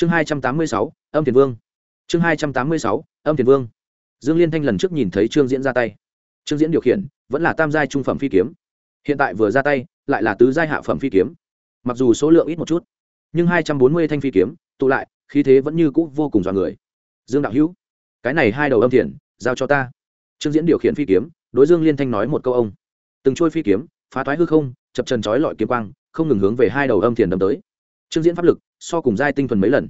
chương hai trăm tám mươi sáu, âm thiền vương. Chương hai trăm tám mươi sáu, âm thiền vương. Dương liên thanh lần trước nhìn thấy trương diễn ra tay. Trương diễn điều khiển, vẫn là tam giai trung phẩm phi kiếm. Hiện tại vừa ra tay, lại là tứ giai hạ phẩm phi kiếm. Mặc dù số lượng ít một chút, nhưng hai trăm bốn mươi thanh phi kiếm, tụ lại, khí thế vẫn như cũ vô cùng dọa người. Dương đạo hữu, cái này hai đầu âm thiền, giao cho ta. Trương diễn điều khiển phi kiếm, đối dương liên thanh nói một câu ông. Từng trôi phi kiếm, phá thoái hư không, chập trần trói lọi kiếm quang, không ngừng hướng về hai đầu âm thiền đâm tới trương diễn pháp lực, so cùng giai tinh thuần mấy lần.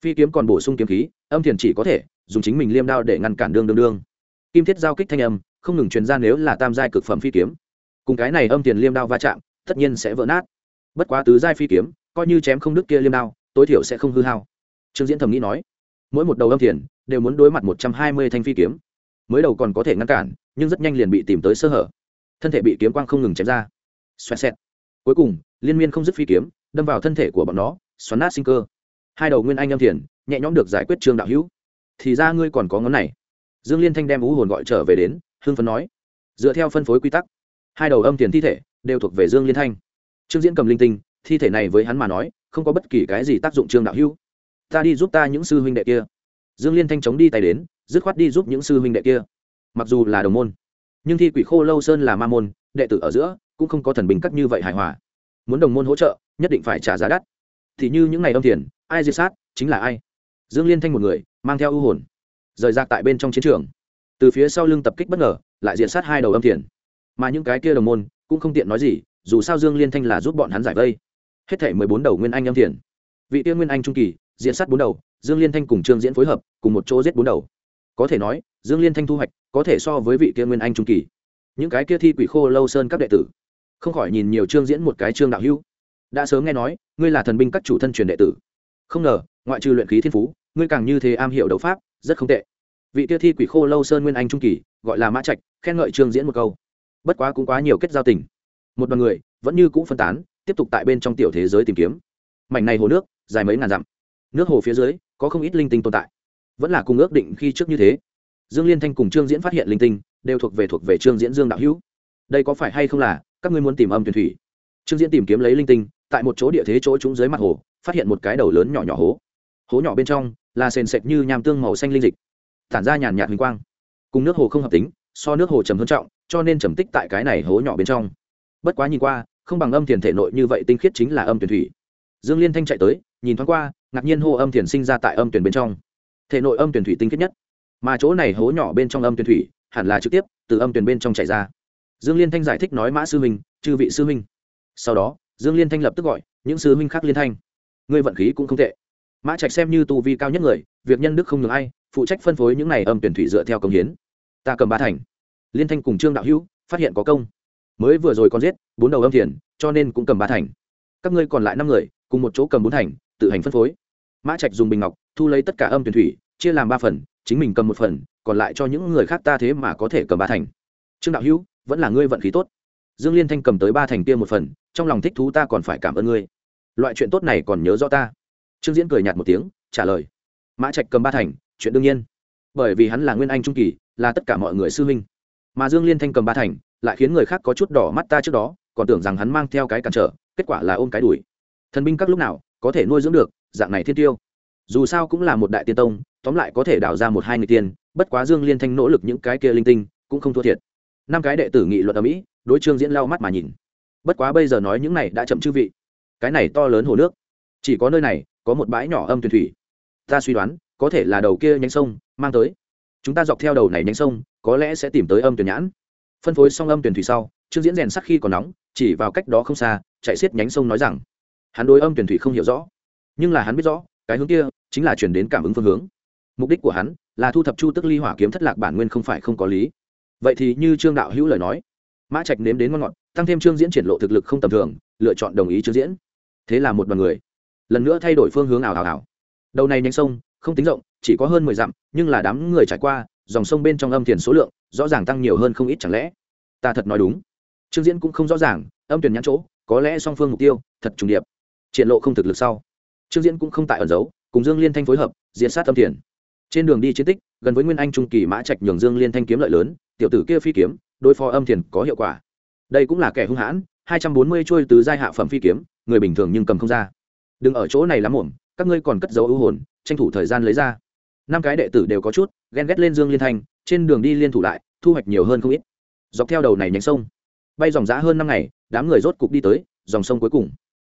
Phi kiếm còn bổ sung kiếm khí, âm thiền chỉ có thể dùng chính mình liêm đao để ngăn cản đương đương đương. Kim thiết giao kích thanh âm, không ngừng truyền ra nếu là tam giai cực phẩm phi kiếm. Cùng cái này âm thiền liêm đao va chạm, tất nhiên sẽ vỡ nát. Bất quá tứ giai phi kiếm, coi như chém không đứt kia liêm đao, tối thiểu sẽ không hư hao. Trương diễn thầm nghĩ nói, mỗi một đầu âm thiền đều muốn đối mặt một trăm hai mươi thanh phi kiếm. Mới đầu còn có thể ngăn cản, nhưng rất nhanh liền bị tìm tới sơ hở. Thân thể bị kiếm quang không ngừng chém ra. Xoẹt xẹt. Cuối cùng, liên miên không dứt phi kiếm đâm vào thân thể của bọn nó, xoắn nát sinh cơ. Hai đầu nguyên anh âm thiền, nhẹ nhõm được giải quyết trương đạo hữu. Thì ra ngươi còn có ngón này. Dương liên thanh đem ú hồn gọi trở về đến hương phấn nói. Dựa theo phân phối quy tắc, hai đầu âm thiền thi thể đều thuộc về dương liên thanh. Trương diễn cầm linh tinh, thi thể này với hắn mà nói, không có bất kỳ cái gì tác dụng trương đạo hữu. Ta đi giúp ta những sư huynh đệ kia. Dương liên thanh chống đi tay đến, dứt khoát đi giúp những sư huynh đệ kia. Mặc dù là đồng môn, nhưng thi quỷ khô lâu sơn là ma môn, đệ tử ở giữa cũng không có thần bình cắt như vậy hài hòa. Muốn đồng môn hỗ trợ nhất định phải trả giá đắt. Thì như những ngày âm thiền, ai diệt sát chính là ai. Dương liên thanh một người mang theo ưu hồn rời rạc tại bên trong chiến trường. Từ phía sau lưng tập kích bất ngờ lại diệt sát hai đầu âm thiền. mà những cái kia đồng môn cũng không tiện nói gì dù sao dương liên thanh là giúp bọn hắn giải vây. Hết thể mười bốn đầu nguyên anh âm thiền. vị tiên nguyên anh trung kỳ diễn sát bốn đầu dương liên thanh cùng trương diễn phối hợp cùng một chỗ giết bốn đầu. Có thể nói dương liên thanh thu hoạch có thể so với vị kia nguyên anh trung kỳ. Những cái kia thi quỷ khô lâu sơn các đệ tử. Không khỏi nhìn nhiều trương diễn một cái trương đạo hữu đã sớm nghe nói, ngươi là thần binh các chủ thân truyền đệ tử. Không ngờ, ngoại trừ luyện khí thiên phú, ngươi càng như thế am hiểu đấu pháp, rất không tệ. Vị tiêu thi quỷ khô lâu sơn nguyên anh trung kỳ, gọi là mã trạch, khen ngợi trương diễn một câu. Bất quá cũng quá nhiều kết giao tình. Một đoàn người, vẫn như cũ phân tán, tiếp tục tại bên trong tiểu thế giới tìm kiếm. Mảnh này hồ nước, dài mấy ngàn dặm. Nước hồ phía dưới, có không ít linh tinh tồn tại. Vẫn là cùng ước định khi trước như thế. Dương liên thanh cùng trương diễn phát hiện linh tinh, đều thuộc về thuộc về trương diễn dương đạo hữu. Đây có phải hay không là, các ngươi muốn tìm âm tuyển thủy? Trương diễn tìm kiếm lấy linh tinh tại một chỗ địa thế chỗ trúng dưới mặt hồ, phát hiện một cái đầu lớn nhỏ nhỏ hố. Hố nhỏ bên trong là sền sệt như nham tương màu xanh linh dịch, tản ra nhàn nhạt huỳnh quang. Cùng nước hồ không hợp tính, so nước hồ trầm hơn trọng, cho nên trầm tích tại cái này hố nhỏ bên trong. Bất quá nhìn qua, không bằng âm thiền thể nội như vậy tinh khiết chính là âm tuyển thủy. Dương liên thanh chạy tới, nhìn thoáng qua, ngạc nhiên hô âm thiền sinh ra tại âm tuyển bên trong. Thể nội âm tuyển thủy tinh khiết nhất. Mà chỗ này hố nhỏ bên trong âm tuyển thủy, hẳn là trực tiếp từ âm tuyển bên trong chạy ra. Dương liên thanh giải thích nói, mã sư huynh, chư vị sư huynh. Sau đó dương liên thanh lập tức gọi, những sứ huynh khác liên thanh, ngươi vận khí cũng không tệ. Mã trạch xem như tu vi cao nhất người, việc nhân đức không ngừng ai, phụ trách phân phối những này âm tuyển thủy dựa theo công hiến. Ta cầm ba thành. Liên thanh cùng trương đạo hữu phát hiện có công. Mới vừa rồi còn giết, bốn đầu âm thiền, cho nên cũng cầm ba thành. Các ngươi còn lại năm người, cùng một chỗ cầm bốn thành, tự hành phân phối. Mã trạch dùng bình ngọc, thu lấy tất cả âm tuyển thủy, chia làm ba phần, chính mình cầm một phần, còn lại cho những người khác ta thế mà có thể cầm ba thành. Trương đạo hữu, vẫn là ngươi vận khí tốt dương liên thanh cầm tới ba thành kia một phần, trong lòng thích thú ta còn phải cảm ơn ngươi. Loại chuyện tốt này còn nhớ rõ ta? Trương diễn cười nhạt một tiếng, trả lời. Mã trạch cầm ba thành, chuyện đương nhiên. Bởi vì hắn là nguyên anh trung kỳ, là tất cả mọi người sư huynh. Mà dương liên thanh cầm ba thành, lại khiến người khác có chút đỏ mắt ta trước đó, còn tưởng rằng hắn mang theo cái cản trở, kết quả là ôm cái đùi. Thần binh các lúc nào có thể nuôi dưỡng được dạng này thiên tiêu? Dù sao cũng là một đại tiên tông, tóm lại có thể đào ra một hai người tiên, bất quá dương liên thanh nỗ lực những cái kia linh tinh cũng không thua thiệt. Năm cái đệ tử nghị luận ở mỹ đối trương diễn lau mắt mà nhìn. Bất quá bây giờ nói những này đã chậm chư vị. Cái này to lớn hồ nước. Chỉ có nơi này, có một bãi nhỏ âm thuyền thủy. Ta suy đoán, có thể là đầu kia nhánh sông, mang tới. Chúng ta dọc theo đầu này nhánh sông, có lẽ sẽ tìm tới âm tuyển nhãn. Phân phối xong âm tuyển thủy sau, trương diễn rèn sắc khi còn nóng, chỉ vào cách đó không xa, chạy xiết nhánh sông nói rằng, hắn đối âm tuyển thủy không hiểu rõ, nhưng là hắn biết rõ, cái hướng kia chính là chuyển đến cảm ứng phương hướng. Mục đích của hắn là thu thập chu tức ly hỏa kiếm thất lạc bản nguyên không phải không có lý. Vậy thì như trương đạo hữu lời nói mã trạch nếm đến ngon ngọt, tăng thêm trương diễn triển lộ thực lực không tầm thường, lựa chọn đồng ý trương diễn. Thế là một đoàn người, lần nữa thay đổi phương hướng ảo ảo ảo. Đầu này nhanh sông, không tính rộng, chỉ có hơn mười dặm, nhưng là đám người trải qua, dòng sông bên trong âm tiền số lượng, rõ ràng tăng nhiều hơn không ít chẳng lẽ? Ta thật nói đúng. Trương diễn cũng không rõ ràng, âm tuyển nhãn chỗ, có lẽ song phương mục tiêu, thật trùng điệp. Triển lộ không thực lực sau. Trương diễn cũng không tại ẩn giấu, cùng dương liên thanh phối hợp diễn sát âm tiền. Trên đường đi chiến tích, gần với nguyên anh trung kỳ mã trạch nhường dương liên thanh kiếm lợi lớn, tiểu tử kia phi kiếm đối phó âm thiền có hiệu quả. Đây cũng là kẻ hung hãn, hai trăm bốn mươi trôi từ giai hạ phẩm phi kiếm, người bình thường nhưng cầm không ra. Đừng ở chỗ này lắm muộn, các ngươi còn cất dấu ưu hồn, tranh thủ thời gian lấy ra. Năm cái đệ tử đều có chút, ghen ghét lên dương liên thanh trên đường đi liên thủ lại, thu hoạch nhiều hơn không ít. Dọc theo đầu này nhánh sông, bay dòng giã hơn năm ngày, đám người rốt cục đi tới, dòng sông cuối cùng.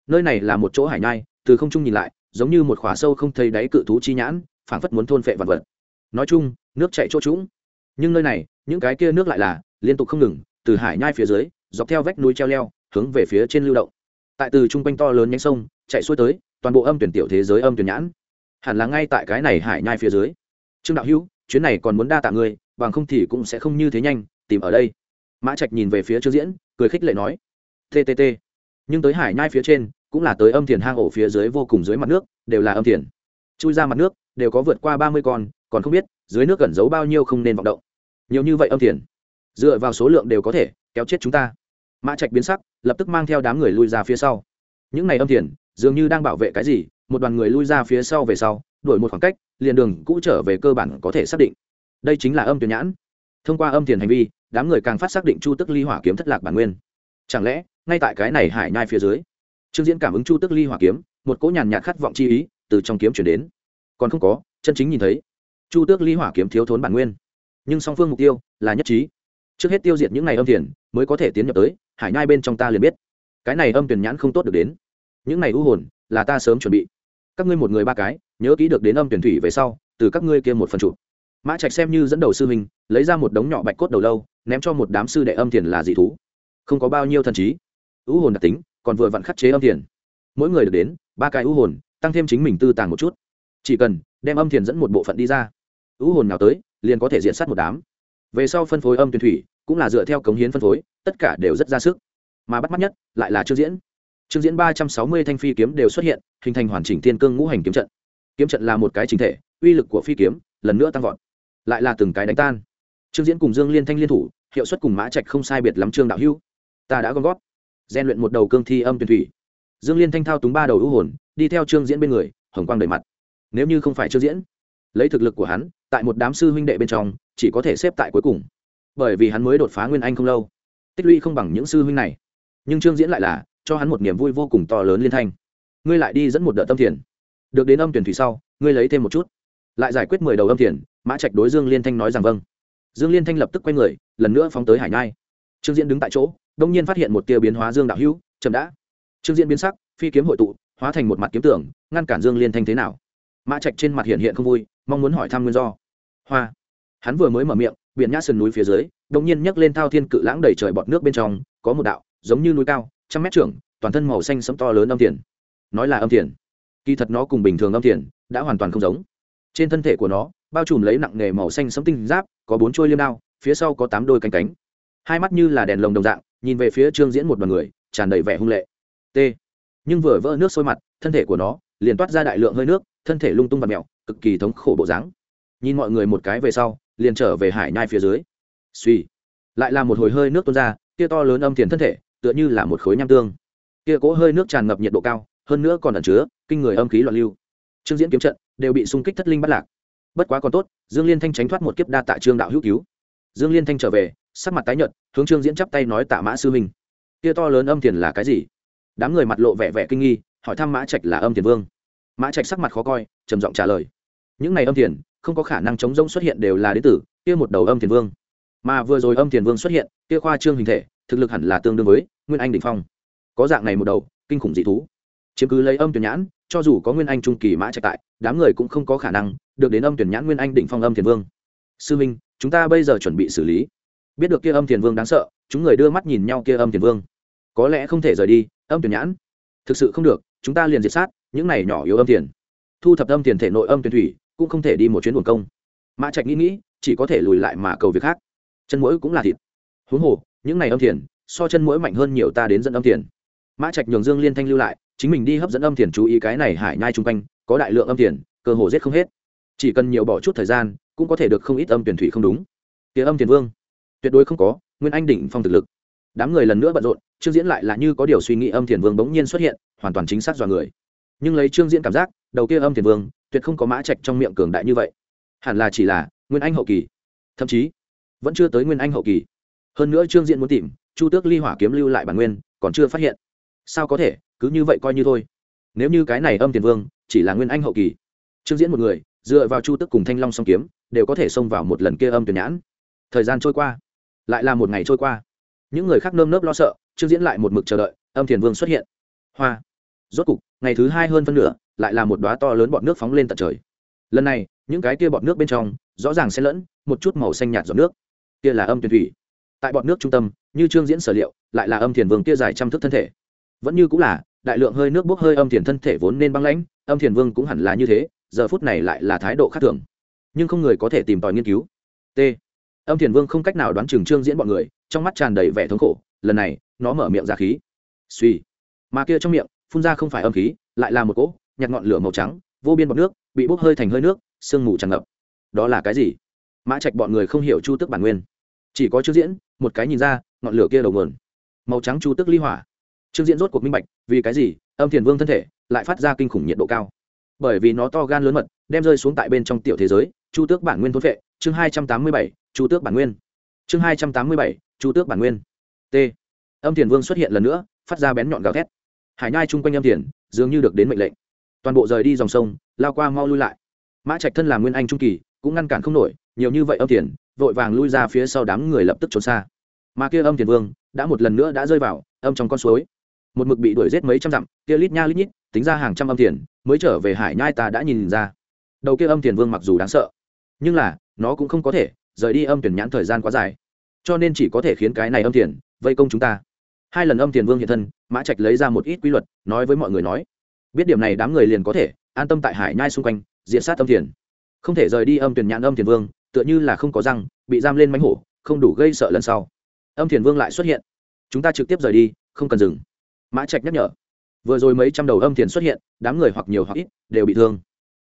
Nơi này là một chỗ hải nhai, từ không trung nhìn lại, giống như một khóa sâu không thấy đáy cự thú chi nhãn, phảng phất muốn thôn phệ vật vật. Nói chung, nước chạy chỗ trũng nhưng nơi này, những cái kia nước lại là liên tục không ngừng, từ hải nhai phía dưới, dọc theo vách núi treo leo, hướng về phía trên lưu động. Tại từ trung quanh to lớn nhánh sông, chạy xuôi tới, toàn bộ âm tuyển tiểu thế giới âm tuyển nhãn. Hẳn là ngay tại cái này hải nhai phía dưới. Trương đạo hữu, chuyến này còn muốn đa tạ ngươi, bằng không thì cũng sẽ không như thế nhanh, tìm ở đây. Mã trạch nhìn về phía trương diễn, cười khích lệ nói. Ttt nhưng tới hải nhai phía trên, cũng là tới âm thiền hang ổ phía dưới vô cùng dưới mặt nước, đều là âm thiền. Chui ra mặt nước, đều có vượt qua ba mươi con, còn không biết, dưới nước gần giấu bao nhiêu không nên vọng động nhiều như vậy âm thiền dựa vào số lượng đều có thể kéo chết chúng ta. Mã trạch biến sắc, lập tức mang theo đám người lui ra phía sau. Những này âm thiền dường như đang bảo vệ cái gì, một đoàn người lui ra phía sau về sau đổi một khoảng cách, liền đường cũ trở về cơ bản có thể xác định. Đây chính là âm tuyển nhãn. Thông qua âm thiền hành vi, đám người càng phát xác định chu tức ly hỏa kiếm thất lạc bản nguyên. Chẳng lẽ, ngay tại cái này hải nhai phía dưới, trương diễn cảm ứng chu tức ly hỏa kiếm, một cỗ nhàn nhạt khát vọng chi ý từ trong kiếm chuyển đến. Còn không có, chân chính nhìn thấy, chu tước ly hỏa kiếm thiếu thốn bản nguyên nhưng song phương mục tiêu là nhất trí. Trước hết tiêu diệt những ngày âm thiền mới có thể tiến nhập tới, hải nhai bên trong ta liền biết. Cái này âm tuyển nhãn không tốt được đến. Những này u hồn là ta sớm chuẩn bị. Các ngươi một người ba cái, nhớ kỹ được đến âm tuyển thủy về sau, từ các ngươi kia một phần trụ. Mã trạch xem như dẫn đầu sư huynh, lấy ra một đống nhỏ bạch cốt đầu lâu, ném cho một đám sư đệ âm thiền là dị thú. Không có bao nhiêu thần trí. U hồn đặc tính, còn vừa vặn khắc chế âm thiền. Mỗi người được đến, ba cái u hồn, tăng thêm chính mình tư tàng một chút. Chỉ cần đem âm thiền dẫn một bộ phận đi ra. U hồn nào tới liền có thể diện sát một đám. Về sau phân phối âm tuyển thủy, cũng là dựa theo cống hiến phân phối, tất cả đều rất ra sức. Mà bắt mắt nhất, lại là trương diễn. Trương diễn ba trăm sáu mươi thanh phi kiếm đều xuất hiện, hình thành hoàn chỉnh thiên cương ngũ hành kiếm trận. Kiếm trận là một cái chính thể, uy lực của phi kiếm, lần nữa tăng vọt. Lại là từng cái đánh tan. Trương diễn cùng dương liên thanh liên thủ, hiệu suất cùng mã trạch không sai biệt lắm trương đạo hữu ta đã gom gót gian luyện một đầu cương thi âm tuyển thủy. Dương liên thanh thao túng ba đầu ưu hồn, đi theo trương diễn bên người, hồng quang đầy mặt. Nếu như không phải trương diễn, lấy thực lực của hắn tại một đám sư huynh đệ bên trong, chỉ có thể xếp tại cuối cùng. Bởi vì hắn mới đột phá nguyên anh không lâu. Tích lũy không bằng những sư huynh này. Nhưng trương diễn lại là, cho hắn một niềm vui vô cùng to lớn liên thanh. Ngươi lại đi dẫn một đợt tâm thiền. Được đến âm tuyển thủy sau, ngươi lấy thêm một chút. Lại giải quyết mười đầu âm thiền, mã trạch đối dương liên thanh nói rằng vâng. Dương liên thanh lập tức quay người, lần nữa phóng tới hải nhai. Trương diễn đứng tại chỗ, đông nhiên phát hiện một tia biến hóa dương đạo hữu, chậm đã. Trương diễn biến sắc, phi kiếm hội tụ, hóa thành một mặt kiếm tưởng, ngăn cản dương liên thanh thế nào? Mã trạch trên mặt hiện hiện không vui, mong muốn hỏi thăm nguyên do. Hoa. Hắn vừa mới mở miệng, biển nhã sườn núi phía dưới, đột nhiên nhấc lên thao thiên cự lãng đầy trời bọt nước bên trong, có một đạo, giống như núi cao, trăm mét trưởng, toàn thân màu xanh sẫm to lớn âm tiền nói là âm tiền kỳ thật nó cùng bình thường âm tiền đã hoàn toàn không giống. Trên thân thể của nó, bao trùm lấy nặng nghề màu xanh sẫm tinh giáp, có bốn chuôi liêm đao, phía sau có tám đôi cánh cánh. Hai mắt như là đèn lồng đồng dạng, nhìn về phía trương diễn một đoàn người, tràn đầy vẻ hung lệ. T. Nhưng vừa vỡ nước sôi mặt, thân thể của nó, liền toát ra đại lượng hơi nước thân thể lung tung và mẹo, cực kỳ thống khổ bộ dáng. Nhìn mọi người một cái về sau, liền trở về hải nhai phía dưới. Suy lại là một hồi hơi nước tuôn ra, kia to lớn âm thiền thân thể, tựa như là một khối nham tương. Kia cỗ hơi nước tràn ngập nhiệt độ cao, hơn nữa còn ẩn chứa kinh người âm khí loạn lưu. Trương diễn kiếm trận đều bị xung kích thất linh bắt lạc. Bất quá còn tốt, dương liên thanh tránh thoát một kiếp đa tạ trương đạo hữu cứu. Dương liên thanh trở về, sắc mặt tái nhợt, hướng trương diễn chắp tay nói tạ mã sư minh. Kia to lớn âm thiền là cái gì? Đám người mặt lộ vẻ vẻ kinh nghi, hỏi thăm mã trạch là âm thiền vương mã trạch sắc mặt khó coi, trầm giọng trả lời. Những này âm thiền, không có khả năng chống rông xuất hiện đều là đế tử, kia một đầu âm thiền vương. Mà vừa rồi âm thiền vương xuất hiện, kia khoa trương hình thể, thực lực hẳn là tương đương với nguyên anh đ ỉ n h phong. Có dạng này một đầu, kinh khủng dị thú. Chiếm cứ lấy âm tuyển nhãn, cho dù có nguyên anh trung kỳ mã trạch tại, đám người cũng không có khả năng được đến âm tuyển nhãn nguyên anh định phong âm thiền vương. Sư minh, chúng ta bây giờ chuẩn bị xử lý. Biết được kia âm thiền vương đáng sợ, chúng người đưa mắt nhìn nhau kia âm thiền vương. Có lẽ không thể rời đi, âm tuyển nhãn. Thực sự không được, chúng ta liền diệt sát những này nhỏ yếu âm tiền. Thu thập âm tiền thể nội âm tuyển thủy, cũng không thể đi một chuyến buồn công. Mã trạch nghĩ nghĩ, chỉ có thể lùi lại mà cầu việc khác. Chân mũi cũng là thịt. Huống hồ, những này âm tiền, so chân mũi mạnh hơn nhiều ta đến dẫn âm tiền. Mã trạch nhường dương liên thanh lưu lại, chính mình đi hấp dẫn âm tiền chú ý cái này hải nhai chung quanh, có đại lượng âm tiền, cơ hồ giết không hết. Chỉ cần nhiều bỏ chút thời gian, cũng có thể được không ít âm tuyển thủy không đúng. Tía âm tiền vương, tuyệt đối không có, nguyên anh đỉnh phong thực lực. Đám người lần nữa bận rộn, trương diễn lại là như có điều suy nghĩ âm thiền vương bỗng nhiên xuất hiện, hoàn toàn chính xác dọa người nhưng lấy trương diễn cảm giác, đầu kia âm thiền vương, tuyệt không có mã trạch trong miệng cường đại như vậy. Hẳn là chỉ là nguyên anh hậu kỳ. Thậm chí, vẫn chưa tới nguyên anh hậu kỳ. Hơn nữa trương diễn muốn tìm, chu tước ly hỏa kiếm lưu lại bản nguyên, còn chưa phát hiện. Sao có thể? Cứ như vậy coi như thôi. Nếu như cái này âm tiền vương, chỉ là nguyên anh hậu kỳ. Trương diễn một người, dựa vào chu tước cùng thanh long song kiếm, đều có thể xông vào một lần kia âm tuyển nhãn. Thời gian trôi qua. Lại là một ngày trôi qua. Những người khác nơm nớp lo sợ, trương diễn lại một mực chờ đợi, âm thiền vương xuất hiện. Hoa rốt cục, ngày thứ hai hơn phân nửa, lại là một đoá to lớn bọt nước phóng lên tận trời. Lần này, những cái kia bọt nước bên trong, rõ ràng xen lẫn một chút màu xanh nhạt giọt nước. Kia là âm tuyển thủy. Tại bọt nước trung tâm, như trương diễn sở liệu, lại là âm thiền vương kia dài trăm thước thân thể. Vẫn như cũng là, đại lượng hơi nước bốc hơi âm thiền thân thể vốn nên băng lãnh, âm thiền vương cũng hẳn là như thế, giờ phút này lại là thái độ khác thường. Nhưng không người có thể tìm tòi nghiên cứu. T. Âm thiền vương không cách nào đoán chừng trương diễn bọn người, trong mắt tràn đầy vẻ thống khổ, lần này, nó mở miệng ra khí. Suy mà kia trong miệng phun ra không phải âm khí, lại là một cỗ nhặt ngọn lửa màu trắng, vô biên bọt nước, bị bốc hơi thành hơi nước, sương mù tràn ngập. Đó là cái gì? Mã trạch bọn người không hiểu chu tức bản nguyên. Chỉ có trương diễn, một cái nhìn ra, ngọn lửa kia đầu nguồn. Màu trắng chu tức ly hỏa. Trương diễn rốt cuộc minh bạch, vì cái gì? Âm thiền vương thân thể lại phát ra kinh khủng nhiệt độ cao. Bởi vì nó to gan lớn mật, đem rơi xuống tại bên trong tiểu thế giới, chu tước bản nguyên thôn vệ chương hai trăm tám mươi bảy, chu tước bản nguyên. Chương hai trăm tám mươi bảy, chu tước bản nguyên. T. Âm thiền vương xuất hiện lần nữa, phát ra bén nhọn gào thét hải nhai chung quanh âm thiền dường như được đến mệnh lệnh. Toàn bộ rời đi dòng sông, lao qua mau lui lại. Mã trạch thân làm nguyên anh trung kỳ, cũng ngăn cản không nổi, nhiều như vậy âm thiền vội vàng lui ra phía sau đám người lập tức trốn xa. Mà kia âm thiền vương, đã một lần nữa đã rơi vào, âm trong con suối. Một mực bị đuổi giết mấy trăm dặm, kia lít nha lít nhít, tính ra hàng trăm âm thiền mới trở về hải nhai ta đã nhìn ra. Đầu kia âm thiền vương mặc dù đáng sợ, nhưng là, nó cũng không có thể rời đi âm tuyển nhãn thời gian quá dài. Cho nên chỉ có thể khiến cái này âm thiền vây công chúng ta hai lần âm tiền vương hiện thân, mã trạch lấy ra một ít quy luật, nói với mọi người nói, biết điểm này đám người liền có thể an tâm tại hải nhai xung quanh diện sát âm tiền. Không thể rời đi âm tuyển nhãn âm tiền vương, tựa như là không có răng, bị giam lên mánh hổ, không đủ gây sợ lần sau. Âm thiền vương lại xuất hiện. Chúng ta trực tiếp rời đi, không cần dừng. Mã trạch nhắc nhở. Vừa rồi mấy trăm đầu âm thiền xuất hiện, đám người hoặc nhiều hoặc ít đều bị thương.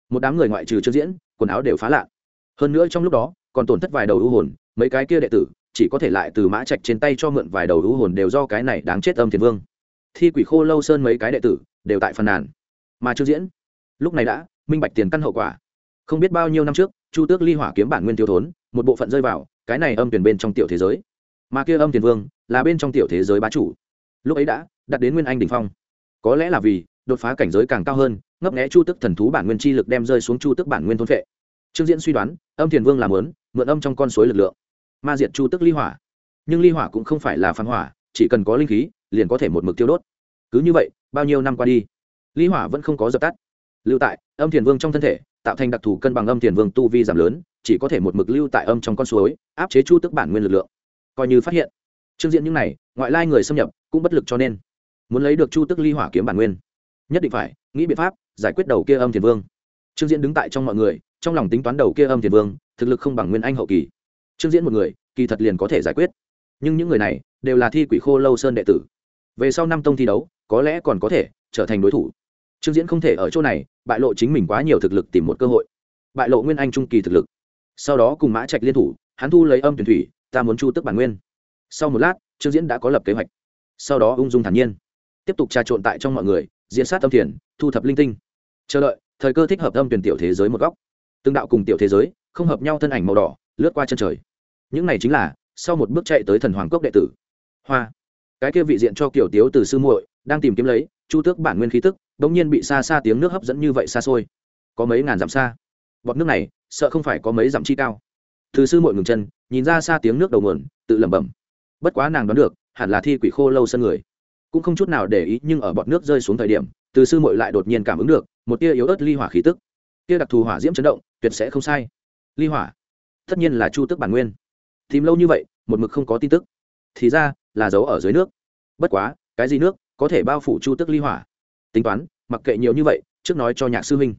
Một đám người ngoại trừ chưa diễn, quần áo đều phá lạ. Hơn nữa trong lúc đó, còn tổn thất vài đầu ưu hồn, mấy cái kia đệ tử chỉ có thể lại từ mã trạch trên tay cho mượn vài đầu hữu hồn đều do cái này đáng chết âm thiền vương. Thi quỷ khô lâu sơn mấy cái đệ tử, đều tại phần nàn. Mà chưa diễn, lúc này đã minh bạch tiền căn hậu quả. Không biết bao nhiêu năm trước, chu tước ly hỏa kiếm bản nguyên tiêu thốn, một bộ phận rơi vào cái này âm tiền bên trong tiểu thế giới. Mà kia âm tiền vương, là bên trong tiểu thế giới bá chủ. Lúc ấy đã đặt đến nguyên anh đỉnh phong. Có lẽ là vì đột phá cảnh giới càng cao hơn, ngấp nghẽ chu tức thần thú bản nguyên chi lực đem rơi xuống chu tức bản nguyên thôn phệ. Trương diễn suy đoán, âm thiền vương làm lớn mượn âm trong con suối lực lượng ma diệt chu tức ly hỏa. Nhưng ly hỏa cũng không phải là phán hỏa, chỉ cần có linh khí, liền có thể một mực tiêu đốt. Cứ như vậy, bao nhiêu năm qua đi, ly hỏa vẫn không có dập tắt. Lưu tại, âm thiền vương trong thân thể, tạo thành đặc thù cân bằng âm thiền vương tu vi giảm lớn, chỉ có thể một mực lưu tại âm trong con suối, áp chế chu tức bản nguyên lực lượng. Coi như phát hiện, trương diện những này, ngoại lai người xâm nhập, cũng bất lực cho nên, muốn lấy được chu tức ly hỏa kiếm bản nguyên. Nhất định phải, nghĩ biện pháp, giải quyết đầu kia âm thiền vương. Trương diễn đứng tại trong mọi người, trong lòng tính toán đầu kia âm thiền vương, thực lực không bằng nguyên anh hậu kỳ trương diễn một người, kỳ thật liền có thể giải quyết. Nhưng những người này đều là thi quỷ khô lâu sơn đệ tử. Về sau năm tông thi đấu, có lẽ còn có thể trở thành đối thủ. Trương diễn không thể ở chỗ này bại lộ chính mình quá nhiều thực lực tìm một cơ hội. Bại lộ nguyên anh trung kỳ thực lực. Sau đó cùng mã trạch liên thủ, hắn thu lấy âm tuyển thủy, ta muốn chu tức bản nguyên. Sau một lát, trương diễn đã có lập kế hoạch. Sau đó ung dung thản nhiên. Tiếp tục trà trộn tại trong mọi người, diễn sát âm thiền, thu thập linh tinh. Chờ đợi, thời cơ thích hợp âm tuyển tiểu thế giới một góc. Tương đạo cùng tiểu thế giới, không hợp nhau thân ảnh màu đỏ lướt qua chân trời. Những này chính là, sau một bước chạy tới thần hoàng cốc đệ tử. Hoa. Cái kia vị diện cho kiểu tiếu từ sư muội đang tìm kiếm lấy, chu tước bản nguyên khí tức bỗng nhiên bị xa xa tiếng nước hấp dẫn như vậy xa xôi. Có mấy ngàn dặm xa. Bọt nước này, sợ không phải có mấy dặm chi cao. Từ sư muội ngừng chân, nhìn ra xa tiếng nước đầu nguồn, tự lẩm bẩm. Bất quá nàng đoán được, hẳn là thi quỷ khô lâu sân người. Cũng không chút nào để ý, nhưng ở bọt nước rơi xuống thời điểm, từ sư muội lại đột nhiên cảm ứng được, một tia yếu ớt ly hỏa khí tức. Tia đặc thù hỏa diễm chấn động, tuyệt sẽ không sai. Ly hỏa tất nhiên là chu tức bản nguyên. Tìm lâu như vậy, một mực không có tin tức. Thì ra, là giấu ở dưới nước. Bất quá, cái gì nước có thể bao phủ chu tức ly hỏa? Tính toán, mặc kệ nhiều như vậy, trước nói cho nhạc sư huynh.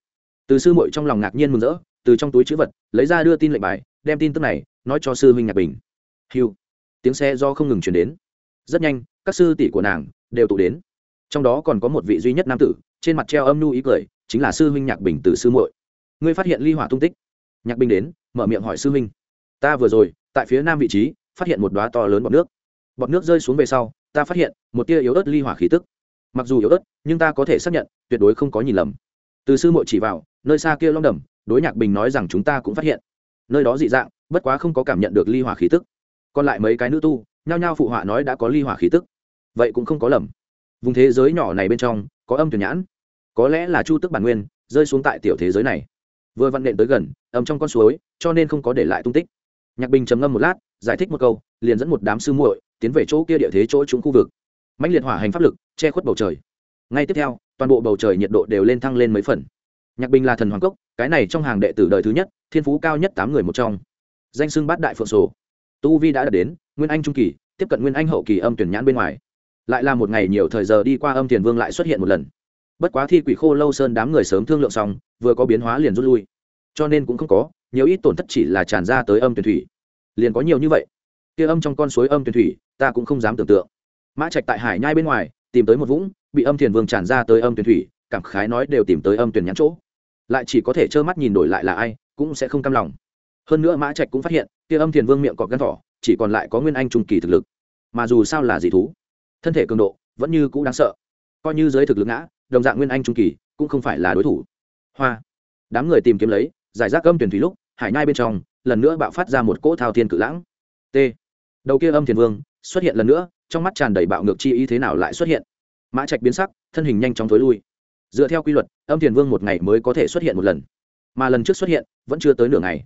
Từ sư muội trong lòng ngạc nhiên mừng rỡ, từ trong túi chữ vật, lấy ra đưa tin lệnh bài, đem tin tức này nói cho sư huynh nhạc bình. Hiu tiếng xe do không ngừng chuyển đến. Rất nhanh, các sư tỷ của nàng đều tụ đến. Trong đó còn có một vị duy nhất nam tử, trên mặt treo âm nu ý cười, chính là sư huynh nhạc bình từ sư muội. Ngươi phát hiện ly hỏa tung tích. Nhạc bình đến mở miệng hỏi sư huynh. Ta vừa rồi, tại phía nam vị trí, phát hiện một đoá to lớn bọt nước. Bọt nước rơi xuống về sau, ta phát hiện một tia yếu ớt ly hỏa khí tức. Mặc dù yếu ớt, nhưng ta có thể xác nhận, tuyệt đối không có nhìn lầm. Từ sư muội chỉ vào, nơi xa kia long đầm, đối nhạc bình nói rằng chúng ta cũng phát hiện. Nơi đó dị dạng, bất quá không có cảm nhận được ly hỏa khí tức. Còn lại mấy cái nữ tu, nhao nhao phụ họa nói đã có ly hỏa khí tức. Vậy cũng không có lầm. Vùng thế giới nhỏ này bên trong, có âm tuyển nhãn. Có lẽ là chu tức bản nguyên, rơi xuống tại tiểu thế giới này vừa vặn nện tới gần ấm trong con suối, cho nên không có để lại tung tích. Nhạc bình trầm ngâm một lát, giải thích một câu, liền dẫn một đám sư muội tiến về chỗ kia địa thế chỗ trúng khu vực. Mạnh liệt hỏa hành pháp lực, che khuất bầu trời. Ngay tiếp theo, toàn bộ bầu trời nhiệt độ đều lên thăng lên mấy phần. Nhạc bình là thần hoàng cốc, cái này trong hàng đệ tử đời thứ nhất, thiên phú cao nhất tám người một trong. Danh xưng bát đại phượng sổ. Tu vi đã đạt đến, nguyên anh trung kỳ, tiếp cận nguyên anh hậu kỳ âm tuyển nhãn bên ngoài. Lại là một ngày nhiều thời giờ đi qua âm tiền vương lại xuất hiện một lần bất quá thi quỷ khô lâu sơn đám người sớm thương lượng xong, vừa có biến hóa liền rút lui. Cho nên cũng không có, nhiều ít tổn thất chỉ là tràn ra tới âm tuyển thủy. Liền có nhiều như vậy. Kia âm trong con suối âm tuyển thủy, ta cũng không dám tưởng tượng. Mã trạch tại hải nhai bên ngoài, tìm tới một vũng, bị âm thiền vương tràn ra tới âm tuyển thủy, cảm khái nói đều tìm tới âm tuyển nhãn chỗ. Lại chỉ có thể trơ mắt nhìn đổi lại là ai, cũng sẽ không cam lòng. Hơn nữa mã trạch cũng phát hiện, kia âm thiền vương miệng cọp gắn thỏ, chỉ còn lại có nguyên anh trung kỳ thực lực. Mà dù sao là gì thú, thân thể cường độ vẫn như cũng đáng sợ. Coi như giới thực lực ngã đồng dạng nguyên anh trung kỳ, cũng không phải là đối thủ. Hoa. Đám người tìm kiếm lấy, giải rác âm tuyển thủy lúc, hải nhai bên trong, lần nữa bạo phát ra một cỗ thao thiên cự lãng. T. Đầu kia âm thiền vương, xuất hiện lần nữa, trong mắt tràn đầy bạo ngược chi ý thế nào lại xuất hiện? Mã trạch biến sắc, thân hình nhanh chóng thối lui. Dựa theo quy luật, âm thiền vương một ngày mới có thể xuất hiện một lần. Mà lần trước xuất hiện, vẫn chưa tới nửa ngày.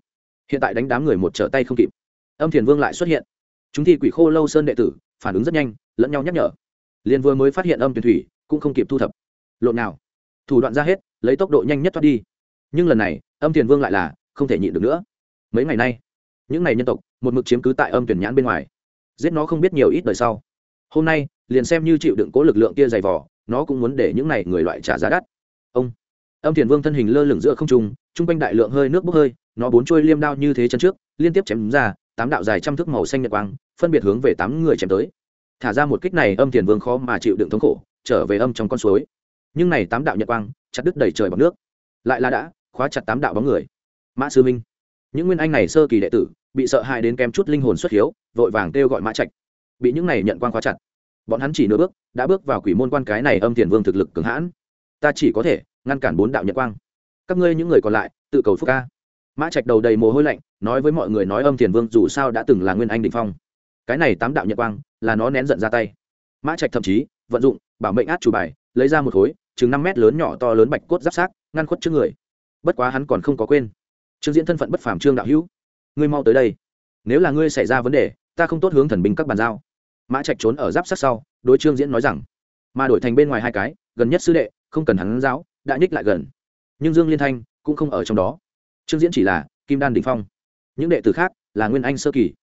Hiện tại đánh đám người một trở tay không kịp. Âm thiền vương lại xuất hiện. Chúng thi quỷ khô lâu sơn đệ tử, phản ứng rất nhanh, lẫn nhau nhắc nhở. Liền vừa mới phát hiện âm tuyển thủy, cũng không kịp thu thập lộn nào. Thủ đoạn ra hết, lấy tốc độ nhanh nhất thoát đi. Nhưng lần này, âm thiền vương lại là không thể nhịn được nữa. Mấy ngày nay, những ngày nhân tộc, một mực chiếm cứ tại âm tuyển nhãn bên ngoài. Giết nó không biết nhiều ít đời sau. Hôm nay, liền xem như chịu đựng cố lực lượng kia dày vỏ nó cũng muốn để những này người loại trả giá đắt. Ông, âm thiền vương thân hình lơ lửng giữa không trung chung quanh đại lượng hơi nước bốc hơi, nó bốn trôi liêm đao như thế chân trước, liên tiếp chém ra, tám đạo dài trăm thước màu xanh nhật quang, phân biệt hướng về tám người chém tới. Thả ra một kích này, âm thiền vương khó mà chịu đựng thống khổ, trở về âm trong con suối nhưng này tám đạo nhật quang chặt đứt đầy trời bằng nước lại là đã khóa chặt tám đạo bóng người mã sư minh những nguyên anh này sơ kỳ đệ tử bị sợ hãi đến kém chút linh hồn xuất hiếu vội vàng kêu gọi mã trạch bị những này nhận quang khóa chặt bọn hắn chỉ nửa bước đã bước vào quỷ môn quan cái này âm thiền vương thực lực cường hãn ta chỉ có thể ngăn cản bốn đạo nhật quang các ngươi những người còn lại tự cầu phúc ca mã trạch đầu đầy mồ hôi lạnh nói với mọi người nói âm thiền vương dù sao đã từng là nguyên anh định phong cái này tám đạo nhật quang là nó nén giận ra tay mã trạch thậm chí vận dụng bảo mệnh át chủ bài lấy ra một khối chừng năm mét lớn nhỏ to lớn bạch cốt giáp sát, ngăn khuất trước người. Bất quá hắn còn không có quên. Trương diễn thân phận bất phàm trương đạo hữu, ngươi mau tới đây. Nếu là ngươi xảy ra vấn đề, ta không tốt hướng thần binh các bàn giao. Mã trạch trốn ở giáp sát sau, đối trương diễn nói rằng, mà đổi thành bên ngoài hai cái, gần nhất sư đệ, không cần hắn giáo đã nhích lại gần. Nhưng dương liên thanh cũng không ở trong đó. Trương diễn chỉ là kim đan đình phong. Những đệ tử khác là nguyên anh sơ kỳ.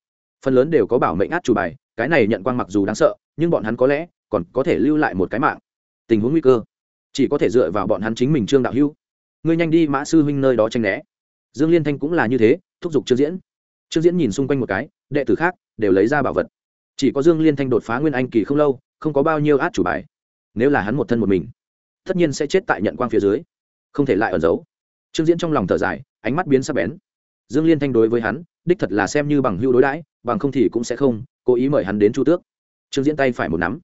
Phần lớn đều có bảo mệnh át chủ bài, cái này nhận quang mặc dù đáng sợ, nhưng bọn hắn có lẽ còn có thể lưu lại một cái mạng. Tình huống nguy cơ chỉ có thể dựa vào bọn hắn chính mình trương đạo hữu. Ngươi nhanh đi mã sư huynh nơi đó tranh né. Dương liên thanh cũng là như thế, thúc giục trương diễn. Trương diễn nhìn xung quanh một cái, đệ tử khác đều lấy ra bảo vật. Chỉ có dương liên thanh đột phá nguyên anh kỳ không lâu, không có bao nhiêu át chủ bài. Nếu là hắn một thân một mình, tất nhiên sẽ chết tại nhận quang phía dưới. Không thể lại ẩn giấu. Trương diễn trong lòng thở dài, ánh mắt biến sắc bén. Dương liên thanh đối với hắn, đích thật là xem như bằng hưu đối đãi, bằng không thì cũng sẽ không cố ý mời hắn đến chu tước. Trương diễn tay phải một nắm.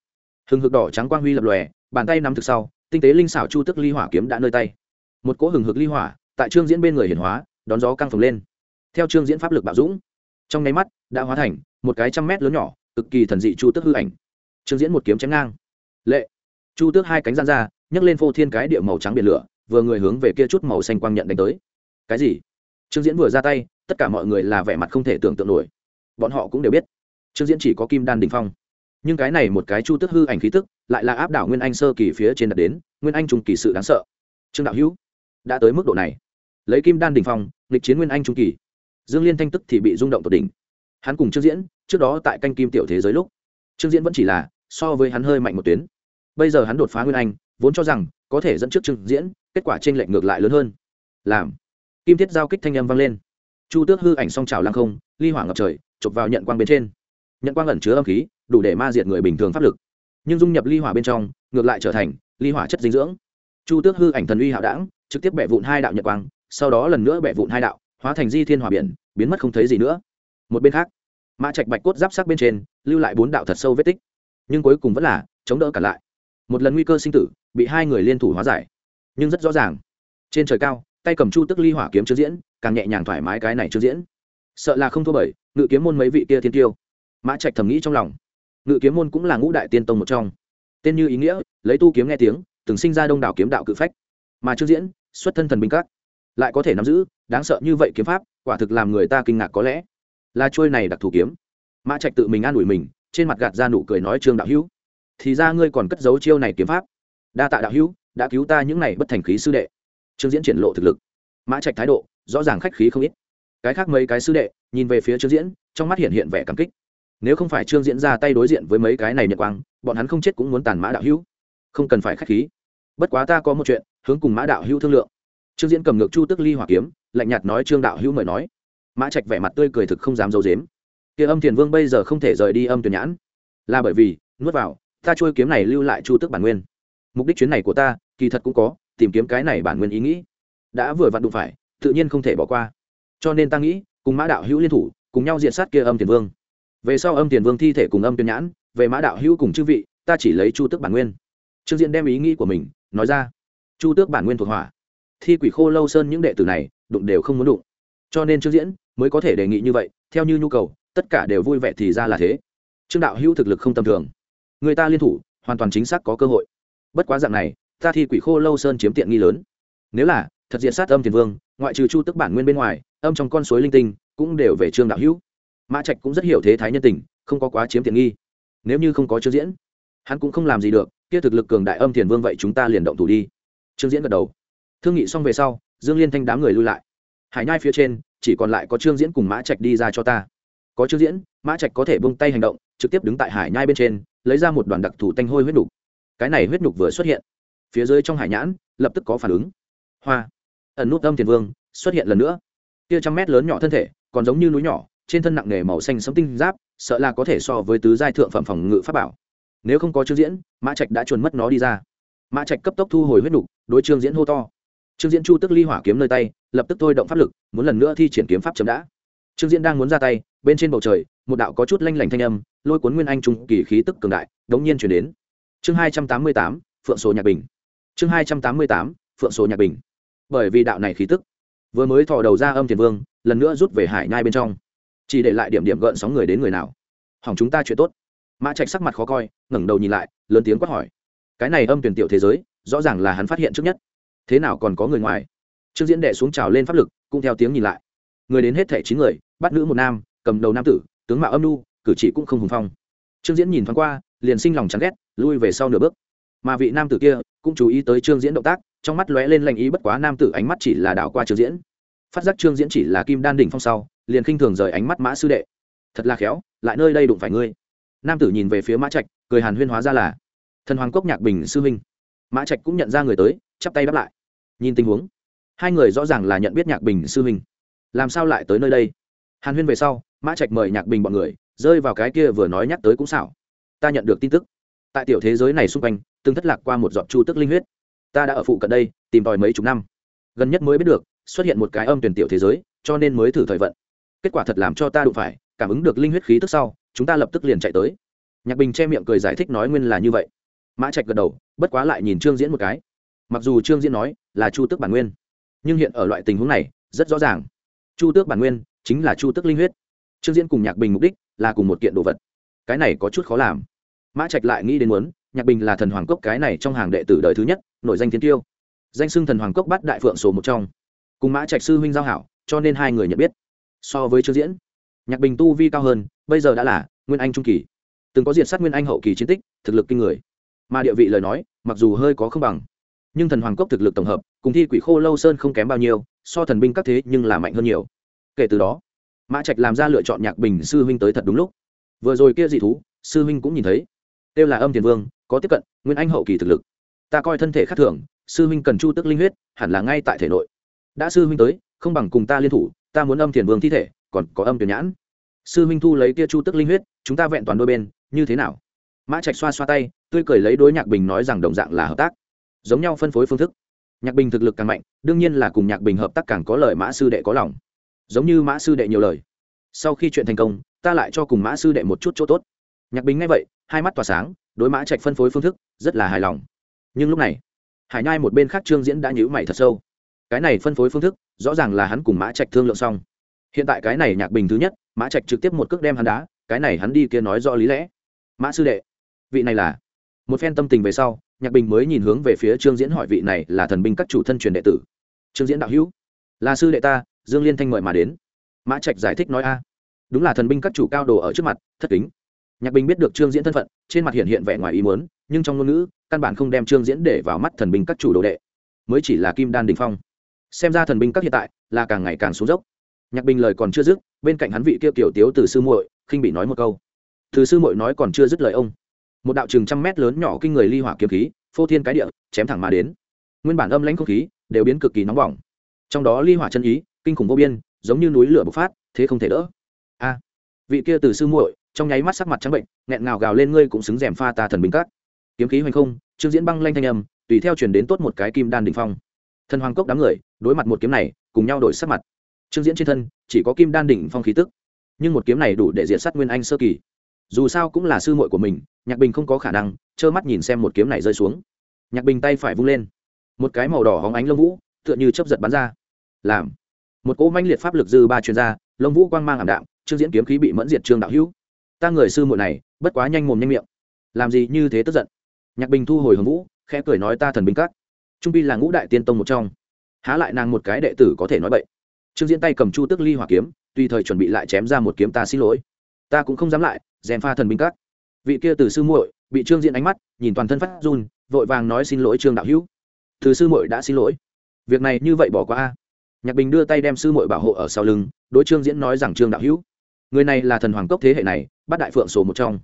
Hừng hực đỏ trắng quang huy lập lòe, bàn tay nắm thực sau tinh tế linh xảo chu tước ly hỏa kiếm đã nơi tay. Một cỗ hừng hực ly hỏa tại trương diễn bên người hiển hóa, đón gió căng phồng lên. Theo trương diễn pháp lực bạo dũng, trong nháy mắt đã hóa thành một cái trăm mét lớn nhỏ, cực kỳ thần dị chu tước hư ảnh. Trương diễn một kiếm chém ngang. Lệ. Chu tước hai cánh gian ra, nhấc lên phô thiên cái địa màu trắng biển lửa, vừa người hướng về kia chút màu xanh quang nhận đánh tới. Cái gì? Trương diễn vừa ra tay, tất cả mọi người là vẻ mặt không thể tưởng tượng nổi. Bọn họ cũng đều biết, trương diễn chỉ có kim đan đình phong nhưng cái này một cái chu tức hư ảnh khí tức lại là áp đảo nguyên anh sơ kỳ phía trên đặt đến, nguyên anh trung kỳ sự đáng sợ. Trương đạo hữu, đã tới mức độ này. Lấy kim đan đình phong, nghịch chiến nguyên anh trung kỳ. Dương liên thanh tức thì bị rung động tột đỉnh. Hắn cùng trương diễn, trước đó tại canh kim tiểu thế giới lúc, trương diễn vẫn chỉ là so với hắn hơi mạnh một tuyến. Bây giờ hắn đột phá nguyên anh, vốn cho rằng có thể dẫn trước trương diễn, kết quả t r ê n lệch ngược lại lớn hơn. Làm. Kim thiết giao kích thanh âm vang lên. Chu tước hư ảnh song trào lăng không, ly hỏa ngập trời, chụp vào nhận quang bên trên. Nhận quang ẩn chứa âm khí đủ để ma diệt người bình thường pháp lực. Nhưng dung nhập ly hỏa bên trong, ngược lại trở thành ly hỏa chất dinh dưỡng. Chu tước hư ảnh thần uy hạo đảng trực tiếp bẻ vụn hai đạo nhật quang, sau đó lần nữa bẻ vụn hai đạo, hóa thành di thiên hỏa biển, biến mất không thấy gì nữa. Một bên khác, mã trạch bạch cốt giáp sắc bên trên, lưu lại bốn đạo thật sâu vết tích. Nhưng cuối cùng vẫn là chống đỡ cả lại. Một lần nguy cơ sinh tử, bị hai người liên thủ hóa giải. Nhưng rất rõ ràng, trên trời cao, tay cầm chu tức ly hỏa kiếm chưa diễn, càng nhẹ nhàng thoải mái cái này chưa diễn. Sợ là không thua bởi, ngự kiếm môn mấy vị kia thiên tiêu. Mã trạch thầm nghĩ trong lòng ngự kiếm môn cũng là ngũ đại tiên tông một trong. Tên như ý nghĩa, lấy tu kiếm nghe tiếng, từng sinh ra đông đảo kiếm đạo cự phách. Mà trương diễn, xuất thân thần binh các, lại có thể nắm giữ, đáng sợ như vậy kiếm pháp, quả thực làm người ta kinh ngạc có lẽ. Là trôi này đặc thù kiếm. Mã trạch tự mình an ủi mình, trên mặt gạt ra nụ cười nói, trương đạo hữu, thì ra ngươi còn cất giấu chiêu này kiếm pháp. Đa tạ đạo hữu, đã cứu ta những này bất thành khí sư đệ. Trương diễn triển lộ thực lực. Mã trạch thái độ, rõ ràng khách khí không ít. Cái khác mấy cái sư đệ, nhìn về phía trương diễn, trong mắt hiện hiện vẻ cảm kích nếu không phải trương diễn ra tay đối diện với mấy cái này nhật quang, bọn hắn không chết cũng muốn tàn mã đạo hữu. Không cần phải khách khí. Bất quá ta có một chuyện, hướng cùng mã đạo hữu thương lượng. Trương diễn cầm ngược chu tức ly hỏa kiếm, lạnh nhạt nói trương đạo hữu mời nói. Mã trạch vẻ mặt tươi cười thực không dám d i ấ u dếm kia âm thiền vương bây giờ không thể rời đi âm tuyển nhãn. Là bởi vì, nuốt vào, ta trôi kiếm này lưu lại chu tức bản nguyên. Mục đích chuyến này của ta, kỳ thật cũng có, tìm kiếm cái này bản nguyên ý nghĩ. Đã vừa vặn đụng phải, tự nhiên không thể bỏ qua. Cho nên ta nghĩ, cùng mã đạo hữu liên thủ, cùng nhau diện sát kia âm thiền vương về sau âm tiền vương thi thể cùng âm tiền nhãn, về mã đạo hữu cùng chư vị, ta chỉ lấy chu tước bản nguyên. Trương diễn đem ý nghĩ của mình nói ra. Chu tước bản nguyên thuộc hỏa. Thi quỷ khô lâu sơn những đệ tử này, đụng đều không muốn đụng. Cho nên trương diễn mới có thể đề nghị như vậy, theo như nhu cầu, tất cả đều vui vẻ thì ra là thế. Trương đạo hữu thực lực không tầm thường. Người ta liên thủ, hoàn toàn chính xác có cơ hội. Bất quá dạng này, ta thi quỷ khô lâu sơn chiếm tiện nghi lớn. Nếu là, thật diện sát âm thiền vương, ngoại trừ chu tức bản nguyên bên ngoài, âm trong con suối linh tinh, cũng đều về trương đạo hữu mã trạch cũng rất hiểu thế thái nhân tình, không có quá chiếm tiện nghi. Nếu như không có trương diễn, hắn cũng không làm gì được, kia thực lực cường đại âm thiền vương vậy chúng ta liền động thủ đi. Trương diễn gật đầu. Thương nghị xong về sau, dương liên thanh đám người lui lại. Hải nhai phía trên, chỉ còn lại có trương diễn cùng mã trạch đi ra cho ta. Có trương diễn, mã trạch có thể bông tay hành động, trực tiếp đứng tại hải nhai bên trên, lấy ra một đoàn đặc thù tanh hôi huyết nục. cái này huyết nục vừa xuất hiện, phía dưới trong hải nhãn, lập tức có phản ứng. Hoa! Ẩn nút âm thiền vương xuất hiện lần nữa. Kia trăm mét lớn nhỏ thân thể, còn giống như núi nhỏ trên thân nặng nề màu xanh sống tinh giáp, sợ là có thể so với tứ giai thượng phẩm phòng ngự pháp bảo. Nếu không có trương diễn, mã trạch đã chuồn mất nó đi ra. Mã trạch cấp tốc thu hồi huyết nục, đối trương diễn hô to. Trương diễn chu tức ly hỏa kiếm nơi tay, lập tức thôi động pháp lực, muốn lần nữa thi triển kiếm pháp chấm đã. Trương diễn đang muốn ra tay, bên trên bầu trời, một đạo có chút lanh lảnh thanh âm, lôi cuốn nguyên anh trung kỳ khí tức cường đại, đống nhiên chuyển đến. Chương hai trăm tám mươi tám, phượng sổ nhạc bình. Chương hai trăm tám mươi tám, phượng sổ nhạc bình. Bởi vì đạo này khí tức, vừa mới thò đầu ra âm tiền vương, lần nữa rút về hải nhai bên trong chỉ để lại điểm điểm gợn sóng người đến người nào. Hỏng chúng ta chuyện tốt. Mã trạch sắc mặt khó coi, ngẩng đầu nhìn lại, lớn tiếng quát hỏi. Cái này âm tuyển tiểu thế giới, rõ ràng là hắn phát hiện trước nhất. Thế nào còn có người ngoài? Trương diễn đệ xuống trào lên pháp lực, cũng theo tiếng nhìn lại. Người đến hết thẻ chín người, bắt nữ một nam, cầm đầu nam tử, tướng mạo âm nu cử chỉ cũng không hùng phong. Trương diễn nhìn thoáng qua, liền sinh lòng chán ghét, lui về sau nửa bước. Mà vị nam tử kia, cũng chú ý tới trương diễn động tác, trong mắt lóe lên lành ý bất quá nam tử ánh mắt chỉ là đảo qua trương diễn phát giác trương diễn chỉ là kim đan đỉnh phong sau, liền khinh thường rời ánh mắt mã sư đệ. Thật là khéo, lại nơi đây đụng phải ngươi. Nam tử nhìn về phía mã trạch, cười hàn huyên hóa ra là, thần hoàng cốc nhạc bình sư huynh. Mã trạch cũng nhận ra người tới, chắp tay đáp lại. Nhìn tình huống, hai người rõ ràng là nhận biết nhạc bình sư huynh. Làm sao lại tới nơi đây? Hàn huyên về sau, mã trạch mời nhạc bình bọn người, rơi vào cái kia vừa nói nhắc tới cũng xảo. Ta nhận được tin tức. Tại tiểu thế giới này xung quanh, từng thất lạc qua một giọt chu tức linh huyết. Ta đã ở phụ cận đây, tìm tòi mấy chục năm. Gần nhất mới biết được xuất hiện một cái âm tuyển tiểu thế giới, cho nên mới thử thời vận. Kết quả thật làm cho ta đụng phải, cảm ứng được linh huyết khí tức sau, chúng ta lập tức liền chạy tới. Nhạc bình che miệng cười giải thích nói nguyên là như vậy. Mã trạch gật đầu, bất quá lại nhìn trương diễn một cái. Mặc dù trương diễn nói là chu tước bản nguyên, nhưng hiện ở loại tình huống này, rất rõ ràng. Chu tước bản nguyên chính là chu tước linh huyết. Trương diễn cùng nhạc bình mục đích là cùng một kiện đồ vật. Cái này có chút khó làm. Mã trạch lại nghĩ đến muốn, nhạc bình là thần hoàng cốc cái này trong hàng đệ tử đời thứ nhất, nổi danh thiên tiêu. Danh xưng thần hoàng cốc bắt đại phượng số một trong cùng mã trạch sư huynh giao hảo, cho nên hai người nhận biết. So với trương diễn, nhạc bình tu vi cao hơn, bây giờ đã là nguyên anh trung kỳ. Từng có diệt sát nguyên anh hậu kỳ chiến tích, thực lực kinh người. Mà địa vị lời nói, mặc dù hơi có không bằng, nhưng thần hoàng cốc thực lực tổng hợp, cùng thi quỷ khô lâu sơn không kém bao nhiêu, so thần binh các thế nhưng là mạnh hơn nhiều. Kể từ đó, mã trạch làm ra lựa chọn nhạc bình sư huynh tới thật đúng lúc. Vừa rồi kia dị thú, sư huynh cũng nhìn thấy. Têu là âm thiền vương, có tiếp cận nguyên anh hậu kỳ thực lực. Ta coi thân thể khác thường, sư huynh cần chu tức linh huyết, hẳn là ngay tại thể nội đã sư huynh tới, không bằng cùng ta liên thủ, ta muốn âm thiền vương thi thể, còn có âm tuyển nhãn. Sư huynh thu lấy kia chu tức linh huyết, chúng ta vẹn toàn đôi bên, như thế nào? Mã trạch xoa xoa tay, tươi cười lấy đối nhạc bình nói rằng đồng dạng là hợp tác. Giống nhau phân phối phương thức. Nhạc bình thực lực càng mạnh, đương nhiên là cùng nhạc bình hợp tác càng có lời mã sư đệ có lòng. Giống như mã sư đệ nhiều lời. Sau khi chuyện thành công, ta lại cho cùng mã sư đệ một chút chỗ tốt. Nhạc bình nghe vậy, hai mắt tỏa sáng, đối mã trạch phân phối phương thức, rất là hài lòng. Nhưng lúc này, hải nhai một bên khác trương diễn đã nhữ mày thật sâu cái này phân phối phương thức, rõ ràng là hắn cùng mã trạch thương lượng xong. Hiện tại cái này nhạc bình thứ nhất, mã trạch trực tiếp một cước đem hắn đá, cái này hắn đi kia nói rõ lý lẽ. Mã sư đệ, vị này là? Một phen tâm tình về sau, nhạc bình mới nhìn hướng về phía trương diễn hỏi vị này là thần binh các chủ thân truyền đệ tử. Trương diễn đạo hữu, là sư đệ ta, dương liên thanh mời mà đến. Mã trạch giải thích nói a. Đúng là thần binh các chủ cao đồ ở trước mặt, thất kính. Nhạc bình biết được trương diễn thân phận, trên mặt hiện hiện vẻ ngoài ý muốn, nhưng trong ngôn ngữ, căn bản không đem trương diễn để vào mắt thần binh các chủ đồ đệ. Mới chỉ là kim đan đình phong xem ra thần binh các hiện tại là càng ngày càng xuống dốc. Nhạc bình lời còn chưa dứt, bên cạnh hắn vị kia kiểu tiếu từ sư muội, khinh bị nói một câu. Từ sư muội nói còn chưa dứt lời ông. Một đạo chừng trăm mét lớn nhỏ kinh người ly hỏa kiếm khí, phô thiên cái địa, chém thẳng mà đến. Nguyên bản âm lãnh không khí đều biến cực kỳ nóng bỏng. Trong đó ly hỏa chân ý, kinh khủng vô biên, giống như núi lửa bộc phát, thế không thể đỡ. A, vị kia từ sư muội, trong nháy mắt sắc mặt trắng bệnh, nghẹn ngào gào lên ngươi cũng xứng rèm pha ta thần binh các. Kiếm khí hoành không, trương diễn băng lanh thanh âm, tùy theo truyền đến tốt một cái kim đan đình phong. Thần hoàng cốc đám người đối mặt một kiếm này, cùng nhau đổi sắc mặt. Trương diễn trên thân, chỉ có kim đan đỉnh phong khí tức. Nhưng một kiếm này đủ để diệt sát nguyên anh sơ kỳ. Dù sao cũng là sư muội của mình, nhạc bình không có khả năng trơ mắt nhìn xem một kiếm này rơi xuống. Nhạc bình tay phải vung lên. Một cái màu đỏ hóng ánh lông vũ, tựa như chấp giật bắn ra. Làm. Một cỗ manh liệt pháp lực dư ba chuyên gia lông vũ quang mang ảm đạm, trương diễn kiếm khí bị mẫn diệt trương đạo hữu. Ta người sư muội này, bất quá nhanh mồm nhanh miệng. Làm gì như thế tức giận? Nhạc bình thu hồi hồng vũ, khẽ cười nói ta thần binh các. Trung bi là ngũ đại tiên tông một trong há lại nàng một cái đệ tử có thể nói vậy trương diễn tay cầm chu tức ly hỏa kiếm, tùy thời chuẩn bị lại chém ra một kiếm ta xin lỗi. Ta cũng không dám lại dèm pha thần binh các. Vị kia từ sư muội bị trương diễn ánh mắt, nhìn toàn thân phát run, vội vàng nói xin lỗi trương đạo hữu. Từ sư muội đã xin lỗi. Việc này như vậy bỏ qua a. Nhạc bình đưa tay đem sư muội bảo hộ ở sau lưng, đối trương diễn nói rằng trương đạo hữu, người này là thần hoàng cốc thế hệ này, bắt đại phượng sổ một trong.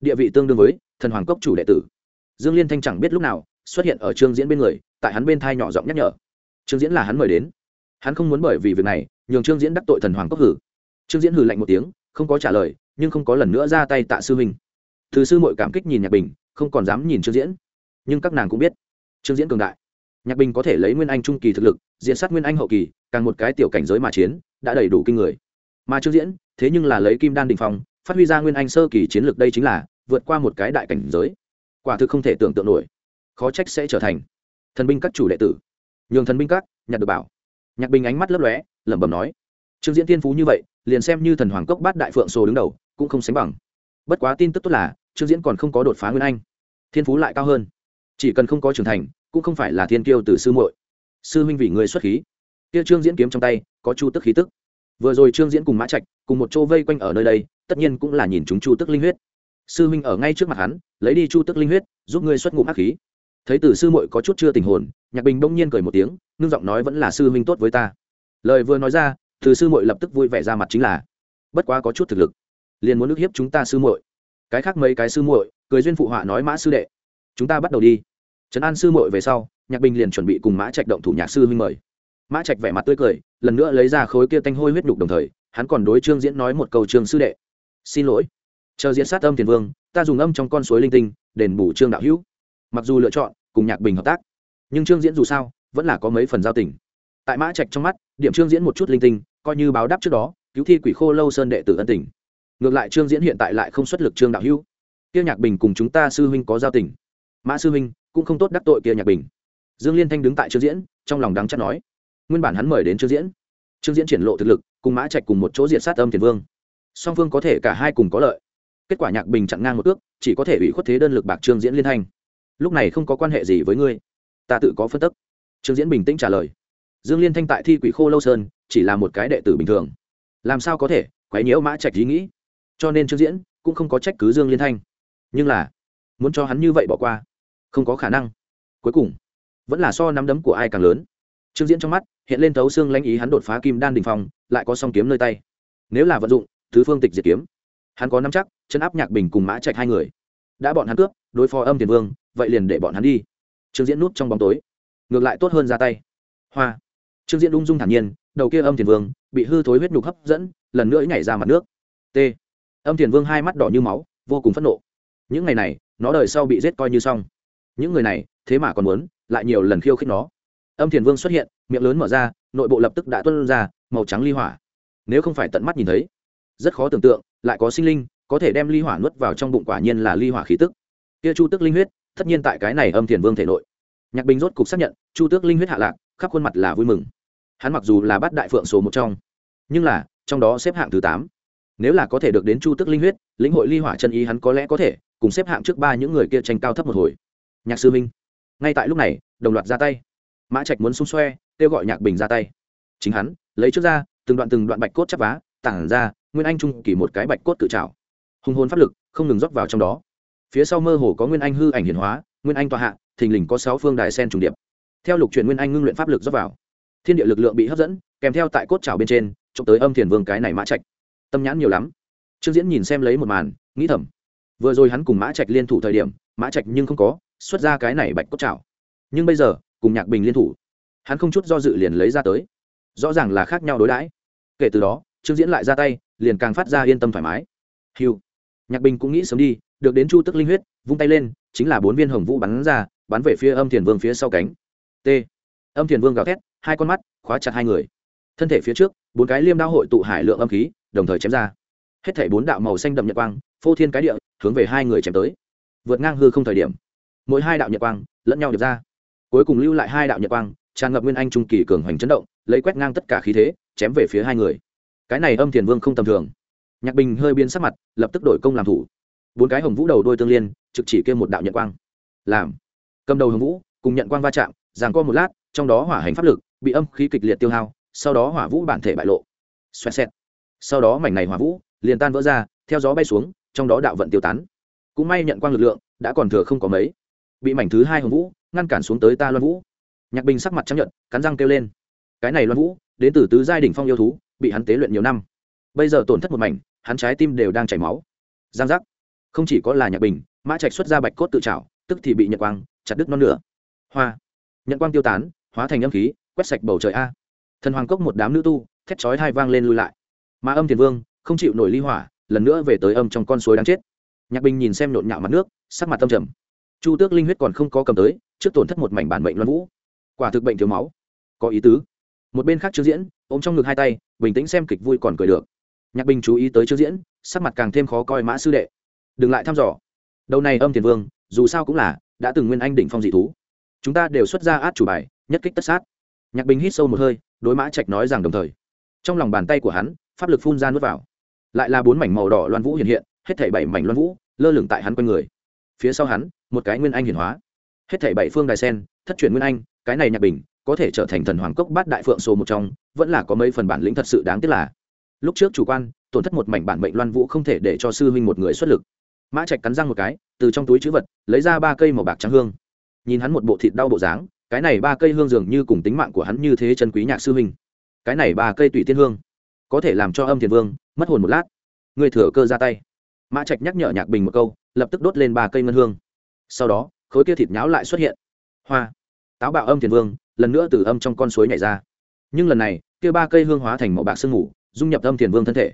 Địa vị tương đương với thần hoàng cốc chủ đệ tử. Dương liên thanh chẳng biết lúc nào xuất hiện ở trương diễn bên người, tại hắn bên thai nhỏ giọng nhắc nhở trương diễn là hắn mời đến. Hắn không muốn bởi vì việc này, nhường trương diễn đắc tội thần hoàng cốc hử. Trương diễn hử lạnh một tiếng, không có trả lời, nhưng không có lần nữa ra tay tạ sư huynh. Thứ sư mội cảm kích nhìn nhạc bình, không còn dám nhìn trương diễn. Nhưng các nàng cũng biết, trương diễn cường đại. Nhạc bình có thể lấy nguyên anh trung kỳ thực lực, diện sát nguyên anh hậu kỳ, càng một cái tiểu cảnh giới mà chiến, đã đầy đủ kinh người. Mà trương diễn, thế nhưng là lấy kim đan đình phong, phát huy ra nguyên anh sơ kỳ chiến lược đây chính là vượt qua một cái đại cảnh giới. Quả thực không thể tưởng tượng nổi. Khó trách sẽ trở thành thần binh các chủ đệ tử nhường thần binh các, nhặt được bảo. Nhạc bình ánh mắt lấp lóe, lẩm bẩm nói, trương diễn tiên phú như vậy, liền xem như thần hoàng cốc bát đại phượng sồ đứng đầu, cũng không sánh bằng. Bất quá tin tức tốt là, trương diễn còn không có đột phá nguyên anh. Thiên phú lại cao hơn. Chỉ cần không có trưởng thành, cũng không phải là thiên kiêu từ sư muội. Sư huynh vì người xuất khí. Kia trương diễn kiếm trong tay, có chu tức khí tức. Vừa rồi trương diễn cùng mã trạch, cùng một chỗ vây quanh ở nơi đây, tất nhiên cũng là nhìn chúng chu tức linh huyết. Sư huynh ở ngay trước mặt hắn, lấy đi chu tức linh huyết, giúp ngươi xuất ngụm ác khí thấy từ sư muội có chút chưa tình hồn, nhạc bình đông nhiên cười một tiếng, ngưng giọng nói vẫn là sư huynh tốt với ta. Lời vừa nói ra, từ sư muội lập tức vui vẻ ra mặt chính là, bất quá có chút thực lực, liền muốn ức hiếp chúng ta sư muội. Cái khác mấy cái sư muội, cười duyên phụ họa nói mã sư đệ, chúng ta bắt đầu đi. Trấn an sư muội về sau, nhạc bình liền chuẩn bị cùng mã trạch động thủ nhạc sư huynh mời. Mã trạch vẻ mặt tươi cười, lần nữa lấy ra khối kia tanh hôi huyết đục đồng thời, hắn còn đối trương diễn nói một câu trương sư đệ. Xin lỗi. Chờ diễn sát âm tiền vương, ta dùng âm trong con suối linh tinh, đền bù trương đạo hữu mặc dù lựa chọn cùng nhạc bình hợp tác, nhưng trương diễn dù sao vẫn là có mấy phần giao tình. Tại mã trạch trong mắt, điểm trương diễn một chút linh tinh, coi như báo đáp trước đó, cứu thi quỷ khô lâu sơn đệ tử ân tình. Ngược lại trương diễn hiện tại lại không xuất lực trương đạo hữu. Kia nhạc bình cùng chúng ta sư huynh có giao tình. Mã sư huynh, cũng không tốt đắc tội kia nhạc bình. Dương liên thanh đứng tại trương diễn, trong lòng đáng chắc nói. Nguyên bản hắn mời đến trương diễn. Trương diễn triển lộ thực lực, cùng mã trạch cùng một chỗ diện sát âm thiền vương. Song phương có thể cả hai cùng có lợi. Kết quả nhạc bình chặn ngang một ước chỉ có thể ủy khuất thế đơn lực bạc trương diễn liên thanh lúc này không có quan hệ gì với ngươi. Ta tự có phân tức. Trương diễn bình tĩnh trả lời. Dương liên thanh tại thi quỷ khô lâu sơn, chỉ là một cái đệ tử bình thường. Làm sao có thể? Quấy nhiễu mã trạch ý nghĩ. Cho nên trương diễn cũng không có trách cứ dương liên thanh. Nhưng là, muốn cho hắn như vậy bỏ qua, không có khả năng. Cuối cùng, vẫn là so nắm đấm của ai càng lớn. Trương diễn trong mắt hiện lên thấu xương lãnh ý hắn đột phá kim đan đình phòng lại có song kiếm nơi tay. Nếu là vận dụng, thứ phương tịch diệt kiếm. Hắn có nắm chắc, chân áp nhạc bình cùng mã trạch hai người. Đã bọn hắn cướp, đối phó âm tiền vương vậy liền để bọn hắn đi. Trương diễn nút trong bóng tối. Ngược lại tốt hơn ra tay. Hoa. Trương diễn ung dung thản nhiên, đầu kia âm thiền vương bị hư thối huyết nhục hấp dẫn, lần nữa nhảy ra mặt nước. T. Âm thiền vương hai mắt đỏ như máu, vô cùng phẫn nộ. Những ngày này, nó đời sau bị giết coi như xong. Những người này, thế mà còn muốn, lại nhiều lần khiêu khích nó. Âm thiền vương xuất hiện, miệng lớn mở ra, nội bộ lập tức đã tuân ra, màu trắng ly hỏa. Nếu không phải tận mắt nhìn thấy, rất khó tưởng tượng, lại có sinh linh có thể đem ly hỏa nuốt vào trong bụng quả nhiên là ly hỏa khí tức. Kia chu tức linh huyết tất nhiên tại cái này âm thiền vương thể nội. Nhạc bình rốt cục xác nhận, chu tước linh huyết hạ lạc, khắp khuôn mặt là vui mừng. Hắn mặc dù là bát đại phượng số một trong, nhưng là, trong đó xếp hạng thứ tám. Nếu là có thể được đến chu tước linh huyết, lĩnh hội ly hỏa chân ý hắn có lẽ có thể cùng xếp hạng trước ba những người kia tranh cao thấp một hồi. Nhạc sư minh, ngay tại lúc này, đồng loạt ra tay. Mã trạch muốn xung xoe, kêu gọi nhạc bình ra tay. Chính hắn, lấy trước ra, từng đoạn từng đoạn bạch cốt chắp vá, tản ra nguyên anh trung kỳ một cái bạch cốt cự trào hùng hồn pháp lực không ngừng rót vào trong đó phía sau mơ hồ có nguyên anh hư ảnh hiển hóa, nguyên anh tọa hạ, thình lình có sáu phương đài sen trùng điệp. Theo lục truyền nguyên anh ngưng luyện pháp lực dốc vào, thiên địa lực lượng bị hấp dẫn, kèm theo tại cốt trào bên trên trộm tới âm thiền vương cái này mã trạch. Tâm nhãn nhiều lắm. Trương diễn nhìn xem lấy một màn, nghĩ thầm, vừa rồi hắn cùng mã trạch liên thủ thời điểm, mã trạch nhưng không có xuất ra cái này bạch cốt trào nhưng bây giờ, cùng nhạc bình liên thủ, hắn không chút do dự liền lấy ra tới. Rõ ràng là khác nhau đối đãi. Kể từ đó, trương diễn lại ra tay, liền càng phát ra yên tâm thoải mái. Hiu nhạc bình cũng nghĩ sớm đi được đến chu tức linh huyết, vung tay lên, chính là bốn viên hồng vũ bắn ra, bắn về phía âm thiền vương phía sau cánh. T. Âm thiền vương gào thét, hai con mắt, khóa chặt hai người. Thân thể phía trước, bốn cái liêm đao hội tụ hải lượng âm khí, đồng thời chém ra. Hết thảy bốn đạo màu xanh đậm nhật quang, phô thiên cái địa, hướng về hai người chém tới. Vượt ngang hư không thời điểm, mỗi hai đạo nhật quang lẫn nhau điệp ra. Cuối cùng lưu lại hai đạo nhật quang, tràn ngập nguyên anh trung kỳ cường hoành chấn động, lấy quét ngang tất cả khí thế, chém về phía hai người. Cái này âm thiền vương không tầm thường. Nhạc bình hơi biến sắc mặt, lập tức đổi công làm thủ bốn cái hồng vũ đầu đôi tương liên, trực chỉ kêu một đạo nhận quang. Làm. Cầm đầu hồng vũ, cùng nhận quang va chạm ràng co một lát, trong đó hỏa hành pháp lực, bị âm khí kịch liệt tiêu hao, sau đó hỏa vũ bản thể bại lộ. Xoẹt xẹt. Sau đó mảnh này hỏa vũ, liền tan vỡ ra, theo gió bay xuống, trong đó đạo vận tiêu tán. Cũng may nhận quang lực lượng, đã còn thừa không có mấy. Bị mảnh thứ hai hồng vũ, ngăn cản xuống tới ta loan vũ. Nhạc bình sắc mặt chấp nhận cắn răng kêu lên. Cái này loan vũ, đến từ tứ giai đ ỉ n h phong yêu thú, bị hắn tế luyện nhiều năm. Bây giờ tổn thất một mảnh, hắn trái tim đều đang chảy máu. Giang giác không chỉ có là nhạc bình, mã trạch xuất ra bạch cốt tự trào tức thì bị nhật quang chặt đứt non nửa. Hoa. Nhật quang tiêu tán, hóa thành âm khí, quét sạch bầu trời a. Thần hoàng cốc một đám nữ tu, thét chói hai vang lên lui lại. Mà âm thiền vương, không chịu nổi ly hỏa, lần nữa về tới âm trong con suối đáng chết. Nhạc bình nhìn xem nhộn nhạo mặt nước, sắc mặt tâm trầm. Chu tước linh huyết còn không có cầm tới, trước tổn thất một mảnh bản bệnh loan vũ. Quả thực bệnh thiếu máu. Có ý tứ. Một bên khác chưa diễn, ôm trong ngực hai tay, bình tĩnh xem kịch vui còn cười được. Nhạc bình chú ý tới chưa diễn, sắc mặt càng thêm khó coi mã sư đệ đừng lại thăm dò. Đầu này âm thiền vương, dù sao cũng là đã từng nguyên anh đỉnh phong dị thú. Chúng ta đều xuất ra át chủ bài, nhất kích tất sát. Nhạc bình hít sâu một hơi, đối mã trạch nói rằng đồng thời, trong lòng bàn tay của hắn, pháp lực phun ra nước vào. Lại là bốn mảnh màu đỏ loan vũ hiện hiện, hết thảy bảy mảnh loan vũ, lơ lửng tại hắn quanh người. Phía sau hắn, một cái nguyên anh hiển hóa. Hết thảy bảy phương đài sen, thất truyền nguyên anh, cái này nhạc bình có thể trở thành thần hoàng cốc bát đại phượng số một trong, vẫn là có mấy phần bản lĩnh thật sự đáng tiếc là. Lúc trước chủ quan, tổn thất một mảnh bản mệnh loan vũ không thể để cho sư huynh một người xuất lực mã trạch cắn răng một cái, từ trong túi chữ vật, lấy ra ba cây màu bạc trắng hương. Nhìn hắn một bộ thịt đau bộ dáng, cái này ba cây hương dường như cùng tính mạng của hắn như thế chân quý nhạc sư huynh. Cái này ba cây tùy tiên hương, có thể làm cho âm thiền vương mất hồn một lát. Người thừa cơ ra tay. Mã trạch nhắc nhở nhạc bình một câu, lập tức đốt lên ba cây ngân hương. Sau đó, khối kia thịt nháo lại xuất hiện. Hoa. Táo bạo âm thiền vương, lần nữa từ âm trong con suối nhảy ra. Nhưng lần này, kia ba cây hương hóa thành màu bạc sương mù, dung nhập âm thiền vương thân thể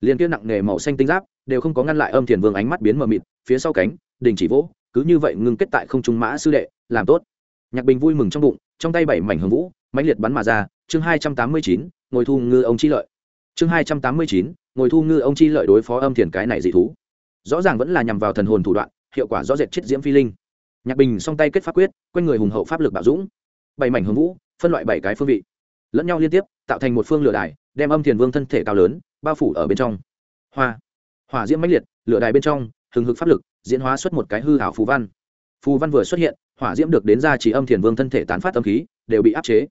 liền kia nặng nề màu xanh tinh giáp, đều không có ngăn lại âm thiền vương ánh mắt biến mờ mịt, phía sau cánh, đình chỉ vỗ, cứ như vậy ngưng kết tại không trung mã sư đệ, làm tốt. Nhạc bình vui mừng trong bụng, trong tay bảy mảnh hương vũ, mãnh liệt bắn mà ra, chương hai trăm tám mươi chín, ngồi thu ngư ông chi lợi. Chương hai trăm tám mươi chín, ngồi thu ngư ông chi lợi đối phó âm thiền cái này dị thú. Rõ ràng vẫn là nhằm vào thần hồn thủ đoạn, hiệu quả rõ rệt chết diễm phi linh. Nhạc bình song tay kết pháp quyết, quanh người hùng hậu pháp lực bảo dũng. Bảy mảnh hướng vũ, phân loại bảy cái phương vị. Lẫn nhau liên tiếp, tạo thành một phương lửa đài, đem âm thiền vương thân thể cao lớn bao phủ ở bên trong. Hoa. Hỏa diễm mãnh liệt, lửa đài bên trong, hừng hực pháp lực, diễn hóa xuất một cái hư hảo phù văn. Phù văn vừa xuất hiện, hỏa diễm được đến ra chỉ âm thiền vương thân thể tán phát âm khí, đều bị áp chế.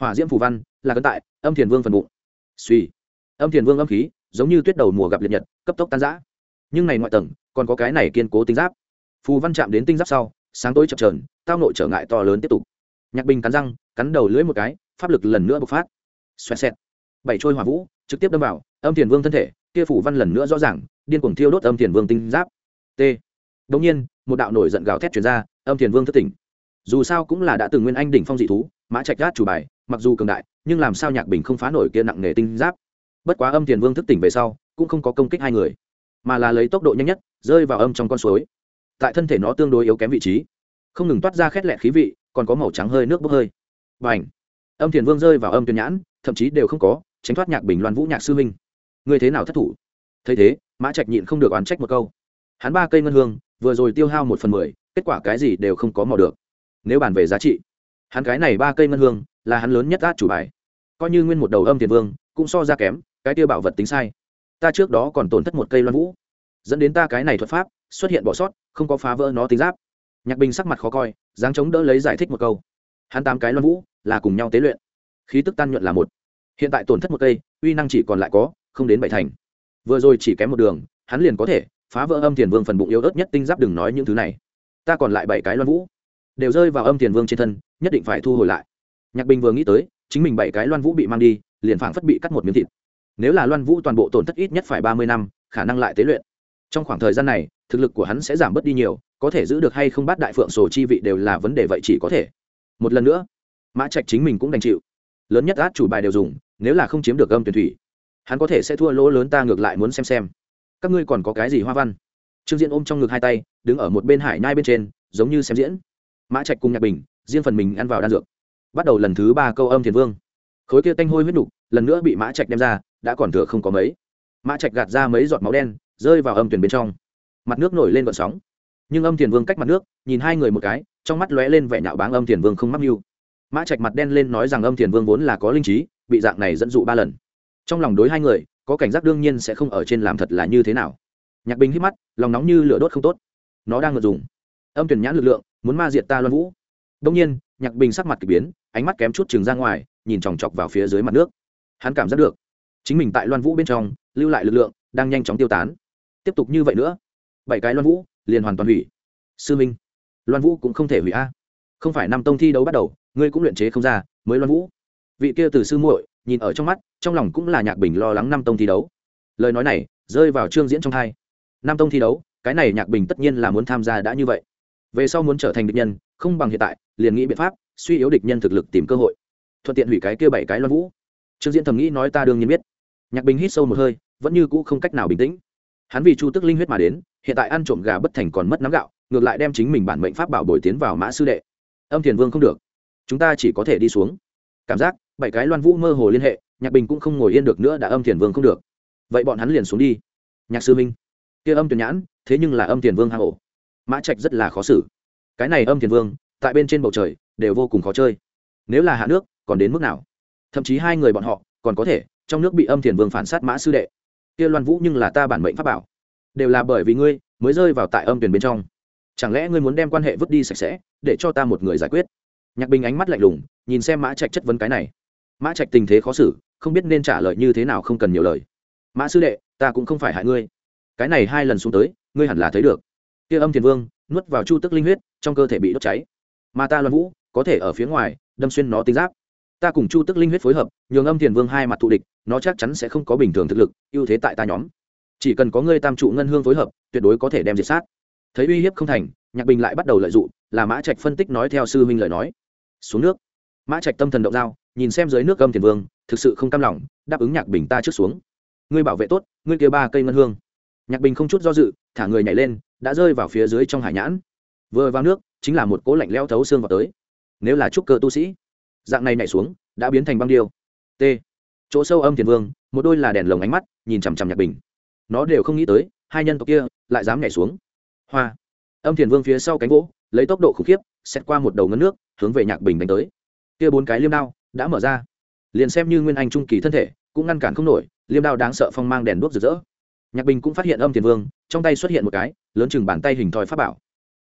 Hỏa diễm phù văn là cân tại âm thiền vương phần bụng. Suy âm thiền vương âm khí, giống như tuyết đầu mùa gặp liệt nhật, cấp tốc tan giã nhưng này ngoại tầng, còn có cái này kiên cố tinh giáp. Phù văn chạm đến tinh giáp sau, sáng tối chập trờn tao nội trở ngại to lớn tiếp tục. Nhạc bình cắn răng, cắn đầu lưỡi một cái, pháp lực lần nữa bộc phát. Xoẹt xẹt. Bảy trôi hỏa vũ, trực tiếp đâm vào âm thiền vương thân thể, kia phủ văn lần nữa rõ ràng, điên cuồng thiêu đốt âm thiền vương tinh giáp. T. Đống nhiên, một đạo nổi giận gào thét chuyển ra, âm thiền vương thất tỉnh. Dù sao cũng là đã từng nguyên anh đỉnh phong dị thú, mã trạch gác chủ bài, mặc dù cường đại, nhưng làm sao nhạc bình không phá nổi kia nặng nề tinh giáp. Bất quá âm thiền vương thức tỉnh về sau, cũng không có công kích hai người, mà là lấy tốc độ nhanh nhất, rơi vào âm trong con suối. Tại thân thể nó tương đối yếu kém vị trí, không ngừng toát ra khét lẹ khí vị, còn có màu trắng hơi nước bốc hơi. Và ảnh âm thiền vương rơi vào âm tuyển nhãn, thậm chí đều không có, tránh thoát nhạc bình loan vũ nhạc sư minh người thế nào thất thủ? Thấy thế, mã trạch nhịn không được oán trách một câu. Hắn ba cây ngân hương, vừa rồi tiêu hao một phần mười, kết quả cái gì đều không có mò được. Nếu bàn về giá trị, hắn cái này ba cây ngân hương là hắn lớn nhất át chủ bài. Coi như nguyên một đầu âm tiền vương, cũng so ra kém, cái tiêu bảo vật tính sai. Ta trước đó còn tổn thất một cây loan vũ. Dẫn đến ta cái này thuật pháp, xuất hiện bỏ sót, không có phá vỡ nó tính giáp. Nhạc bình sắc mặt khó coi, dáng chống đỡ lấy giải thích một câu. Hắn tám cái loan vũ là cùng nhau tế luyện. Khí tức tan nhuận là một. Hiện tại tổn thất một cây, uy năng chỉ còn lại có không đến bảy thành. Vừa rồi chỉ kém một đường, hắn liền có thể phá vỡ âm thiền vương phần bụng yếu ớt nhất tinh giáp đừng nói những thứ này. Ta còn lại bảy cái loan vũ, đều rơi vào âm thiền vương trên thân, nhất định phải thu hồi lại. Nhạc bình vừa nghĩ tới, chính mình bảy cái loan vũ bị mang đi, liền phảng phất bị cắt một miếng thịt. Nếu là loan vũ toàn bộ tổn thất ít nhất phải ba mươi năm, khả năng lại tế luyện. Trong khoảng thời gian này, thực lực của hắn sẽ giảm bớt đi nhiều, có thể giữ được hay không bắt đại phượng sổ chi vị đều là vấn đề vậy chỉ có thể. Một lần nữa, mã trạch chính mình cũng đành chịu. Lớn nhất át chủ bài đều dùng, nếu là không chiếm được âm tuyển thủy hắn có thể sẽ thua lỗ lớn ta ngược lại muốn xem xem. Các ngươi còn có cái gì hoa văn? Trương diễn ôm trong ngực hai tay, đứng ở một bên hải nhai bên trên, giống như xem diễn. Mã trạch cùng nhạc bình, riêng phần mình ăn vào đan dược. Bắt đầu lần thứ ba câu âm thiền vương. Khối kia tanh hôi huyết nục, lần nữa bị mã trạch đem ra, đã còn thừa không có mấy. Mã trạch gạt ra mấy giọt máu đen, rơi vào âm tuyển bên trong. Mặt nước nổi lên vận sóng. Nhưng âm thiền vương cách mặt nước, nhìn hai người một cái, trong mắt lóe lên vẻ nhạo báng âm thiền vương không mắc mưu. Mã trạch mặt đen lên nói rằng âm thiền vương vốn là có linh trí, bị dạng này dẫn dụ ba lần trong lòng đối hai người, có cảnh giác đương nhiên sẽ không ở trên làm thật là như thế nào. Nhạc bình hít mắt, lòng nóng như lửa đốt không tốt. Nó đang ngược dùng. Âm tuyển nhãn lực lượng, muốn ma diệt ta loan vũ. Đông nhiên, nhạc bình sắc mặt k ỳ biến, ánh mắt kém chút chừng ra ngoài, nhìn chòng chọc vào phía dưới mặt nước. Hắn cảm giác được, chính mình tại loan vũ bên trong, lưu lại lực lượng, đang nhanh chóng tiêu tán. Tiếp tục như vậy nữa, bảy cái loan vũ, liền hoàn toàn hủy. Sư minh, loan vũ cũng không thể hủy a. Không phải năm tông thi đấu bắt đầu, ngươi cũng luyện chế không ra, mới loan vũ. Vị kia từ sư muội nhìn ở trong mắt, trong lòng cũng là nhạc bình lo lắng năm tông thi đấu. Lời nói này, rơi vào trương diễn trong thai. Năm tông thi đấu, cái này nhạc bình tất nhiên là muốn tham gia đã như vậy. Về sau muốn trở thành địch nhân, không bằng hiện tại, liền nghĩ biện pháp, suy yếu địch nhân thực lực tìm cơ hội. Thuận tiện hủy cái kia bảy cái loan vũ. Trương diễn thầm nghĩ nói ta đương nhiên biết. Nhạc bình hít sâu một hơi, vẫn như cũ không cách nào bình tĩnh. Hắn vì chu tức linh huyết mà đến, hiện tại ăn trộm gà bất thành còn mất nắm gạo, ngược lại đem chính mình bản mệnh pháp bảo bồi tiến vào mã sư đệ. Âm thiền vương không được. Chúng ta chỉ có thể đi xuống. Cảm giác bảy cái loan vũ mơ hồ liên hệ, nhạc bình cũng không ngồi yên được nữa đã âm thiền vương không được. Vậy bọn hắn liền xuống đi. Nhạc sư minh, kia âm tuyển nhãn, thế nhưng là âm thiền vương hạ ổ. Mã trạch rất là khó xử. Cái này âm thiền vương, tại bên trên bầu trời, đều vô cùng khó chơi. Nếu là hạ nước, còn đến mức nào? Thậm chí hai người bọn họ, còn có thể, trong nước bị âm thiền vương phản sát mã sư đệ. Kia loan vũ nhưng là ta bản mệnh pháp bảo. Đều là bởi vì ngươi, mới rơi vào tại âm tuyển bên trong. Chẳng lẽ ngươi muốn đem quan hệ vứt đi sạch sẽ, để cho ta một người giải quyết? Nhạc bình ánh mắt lạnh lùng, nhìn xem mã trạch chất vấn cái này mã trạch tình thế khó xử, không biết nên trả lời như thế nào không cần nhiều lời. Mã sư đệ, ta cũng không phải hại ngươi. Cái này hai lần xuống tới, ngươi hẳn là thấy được. Kia âm thiền vương, nuốt vào chu tức linh huyết, trong cơ thể bị đốt cháy. Mà ta loan vũ, có thể ở phía ngoài, đâm xuyên nó tính giáp. Ta cùng chu tức linh huyết phối hợp, nhường âm thiền vương hai mặt thù địch, nó chắc chắn sẽ không có bình thường thực lực, ưu thế tại ta nhóm. Chỉ cần có ngươi tam trụ ngân hương phối hợp, tuyệt đối có thể đem diệt sát. Thấy uy hiếp không thành, nhạc bình lại bắt đầu lợi dụng, là mã trạch phân tích nói theo sư huynh lời nói. Xuống nước. Mã trạch tâm thần động dao nhìn xem dưới nước âm thiền vương, thực sự không cam lòng, đáp ứng nhạc bình ta trước xuống. Ngươi bảo vệ tốt, ngươi kia ba cây ngân hương. Nhạc bình không chút do dự, thả người nhảy lên, đã rơi vào phía dưới trong hải nhãn. Vừa vào nước, chính là một cố lạnh leo thấu xương vào tới. Nếu là trúc cơ tu sĩ, dạng này nhảy xuống, đã biến thành băng điêu. T. Chỗ sâu âm thiền vương, một đôi là đèn lồng ánh mắt, nhìn chằm chằm nhạc bình. Nó đều không nghĩ tới, hai nhân tộc kia lại dám nhảy xuống. Hoa. Âm thiền vương phía sau cánh gỗ, lấy tốc độ khủng khiếp xét qua một đầu ngân nước, hướng về nhạc bình đánh tới. Kia bốn cái liêm đao đã mở ra. Liền xem như nguyên anh trung kỳ thân thể, cũng ngăn cản không nổi, liêm đao đáng sợ phong mang đèn đuốc rực rỡ. Nhạc bình cũng phát hiện âm tiền vương, trong tay xuất hiện một cái, lớn chừng bàn tay hình thoi pháp bảo.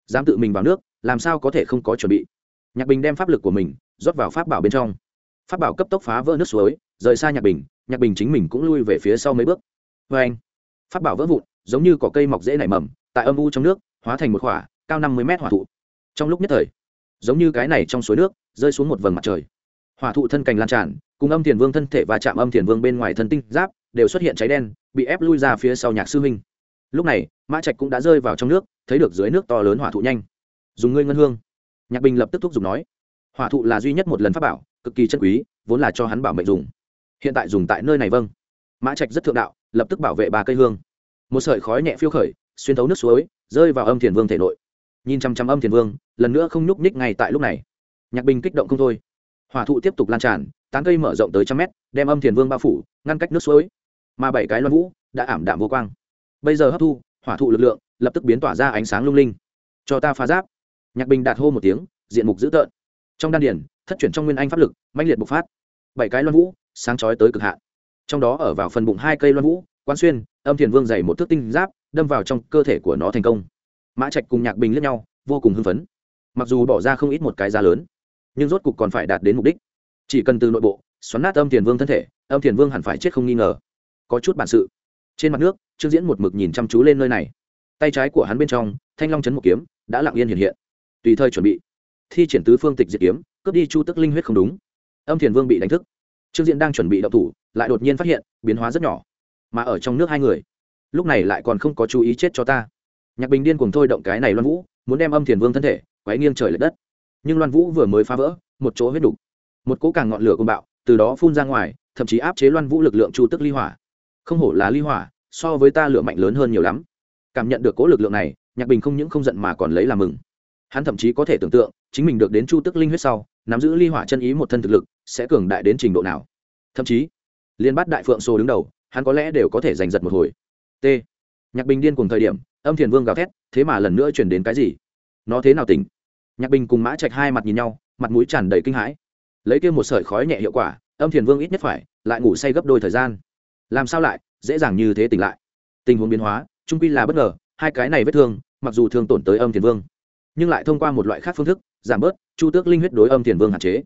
Dám tự mình vào nước, làm sao có thể không có chuẩn bị? Nhạc bình đem pháp lực của mình rót vào pháp bảo bên trong. Pháp bảo cấp tốc phá vỡ nước suối, rời xa nhạc bình nhạc bình chính mình cũng lui về phía sau mấy bước. Vê anh, pháp bảo vỡ vụn, giống như có cây mọc dễ nảy mầm, tại âm u trong nước, hóa thành một khỏa, cao năm mươi mét hỏa thụ. Trong lúc nhất thời, giống như cái này trong suối nước, rơi xuống một vầng mặt trời hỏa thụ thân cành lan tràn, cùng âm thiền vương thân thể và chạm âm thiền vương bên ngoài thân tinh giáp, đều xuất hiện cháy đen, bị ép lui ra phía sau nhạc sư huynh. Lúc này, mã trạch cũng đã rơi vào trong nước, thấy được dưới nước to lớn hỏa thụ nhanh. Dùng ngươi ngân hương. Nhạc bình lập tức thúc giục nói. Hỏa thụ là duy nhất một lần pháp bảo, cực kỳ chân quý, vốn là cho hắn bảo mệnh dùng. Hiện tại dùng tại nơi này vâng. Mã trạch rất thượng đạo, lập tức bảo vệ ba cây hương. Một sợi khói nhẹ phiêu khởi, xuyên thấu nước suối, rơi vào âm thiền vương thể nội. Nhìn chăm chăm âm thiền vương, lần nữa không nhúc ních ngay tại lúc này. Nhạc bình kích động không thôi hỏa thụ tiếp tục lan tràn, tán cây mở rộng tới trăm mét, đem âm thiền vương bao phủ, ngăn cách nước suối. Mà bảy cái loan vũ đã ảm đạm vô quang. Bây giờ hấp thu, hỏa thụ lực lượng lập tức biến tỏa ra ánh sáng lung linh. Cho ta phá giáp. Nhạc bình đạt hô một tiếng, diện mục dữ tợn. Trong đan điển thất chuyển trong nguyên anh pháp lực mạnh liệt bộc phát. Bảy cái loan vũ, sáng chói tới cực hạn. Trong đó ở vào phần bụng hai cây loan vũ quan xuyên, âm thiền vương dày một thước tinh giáp, đâm vào trong cơ thể của nó thành công. Mã trạch cùng nhạc bình lẫn nhau, vô cùng hưng phấn. Mặc dù bỏ ra không ít một cái giá lớn nhưng rốt cục còn phải đạt đến mục đích. Chỉ cần từ nội bộ, xoắn nát âm thiền vương thân thể, âm thiền vương hẳn phải chết không nghi ngờ. Có chút bản sự. Trên mặt nước, trương diễn một mực nhìn chăm chú lên nơi này. Tay trái của hắn bên trong, thanh long chấn một kiếm, đã lặng yên hiện hiện. Tùy thời chuẩn bị, thi triển tứ phương tịch diệt kiếm, cướp đi chu tức linh huyết không đúng. Âm thiền vương bị đánh thức. Trương diễn đang chuẩn bị đậu thủ, lại đột nhiên phát hiện, biến hóa rất nhỏ. Mà ở trong nước hai người, lúc này lại còn không có chú ý chết cho ta. Nhạc bình điên cùng thôi động cái này loan vũ, muốn đem âm thiền vương thân thể, quấy nghiêng trời l ệ đất nhưng loan vũ vừa mới phá vỡ, một chỗ huyết đục. Một cỗ càng ngọn lửa côn bạo, từ đó phun ra ngoài, thậm chí áp chế loan vũ lực lượng chu tức ly hỏa. Không hổ là ly hỏa, so với ta lửa mạnh lớn hơn nhiều lắm. Cảm nhận được cỗ lực lượng này, nhạc bình không những không giận mà còn lấy làm mừng. Hắn thậm chí có thể tưởng tượng, chính mình được đến chu tức linh huyết sau, nắm giữ ly hỏa chân ý một thân thực lực, sẽ cường đại đến trình độ nào. Thậm chí, liên bát đại phượng sô đứng đầu, hắn có lẽ đều có thể giành giật một hồi. T. Nhạc bình điên cùng thời điểm, âm thiền vương gào thét, thế mà lần nữa chuyển đến cái gì? Nó thế nào tỉnh? Nhạc bình cùng mã trạch hai mặt nhìn nhau, mặt mũi tràn đầy kinh hãi. Lấy kia một sợi khói nhẹ hiệu quả, âm thiền vương ít nhất phải lại ngủ say gấp đôi thời gian. Làm sao lại, dễ dàng như thế tỉnh lại? Tình huống biến hóa trung quy là bất ngờ, hai cái này vết thương, mặc dù thương tổn tới âm thiền vương, nhưng lại thông qua một loại khác phương thức, giảm bớt chu tước linh huyết đối âm thiền vương hạn chế.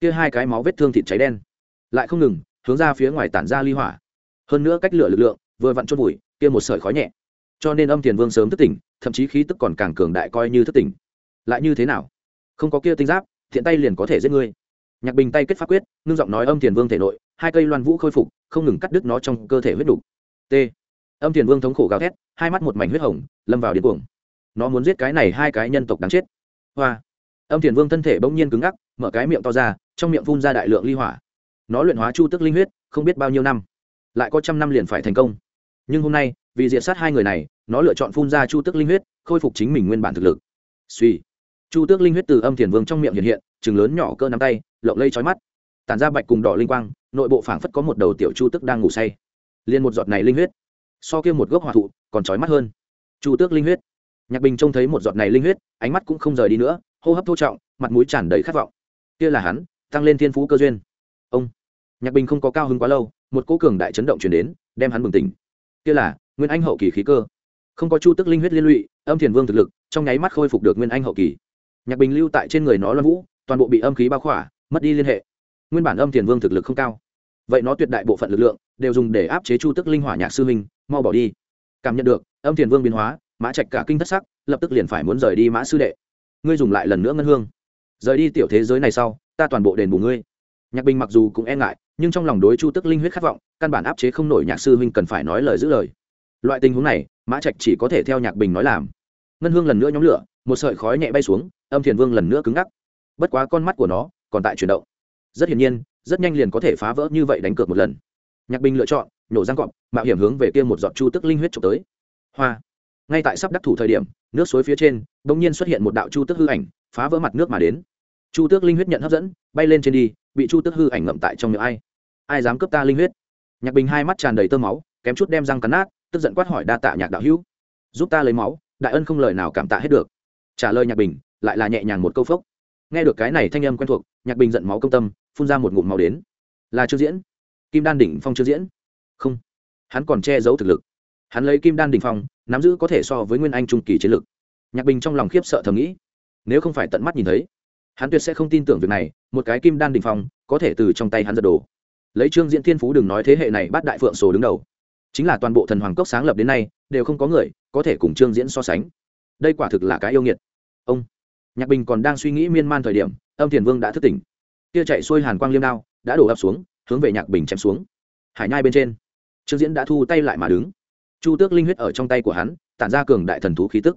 Kia hai cái máu vết thương thịt cháy đen, lại không ngừng hướng ra phía ngoài tản ra ly hỏa. Hơn nữa cách lửa lực lượng vừa vặn chôn vùi, kia một sợi khói nhẹ. Cho nên âm thiền vương sớm thức tỉnh, thậm chí khí tức còn càng cường đại coi như thức tỉnh lại như thế nào? Không có kia tinh giáp, thiện tay liền có thể giết ngươi. Nhạc bình tay kết pháp quyết, ngưng giọng nói âm thiền vương thể nội, hai cây loan vũ khôi phục, không ngừng cắt đứt nó trong cơ thể huyết đục. T. Âm thiền vương thống khổ gào thét, hai mắt một mảnh huyết hồng, lâm vào điên cuồng. Nó muốn giết cái này hai cái nhân tộc đáng chết. Hoa. Âm thiền vương thân thể bỗng nhiên cứng ngắc, mở cái miệng to ra, trong miệng phun ra đại lượng ly hỏa. Nó luyện hóa chu tức linh huyết, không biết bao nhiêu năm. Lại có trăm năm liền phải thành công. Nhưng hôm nay, vì diệt sát hai người này, nó lựa chọn phun ra chu tức linh huyết, khôi phục chính mình nguyên bản thực lực. Suy chu tước linh huyết từ âm thiền vương trong miệng hiện hiện chừng lớn nhỏ cơ nắm tay, lộng lây trói mắt. Tàn ra bạch cùng đỏ linh quang, nội bộ phảng phất có một đầu tiểu chu Tước đang ngủ say. Liền một giọt này linh huyết, so kia một gốc hòa thụ, còn trói mắt hơn. Chu tước linh huyết. Nhạc bình trông thấy một giọt này linh huyết, ánh mắt cũng không rời đi nữa, hô hấp thô trọng, mặt mũi tràn đầy khát vọng. Kia là hắn, tăng lên thiên phú cơ duyên. Ông. Nhạc bình không có cao hứng quá lâu, một cỗ cường đại chấn động chuyển đến, đem hắn bừng tỉnh. Kia là, nguyên anh hậu kỳ khí cơ. Không có chu tức linh huyết liên lụy, âm thiền vương thực lực, trong nháy mắt khôi phục được nguyên anh hậu kỳ nhạc bình lưu tại trên người nó loan vũ, toàn bộ bị âm khí bao khỏa, mất đi liên hệ. Nguyên bản âm thiền vương thực lực không cao. Vậy nó tuyệt đại bộ phận lực lượng đều dùng để áp chế chu tức linh hỏa nhạc sư minh, mau bỏ đi. Cảm nhận được, âm thiền vương biến hóa, mã trạch cả kinh thất sắc, lập tức liền phải muốn rời đi mã sư đệ. Ngươi dùng lại lần nữa ngân hương. Rời đi tiểu thế giới này sau, ta toàn bộ đền bù ngươi. Nhạc bình mặc dù cũng e ngại, nhưng trong lòng đối chu tức linh huyết khát vọng, căn bản áp chế không nổi nhạc sư huynh cần phải nói lời giữ lời. Loại tình huống này, mã trạch chỉ có thể theo nhạc bình nói làm. Ngân hương lần nữa nhóm lửa, một sợi khói nhẹ bay xuống âm thiền vương lần nữa cứng ngắc. Bất quá con mắt của nó còn tại chuyển động. Rất hiển nhiên, rất nhanh liền có thể phá vỡ như vậy đánh cược một lần. Nhạc bình lựa chọn nhổ răng cọp, mạo hiểm hướng về kia một giọt chu tức linh huyết trộm tới. Hoa! Ngay tại sắp đắc thủ thời điểm, nước suối phía trên đ ỗ n g nhiên xuất hiện một đạo chu tức hư ảnh, phá vỡ mặt nước mà đến. Chu tước linh huyết nhận hấp dẫn, bay lên trên đi, bị chu tước hư ảnh ngậm tại trong miệng ai. Ai dám cướp ta linh huyết? Nhạc bình hai mắt tràn đầy tơ máu, kém chút đem răng cắn nát, tức giận quát hỏi đa tạ nhạc đạo hữu. Giúp ta lấy máu, đại ân không lời nào cảm tạ hết được. Trả lời nhạc bình lại là nhẹ nhàng một câu phốc. Nghe được cái này thanh âm quen thuộc nhạc bình giận máu công tâm phun ra một ngụm máu đến. Là chưa diễn. Kim đan đỉnh phong chưa diễn. Không. Hắn còn che giấu thực lực. Hắn lấy kim đan đỉnh phong nắm giữ có thể so với nguyên anh trung kỳ chiến lực. Nhạc bình trong lòng khiếp sợ thầm nghĩ nếu không phải tận mắt nhìn thấy hắn tuyệt sẽ không tin tưởng việc này một cái kim đan đỉnh phong có thể từ trong tay hắn giật đổ, lấy trương diễn thiên phú đừng nói thế hệ này bắt đại phượng sổ đứng đầu chính là toàn bộ thần hoàng cốc sáng lập đến nay đều không có người có thể cùng trương diễn so sánh. Đây quả thực là cái yêu nghiệt. Ông nhạc bình còn đang suy nghĩ miên man thời điểm, âm thiền vương đã thức tỉnh. Kia chạy xuôi hàn quang liêm đao, đã đổ ập xuống, hướng về nhạc bình chém xuống. Hải nhai bên trên, trương diễn đã thu tay lại mà đứng. Chu tước linh huyết ở trong tay của hắn, tản ra cường đại thần thú khí tức.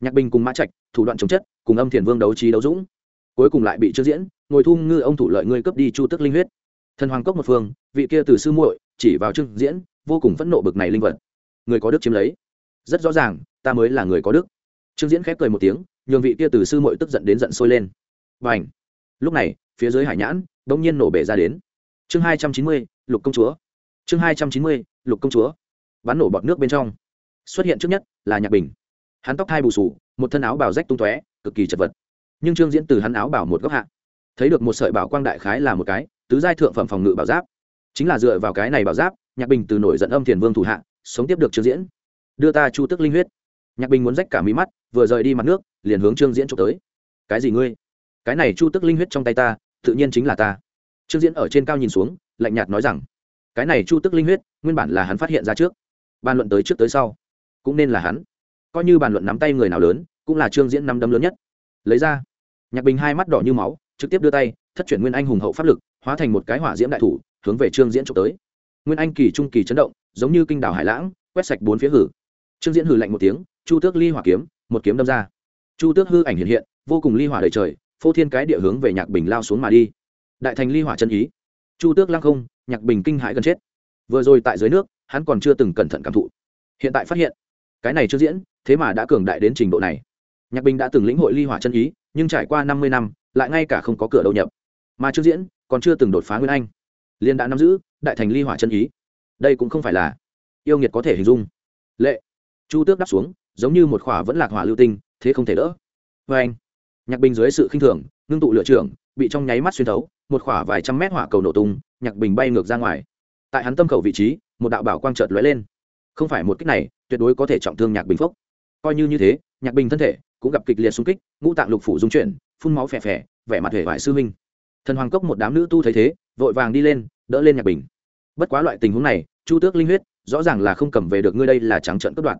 Nhạc bình cùng mã trạch, thủ đoạn chống chất, cùng âm thiền vương đấu trí đấu dũng. Cuối cùng lại bị trương diễn, ngồi thu ngư ông thủ lợi ngươi cướp đi chu tước linh huyết. Thần hoàng cốc một phương, vị kia từ sư muội, chỉ vào trương diễn, vô cùng phẫn nộ bực này linh vật. Người có đức chiếm lấy. Rất rõ ràng, ta mới là người có đức trương diễn khép cười một tiếng, nhường vị kia từ sư muội tức giận đến giận sôi lên. Và ảnh lúc này, phía dưới hải nhãn đ ỗ n g nhiên nổ bể ra đến. Chương hai trăm chín mươi, lục công chúa. Chương hai trăm chín mươi, lục công chúa. Bắn nổ bọt nước bên trong. Xuất hiện trước nhất là nhạc bình. Hắn tóc hai bù sù một thân áo bào rách tung tóe, cực kỳ chật vật. Nhưng trương diễn từ hắn áo bảo một góc hạ, thấy được một sợi bảo quang đại khái là một cái, tứ giai thượng phẩm phòng ngự bảo giáp. Chính là dựa vào cái này bảo giáp, nhạc bình từ nổi giận âm thiền vương thủ hạ, sống tiếp được trương diễn. Đưa ta chu tức linh huyết nhạc bình muốn rách cả mí mắt, vừa rời đi mặt nước, liền hướng trương diễn trộm tới. Cái gì ngươi? Cái này chu tức linh huyết trong tay ta, tự nhiên chính là ta. Trương diễn ở trên cao nhìn xuống, lạnh nhạt nói rằng, cái này chu tức linh huyết, nguyên bản là hắn phát hiện ra trước. Bàn luận tới trước tới sau, cũng nên là hắn. Coi như bàn luận nắm tay người nào lớn, cũng là trương diễn nắm đấm lớn nhất. Lấy ra, nhạc bình hai mắt đỏ như máu, trực tiếp đưa tay, thất chuyển nguyên anh hùng hậu pháp lực, hóa thành một cái hỏa diễm đại thủ, hướng về trương diễn trộm tới. Nguyên anh kỳ trung kỳ chấn động, giống như kinh đảo hải lãng, quét sạch bốn phía hử. Trương diễn hử lạnh một tiếng chu tước ly hỏa kiếm, một kiếm đâm ra. Chu tước hư ảnh hiện hiện, vô cùng ly hỏa đầy trời, phô thiên cái địa hướng về nhạc bình lao xuống mà đi. Đại thành ly hỏa chân ý. Chu tước lăng không, nhạc bình kinh hãi gần chết. Vừa rồi tại dưới nước, hắn còn chưa từng cẩn thận cảm thụ. Hiện tại phát hiện, cái này chưa diễn, thế mà đã cường đại đến trình độ này. Nhạc bình đã từng lĩnh hội ly hỏa chân ý, nhưng trải qua năm mươi năm, lại ngay cả không có cửa đầu nhập. Mà chưa diễn, còn chưa từng đột phá nguyên anh. Liên đã nắm giữ, đại thành ly hỏa chân ý. Đây cũng không phải là yêu nghiệt có thể hình dung. Lệ. Chu tước đáp xuống giống như một khỏa vẫn lạc hỏa lưu tinh, thế không thể đỡ. Vê anh, nhạc bình dưới sự khinh thường, ngưng tụ lựa trưởng, bị trong nháy mắt xuyên thấu, một khỏa vài trăm mét hỏa cầu nổ tung, nhạc bình bay ngược ra ngoài. Tại hắn tâm khẩu vị trí, một đạo bảo quang trợt lóe lên. Không phải một cách này, tuyệt đối có thể trọng thương nhạc bình phốc. Coi như như thế, nhạc bình thân thể cũng gặp kịch liệt xung kích, ngũ tạng lục phủ dung chuyển, phun máu phè phè, vẻ mặt hề vải sư minh thần hoàng cốc một đám nữ tu thấy thế, vội vàng đi lên, đỡ lên nhạc bình. Bất quá loại tình huống này, chu tước linh huyết rõ ràng là không cầm về được ngươi đây là trắng trận cất đoạn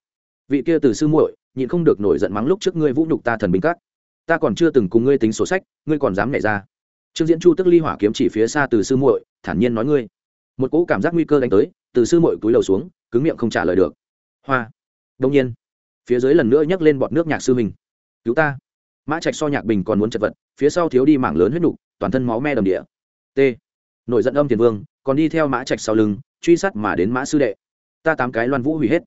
vị kia từ sư muội, nhịn không được nổi giận mắng lúc trước ngươi vũ nhục ta thần binh các. Ta còn chưa từng cùng ngươi tính sổ sách, ngươi còn dám nhảy ra. Trương diễn chu tức ly hỏa kiếm chỉ phía xa từ sư muội, thản nhiên nói ngươi. Một cỗ cảm giác nguy cơ đánh tới, từ sư muội cúi đầu xuống, cứng miệng không trả lời được. Hoa. Đông nhiên, phía dưới lần nữa nhấc lên bọt nước nhạc sư mình cứu ta. Mã trạch so nhạc bình còn muốn chật vật, phía sau thiếu đi mảng lớn huyết nục, toàn thân máu me đầm địa. T. Nổi giận âm tiền vương, còn đi theo mã trạch sau lưng, truy sát mà đến mã sư đệ. Ta tám cái loan vũ hủy hết.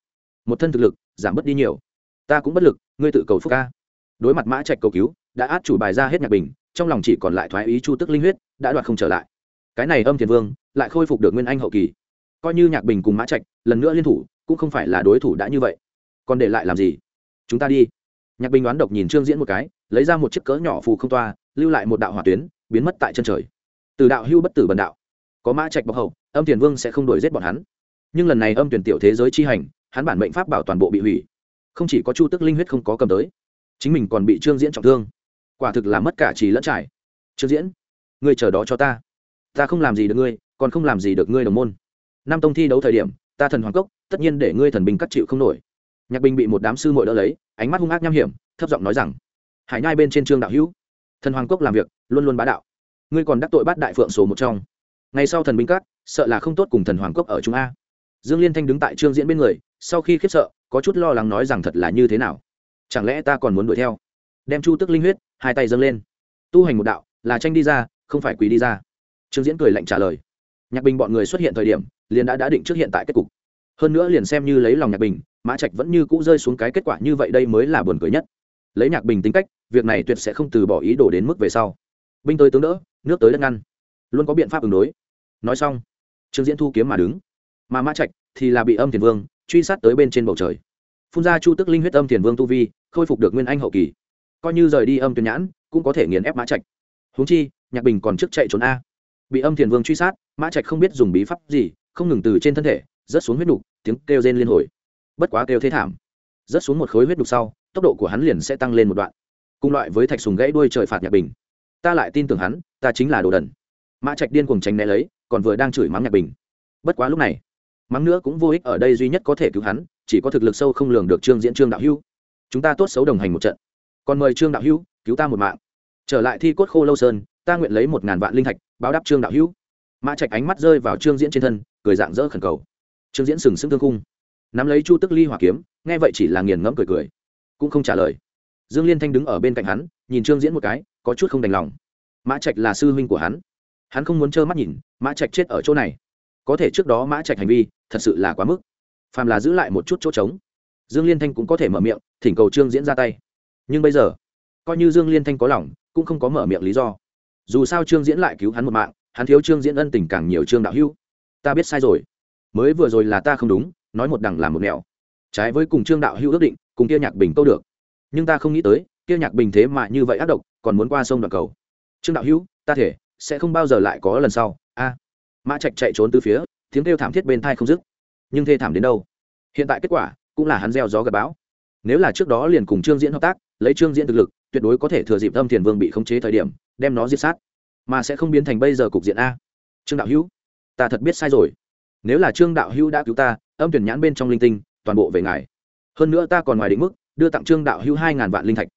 Một thân thực lực giảm bớt đi nhiều. Ta cũng bất lực, ngươi tự cầu phúc ca. Đối mặt mã trạch cầu cứu, đã át chủ bài ra hết nhạc bình, trong lòng chỉ còn lại thoái ý chu tức linh huyết, đã đoạt không trở lại. Cái này âm thiền vương, lại khôi phục được nguyên anh hậu kỳ. Coi như nhạc bình cùng mã trạch, lần nữa liên thủ, cũng không phải là đối thủ đã như vậy. Còn để lại làm gì? Chúng ta đi. Nhạc bình đoán độc nhìn trương diễn một cái, lấy ra một chiếc cỡ nhỏ phù không toa, lưu lại một đạo hỏa tuyến, biến mất tại chân trời. Từ đạo hưu bất tử bần đạo. Có mã trạch bọc hậu, âm thiền vương sẽ không đổi giết bọn hắn. Nhưng lần này âm tuyển tiểu thế giới chi hành hắn bản mệnh pháp bảo toàn bộ bị hủy. Không chỉ có chu tức linh huyết không có cầm tới, chính mình còn bị trương diễn trọng thương. Quả thực là mất cả trì lẫn trải. Trương diễn, ngươi chờ đó cho ta. Ta không làm gì được ngươi, còn không làm gì được ngươi đồng môn. Nam tông thi đấu thời điểm, ta thần hoàng cốc, tất nhiên để ngươi thần binh cắt chịu không nổi. Nhạc binh bị một đám sư mội đỡ lấy, ánh mắt hung ác nham hiểm, thấp giọng nói rằng, hải nhai bên trên trương đạo hữu, thần hoàng cốc làm việc, luôn luôn bá đạo. Ngươi còn đắc tội bắt đại phượng số một trong. Ngày sau thần binh cắt, sợ là không tốt cùng thần hoàng cốc ở trung a dương liên thanh đứng tại trương diễn bên người, sau khi khiếp sợ, có chút lo lắng nói rằng thật là như thế nào? Chẳng lẽ ta còn muốn đuổi theo? Đem chu tức linh huyết, hai tay dâng lên. Tu hành một đạo, là tranh đi ra, không phải quỳ đi ra. Trương diễn cười lạnh trả lời. Nhạc bình bọn người xuất hiện thời điểm, liền đã đã định trước hiện tại kết cục. Hơn nữa liền xem như lấy lòng nhạc bình, mã trạch vẫn như cũ rơi xuống cái kết quả như vậy đây mới là buồn cười nhất. Lấy nhạc bình tính cách, việc này tuyệt sẽ không từ bỏ ý đồ đến mức về sau. Binh tới tướng đỡ, nước tới đất ngăn. Luôn có biện pháp ứng đối. Nói xong, trương diễn thu kiếm mà đứng mà mã trạch thì là bị âm thiền vương truy sát tới bên trên bầu trời. Phun ra chu tức linh huyết âm thiền vương tu vi, khôi phục được nguyên anh hậu kỳ. Coi như rời đi âm tuyển nhãn, cũng có thể nghiền ép mã trạch. Huống chi, nhạc bình còn trước chạy trốn a. Bị âm thiền vương truy sát, mã trạch không biết dùng bí pháp gì, không ngừng từ trên thân thể, rớt xuống huyết đục tiếng kêu rên liên hồi. Bất quá kêu thế thảm. Rớt xuống một khối huyết đục sau, tốc độ của hắn liền sẽ tăng lên một đoạn. Cùng loại với thạch sùng gãy đuôi trời phạt nhạc bình. Ta lại tin tưởng hắn, ta chính là đồ đần. Mã trạch điên cuồng tránh né lấy, còn vừa đang chửi mắng nhạc bình. Bất quá lúc này mắng nữa cũng vô ích ở đây duy nhất có thể cứu hắn, chỉ có thực lực sâu không lường được trương diễn trương đạo hữu. Chúng ta tốt xấu đồng hành một trận. Còn mời trương đạo hữu, cứu ta một mạng. Trở lại thi cốt khô lâu sơn, ta nguyện lấy một ngàn vạn linh thạch, báo đáp trương đạo hữu. Mã trạch ánh mắt rơi vào trương diễn trên thân, cười dạng dỡ khẩn cầu. Trương diễn sừng sững thương cung nắm lấy chu tức ly hỏa kiếm, nghe vậy chỉ là nghiền ngẫm cười cười. Cũng không trả lời. Dương liên thanh đứng ở bên cạnh hắn, nhìn trương diễn một cái, có chút không đành lòng. Mã trạch là sư huynh của hắn. Hắn không muốn trơ mắt nhìn, mã trạch chết ở chỗ này có thể trước đó mã trạch hành vi, thật sự là quá mức. Phàm là giữ lại một chút chỗ trống, dương liên thanh cũng có thể mở miệng, thỉnh cầu trương diễn ra tay. Nhưng bây giờ, coi như dương liên thanh có lòng, cũng không có mở miệng lý do. Dù sao trương diễn lại cứu hắn một mạng, hắn thiếu trương diễn ân tình càng nhiều trương đạo hữu. Ta biết sai rồi. Mới vừa rồi là ta không đúng, nói một đằng làm một nẻo. Trái với cùng trương đạo hữu ước định, cùng kia nhạc bình câu được. Nhưng ta không nghĩ tới kia nhạc bình thế mà như vậy ác độc, còn muốn qua sông đoạn cầu. Trương đạo hữu, ta thể, sẽ không bao giờ lại có lần sau. A mã trạch chạy trốn từ phía, tiếng kêu thảm thiết bên thai không dứt. Nhưng thê thảm đến đâu? Hiện tại kết quả cũng là hắn gieo gió gặp bão. Nếu là trước đó liền cùng trương diễn hợp tác, lấy trương diễn thực lực, tuyệt đối có thể thừa dịp âm thiền vương bị khống chế thời điểm, đem nó diệt sát. Mà sẽ không biến thành bây giờ cục diện a. Trương đạo hữu, ta thật biết sai rồi. Nếu là trương đạo hữu đã cứu ta, âm tuyển nhãn bên trong linh tinh, toàn bộ về ngài. Hơn nữa ta còn ngoài định mức, đưa tặng trương đạo hữu hai ngàn vạn linh thạch.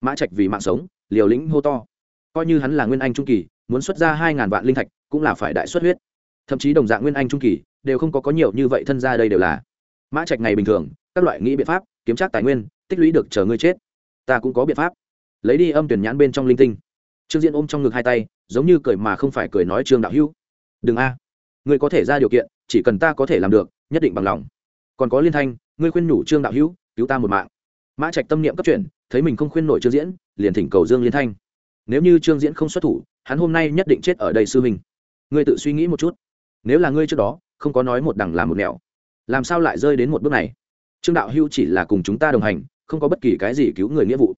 Mã trạch vì mạng sống, liều lĩnh hô to. Coi như hắn là nguyên anh trung kỳ, muốn xuất ra hai ngàn vạn linh thạch cũng là phải đại xuất huyết thậm chí đồng dạng nguyên anh trung kỳ, đều không có có nhiều như vậy thân ra đây đều là. Mã trạch ngày bình thường, các loại nghĩ biện pháp, kiếm trác tài nguyên, tích lũy được chờ ngươi chết. Ta cũng có biện pháp. Lấy đi âm tuyển nhãn bên trong linh tinh. Trương diễn ôm trong ngực hai tay, giống như cười mà không phải cười nói trương đạo hữu. Đừng a. Ngươi có thể ra điều kiện, chỉ cần ta có thể làm được, nhất định bằng lòng. Còn có liên thanh, ngươi khuyên nhủ trương đạo hữu, cứu ta một mạng. Mã trạch tâm niệm cấp chuyển, thấy mình không khuyên nổi trương diễn, liền thỉnh cầu dương liên thanh. Nếu như trương diễn không xuất thủ, hắn hôm nay nhất định chết ở đây sư mình ngươi tự suy nghĩ một chút nếu là ngươi trước đó, không có nói một đằng làm một nẻo, làm sao lại rơi đến một bước này? Trương đạo hưu chỉ là cùng chúng ta đồng hành, không có bất kỳ cái gì cứu người nghĩa vụ.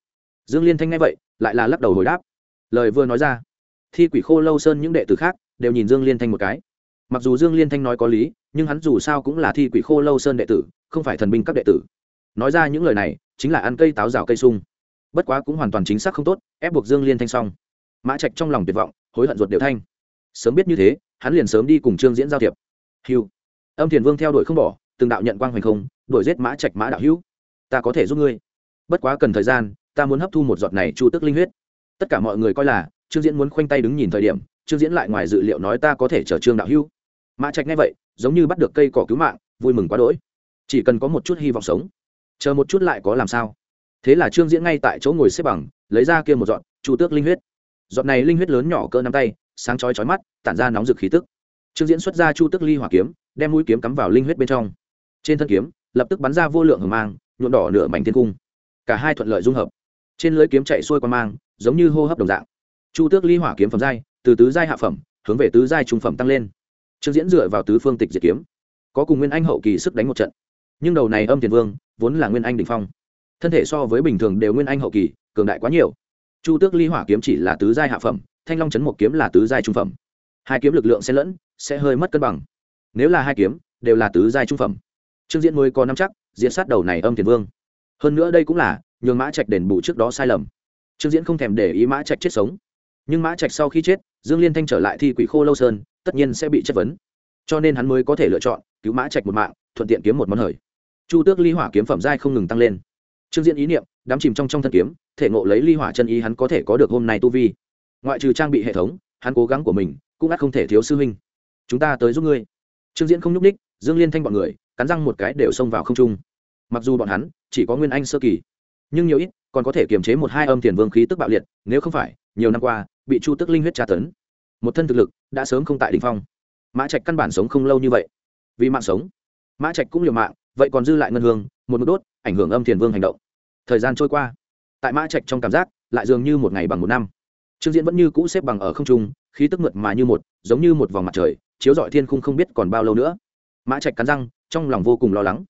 Dương liên thanh nghe vậy, lại là lắc đầu hồi đáp. Lời vừa nói ra, thi quỷ khô lâu sơn những đệ tử khác đều nhìn dương liên thanh một cái. Mặc dù dương liên thanh nói có lý, nhưng hắn dù sao cũng là thi quỷ khô lâu sơn đệ tử, không phải thần binh các đệ tử. Nói ra những lời này, chính là ăn cây táo rào cây sung. Bất quá cũng hoàn toàn chính xác không tốt, ép buộc dương liên thanh xong. Mã trạch trong lòng tuyệt vọng, hối hận ruột đều thanh. Sớm biết như thế hắn liền sớm đi cùng trương diễn giao thiệp. Hiu âm thiền vương theo đuổi không bỏ, từng đạo nhận quang hoành không, đuổi giết mã trạch mã đạo hữu. Ta có thể giúp ngươi. Bất quá cần thời gian, ta muốn hấp thu một giọt này chu tức linh huyết. Tất cả mọi người coi là, trương diễn muốn khoanh tay đứng nhìn thời điểm, trương diễn lại ngoài dự liệu nói ta có thể chở trương đạo hữu. Mã trạch nghe vậy, giống như bắt được cây cỏ cứu mạng, vui mừng quá đỗi. Chỉ cần có một chút hy vọng sống, chờ một chút lại có làm sao? Thế là trương diễn ngay tại chỗ ngồi xếp bằng, lấy ra kia một giọt chu tước linh huyết. Giọt này linh huyết lớn nhỏ cỡ nắm tay sáng chói chói mắt, tản ra nóng rực khí tức. Trương diễn xuất ra chu tước ly hỏa kiếm, đem mũi kiếm cắm vào linh huyết bên trong. Trên thân kiếm, lập tức bắn ra vô lượng hờ mang, nhuộm đỏ nửa mảnh thiên cung. Cả hai thuận lợi dung hợp. Trên lưới kiếm chạy xuôi qua mang, giống như hô hấp đồng dạng. Chu tước ly hỏa kiếm phẩm giai, từ tứ giai hạ phẩm, hướng về tứ giai trung phẩm tăng lên. Trương diễn dựa vào tứ phương tịch diệt kiếm. Có cùng nguyên anh hậu kỳ sức đánh một trận. Nhưng đầu này âm tiền vương, vốn là nguyên anh đỉnh phong. Thân thể so với bình thường đều nguyên anh hậu kỳ, cường đại quá nhiều. Chu tước ly hỏa kiếm chỉ là tứ giai hạ phẩm thanh long chấn một kiếm là tứ giai trung phẩm. Hai kiếm lực lượng sẽ lẫn, sẽ hơi mất cân bằng. Nếu là hai kiếm, đều là tứ giai trung phẩm. Trương diễn mới có năm chắc diễn sát đầu này âm thiền vương. Hơn nữa đây cũng là, nhường mã trạch đền bù trước đó sai lầm. Trương diễn không thèm để ý mã trạch chết sống. Nhưng mã trạch sau khi chết, dương liên thanh trở lại thi quỷ khô lâu sơn, tất nhiên sẽ bị chất vấn. Cho nên hắn mới có thể lựa chọn, cứu mã trạch một mạng, thuận tiện kiếm một món hời. Chu tước ly hỏa kiếm phẩm giai không ngừng tăng lên. Trương diễn ý niệm, đắm chìm trong trong thân kiếm, thể ngộ lấy ly hỏa chân ý hắn có thể có được hôm nay tu vi ngoại trừ trang bị hệ thống, hắn cố gắng của mình cũng ắt không thể thiếu sư huynh. Chúng ta tới giúp ngươi. Trương diễn không nhúc ních dương liên thanh bọn người, cắn răng một cái đều xông vào không trung. Mặc dù bọn hắn chỉ có nguyên anh sơ kỳ, nhưng nhiều ít còn có thể kiềm chế một hai âm tiền vương khí tức bạo liệt, nếu không phải, nhiều năm qua, bị chu tức linh huyết tra tấn. Một thân thực lực đã sớm không tại đ ỉ n h phong. Mã trạch căn bản sống không lâu như vậy. Vì mạng sống, mã trạch cũng liều mạng, vậy còn dư lại ngân hương, một mức đốt, ảnh hưởng âm thiền vương hành động. Thời gian trôi qua, tại mã trạch trong cảm giác, lại dường như một ngày bằng một năm trương diễn vẫn như cũ xếp bằng ở không trung, khí tức mượt mà như một, giống như một vòng mặt trời, chiếu dọi thiên khung không biết còn bao lâu nữa. Mã trạch cắn răng, trong lòng vô cùng lo lắng.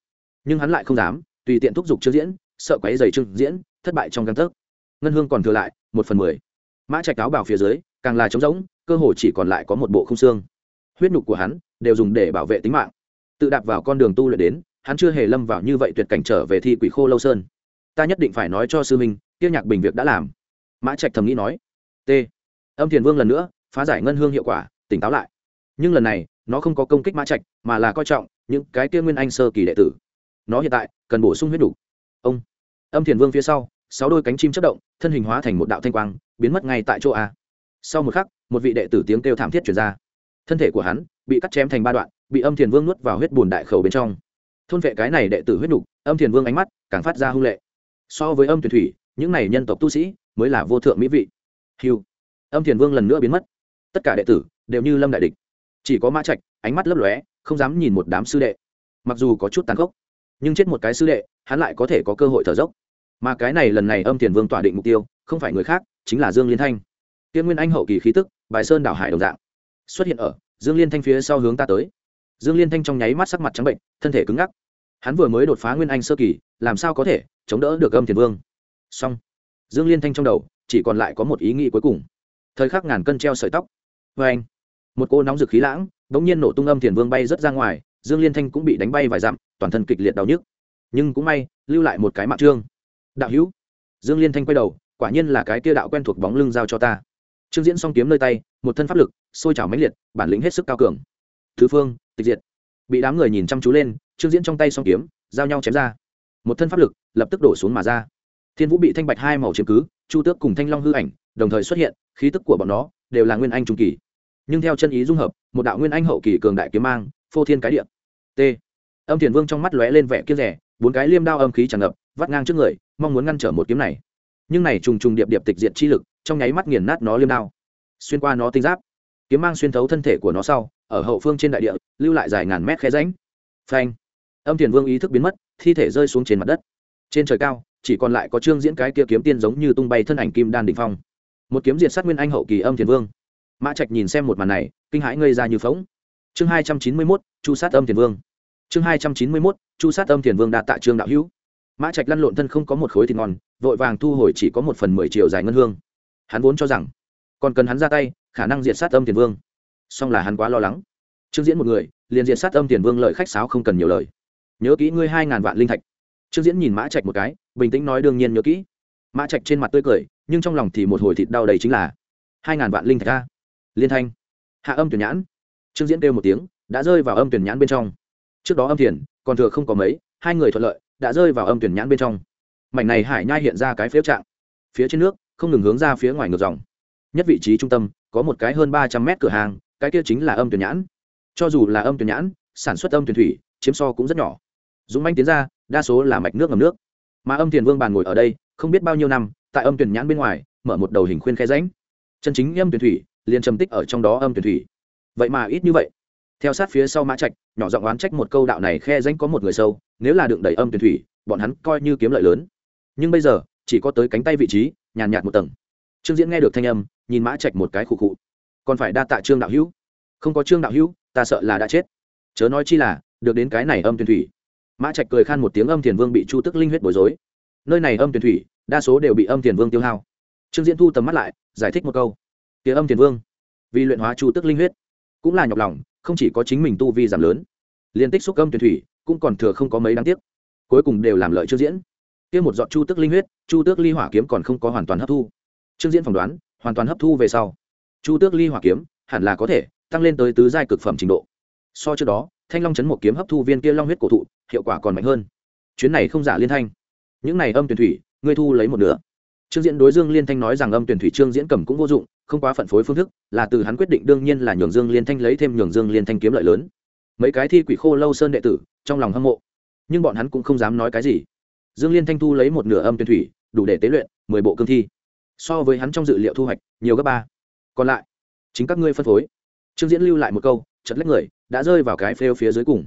Nhưng hắn lại không dám, tùy tiện thúc giục trương diễn, sợ quấy dày trương diễn, thất bại trong găng tấc. Ngân hương còn thừa lại, một phần mười. Mã trạch áo bảo phía dưới, càng là trống rỗng, cơ hồ chỉ còn lại có một bộ không xương. Huyết nhục của hắn đều dùng để bảo vệ tính mạng. Tự đạp vào con đường tu luyện đến, hắn chưa hề lâm vào như vậy tuyệt cảnh trở về thi quỷ khô lâu sơn. Ta nhất định phải nói cho sư minh tiêu nhạc bình việc đã làm. Mã trạch thầm nghĩ nói t. Âm thiền vương lần nữa phá giải ngân hương hiệu quả tỉnh táo lại. Nhưng lần này nó không có công kích mã trạch mà là coi trọng những cái kia nguyên anh sơ kỳ đệ tử. Nó hiện tại cần bổ sung huyết đủ. Ông. Âm thiền vương phía sau sáu đôi cánh chim chất động thân hình hóa thành một đạo thanh quang biến mất ngay tại chỗ a. Sau một khắc một vị đệ tử tiếng kêu thảm thiết chuyển ra. Thân thể của hắn bị cắt chém thành ba đoạn bị âm thiền vương nuốt vào huyết bùn đại khẩu bên trong. Thôn vệ cái này đệ tử huyết đủ, âm thiền vương ánh mắt càng phát ra hung lệ. So với âm tuyển thủy những này nhân tộc tu sĩ mới là vô thượng mỹ vị hiu âm thiền vương lần nữa biến mất. Tất cả đệ tử đều như lâm đại địch. Chỉ có mã trạch, ánh mắt lấp lóe, không dám nhìn một đám sư đệ. Mặc dù có chút tàn khốc, nhưng chết một cái sư đệ, hắn lại có thể có cơ hội thở dốc. Mà cái này lần này âm thiền vương tỏa định mục tiêu, không phải người khác, chính là dương liên thanh. Tiên nguyên anh hậu kỳ khí tức, bài sơn đảo hải đồng dạng, xuất hiện ở dương liên thanh phía sau hướng ta tới. Dương liên thanh trong nháy mắt sắc mặt trắng bệnh, thân thể cứng ngắc. Hắn vừa mới đột phá nguyên anh sơ kỳ, làm sao có thể chống đỡ được âm thiền vương? Xong. Dương liên thanh trong đầu chỉ còn lại có một ý nghĩ cuối cùng. Thời khắc ngàn cân treo sợi tóc. Vê anh, một cô nóng rực khí lãng đ ố n g nhiên nổ tung âm thiền vương bay rớt ra ngoài, dương liên thanh cũng bị đánh bay vài dặm, toàn thân kịch liệt đau nhức. Nhưng cũng may, lưu lại một cái mạng trương. Đạo hữu, dương liên thanh quay đầu, quả nhiên là cái kia đạo quen thuộc bóng lưng giao cho ta. Trương diễn song kiếm nơi tay, một thân pháp lực, sôi trào mãnh liệt, bản lĩnh hết sức cao cường. Thứ phương, tịch diệt. Bị đám người nhìn chăm chú lên, trương diễn trong tay song kiếm, giao nhau chém ra. Một thân pháp lực, lập tức đổ xuống mà ra thiên vũ bị thanh bạch hai màu chiếm cứ, chu tước cùng thanh long hư ảnh đồng thời xuất hiện, khí tức của bọn nó đều là nguyên anh trung kỳ. Nhưng theo chân ý dung hợp, một đạo nguyên anh hậu kỳ cường đại kiếm mang, phô thiên cái địa. T. Âm thiền vương trong mắt lóe lên vẻ kiếm rẻ bốn cái liêm đao âm khí tràn ngập, vắt ngang trước người, mong muốn ngăn trở một kiếm này. Nhưng này trùng trùng điệp điệp tịch diện chi lực, trong nháy mắt nghiền nát nó liêm đao. Xuyên qua nó tinh giáp, kiếm mang xuyên thấu thân thể của nó sau, ở hậu phương trên đại địa, lưu lại dài ngàn mét khe ránh phanh. Âm thiền vương ý thức biến mất, thi thể rơi xuống trên mặt đất. Trên trời cao chỉ còn lại có trương diễn cái kia kiếm tiên giống như tung bay thân ảnh kim đan đỉnh phong. Một kiếm diệt sát nguyên anh hậu kỳ âm thiền vương. Mã trạch nhìn xem một màn này, kinh hãi ngây ra như phóng chương hai trăm chín mươi mốt, chu sát âm thiền vương. Chương hai trăm chín mươi mốt, chu sát âm thiền vương đạt tạ trương đạo hữu. Mã trạch lăn lộn thân không có một khối thịt ngon, vội vàng thu hồi chỉ có một phần mười triệu dài ngân hương. Hắn vốn cho rằng, còn cần hắn ra tay, khả năng diệt sát âm thiền vương. Song là hắn quá lo lắng. Trương diễn một người, liền diệt sát âm thiền vương lợi khách sáo không cần nhiều lời. Nhớ kỹ ngươi hai ngàn vạn linh thạch trương diễn nhìn mã trạch một cái, bình tĩnh nói đương nhiên nhớ kỹ. Mã trạch trên mặt tươi cười, nhưng trong lòng thì một hồi thịt đau đầy chính là hai ngàn vạn linh thạch a. Liên thanh, hạ âm tuyển nhãn. Trương diễn kêu một tiếng, đã rơi vào âm tuyển nhãn bên trong. Trước đó âm thiền còn thừa không có mấy, hai người thuận lợi, đã rơi vào âm tuyển nhãn bên trong. Mảnh này hải nhai hiện ra cái phếu trạng. Phía trên nước, không ngừng hướng ra phía ngoài ngược dòng. Nhất vị trí trung tâm, có một cái hơn ba trăm mét cửa hàng, cái kia chính là âm tuyển nhãn. Cho dù là âm tuyển nhãn, sản xuất âm tuyển thủy, chiếm so cũng rất nhỏ. Dũng manh tiến ra đa số là mạch nước ngầm nước. Mà âm tiền vương bàn ngồi ở đây, không biết bao nhiêu năm, tại âm tuyển nhãn bên ngoài, mở một đầu hình khuyên khe ránh chân chính âm tuyển thủy, liền trầm tích ở trong đó âm tuyển thủy. Vậy mà ít như vậy. Theo sát phía sau mã trạch, nhỏ giọng oán trách một câu đạo này khe ránh có một người sâu, nếu là đựng đầy âm tuyển thủy, bọn hắn coi như kiếm lợi lớn. Nhưng bây giờ, chỉ có tới cánh tay vị trí, nhàn nhạt một tầng. Trương diễn nghe được thanh âm, nhìn mã trạch một cái khụ khụ. Còn phải đa tạ trương đạo hữu. Không có trương đạo hữu, ta sợ là đã chết. Chớ nói chi là, được đến cái này âm tuyển thủy mã trạch cười khan một tiếng âm thiền vương bị chu tức linh huyết bối rối. Nơi này âm tuyển thủy, đa số đều bị âm thiền vương tiêu hao. Trương diễn thu tầm mắt lại, giải thích một câu. Tiếng âm thiền vương, vì luyện hóa chu tức linh huyết, cũng là nhọc lòng, không chỉ có chính mình tu vi giảm lớn liên tích xúc âm tuyển thủy, cũng còn thừa không có mấy đáng tiếc. Cuối cùng đều làm lợi trương diễn. Kia một giọt chu tức linh huyết, chu tước ly hỏa kiếm còn không có hoàn toàn hấp thu. Trương diễn phỏng đoán, hoàn toàn hấp thu về sau, chu tước ly hỏa kiếm hẳn là có thể tăng lên tới tứ giai cực phẩm trình độ. So trước đó, thanh long chấn một kiếm hấp thu viên kia long huyết cổ thụ hiệu quả còn mạnh hơn. Chuyến này không giả liên thanh. Những này âm tuyển thủy, ngươi thu lấy một nửa. Trương diễn đối dương liên thanh nói rằng âm tuyển thủy trương diễn cầm cũng vô dụng, không quá phận phối phương thức, là từ hắn quyết định đương nhiên là nhường dương liên thanh lấy thêm nhường dương liên thanh kiếm lợi lớn. Mấy cái thi quỷ khô lâu sơn đệ tử, trong lòng hâm mộ. Nhưng bọn hắn cũng không dám nói cái gì. Dương liên thanh thu lấy một nửa âm tuyển thủy, đủ để tế luyện mười bộ cương thi. So với hắn trong dự liệu thu hoạch, nhiều gấp ba. Còn lại, chính các ngươi phân phối. Trương diễn lưu lại một câu, chật lách người, đã rơi vào cái phêu phía dưới cùng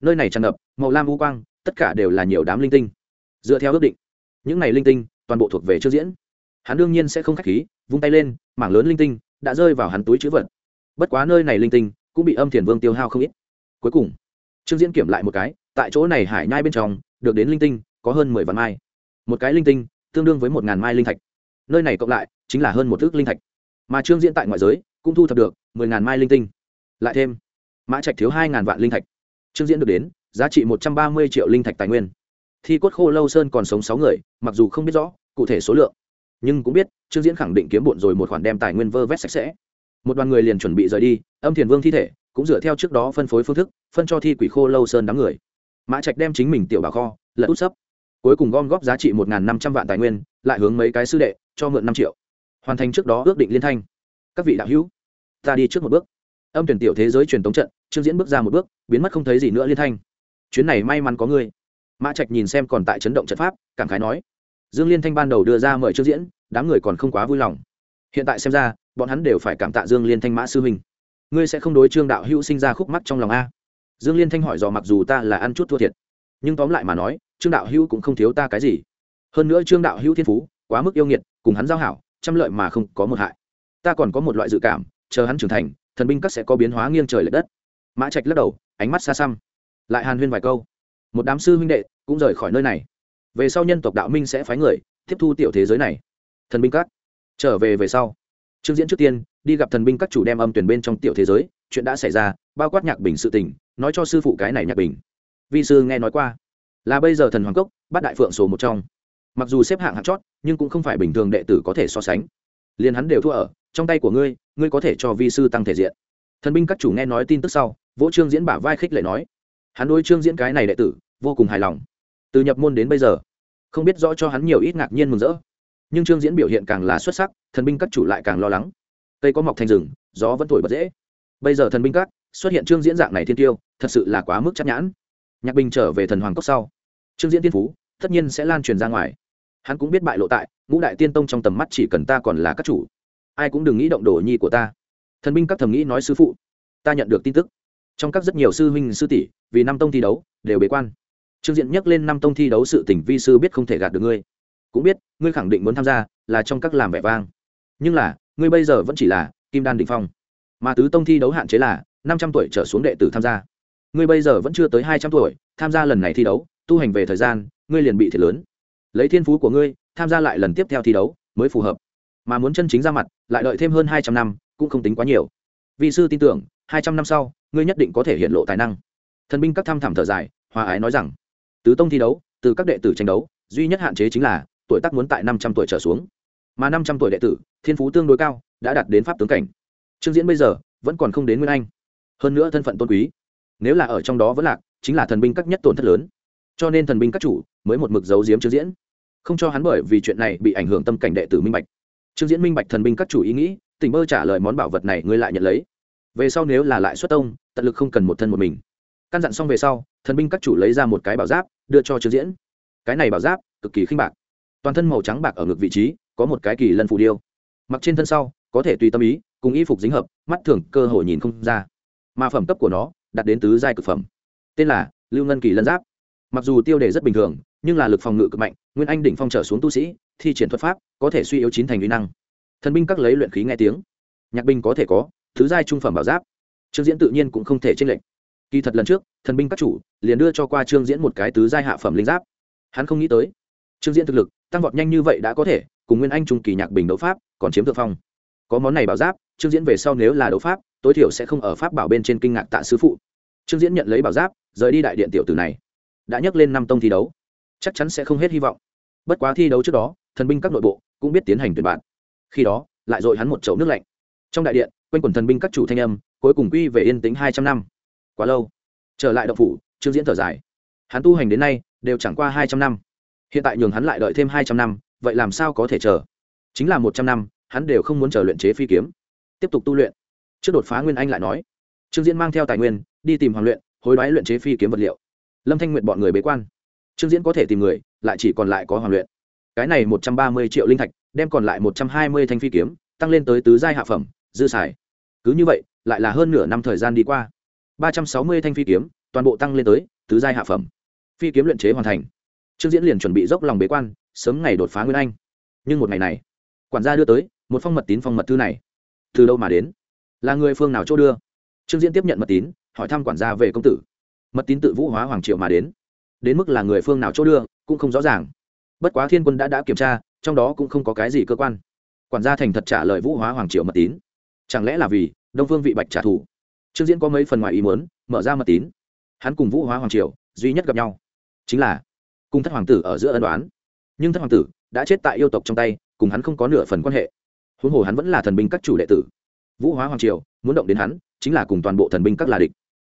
nơi này tràn ngập màu lam u quang, tất cả đều là nhiều đám linh tinh. Dựa theo ước định, những này linh tinh toàn bộ thuộc về trương diễn. Hắn đương nhiên sẽ không k h á c h khí, vung tay lên, mảng lớn linh tinh đã rơi vào hắn túi chữ vật. Bất quá nơi này linh tinh cũng bị âm thiền vương tiêu hao không ít. Cuối cùng, trương diễn kiểm lại một cái, tại chỗ này hải nhai bên trong, được đến linh tinh có hơn mười vạn mai. Một cái linh tinh tương đương với một ngàn mai linh thạch. Nơi này cộng lại chính là hơn một thước linh thạch. Mà trương diễn tại ngoại giới cũng thu thập được mười ngàn mai linh tinh. Lại thêm, mã trạch thiếu hai ngàn vạn linh thạch trương diễn được đến, giá trị một trăm ba mươi triệu linh thạch tài nguyên. Thi cốt khô lâu sơn còn sống sáu người, mặc dù không biết rõ, cụ thể số lượng. Nhưng cũng biết, trương diễn khẳng định kiếm bộn rồi một khoản đem tài nguyên vơ vét sạch sẽ. Một đoàn người liền chuẩn bị rời đi, âm thiền vương thi thể, cũng dựa theo trước đó phân phối phương thức, phân cho thi quỷ khô lâu sơn đám người. Mã trạch đem chính mình tiểu bà kho, lật út sấp. Cuối cùng gom góp giá trị một năm trăm vạn tài nguyên, lại hướng mấy cái sư đệ, cho mượn năm triệu. Hoàn thành trước đó ước định liên thanh. Các vị đạo hữu, ta đi trước một bước âm tuyển tiểu thế giới truyền tống trận, trương diễn bước ra một bước, biến mất không thấy gì nữa liên thanh. Chuyến này may mắn có ngươi. Mã trạch nhìn xem còn tại chấn động trận pháp, cảm khái nói. Dương liên thanh ban đầu đưa ra mời trương diễn, đám người còn không quá vui lòng. Hiện tại xem ra, bọn hắn đều phải cảm tạ dương liên thanh mã sư huynh ngươi sẽ không đối trương đạo hữu sinh ra khúc mắc trong lòng a? Dương liên thanh hỏi dò mặc dù ta là ăn chút thua thiệt, nhưng tóm lại mà nói, trương đạo hữu cũng không thiếu ta cái gì. Hơn nữa trương đạo hữu thiên phú, quá mức yêu nghiệt, cùng hắn giao hảo, trăm lợi mà không có một hại. Ta còn có một loại dự cảm, chờ hắn trưởng thành thần binh các sẽ có biến hóa nghiêng trời l ệ đất. Mã trạch lắc đầu, ánh mắt xa xăm. Lại hàn huyên vài câu. Một đám sư huynh đệ cũng rời khỏi nơi này. Về sau nhân tộc đạo minh sẽ phái người tiếp thu tiểu thế giới này. Thần binh các, trở về về sau. Trương diễn trước tiên đi gặp thần binh các chủ đem âm tuyển bên trong tiểu thế giới, chuyện đã xảy ra, bao quát nhạc bình sự tình, nói cho sư phụ cái này nhạc bình. Vi sư nghe nói qua. Là bây giờ thần hoàng cốc bát đại phượng số một trong. Mặc dù xếp hạng hạng chót, nhưng cũng không phải bình thường đệ tử có thể so sánh. Liền hắn đều thua ở trong tay của ngươi ngươi có thể cho vi sư tăng thể diện. Thần binh các chủ nghe nói tin tức sau, vỗ trương diễn bả vai khích lệ nói, hắn đôi trương diễn cái này đệ tử, vô cùng hài lòng. Từ nhập môn đến bây giờ, không biết rõ cho hắn nhiều ít ngạc nhiên mừng rỡ. Nhưng trương diễn biểu hiện càng là xuất sắc, thần binh các chủ lại càng lo lắng. Cây có mọc thành rừng, gió vẫn thổi bật dễ. Bây giờ thần binh các, xuất hiện trương diễn dạng này thiên tiêu, thật sự là quá mức chắc nhãn. Nhạc bình trở về thần hoàng cốc sau, trương diễn tiên phú, tất nhiên sẽ lan truyền ra ngoài. Hắn cũng biết bại lộ tại, ngũ đại tiên tông trong tầm mắt chỉ cần ta còn là các chủ ai cũng đừng nghĩ động đồ nhi của ta. Thần binh các thầm nghĩ nói sư phụ, ta nhận được tin tức. Trong các rất nhiều sư huynh sư tỷ, vì năm tông thi đấu, đều bế quan. Trương diện nhắc lên năm tông thi đấu sự tỉnh vi sư biết không thể gạt được ngươi. Cũng biết, ngươi khẳng định muốn tham gia, là trong các làm vẻ vang. Nhưng là, ngươi bây giờ vẫn chỉ là kim đan định phong. Mà tứ tông thi đấu hạn chế là năm trăm tuổi trở xuống đệ tử tham gia. Ngươi bây giờ vẫn chưa tới hai trăm tuổi, tham gia lần này thi đấu, tu hành về thời gian, ngươi liền bị thiệt lớn. Lấy thiên phú của ngươi, tham gia lại lần tiếp theo thi đấu, mới phù hợp mà muốn chân chính ra mặt, lại đợi thêm hơn hai trăm năm, cũng không tính quá nhiều. Vì sư tin tưởng, hai trăm năm sau, ngươi nhất định có thể hiện lộ tài năng. Thần binh các tham thảm thở dài, hòa ái nói rằng, tứ tông thi đấu, từ các đệ tử tranh đấu, duy nhất hạn chế chính là, tuổi tác muốn tại năm trăm tuổi trở xuống. Mà năm trăm tuổi đệ tử, thiên phú tương đối cao, đã đạt đến pháp tướng cảnh. Trương diễn bây giờ, vẫn còn không đến nguyên anh. Hơn nữa thân phận tôn quý. Nếu là ở trong đó vẫn lạc, chính là thần binh các nhất tổn thất lớn. Cho nên thần binh các chủ mới một mực giấu giếm trương diễn. Không cho hắn bởi vì chuyện này bị ảnh hưởng tâm cảnh đệ tử minh bạch trương diễn minh bạch thần binh các chủ ý nghĩ, tỉnh bơ trả lời món bảo vật này ngươi lại nhận lấy. Về sau nếu là lại xuất tông, tận lực không cần một thân một mình. Căn dặn xong về sau, thần binh các chủ lấy ra một cái bảo giáp, đưa cho trương diễn. Cái này bảo giáp, cực kỳ khinh bạc. Toàn thân màu trắng bạc ở ngực vị trí, có một cái kỳ lân phù điêu. Mặc trên thân sau, có thể tùy tâm ý, cùng y phục dính hợp, mắt thường, cơ hội nhìn không ra. Mà phẩm cấp của nó, đạt đến tứ giai cực phẩm. Tên là lưu ngân kỳ lân giáp. Mặc dù tiêu đề rất bình thường, nhưng là lực phòng ngự cực mạnh, nguyên anh đỉnh phong trở xuống tu sĩ thi triển thuật pháp, có thể suy yếu chín thành uy năng. Thần binh các lấy luyện khí nghe tiếng. Nhạc binh có thể có, thứ giai trung phẩm bảo giáp. Trương diễn tự nhiên cũng không thể tranh lệch. Kỳ thật lần trước, thần binh các chủ liền đưa cho qua trương diễn một cái tứ giai hạ phẩm linh giáp. Hắn không nghĩ tới, trương diễn thực lực, tăng vọt nhanh như vậy đã có thể, cùng nguyên anh trung kỳ nhạc bình đấu pháp, còn chiếm thượng phong. Có món này bảo giáp, trương diễn về sau nếu là đấu pháp, tối thiểu sẽ không ở pháp bảo bên trên kinh ngạc tạ sứ phụ. Trương diễn nhận lấy bảo giáp, rời đi đại điện tiểu tử này. Đã nhắc lên năm tông thi đấu. Chắc chắn sẽ không hết hy vọng. Bất quá thi đấu trước đó thần binh các nội bộ cũng biết tiến hành tuyển bạn. Khi đó, lại dội hắn một chậu nước lạnh. Trong đại điện, quanh quần thần binh các chủ thanh âm, cuối cùng quy về yên tĩnh hai trăm năm. Quá lâu. Trở lại động phủ, trương diễn thở dài. Hắn tu hành đến nay, đều chẳng qua hai trăm năm. Hiện tại nhường hắn lại đợi thêm hai trăm năm, vậy làm sao có thể chờ? Chính là một trăm năm, hắn đều không muốn chờ luyện chế phi kiếm. Tiếp tục tu luyện. Trước đột phá nguyên anh lại nói. Trương diễn mang theo tài nguyên, đi tìm hoàng luyện, hối đoái luyện chế phi kiếm vật liệu. Lâm thanh nguyện bọn người bế quan. Trương diễn có thể tìm người, lại chỉ còn lại có hoàng luyện cái này một trăm ba mươi triệu linh thạch, đem còn lại một trăm hai mươi thanh phi kiếm, tăng lên tới tứ giai hạ phẩm, dư xài. Cứ như vậy, lại là hơn nửa năm thời gian đi qua. ba trăm sáu mươi thanh phi kiếm, toàn bộ tăng lên tới tứ giai hạ phẩm. Phi kiếm luyện chế hoàn thành. Trương diễn liền chuẩn bị dốc lòng bế quan, sớm ngày đột phá nguyên anh. Nhưng một ngày này, quản gia đưa tới một phong mật tín phong mật thư này. Từ đâu mà đến? Là người phương nào chỗ đưa? Trương diễn tiếp nhận mật tín, hỏi thăm quản gia về công tử. Mật tín tự vũ hóa hoàng triệu mà đến. Đến mức là người phương nào chỗ đưa cũng không rõ ràng bất quá thiên quân đã đã kiểm tra, trong đó cũng không có cái gì cơ quan. Quản gia thành thật trả lời vũ hóa hoàng triều mật tín. Chẳng lẽ là vì đông phương vị bạch trả thù? Trương diễn có mấy phần ngoài ý muốn, mở ra mật tín. Hắn cùng vũ hóa hoàng triều duy nhất gặp nhau chính là cùng thất hoàng tử ở giữa ân đoán. Nhưng thất hoàng tử đã chết tại yêu tộc trong tay, cùng hắn không có nửa phần quan hệ. Huống hồ hắn vẫn là thần binh các chủ đệ tử. Vũ hóa hoàng triều muốn động đến hắn, chính là cùng toàn bộ thần binh các là địch.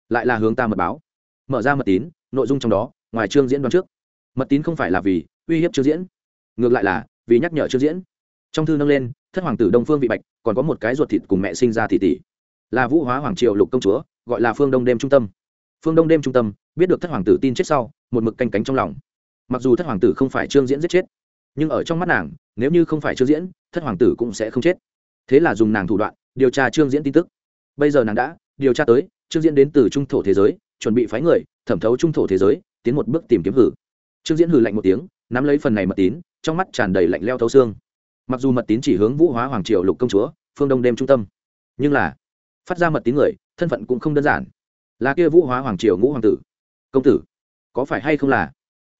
Lại là hướng ta mật báo. Mở ra mật tín, nội dung trong đó, ngoài trương diễn đoán trước mật tín không phải là vì uy hiếp trương diễn, ngược lại là vì nhắc nhở trương diễn. Trong thư nâng lên, thất hoàng tử đông phương vị bạch còn có một cái ruột thịt cùng mẹ sinh ra thị tỷ, là vũ hóa hoàng triều lục công chúa, gọi là phương đông đêm trung tâm. Phương đông đêm trung tâm, biết được thất hoàng tử tin chết sau, một mực canh cánh trong lòng. Mặc dù thất hoàng tử không phải trương diễn giết chết, nhưng ở trong mắt nàng, nếu như không phải trương diễn, thất hoàng tử cũng sẽ không chết. Thế là dùng nàng thủ đoạn, điều tra trương diễn tin tức. Bây giờ nàng đã điều tra tới, trương diễn đến từ trung thổ thế giới, chuẩn bị phái người, thẩm thấu trung thổ thế giới, tiến một bước tìm kiếm hử trương diễn hừ lạnh một tiếng, nắm lấy phần này mật tín, trong mắt tràn đầy lạnh leo thấu xương. Mặc dù mật tín chỉ hướng vũ hóa hoàng triều lục công chúa, phương đông đêm trung tâm, nhưng là phát ra mật tín người, thân phận cũng không đơn giản. Là kia vũ hóa hoàng triều ngũ hoàng tử. Công tử, có phải hay không là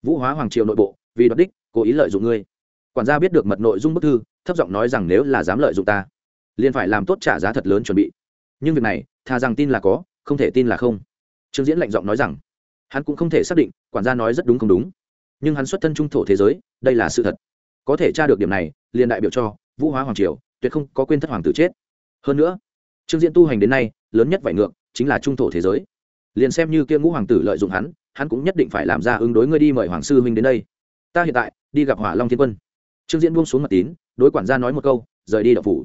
vũ hóa hoàng triều nội bộ, vì đoạt đích, cố ý lợi dụng ngươi? Quản gia biết được mật nội dung bức thư, thấp giọng nói rằng nếu là dám lợi dụng ta, liền phải làm tốt trả giá thật lớn chuẩn bị. Nhưng việc này thà rằng tin là có, không thể tin là không. Trương diễn lạnh giọng nói rằng, hắn cũng không thể xác định, quản gia nói rất đúng không đúng nhưng hắn xuất thân trung thổ thế giới, đây là sự thật. Có thể tra được điểm này, liền đại biểu cho, vũ hóa hoàng triều, tuyệt không có quên thất hoàng tử chết. Hơn nữa, trương diễn tu hành đến nay, lớn nhất vải ngược, chính là trung thổ thế giới. Liền xem như kia ngũ hoàng tử lợi dụng hắn hắn cũng nhất định phải làm ra ứng đối ngươi đi mời hoàng sư huynh đến đây. Ta hiện tại, đi gặp hỏa long thiên quân. Trương diễn buông xuống mặt tín, đối quản gia nói một câu, rời đi đậu phủ.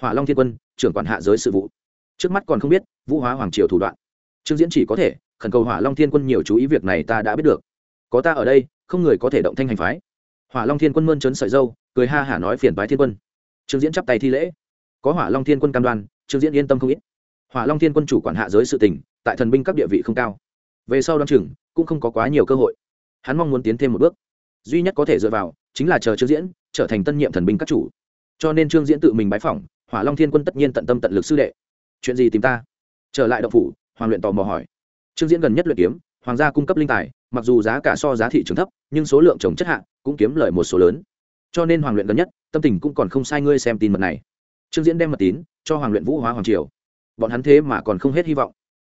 Hỏa long thiên quân, trưởng quản hạ giới sự vụ. Trước mắt còn không biết, vũ hóa hoàng triều thủ đoạn. Trương diễn chỉ có thể, khẩn cầu hỏa long thiên quân nhiều chú ý việc này ta đã biết được có ta ở đây không người có thể động thanh hành phái. Hỏa long thiên quân mơn trấn sợi dâu cười ha hả nói phiền phái thiên quân. Trương diễn chắp tay thi lễ. Có hỏa long thiên quân cam đoan trương diễn yên tâm không ít. Hỏa long thiên quân chủ quản hạ giới sự tình, tại thần binh các địa vị không cao. Về sau đăng o chừng cũng không có quá nhiều cơ hội. Hắn mong muốn tiến thêm một bước. Duy nhất có thể dựa vào chính là chờ trương diễn trở thành tân nhiệm thần binh các chủ. Cho nên trương diễn tự mình bái phỏng hỏa long thiên quân tất nhiên tận tâm tận lực sư đệ. Chuyện gì tìm ta? Trở lại động phủ hoàng luyện tò mò hỏi. Trương diễn gần nhất luyện kiếm hoàng gia cung cấp linh tài, mặc dù giá cả so giá thị trường thấp, nhưng số lượng trồng chất hạng cũng kiếm lời một số lớn. Cho nên hoàng luyện gần nhất, tâm tình cũng còn không sai ngươi xem tin mật này. Trương diễn đem mật tín, cho hoàng luyện vũ hóa hoàng triều. Bọn hắn thế mà còn không hết hy vọng.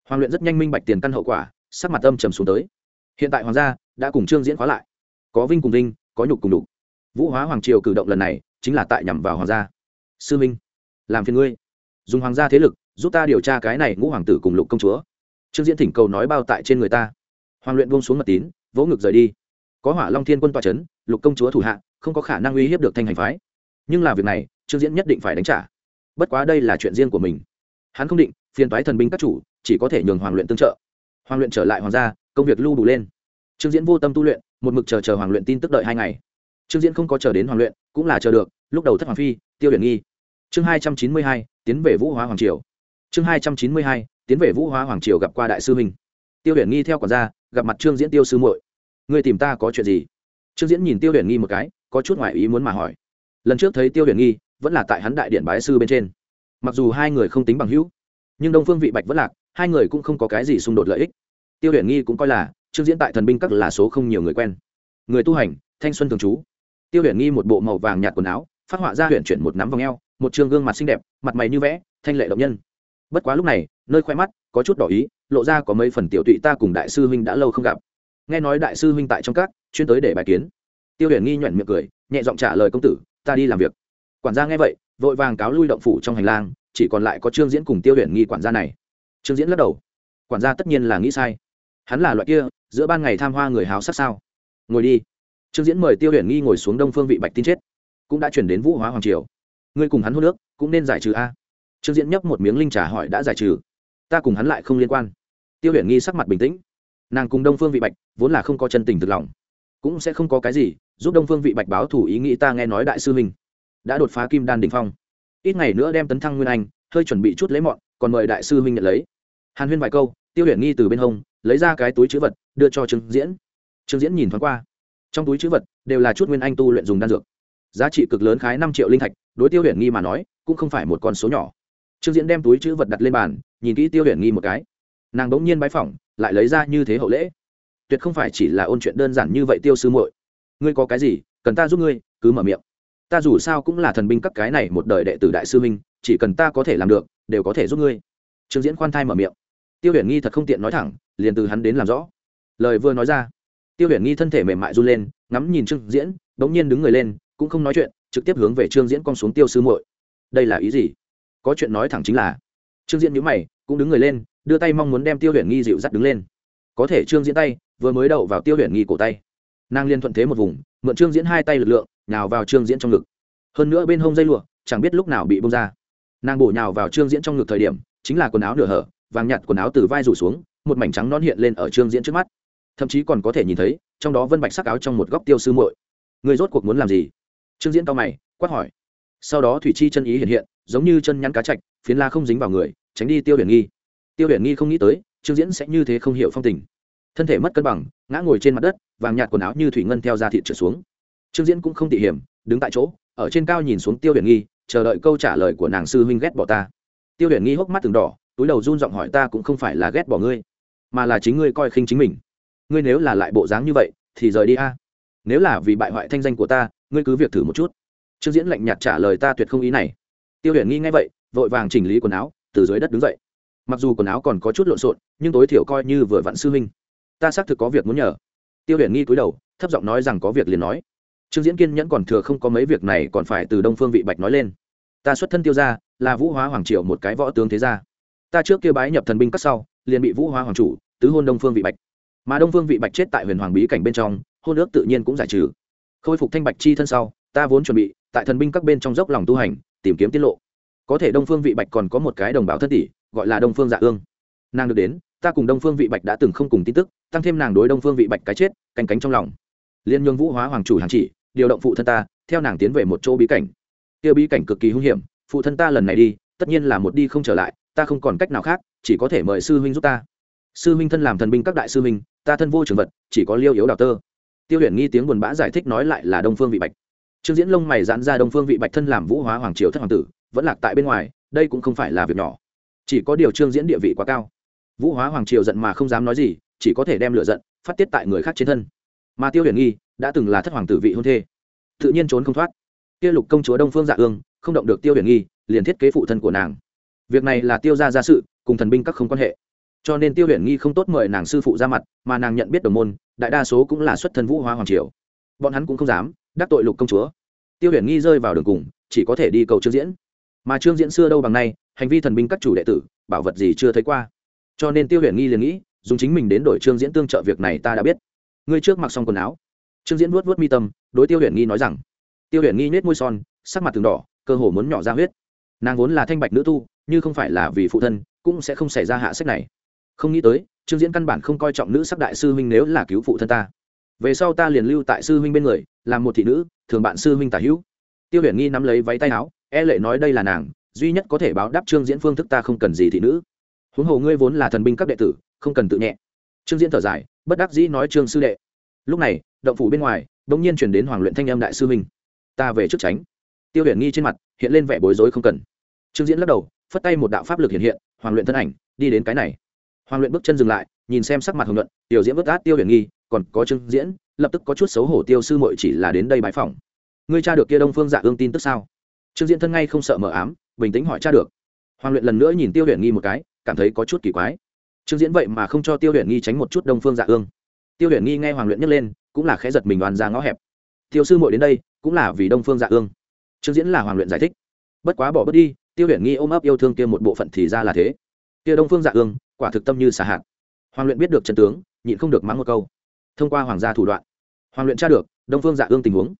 Hoàng luyện rất nhanh minh bạch tiền căn hậu quả, sắc mặt âm trầm xuống tới. Hiện tại hoàng gia đã cùng trương diễn khóa lại. Có vinh cùng vinh, có nhục cùng đục vũ hóa hoàng triều cử động lần này, chính là tại nhằm vào hoàng gia. Sư minh, làm phiền ngươi. Dùng hoàng gia thế lực, giúp ta điều tra cái này ngũ hoàng tử cùng lục công chúa. Trương diễn thỉnh cầu nói bao tại trên người ta hoàng luyện buông xuống mật tín, vỗ ngực rời đi. Có hỏa long thiên quân tòa c h ấ n lục công chúa thủ hạ, không có khả năng uy hiếp được thanh hành phái. Nhưng là việc này, trương diễn nhất định phải đánh trả. Bất quá đây là chuyện riêng của mình. Hắn không định, phiền toái thần binh các chủ, chỉ có thể nhường hoàng luyện tương trợ. Hoàng luyện trở lại hoàng gia, công việc lưu đủ lên. Trương diễn vô tâm tu luyện, một mực chờ chờ hoàng luyện tin tức đợi hai ngày. Trương diễn không có chờ đến hoàng luyện, cũng là chờ được, lúc đầu thất hoàng phi, tiêu hiển nghi. Chương hai trăm chín mươi hai, tiến về vũ hóa hoàng triều. Chương hai trăm chín mươi hai, tiến về vũ hóa hoàng triều gặp qua đại sư huynh. tiêu hiển nghi theo quản gia gặp mặt trương diễn tiêu sư muội. Người tìm ta có chuyện gì? Trương diễn nhìn tiêu huyền nghi một cái, có chút ngoại ý muốn mà hỏi. Lần trước thấy tiêu huyền nghi, vẫn là tại hắn đại điện bái sư bên trên. Mặc dù hai người không tính bằng hữu, nhưng đông phương vị bạch vẫn lạc, hai người cũng không có cái gì xung đột lợi ích. Tiêu huyền nghi cũng coi là, trương diễn tại thần binh các là số không nhiều người quen. Người tu hành, thanh xuân thường trú. Tiêu huyền nghi một bộ màu vàng nhạt quần áo, phát họa ra huyện chuyển một nắm vòng eo, một trường gương mặt xinh đẹp, mặt mày như vẽ, thanh lệ động nhân. Bất quá lúc này nơi khoe mắt, có chút đỏ ý, lộ ra có mấy phần tiểu tụy ta cùng đại sư huynh đã lâu không gặp. Nghe nói đại sư huynh tại trong các, chuyên tới để bài kiến. Tiêu huyền nghi nhuận miệng cười, nhẹ giọng trả lời công tử, ta đi làm việc. Quản gia nghe vậy, vội vàng cáo lui động phủ trong hành lang, chỉ còn lại có trương diễn cùng tiêu huyền nghi quản gia này. Trương diễn lắc đầu, quản gia tất nhiên là nghĩ sai. Hắn là loại kia, giữa ban ngày tham hoa người háo sắc sao? Ngồi đi. Trương diễn mời tiêu huyền nghi ngồi xuống đông phương vị bạch tin chết. Cũng đã chuyển đến vũ hóa hoàng triều. Ngươi cùng hắn hô nước cũng nên giải trừ a. Trương diễn nhấp một miếng linh trà hỏi đã giải trừ ta cùng hắn lại không liên quan. Tiêu huyền nghi sắc mặt bình tĩnh. Nàng cùng đông phương vị bạch vốn là không có chân tình thực lòng, cũng sẽ không có cái gì, giúp đông phương vị bạch báo thủ ý nghĩ ta nghe nói đại sư mình đã đột phá kim đan đình phong. Ít ngày nữa đem tấn thăng nguyên anh, hơi chuẩn bị chút lấy mọn, còn mời đại sư huynh nhận lấy. Hàn huyên vài câu, tiêu huyền nghi từ bên hông, lấy ra cái túi chữ vật, đưa cho trương diễn. Trương diễn nhìn thoáng qua. Trong túi chữ vật đều là chút nguyên anh tu luyện dùng đan dược. Giá trị cực lớn khái năm triệu linh thạch, đối tiêu huyền nghi mà nói, cũng không phải một con số nhỏ. Trương diễn đem túi chữ vật đặt lên bàn nhìn kỹ tiêu huyền nghi một cái. Nàng bỗng nhiên bái phỏng, lại lấy ra như thế hậu lễ. Tuyệt không phải chỉ là ôn chuyện đơn giản như vậy tiêu sư muội. Ngươi có cái gì, cần ta giúp ngươi, cứ mở miệng. Ta dù sao cũng là thần binh các cái này một đời đệ tử đại sư minh chỉ cần ta có thể làm được, đều có thể giúp ngươi. Trương diễn khoan thai mở miệng. Tiêu huyền nghi thật không tiện nói thẳng, liền từ hắn đến làm rõ. Lời vừa nói ra, tiêu huyền nghi thân thể mềm mại run lên, ngắm nhìn trương diễn đ ỗ n g nhiên đứng người lên, cũng không nói chuyện, trực tiếp hướng về trương diễn con xuống tiêu sư muội. Đây là ý gì? Có chuyện nói thẳng chính là trương diễn nhíu mày, cũng đứng người lên, đưa tay mong muốn đem tiêu huyền nghi dịu dắt đứng lên. Có thể trương diễn tay, vừa mới đậu vào tiêu huyền nghi cổ tay. Nàng liên thuận thế một vùng, mượn trương diễn hai tay lực lượng, nhào vào trương diễn trong ngực. Hơn nữa bên hông dây lụa, chẳng biết lúc nào bị bông ra. Nàng bổ nhào vào trương diễn trong ngực thời điểm, chính là quần áo nửa hở, vàng nhặt quần áo từ vai rủ xuống, một mảnh trắng non hiện lên ở trương diễn trước mắt. Thậm chí còn có thể nhìn thấy, trong đó vân bạch sắc áo trong một góc tiêu sư muội. Người rốt cuộc muốn làm gì? Trương diễn cao mày, quát hỏi. Sau đó thủy chi chân ý hiện hiện, giống như chân nhắn cá chạch, phiến la không dính vào người tránh đi tiêu huyền nghi. Tiêu huyền nghi không nghĩ tới, trương diễn sẽ như thế không hiểu phong tình. Thân thể mất cân bằng, ngã ngồi trên mặt đất, vàng nhạt quần áo như thủy ngân theo ra thị trở xuống. Trương diễn cũng không tỉ hiểm, đứng tại chỗ, ở trên cao nhìn xuống tiêu huyền nghi, chờ đợi câu trả lời của nàng sư huynh ghét bỏ ta. Tiêu huyền nghi hốc mắt từng đỏ, túi đầu run giọng hỏi ta cũng không phải là ghét bỏ ngươi, mà là chính ngươi coi khinh chính mình. Ngươi nếu là lại bộ dáng như vậy, thì rời đi a. Nếu là vì bại hoại thanh danh của ta, ngươi cứ việc thử một chút. Trương diễn lạnh nhạt trả lời ta tuyệt không ý này. Tiêu huyền nghi ngay vậy, vội vàng chỉnh lý quần áo từ dưới đất đứng dậy. Mặc dù quần áo còn có chút lộn xộn, nhưng tối thiểu coi như vừa vặn sư huynh. Ta xác thực có việc muốn nhờ. Tiêu huyền nghi cúi đầu, thấp giọng nói rằng có việc liền nói. Trương diễn kiên nhẫn còn thừa không có mấy việc này còn phải từ đông phương vị bạch nói lên. Ta xuất thân tiêu gia, là vũ hóa hoàng triều một cái võ tướng thế gia. Ta trước kia bái nhập thần binh cắt sau, liền bị vũ hóa hoàng chủ, tứ hôn đông phương vị bạch. Mà đông phương vị bạch chết tại huyền hoàng bí cảnh bên trong, hôn ước tự nhiên cũng giải trừ. Khôi phục thanh bạch chi thân sau, ta vốn chuẩn bị, tại thần binh các bên trong dốc lòng tu hành, tìm kiếm tiết lộ có thể đông phương vị bạch còn có một cái đồng bào thân tỷ, gọi là đông phương dạ ương. Nàng được đến, ta cùng đông phương vị bạch đã từng không cùng tin tức, tăng thêm nàng đối đông phương vị bạch cái chết, canh cánh trong lòng. Liên nhường vũ hóa hoàng chủ hàng chỉ, điều động phụ thân ta, theo nàng tiến về một chỗ bí cảnh. Tiêu bí cảnh cực kỳ hung hiểm, phụ thân ta lần này đi, tất nhiên là một đi không trở lại, ta không còn cách nào khác, chỉ có thể mời sư huynh giúp ta. Sư huynh thân làm thần binh các đại sư huynh, ta thân vô trường vật, chỉ có liêu yếu đào tơ. Tiêu huyền nghi tiếng buồn bã giải thích nói lại là đông phương vị bạch. Trương diễn lông mày giãn ra đông phương vị bạch thân làm vũ hóa hoàng triều thất hoàng tử vẫn lạc tại bên ngoài, đây cũng không phải là việc nhỏ. Chỉ có điều trương diễn địa vị quá cao. Vũ hóa hoàng triều giận mà không dám nói gì, chỉ có thể đem lửa giận phát tiết tại người khác trên thân. Mà tiêu huyền nghi đã từng là thất hoàng tử vị hôn thê. Tự nhiên trốn không thoát. Kia lục công chúa đông phương dạ ương không động được tiêu huyền nghi, liền thiết kế phụ thân của nàng. Việc này là tiêu ra ra sự, cùng thần binh các không quan hệ. Cho nên tiêu huyền nghi không tốt mời nàng sư phụ ra mặt, mà nàng nhận biết đồng môn, đại đa số cũng là xuất thân vũ hóa hoàng triều. Bọn hắn cũng không dám đắc tội lục công chúa. Tiêu huyền nghi rơi vào đường cùng, chỉ có thể đi cầu trương diễn mà trương diễn xưa đâu bằng nay, hành vi thần binh các chủ đệ tử, bảo vật gì chưa thấy qua. Cho nên tiêu huyền nghi liền nghĩ, dùng chính mình đến đổi trương diễn tương trợ việc này ta đã biết. Ngươi trước mặc xong quần áo. Trương diễn vuốt vuốt mi tâm, đối tiêu huyền nghi nói rằng, tiêu huyền nghi nhét môi son, sắc mặt từng đỏ, cơ hồ muốn nhỏ ra huyết. Nàng vốn là thanh bạch nữ tu, như không phải là vì phụ thân, cũng sẽ không xảy ra hạ sách này. Không nghĩ tới, trương diễn căn bản không coi trọng nữ sắc đại sư huynh nếu là cứu phụ thân ta. Về sau ta liền lưu tại sư huynh bên người, làm một thị nữ, thường bạn sư huynh tả hữu. Tiêu huyền nghi nắm lấy váy tay áo e lệ nói đây là nàng, duy nhất có thể báo đáp trương diễn phương thức ta không cần gì thị nữ. Huống hồ ngươi vốn là thần binh các đệ tử, không cần tự nhẹ. Trương diễn thở dài, bất đắc dĩ nói trương sư đệ. Lúc này, động phủ bên ngoài đ ỗ n g nhiên chuyển đến hoàng luyện thanh âm đại sư minh. Ta về trước tránh. Tiêu huyền nghi trên mặt, hiện lên vẻ bối rối không cần. Trương diễn lắc đầu, phất tay một đạo pháp lực hiện hiện, hoàng luyện thân ảnh, đi đến cái này. Hoàng luyện bước chân dừng lại, nhìn xem sắc mặt hồng luận tiểu diễn vớt át tiêu huyền nghi, còn có trương diễn, lập tức có chút xấu hổ tiêu sư mội chỉ là đến đây bãi phòng ngươi cha được kia đông phương dạ ương tin tức sao? Trương diễn thân ngay không sợ mờ ám, bình tĩnh hỏi cha được. Hoàng luyện lần nữa nhìn tiêu huyền nghi một cái, cảm thấy có chút kỳ quái. Trương diễn vậy mà không cho tiêu huyền nghi tránh một chút đông phương dạ ương. Tiêu huyền nghi nghe hoàng luyện nhấc lên, cũng là khẽ giật mình đoàn ra ngõ hẹp. Tiêu sư muội đến đây, cũng là vì đông phương dạ ương. Trương diễn là hoàng luyện giải thích. Bất quá bỏ bớt đi, tiêu huyền nghi ôm ấp yêu thương kia một bộ phận thì ra là thế. Kia đông phương dạ ương, quả thực tâm như xả hạt. Hoàng luyện biết được chân tướng, nhịn không được mắng một câu. Thông qua hoàng gia thủ đoạn, hoàng luyện tra được đông phương dạ ương tình huống.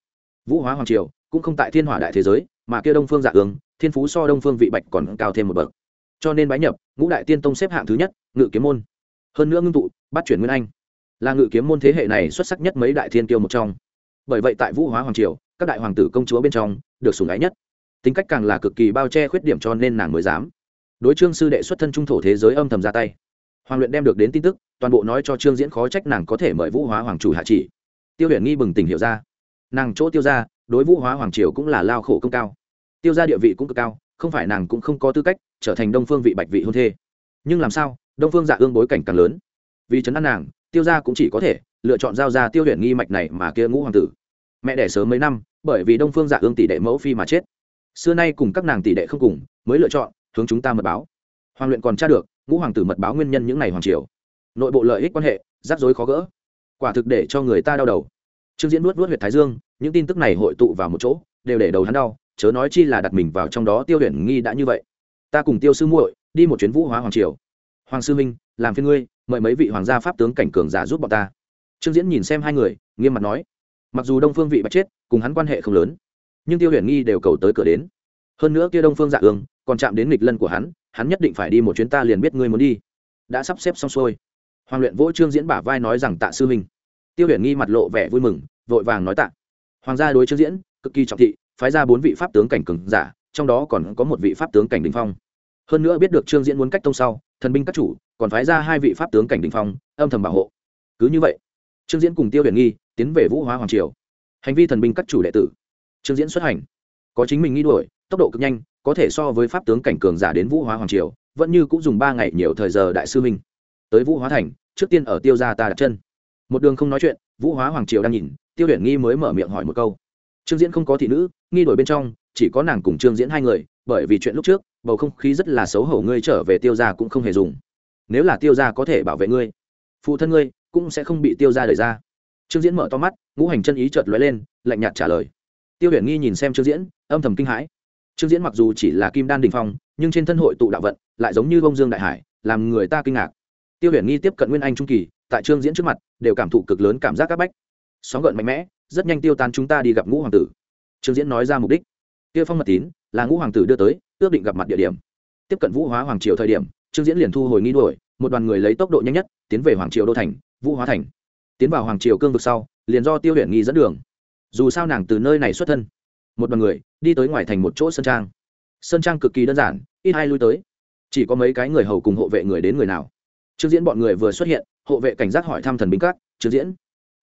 Vũ hóa hoàng triều, cũng không tại thiên hỏa đại thế giới mà kia đông phương dạ ương, thiên phú so đông phương vị bạch còn cao thêm một bậc. Cho nên bái nhập, ngũ đại tiên tông xếp hạng thứ nhất, ngự kiếm môn. Hơn nữa ngưng tụ, bắt chuyển nguyên anh. Là ngự kiếm môn thế hệ này xuất sắc nhất mấy đại thiên tiêu một trong. Bởi vậy tại vũ hóa hoàng triều, các đại hoàng tử công chúa bên trong, được sủng ái nhất. Tính cách càng là cực kỳ bao che khuyết điểm cho nên nàng mới dám. Đối trương sư đệ xuất thân trung thổ thế giới âm thầm ra tay. Hoàng luyện đem được đến tin tức, toàn bộ nói cho trương diễn khó trách nàng có thể mời vũ hóa hoàng chủ hạ chỉ. Tiêu huyền nghi bừng tỉnh hiểu ra. Nàng chỗ tiêu ra, đối vũ hóa hoàng triều cũng là lao khổ công cao tiêu ra địa vị cũng cực cao, không phải nàng cũng không có tư cách trở thành đông phương vị bạch vị hôn thê. Nhưng làm sao, đông phương dạ ương bối cảnh càng lớn. Vì chấn an nàng, tiêu ra cũng chỉ có thể lựa chọn giao ra tiêu huyền nghi mạch này mà kia ngũ hoàng tử. Mẹ đẻ sớm mấy năm, bởi vì đông phương dạ ương tỷ đệ mẫu phi mà chết. Xưa nay cùng các nàng tỷ đệ không cùng, mới lựa chọn hướng chúng ta mật báo. Hoàng luyện còn tra được, ngũ hoàng tử mật báo nguyên nhân những ngày hoàng triều. Nội bộ lợi ích quan hệ, rắc rối khó gỡ. Quả thực để cho người ta đau đầu. Trương diễn nuốt nuốt huyệt thái dương, những tin tức này hội tụ vào một chỗ, đều để đầu hắn đau chớ nói chi là đặt mình vào trong đó, tiêu huyền nghi đã như vậy. Ta cùng tiêu sư muội đi một chuyến vũ hóa hoàng triều. Hoàng sư minh làm phiên ngươi, mời mấy vị hoàng gia pháp tướng cảnh cường giả giúp bọn ta. Trương diễn nhìn xem hai người, nghiêm mặt nói. Mặc dù đông phương vị bạch chết, cùng hắn quan hệ không lớn, nhưng tiêu huyền nghi đều cầu tới cửa đến. Hơn nữa kia đông phương dạ ương, còn chạm đến nghịch lân của hắn hắn nhất định phải đi một chuyến ta liền biết ngươi muốn đi. Đã sắp xếp xong xuôi. Hoàng luyện vỗ trương diễn bả vai nói rằng tạ sư minh tiêu huyền nghi mặt lộ vẻ vui mừng, vội vàng nói tạ. Hoàng gia đối trương diễn cực kỳ trọng thị phái ra bốn vị pháp tướng cảnh cường giả, trong đó còn có một vị pháp tướng cảnh đình phong. Hơn nữa biết được trương diễn muốn cách tông sau, thần binh các chủ còn phái ra hai vị pháp tướng cảnh đình phong, âm thầm bảo hộ. Cứ như vậy, trương diễn cùng tiêu huyền nghi tiến về vũ hóa hoàng triều. Hành vi thần binh các chủ đệ tử, trương diễn xuất hành, có chính mình nghi đuổi, tốc độ cực nhanh, có thể so với pháp tướng cảnh cường giả đến vũ hóa hoàng triều, vẫn như cũng dùng ba ngày nhiều thời giờ đại sư minh tới vũ hóa thành, trước tiên ở tiêu gia ta đặt chân. Một đường không nói chuyện, vũ hóa hoàng triều đang nhìn, tiêu huyền nghi mới mở miệng hỏi một câu trương diễn không có thị nữ, nghi đổi bên trong, chỉ có nàng cùng trương diễn hai người, bởi vì chuyện lúc trước, bầu không khí rất là xấu hổ, ngươi trở về tiêu gia cũng không hề dùng. Nếu là tiêu gia có thể bảo vệ ngươi, phụ thân ngươi cũng sẽ không bị tiêu ra đời ra. Trương diễn mở to mắt, ngũ hành chân ý chợt lóe lên, lạnh nhạt trả lời. Tiêu huyền nghi nhìn xem trương diễn, âm thầm kinh hãi. Trương diễn mặc dù chỉ là kim đan đình phong, nhưng trên thân hội tụ đạo vận, lại giống như bông dương đại hải, làm người ta kinh ngạc. Tiêu huyền nghi tiếp cận nguyên anh trung kỳ, tại trương diễn trước mặt, đều cảm thụ cực lớn cảm giác c áp bách. Sóng gợn mạnh mẽ rất nhanh tiêu tan chúng ta đi gặp ngũ hoàng tử. Trương diễn nói ra mục đích. Tiêu phong mật tín, là ngũ hoàng tử đưa tới, ước định gặp mặt địa điểm. Tiếp cận vũ hóa hoàng triều thời điểm, trương diễn liền thu hồi nghi đuổi, một đoàn người lấy tốc độ nhanh nhất, tiến về hoàng triều đô thành, vũ hóa thành. Tiến vào hoàng triều cương vực sau, liền do tiêu huyện nghi dẫn đường. Dù sao nàng từ nơi này xuất thân, một đoàn người, đi tới ngoài thành một chỗ sơn trang. Sơn trang cực kỳ đơn giản, ít hai lui tới. Chỉ có mấy cái người hầu cùng hộ vệ người đến người nào. Trương diễn bọn người vừa xuất hiện, hộ vệ cảnh giác hỏi thăm thần binh các, trương diễn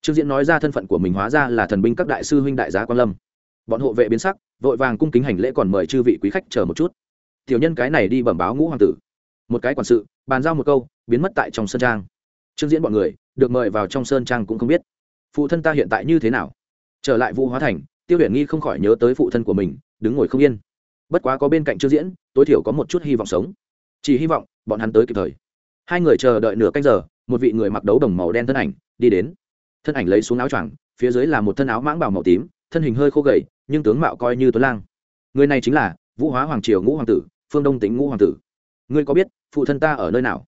trương diễn nói ra thân phận của mình hóa ra là thần binh các đại sư huynh đại giá quan lâm. Bọn hộ vệ biến sắc, vội vàng cung kính hành lễ còn mời chư vị quý khách chờ một chút. Tiểu nhân cái này đi bẩm báo ngũ hoàng tử. Một cái quản sự, bàn giao một câu, biến mất tại trong sơn trang. Trương diễn bọn người, được mời vào trong sơn trang cũng không biết. Phụ thân ta hiện tại như thế nào? Trở lại vũ hóa thành, tiêu huyền nghi không khỏi nhớ tới phụ thân của mình, đứng ngồi không yên. Bất quá có bên cạnh trương diễn, tối thiểu có một chút hy vọng sống. Chỉ hy vọng, bọn hắn tới kịp thời. Hai người chờ đợi nửa canh giờ, một vị người mặc đấu đồng màu đen thân ảnh, đi đến thân ảnh lấy xuống áo choàng, phía dưới là một thân áo mãng bảo màu tím, thân hình hơi khô gầy, nhưng tướng mạo coi như tuấn lang. Người này chính là vũ hóa hoàng triều ngũ hoàng tử, phương đông tính ngũ hoàng tử. Ngươi có biết, phụ thân ta ở nơi nào?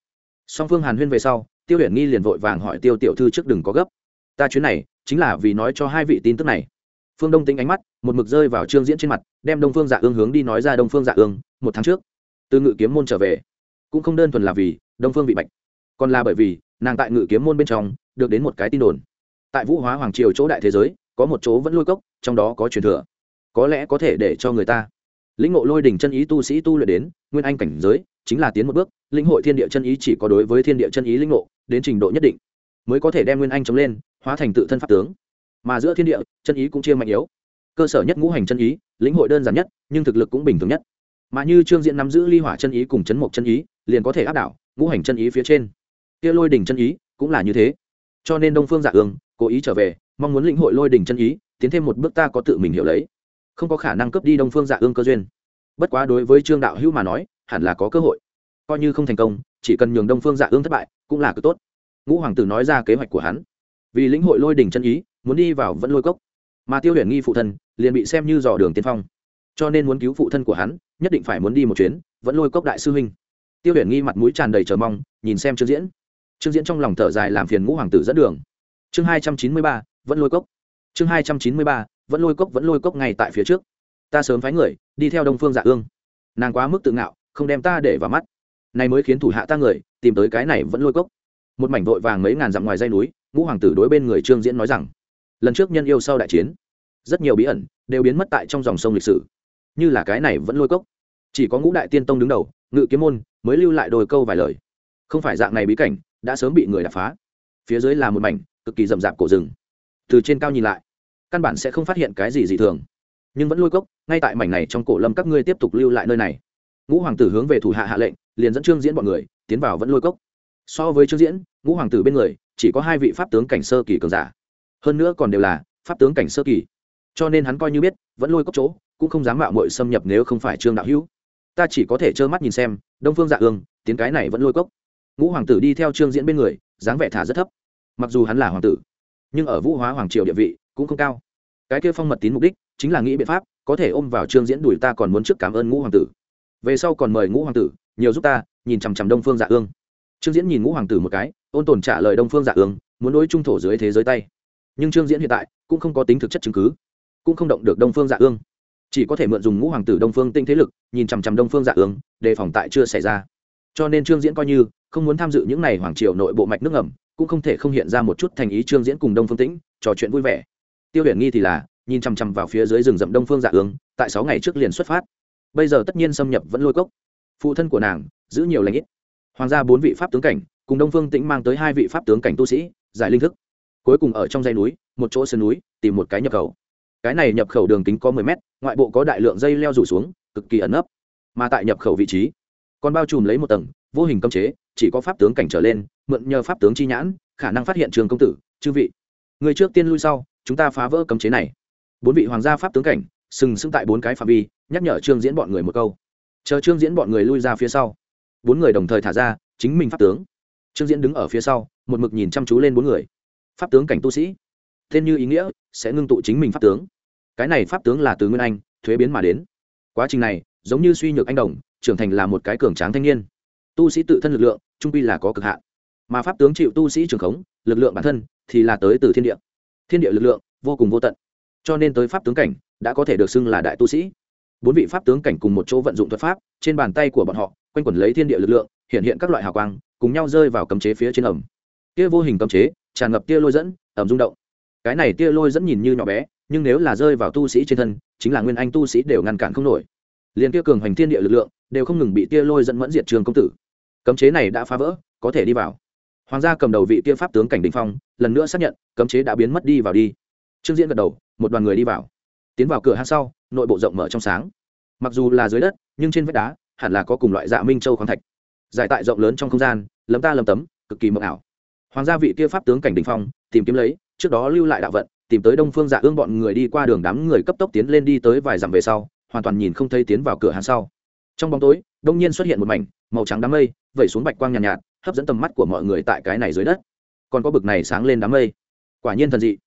Song phương hàn huyên về sau, tiêu huyền nghi liền vội vàng hỏi tiêu tiểu thư trước đừng có gấp. Ta chuyến này, chính là vì nói cho hai vị tin tức này. Phương đông tính ánh mắt, một mực rơi vào trương diễn trên mặt, đem đông phương dạ ương hướng đi nói ra đông phương dạ ương, một tháng trước, từ ngự kiếm môn trở về. Cũng không đơn thuần là vì đông phương bị bạch, còn là bởi vì nàng tại ngự kiếm môn bên trong, được đến một cái tin đồn tại vũ hóa hoàng triều chỗ đại thế giới, có một chỗ vẫn lôi cốc, trong đó có truyền thừa. Có lẽ có thể để cho người ta. Lĩnh ngộ lôi đỉnh chân ý tu sĩ tu luyện đến, nguyên anh cảnh giới, chính là tiến một bước, lĩnh hội thiên địa chân ý chỉ có đối với thiên địa chân ý lĩnh ngộ, đến trình độ nhất định, mới có thể đem nguyên anh chống lên, hóa thành tự thân pháp tướng. Mà giữa thiên địa, chân ý cũng chia mạnh yếu. Cơ sở nhất ngũ hành chân ý, lĩnh hội đơn giản nhất, nhưng thực lực cũng bình thường nhất. Mà như trương diện nắm giữ ly hỏa chân ý cùng chấn mộc chân ý, liền có thể áp đảo ngũ hành chân ý phía trên. Kia lôi đỉnh chân ý cũng là như thế. Cho nên đông phương dạ ương cố ý trở về, mong muốn lĩnh hội lôi đỉnh chân ý, tiến thêm một bước ta có tự mình hiểu lấy. Không có khả năng cướp đi đông phương dạ ương cơ duyên. Bất quá đối với trương đạo hữu mà nói, hẳn là có cơ hội. Coi như không thành công, chỉ cần nhường đông phương dạ ương thất bại, cũng là cực tốt. Ngũ hoàng tử nói ra kế hoạch của hắn. Vì lĩnh hội lôi đỉnh chân ý, muốn đi vào vẫn lôi cốc. Mà tiêu huyền nghi phụ thân, liền bị xem như dò đường tiên phong. Cho nên muốn cứu phụ thân của hắn, nhất định phải muốn đi một chuyến vẫn lôi cốc đại sư huynh. Tiêu huyền nghi mặt mũi tràn đầy chờ mong, nhìn xem trương diễn. Trương diễn trong lòng thở dài làm phiền ngũ hoàng tử dẫn đường chương hai trăm chín mươi ba, vẫn lôi cốc. Chương hai trăm chín mươi ba, vẫn lôi cốc, vẫn lôi cốc ngay tại phía trước. Ta sớm phái người, đi theo đông phương dạ ương. Nàng quá mức tự ngạo, không đem ta để vào mắt. Này mới khiến thủ hạ ta người, tìm tới cái này vẫn lôi cốc. Một mảnh vội vàng mấy ngàn dặm ngoài dây núi, ngũ hoàng tử đối bên người trương diễn nói rằng, lần trước nhân yêu sau đại chiến, rất nhiều bí ẩn đều biến mất tại trong dòng sông lịch sử. Như là cái này vẫn lôi cốc. Chỉ có ngũ đại tiên tông đứng đầu, ngự kiếm môn mới lưu lại đôi câu vài lời. Không phải dạng này bí cảnh, đã sớm bị người đập phá. Phía dưới là một mảnh cực kỳ rậm rạp cổ rừng. Từ trên cao nhìn lại, căn bản sẽ không phát hiện cái gì dị thường. Nhưng vẫn lôi cốc, ngay tại mảnh này trong cổ lâm các ngươi tiếp tục lưu lại nơi này. Ngũ hoàng tử hướng về thủ hạ hạ lệnh, liền dẫn trương diễn bọn người, tiến vào vẫn lôi cốc. So với trương diễn, ngũ hoàng tử bên người, chỉ có hai vị pháp tướng cảnh sơ kỳ cường giả. Hơn nữa còn đều là pháp tướng cảnh sơ kỳ. Cho nên hắn coi như biết, vẫn lôi cốc chỗ, cũng không dám mạo mội xâm nhập nếu không phải trương đạo hữu. Ta chỉ có thể trơ mắt nhìn xem, đông phương dạ ương, tiến cái này vẫn lôi cốc. Ngũ hoàng tử đi theo trương diễn bên người, dáng vẻ thả rất thấp mặc dù hắn là hoàng tử, nhưng ở vũ hóa hoàng triều địa vị cũng không cao. Cái kia phong mật tín mục đích chính là nghĩ biện pháp có thể ôm vào trương diễn đùi ta còn muốn trước cảm ơn ngũ hoàng tử. Về sau còn mời ngũ hoàng tử, nhiều giúp ta, nhìn chằm chằm đông phương dạ ương. Trương diễn nhìn ngũ hoàng tử một cái, ôn tồn trả lời đông phương dạ ương, muốn đối trung thổ dưới thế giới tay. Nhưng trương diễn hiện tại cũng không có tính thực chất chứng cứ, cũng không động được đông phương dạ ương. Chỉ có thể mượn dùng ngũ hoàng tử đông phương tinh thế lực, nhìn chằm chằm đông phương dạ ương, đề phòng tại chưa xảy ra. Cho nên trương diễn coi như không muốn tham dự những n à y hoàng triều nội bộ mạch nước ngầm cũng không thể không hiện ra một chút thành ý trương diễn cùng đông phương tĩnh, trò chuyện vui vẻ. Tiêu huyền nghi thì là, nhìn chằm chằm vào phía dưới rừng rậm đông phương dạ ương, tại sáu ngày trước liền xuất phát. Bây giờ tất nhiên xâm nhập vẫn lôi cốc. Phụ thân của nàng, giữ nhiều lãnh ít. Hoàng gia bốn vị pháp tướng cảnh, cùng đông phương tĩnh mang tới hai vị pháp tướng cảnh tu sĩ, giải linh thức. Cuối cùng ở trong dây núi, một chỗ sườn núi, tìm một cái nhập khẩu. Cái này nhập khẩu đường kính có mười mét, ngoại bộ có đại lượng dây leo rủ xuống, cực kỳ ẩn ấp mà tại nhập khẩu vị trí, còn bao trùm lấy một tầng, vô hình cấm chế, chỉ có pháp tướng cảnh trở lên mượn nhờ pháp tướng chi nhãn, khả năng phát hiện trường công tử, chư vị. Người trước tiên lui sau, chúng ta phá vỡ cấm chế này. Bốn vị hoàng gia pháp tướng cảnh, sừng sững tại bốn cái phạm vi, nhắc nhở trương diễn bọn người một câu. Chờ trương diễn bọn người lui ra phía sau. Bốn người đồng thời thả ra, chính mình pháp tướng. Trương diễn đứng ở phía sau, một mực nhìn chăm chú lên bốn người. Pháp tướng cảnh tu sĩ. Tên như ý nghĩa, sẽ ngưng tụ chính mình pháp tướng. Cái này pháp tướng là từ nguyên anh, thuế biến mà đến. Quá trình này, giống như suy nhược anh đồng, trưởng thành là một cái cường tráng thanh niên. Tu sĩ tự thân lực lượng, trung pi là có cực hạn mà pháp tướng chịu tu sĩ trường khống, lực lượng bản thân thì là tới từ thiên địa. Thiên địa lực lượng vô cùng vô tận. Cho nên tới pháp tướng cảnh đã có thể được xưng là đại tu sĩ. Bốn vị pháp tướng cảnh cùng một chỗ vận dụng thuật pháp, trên bàn tay của bọn họ, quanh quẩn lấy thiên địa lực lượng, hiện hiện các loại hào quang, cùng nhau rơi vào cấm chế phía trên ẩm tia vô hình cấm chế tràn ngập tia lôi dẫn ẩm rung động. Cái này tia lôi dẫn nhìn như nhỏ bé, nhưng nếu là rơi vào tu sĩ trên thân, chính là nguyên anh tu sĩ đều ngăn cản không nổi. Liền tia cường hoành thiên địa lực lượng đều không ngừng bị tia lôi dẫn mẫn diệt trường công tử. Cấm chế này đã phá vỡ, có thể đi vào hoàng gia cầm đầu vị kia pháp tướng cảnh đình phong lần nữa xác nhận cấm chế đã biến mất đi vào đi. Trương diễn gật đầu một đoàn người đi vào. Tiến vào cửa hang sau nội bộ rộng mở trong sáng. Mặc dù là dưới đất nhưng trên vách đá hẳn là có cùng loại dạ minh châu khoáng thạch. Giải tại rộng lớn trong không gian lấm ta lấm tấm cực kỳ mộng ảo. Hoàng gia vị kia pháp tướng cảnh đình phong tìm kiếm lấy trước đó lưu lại đạo vận tìm tới đông phương dạ ương bọn người đi qua đường đám người cấp tốc tiến lên đi tới vài dặm về sau hoàn toàn nhìn không thấy tiến vào cửa hàng sau. Trong bóng tối đông nhiên xuất hiện một mảnh màu trắng đám mây vẩy xuống bạch quang nhàn nhạt, nhạt hấp dẫn tầm mắt của mọi người tại cái này dưới đất. Còn có bực này sáng lên đám mây. Quả nhiên thần dị.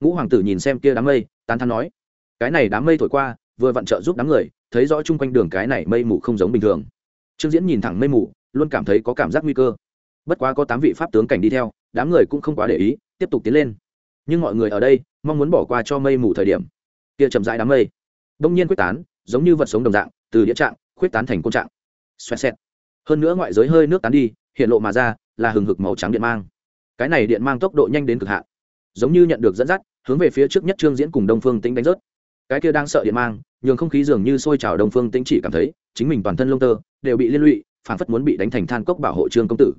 Ngũ hoàng tử nhìn xem kia đám mây, tán thán nói, cái này đám mây thổi qua, vừa vặn trợ giúp đám người, thấy rõ chung quanh đường cái này mây mù không giống bình thường. Trương diễn nhìn thẳng mây mù, luôn cảm thấy có cảm giác nguy cơ. Bất quá có tám vị pháp tướng cảnh đi theo, đám người cũng không quá để ý, tiếp tục tiến lên. Nhưng mọi người ở đây, mong muốn bỏ qua cho mây mù thời điểm. Kia chậm rãi đám mây. Đông nhiên quyết tán, giống như vật sống đồng dạng, từ địa trạng, khuyết tán thành côn trạng. Xoẹt xẹt. Hơn nữa ngoại giới hơi nước tán đi hiện lộ mà ra là hừng hực màu trắng điện mang. Cái này điện mang tốc độ nhanh đến cực hạn, giống như nhận được dẫn dắt, hướng về phía trước nhất trương diễn cùng đông phương tính đánh rớt. Cái kia đang sợ điện mang, nhường không khí dường như sôi trào, đông phương tính chỉ cảm thấy chính mình toàn thân lông tơ đều bị liên lụy, phản phất muốn bị đánh thành than cốc bảo hộ trương công tử.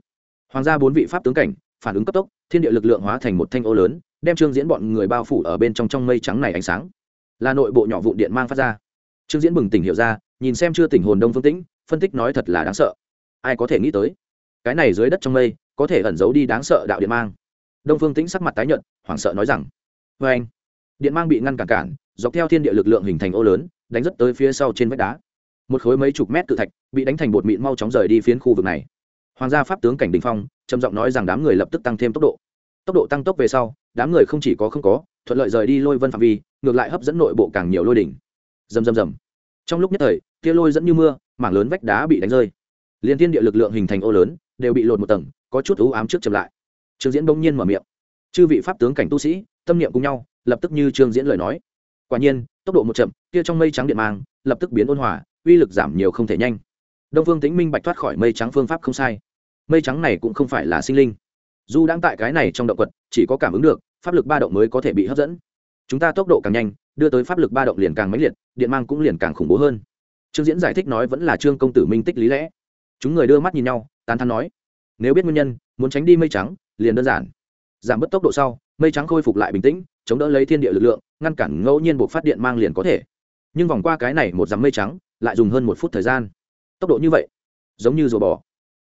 Hoàng gia bốn vị pháp tướng cảnh, phản ứng cấp tốc, thiên địa lực lượng hóa thành một thanh ô lớn, đem trương diễn bọn người bao phủ ở bên trong trong mây trắng này ánh sáng. Là nội bộ nhỏ vụn điện mang phát ra. Trương diễn bừng tỉnh hiểu ra, nhìn xem chưa tỉnh hồn đông phương tĩnh, phân tích nói thật là đáng sợ. Ai có thể nghĩ tới? Cái này dưới đất trong mây, có thể ẩn giấu đi đáng sợ đạo điện mang. Đông phương tĩnh sắc mặt tái nhợt, hoảng sợ nói rằng vê anh, điện mang bị ngăn cản cản, dọc theo thiên địa lực lượng hình thành ô lớn, đánh rất tới phía sau trên vách đá. Một khối mấy chục mét tự thạch bị đánh thành bột mịn mau chóng rời đi phiến khu vực này. Hoàng gia pháp tướng cảnh đình phong, trầm giọng nói rằng đám người lập tức tăng thêm tốc độ. Tốc độ tăng tốc về sau, đám người không chỉ có không có, thuận lợi rời đi lôi vân phạm vi, ngược lại hấp dẫn nội bộ càng nhiều lôi đỉnh. Rầm rầm rầm. Trong lúc nhất thời, tia lôi dẫn như mưa, mảng lớn vách đá bị đánh rơi. Liên thiên địa lực lượng hình thành ô lớn đều bị lột một tầng, có chút ưu ám trước chậm lại. Trương diễn bỗng nhiên mở miệng. Chư vị pháp tướng cảnh tu sĩ, tâm niệm cùng nhau, lập tức như trương diễn lời nói. Quả nhiên, tốc độ một chậm, kia trong mây trắng điện mang, lập tức biến ôn hòa, uy lực giảm nhiều không thể nhanh. Đông phương tính minh bạch thoát khỏi mây trắng phương pháp không sai. Mây trắng này cũng không phải là sinh linh. Dù đang tại cái này trong động quật, chỉ có cảm ứng được, pháp lực ba động mới có thể bị hấp dẫn. Chúng ta tốc độ càng nhanh, đưa tới pháp lực ba động liền càng mãnh liệt, điện mang cũng liền càng khủng bố hơn. Trương diễn giải thích nói vẫn là trương công tử minh tích lý lẽ. Chúng người đưa mắt nhìn nhau tán thắn nói, nếu biết nguyên nhân, muốn tránh đi mây trắng, liền đơn giản. Giảm bớt tốc độ sau, mây trắng khôi phục lại bình tĩnh, chống đỡ lấy thiên địa lực lượng, ngăn cản ngẫu nhiên buộc phát điện mang liền có thể. Nhưng vòng qua cái này một dặm mây trắng, lại dùng hơn một phút thời gian. Tốc độ như vậy, giống như rùa bò.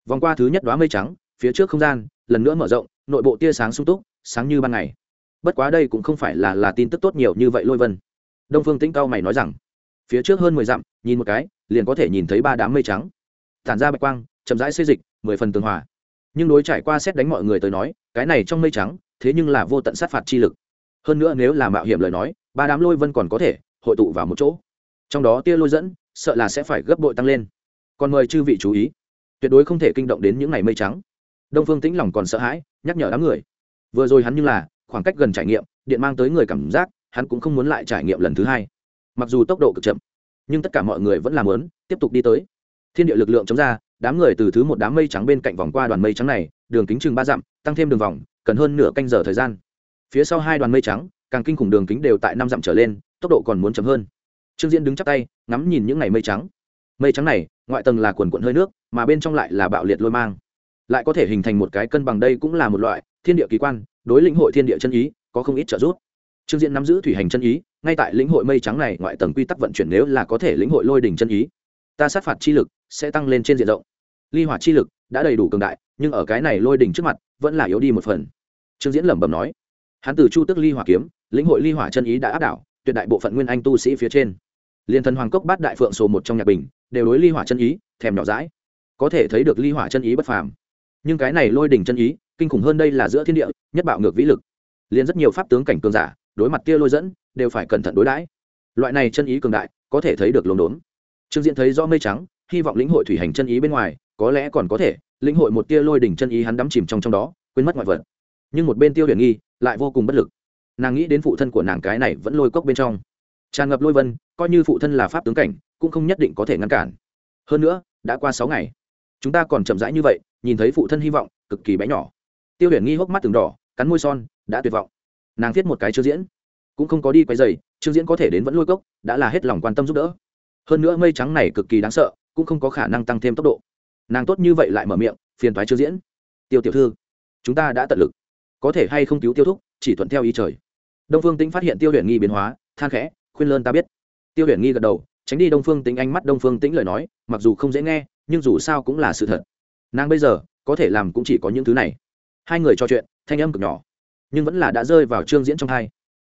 Vòng qua thứ nhất đoá mây trắng, phía trước không gian, lần nữa mở rộng, nội bộ tia sáng sung túc, sáng như ban ngày. Bất quá đây cũng không phải là là tin tức tốt nhiều như vậy lôi vân. Đông phương tĩnh cao mày nói rằng, phía trước hơn mười dặm, nhìn một cái, liền có thể nhìn thấy ba đám mây trắng. Tản ra bạch quang, chậm rãi xây dịch mười phần tường hòa. Nhưng đối trải qua xét đánh mọi người tới nói, cái này trong mây trắng, thế nhưng là vô tận sát phạt chi lực. Hơn nữa nếu là mạo hiểm lời nói, ba đám lôi vân còn có thể hội tụ vào một chỗ. Trong đó tia lôi dẫn, sợ là sẽ phải gấp bội tăng lên. Còn mời chư vị chú ý. Tuyệt đối không thể kinh động đến những ngày mây trắng. Đông phương tĩnh lòng còn sợ hãi, nhắc nhở đám người. Vừa rồi hắn như là, khoảng cách gần trải nghiệm, điện mang tới người cảm giác, hắn cũng không muốn lại trải nghiệm lần thứ hai. Mặc dù tốc độ cực chậm, nhưng tất cả mọi người vẫn làm lớn tiếp tục đi tới. Thiên địa lực lượng chống ra đám người từ thứ một đám mây trắng bên cạnh vòng qua đoàn mây trắng này, đường kính chừng ba dặm, tăng thêm đường vòng, cần hơn nửa canh giờ thời gian. Phía sau hai đoàn mây trắng, càng kinh khủng đường kính đều tại năm dặm trở lên, tốc độ còn muốn chậm hơn. Trương diễn đứng chắp tay, ngắm nhìn những ngày mây trắng. Mây trắng này, ngoại tầng là quần quận hơi nước, mà bên trong lại là bạo liệt lôi mang. Lại có thể hình thành một cái cân bằng đây cũng là một loại, thiên địa kỳ quan, đối lĩnh hội thiên địa chân ý, có không ít trợ giúp. Trương diễn nắm giữ thủy hành chân ý, ngay tại lĩnh hội mây trắng này, ngoại tầng quy tắc vận chuyển nếu là có thể lĩnh hội lôi đỉnh chân ý. Ta sát phạt chi lực sẽ tăng lên trên diện rộng. Ly hỏa chi lực đã đầy đủ cường đại, nhưng ở cái này lôi đỉnh trước mặt vẫn là yếu đi một phần. Trương diễn lẩm bẩm nói. Hắn từ chu tức ly hỏa kiếm, lĩnh hội ly hỏa chân ý đã áp đảo, tuyệt đại bộ phận nguyên anh tu sĩ phía trên. Liên thần hoàng cốc bát đại phượng sổ một trong nhạc bình, đều đối ly hỏa chân ý thèm nhỏ rãi có thể thấy được ly hỏa chân ý bất phàm. Nhưng cái này lôi đỉnh chân ý, kinh khủng hơn đây là giữa thiên địa, nhất bạo ngược vĩ lực. Liền rất nhiều pháp tướng cảnh cường giả, đối mặt kia lôi dẫn, đều phải cẩn thận đối đãi. Loại này chân ý cường đại, có thể thấy được lồn đốn. Trương diễn thấy rõ mây trắng hy vọng lĩnh hội thủy hành chân ý bên ngoài, có lẽ còn có thể, lĩnh hội một tia lôi đỉnh chân ý hắn đắm chìm trong trong đó, quên mất ngoại vật. Nhưng một bên tiêu huyền nghi lại vô cùng bất lực. Nàng nghĩ đến phụ thân của nàng cái này vẫn lôi cốc bên trong. Tràn ngập lôi vân, coi như phụ thân là pháp tướng cảnh, cũng không nhất định có thể ngăn cản. Hơn nữa, đã qua sáu ngày. Chúng ta còn chậm rãi như vậy, nhìn thấy phụ thân hy vọng, cực kỳ bé nhỏ. Tiêu huyền nghi hốc mắt từng đỏ, cắn môi son, đã tuyệt vọng. Nàng viết một cái chưa diễn. Cũng không có đi quay dày trương diễn có thể đến vẫn lôi cốc, đã là hết lòng quan tâm giúp đỡ. Hơn nữa mây trắng này cực kỳ đáng sợ cũng không có khả năng tăng thêm tốc độ. Nàng tốt như vậy lại mở miệng, phiền thoái chưa diễn. Tiêu tiểu thư, chúng ta đã tận lực. Có thể hay không cứu tiêu thúc, chỉ thuận theo ý trời. Đông phương tính phát hiện tiêu huyền nghi biến hóa, than khẽ, khuyên lơn ta biết. Tiêu huyền nghi gật đầu, tránh đi đông phương tính ánh mắt đông phương tính lời nói, mặc dù không dễ nghe, nhưng dù sao cũng là sự thật. Nàng bây giờ, có thể làm cũng chỉ có những thứ này. Hai người trò chuyện, thanh âm cực nhỏ, nhưng vẫn là đã rơi vào trương diễn trong hai.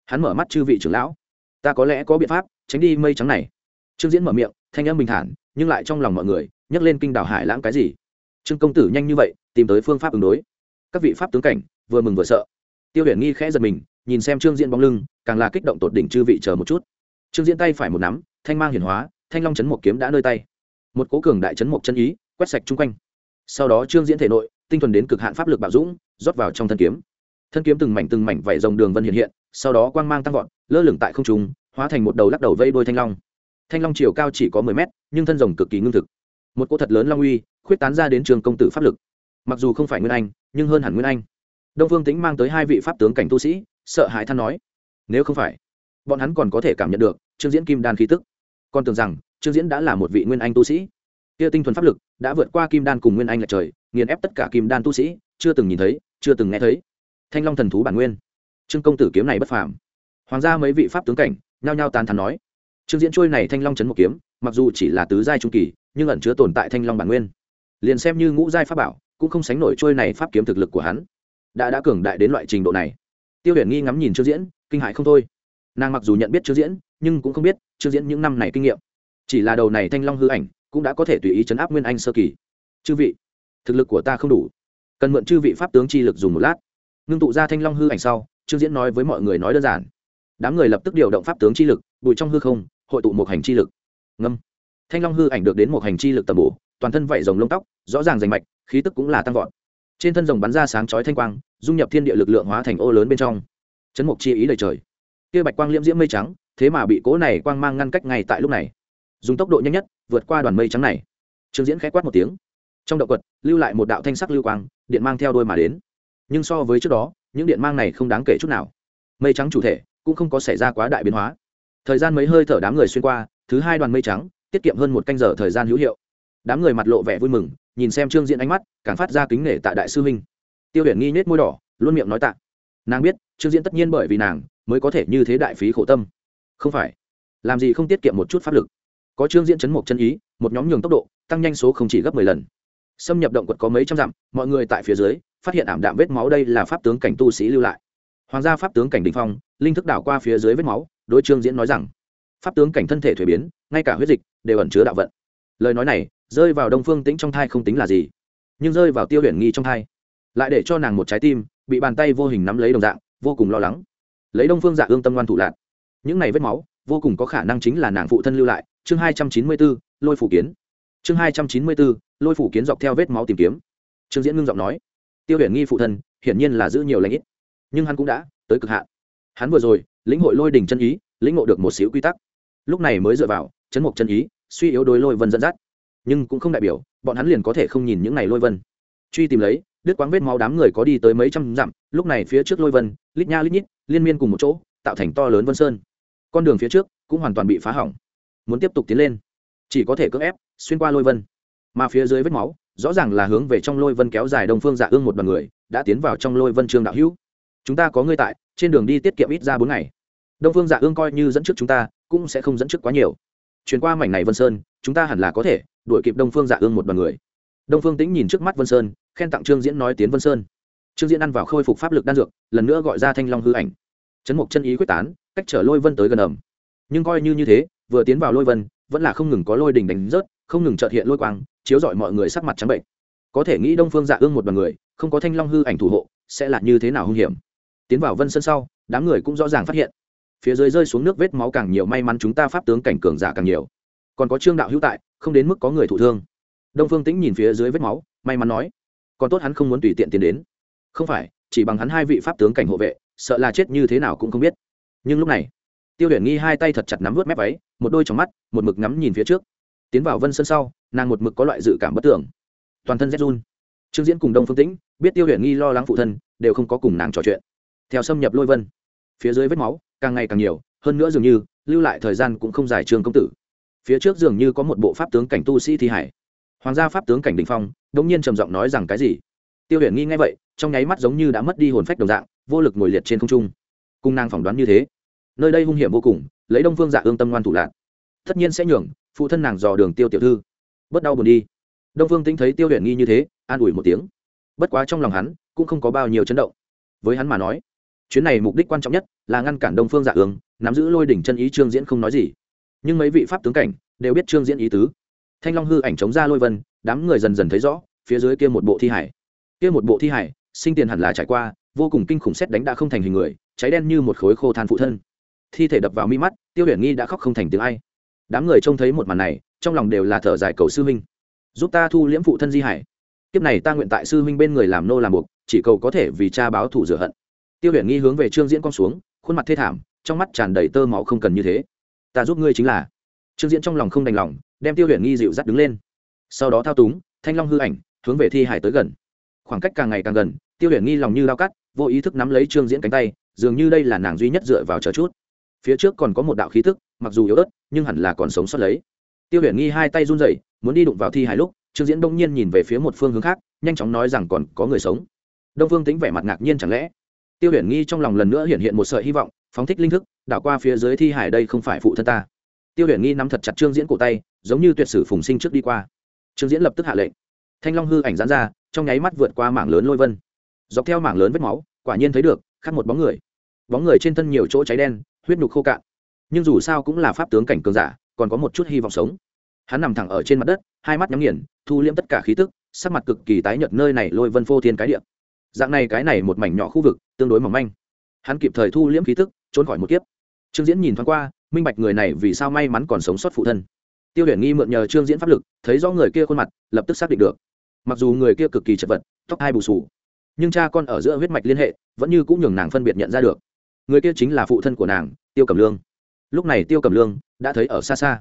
Hắn mở mắt chư vị trưởng lão, ta có lẽ có biện pháp, tránh đi mây trắng này. Trương diễn mở miệng, thanh âm bình thản nhưng lại trong lòng mọi người nhắc lên kinh đảo hải lãng cái gì? Trương công tử nhanh như vậy, tìm tới phương pháp ứng đối. Các vị pháp tướng cảnh, vừa mừng vừa sợ. Tiêu huyền nghi khẽ giật mình, nhìn xem trương diễn bóng lưng, càng là kích động tột đỉnh chư vị chờ một chút. Trương diễn tay phải một nắm, thanh mang hiển hóa, thanh long chấn một kiếm đã nơi tay. Một cố cường đại chấn một chân ý, quét sạch chung quanh. Sau đó trương diễn thể nội, tinh thuần đến cực hạn pháp lực bảo dũng, rót vào trong thân kiếm. Thân kiếm từng mảnh từng mảnh vảy dòng đường vân hiện hiện, sau đó quang mang tăng vọt, lơ lửng tại không trung, hóa thành một đầu lắc đầu vây đôi thanh long thanh long chiều cao chỉ có mười mét, nhưng thân rồng cực kỳ ngưng thực. Một cỗ thật lớn long uy, khuyết tán ra đến trường công tử pháp lực. Mặc dù không phải nguyên anh, nhưng hơn hẳn nguyên anh. Đông phương tính mang tới hai vị pháp tướng cảnh tu sĩ, sợ hãi than nói, nếu không phải, bọn hắn còn có thể cảm nhận được trương diễn kim đan khí tức. Còn tưởng rằng trương diễn đã là một vị nguyên anh tu sĩ. Kia tinh thuần pháp lực đã vượt qua kim đan cùng nguyên anh lệch trời, nghiền ép tất cả kim đan tu sĩ, chưa từng nhìn thấy, chưa từng nghe thấy. Thanh long thần thú bản nguyên. Trương công tử kiếm này bất phàm. Hoàng gia mấy vị pháp tướng cảnh nhao nhao tàn thắn nói trương diễn trôi này thanh long chấn một kiếm, mặc dù chỉ là tứ giai trung kỳ, nhưng ẩn chứa tồn tại thanh long bản nguyên. Liền xem như ngũ giai pháp bảo, cũng không sánh nổi trôi này pháp kiếm thực lực của hắn. Đã đã cường đại đến loại trình độ này. Tiêu huyền nghi ngắm nhìn trương diễn, kinh hại không thôi. Nàng mặc dù nhận biết trương diễn, nhưng cũng không biết trương diễn những năm này kinh nghiệm. Chỉ là đầu này thanh long hư ảnh, cũng đã có thể tùy ý chấn áp nguyên anh sơ kỳ. Chư vị, thực lực của ta không đủ. Cần mượn chư vị pháp tướng chi lực dùng một lát. Ngưng tụ ra thanh long hư ảnh sau, trương diễn nói với mọi người nói đơn giản. Đám người lập tức điều động pháp tướng chi lực bụi trong hư không hội tụ một hành chi lực. Ngâm. Thanh long hư ảnh được đến một hành chi lực tầm bổ, toàn thân vảy rồng lông tóc, rõ ràng rành mạch, khí tức cũng là tăng vọt. Trên thân rồng bắn ra sáng chói thanh quang, dung nhập thiên địa lực lượng hóa thành ô lớn bên trong. Chấn mục chi ý đầy trời. Kia bạch quang liễm diễm mây trắng, thế mà bị cố này quang mang ngăn cách ngay tại lúc này. Dùng tốc độ nhanh nhất, vượt qua đoàn mây trắng này. Trương diễn khẽ quát một tiếng. Trong động quật, lưu lại một đạo thanh sắc lưu quang, điện mang theo đôi mà đến. Nhưng so với trước đó, những điện mang này không đáng kể chút nào. Mây trắng chủ thể cũng không có xảy ra quá đại biến hóa thời gian mấy hơi thở đám người xuyên qua, thứ hai đoàn mây trắng, tiết kiệm hơn một canh giờ thời gian hữu hiệu. Đám người mặt lộ vẻ vui mừng, nhìn xem trương diễn ánh mắt, càng phát ra kính nể tại đại sư huynh. Tiêu huyền nghi nết môi đỏ, luôn miệng nói tạ. Nàng biết, trương diễn tất nhiên bởi vì nàng, mới có thể như thế đại phí khổ tâm. Không phải. Làm gì không tiết kiệm một chút pháp lực. Có trương diễn chấn một chân ý, một nhóm nhường tốc độ, tăng nhanh số không chỉ gấp mười lần. Xâm nhập động quật có mấy trăm dặm, mọi người tại phía dưới, phát hiện ảm đạm vết máu đây là pháp tướng cảnh tu sĩ lưu lại. Hoàng gia pháp tướng cảnh đình phong, linh thức đảo qua phía dưới vết máu đối trương diễn nói rằng, pháp tướng cảnh thân thể thuế biến, ngay cả huyết dịch đều ẩn chứa đạo vận. Lời nói này, rơi vào đông phương tĩnh trong thai không tính là gì, nhưng rơi vào tiêu huyền nghi trong thai, lại để cho nàng một trái tim bị bàn tay vô hình nắm lấy đồng dạng, vô cùng lo lắng. Lấy đông phương dạ ương tâm ngoan thủ lạc những này vết máu, vô cùng có khả năng chính là nàng phụ thân lưu lại. Chương hai trăm chín mươi bốn, lôi phủ kiến. Chương hai trăm chín mươi bốn, lôi phủ kiến dọc theo vết máu tìm kiếm. Trương diễn ngưng giọng nói, tiêu huyền nghi phụ thân, hiển nhiên là giữ nhiều lãnh ít, nhưng hắn cũng đã tới cực hạn. Hắn vừa rồi lĩnh hội lôi đình chân ý, lĩnh ngộ được một xíu quy tắc. Lúc này mới dựa vào, chấn mục chân ý, suy yếu đối lôi vân dẫn dắt. Nhưng cũng không đại biểu, bọn hắn liền có thể không nhìn những này lôi vân. Truy tìm lấy, đứt quáng vết máu đám người có đi tới mấy trăm dặm, lúc này phía trước lôi vân, lít nha lít nhít, liên miên cùng một chỗ, tạo thành to lớn vân sơn. Con đường phía trước cũng hoàn toàn bị phá hỏng. Muốn tiếp tục tiến lên, chỉ có thể cưỡng ép, xuyên qua lôi vân. Mà phía dưới vết máu, rõ ràng là hướng về trong lôi vân kéo dài đông phương dạ ương một đoàn người, đã tiến vào trong lôi vân trường đạo hữu. Chúng ta có ngươi tại, trên đường đi tiết kiệm ít ra bốn ngày đông phương dạ ương coi như dẫn trước chúng ta, cũng sẽ không dẫn trước quá nhiều. Chuyển qua mảnh này vân sơn, chúng ta hẳn là có thể đuổi kịp đông phương dạ ương một đoàn người. Đông phương tĩnh nhìn trước mắt vân sơn, khen tặng trương diễn nói tiến vân sơn. Trương diễn ăn vào khôi phục pháp lực đan dược, lần nữa gọi ra thanh long hư ảnh. Chấn mục chân ý quyết tán, cách trở lôi vân tới gần ẩm. Nhưng coi như như thế, vừa tiến vào lôi vân, vẫn là không ngừng có lôi đình đánh rớt, không ngừng trợt hiện lôi quang, chiếu rọi mọi người sắc mặt trắng bệnh. Có thể nghĩ đông phương dạ ương một đoàn người, không có thanh long hư ảnh thủ hộ, sẽ là như thế nào hung hiểm? Tiến vào vân sân sau, đám người cũng rõ ràng phát hiện phía dưới rơi xuống nước vết máu càng nhiều may mắn chúng ta pháp tướng cảnh cường giả càng nhiều. Còn có trương đạo hữu tại, không đến mức có người thụ thương. Đông phương tĩnh nhìn phía dưới vết máu, may mắn nói, còn tốt hắn không muốn tùy tiện tiến đến. Không phải, chỉ bằng hắn hai vị pháp tướng cảnh hộ vệ, sợ là chết như thế nào cũng không biết. Nhưng lúc này, tiêu huyền nghi hai tay thật chặt nắm vớt mép váy, một đôi trong mắt, một mực ngắm nhìn phía trước. Tiến vào vân sân sau, nàng một mực có loại dự cảm bất tưởng. Toàn thân rét run. Trương diễn cùng đông phương tĩnh biết tiêu huyền nghi lo lắng phụ thân, đều không có cùng nàng trò chuyện. Theo xâm nhập lôi vân, phía dưới vết máu càng ngày càng nhiều, hơn nữa dường như, lưu lại thời gian cũng không dài trường công tử. Phía trước dường như có một bộ pháp tướng cảnh tu sĩ thi hải. Hoàng gia pháp tướng cảnh đình phong đ ỗ n g nhiên trầm giọng nói rằng cái gì? Tiêu huyền nghi ngay vậy, trong nháy mắt giống như đã mất đi hồn phách đồng dạng, vô lực ngồi liệt trên không trung. Cung nàng phỏng đoán như thế, nơi đây hung hiểm vô cùng, lấy đông phương dạ ương tâm ngoan thủ lạc tất nhiên sẽ nhường, phụ thân nàng dò đường tiêu tiểu thư. Bớt đau buồn đi. Đông phương tính thấy tiêu huyền nghi như thế, an ủi một tiếng. Bất quá trong lòng hắn, cũng không có bao nhiêu chấn động. Với hắn mà nói chuyến này mục đích quan trọng nhất là ngăn cản đông phương dạ ương, nắm giữ lôi đỉnh chân ý trương diễn không nói gì. Nhưng mấy vị pháp tướng cảnh đều biết trương diễn ý tứ. Thanh long hư ảnh chống ra lôi vân, đám người dần dần thấy rõ, phía dưới kia một bộ thi hải. Kia một bộ thi hải, sinh tiền hẳn là trải qua, vô cùng kinh khủng xét đánh đã không thành hình người, cháy đen như một khối khô than phụ thân. Thi thể đập vào mi mắt, tiêu huyền nghi đã khóc không thành tiếng ai. Đám người trông thấy một màn này, trong lòng đều là thở dài cầu sư huynh. Giúp ta thu liễm phụ thân di hải. Kiếp này ta nguyện tại sư huynh bên người làm nô làm buộc, chỉ cầu có thể vì cha báo thủ rửa hận tiêu huyền nghi hướng về trương diễn con xuống, khuôn mặt thê thảm, trong mắt tràn đầy tơ máu không cần như thế. Ta giúp ngươi chính là. Trương diễn trong lòng không đành lòng, đem tiêu huyền nghi dịu dắt đứng lên. Sau đó thao túng, thanh long hư ảnh, hướng về thi hải tới gần. Khoảng cách càng ngày càng gần, tiêu huyền nghi lòng như lao cắt, vô ý thức nắm lấy trương diễn cánh tay, dường như đây là nàng duy nhất dựa vào chờ chút. Phía trước còn có một đạo khí thức mặc dù yếu ớt, nhưng hẳn là còn sống sót lấy. Tiêu huyền nghi hai tay run rẩy, muốn đi đụng vào thi hải lúc, trương diễn đông nhiên nhìn về phía một phương hướng khác, nhanh chóng nói rằng còn có người sống. Đông phương tính vẻ mặt ngạc nhiên chẳng lẽ tiêu huyền nghi trong lòng lần nữa hiện hiện một sợi hy vọng, phóng thích linh thức, đảo qua phía dưới thi hải đây không phải phụ thân ta. Tiêu huyền nghi nắm thật chặt trương diễn cổ tay, giống như tuyệt sử phùng sinh trước đi qua. Trương diễn lập tức hạ lệnh. Thanh long hư ảnh dán ra, trong nháy mắt vượt qua mảng lớn lôi vân. Dọc theo mảng lớn vết máu, quả nhiên thấy được, khắc một bóng người. Bóng người trên thân nhiều chỗ cháy đen, huyết nhục khô cạn. Nhưng dù sao cũng là pháp tướng cảnh cường giả, còn có một chút hy vọng sống. Hắn nằm thẳng ở trên mặt đất, hai mắt nhắm nghiền, thu liễm tất cả khí tức, sắc mặt cực kỳ tái nhợt nơi này lôi vân phô thiên cái địa dạng này cái này một mảnh nhỏ khu vực, tương đối mỏng manh. Hắn kịp thời thu liễm khí tức, trốn khỏi một kiếp. Trương diễn nhìn thoáng qua, minh bạch người này vì sao may mắn còn sống sót phụ thân. Tiêu huyền nghi mượn nhờ trương diễn pháp lực, thấy rõ người kia khuôn mặt, lập tức xác định được. Mặc dù người kia cực kỳ chật vật, tóc hai bù sù nhưng cha con ở giữa huyết mạch liên hệ, vẫn như cũng nhường nàng phân biệt nhận ra được. Người kia chính là phụ thân của nàng, tiêu cẩm lương. Lúc này tiêu cẩm lương đã thấy ở xa xa.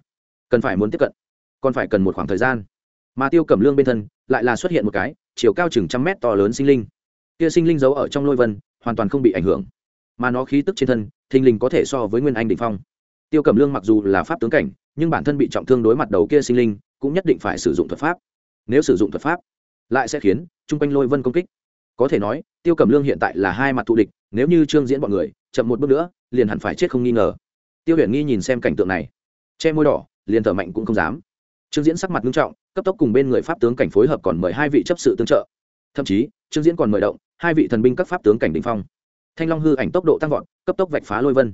Cần phải muốn tiếp cận, còn phải cần một khoảng thời gian. Mà tiêu cẩm lương bên thân, lại là xuất hiện một cái, chiều cao chừng trăm mét to lớn sinh linh kia sinh linh giấu ở trong lôi vân, hoàn toàn không bị ảnh hưởng. Mà nó khí tức trên thân, thình lình có thể so với nguyên anh đình phong. Tiêu cẩm lương mặc dù là pháp tướng cảnh, nhưng bản thân bị trọng thương đối mặt đầu kia sinh linh, cũng nhất định phải sử dụng thuật pháp. Nếu sử dụng thuật pháp, lại sẽ khiến chung quanh lôi vân công kích. Có thể nói, tiêu cẩm lương hiện tại là hai mặt thù địch, nếu như trương diễn bọn người, chậm một bước nữa, liền hẳn phải chết không nghi ngờ. Tiêu huyền nghi nhìn xem cảnh tượng này. Che môi đỏ, liền thở mạnh cũng không dám. Trương diễn sắc mặt nghiêm trọng, cấp tốc cùng bên người pháp tướng cảnh phối hợp còn mời hai vị chấp sự tương trợ thậm chí, trương diễn còn mời động, hai vị thần binh các pháp tướng cảnh đình phong. Thanh long hư ảnh tốc độ tăng vọt, cấp tốc vạch phá lôi vân.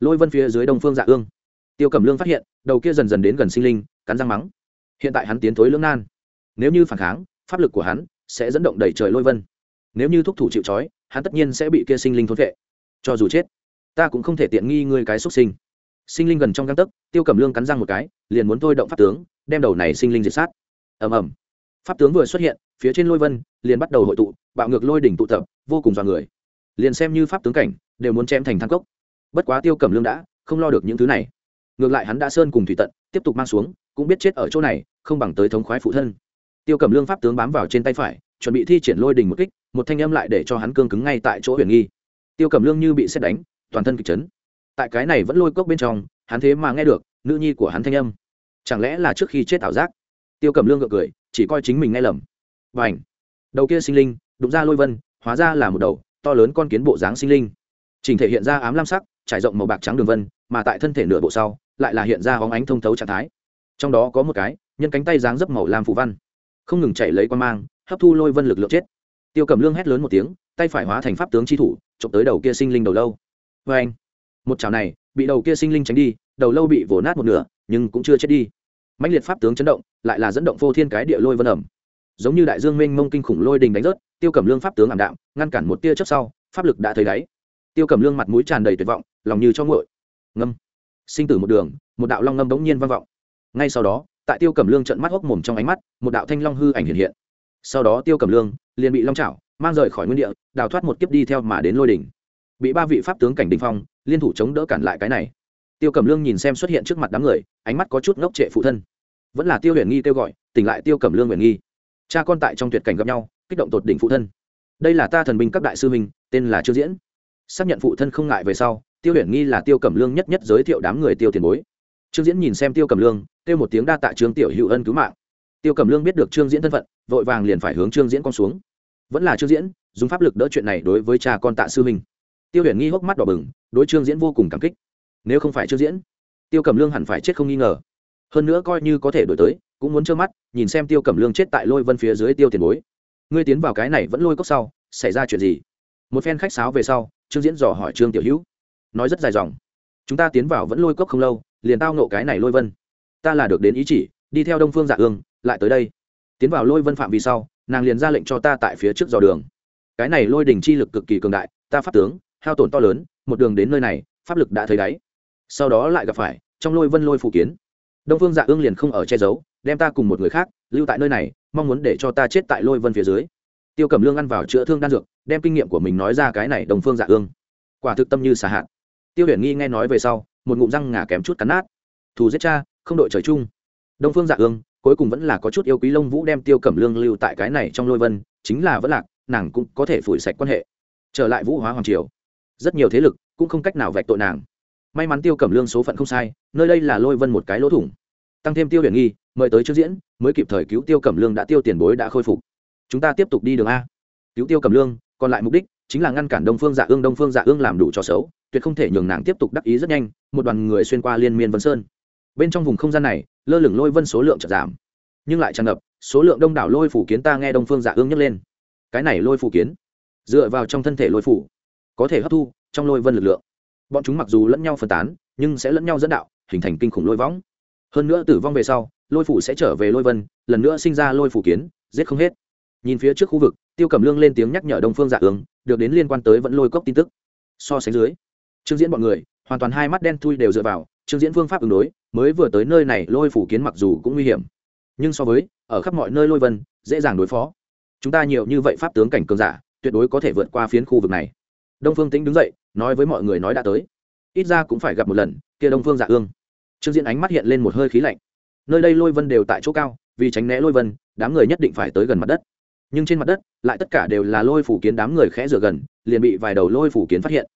Lôi vân phía dưới đông phương dạ ương. Tiêu cẩm lương phát hiện, đầu kia dần dần đến gần sinh linh, cắn răng mắng. Hiện tại hắn tiến thối lưỡng nan. Nếu như phản kháng, pháp lực của hắn sẽ dẫn động đẩy trời lôi vân. Nếu như thúc thủ chịu trói, hắn tất nhiên sẽ bị kia sinh linh thốn vệ. Cho dù chết, ta cũng không thể tiện nghi ngươi cái xuất sinh. Sinh linh gần trong găng tấc, tiêu cẩm lương cắn răng một cái, liền muốn thôi động pháp tướng, đem đầu này sinh linh diệt sát. Ầm ầm. Pháp tướng vừa xuất hiện phía trên lôi vân, liền bắt đầu hội tụ, bạo ngược lôi đỉnh tụ tập, vô cùng dọa người. Liền xem như pháp tướng cảnh, đều muốn chém thành thang cốc. Bất quá tiêu cẩm lương đã không lo được những thứ này. Ngược lại hắn đã sơn cùng thủy tận, tiếp tục mang xuống, cũng biết chết ở chỗ này, không bằng tới thống khoái phụ thân. Tiêu cẩm lương pháp tướng bám vào trên tay phải, chuẩn bị thi triển lôi đình một kích, một thanh âm lại để cho hắn cương cứng ngay tại chỗ huyền nghi. Tiêu cẩm lương như bị xét đánh, toàn thân kịch chấn. Tại cái này vẫn lôi cốc bên trong, hắn thế mà nghe được nữ nhi của hắn thanh âm. Chẳng lẽ là trước khi chết ảo giác? Tiêu cẩm lương gượng cười, chỉ coi chính mình nghe lầm và ảnh. Đầu kia sinh linh, đụng ra lôi vân, hóa ra là một đầu to lớn con kiến bộ dáng sinh linh. Chỉnh thể hiện ra ám lam sắc, trải rộng màu bạc trắng đường vân, mà tại thân thể nửa bộ sau, lại là hiện ra hóng ánh thông thấu trạng thái. Trong đó có một cái, nhân cánh tay dáng dấp màu lam phù văn. Không ngừng chạy lấy quan mang, hấp thu lôi vân lực lượng chết. Tiêu cẩm lương hét lớn một tiếng, tay phải hóa thành pháp tướng chi thủ trộm tới đầu kia sinh linh đầu lâu. Vê anh, một chảo này bị đầu kia sinh linh tránh đi, đầu lâu bị vồ nát một nửa, nhưng cũng chưa chết đi. Mạnh liệt pháp tướng chấn động, lại là dẫn động vô thiên cái địa lôi vân ẩm giống như đại dương mênh mông kinh khủng lôi đình đánh rớt, tiêu cẩm lương pháp tướng ảm đạm, ngăn cản một tia trước sau, pháp lực đã thấy đáy. Tiêu cẩm lương mặt mũi tràn đầy tuyệt vọng, lòng như cho ngội ngâm. Sinh tử một đường, một đạo long ngâm bỗng nhiên vang vọng. Ngay sau đó, tại tiêu cẩm lương trận mắt hốc mồm trong ánh mắt, một đạo thanh long hư ảnh hiện hiện. Sau đó tiêu cẩm lương liền bị long chảo mang rời khỏi nguyên địa, đào thoát một kiếp đi theo mà đến lôi đỉnh bị ba vị pháp tướng cảnh đình phong, liên thủ chống đỡ cản lại cái này. Tiêu cẩm lương nhìn xem xuất hiện trước mặt đám người, ánh mắt có chút ngốc trệ phụ thân. Vẫn là tiêu huyền nghi kêu gọi, tỉnh lại tiêu cẩm lương huyền nghi cha con tại trong tuyệt cảnh gặp nhau, kích động tột đỉnh phụ thân. Đây là ta thần binh các đại sư minh tên là trương diễn. Xác nhận phụ thân không ngại về sau, tiêu huyền nghi là tiêu cẩm lương nhất nhất giới thiệu đám người tiêu tiền bối. Trương diễn nhìn xem tiêu cẩm lương, kêu một tiếng đa tạ trương tiểu hữu ân cứu mạng. Tiêu cẩm lương biết được trương diễn thân phận, vội vàng liền phải hướng trương diễn con xuống. Vẫn là trương diễn, dùng pháp lực đỡ chuyện này đối với cha con tạ sư minh tiêu huyền nghi hốc mắt đỏ bừng, đối trương diễn vô cùng cảm kích. Nếu không phải trương diễn, tiêu cẩm lương hẳn phải chết không nghi ngờ. Hơn nữa coi như có thể đổi tới cũng muốn trơ mắt, nhìn xem tiêu cẩm lương chết tại lôi vân phía dưới tiêu tiền bối. Ngươi tiến vào cái này vẫn lôi cốc sau, xảy ra chuyện gì? Một phen khách sáo về sau, trương diễn dò hỏi trương tiểu hữu. Nói rất dài dòng. Chúng ta tiến vào vẫn lôi cốc không lâu, liền tao nộ cái này lôi vân. Ta là được đến ý chỉ, đi theo đông phương dạ ương, lại tới đây. Tiến vào lôi vân phạm vi sau, nàng liền ra lệnh cho ta tại phía trước dò đường. Cái này lôi đình chi lực cực kỳ cường đại, ta pháp tướng, hao tổn to lớn, một đường đến nơi này, pháp lực đã thấy đáy. Sau đó lại gặp phải, trong lôi vân lôi phụ kiến. Đông phương dạ ương liền không ở che giấu đem ta cùng một người khác, lưu tại nơi này, mong muốn để cho ta chết tại lôi vân phía dưới. Tiêu cẩm lương ăn vào chữa thương đan dược, đem kinh nghiệm của mình nói ra cái này đồng phương dạ ương. Quả thực tâm như xà hạn tiêu huyền nghi nghe nói về sau, một ngụm răng ngà kém chút cắn nát. Thù giết cha, không đội trời chung. Đông phương dạ ương, cuối cùng vẫn là có chút yêu quý lông vũ đem tiêu cẩm lương lưu tại cái này trong lôi vân, chính là vẫn lạc, nàng cũng có thể phủi sạch quan hệ. Trở lại vũ hóa hoàng triều. Rất nhiều thế lực cũng không cách nào vạch tội nàng. May mắn tiêu cẩm lương số phận không sai, nơi đây là lôi vân một cái lỗ thủng tăng thêm tiêu huyền nghi, mời tới trước diễn, mới kịp thời cứu tiêu cẩm lương đã tiêu tiền bối đã khôi phục. Chúng ta tiếp tục đi đường a. Cứu tiêu cẩm lương, còn lại mục đích chính là ngăn cản đông phương dạ ương, đông phương dạ ương làm đủ cho xấu, tuyệt không thể nhường nàng tiếp tục đắc ý rất nhanh, một đoàn người xuyên qua liên miên vân sơn. Bên trong vùng không gian này, lơ lửng lôi vân số lượng chợt giảm. Nhưng lại tràn ngập, số lượng đông đảo lôi phủ kiến ta nghe đông phương dạ ương nhấc lên. Cái này lôi phủ kiến, dựa vào trong thân thể lôi phủ, có thể hấp thu trong lôi vân lực lượng. Bọn chúng mặc dù lẫn nhau phân tán, nhưng sẽ lẫn nhau dẫn đạo, hình thành kinh khủng lôi võng hơn nữa tử vong về sau, lôi phủ sẽ trở về lôi vân, lần nữa sinh ra lôi phủ kiến, giết không hết. Nhìn phía trước khu vực, tiêu cẩm lương lên tiếng nhắc nhở đông phương dạ ương, được đến liên quan tới vẫn lôi cốc tin tức. So sánh dưới, trương diễn bọn người, hoàn toàn hai mắt đen thui đều dựa vào, trương diễn phương pháp ứng đối, mới vừa tới nơi này, lôi phủ kiến mặc dù cũng nguy hiểm, nhưng so với, ở khắp mọi nơi lôi vân, dễ dàng đối phó. Chúng ta nhiều như vậy pháp tướng cảnh cường giả, tuyệt đối có thể vượt qua phiến khu vực này. Đông phương tĩnh đứng dậy, nói với mọi người nói đã tới. Ít ra cũng phải gặp một lần, kia đông phương dạ ương trương diễn ánh mắt hiện lên một hơi khí lạnh. Nơi đây lôi vân đều tại chỗ cao, vì tránh né lôi vân, đám người nhất định phải tới gần mặt đất. Nhưng trên mặt đất, lại tất cả đều là lôi phủ kiến đám người khẽ rửa gần, liền bị vài đầu lôi phủ kiến phát hiện.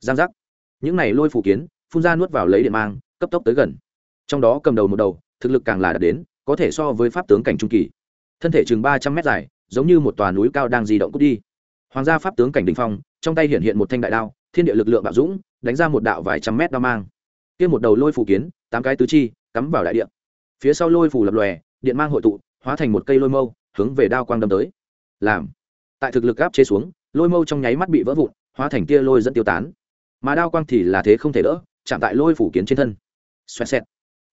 Giang giác. Những này lôi phủ kiến, phun ra nuốt vào lấy điện mang, cấp tốc tới gần. Trong đó cầm đầu một đầu, thực lực càng là đạt đến, có thể so với pháp tướng cảnh trung kỳ. Thân thể chừng ba trăm mét dài, giống như một tòa núi cao đang di động cút đi. Hoàng gia pháp tướng cảnh đình phong, trong tay hiện hiện một thanh đại đao, thiên địa lực lượng bạo dũng, đánh ra một đạo vài trăm mét đao mang. Kia một đầu lôi phủ kiến tám cái tứ chi, cắm vào đại điện phía sau lôi phủ lập lòe, điện mang hội tụ, hóa thành một cây lôi mâu, hướng về đao quang đâm tới. Làm. Tại thực lực áp chế xuống, lôi mâu trong nháy mắt bị vỡ vụn, hóa thành tia lôi dẫn tiêu tán. Mà đao quang thì là thế không thể đỡ, chạm tại lôi phủ kiến trên thân. Xoẹt xẹt.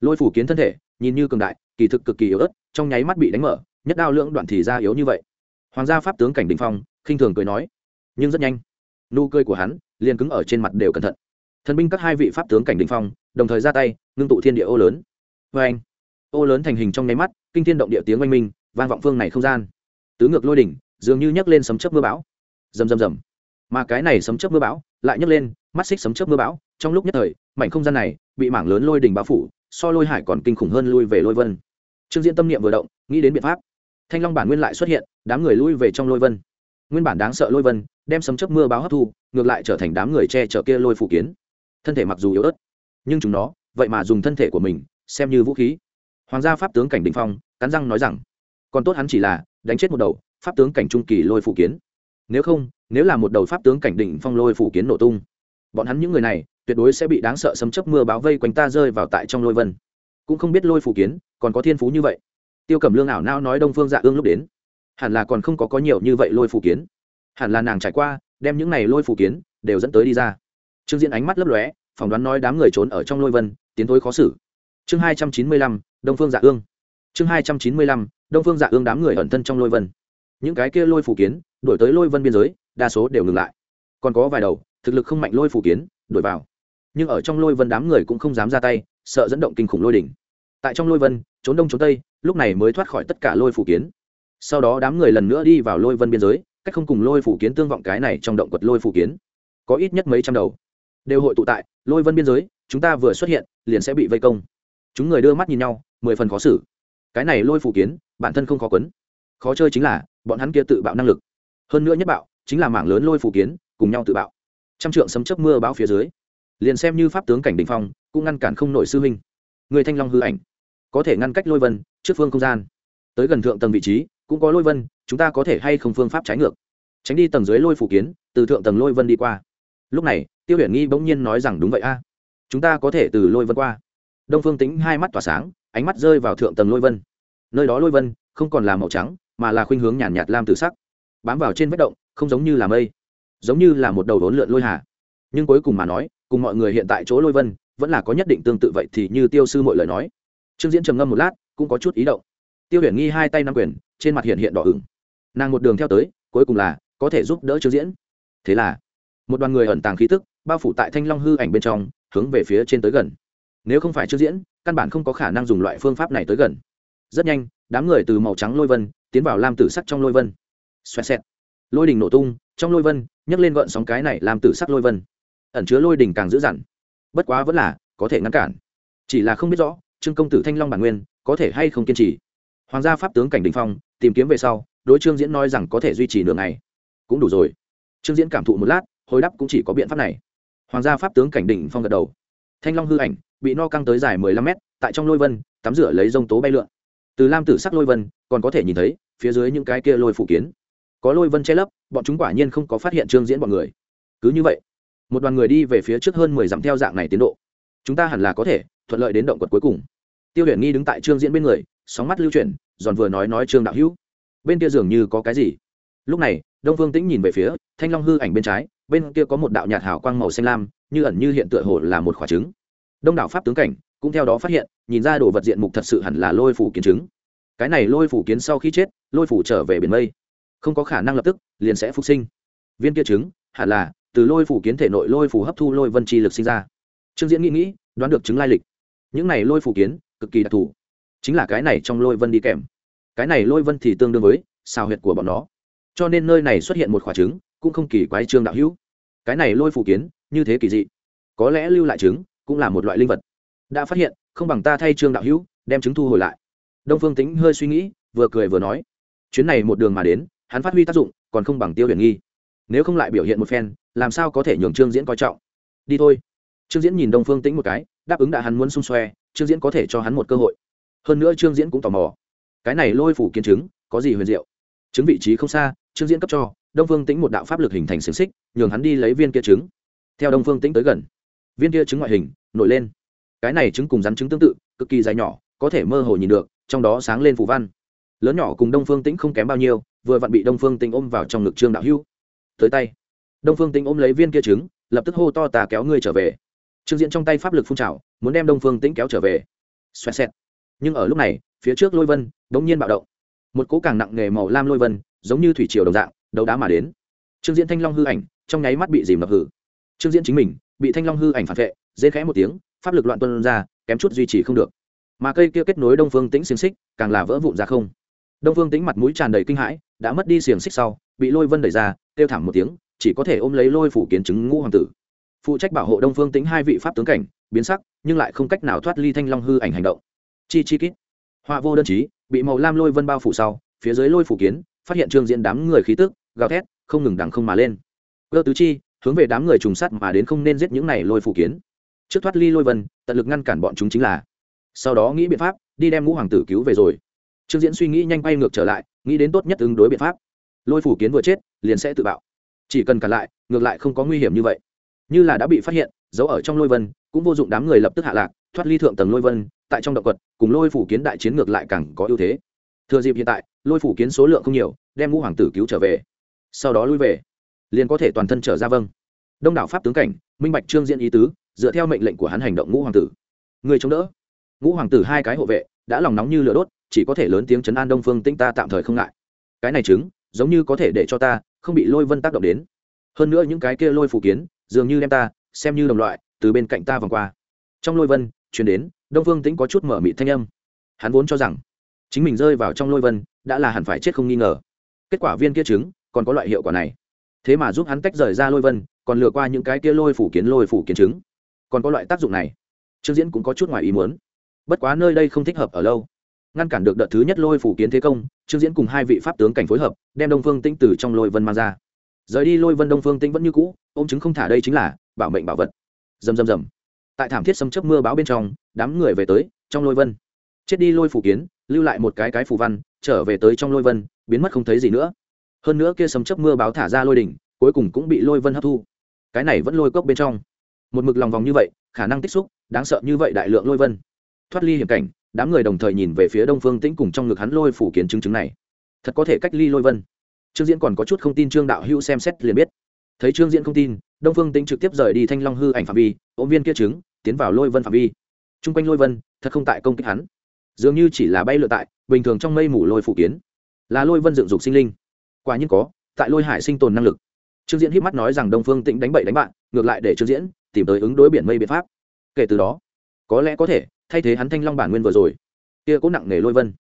Lôi phủ kiến thân thể, nhìn như cường đại, kỳ thực cực kỳ yếu ớt, trong nháy mắt bị đánh mở, nhất đao lưỡng đoạn thì ra yếu như vậy. Hoàng gia pháp tướng cảnh đình phong, khinh thường cười nói. Nhưng rất nhanh, nụ cười của hắn liền cứng ở trên mặt đều cẩn thận. Thần binh các hai vị pháp tướng cảnh đình phong đồng thời ra tay, ngưng tụ thiên địa ô lớn. Vê anh, ô lớn thành hình trong nháy mắt, kinh thiên động địa tiếng oanh minh, vang vọng phương này không gian. Tứ ngược lôi đỉnh, dường như nhấc lên sấm chớp mưa bão. Rầm rầm rầm. Mà cái này sấm chớp mưa bão lại nhấc lên, mắt xích sấm chớp mưa bão, trong lúc nhất thời, mảnh không gian này bị mảng lớn lôi đỉnh bao phủ, so lôi hải còn kinh khủng hơn lui về lôi vân. Trương diễn tâm niệm vừa động, nghĩ đến biện pháp. Thanh long bản nguyên lại xuất hiện, đám người lui về trong lôi vân. Nguyên bản đáng sợ lôi vân, đem sấm chớp mưa báo hấp thu, ngược lại trở thành đám người che chở kia lôi phủ kiến. Thân thể mặc dù yếu ớt nhưng chúng nó, vậy mà dùng thân thể của mình, xem như vũ khí. Hoàng gia pháp tướng cảnh đình phong, cắn răng nói rằng, còn tốt hắn chỉ là đánh chết một đầu pháp tướng cảnh trung kỳ lôi phủ kiến. Nếu không, nếu là một đầu pháp tướng cảnh đỉnh phong lôi phủ kiến nổ tung, bọn hắn những người này tuyệt đối sẽ bị đáng sợ sấm chấp mưa báo vây quanh ta rơi vào tại trong lôi vân. Cũng không biết lôi phủ kiến còn có thiên phú như vậy. Tiêu cẩm lương ảo nao nói đông phương dạ ương lúc đến. Hẳn là còn không có có nhiều như vậy lôi phủ kiến. Hẳn là nàng trải qua, đem những này lôi phủ kiến đều dẫn tới đi ra. Trương diễn ánh mắt lấp lóe phỏng đoán nói đám người trốn ở trong lôi vân, tiến thối khó xử. Chương hai trăm chín mươi lăm, đông phương dạ ương. Chương hai trăm chín mươi lăm, đông phương dạ ương đám người ẩn thân trong lôi vân. Những cái kia lôi phủ kiến đổi tới lôi vân biên giới, đa số đều ngừng lại. Còn có vài đầu, thực lực không mạnh lôi phủ kiến đổi vào. Nhưng ở trong lôi vân đám người cũng không dám ra tay, sợ dẫn động kinh khủng lôi đỉnh. Tại trong lôi vân, trốn đông trốn tây, lúc này mới thoát khỏi tất cả lôi phủ kiến. Sau đó đám người lần nữa đi vào lôi vân biên giới, cách không cùng lôi phủ kiến tương vọng cái này trong động quật lôi phủ kiến. Có ít nhất mấy trăm đầu đều hội tụ tại, lôi vân biên giới, chúng ta vừa xuất hiện, liền sẽ bị vây công. Chúng người đưa mắt nhìn nhau, mười phần khó xử. Cái này lôi phủ kiến, bản thân không khó quấn. Khó chơi chính là, bọn hắn kia tự bạo năng lực. Hơn nữa nhất bạo, chính là mảng lớn lôi phủ kiến, cùng nhau tự bạo. Trăm trượng sấm chấp mưa bão phía dưới, liền xem như pháp tướng cảnh đình phong, cũng ngăn cản không nổi sư huynh. Người thanh long hư ảnh, có thể ngăn cách lôi vân, trước phương không gian. Tới gần thượng tầng vị trí, cũng có lôi vân, chúng ta có thể hay không phương pháp trái ngược. Tránh đi tầng dưới lôi phủ kiến, từ thượng tầng lôi vân đi qua lúc này tiêu huyền nghi bỗng nhiên nói rằng đúng vậy a. Chúng ta có thể từ lôi vân qua. Đông phương tính hai mắt tỏa sáng ánh mắt rơi vào thượng tầng lôi vân. Nơi đó lôi vân không còn là màu trắng mà là khuynh hướng nhàn nhạt, nhạt lam tử sắc. Bám vào trên vết động không giống như là mây giống như là một đầu đốn lượn lôi hà. Nhưng cuối cùng mà nói cùng mọi người hiện tại chỗ lôi vân vẫn là có nhất định tương tự vậy thì như tiêu sư mọi lời nói. Trương diễn trầm ngâm một lát cũng có chút ý động. Tiêu huyền nghi hai tay nắm quyền trên mặt hiện hiện đỏ ửng. Nàng một đường theo tới cuối cùng là có thể giúp đỡ trương diễn. Thế là một đoàn người ẩn tàng khí tức, bao phủ tại thanh long hư ảnh bên trong, hướng về phía trên tới gần. Nếu không phải trương diễn, căn bản không có khả năng dùng loại phương pháp này tới gần. Rất nhanh, đám người từ màu trắng lôi vân tiến vào lam tử sắc trong lôi vân. Xoẹt xẹt. Lôi đình nổ tung, trong lôi vân, nhấc lên gợn sóng cái này làm tử sắc lôi vân. Ẩn chứa lôi đình càng dữ dằn. Bất quá vẫn là có thể ngăn cản. Chỉ là không biết rõ, trương công tử thanh long bản nguyên có thể hay không kiên trì. Hoàng gia pháp tướng cảnh đình phong, tìm kiếm về sau, đối trương diễn nói rằng có thể duy trì nửa ngày. Cũng đủ rồi. Trương diễn cảm thụ một lát hồi đáp cũng chỉ có biện pháp này. Hoàng gia pháp tướng cảnh đỉnh phong gật đầu. Thanh long hư ảnh, bị no căng tới dài mười lăm mét, tại trong lôi vân, tắm rửa lấy rông tố bay lượn. Từ lam tử sắc lôi vân, còn có thể nhìn thấy, phía dưới những cái kia lôi phủ kiến. Có lôi vân che lấp, bọn chúng quả nhiên không có phát hiện trương diễn bọn người. Cứ như vậy, một đoàn người đi về phía trước hơn mười dặm theo dạng này tiến độ. Chúng ta hẳn là có thể, thuận lợi đến động quật cuối cùng. Tiêu huyền nghi đứng tại trương diễn bên người, sóng mắt lưu chuyển, giòn vừa nói nói trương đạo hữu. Bên kia dường như có cái gì. Lúc này đông phương tĩnh nhìn về phía, thanh long hư ảnh bên trái, bên kia có một đạo nhạt hào quang màu xanh lam, như ẩn như hiện tựa hồ là một quả trứng. Đông đảo pháp tướng cảnh cũng theo đó phát hiện, nhìn ra đồ vật diện mục thật sự hẳn là lôi phủ kiến trứng. Cái này lôi phủ kiến sau khi chết, lôi phủ trở về biển mây. Không có khả năng lập tức, liền sẽ phục sinh. Viên kia trứng, hẳn là, từ lôi phủ kiến thể nội lôi phủ hấp thu lôi vân chi lực sinh ra. Trương diễn nghĩ nghĩ, đoán được chứng lai lịch. Những này lôi phủ kiến, cực kỳ đặc thù. Chính là cái này trong lôi vân đi kèm. Cái này lôi vân thì tương đương với xào huyệt của bọn nó cho nên nơi này xuất hiện một quả trứng, cũng không kỳ quái trương đạo hữu. Cái này lôi phủ kiến, như thế kỳ dị. Có lẽ lưu lại trứng, cũng là một loại linh vật. Đã phát hiện, không bằng ta thay trương đạo hữu, đem trứng thu hồi lại. Đông phương tính hơi suy nghĩ, vừa cười vừa nói. Chuyến này một đường mà đến, hắn phát huy tác dụng, còn không bằng tiêu huyền nghi. Nếu không lại biểu hiện một phen, làm sao có thể nhường trương diễn coi trọng? Đi thôi. Trương diễn nhìn đông phương tĩnh một cái, đáp ứng đã hắn muốn xung xoe, trương diễn có thể cho hắn một cơ hội. Hơn nữa trương diễn cũng tò mò. Cái này lôi phủ kiến chứng có gì huyền diệu? Chứng vị trí không xa trương diễn cấp cho, đông phương tĩnh một đạo pháp lực hình thành xiềng xích, nhường hắn đi lấy viên kia trứng. Theo đông phương tĩnh tới gần, viên kia trứng ngoại hình, nổi lên. Cái này trứng cùng rắn trứng tương tự, cực kỳ dài nhỏ, có thể mơ hồ nhìn được, trong đó sáng lên phù văn. Lớn nhỏ cùng đông phương tĩnh không kém bao nhiêu, vừa vặn bị đông phương tĩnh ôm vào trong ngực trương đạo hưu. Tới tay. Đông phương tĩnh ôm lấy viên kia trứng, lập tức hô to tà kéo ngươi trở về. Trương diễn trong tay pháp lực phun trào, muốn đem đông phương tĩnh kéo trở về. Xoẹt xẹt. Nhưng ở lúc này, phía trước lôi vân đ ỗ n g nhiên bạo động. Một cỗ càng nặng nghề màu lam lôi vân giống như thủy triều đồng dạng, đấu đá mà đến. Trương diễn thanh long hư ảnh, trong nháy mắt bị dìm ngập hử. Trương diễn chính mình, bị thanh long hư ảnh phản vệ dễ khẽ một tiếng, pháp lực loạn tuân ra, kém chút duy trì không được. Mà cây kia kết nối đông phương tĩnh xiềng xích, càng là vỡ vụn ra không. Đông phương tĩnh mặt mũi tràn đầy kinh hãi, đã mất đi xiềng xích sau, bị lôi vân đẩy ra, kêu thảm một tiếng, chỉ có thể ôm lấy lôi phủ kiến chứng ngũ hoàng tử. Phụ trách bảo hộ đông phương tĩnh hai vị pháp tướng cảnh, biến sắc, nhưng lại không cách nào thoát ly thanh long hư ảnh hành động. Chi chi kít. Họa vô đơn chí, bị màu lam lôi vân bao phủ sau, phía dưới lôi phủ kiến phát hiện trương diễn đám người khí tức, gào thét, không ngừng đằng không mà lên. Cơ tứ chi, hướng về đám người trùng sắt mà đến không nên giết những này lôi phủ kiến. Trước thoát ly lôi vân, tận lực ngăn cản bọn chúng chính là. Sau đó nghĩ biện pháp, đi đem ngũ hoàng tử cứu về rồi. Trương diễn suy nghĩ nhanh bay ngược trở lại, nghĩ đến tốt nhất ứng đối biện pháp. Lôi phủ kiến vừa chết, liền sẽ tự bạo. Chỉ cần cản lại, ngược lại không có nguy hiểm như vậy. Như là đã bị phát hiện, giấu ở trong lôi vân, cũng vô dụng đám người lập tức hạ lạc, thoát ly thượng tầng lôi vân, tại trong động quật, cùng lôi phủ kiến đại chiến ngược lại càng có ưu thế. Thừa dịp hiện tại lôi phủ kiến số lượng không nhiều, đem ngũ hoàng tử cứu trở về. Sau đó lui về, liền có thể toàn thân trở ra vâng. Đông đảo pháp tướng cảnh, minh bạch trương diễn ý tứ, dựa theo mệnh lệnh của hắn hành động ngũ hoàng tử. Người chống đỡ. Ngũ hoàng tử hai cái hộ vệ, đã lòng nóng như lửa đốt, chỉ có thể lớn tiếng chấn an đông phương tĩnh ta tạm thời không ngại. Cái này chứng, giống như có thể để cho ta không bị lôi vân tác động đến. Hơn nữa những cái kia lôi phủ kiến, dường như đem ta xem như đồng loại, từ bên cạnh ta vòng qua. Trong lôi vân, chuyển đến, đông phương tĩnh có chút mở mị thanh âm. Hắn vốn cho rằng chính mình rơi vào trong lôi vân, đã là hẳn phải chết không nghi ngờ. Kết quả viên kia trứng, còn có loại hiệu quả này. Thế mà giúp hắn tách rời ra lôi vân, còn lừa qua những cái kia lôi phủ kiến lôi phủ kiến trứng. Còn có loại tác dụng này. Trương diễn cũng có chút ngoài ý muốn. Bất quá nơi đây không thích hợp ở lâu. Ngăn cản được đợt thứ nhất lôi phủ kiến thế công, trương diễn cùng hai vị pháp tướng cảnh phối hợp, đem đông phương tĩnh từ trong lôi vân mang ra. Rời đi lôi vân đông phương tĩnh vẫn như cũ, ôm chứng không thả đây chính là bảo mệnh bảo vật. Dầm dầm dầm tại thảm thiết xâm chấp mưa báo bên trong, đám người về tới trong lôi vân. Chết đi lôi phủ kiến lưu lại một cái cái phù văn, trở về tới trong lôi vân, biến mất không thấy gì nữa. Hơn nữa kia sấm chớp mưa báo thả ra lôi đỉnh, cuối cùng cũng bị lôi vân hấp thu. Cái này vẫn lôi cốc bên trong. Một mực lòng vòng như vậy, khả năng tích xúc, đáng sợ như vậy đại lượng lôi vân. Thoát ly hiểm cảnh, đám người đồng thời nhìn về phía đông phương tĩnh cùng trong ngực hắn lôi phủ kiến chứng chứng này. Thật có thể cách ly lôi vân. Trương diễn còn có chút không tin trương đạo hữu xem xét liền biết. Thấy trương diễn không tin, đông phương tĩnh trực tiếp rời đi thanh long hư ảnh phạm vi, ôm viên kia chứng, tiến vào lôi vân phạm vi. T r u n g quanh lôi vân, thật không tại công kích hắn dường như chỉ là bay lượn tại, bình thường trong mây mù lôi phủ kiến. Là lôi vân dựng dục sinh linh. Quả nhiên có, tại lôi hải sinh tồn năng lực. Trương diễn hít mắt nói rằng đông phương tĩnh đánh bậy đánh bạn, ngược lại để trương diễn tìm tới ứng đối biển mây biện pháp. Kể từ đó, có lẽ có thể, thay thế hắn thanh long bản nguyên vừa rồi. Kia cũng nặng nề lôi vân.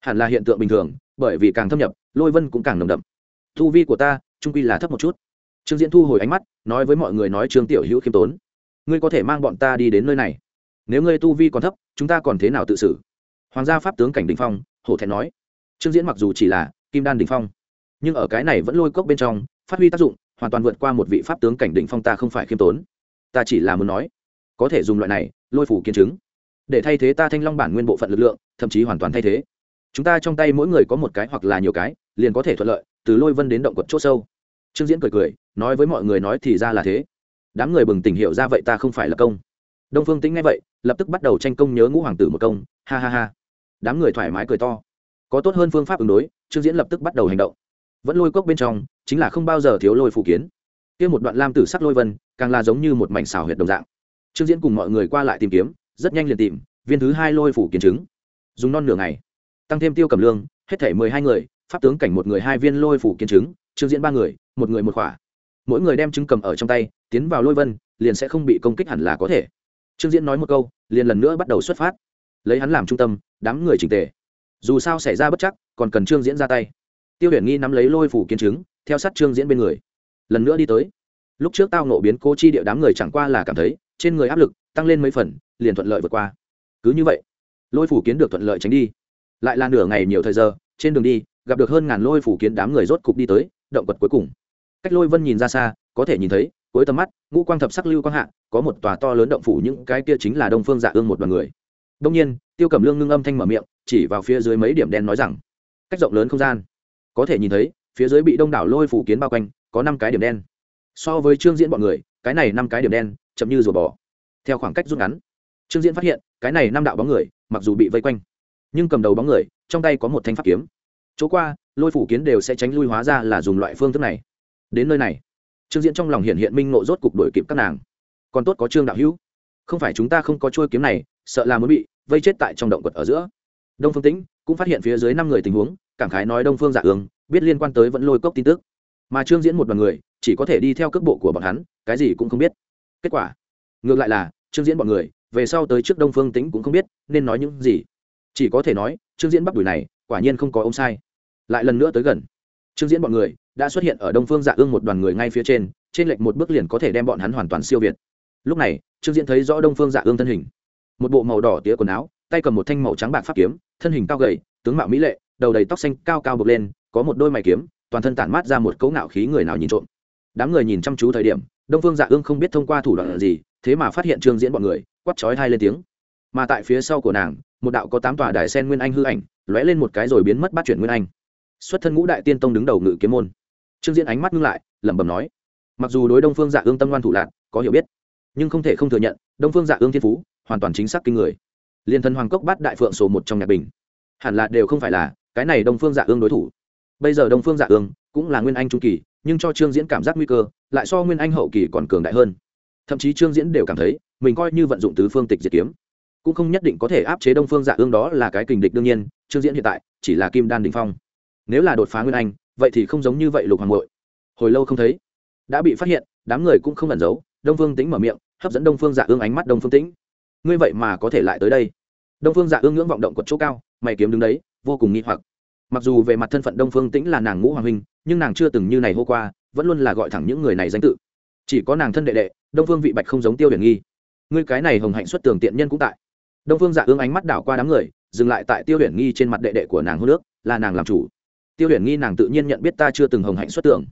Hẳn là hiện tượng bình thường, bởi vì càng thâm nhập, lôi vân cũng càng nồng đậm. Thu vi của ta, trung quy là thấp một chút. Trương diễn thu hồi ánh mắt, nói với mọi người nói trương tiểu hữu khiêm tốn. Ngươi có thể mang bọn ta đi đến nơi này. Nếu ngươi tu vi còn thấp, chúng ta còn thế nào tự xử? Hoàng gia pháp tướng cảnh đình phong, hổ thẹn nói. Trương diễn mặc dù chỉ là kim đan đình phong, nhưng ở cái này vẫn lôi cốc bên trong, phát huy tác dụng, hoàn toàn vượt qua một vị pháp tướng cảnh đình phong ta không phải khiêm tốn. Ta chỉ là muốn nói, có thể dùng loại này lôi phủ kiến chứng, để thay thế ta thanh long bản nguyên bộ phận lực lượng, thậm chí hoàn toàn thay thế. Chúng ta trong tay mỗi người có một cái hoặc là nhiều cái, liền có thể thuận lợi từ lôi vân đến động quật c h ỗ sâu. Trương diễn cười cười, nói với mọi người nói thì ra là thế. Đám người bừng tỉnh hiểu ra vậy ta không phải là công. Đông phương Tĩnh nghe vậy, lập tức bắt đầu tranh công nhớ ngũ hoàng tử một công. Ha ha ha đám người thoải mái cười to. Có tốt hơn phương pháp ứng đối, trương diễn lập tức bắt đầu hành động. Vẫn lôi cốc bên trong, chính là không bao giờ thiếu lôi phủ kiến. Kia một đoạn lam tử sắc lôi vân, càng là giống như một mảnh xào huyệt đồng dạng. Trương diễn cùng mọi người qua lại tìm kiếm, rất nhanh liền tìm, viên thứ hai lôi phủ kiến chứng dùng non nửa ngày, tăng thêm tiêu cầm lương, hết thể mười hai người, pháp tướng cảnh một người hai viên lôi phủ kiến chứng trương diễn ba người, một người một khỏa. Mỗi người đem chứng cầm ở trong tay, tiến vào lôi vân, liền sẽ không bị công kích hẳn là có thể. Trương diễn nói một câu, liền lần nữa bắt đầu xuất phát lấy hắn làm trung tâm, đám người trình tề. Dù sao xảy ra bất chắc, còn cần trương diễn ra tay. Tiêu huyền nghi nắm lấy lôi phủ kiến chứng, theo sát trương diễn bên người. Lần nữa đi tới. Lúc trước tao nộ biến cô chi địa đám người chẳng qua là cảm thấy, trên người áp lực tăng lên mấy phần, liền thuận lợi vượt qua. Cứ như vậy, lôi phủ kiến được thuận lợi tránh đi. Lại là nửa ngày nhiều thời giờ, trên đường đi, gặp được hơn ngàn lôi phủ kiến đám người rốt cục đi tới, động vật cuối cùng. Cách lôi vân nhìn ra xa, có thể nhìn thấy, cuối tầm mắt, ngũ quang thập sắc lưu quang hạ, có một tòa to lớn động phủ, những cái kia chính là đông phương dạ ương một đoàn người đông nhiên, tiêu cẩm lương ngưng âm thanh mở miệng, chỉ vào phía dưới mấy điểm đen nói rằng, cách rộng lớn không gian. Có thể nhìn thấy, phía dưới bị đông đảo lôi phủ kiến bao quanh, có năm cái điểm đen. So với trương diễn bọn người, cái này năm cái điểm đen, chậm như rùa bò. Theo khoảng cách rút ngắn, trương diễn phát hiện, cái này năm đạo bóng người, mặc dù bị vây quanh, nhưng cầm đầu bóng người, trong tay có một thanh pháp kiếm. Chỗ qua, lôi phủ kiến đều sẽ tránh lui hóa ra là dùng loại phương thức này. Đến nơi này, trương diễn trong lòng hiện hiện minh nộ rốt cục đổi kịp các nàng. Còn tốt có trương đạo hữu. Không phải chúng ta không có trôi kiếm này, sợ là muốn bị vây chết tại trong động quật ở giữa. Đông phương tĩnh cũng phát hiện phía dưới năm người tình huống, cảm khái nói đông phương dạ ương, biết liên quan tới vẫn lôi cốc tin tức. Mà trương diễn một đoàn người, chỉ có thể đi theo cước bộ của bọn hắn, cái gì cũng không biết. Kết quả, ngược lại là, trương diễn bọn người, về sau tới trước đông phương tính cũng không biết, nên nói những gì. Chỉ có thể nói, trương diễn bắp đùi này, quả nhiên không có ông sai. Lại lần nữa tới gần, trương diễn bọn người đã xuất hiện ở đông phương dạ ương một đoàn người ngay phía trên trên lệch một bước liền có thể đem bọn hắn hoàn toàn siêu việt. Lúc này, trương diễn thấy rõ đông phương dạ ương thân hình một bộ màu đỏ tía quần áo, tay cầm một thanh màu trắng bạc pháp kiếm, thân hình cao gầy, tướng mạo mỹ lệ, đầu đầy tóc xanh cao cao bực lên, có một đôi mày kiếm, toàn thân tản mát ra một cấu ngạo khí người nào nhìn trộm. Đám người nhìn chăm chú thời điểm, đông phương dạ ương không biết thông qua thủ đoạn gì, thế mà phát hiện trương diễn bọn người quắt chói hai lên tiếng. Mà tại phía sau của nàng, một đạo có tám tòa đài sen nguyên anh hư ảnh, lóe lên một cái rồi biến mất bắt chuyển nguyên anh. Xuất thân ngũ đại tiên tông đứng đầu ngự kiếm môn. Trương diễn ánh mắt ngưng lại, lẩm bẩm nói, mặc dù đối đông phương dạ ương tâm ngoan thủ lạc có hiểu biết, nhưng không thể không thừa nhận, đông phương dạ ương thiên phú hoàn toàn chính xác kinh người. Liên thân hoàng cốc bắt đại phượng số một trong nhạc bình. Hẳn là đều không phải là, cái này đông phương dạ ương đối thủ. Bây giờ đông phương dạ ương cũng là nguyên anh trung kỳ, nhưng cho trương diễn cảm giác nguy cơ, lại so nguyên anh hậu kỳ còn cường đại hơn. Thậm chí trương diễn đều cảm thấy, mình coi như vận dụng tứ phương tịch diệt kiếm, cũng không nhất định có thể áp chế đông phương dạ ương đó là cái kình địch đương nhiên, trương diễn hiện tại chỉ là kim đan đình phong. Nếu là đột phá nguyên anh, vậy thì không giống như vậy lục hoàng hội hồi lâu không thấy, đã bị phát hiện, đám người cũng không ẩn giấu, đông phương tính mở miệng, hấp dẫn đông phương dạ ương ánh mắt đông phương tĩnh ngươi vậy mà có thể lại tới đây. Đông phương dạ ương ngưỡng vọng động quật chỗ cao, mày kiếm đứng đấy, vô cùng nghi hoặc. Mặc dù về mặt thân phận đông phương tĩnh là nàng ngũ hoàng huynh, nhưng nàng chưa từng như này hô qua, vẫn luôn là gọi thẳng những người này danh tự. Chỉ có nàng thân đệ đệ, đông phương vị bạch không giống tiêu huyền nghi. Ngươi cái này hồng hạnh xuất tường tiện nhân cũng tại. Đông phương dạ ương ánh mắt đảo qua đám người, dừng lại tại tiêu huyền nghi trên mặt đệ đệ của nàng hô nước, là nàng làm chủ. Tiêu huyền nghi nàng tự nhiên nhận biết ta chưa từng hồng hạnh xuất tường.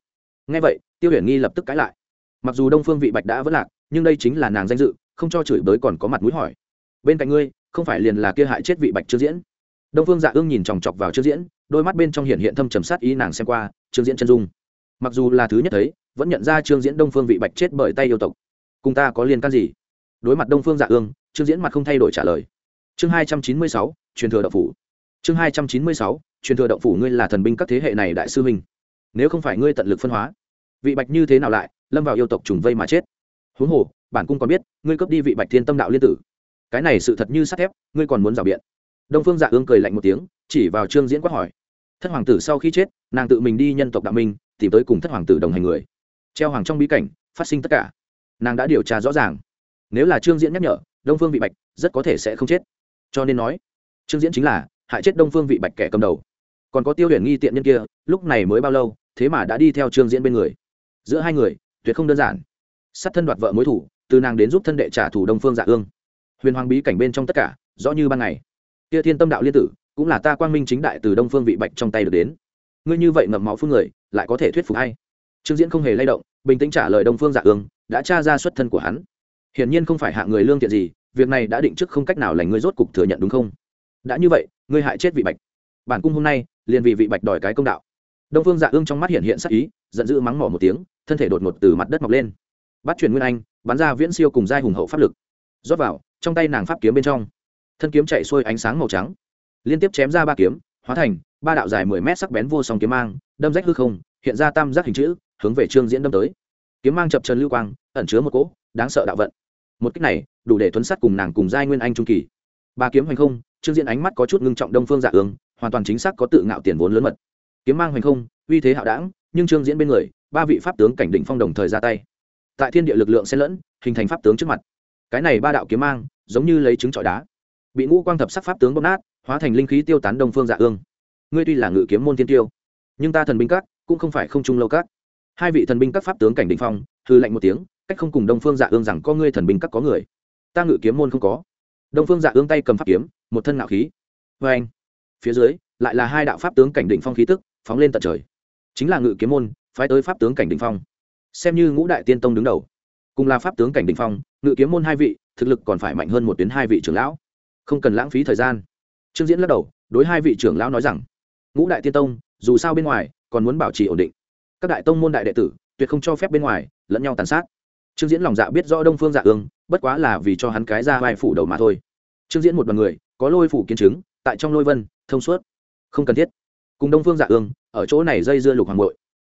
Ngay vậy, tiêu huyền nghi lập tức cãi lại. Mặc dù đông phương vị bạch đã vất lạc, nhưng đây chính là nàng danh dự không cho chửi bới còn có mặt mũi hỏi. Bên cạnh ngươi, không phải liền là kia hại chết vị bạch trương diễn? Đông phương dạ ương nhìn chòng chọc vào trương diễn, đôi mắt bên trong hiện hiện thâm trầm sát ý nàng xem qua, trương diễn chân dung. Mặc dù là thứ nhất thấy, vẫn nhận ra trương diễn đông phương vị bạch chết bởi tay yêu tộc. Cùng ta có liên can gì? Đối mặt đông phương dạ ương, trương diễn mặt không thay đổi trả lời. Chương hai trăm chín mươi sáu, truyền thừa đậu phủ. Chương hai trăm chín mươi sáu, truyền thừa đậu phủ ngươi là thần binh các thế hệ này đại sư huynh. Nếu không phải ngươi tận lực phân hóa, vị bạch như thế nào lại, lâm vào yêu tộc trùng vây mà chết? Huống hồ bản cung còn biết, ngươi cướp đi vị bạch thiên tâm đạo liên tử. Cái này sự thật như sắt thép, ngươi còn muốn rào biện. Đông phương dạ ương cười lạnh một tiếng, chỉ vào trương diễn quát hỏi. Thất hoàng tử sau khi chết, nàng tự mình đi nhân tộc đạo minh, tìm tới cùng thất hoàng tử đồng hành người. Treo hoàng trong bí cảnh, phát sinh tất cả. Nàng đã điều tra rõ ràng. Nếu là trương diễn nhắc nhở, đông phương vị bạch rất có thể sẽ không chết. Cho nên nói, trương diễn chính là hại chết đông phương vị bạch kẻ cầm đầu. Còn có tiêu huyền nghi tiện nhân kia, lúc này mới bao lâu, thế mà đã đi theo trương diễn bên người. Giữa hai người, tuyệt không đơn giản. Sát thân đoạt vợ mối thủ từ nàng đến giúp thân đệ trả thù đông phương dạ ương. Huyền hoàng bí cảnh bên trong tất cả, rõ như ban ngày. Tia thiên tâm đạo liên tử, cũng là ta quang minh chính đại từ đông phương vị bạch trong tay được đến. Ngươi như vậy ngậm máu phương người, lại có thể thuyết phục hay trương diễn không hề lay động, bình tĩnh trả lời đông phương dạ ương, đã tra ra xuất thân của hắn. Hiển nhiên không phải hạ người lương thiện gì, việc này đã định trước không cách nào lành ngươi rốt cục thừa nhận đúng không? Đã như vậy, ngươi hại chết vị bạch. Bản cung hôm nay, liền vì vị bạch đòi cái công đạo. Đông phương dạ ương trong mắt hiện hiện sắc ý, giận dữ mắng mỏ một tiếng, thân thể đột ngột từ mặt đất mọc lên. Bắt chuyển nguyên anh bắn ra viễn siêu cùng giai hùng hậu pháp lực. Rót vào, trong tay nàng pháp kiếm bên trong. Thân kiếm chạy xuôi ánh sáng màu trắng. Liên tiếp chém ra ba kiếm, hóa thành ba đạo dài mười mét sắc bén vô song kiếm mang, đâm rách hư không, hiện ra tam giác hình chữ, hướng về trương diễn đâm tới. Kiếm mang chập trần lưu quang, ẩn chứa một cỗ đáng sợ đạo vận. Một cách này đủ để thuấn sát cùng nàng cùng giai nguyên anh trung kỳ. Ba kiếm hoành không, trương diễn ánh mắt có chút ngưng trọng đông phương dạ ứng hoàn toàn chính xác có tự ngạo tiền vốn lớn mật. Kiếm mang hoành không, uy thế hạo đảng, nhưng trương diễn bên người, ba vị pháp tướng cảnh định phong đồng thời ra tay tại thiên địa lực lượng xen lẫn, hình thành pháp tướng trước mặt. Cái này ba đạo kiếm mang, giống như lấy trứng trọi đá, bị ngũ quang thập sắc pháp tướng bóp nát, hóa thành linh khí tiêu tán đông phương dạ ương. Ngươi tuy là ngự kiếm môn tiên tiêu, nhưng ta thần binh các cũng không phải không trung lâu các. Hai vị thần binh các pháp tướng cảnh định phong hư lạnh một tiếng, cách không cùng đông phương dạ ương rằng có ngươi thần binh các có người. Ta ngự kiếm môn không có. Đông phương dạ ương tay cầm pháp kiếm, một thân ngạo khí. Vê anh, phía dưới, lại là hai đạo pháp tướng cảnh định phong khí tức, phóng lên tận trời. Chính là ngự kiếm môn, phái tới pháp tướng cảnh định phong xem như ngũ đại tiên tông đứng đầu. Cùng là pháp tướng cảnh đình phong, ngự kiếm môn hai vị, thực lực còn phải mạnh hơn một tuyến hai vị trưởng lão. Không cần lãng phí thời gian. Trương diễn lắc đầu, đối hai vị trưởng lão nói rằng, ngũ đại tiên tông, dù sao bên ngoài, còn muốn bảo trì ổn định. Các đại tông môn đại đệ tử, tuyệt không cho phép bên ngoài, lẫn nhau tàn sát. Trương diễn lòng dạ biết rõ đông phương dạ ương, bất quá là vì cho hắn cái ra vai phủ đầu mà thôi. Trương diễn một đ o à n người, có lôi phủ kiến chứng, tại trong lôi vân, thông suốt. Không cần thiết. Cùng đông phương dạ ương, ở chỗ này dây dưa lục hoàng bội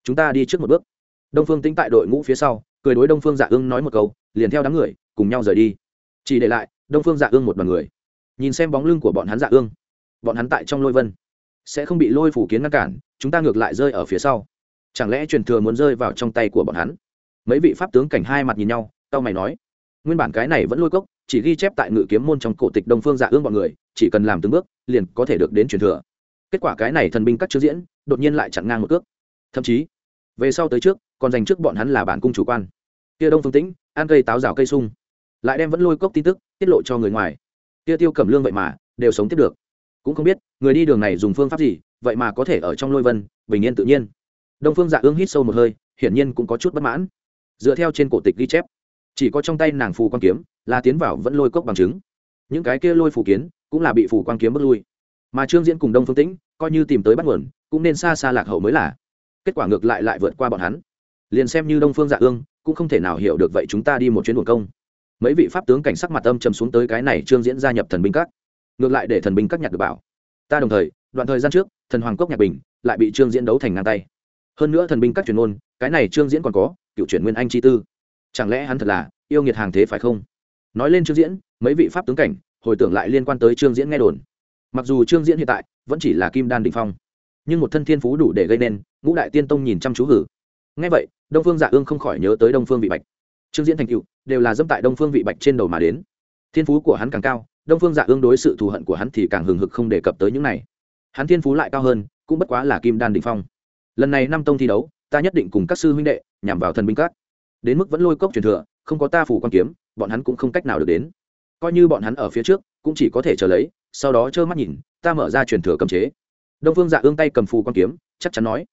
chúng ta đi trước một bước đông phương tính tại đội ngũ phía sau, cười đối đông phương dạ ương nói một câu, liền theo đám người, cùng nhau rời đi. Chỉ để lại, đông phương dạ ương một đ o à n người. Nhìn xem bóng lưng của bọn hắn dạ ương, bọn hắn tại trong lôi vân. Sẽ không bị lôi phủ kiến ngăn cản, chúng ta ngược lại rơi ở phía sau. Chẳng lẽ truyền thừa muốn rơi vào trong tay của bọn hắn? Mấy vị pháp tướng cảnh hai mặt nhìn nhau tao mày nói. Nguyên bản cái này vẫn lôi cốc, chỉ ghi chép tại ngự kiếm môn trong cổ tịch đông phương dạ ương bọn người, chỉ cần làm từng bước, liền có thể được đến truyền thừa. Kết quả cái này thần binh các chưa diễn, đột nhiên lại chặn ngang một cước. Thậm chí, về sau tới trước còn dành trước bọn hắn là bản cung chủ quan. Kia đông phương tĩnh, ăn cây táo rào cây sung, lại đem vẫn lôi cốc tin tức tiết lộ cho người ngoài. Kia tiêu cẩm lương vậy mà đều sống tiếp được. Cũng không biết, người đi đường này dùng phương pháp gì, vậy mà có thể ở trong lôi vân, bình yên tự nhiên. Đông phương dạ ương hít sâu một hơi, hiển nhiên cũng có chút bất mãn. Dựa theo trên cổ tịch ghi chép, chỉ có trong tay nàng phù quan kiếm là tiến vào vẫn lôi cốc bằng chứng. Những cái kia lôi phù kiến cũng là bị phù quan kiếm bước lui. Mà trương diễn cùng đông phương tĩnh coi như tìm tới bắt nguồn, cũng nên xa xa lạc hậu mới là. Kết quả ngược lại lại vượt qua bọn hắn liền xem như đông phương dạ ương cũng không thể nào hiểu được vậy chúng ta đi một chuyến buồn công. Mấy vị pháp tướng cảnh sắc mặt âm trầm xuống tới cái này trương diễn gia nhập thần binh các. Ngược lại để thần binh các nhạc được bảo. Ta đồng thời, đoạn thời gian trước, thần hoàng cốc nhạc bình lại bị trương diễn đấu thành ngang tay. Hơn nữa thần binh các truyền ôn cái này trương diễn còn có cựu chuyển nguyên anh chi tư. Chẳng lẽ hắn thật là yêu nghiệt hàng thế phải không? Nói lên trương diễn, mấy vị pháp tướng cảnh, hồi tưởng lại liên quan tới trương diễn nghe đồn. Mặc dù trương diễn hiện tại vẫn chỉ là kim đan định phong, nhưng một thân thiên phú đủ để gây nên, ngũ đại tiên tông nhìn chăm chú hử ngay vậy, đông phương dạ ương không khỏi nhớ tới đông phương vị bạch. Trương diễn thành cựu đều là dẫm tại đông phương vị bạch trên đầu mà đến. Thiên phú của hắn càng cao, đông phương dạ ương đối sự thù hận của hắn thì càng hừng hực không đề cập tới những này. Hắn thiên phú lại cao hơn, cũng bất quá là kim đan đỉnh phong. Lần này năm tông thi đấu, ta nhất định cùng các sư huynh đệ nhằm vào thần binh các. Đến mức vẫn lôi cốc truyền thừa, không có ta phủ quan kiếm, bọn hắn cũng không cách nào được đến. Coi như bọn hắn ở phía trước, cũng chỉ có thể chờ lấy, sau đó trơ mắt nhìn, ta mở ra truyền thừa cầm chế. Đông phương dạ ương tay cầm phù quan kiếm, chắc chắn nói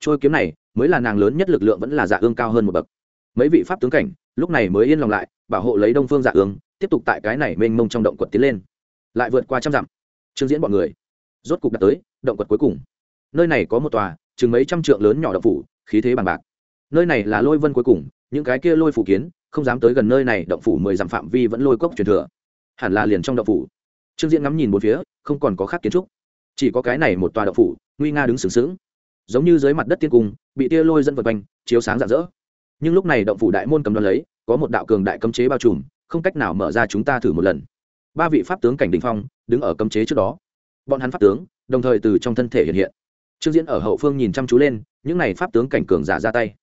trôi kiếm này mới là nàng lớn nhất lực lượng vẫn là dạ ương cao hơn một bậc. Mấy vị pháp tướng cảnh, lúc này mới yên lòng lại, bảo hộ lấy đông phương dạ ương, tiếp tục tại cái này mênh mông trong động quật tiến lên. Lại vượt qua trăm dặm. Trương diễn bọn người, rốt cục đã tới động quật cuối cùng. Nơi này có một tòa, chừng mấy trăm trượng lớn nhỏ động phủ, khí thế bằng bạc. Nơi này là lôi vân cuối cùng, những cái kia lôi phủ kiến, không dám tới gần nơi này, động phủ mười dặm phạm vi vẫn lôi cốc truyền thừa. Hẳn là liền trong động phủ. Trương diễn ngắm nhìn một phía, không còn có khác kiến trúc. Chỉ có cái này một tòa động phủ, nguy nga đứng sừng sững giống như dưới mặt đất tiên cung, bị tia lôi dẫn vật quanh, chiếu sáng rạng rỡ. Nhưng lúc này động phủ đại môn cầm đoan lấy, có một đạo cường đại cấm chế bao trùm, không cách nào mở ra chúng ta thử một lần. Ba vị pháp tướng cảnh đình phong, đứng ở cấm chế trước đó. Bọn hắn pháp tướng, đồng thời từ trong thân thể hiện hiện. Trương diễn ở hậu phương nhìn chăm chú lên, những này pháp tướng cảnh cường giả ra tay.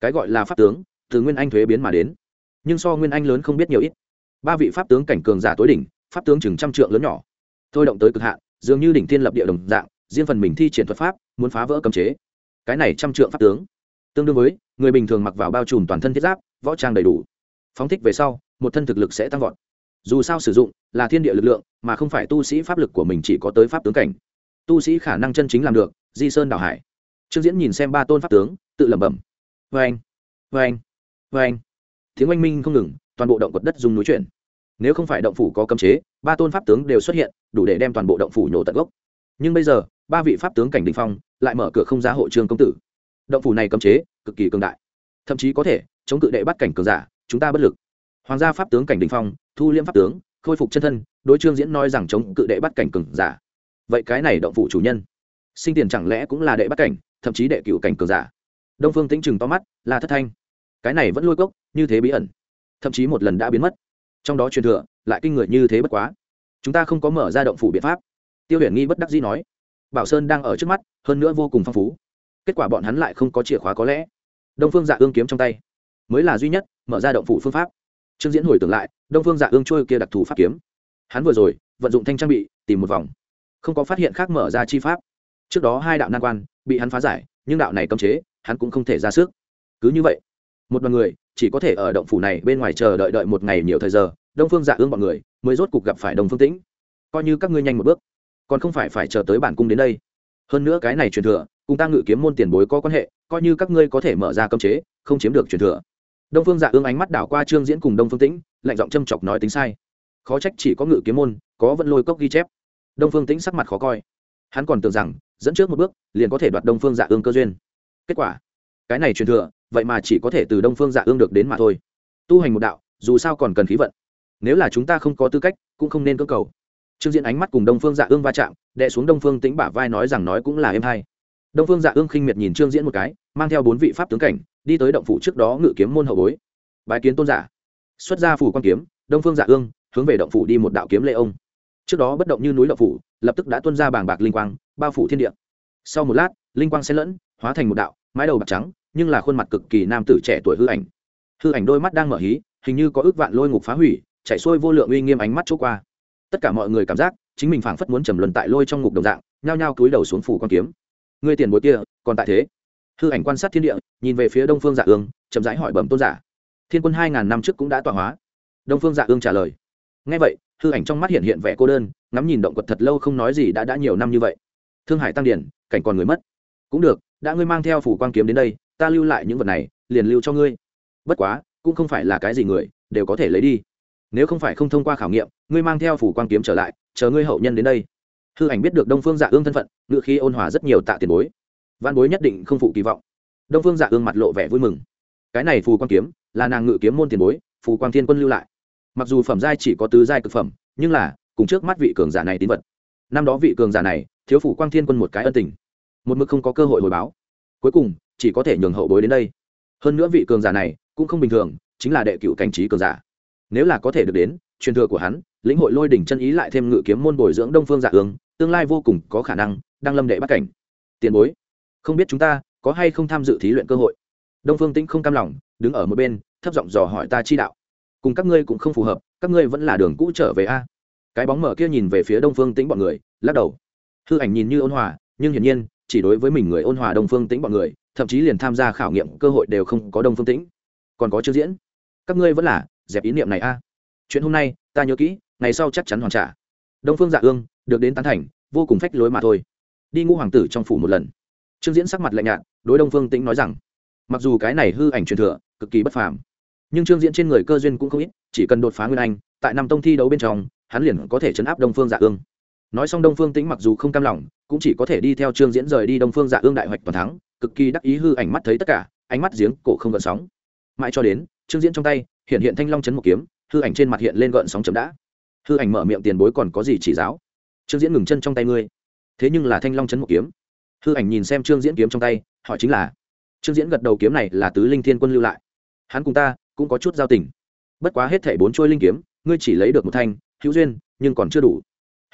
Cái gọi là pháp tướng, từ nguyên anh thuế biến mà đến. Nhưng so nguyên anh lớn không biết nhiều ít. Ba vị pháp tướng cảnh cường giả tối đỉnh, pháp tướng chừng trăm trượng lớn nhỏ. Thôi động tới cực hạn, dường như đỉnh thiên lập địa đồng dạng riêng phần mình thi triển thuật pháp, muốn phá vỡ cấm chế. Cái này trăm trượng pháp tướng. Tương đương với, người bình thường mặc vào bao trùm toàn thân thiết giáp, võ trang đầy đủ. Phóng thích về sau, một thân thực lực sẽ tăng vọt. Dù sao sử dụng là thiên địa lực lượng, mà không phải tu sĩ pháp lực của mình chỉ có tới pháp tướng cảnh. Tu sĩ khả năng chân chính làm được, di sơn đảo hải. Trương diễn nhìn xem ba tôn pháp tướng, tự lẩm bẩm. Vê anh vê anh vê anh tiếng oanh minh không ngừng, toàn bộ động quật đất dùng núi chuyển. Nếu không phải động phủ có cấm chế, ba tôn pháp tướng đều xuất hiện, đủ để đem toàn bộ động phủ nhổ tận gốc. Nhưng bây giờ ba vị pháp tướng cảnh đình phong lại mở cửa không ra hộ trường công tử. Động phủ này cấm chế, cực kỳ cường đại. Thậm chí có thể chống cự đệ bắt cảnh cường giả, chúng ta bất lực. Hoàng gia pháp tướng cảnh đình phong, thu liêm pháp tướng, khôi phục chân thân, đối trương diễn nói rằng chống cự đệ bắt cảnh cường giả. Vậy cái này động phủ chủ nhân, sinh tiền chẳng lẽ cũng là đệ bắt cảnh, thậm chí đệ cựu cảnh cường giả? Đông phương tính chừng to mắt là thất thanh. Cái này vẫn lôi cốc, như thế bí ẩn. Thậm chí một lần đã biến mất. Trong đó truyền thừa, lại kinh người như thế bất quá. Chúng ta không có mở ra động phủ biện pháp. Tiêu huyền nghi bất đắc dĩ nói bảo sơn đang ở trước mắt, hơn nữa vô cùng phong phú. Kết quả bọn hắn lại không có chìa khóa có lẽ. Đông phương dạ ương kiếm trong tay. Mới là duy nhất, mở ra động phủ phương pháp. Trương diễn hồi tưởng lại, đông phương dạ ương trôi kia đặc thù pháp kiếm. Hắn vừa rồi, vận dụng thanh trang bị, tìm một vòng. Không có phát hiện khác mở ra chi pháp. Trước đó hai đạo nan quan, bị hắn phá giải, nhưng đạo này cấm chế, hắn cũng không thể ra sức. Cứ như vậy, một đoàn người, chỉ có thể ở động phủ này bên ngoài chờ đợi đợi một ngày nhiều thời giờ, đông phương dạ ương bọn người, mới rốt cục gặp phải đồng phương tĩnh. Coi như các ngươi nhanh một bước còn không phải phải chờ tới bản cung đến đây. Hơn nữa cái này truyền thừa, cùng ta ngự kiếm môn tiền bối có quan hệ, coi như các ngươi có thể mở ra cấm chế, không chiếm được truyền thừa. Đông phương dạ ương ánh mắt đảo qua trương diễn cùng đông phương tĩnh, lạnh giọng châm chọc nói tính sai. Khó trách chỉ có ngự kiếm môn, có vẫn lôi cốc ghi chép. Đông phương tĩnh sắc mặt khó coi. Hắn còn tưởng rằng, dẫn trước một bước, liền có thể đoạt đông phương dạ ương cơ duyên. Kết quả, cái này truyền thừa, vậy mà chỉ có thể từ đông phương dạ ương được đến mà thôi. Tu hành một đạo, dù sao còn cần khí vận. Nếu là chúng ta không có tư cách, cũng không nên cơ cầu trương diễn ánh mắt cùng đông phương dạ ương va chạm đệ xuống đông phương tính bả vai nói rằng nói cũng là em hay. Đông phương dạ ương khinh miệt nhìn trương diễn một cái, mang theo bốn vị pháp tướng cảnh, đi tới động phủ trước đó ngự kiếm môn hậu bối. Bái kiến tôn giả. Xuất ra phủ quan kiếm, đông phương dạ ương hướng về động phủ đi một đạo kiếm lệ ông. Trước đó bất động như núi động phủ, lập tức đã tuân ra bảng bạc linh quang, bao phủ thiên địa. Sau một lát, linh quang xen lẫn, hóa thành một đạo, mái đầu bạc trắng, nhưng là khuôn mặt cực kỳ nam tử trẻ tuổi hư ảnh. Hư ảnh đôi mắt đang mở hí, hình như có ước vạn lôi ngục phá hủy chạy xuôi vô lượng uy nghiêm ánh mắt chỗ qua tất cả mọi người cảm giác, chính mình phảng phất muốn trầm luân tại lôi trong ngục đồng dạng, nhao nhao cúi đầu xuống phủ quan kiếm. Người tiền bối kia, còn tại thế? Hư ảnh quan sát thiên địa, nhìn về phía đông phương dạ ương, chậm rãi hỏi bẩm tôn giả. Thiên quân hai ngàn năm trước cũng đã tọa hóa. Đông phương dạ ương trả lời. Ngay vậy, hư ảnh trong mắt hiện hiện vẻ cô đơn, ngắm nhìn động quật thật lâu không nói gì đã đã nhiều năm như vậy. Thương hải tăng điển, cảnh còn người mất. Cũng được, đã ngươi mang theo phủ quan kiếm đến đây, ta lưu lại những vật này, liền lưu cho ngươi. Bất quá, cũng không phải là cái gì người, đều có thể lấy đi nếu không phải không thông qua khảo nghiệm, ngươi mang theo phủ quan kiếm trở lại, chờ ngươi hậu nhân đến đây. Hư ảnh biết được đông phương dạ ương thân phận ngự khi ôn hòa rất nhiều tạ tiền bối. Văn bối nhất định không phụ kỳ vọng. Đông phương dạ ương mặt lộ vẻ vui mừng. Cái này phù quan kiếm, là nàng ngự kiếm môn tiền bối, phù quang thiên quân lưu lại. Mặc dù phẩm giai chỉ có tứ giai cực phẩm, nhưng là, cùng trước mắt vị cường giả này tín vật. Năm đó vị cường giả này, thiếu phủ quang thiên quân một cái ân tình. Một mực không có cơ hội hồi báo. Cuối cùng, chỉ có thể nhường hậu bối đến đây. Hơn nữa vị cường giả này, cũng không bình thường, chính là đệ cựu cảnh trí cường giả nếu là có thể được đến, truyền thừa của hắn, lĩnh hội lôi đỉnh chân ý lại thêm ngự kiếm môn bồi dưỡng đông phương dạ hướng tương lai vô cùng có khả năng, đang lâm đệ bắt cảnh. Tiền bối, không biết chúng ta có hay không tham dự thí luyện cơ hội? Đông phương tĩnh không cam lòng, đứng ở một bên, thấp giọng dò hỏi ta chi đạo. Cùng các ngươi cũng không phù hợp, các ngươi vẫn là đường cũ trở về a. Cái bóng mở kia nhìn về phía đông phương tĩnh bọn người, lắc đầu. Hư ảnh nhìn như ôn hòa, nhưng hiển nhiên, chỉ đối với mình người ôn hòa đông phương tĩnh bọn người, thậm chí liền tham gia khảo nghiệm cơ hội đều không có đông phương tĩnh. Còn có chưa diễn. Các ngươi vẫn là dẹp ý niệm này a. Chuyện hôm nay, ta nhớ kỹ, ngày sau chắc chắn hoàn trả. Đông phương dạ ương, được đến tán thành, vô cùng phách lối mà thôi. Đi ngũ hoàng tử trong phủ một lần. Trương diễn sắc mặt lạnh nhạt, đối đông phương tĩnh nói rằng, mặc dù cái này hư ảnh truyền thừa, cực kỳ bất phàm, nhưng trương diễn trên người cơ duyên cũng không ít, chỉ cần đột phá nguyên anh, tại năm tông thi đấu bên trong, hắn liền có thể chấn áp đông phương dạ ương. Nói xong đông phương tĩnh mặc dù không cam lòng, cũng chỉ có thể đi theo trương diễn rời đi đông phương dạ ương đại hoạch toàn thắng, cực kỳ đắc ý hư ảnh mắt thấy tất cả, ánh mắt giếng cổ không gợn sóng. Mãi cho đến trương diễn trong tay, hiện hiện thanh long chấn một kiếm, hư ảnh trên mặt hiện lên gợn sóng chấm đã. Hư ảnh mở miệng tiền bối còn có gì chỉ giáo? Trương diễn ngừng chân trong tay ngươi. Thế nhưng là thanh long chấn một kiếm. Hư ảnh nhìn xem trương diễn kiếm trong tay, hỏi chính là, trương diễn gật đầu kiếm này là tứ linh thiên quân lưu lại. Hắn cùng ta cũng có chút giao tình. Bất quá hết thảy bốn trôi linh kiếm, ngươi chỉ lấy được một thanh, hữu duyên, nhưng còn chưa đủ.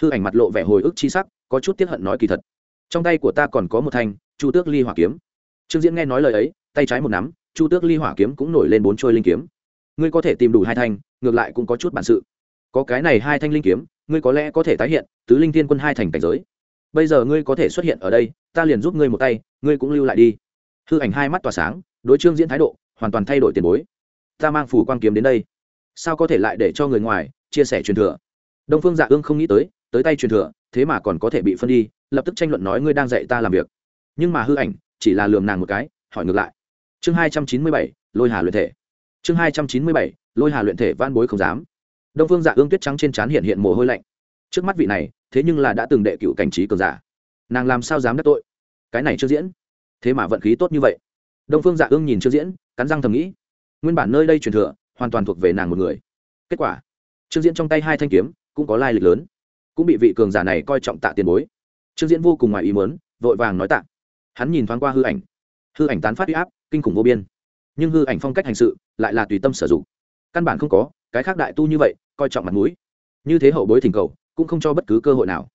Hư ảnh mặt lộ vẻ hồi ức chi sắc, có chút tiếc hận nói kỳ thật. Trong tay của ta còn có một thanh, chu tước ly hỏa kiếm. Trương diễn nghe nói lời ấy, tay trái một nắm chu tước ly hỏa kiếm cũng nổi lên bốn trôi linh kiếm. Ngươi có thể tìm đủ hai thanh, ngược lại cũng có chút bản sự. Có cái này hai thanh linh kiếm, ngươi có lẽ có thể tái hiện, tứ linh thiên quân hai thành cảnh giới. Bây giờ ngươi có thể xuất hiện ở đây, ta liền giúp ngươi một tay, ngươi cũng lưu lại đi. Hư ảnh hai mắt tỏa sáng, đối trương diễn thái độ, hoàn toàn thay đổi tiền bối. Ta mang phủ quan kiếm đến đây. Sao có thể lại để cho người ngoài, chia sẻ truyền thừa? Đông phương dạ ương không nghĩ tới tới tay truyền thừa, thế mà còn có thể bị phân đi, lập tức tranh luận nói ngươi đang dạy ta làm việc. Nhưng mà hư ảnh, chỉ là lườm nàng một cái, hỏi ngược lại chương hai trăm chín mươi bảy, lôi hà luyện thể. Chương hai trăm chín mươi bảy, lôi hà luyện thể van bối không dám. Đông phương dạ ương tuyết trắng trên trán hiện hiện mồ hôi lạnh. Trước mắt vị này, thế nhưng là đã từng đệ cựu cảnh trí cường giả. Nàng làm sao dám đắc tội? Cái này chưa diễn. Thế mà vận khí tốt như vậy. Đông phương dạ ương nhìn chưa diễn, cắn răng thầm nghĩ. Nguyên bản nơi đây truyền thừa, hoàn toàn thuộc về nàng một người. Kết quả trương diễn trong tay hai thanh kiếm, cũng có lai lịch lớn. Cũng bị vị cường giả này coi trọng tạ tiền bối. Trương diễn vô cùng ngoài ý mớn vội vàng nói tạ. Hắn nhìn thoáng qua hư ảnh. Hư ảnh tán phát huy áp kinh khủng vô biên. Nhưng hư ảnh phong cách hành sự lại là tùy tâm sử dụng. Căn bản không có, cái khác đại tu như vậy, coi trọng mặt mũi. Như thế hậu bối thỉnh cầu, cũng không cho bất cứ cơ hội nào.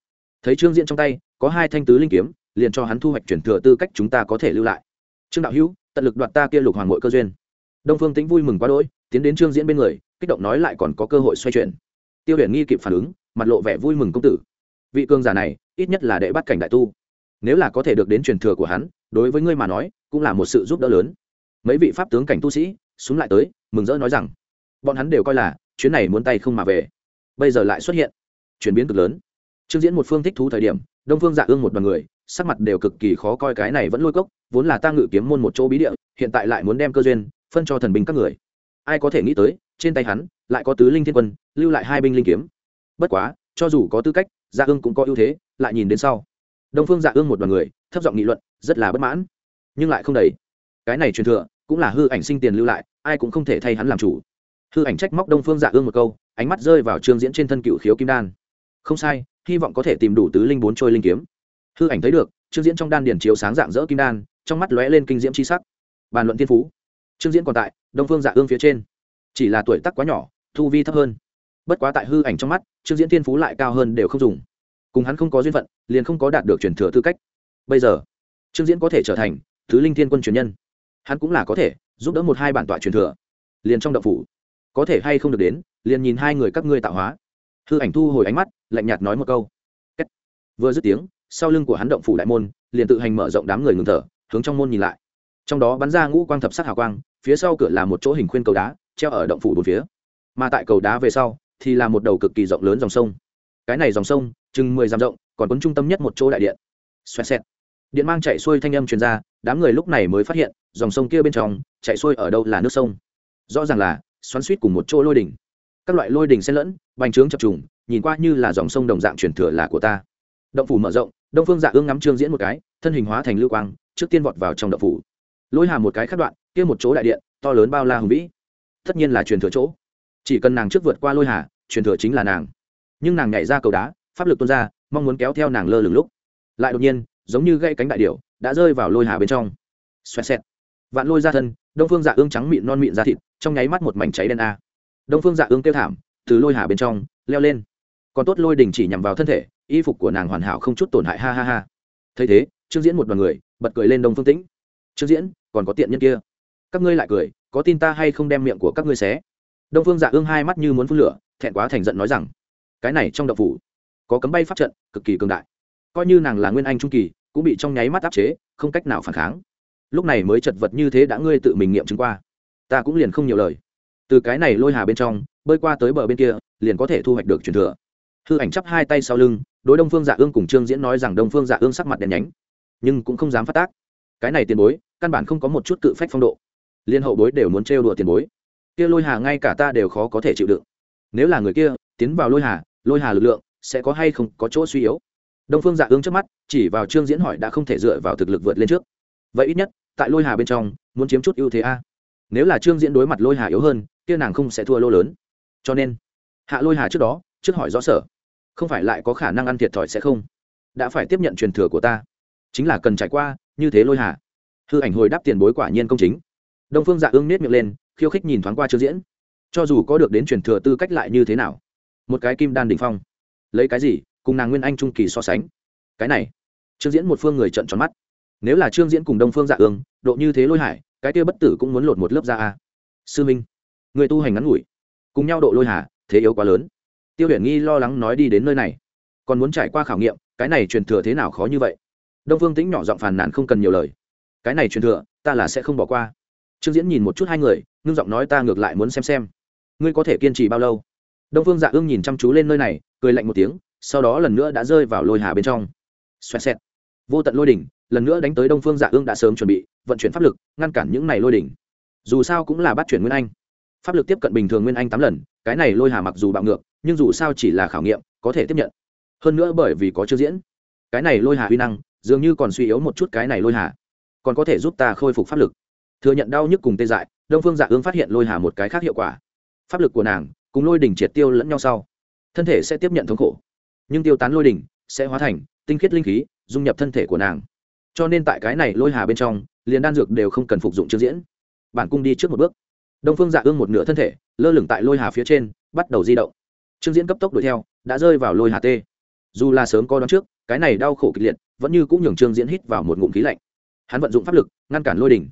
Thấy trương diễn trong tay, có hai thanh tứ linh kiếm, liền cho hắn thu hoạch chuyển thừa tư cách chúng ta có thể lưu lại. Trương đạo hữu, tận lực đoạt ta kia lục hoàng mội cơ duyên. Đông phương tĩnh vui mừng quá đỗi, tiến đến trương diễn bên người, kích động nói lại còn có cơ hội xoay chuyển. Tiêu huyền nghi kịp phản ứng, mặt lộ vẻ vui mừng công tử. Vị cương giả này, ít nhất là đệ bắt cảnh đại tu. Nếu là có thể được đến truyền thừa của hắn, đối với ngươi mà nói cũng là một sự giúp đỡ lớn. Mấy vị pháp tướng cảnh tu sĩ xuống lại tới, mừng rỡ nói rằng, bọn hắn đều coi là chuyến này muốn tay không mà về. Bây giờ lại xuất hiện chuyển biến cực lớn. Trương diễn một phương thích thú thời điểm, đông phương dạ ương một đoàn người, sắc mặt đều cực kỳ khó coi, cái này vẫn lôi cốc, vốn là ta ngự kiếm môn một chỗ bí địa, hiện tại lại muốn đem cơ duyên phân cho thần binh các người. Ai có thể nghĩ tới, trên tay hắn lại có tứ linh thiên quân, lưu lại hai binh linh kiếm. Bất quá, cho dù có tư cách dạ ương cũng có ưu thế, lại nhìn đến sau. Đông phương dạ ương một đoàn người, thấp giọng nghị luận, rất là bất mãn nhưng lại không đầy. Cái này truyền thừa, cũng là hư ảnh sinh tiền lưu lại, ai cũng không thể thay hắn làm chủ. Hư ảnh trách móc đông phương dạ ương một câu, ánh mắt rơi vào trương diễn trên thân cựu khiếu kim đan. Không sai, hy vọng có thể tìm đủ tứ linh bốn trôi linh kiếm. Hư ảnh thấy được, trương diễn trong đan điển chiếu sáng dạng dỡ kim đan, trong mắt lóe lên kinh diễm c sắc. Bàn luận tiên phú. Trương diễn còn tại, đông phương dạ ương phía trên. Chỉ là tuổi tắc quá nhỏ thu vi thấp hơn. Bất quá tại hư ảnh trong mắt, trương diễn tiên phú lại cao hơn đều không dùng. Cùng hắn không có duyên phận, liền không có đạt được truyền thừa tư cách. Bây giờ, trương diễn có thể trở thành thứ linh thiên quân truyền nhân. Hắn cũng là có thể giúp đỡ một hai bản tọa truyền thừa, liền trong đậu phủ. Có thể hay không được đến, liền nhìn hai người các ngươi tạo hóa. Hư ảnh thu hồi ánh mắt, lạnh nhạt nói một câu. Kết. vừa dứt tiếng, sau lưng của hắn động phủ đại môn, liền tự hành mở rộng đám người ngừng thở, hướng trong môn nhìn lại. Trong đó bắn ra ngũ quang thập sắc hào quang, phía sau cửa là một chỗ hình khuyên cầu đá, treo ở động phủ bốn phía. Mà tại cầu đá về sau, thì là một đầu cực kỳ rộng lớn dòng sông. Cái này dòng sông, chừng mười dặm rộng, còn cuốn trung tâm nhất một chỗ đại điện. Xoẹt xẹt. Điện mang chạy xuôi thanh âm truyền ra đám người lúc này mới phát hiện, dòng sông kia bên trong, chạy xuôi ở đâu là nước sông. Rõ ràng là, xoắn suýt cùng một chỗ lôi đỉnh. Các loại lôi đỉnh xen lẫn, bành trướng chập trùng, nhìn qua như là dòng sông đồng dạng truyền thừa là của ta. Động phủ mở rộng, đông phương dạ ương ngắm trương diễn một cái, thân hình hóa thành lưu quang, trước tiên vọt vào trong động phủ. Lôi hà một cái khắc đoạn, kia một chỗ đại điện, to lớn bao la hùng vĩ. Tất nhiên là truyền thừa chỗ. Chỉ cần nàng trước vượt qua lôi hà, truyền thừa chính là nàng. Nhưng nàng nhảy ra cầu đá, pháp lực tuôn ra, mong muốn kéo theo nàng lơ lửng lúc. Lại đột nhiên giống như gãy cánh đại điểu, đã rơi vào lôi hà bên trong. Xoẹt xẹt. Vạn lôi ra thân đông phương dạ ương trắng mịn non mịn ra thịt trong nháy mắt một mảnh cháy đen a. Đông phương dạ ương kêu thảm từ lôi hà bên trong leo lên. Còn tốt lôi đình chỉ nhằm vào thân thể y phục của nàng hoàn hảo không chút tổn hại ha ha ha. Thấy thế trương diễn một đoàn người bật cười lên đông phương tĩnh. Trương diễn còn có tiện nhân kia. Các ngươi lại cười có tin ta hay không đem miệng của các ngươi xé? Đông phương dạ ương hai mắt như muốn phun lửa thẹn quá thành giận nói rằng cái này trong đậu phủ có cấm bay pháp trận cực kỳ cường đại coi như nàng là nguyên anh trung kỳ, cũng bị trong nháy mắt áp chế, không cách nào phản kháng. Lúc này mới chật vật như thế đã ngươi tự mình nghiệm chứng qua. Ta cũng liền không nhiều lời. Từ cái này lôi hà bên trong, bơi qua tới bờ bên kia, liền có thể thu hoạch được truyền thừa. Hư ảnh chắp hai tay sau lưng, đối đông phương dạ ương cùng trương diễn nói rằng đông phương dạ ương sắc mặt đèn nhánh, nhưng cũng không dám phát tác. Cái này tiền bối, căn bản không có một chút cự phách phong độ. Liên hậu bối đều muốn trêu đùa tiền bối. Kia lôi hà ngay cả ta đều khó có thể chịu đựng. Nếu là người kia, tiến vào lôi hà lôi hà lực lượng sẽ có hay không có chỗ suy yếu? Đông phương dạ ứng trước mắt, chỉ vào trương diễn hỏi đã không thể dựa vào thực lực vượt lên trước. Vậy ít nhất, tại lôi hà bên trong, muốn chiếm chút ưu thế a. Nếu là trương diễn đối mặt lôi hà yếu hơn, kia nàng không sẽ thua lô lớn. Cho nên, hạ lôi hà trước đó, trước hỏi rõ sở. Không phải lại có khả năng ăn thiệt thòi sẽ không? Đã phải tiếp nhận truyền thừa của ta. Chính là cần trải qua, như thế lôi hà. Hư ảnh hồi đáp tiền bối quả nhiên công chính. Đông phương dạ ương nết miệng lên, khiêu khích nhìn thoáng qua trương diễn. Cho dù có được đến truyền thừa tư cách lại như thế nào? Một cái kim đan đ ỉ n h phong. Lấy cái gì? Cùng nàng nguyên anh trung kỳ so sánh. Cái này, trương diễn một phương người trận tròn mắt. Nếu là trương diễn cùng đông phương dạ ương, độ như thế lôi hải, cái kia bất tử cũng muốn lột một lớp da a. Sư minh, người tu hành ngắn ngủi, cùng nhau độ lôi hà, thế yếu quá lớn. Tiêu huyền nghi lo lắng nói đi đến nơi này, còn muốn trải qua khảo nghiệm, cái này truyền thừa thế nào khó như vậy. Đông phương tĩnh nhỏ giọng phàn nàn không cần nhiều lời. Cái này truyền thừa, ta là sẽ không bỏ qua. Trương diễn nhìn một chút hai người, ngưng giọng nói ta ngược lại muốn xem xem. Ngươi có thể kiên trì bao lâu? Đông phương dạ ương nhìn chăm chú lên nơi này, cười lạnh một tiếng sau đó lần nữa đã rơi vào lôi hà bên trong. Xoẹt xẹt. Vô tận lôi đỉnh, lần nữa đánh tới đông phương dạ ương đã sớm chuẩn bị, vận chuyển pháp lực, ngăn cản những này lôi đỉnh. Dù sao cũng là bắt chuyển nguyên anh. Pháp lực tiếp cận bình thường nguyên anh tám lần, cái này lôi hà mặc dù bạo ngược, nhưng dù sao chỉ là khảo nghiệm, có thể tiếp nhận. Hơn nữa bởi vì có chưa diễn. Cái này lôi hà huy năng, dường như còn suy yếu một chút cái này lôi hà. Còn có thể giúp ta khôi phục pháp lực. Thừa nhận đau nhức cùng tê dại, đông phương dạ ương phát hiện lôi hà một cái khác hiệu quả. Pháp lực của nàng, cùng lôi đỉnh triệt tiêu lẫn nhau sau. Thân thể sẽ tiếp nhận thống khổ nhưng tiêu tán lôi đỉnh sẽ hóa thành tinh khiết linh khí, dung nhập thân thể của nàng. Cho nên tại cái này lôi hà bên trong, liền đan dược đều không cần phục dụng chương diễn. Bản cung đi trước một bước. Đông phương dạ ương một nửa thân thể, lơ lửng tại lôi hà phía trên, bắt đầu di động. Trương diễn cấp tốc đuổi theo, đã rơi vào lôi hà tê. Dù là sớm co đón trước, cái này đau khổ kịch liệt, vẫn như cũng nhường trương diễn hít vào một ngụm khí lạnh. Hắn vận dụng pháp lực, ngăn cản lôi đỉnh.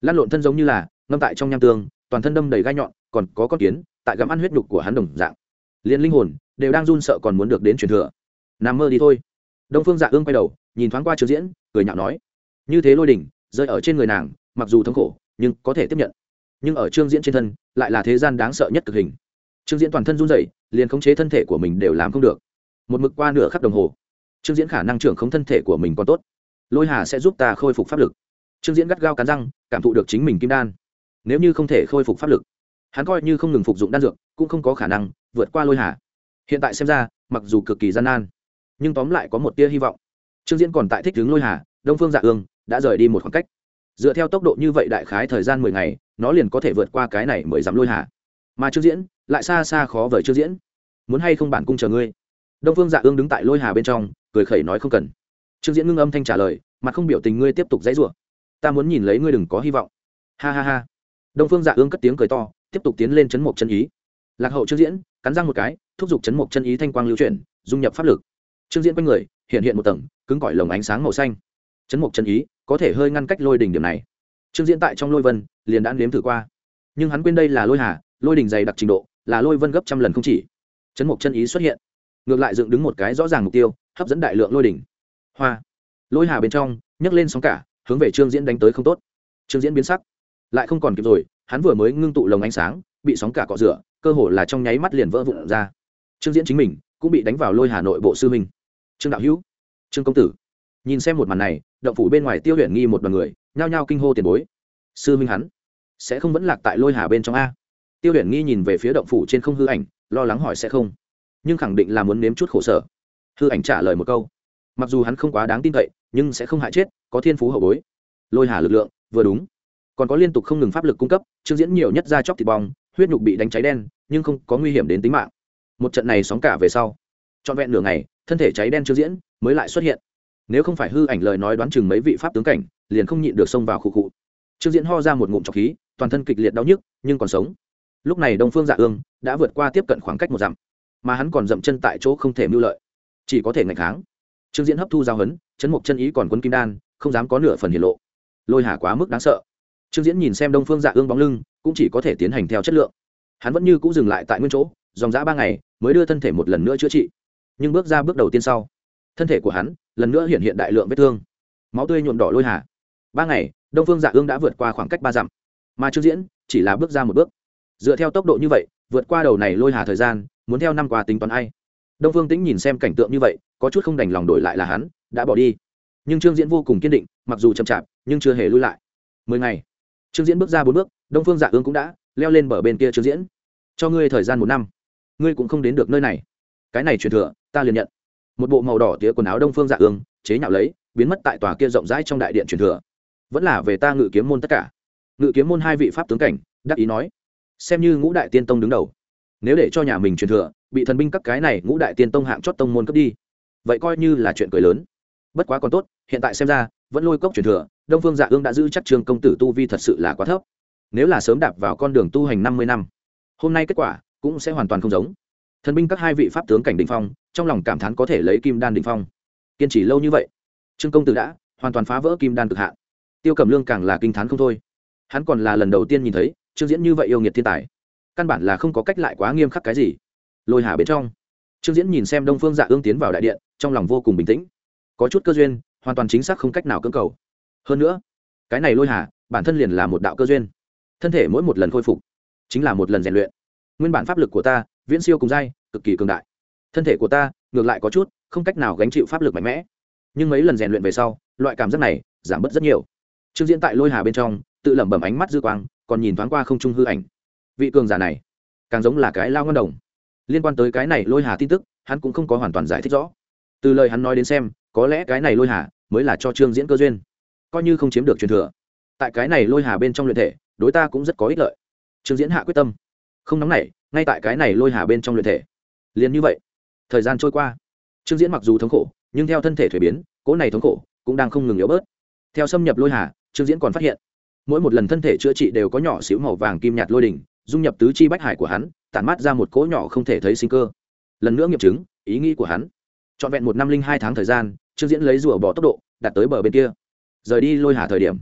Lan lộn thân giống như là, ngâm tại trong nham tương, toàn thân đâm đầy gai nhọn, còn có con kiến, tại gặm ăn huyết nhục của hắn đồng dạng. Liền linh hồn đều đang run sợ còn muốn được đến truyền thừa. Nằm mơ đi thôi. Đông phương dạ ương quay đầu, nhìn thoáng qua trương diễn, cười nhạo nói, như thế lôi đỉnh, rơi ở trên người nàng, mặc dù thống khổ, nhưng có thể tiếp nhận. Nhưng ở trương diễn trên thân, lại là thế gian đáng sợ nhất cực hình. Trương diễn toàn thân run dậy liền khống chế thân thể của mình đều làm không được. Một mực qua nửa khắc đồng hồ, trương diễn khả năng trưởng không thân thể của mình còn tốt. Lôi hà sẽ giúp ta khôi phục pháp lực. Trương diễn gắt gao cắn răng, cảm thụ được chính mình kim đan. Nếu như không thể khôi phục pháp lực, hắn coi như không ngừng phục dụng đan dược, cũng không có khả năng vượt qua lôi hà hiện tại xem ra, mặc dù cực kỳ gian nan, nhưng tóm lại có một tia hy vọng. Trương diễn còn tại thích hướng lôi hà, đông phương dạ ương, đã rời đi một khoảng cách. Dựa theo tốc độ như vậy đại khái thời gian mười ngày, nó liền có thể vượt qua cái này mới dám lôi hà. Mà trương diễn, lại xa xa khó vời trương diễn. Muốn hay không bản cung chờ ngươi? Đông phương dạ ương đứng tại lôi hà bên trong, cười khẩy nói không cần. Trương diễn ngưng âm thanh trả lời, mà không biểu tình ngươi tiếp tục dãy rủa. Ta muốn nhìn lấy ngươi đừng có hy vọng. Ha ha ha. Đông phương dạ ương cất tiếng cười to, tiếp tục tiến lên chấn mục chân ý. Lạc hậu trương diễn cắn răng một cái, thúc giục chấn mục chân ý thanh quang lưu chuyển, dung nhập pháp lực. Trương diễn quanh người, hiện hiện một tầng, cứng cỏi lồng ánh sáng màu xanh. Chấn mục chân ý, có thể hơi ngăn cách lôi đỉnh điểm này. Trương diễn tại trong lôi vân, liền đã nếm thử qua. Nhưng hắn quên đây là lôi hà, lôi đỉnh dày đặc trình độ, là lôi vân gấp trăm lần không chỉ. Chấn mục chân ý xuất hiện. Ngược lại dựng đứng một cái rõ ràng mục tiêu, hấp dẫn đại lượng lôi đỉnh. Hoa. Lôi hà bên trong, nhấc lên sóng cả, hướng về trương diễn đánh tới không tốt. Trương diễn biến sắc. Lại không còn kịp rồi, hắn vừa mới ngưng tụ lồng ánh sáng, bị sóng cả cọ rửa cơ hồ là trong nháy mắt liền vỡ vụn ra. Trương diễn chính mình cũng bị đánh vào lôi hà nội bộ sư minh trương đạo hữu, trương công tử, nhìn xem một màn này, động phủ bên ngoài tiêu luyện nghi một đoàn người, nhao nhao kinh hô tiền bối. Sư minh hắn, sẽ không vẫn lạc tại lôi hà bên trong a? Tiêu luyện nghi nhìn về phía động phủ trên không hư ảnh, lo lắng hỏi sẽ không. Nhưng khẳng định là muốn nếm chút khổ sở. Hư ảnh trả lời một câu. Mặc dù hắn không quá đáng tin cậy, nhưng sẽ không hại chết, có thiên phú hậu bối. Lôi hà lực lượng, vừa đúng. Còn có liên tục không ngừng pháp lực cung cấp, trương diễn nhiều nhất ra chóc thịt bong huyết nhục bị đánh cháy đen, nhưng không có nguy hiểm đến tính mạng. Một trận này sóng cả về sau, trọn vẹn nửa ngày, thân thể cháy đen chưa diễn, mới lại xuất hiện. Nếu không phải hư ảnh lời nói đoán chừng mấy vị pháp tướng cảnh, liền không nhịn được xông vào khu cụ Trương diễn ho ra một ngụm trọc khí, toàn thân kịch liệt đau nhức, nhưng còn sống. Lúc này đông phương dạ ương đã vượt qua tiếp cận khoảng cách một dặm, mà hắn còn dậm chân tại chỗ không thể mưu lợi, chỉ có thể ngạch kháng. Trương diễn hấp thu giao hấn, chấn mục chân ý còn quân kim đan, không dám có nửa phần hiển lộ. Lôi hà quá mức đáng sợ. Trương diễn nhìn xem đông phương dạ ương bóng lưng cũng chỉ có thể tiến hành theo chất lượng. Hắn vẫn như c ũ dừng lại tại nguyên chỗ, dòng g ba ngày, mới đưa thân thể một lần nữa chữa trị. Nhưng bước ra bước đầu tiên sau, thân thể của hắn lần nữa hiện hiện đại lượng vết thương. Máu tươi nhuộm đỏ lôi hà. Ba ngày, đông phương dạ ương đã vượt qua khoảng cách ba dặm. Mà trương diễn chỉ là bước ra một bước. Dựa theo tốc độ như vậy, vượt qua đầu này lôi hà thời gian, muốn theo năm qua tính toán ai. Đông phương tĩnh nhìn xem cảnh tượng như vậy, có chút không đành lòng đổi lại là hắn, đã bỏ đi. Nhưng trương diễn vô cùng kiên định, mặc dù chậm chạp, nhưng chưa hề lui lại. Mười ngày trương diễn bước ra bốn bước, đông phương dạ ương cũng đã leo lên bờ bên kia trương diễn. Cho ngươi thời gian một năm, ngươi cũng không đến được nơi này. Cái này truyền thừa, ta liền nhận. Một bộ màu đỏ tía quần áo đông phương dạ ương, chế nhạo lấy, biến mất tại tòa kia rộng rãi trong đại điện truyền thừa. Vẫn là về ta ngự kiếm môn tất cả. Ngự kiếm môn hai vị pháp tướng cảnh, đắc ý nói, xem như ngũ đại tiên tông đứng đầu. Nếu để cho nhà mình truyền thừa, bị thần binh các cái này ngũ đại tiên tông hạng chót tông môn cấp đi, vậy coi như là chuyện cười lớn. Bất quá còn tốt, hiện tại xem ra vẫn lôi cốc truyền thừa, đông phương dạ ương đã giữ chắc trường công tử tu vi thật sự là quá thấp. Nếu là sớm đạp vào con đường tu hành năm mươi năm, hôm nay kết quả cũng sẽ hoàn toàn không giống. Thần binh các hai vị pháp tướng cảnh đình phong, trong lòng cảm thán có thể lấy kim đan đình phong. Kiên trì lâu như vậy, trương công tử đã hoàn toàn phá vỡ kim đan cực hạn. Tiêu cẩm lương càng là kinh thán không thôi. Hắn còn là lần đầu tiên nhìn thấy trương diễn như vậy yêu nghiệt thiên tài. Căn bản là không có cách lại quá nghiêm khắc cái gì. Lôi hà bên trong, trương diễn nhìn xem đông phương dạ ương tiến vào đại điện, trong lòng vô cùng bình tĩnh. Có chút cơ duyên hoàn toàn chính xác không cách nào cưỡng cầu. Hơn nữa, cái này lôi hà, bản thân liền là một đạo cơ duyên. Thân thể mỗi một lần khôi phục, chính là một lần rèn luyện. Nguyên bản pháp lực của ta, viễn siêu cùng dai cực kỳ cường đại. Thân thể của ta, ngược lại có chút, không cách nào gánh chịu pháp lực mạnh mẽ. Nhưng mấy lần rèn luyện về sau, loại cảm giác này, giảm bớt rất nhiều. Trương diễn tại lôi hà bên trong, tự lẩm bẩm ánh mắt dư quang, còn nhìn thoáng qua không trung hư ảnh. Vị cường giả này, càng giống là cái lao ngân đồng. Liên quan tới cái này lôi hà tin tức, hắn cũng không có hoàn toàn giải thích rõ. Từ lời hắn nói đến xem có lẽ cái này lôi hà mới là cho trương diễn cơ duyên coi như không chiếm được truyền thừa tại cái này lôi hà bên trong luyện thể đối ta cũng rất có ích lợi trương diễn hạ quyết tâm không nóng nảy, ngay tại cái này lôi hà bên trong luyện thể liền như vậy thời gian trôi qua trương diễn mặc dù thống khổ nhưng theo thân thể thuế biến cỗ này thống khổ cũng đang không ngừng yếu bớt theo xâm nhập lôi hà trương diễn còn phát hiện mỗi một lần thân thể chữa trị đều có nhỏ xíu màu vàng kim nhạt lôi đỉnh dung nhập tứ chi bách hải của hắn tản mát ra một cỗ nhỏ không thể thấy sinh cơ lần nữa nghiệm chứng ý nghĩ của hắn trọn vẹn một năm linh hai tháng thời gian trương diễn lấy rùa bỏ tốc độ, đặt tới bờ bên kia. Rời đi lôi hà thời điểm,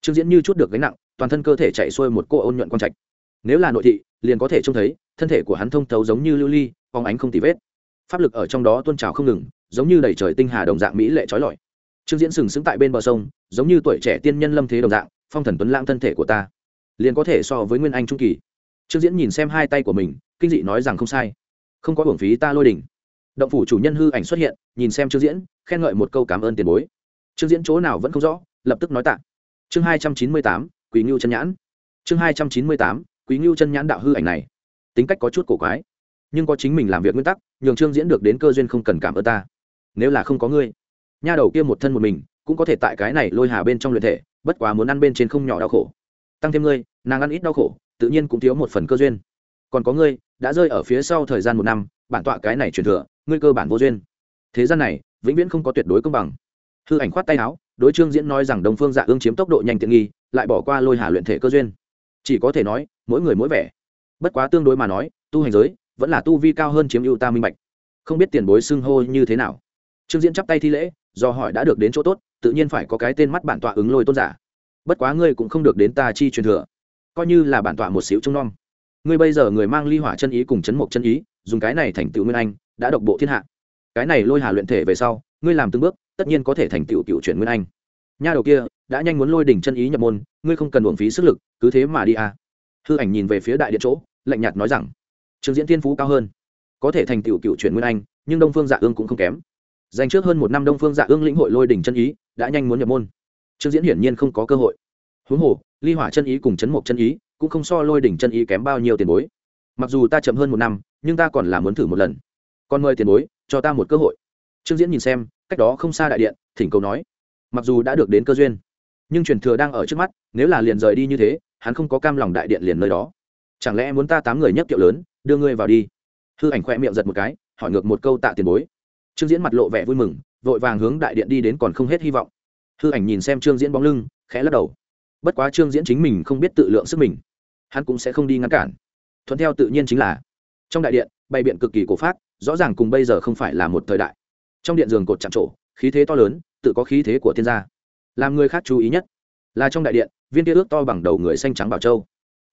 trương diễn như chút được gánh nặng, toàn thân cơ thể chạy xuôi một cô ôn nhuận quang trạch. Nếu là nội thị, liền có thể trông thấy, thân thể của hắn thông thấu giống như lưu ly phóng ánh không tì vết. Pháp lực ở trong đó tuôn trào không ngừng, giống như đầy trời tinh hà đồng dạng mỹ lệ trói lọi. Trương diễn sừng sững tại bên bờ sông, giống như tuổi trẻ tiên nhân lâm thế đồng dạng, phong thần tuấn lãng thân thể của ta. Liền có thể so với nguyên anh trung kỳ. Trương diễn nhìn xem hai tay của mình, kinh dị nói rằng không sai. Không có hưởng phí ta lôi đỉnh. Động phủ chủ nhân hư ảnh xuất hiện, nhìn xem trương diễn khen ngợi một câu cảm ơn tiền bối. Trương diễn chỗ nào vẫn không rõ, lập tức nói tạ. Chương hai trăm chín mươi tám, quý ngưu chân nhãn. Chương hai trăm chín mươi tám, quý ngưu chân nhãn đạo hư ảnh này. Tính cách có chút cổ quái, nhưng có chính mình làm việc nguyên tắc, nhường trương diễn được đến cơ duyên không cần cảm ơn ta. Nếu là không có ngươi, nha đầu kia một thân một mình, cũng có thể tại cái này lôi hà bên trong luyện thể, bất quá muốn ăn bên trên không nhỏ đau khổ. Tăng thêm ngươi, nàng ăn ít đau khổ, tự nhiên cũng thiếu một phần cơ duyên. Còn có ngươi, đã rơi ở phía sau thời gian một năm, bản tọa cái này truyền thừa, ngươi cơ bản vô duyên. Thế gian này vĩnh viễn không có tuyệt đối công bằng. Hư ảnh khoát tay áo, đối trương diễn nói rằng đồng phương dạ ương chiếm tốc độ nhanh tiện nghi, lại bỏ qua lôi hà luyện thể cơ duyên. Chỉ có thể nói, mỗi người mỗi vẻ. Bất quá tương đối mà nói, tu hành giới vẫn là tu vi cao hơn chiếm ưu ta minh bạch. Không biết tiền bối xưng hô như thế nào. Trương diễn chắp tay thi lễ, do hỏi đã được đến chỗ tốt, tự nhiên phải có cái tên mắt bản tọa ứng lôi tôn giả. Bất quá ngươi cũng không được đến ta chi truyền thừa. Coi như là bản tọa một xíu trông nom. Ngươi bây giờ người mang ly hỏa chân ý cùng chấn mộc chân ý, dùng cái này thành tựu nguyên anh, đã độc bộ thiên hạ cái này lôi hà luyện thể về sau, ngươi làm từng bước, tất nhiên có thể thành tựu cựu chuyển nguyên anh. Nha đầu kia, đã nhanh muốn lôi đỉnh chân ý nhập môn, ngươi không cần uổng phí sức lực, cứ thế mà đi à. Hư ảnh nhìn về phía đại điện chỗ, lạnh nhạt nói rằng trường diễn thiên phú cao hơn. Có thể thành tựu cựu chuyển nguyên anh, nhưng đông phương dạ ương cũng không kém. Dành trước hơn một năm đông phương dạ ương lĩnh hội lôi đỉnh chân ý, đã nhanh muốn nhập môn. Trương diễn hiển nhiên không có cơ hội. Huống hồ, ly hỏa chân ý cùng chấn mộc chân ý, cũng không so lôi đỉnh chân ý kém bao nhiêu tiền bối. Mặc dù ta chậm hơn một năm, nhưng ta còn là muốn thử một lần. Còn mời tiền bối cho ta một cơ hội. Trương diễn nhìn xem, cách đó không xa đại điện, thỉnh cầu nói, mặc dù đã được đến cơ duyên, nhưng truyền thừa đang ở trước mắt, nếu là liền rời đi như thế, hắn không có cam lòng đại điện liền nơi đó. Chẳng lẽ muốn ta tám người nhấc kiệu lớn, đưa ngươi vào đi? Hư ảnh khoe miệng giật một cái, hỏi ngược một câu tạ tiền bối. Trương diễn mặt lộ vẻ vui mừng, vội vàng hướng đại điện đi đến còn không hết hy vọng. Hư ảnh nhìn xem trương diễn bóng lưng, khẽ lắc đầu. Bất quá trương diễn chính mình không biết tự lượng sức mình, hắn cũng sẽ không đi ngăn cản. Thuận theo tự nhiên chính là, trong đại điện bày biện cực kỳ cổ phát, rõ ràng cùng bây giờ không phải là một thời đại. Trong điện giường cột chạm trổ, khí thế to lớn, tự có khí thế của thiên gia. Làm người khác chú ý nhất là trong đại điện, viên kia ước to bằng đầu người xanh trắng bảo châu.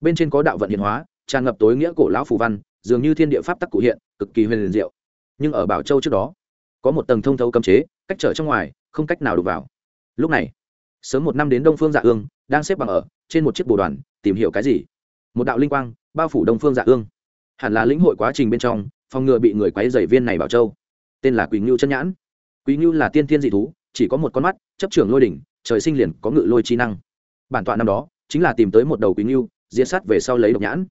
Bên trên có đạo vận hiện hóa, tràn ngập tối nghĩa cổ lão phù văn, dường như thiên địa pháp tắc cụ hiện, cực kỳ huyền diệu. Nhưng ở bảo châu trước đó, có một tầng thông thấu cấm chế, cách trở trong ngoài, không cách nào đụng vào. Lúc này, sớm một năm đến đông phương dạ ương, đang xếp bằng ở trên một chiếc bồ đoàn, tìm hiểu cái gì? Một đạo linh quang bao phủ đông phương dạ ương hẳn là lĩnh hội quá trình bên trong, phòng ngừa bị người quấy dày viên này bảo châu. Tên là quỳnh ngưu chân nhãn. Quỳnh ngưu là tiên thiên dị thú, chỉ có một con mắt, chấp trưởng lôi đỉnh, trời sinh liền có ngự lôi chi năng. Bản tọa năm đó, chính là tìm tới một đầu quỳnh ngưu diễn sát về sau lấy độc nhãn.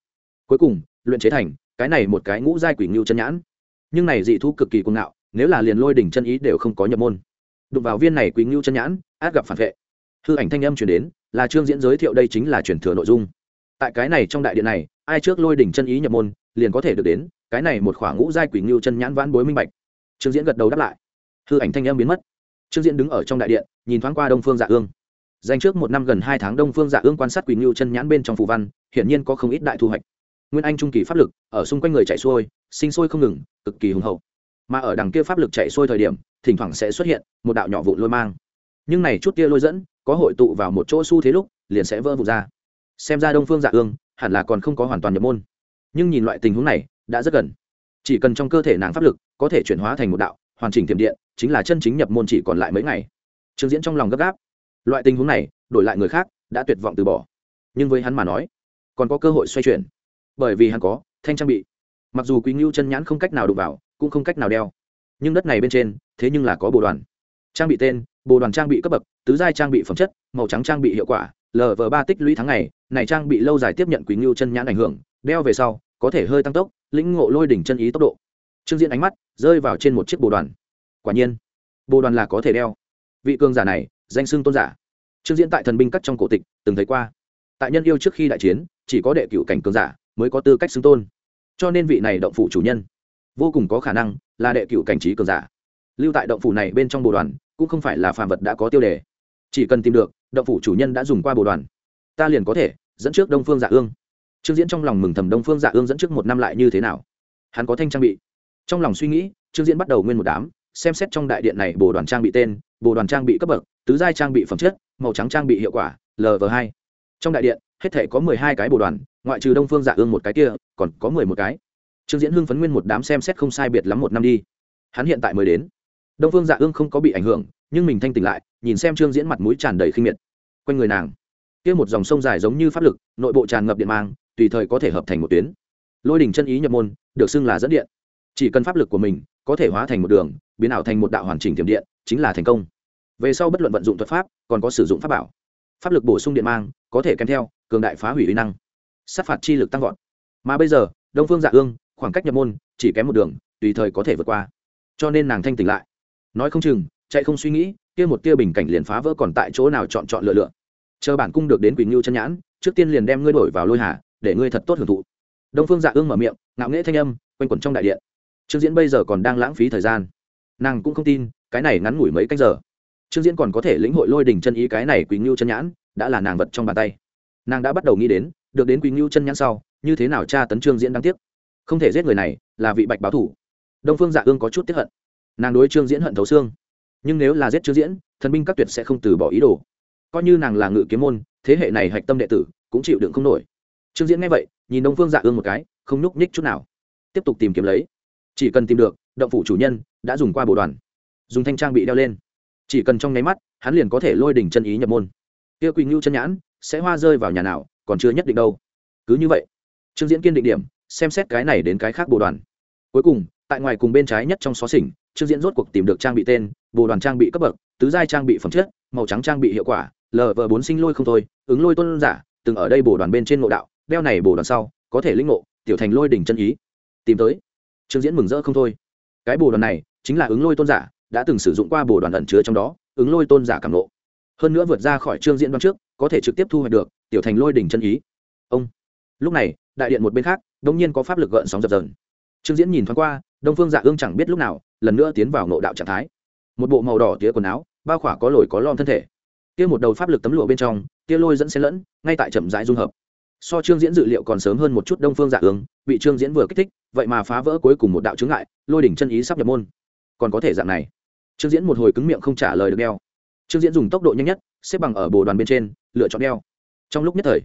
Cuối cùng, luyện chế thành, cái này một cái ngũ giai quỳnh ngưu chân nhãn. Nhưng này dị thú cực kỳ cuồng ngạo, nếu là liền lôi đỉnh chân ý đều không có nhập môn. Đụng vào viên này quỳnh ngưu chân nhãn, át gặp phản vệ. Hư ảnh thanh âm truyền đến, là trương diễn giới thiệu đây chính là truyền thừa nội dung. Tại cái này trong đại điện này, ai trước lôi đỉnh chân ý nhập môn liền có thể được đến, cái này một khoảng ngũ giai quỷ ngưu chân nhãn vãn bối minh bạch. Trương diễn gật đầu đáp lại. Hư ảnh thanh âm biến mất. Trương diễn đứng ở trong đại điện, nhìn thoáng qua đông phương dạ ương. Dành trước một năm gần hai tháng đông phương dạ ương quan sát quỷ ngưu chân nhãn bên trong phù văn, hiển nhiên có không ít đại thu hoạch. Nguyên anh trung kỳ pháp lực, ở xung quanh người chạy xuôi, sinh sôi không ngừng, cực kỳ hùng hậu. Mà ở đằng kia pháp lực chạy xuôi thời điểm, thỉnh thoảng sẽ xuất hiện một đạo nhỏ vụn lôi mang. Nhưng này chút kia lôi dẫn, có hội tụ vào một chỗ xu thế lúc, liền sẽ vỡ vụt ra. Xem ra đông phương dạ ương hẳn là còn không có hoàn toàn nhập môn nhưng nhìn loại tình huống này, đã rất gần. Chỉ cần trong cơ thể nàng pháp lực có thể chuyển hóa thành một đạo, hoàn chỉnh tiềm điện, chính là chân chính nhập môn chỉ còn lại mấy ngày. Trương diễn trong lòng gấp gáp. Loại tình huống này, đổi lại người khác, đã tuyệt vọng từ bỏ. Nhưng với hắn mà nói, còn có cơ hội xoay chuyển. Bởi vì hắn có thanh trang bị. Mặc dù quý ngưu chân nhãn không cách nào đụng vào, cũng không cách nào đeo. Nhưng đất này bên trên, thế nhưng là có bồ đoàn. Trang bị tên bồ đoàn trang bị cấp bậc, tứ giai trang bị phẩm chất, màu trắng trang bị hiệu quả lv ba tích lũy tháng ngày, này trang bị lâu dài tiếp nhận quý ngưu chân nhãn ảnh hưởng đeo về sau, có thể hơi tăng tốc, lĩnh ngộ lôi đỉnh chân ý tốc độ. Trương diễn ánh mắt rơi vào trên một chiếc bồ đoàn. Quả nhiên, bồ đoàn là có thể đeo. Vị cường giả này, danh xưng tôn giả. Trương diễn tại thần binh cắt trong cổ tịch, từng thấy qua. Tại nhân yêu trước khi đại chiến, chỉ có đệ cựu cảnh cường giả mới có tư cách xưng tôn. Cho nên vị này động phủ chủ nhân, vô cùng có khả năng là đệ cựu cảnh trí cường giả. Lưu tại động phủ này bên trong bồ đoàn, cũng không phải là phàm vật đã có tiêu đề. Chỉ cần tìm được, động phủ chủ nhân đã dùng qua bồ đoàn, ta liền có thể dẫn trước đông phương giả ương trương diễn trong lòng mừng thầm đông phương dạ ương dẫn trước một năm lại như thế nào? Hắn có thanh trang bị. Trong lòng suy nghĩ, trương diễn bắt đầu nguyên một đám, xem xét trong đại điện này bồ đoàn trang bị tên, bồ đoàn trang bị cấp bậc, tứ giai trang bị phẩm chất, màu trắng trang bị hiệu quả lv hai. Trong đại điện, hết thể có mười hai cái bồ đoàn, ngoại trừ đông phương dạ ương một cái kia, còn có mười một cái. Trương diễn hưng phấn nguyên một đám xem xét không sai biệt lắm một năm đi. Hắn hiện tại mới đến. Đông phương dạ ương không có bị ảnh hưởng, nhưng mình thanh tỉnh lại, nhìn xem trương diễn mặt mũi tràn đầy khinh miệt. Quanh người nàng, kia một dòng sông dài giống như pháp lực, nội bộ tràn ngập điện mang tùy thời có thể hợp thành một tuyến. Lôi đỉnh chân ý nhập môn, được xưng là dẫn điện. Chỉ cần pháp lực của mình có thể hóa thành một đường, biến ảo thành một đạo hoàn chỉnh tiềm điện, chính là thành công. Về sau bất luận vận dụng thuật pháp, còn có sử dụng pháp bảo. Pháp lực bổ sung điện mang, có thể kèm theo, cường đại phá hủy uy năng. Sát phạt chi lực tăng vọt. Mà bây giờ, đông phương dạ ương, khoảng cách nhập môn, chỉ kém một đường, tùy thời có thể vượt qua. Cho nên nàng thanh tỉnh lại. Nói không chừng, chạy không suy nghĩ, kia một tia bình cảnh liền phá vỡ còn tại chỗ nào chọn chọn lựa lựa. Chờ bản cung được đến quỳnh ngưu chân nhãn, trước tiên liền đem ngươi đổi vào lôi hà để ngươi thật tốt hưởng thụ. Đông phương dạ ương mở miệng, ngạo nghễ thanh âm, quanh quẩn trong đại điện. Trương diễn bây giờ còn đang lãng phí thời gian. Nàng cũng không tin, cái này ngắn ngủi mấy cách giờ. Trương diễn còn có thể lĩnh hội lôi đình chân ý cái này quỳnh ngưu chân nhãn, đã là nàng vật trong bàn tay. Nàng đã bắt đầu nghĩ đến, được đến quỳnh ngưu chân nhãn sau, như thế nào tra tấn trương diễn đáng tiếc. Không thể giết người này, là vị bạch báo thủ. Đông phương dạ ương có chút tiếp hận. Nàng đối trương diễn hận thấu xương. Nhưng nếu là giết trương diễn, thần binh các tuyệt sẽ không từ bỏ ý đồ. Coi như nàng là ngự kiếm môn, thế hệ này hạch tâm đệ tử, cũng chịu đựng không nổi trương diễn nghe vậy, nhìn đông phương dạ ương một cái, không nhúc nhích chút nào. Tiếp tục tìm kiếm lấy. Chỉ cần tìm được, động phủ chủ nhân đã dùng qua bộ đoàn. Dùng thanh trang bị đeo lên. Chỉ cần trong nháy mắt, hắn liền có thể lôi đỉnh chân ý nhập môn. Kia quỳnh ngưu chân nhãn sẽ hoa rơi vào nhà nào, còn chưa nhất định đâu. Cứ như vậy, trương diễn kiên định điểm, xem xét cái này đến cái khác bộ đoàn. Cuối cùng, tại ngoài cùng bên trái nhất trong xó xỉnh, trương diễn rốt cuộc tìm được trang bị tên, bộ đoàn trang bị cấp bậc, tứ giai trang bị phẩm chất, màu trắng trang bị hiệu quả lv bốn sinh lôi không thôi, ứng lôi tôn giả, từng ở đây bổ đoàn bên trên ngộ đạo đeo này bổ đoàn sau, có thể linh ngộ, tiểu thành lôi đỉnh chân ý. Tìm tới. Trương diễn mừng rỡ không thôi. Cái bổ đoàn này, chính là ứng lôi tôn giả, đã từng sử dụng qua bổ đoàn ẩn chứa trong đó, ứng lôi tôn giả cảm ngộ. Hơn nữa vượt ra khỏi trương diễn đoán trước, có thể trực tiếp thu hoạch được, tiểu thành lôi đỉnh chân ý. Ông. Lúc này, đại điện một bên khác, đông nhiên có pháp lực gợn sóng dập dờn. Trương diễn nhìn thoáng qua, đông phương dạ ương chẳng biết lúc nào, lần nữa tiến vào nộ đạo trạng thái. Một bộ màu đỏ tía quần áo, bao khỏa có lồi có lon thân thể. Kia một đầu pháp lực tấm lụa bên trong, tia lôi dẫn xen lẫn, ngay tại chậm rãi dung hợp so trương diễn dự liệu còn sớm hơn một chút đông phương dạ ứng bị trương diễn vừa kích thích, vậy mà phá vỡ cuối cùng một đạo chướng ngại, lôi đỉnh chân ý sắp nhập môn. Còn có thể dạng này. Trương diễn một hồi cứng miệng không trả lời được đeo. Trương diễn dùng tốc độ nhanh nhất, xếp bằng ở bồ đoàn bên trên, lựa chọn đeo. Trong lúc nhất thời,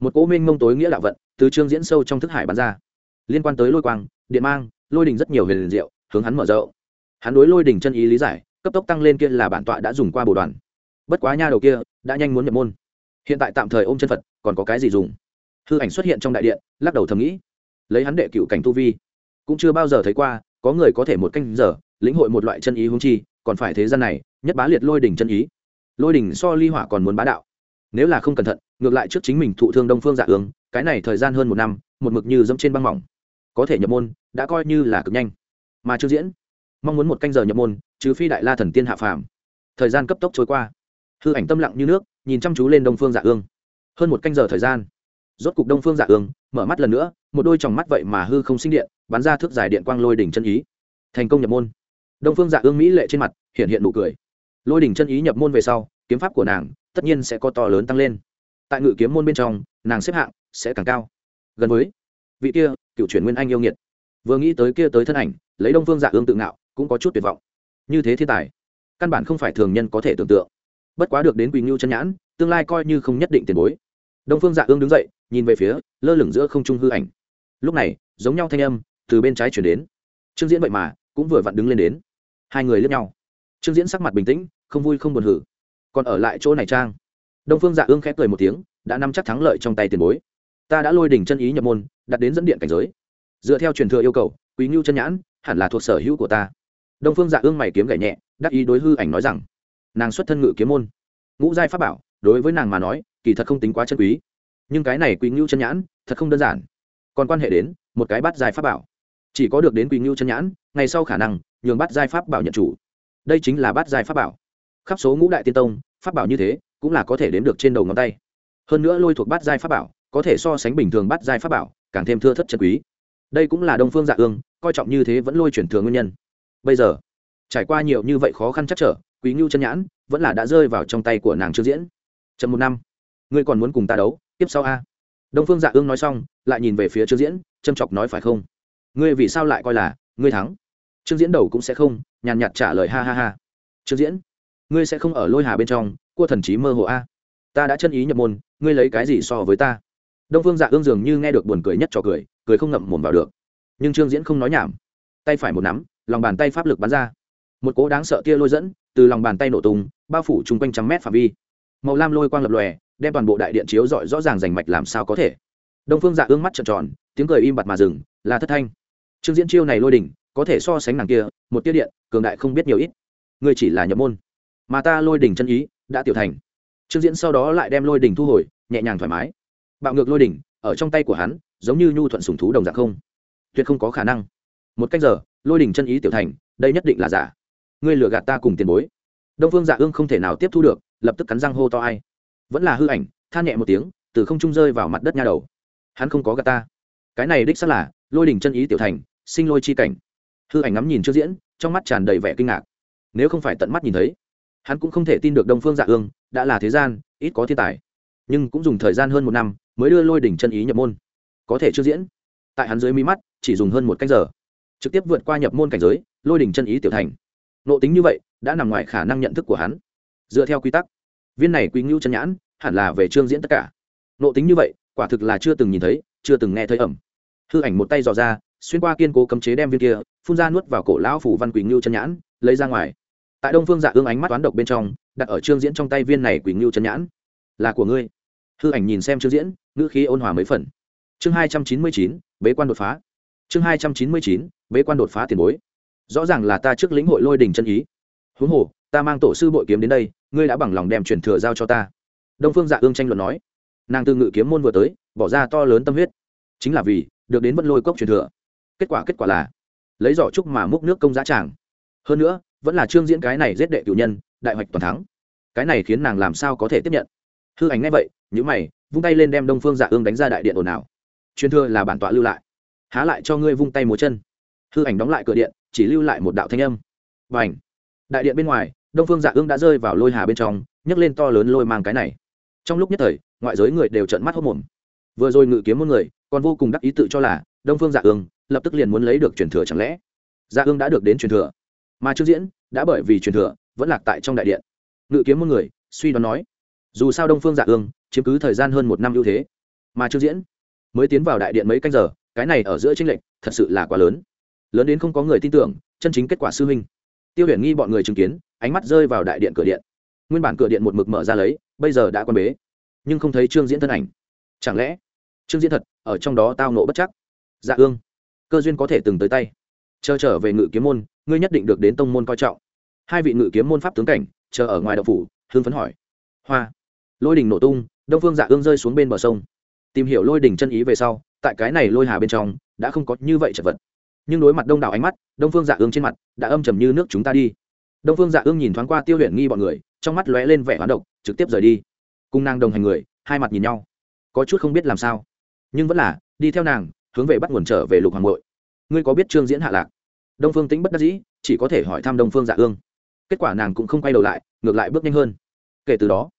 một cỗ minh mông tối nghĩa đạo vận từ trương diễn sâu trong thức hải bắn ra. Liên quan tới lôi quang, điện mang, lôi đình rất nhiều huyền diệu, hướng hắn mở rộng. Hắn đối lôi đình chân ý lý giải, cấp tốc tăng lên kia là bản tọa đã dùng qua bồ đoàn. Bất quá nha đầu kia, đã nhanh muốn nhập môn. Hiện tại tạm thời ôm chân phật, còn có cái gì dùng? Hư ảnh xuất hiện trong đại điện, lắc đầu thầm nghĩ. Lấy hắn đệ cựu cảnh tu vi, cũng chưa bao giờ thấy qua, có người có thể một canh giờ, lĩnh hội một loại chân ý hung chi, còn phải thế gian này, nhất bá liệt lôi đỉnh chân ý. Lôi đỉnh so ly hỏa còn muốn bá đạo. Nếu là không cẩn thận, ngược lại trước chính mình thụ thương đông phương dạ ứng cái này thời gian hơn một năm, một mực như dẫm trên băng mỏng. Có thể nhập môn, đã coi như là cực nhanh. Mà chưa diễn, mong muốn một canh giờ nhập môn chứ phi đại la thần tiên hạ phàm. Thời gian cấp tốc trôi qua. Hư ảnh tâm lặng như nước, nhìn chăm chú lên đông phương dạ ương. Hơn một canh giờ thời gian rốt cục đông phương dạ ương mở mắt lần nữa, một đôi tròng mắt vậy mà hư không sinh điện, bắn ra thước dài điện quang lôi đỉnh chân ý. Thành công nhập môn. Đông phương dạ ương mỹ lệ trên mặt, hiện hiện nụ cười. Lôi đỉnh chân ý nhập môn về sau, kiếm pháp của nàng tất nhiên sẽ có to lớn tăng lên. Tại ngự kiếm môn bên trong, nàng xếp hạng sẽ càng cao. Gần với vị kia cựu chuyển nguyên anh yêu nghiệt. Vừa nghĩ tới kia tới thân ảnh, lấy đông phương dạ ương tự ngạo cũng có chút tuyệt vọng. Như thế thiên tài, căn bản không phải thường nhân có thể tưởng tượng. Bất quá được đến quỳnh ngưu chân nhãn, tương lai coi như không nhất định tiền bối. Đông phương dạ ương đứng dậy nhìn về phía lơ lửng giữa không trung hư ảnh. Lúc này, giống nhau thanh âm từ bên trái chuyển đến. Trương diễn vậy mà cũng vừa vặn đứng lên đến. Hai người lướt nhau. Trương diễn sắc mặt bình tĩnh, không vui không buồn hử. Còn ở lại chỗ này trang. Đông phương dạ ương khép cười một tiếng, đã nắm chắc thắng lợi trong tay tiền bối. Ta đã lôi đỉnh chân ý nhập môn, đặt đến dẫn điện cảnh giới. Dựa theo truyền thừa yêu cầu, quý ngưu chân nhãn hẳn là thuộc sở hữu của ta. Đông phương dạ ương mày kiếm gảy nhẹ, đắc ý đối hư ảnh nói rằng, nàng xuất thân ngự kiếm môn. Ngũ giai pháp bảo, đối với nàng mà nói, kỳ thật không tính quá chân quý nhưng cái này quý ngưu chân nhãn thật không đơn giản. Còn quan hệ đến một cái bát giai pháp bảo. Chỉ có được đến quý ngưu chân nhãn ngày sau khả năng, nhường bát giai pháp bảo nhận chủ. Đây chính là bát giai pháp bảo. Khắp số ngũ đại tiên tông, pháp bảo như thế cũng là có thể đến được trên đầu ngón tay. Hơn nữa lôi thuộc bát giai pháp bảo, có thể so sánh bình thường bát giai pháp bảo, càng thêm thưa thất chân quý. Đây cũng là đông phương dạ ương, coi trọng như thế vẫn lôi chuyển thường nguyên nhân. Bây giờ, trải qua nhiều như vậy khó khăn chắc trở quý ngưu chân nhãn vẫn là đã rơi vào trong tay của nàng trương diễn. Trận một năm, ngươi còn muốn cùng ta đấu? Tiếp sau a. Đông phương dạ ương nói xong, lại nhìn về phía trương diễn, châm chọc nói phải không? Ngươi vì sao lại coi là ngươi thắng? Trương diễn đầu cũng sẽ không, nhàn nhạt trả lời ha ha ha. Trương diễn, ngươi sẽ không ở lôi hà bên trong, cua thần trí mơ hồ a. Ta đã chân ý nhập môn, ngươi lấy cái gì so với ta? Đông phương dạ ương dường như nghe được buồn cười nhất cho cười cười không ngậm mồm vào được. Nhưng trương diễn không nói nhảm. Tay phải một nắm, lòng bàn tay pháp lực bắn ra. Một cố đáng sợ tia lôi dẫn, từ lòng bàn tay nổ tung, bao phủ chung quanh trăm mét phạm vi. Màu lam lôi quang lập lòe đem toàn bộ đại điện chiếu rọi rõ ràng rành mạch làm sao có thể. Đông phương dạ ương mắt trợn tròn, tiếng cười im bặt mà dừng, là thất thanh. Trương diễn chiêu này lôi đỉnh, có thể so sánh nàng kia, một tiết điện, cường đại không biết nhiều ít. Ngươi chỉ là nhập môn, mà ta lôi đỉnh chân ý, đã tiểu thành. Trương diễn sau đó lại đem lôi đỉnh thu hồi, nhẹ nhàng thoải mái. Bạo ngược lôi đỉnh, ở trong tay của hắn, giống như nhu thuận sùng thú đồng dạng không. Tuyệt không có khả năng. Một cách giờ, lôi đỉnh chân ý tiểu thành, đây nhất định là giả. Ngươi lừa gạt ta cùng tiền bối. Đông phương dạ ương không thể nào tiếp thu được, lập tức cắn răng hô to ai vẫn là hư ảnh, than nhẹ một tiếng, từ không trung rơi vào mặt đất nha đầu. Hắn không có gà ta. Cái này đích xác là lôi đỉnh chân ý tiểu thành, sinh lôi chi cảnh. Hư ảnh ngắm nhìn trước diễn, trong mắt tràn đầy vẻ kinh ngạc. Nếu không phải tận mắt nhìn thấy, hắn cũng không thể tin được đông phương dạ ương đã là thế gian, ít có thiên tài. Nhưng cũng dùng thời gian hơn một năm mới đưa lôi đỉnh chân ý nhập môn. Có thể chưa diễn. Tại hắn dưới mí mắt, chỉ dùng hơn một cách giờ. Trực tiếp vượt qua nhập môn cảnh giới, lôi đỉnh chân ý tiểu thành. Nộ tính như vậy, đã nằm ngoài khả năng nhận thức của hắn. Dựa theo quy tắc, viên này quý ngưu chân nhãn hẳn là về trương diễn tất cả. Nộ tính như vậy, quả thực là chưa từng nhìn thấy, chưa từng nghe thấy ẩm. Hư ảnh một tay dò ra, xuyên qua kiên cố cấm chế đem viên kia, phun ra nuốt vào cổ lão phủ văn quỳ ngưu chân nhãn, lấy ra ngoài. Tại đông phương dạ ương ánh mắt toán độc bên trong, đặt ở trương diễn trong tay viên này quỳ ngưu chân nhãn. Là của ngươi. Hư ảnh nhìn xem trương diễn, ngữ khí ôn hòa mấy phần. Chương hai trăm chín mươi chín, bế quan đột phá. Chương hai trăm chín mươi chín, bế quan đột phá tiền bối. Rõ ràng là ta trước lĩnh hội lôi đình chân ý. Huống hồ, ta mang tổ sư bội kiếm đến đây, ngươi đã bằng lòng đem truyền thừa giao cho ta đông phương dạ ương tranh luận nói, nàng từ ngự kiếm môn vừa tới, bỏ ra to lớn tâm huyết. Chính là vì được đến vân lôi cốc truyền thừa. Kết quả kết quả là, lấy giỏ trúc mà múc nước công giá tràng. Hơn nữa, vẫn là trương diễn cái này giết đệ cựu nhân, đại hoạch toàn thắng. Cái này khiến nàng làm sao có thể tiếp nhận? Hư ảnh ngay vậy nhữ mày, vung tay lên đem đông phương dạ ương đánh ra đại điện ồn ào. Truyền thừa là bản tọa lưu lại. Há lại cho ngươi vung tay múa chân. Hư ảnh đóng lại cửa điện, chỉ lưu lại một đạo thanh âm. Và ảnh đại điện bên ngoài, đông phương dạ ương đã rơi vào lôi hà bên trong, nhấc lên to lớn lôi mang cái này trong lúc nhất thời, ngoại giới người đều trợn mắt hốt mồm. Vừa rồi ngự kiếm một người, còn vô cùng đắc ý tự cho là, đông phương dạ ương, lập tức liền muốn lấy được truyền thừa chẳng lẽ? Dạ ương đã được đến truyền thừa, mà trước diễn đã bởi vì truyền thừa, vẫn lạc tại trong đại điện. Ngự kiếm một người, suy đoán nói, dù sao đông phương dạ ương chiếm cứ thời gian hơn một năm ưu thế, mà trước diễn mới tiến vào đại điện mấy canh giờ, cái này ở giữa tranh lệch thật sự là quá lớn. Lớn đến không có người tin tưởng, chân chính kết quả sư huynh. Tiêu huyền nghi bọn người chứng kiến, ánh mắt rơi vào đại điện cửa điện nguyên bản cửa điện một mực mở ra lấy, bây giờ đã quan bế. Nhưng không thấy trương diễn thân ảnh. Chẳng lẽ, trương diễn thật, ở trong đó tao nộ bất chắc? Dạ ương, cơ duyên có thể từng tới tay. Chờ trở về ngự kiếm môn, ngươi nhất định được đến tông môn coi trọng. Hai vị ngự kiếm môn pháp tướng cảnh, chờ ở ngoài đậu phủ hương phấn hỏi. Hoa, lôi đình nổ tung, đông phương dạ ương rơi xuống bên bờ sông. Tìm hiểu lôi đình chân ý về sau, tại cái này lôi hà bên trong, đã không có như vậy chật vật. Nhưng đối mặt đông đảo ánh mắt, đông phương dạ ương trên mặt, đã âm trầm như nước chúng ta đi. Đông phương dạ ương nhìn thoáng qua tiêu huyện nghi bọn người trong mắt lóe lên vẻ hoán độc, trực tiếp rời đi. Cung nàng đồng hành người, hai mặt nhìn nhau. Có chút không biết làm sao. Nhưng vẫn là, đi theo nàng, hướng về bắt nguồn trở về lục hoàng nội. ngươi có biết trương diễn hạ lạc? Đông phương tính bất đắc dĩ, chỉ có thể hỏi thăm đông phương dạ ương. Kết quả nàng cũng không quay đầu lại, ngược lại bước nhanh hơn. Kể từ đó,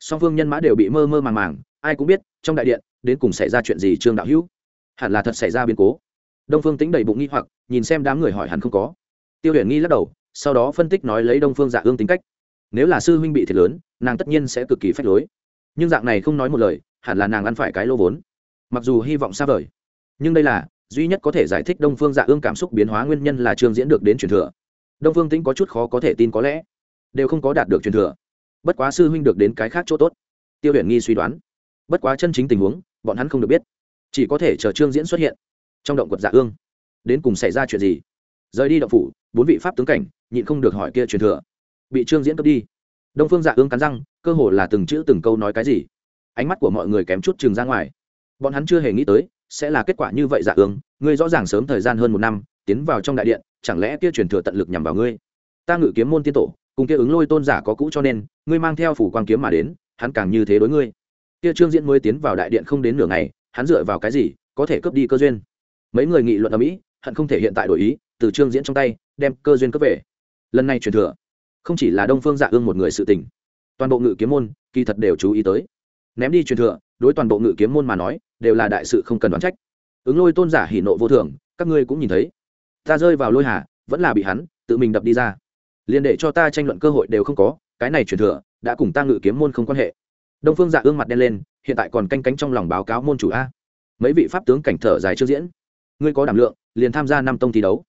song phương nhân mã đều bị mơ mơ màng màng, ai cũng biết, trong đại điện, đến cùng xảy ra chuyện gì trương đạo hữu? Hẳn là thật xảy ra biến cố. Đông phương tính đầy bụng nghi hoặc, nhìn xem đám người hỏi hẳn không có. Tiêu huyền nghi lắc đầu, sau đó phân tích nói lấy đông phương dạ ương tính cách nếu là sư huynh bị thiệt lớn, nàng tất nhiên sẽ cực kỳ phách lối. Nhưng dạng này không nói một lời, hẳn là nàng ăn phải cái lô vốn. Mặc dù hy vọng xa vời, nhưng đây là, duy nhất có thể giải thích đông phương dạ ương cảm xúc biến hóa nguyên nhân là trương diễn được đến truyền thừa. Đông phương tính có chút khó có thể tin có lẽ, đều không có đạt được truyền thừa. Bất quá sư huynh được đến cái khác chỗ tốt. Tiêu huyền nghi suy đoán. Bất quá chân chính tình huống, bọn hắn không được biết. Chỉ có thể chờ trương diễn xuất hiện. Trong động quật dạ ương, đến cùng xảy ra chuyện gì? Rời đi động phủ, bốn vị pháp tướng cảnh, nhịn không được hỏi kia truyền thừa bị trương diễn cướp đi đông phương dạ ương cắn răng cơ hồ là từng chữ từng câu nói cái gì ánh mắt của mọi người kém chút chừng ra ngoài bọn hắn chưa hề nghĩ tới sẽ là kết quả như vậy dạ ương ngươi rõ ràng sớm thời gian hơn một năm tiến vào trong đại điện chẳng lẽ kia truyền thừa tận lực nhằm vào ngươi ta ngự kiếm môn tiên tổ cùng kia ứng lôi tôn giả có cũ cho nên ngươi mang theo phủ quang kiếm mà đến hắn càng như thế đối ngươi kia trương diễn mới tiến vào đại điện không đến nửa ngày hắn dựa vào cái gì có thể cướp đi cơ duyên mấy người nghị luận ở mỹ hận không thể hiện tại đổi ý từ trương diễn trong tay đem cơ duyên cướp về lần này truyền thừa không chỉ là đông phương dạ ương một người sự tình, toàn bộ ngự kiếm môn, kỳ thật đều chú ý tới. Ném đi truyền thừa, đối toàn bộ ngự kiếm môn mà nói, đều là đại sự không cần đoán trách. Ứng lôi tôn giả hỉ nộ vô thường, các ngươi cũng nhìn thấy. Ta rơi vào lôi hà, vẫn là bị hắn, tự mình đập đi ra. Liền để cho ta tranh luận cơ hội đều không có, cái này truyền thừa, đã cùng ta ngự kiếm môn không quan hệ. Đông phương dạ ương mặt đen lên, hiện tại còn canh cánh trong lòng báo cáo môn chủ a. Mấy vị pháp tướng cảnh thở dài chưa diễn. Ngươi có đảm lượng, liền tham gia năm tông thi đấu.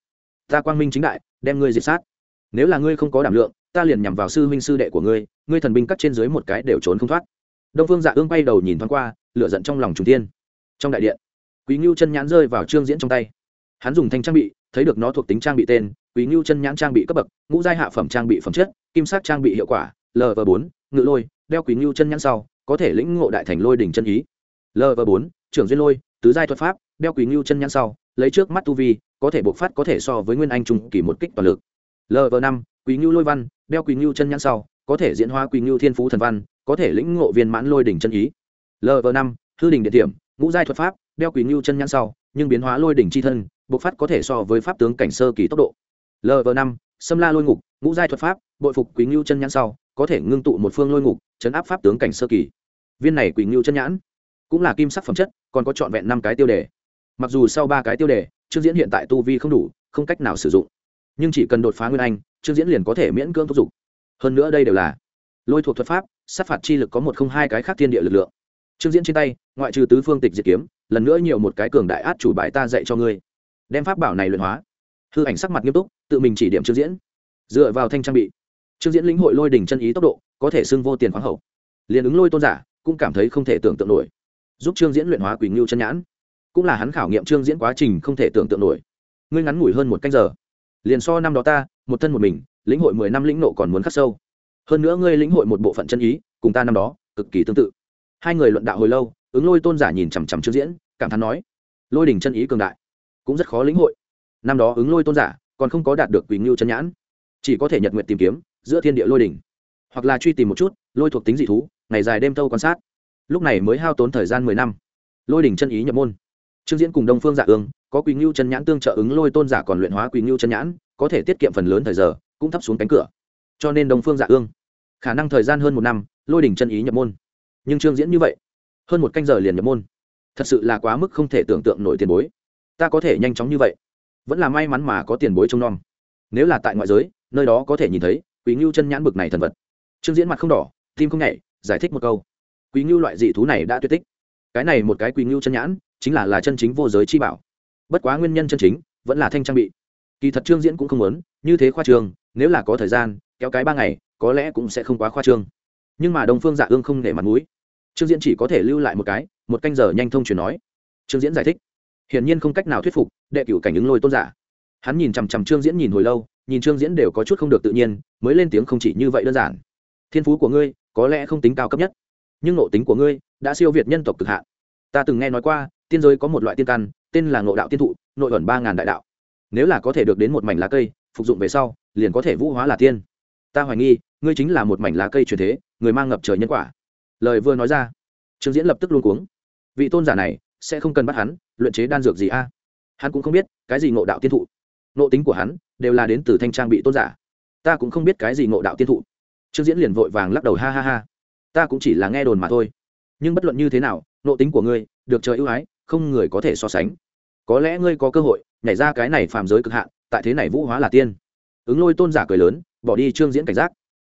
Ta quang minh chính đại, đem ngươi diệt sát. Nếu là ngươi không có đảm lượng ta liền nhằm vào sư huynh sư đệ của ngươi ngươi thần binh cắt trên dưới một cái đều trốn không thoát. Đông phương dạ ương bay đầu nhìn thoáng qua, lửa giận trong lòng trung tiên trong đại điện, quý ngưu chân nhãn rơi vào trương diễn trong tay. Hắn dùng thanh trang bị, thấy được nó thuộc tính trang bị tên, quý ngưu chân nhãn trang bị cấp bậc, ngũ giai hạ phẩm trang bị phẩm chất, kim sắc trang bị hiệu quả lv bốn, ngự lôi, đeo quý ngưu chân nhãn sau, có thể lĩnh ngộ đại thành lôi đỉnh chân ý. Lv bốn, trưởng duyên lôi, tứ giai thuật pháp, đeo quý ngưu chân nhãn sau, lấy trước mắt tu vi, có thể bộc phát có thể so với nguyên anh trung kỳ một kích toàn lực. Lv năm, quý ngưu lôi văn đeo quỳnh ngưu chân nhãn sau, có thể diễn hóa quỳnh ngưu thiên phú thần văn, có thể lĩnh ngộ viên mãn lôi đỉnh chân ý. Lv năm, hư đỉnh địa điểm, ngũ giai thuật pháp, đeo quỳnh ngưu chân nhãn sau, nhưng biến hóa lôi đỉnh chi thân, bộc phát có thể so với pháp tướng cảnh sơ kỳ tốc độ. Lv năm, xâm la lôi ngục, ngũ giai thuật pháp, bội phục quỳnh ngưu chân nhãn sau, có thể ngưng tụ một phương lôi ngục, chấn áp pháp tướng cảnh sơ kỳ. Viên này quỳnh ngưu chân nhãn, cũng là kim sắc phẩm chất, còn có trọn vẹn năm cái tiêu đề. Mặc dù sau ba cái tiêu đề trước diễn hiện tại tu vi không đủ, không cách nào sử dụng. Nhưng chỉ cần đột phá nguyên anh trương diễn liền có thể miễn cưỡng thúc giục. Hơn nữa đây đều là lôi thuộc thuật pháp, sát phạt chi lực có một không hai cái khác thiên địa lực lượng. Trương diễn trên tay, ngoại trừ tứ phương tịch diệt kiếm, lần nữa nhiều một cái cường đại át chủ bài ta dạy cho ngươi. Đem pháp bảo này luyện hóa. Hư ảnh sắc mặt nghiêm túc, tự mình chỉ điểm trương diễn. Dựa vào thanh trang bị, trương diễn lĩnh hội lôi đỉnh chân ý tốc độ, có thể xưng vô tiền khoáng hậu. Liền ứng lôi tôn giả, cũng cảm thấy không thể tưởng tượng nổi. Giúp trương diễn luyện hóa quỳnh ngưu chân nhãn, cũng là hắn khảo nghiệm trương diễn quá trình không thể tưởng tượng nổi. Ngươi ngắn ngủi hơn một canh giờ liền so năm đó ta, một thân một mình, lĩnh hội mười năm lĩnh nộ còn muốn khắc sâu. Hơn nữa ngươi lĩnh hội một bộ phận chân ý, cùng ta năm đó, cực kỳ tương tự. Hai người luận đạo hồi lâu, ứng lôi tôn giả nhìn chằm chằm trương diễn, cảm thán nói, lôi đỉnh chân ý cường đại, cũng rất khó lĩnh hội. Năm đó ứng lôi tôn giả, còn không có đạt được quỳnh ngưu chân nhãn, chỉ có thể nhật nguyện tìm kiếm giữa thiên địa lôi đỉnh. Hoặc là truy tìm một chút, lôi thuộc tính dị thú, ngày dài đêm thâu quan sát. Lúc này mới hao tốn thời gian mười năm. Lôi đỉnh chân ý nhập môn trương diễn cùng đông phương dạ ương, có quỳnh ngưu chân nhãn tương trợ ứng lôi tôn giả còn luyện hóa quỳnh ngưu chân nhãn, có thể tiết kiệm phần lớn thời giờ, cũng thấp xuống cánh cửa. Cho nên đông phương dạ ương, khả năng thời gian hơn một năm, lôi đỉnh chân ý nhập môn. Nhưng trương diễn như vậy, hơn một canh giờ liền nhập môn. Thật sự là quá mức không thể tưởng tượng nổi tiền bối. Ta có thể nhanh chóng như vậy, vẫn là may mắn mà có tiền bối trông nom. Nếu là tại ngoại giới, nơi đó có thể nhìn thấy quý ngưu chân nhãn bực này thần vật. Trương diễn mặt không đỏ, tim không nhảy, giải thích một câu. Quý ngưu loại dị thú này đã tuyệt tích. Cái này một cái quý ngưu chân nhãn chính là là chân chính vô giới chi bảo. Bất quá nguyên nhân chân chính vẫn là thanh trang bị. Kỳ thật trương diễn cũng không muốn, như thế khoa trương, nếu là có thời gian, kéo cái ba ngày, có lẽ cũng sẽ không quá khoa trương. Nhưng mà đồng phương dạ ương không nể mặt mũi. Trương diễn chỉ có thể lưu lại một cái, một canh giờ nhanh thông truyền nói. Trương diễn giải thích. Hiển nhiên không cách nào thuyết phục đệ cửu cảnh ứng lôi tôn giả. Hắn nhìn chằm chằm trương diễn nhìn hồi lâu, nhìn trương diễn đều có chút không được tự nhiên, mới lên tiếng không chỉ như vậy đơn giản. Thiên phú của ngươi có lẽ không tính cao cấp nhất, nhưng nội tính của ngươi đã siêu việt nhân tộc cực hạn. Ta từng nghe nói qua tiên giới có một loại tiên căn, tên là ngộ đạo tiên thụ, nội ẩn ba ngàn đại đạo. Nếu là có thể được đến một mảnh lá cây, phục dụng về sau, liền có thể vũ hóa là tiên. Ta hoài nghi, ngươi chính là một mảnh lá cây truyền thế, người mang ngập trời nhân quả. Lời vừa nói ra, trương diễn lập tức luôn cuống. Vị tôn giả này, sẽ không cần bắt hắn, luyện chế đan dược gì a? Hắn cũng không biết, cái gì ngộ đạo tiên thụ. Nộ tính của hắn, đều là đến từ thanh trang bị tôn giả. Ta cũng không biết cái gì ngộ đạo tiên thụ. Trương diễn liền vội vàng lắc đầu ha ha ha. Ta cũng chỉ là nghe đồn mà thôi. Nhưng bất luận như thế nào nộ tính của ngươi, được trời ưu ái không người có thể so sánh. Có lẽ ngươi có cơ hội, nhảy ra cái này phàm giới cực hạn, tại thế này vũ hóa là tiên. Ứng lôi tôn giả cười lớn, bỏ đi trương diễn cảnh giác.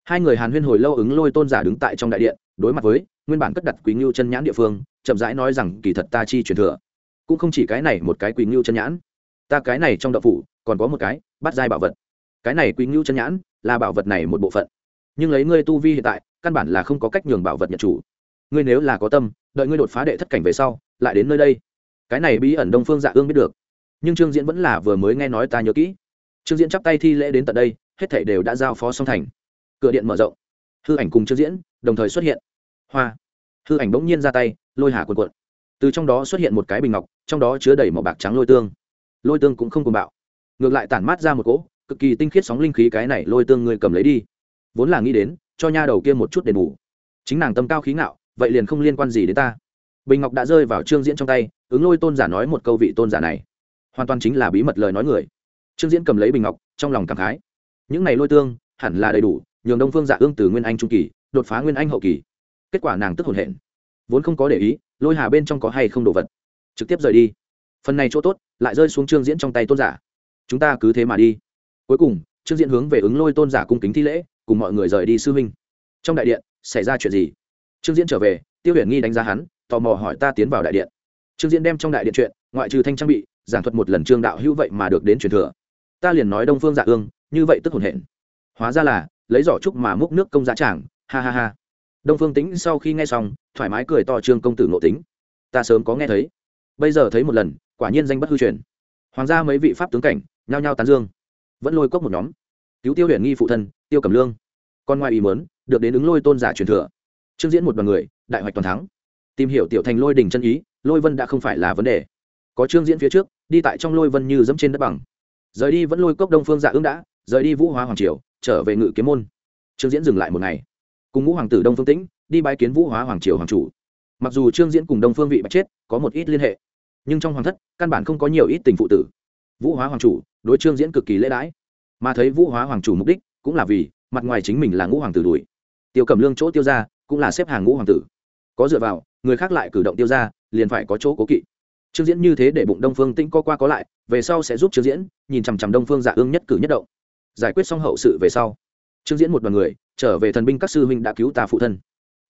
Hai người hàn huyên hồi lâu ứng lôi tôn giả đứng tại trong đại điện, đối mặt với nguyên bản cất đặt quý ngưu chân nhãn địa phương, chậm rãi nói rằng, kỳ thật ta chi truyền thừa, cũng không chỉ cái này một cái quý ngưu chân nhãn. Ta cái này trong đậu phủ, còn có một cái bắt giai bảo vật. Cái này quý ngưu chân nhãn là bảo vật này một bộ phận. Nhưng lấy ngươi tu vi hiện tại, căn bản là không có cách nhường bảo vật nhận chủ. Ngươi nếu là có tâm, đợi ngươi đột phá đệ thất cảnh về sau lại đến nơi đây. Cái này bí ẩn đông phương dạ ương biết được. Nhưng trương diễn vẫn là vừa mới nghe nói ta nhớ kỹ. Trương diễn chắp tay thi lễ đến tận đây, hết thảy đều đã giao phó xong thành. Cửa điện mở rộng. Hư ảnh cùng trương diễn đồng thời xuất hiện. Hoa. Hư ảnh bỗng nhiên ra tay, lôi hà cuộn cuộn. Từ trong đó xuất hiện một cái bình ngọc, trong đó chứa đầy màu bạc trắng lôi tương. Lôi tương cũng không cùng bạo. Ngược lại tản mát ra một cỗ cực kỳ tinh khiết sóng linh khí cái này lôi tương người cầm lấy đi. Vốn là nghĩ đến, cho nha đầu kia một chút đền bù. Chính nàng tâm cao khí ngạo, vậy liền không liên quan gì đến ta bình ngọc đã rơi vào trương diễn trong tay, ứng lôi tôn giả nói một câu vị tôn giả này. Hoàn toàn chính là bí mật lời nói người. Trương diễn cầm lấy bình ngọc, trong lòng cảm khái. Những này lôi tương, hẳn là đầy đủ, nhường đông phương dạ ương từ nguyên anh trung kỳ, đột phá nguyên anh hậu kỳ. Kết quả nàng tức hồn hển. Vốn không có để ý, lôi hà bên trong có hay không đồ vật. Trực tiếp rời đi. Phần này chỗ tốt, lại rơi xuống trương diễn trong tay tôn giả. Chúng ta cứ thế mà đi. Cuối cùng, trương diễn hướng về ứng lôi tôn giả cung kính thi lễ, cùng mọi người rời đi sư huynh. Trong đại điện, xảy ra chuyện gì? Trương diễn trở về, tiêu huyền nghi đánh giá hắn tò mò hỏi ta tiến vào đại điện. Trương diễn đem trong đại điện chuyện, ngoại trừ thanh trang bị, giảng thuật một lần trương đạo hữu vậy mà được đến truyền thừa. Ta liền nói đông phương dạ ương, như vậy tức hồn hển. Hóa ra là, lấy giỏ trúc mà múc nước công giá tràng, ha ha ha. Đông phương tính sau khi nghe xong, thoải mái cười to trương công tử nội tính. Ta sớm có nghe thấy. Bây giờ thấy một lần, quả nhiên danh bất hư truyền. Hoàng gia mấy vị pháp tướng cảnh, nhao nhao tán dương. Vẫn lôi cốc một nhóm. Cứu tiêu huyền nghi phụ thân, tiêu cầm lương. Còn ngoài ý mớn được đến ứng lôi tôn giả truyền thừa. Trương diễn một đoàn người, đại hoạch toàn thắng tìm hiểu tiểu thành lôi đình chân ý, lôi vân đã không phải là vấn đề. Có trương diễn phía trước, đi tại trong lôi vân như dẫm trên đất bằng. Rời đi vẫn lôi cốc đông phương dạ ương đã, rời đi vũ hóa hoàng triều, trở về ngự kiếm môn. Trương diễn dừng lại một ngày. Cùng ngũ hoàng tử đông phương tĩnh, đi bái kiến vũ hóa hoàng triều hoàng chủ. Mặc dù trương diễn cùng đông phương vị bạch chết, có một ít liên hệ, nhưng trong hoàng thất, căn bản không có nhiều ít tình phụ tử. Vũ hóa hoàng chủ, đối trương diễn cực kỳ lễ đãi. Mà thấy vũ hóa hoàng chủ mục đích, cũng là vì, mặt ngoài chính mình là ngũ hoàng tử đuổi. Tiêu cầm lương chỗ tiêu ra, cũng là xếp hàng ngũ hoàng tử. Có dựa vào người khác lại cử động tiêu ra, liền phải có chỗ cố kỵ. Trương diễn như thế để bụng đông phương tĩnh co qua có lại, về sau sẽ giúp trương diễn, nhìn chằm chằm đông phương dạ ương nhất cử nhất động. Giải quyết xong hậu sự về sau, trương diễn một đoàn người, trở về thần binh các sư huynh đã cứu ta phụ thân.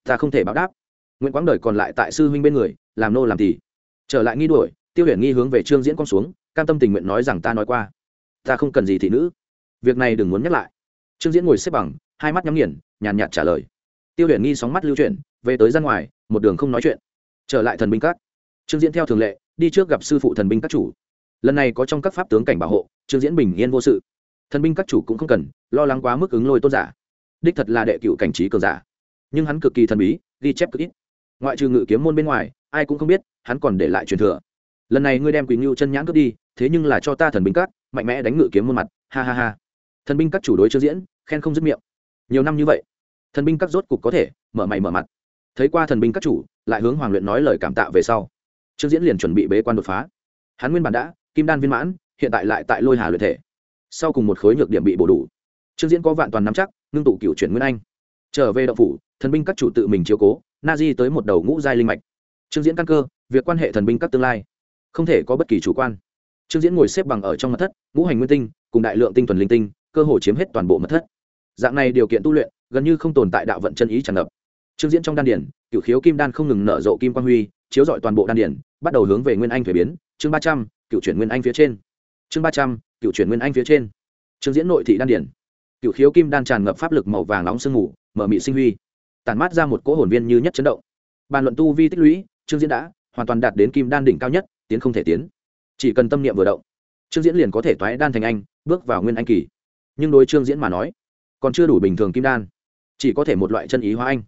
Ta không thể báo đáp. Nguyễn quãng đời còn lại tại sư huynh bên người, làm nô làm thì trở lại nghi đuổi, tiêu huyền nghi hướng về trương diễn con xuống, cam tâm tình nguyện nói rằng ta nói qua. Ta không cần gì thị nữ. Việc này đừng muốn nhắc lại. Trương diễn ngồi xếp bằng, hai mắt nhắm nghiền, nhàn nhạt trả lời. Tiêu huyền nghi sóng mắt lưu chuyển, về tới ra ngoài một đường không nói chuyện. Trở lại thần binh các. Trương diễn theo thường lệ, đi trước gặp sư phụ thần binh các chủ. Lần này có trong các pháp tướng cảnh bảo hộ, trương diễn bình yên vô sự. Thần binh các chủ cũng không cần, lo lắng quá mức ứng lôi tôn giả. Đích thật là đệ cựu cảnh trí cường giả. Nhưng hắn cực kỳ thần bí, ghi chép cực ít. Ngoại trừ ngự kiếm môn bên ngoài, ai cũng không biết, hắn còn để lại truyền thừa. Lần này ngươi đem quỳnh ngưu chân nhãn cướp đi, thế nhưng là cho ta thần binh các, mạnh mẽ đánh ngự kiếm môn mặt, ha ha ha. Thần binh các chủ đối trương diễn, khen không dứt miệng. Nhiều năm như vậy, thần binh các rốt cục có thể mở mày mở mặt thấy qua thần binh các chủ, lại hướng hoàng luyện nói lời cảm tạ về sau. Trương diễn liền chuẩn bị bế quan đột phá. Hắn nguyên bản đã, kim đan viên mãn, hiện tại lại tại lôi hà luyện thể. Sau cùng một khối nhược điểm bị bổ đủ. Trương diễn có vạn toàn nắm chắc, ngưng tụ cựu chuyển nguyên anh. Trở về đậu phủ, thần binh các chủ tự mình chiếu cố, na di tới một đầu ngũ giai linh mạch. Trương diễn căn cơ, việc quan hệ thần binh các tương lai. Không thể có bất kỳ chủ quan. Trương diễn ngồi xếp bằng ở trong mật thất, ngũ hành nguyên tinh, cùng đại lượng tinh thuần linh tinh, cơ hồ chiếm hết toàn bộ mật thất. Dạng này điều kiện tu luyện, gần như không tồn tại đạo vận chân ý tràn ngập trương diễn trong đan điển cựu khiếu kim đan không ngừng nở rộ kim quang huy, chiếu dọi toàn bộ đan điển bắt đầu hướng về nguyên anh thuế biến. Chương ba trăm, cựu chuyển nguyên anh phía trên. Chương ba trăm, cựu chuyển nguyên anh phía trên. Trương diễn nội thị đan điển cựu khiếu kim đan tràn ngập pháp lực màu vàng nóng sương mù, mở mị sinh huy. Tản mát ra một cỗ hồn viên như nhất chấn động. Bàn luận tu vi tích lũy, trương diễn đã hoàn toàn đạt đến kim đan đỉnh cao nhất, tiến không thể tiến. Chỉ cần tâm niệm vừa động, trương diễn liền có thể toái đan thành anh, bước vào nguyên anh kỳ. Nhưng đối trương diễn mà nói, còn chưa đủ bình thường kim đan, chỉ có thể một loại chân ý hóa anh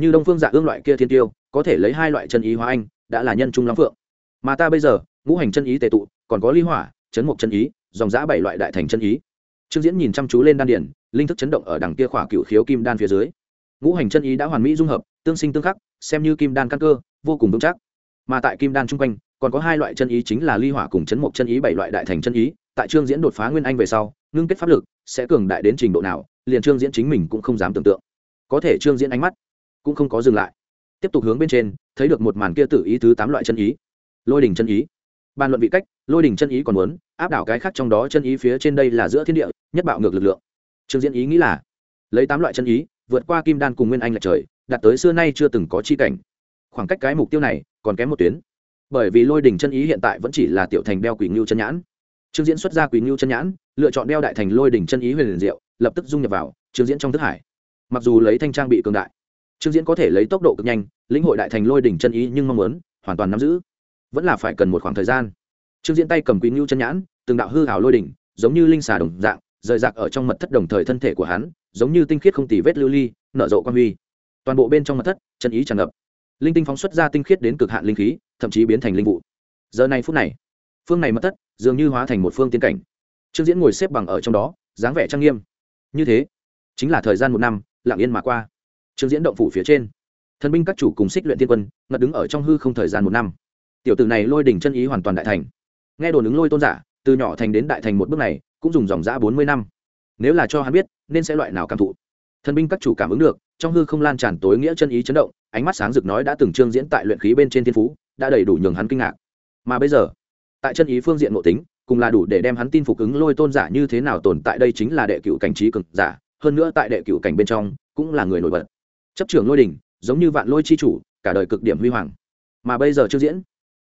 như đông phương dạ ương loại kia thiên tiêu, có thể lấy hai loại chân ý hóa anh, đã là nhân trung lắm phượng. Mà ta bây giờ, ngũ hành chân ý tề tụ, còn có ly hỏa, chấn mục chân ý, dòng giã bảy loại đại thành chân ý. Trương diễn nhìn chăm chú lên đan điển linh thức chấn động ở đằng kia khỏa cựu khiếu kim đan phía dưới. Ngũ hành chân ý đã hoàn mỹ dung hợp, tương sinh tương khắc, xem như kim đan căn cơ, vô cùng vững chắc. Mà tại kim đan chung quanh, còn có hai loại chân ý chính là ly hỏa cùng chấn mục chân ý bảy loại đại thành chân ý. Tại trương diễn đột phá nguyên anh về sau, ngưng kết pháp lực sẽ cường đại đến trình độ nào, liền trương diễn chính mình cũng không dám tưởng tượng. Có thể trương diễn ánh mắt cũng không có dừng lại. Tiếp tục hướng bên trên, thấy được một màn kia tự ý thứ tám loại chân ý. Lôi đỉnh chân ý. Bàn luận vị cách, lôi đỉnh chân ý còn muốn, áp đảo cái khác trong đó chân ý phía trên đây là giữa thiên địa, nhất bạo ngược lực lượng. Trương diễn ý nghĩ là, lấy tám loại chân ý, vượt qua kim đan cùng nguyên anh lạch trời, đạt tới xưa nay chưa từng có chi cảnh. Khoảng cách cái mục tiêu này, còn kém một tuyến. Bởi vì lôi đỉnh chân ý hiện tại vẫn chỉ là tiểu thành đeo quỷ ngưu chân nhãn. Trương diễn xuất ra quỷ ngưu chân nhãn, lựa chọn đeo đại thành lôi đỉnh chân ý huyền liền diệu, lập tức dung nhập vào, trương diễn trong thức hải. Mặc dù lấy thanh trang bị cường đại trương diễn có thể lấy tốc độ cực nhanh, lĩnh hội đại thành lôi đỉnh chân ý nhưng mong muốn, hoàn toàn nắm giữ. Vẫn là phải cần một khoảng thời gian. Trương diễn tay cầm quý ngưu chân nhãn, từng đạo hư hảo lôi đỉnh, giống như linh xà đồng dạng, rời rạc ở trong mật thất đồng thời thân thể của hắn, giống như tinh khiết không tì vết lưu ly, nở rộ quan huy. Toàn bộ bên trong mật thất, chân ý tràn ngập. Linh tinh phóng xuất ra tinh khiết đến cực hạn linh khí, thậm chí biến thành linh vụ. Giờ này phút này, phương này mật thất dường như hóa thành một phương tiến cảnh. Trương diễn ngồi xếp bằng ở trong đó, dáng vẻ trang nghiêm. Như thế, chính là thời gian một năm, lặng yên mà qua trương diễn động phủ phía trên. Thần binh các chủ cùng xích luyện tiên quân, ngật đứng ở trong hư không thời gian một năm. Tiểu tử này lôi đỉnh chân ý hoàn toàn đại thành. Nghe đồn ứng lôi tôn giả, từ nhỏ thành đến đại thành một bước này, cũng dùng dòng giã bốn mươi năm. Nếu là cho hắn biết, nên sẽ loại nào cảm thụ? Thần binh các chủ cảm ứng được, trong hư không lan tràn tối nghĩa chân ý chấn động, ánh mắt sáng rực nói đã từng trương diễn tại luyện khí bên trên thiên phú, đã đầy đủ nhường hắn kinh ngạc. Mà bây giờ, tại chân ý phương diện nội tính, cùng là đủ để đem hắn tin phục ứng lôi tôn giả như thế nào tồn tại đây chính là đệ cựu cảnh trí cực giả, hơn nữa tại đệ cựu cảnh bên trong, cũng là người nổi bật chấp trưởng lôi đình, giống như vạn lôi chi chủ, cả đời cực điểm huy hoàng. Mà bây giờ chưa diễn,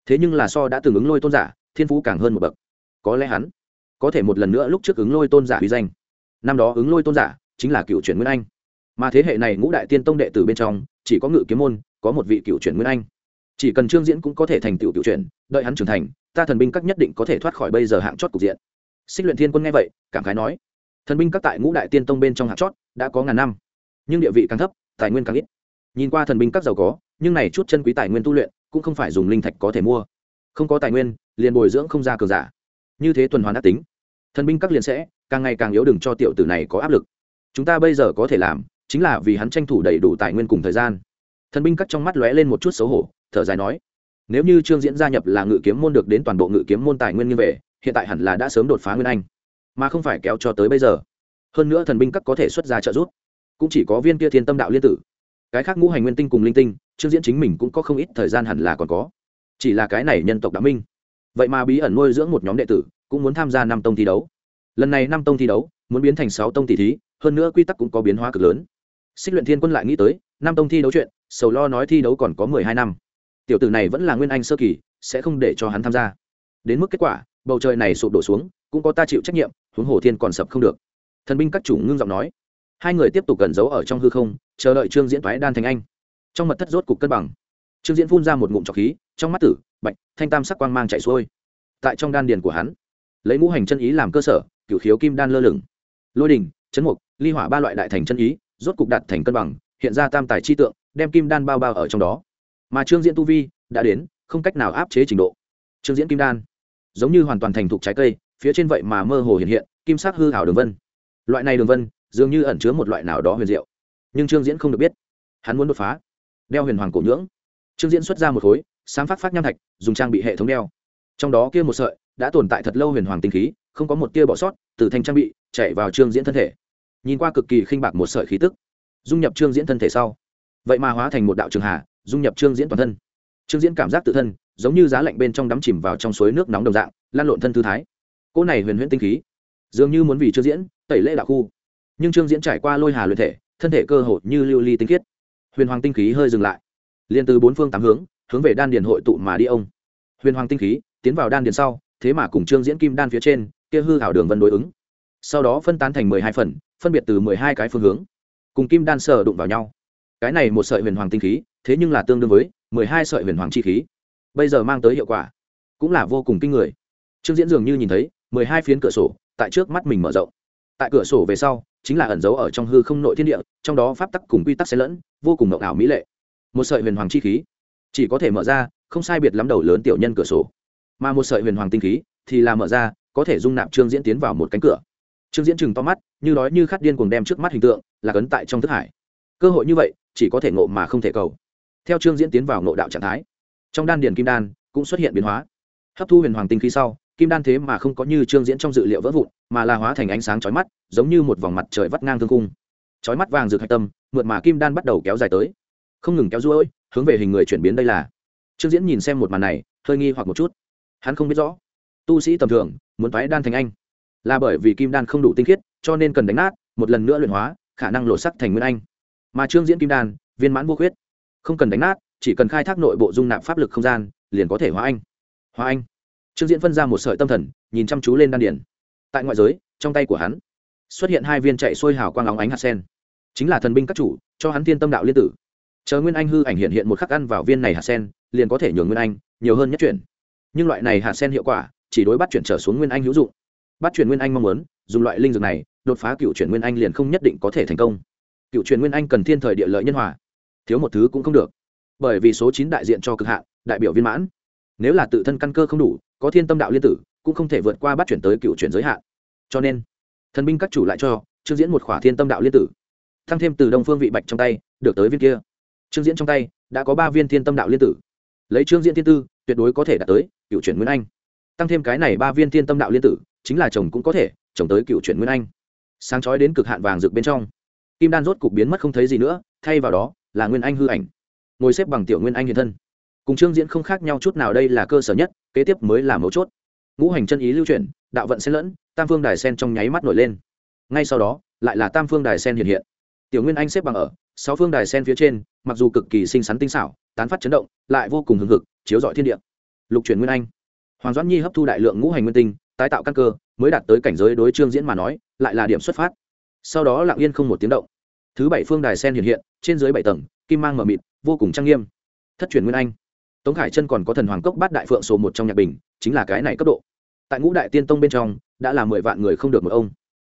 thế nhưng là so đã từng ứng lôi tôn giả, thiên phú càng hơn một bậc. Có lẽ hắn có thể một lần nữa lúc trước ứng lôi tôn giả uy danh. Năm đó ứng lôi tôn giả chính là cựu chuyển nguyên anh. Mà thế hệ này ngũ đại tiên tông đệ tử bên trong, chỉ có ngự kiếm môn, có một vị cựu chuyển nguyên anh. Chỉ cần trương diễn cũng có thể thành tựu cựu chuyển, đợi hắn trưởng thành, ta thần binh các nhất định có thể thoát khỏi bây giờ hạng chót cục diện. Xích luyện thiên quân nghe vậy, cảm khái nói, thần binh các tại ngũ đại tiên tông bên trong hạng chót đã có ngàn năm, nhưng địa vị càng thấp tài nguyên càng ít. Nhìn qua thần binh các giàu có, nhưng này chút chân quý tài nguyên tu luyện, cũng không phải dùng linh thạch có thể mua. Không có tài nguyên, liền bồi dưỡng không ra cường giả. Như thế tuần hoàn ác tính, thần binh các liền sẽ càng ngày càng yếu đừng cho tiểu tử này có áp lực. Chúng ta bây giờ có thể làm, chính là vì hắn tranh thủ đầy đủ tài nguyên cùng thời gian. Thần binh các trong mắt lóe lên một chút xấu hổ, thở dài nói, nếu như trương diễn gia nhập là ngự kiếm môn được đến toàn bộ ngự kiếm môn tài nguyên như vậy hiện tại hẳn là đã sớm đột phá nguyên anh, mà không phải kéo cho tới bây giờ. Hơn nữa thần binh các có thể xuất ra trợ giúp cũng chỉ có viên kia thiên tâm đạo liên tử. Cái khác ngũ hành nguyên tinh cùng linh tinh, trương diễn chính mình cũng có không ít thời gian hẳn là còn có. Chỉ là cái này nhân tộc đã minh. Vậy mà bí ẩn nuôi dưỡng một nhóm đệ tử, cũng muốn tham gia năm tông thi đấu. Lần này năm tông thi đấu, muốn biến thành sáu tông tỷ thí, hơn nữa quy tắc cũng có biến hóa cực lớn. Xích luyện thiên quân lại nghĩ tới, năm tông thi đấu chuyện, sầu lo nói thi đấu còn có mười hai năm. Tiểu tử này vẫn là nguyên anh sơ kỳ, sẽ không để cho hắn tham gia. Đến mức kết quả, bầu trời này sụp đổ xuống, cũng có ta chịu trách nhiệm, huống hồ thiên còn sập không được. Thần binh các chủ ngưng giọng nói hai người tiếp tục gần giấu ở trong hư không, chờ đợi trương diễn thoái đan thành anh. Trong mật thất rốt cục cân bằng. Trương diễn phun ra một ngụm trọc khí, trong mắt tử, bạch, thanh tam sắc quang mang chạy xuôi. Tại trong đan điền của hắn, lấy ngũ hành chân ý làm cơ sở, cửu khiếu kim đan lơ lửng. Lôi đình chấn mục, ly hỏa ba loại đại thành chân ý, rốt cục đạt thành cân bằng, hiện ra tam tài chi tượng, đem kim đan bao bao ở trong đó. Mà trương diễn tu vi đã đến, không cách nào áp chế trình độ. Trương diễn kim đan, giống như hoàn toàn thành thục trái cây, phía trên vậy mà mơ hồ hiện hiện, kim sắc hư hảo đường vân. Loại này đường vân dường như ẩn chứa một loại nào đó huyền diệu. Nhưng trương diễn không được biết. Hắn muốn đột phá. Đeo huyền hoàng cổ nhưỡng. Trương diễn xuất ra một khối, sáng phát phát nham thạch, dùng trang bị hệ thống đeo. Trong đó kia một sợi, đã tồn tại thật lâu huyền hoàng tinh khí, không có một tia bỏ sót, từ thanh trang bị, chạy vào trương diễn thân thể. Nhìn qua cực kỳ khinh bạc một sợi khí tức, dung nhập trương diễn thân thể sau. Vậy mà hóa thành một đạo trường hà, dung nhập trương diễn toàn thân. Trương diễn cảm giác tự thân, giống như giá lạnh bên trong đắm chìm vào trong suối nước nóng đồng dạng, lan lộn thân thư thái. Cỗ này huyền huyễn tinh khí, dường như muốn vì trương diễn, tẩy lễ đạo khu nhưng trương diễn trải qua lôi hà luyện thể, thân thể cơ hội như lưu ly tinh khiết. Huyền hoàng tinh khí hơi dừng lại. Liền từ bốn phương tám hướng hướng về đan điền hội tụ mà đi ông. Huyền hoàng tinh khí, tiến vào đan điền sau, thế mà cùng trương diễn kim đan phía trên, kia hư hảo đường vân đối ứng. Sau đó phân tán thành mười hai phần, phân biệt từ mười hai cái phương hướng, cùng kim đan sờ đụng vào nhau. Cái này một sợi huyền hoàng tinh khí, thế nhưng là tương đương với mười hai sợi huyền hoàng chi khí. Bây giờ mang tới hiệu quả, cũng là vô cùng kinh người. Trương diễn dường như nhìn thấy mười hai phiến cửa sổ, tại trước mắt mình mở rộng tại cửa sổ về sau, chính là ẩn dấu ở trong hư không nội thiên địa, trong đó pháp tắc cùng quy tắc xen lẫn, vô cùng mộng ảo mỹ lệ. Một sợi huyền hoàng chi khí, chỉ có thể mở ra, không sai biệt lắm đầu lớn tiểu nhân cửa sổ. Mà một sợi huyền hoàng tinh khí thì là mở ra, có thể dung nạp trương diễn tiến vào một cánh cửa. Trương diễn chừng to mắt, như nói như khát điên cuồng đem trước mắt hình tượng là cấn tại trong thức hải. Cơ hội như vậy, chỉ có thể ngộ mà không thể cầu. Theo trương diễn tiến vào ngộ đạo trạng thái, trong đan điền kim đan cũng xuất hiện biến hóa. Hấp thu huyền hoàng tinh khí sau kim đan thế mà không có như trương diễn trong dự liệu vỡ vụn, mà là hóa thành ánh sáng chói mắt, giống như một vòng mặt trời vắt ngang thương cung chói mắt vàng rực hạch tâm, mượt mà kim đan bắt đầu kéo dài tới. Không ngừng kéo ruôi hướng về hình người chuyển biến đây là. Trương diễn nhìn xem một màn này, hơi nghi hoặc một chút. Hắn không biết rõ. Tu sĩ tầm thường, muốn thoái đan thành anh. Là bởi vì kim đan không đủ tinh khiết, cho nên cần đánh nát, một lần nữa luyện hóa, khả năng lộ sắc thành nguyên anh. Mà trương diễn kim đan, viên mãn vô khuyết. Không cần đánh nát, chỉ cần khai thác nội bộ dung nạp pháp lực không gian, liền có thể hóa anh. Hóa anh trương diễn phân ra một sợi tâm thần, nhìn chăm chú lên đan điền. Tại ngoại giới, trong tay của hắn, xuất hiện hai viên chạy xuôi hào quang óng ánh hạt sen. Chính là thần binh các chủ, cho hắn thiên tâm đạo liên tử. Chờ nguyên anh hư ảnh hiện hiện một khắc ăn vào viên này hạt sen, liền có thể nhường nguyên anh nhiều hơn nhất chuyển. Nhưng loại này hạt sen hiệu quả, chỉ đối bắt chuyển trở xuống nguyên anh hữu dụng. Bắt chuyển nguyên anh mong muốn, dùng loại linh dược này, đột phá cựu chuyển nguyên anh liền không nhất định có thể thành công. Cựu chuyển nguyên anh cần thiên thời địa lợi nhân hòa. Thiếu một thứ cũng không được. Bởi vì số chín đại diện cho cực hạn, đại biểu viên mãn. Nếu là tự thân căn cơ không đủ có thiên tâm đạo liên tử, cũng không thể vượt qua bắt chuyển tới cựu chuyển giới hạn. Cho nên, thần binh các chủ lại cho trương diễn một khỏa thiên tâm đạo liên tử. Thăng thêm từ đông phương vị bạch trong tay, được tới viên kia. Trương diễn trong tay đã có ba viên thiên tâm đạo liên tử. Lấy trương diễn thiên tư, tuyệt đối có thể đạt tới cựu chuyển nguyên anh. Tăng thêm cái này ba viên thiên tâm đạo liên tử, chính là chồng cũng có thể chồng tới cựu chuyển nguyên anh. Sáng chói đến cực hạn vàng rực bên trong. Kim đan rốt cục biến mất không thấy gì nữa, thay vào đó là nguyên anh hư ảnh. Ngồi xếp bằng tiểu nguyên anh hiện thân. Cùng trương diễn không khác nhau chút nào, đây là cơ sở nhất kế tiếp mới là mấu chốt. Ngũ hành chân ý lưu chuyển, đạo vận xen lẫn, tam phương đài sen trong nháy mắt nổi lên. Ngay sau đó, lại là tam phương đài sen hiện hiện. Tiểu nguyên anh xếp bằng ở, sáu phương đài sen phía trên, mặc dù cực kỳ xinh xắn tinh xảo, tán phát chấn động, lại vô cùng hừng hực, chiếu rọi thiên địa. Lục chuyển nguyên anh. Hoàng doãn nhi hấp thu đại lượng ngũ hành nguyên tinh, tái tạo căn cơ, mới đạt tới cảnh giới đối trương diễn mà nói, lại là điểm xuất phát. Sau đó lặng yên không một tiếng động. Thứ bảy phương đài sen hiện hiện, trên dưới bảy tầng, kim mang mờ mịt, vô cùng trang nghiêm. Thất truyền nguyên anh tống khải chân còn có thần hoàng cốc bát đại phượng số một trong nhạc bình, chính là cái này cấp độ. Tại ngũ đại tiên tông bên trong, đã là mười vạn người không được một ông.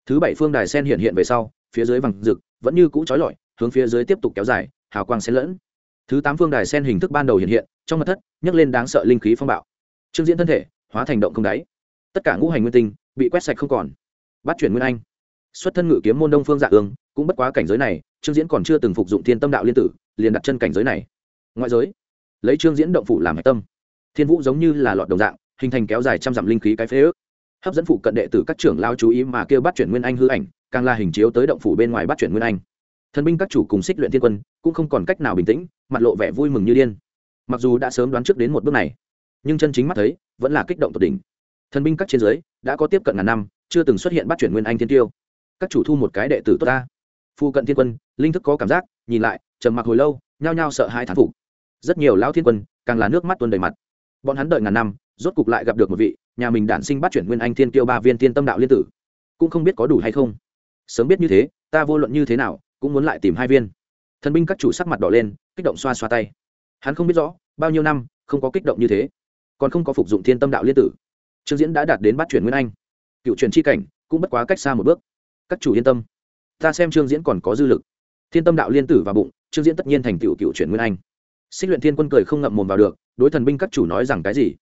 Thứ bảy phương đài sen hiện hiện về sau, phía dưới vàng rực, vẫn như cũ trói lọi, hướng phía dưới tiếp tục kéo dài, hào quang xen lẫn. Thứ tám phương đài sen hình thức ban đầu hiện hiện, trong mặt thất, nhấc lên đáng sợ linh khí phong bạo. Trương diễn thân thể, hóa thành động không đáy. Tất cả ngũ hành nguyên tinh, bị quét sạch không còn. Bắt chuyển nguyên anh. Xuất thân ngự kiếm môn đông phương dạ ương, cũng bất quá cảnh giới này, trương diễn còn chưa từng phục dụng thiên tâm đạo liên tử, liền đặt chân cảnh giới này. Ngoại giới lấy trương diễn động phủ làm hạch tâm. Thiên vũ giống như là lọt đồng dạng, hình thành kéo dài trăm dặm linh khí cái phế ước. Hấp dẫn phụ cận đệ tử các trưởng lao chú ý mà kêu bắt chuyển nguyên anh hư ảnh, càng là hình chiếu tới động phủ bên ngoài bắt chuyển nguyên anh. Thần binh các chủ cùng xích luyện thiên quân cũng không còn cách nào bình tĩnh, mặt lộ vẻ vui mừng như điên. Mặc dù đã sớm đoán trước đến một bước này, nhưng chân chính mắt thấy, vẫn là kích động tột đỉnh. Thần binh các trên giới đã có tiếp cận ngàn năm, chưa từng xuất hiện bắt chuyển nguyên anh thiên tiêu. Các chủ thu một cái đệ tử tốt ta. Phu cận thiên quân, linh thức có cảm giác, nhìn lại, trầm mặc hồi lâu, nhao nhao sợ hai thán phục rất nhiều lão thiên quân, càng là nước mắt tuôn đầy mặt. Bọn hắn đợi ngàn năm, rốt cục lại gặp được một vị, nhà mình đản sinh bắt chuyển nguyên anh thiên tiêu ba viên thiên tâm đạo liên tử. Cũng không biết có đủ hay không. Sớm biết như thế, ta vô luận như thế nào, cũng muốn lại tìm hai viên. Thần binh các chủ sắc mặt đỏ lên, kích động xoa xoa tay. Hắn không biết rõ, bao nhiêu năm, không có kích động như thế. Còn không có phục dụng thiên tâm đạo liên tử. Trương diễn đã đạt đến bắt chuyển nguyên anh. Cựu truyền c h i cảnh, cũng bất quá cách xa một bước. Các chủ yên tâm. Ta xem trương diễn còn có dư lực. Thiên tâm đạo liên tử và bụng, trương diễn tất nhiên thành tựu cựu chuyển nguyên anh xích luyện thiên quân cười không ngậm mồm vào được, đối thần binh các chủ nói rằng cái gì?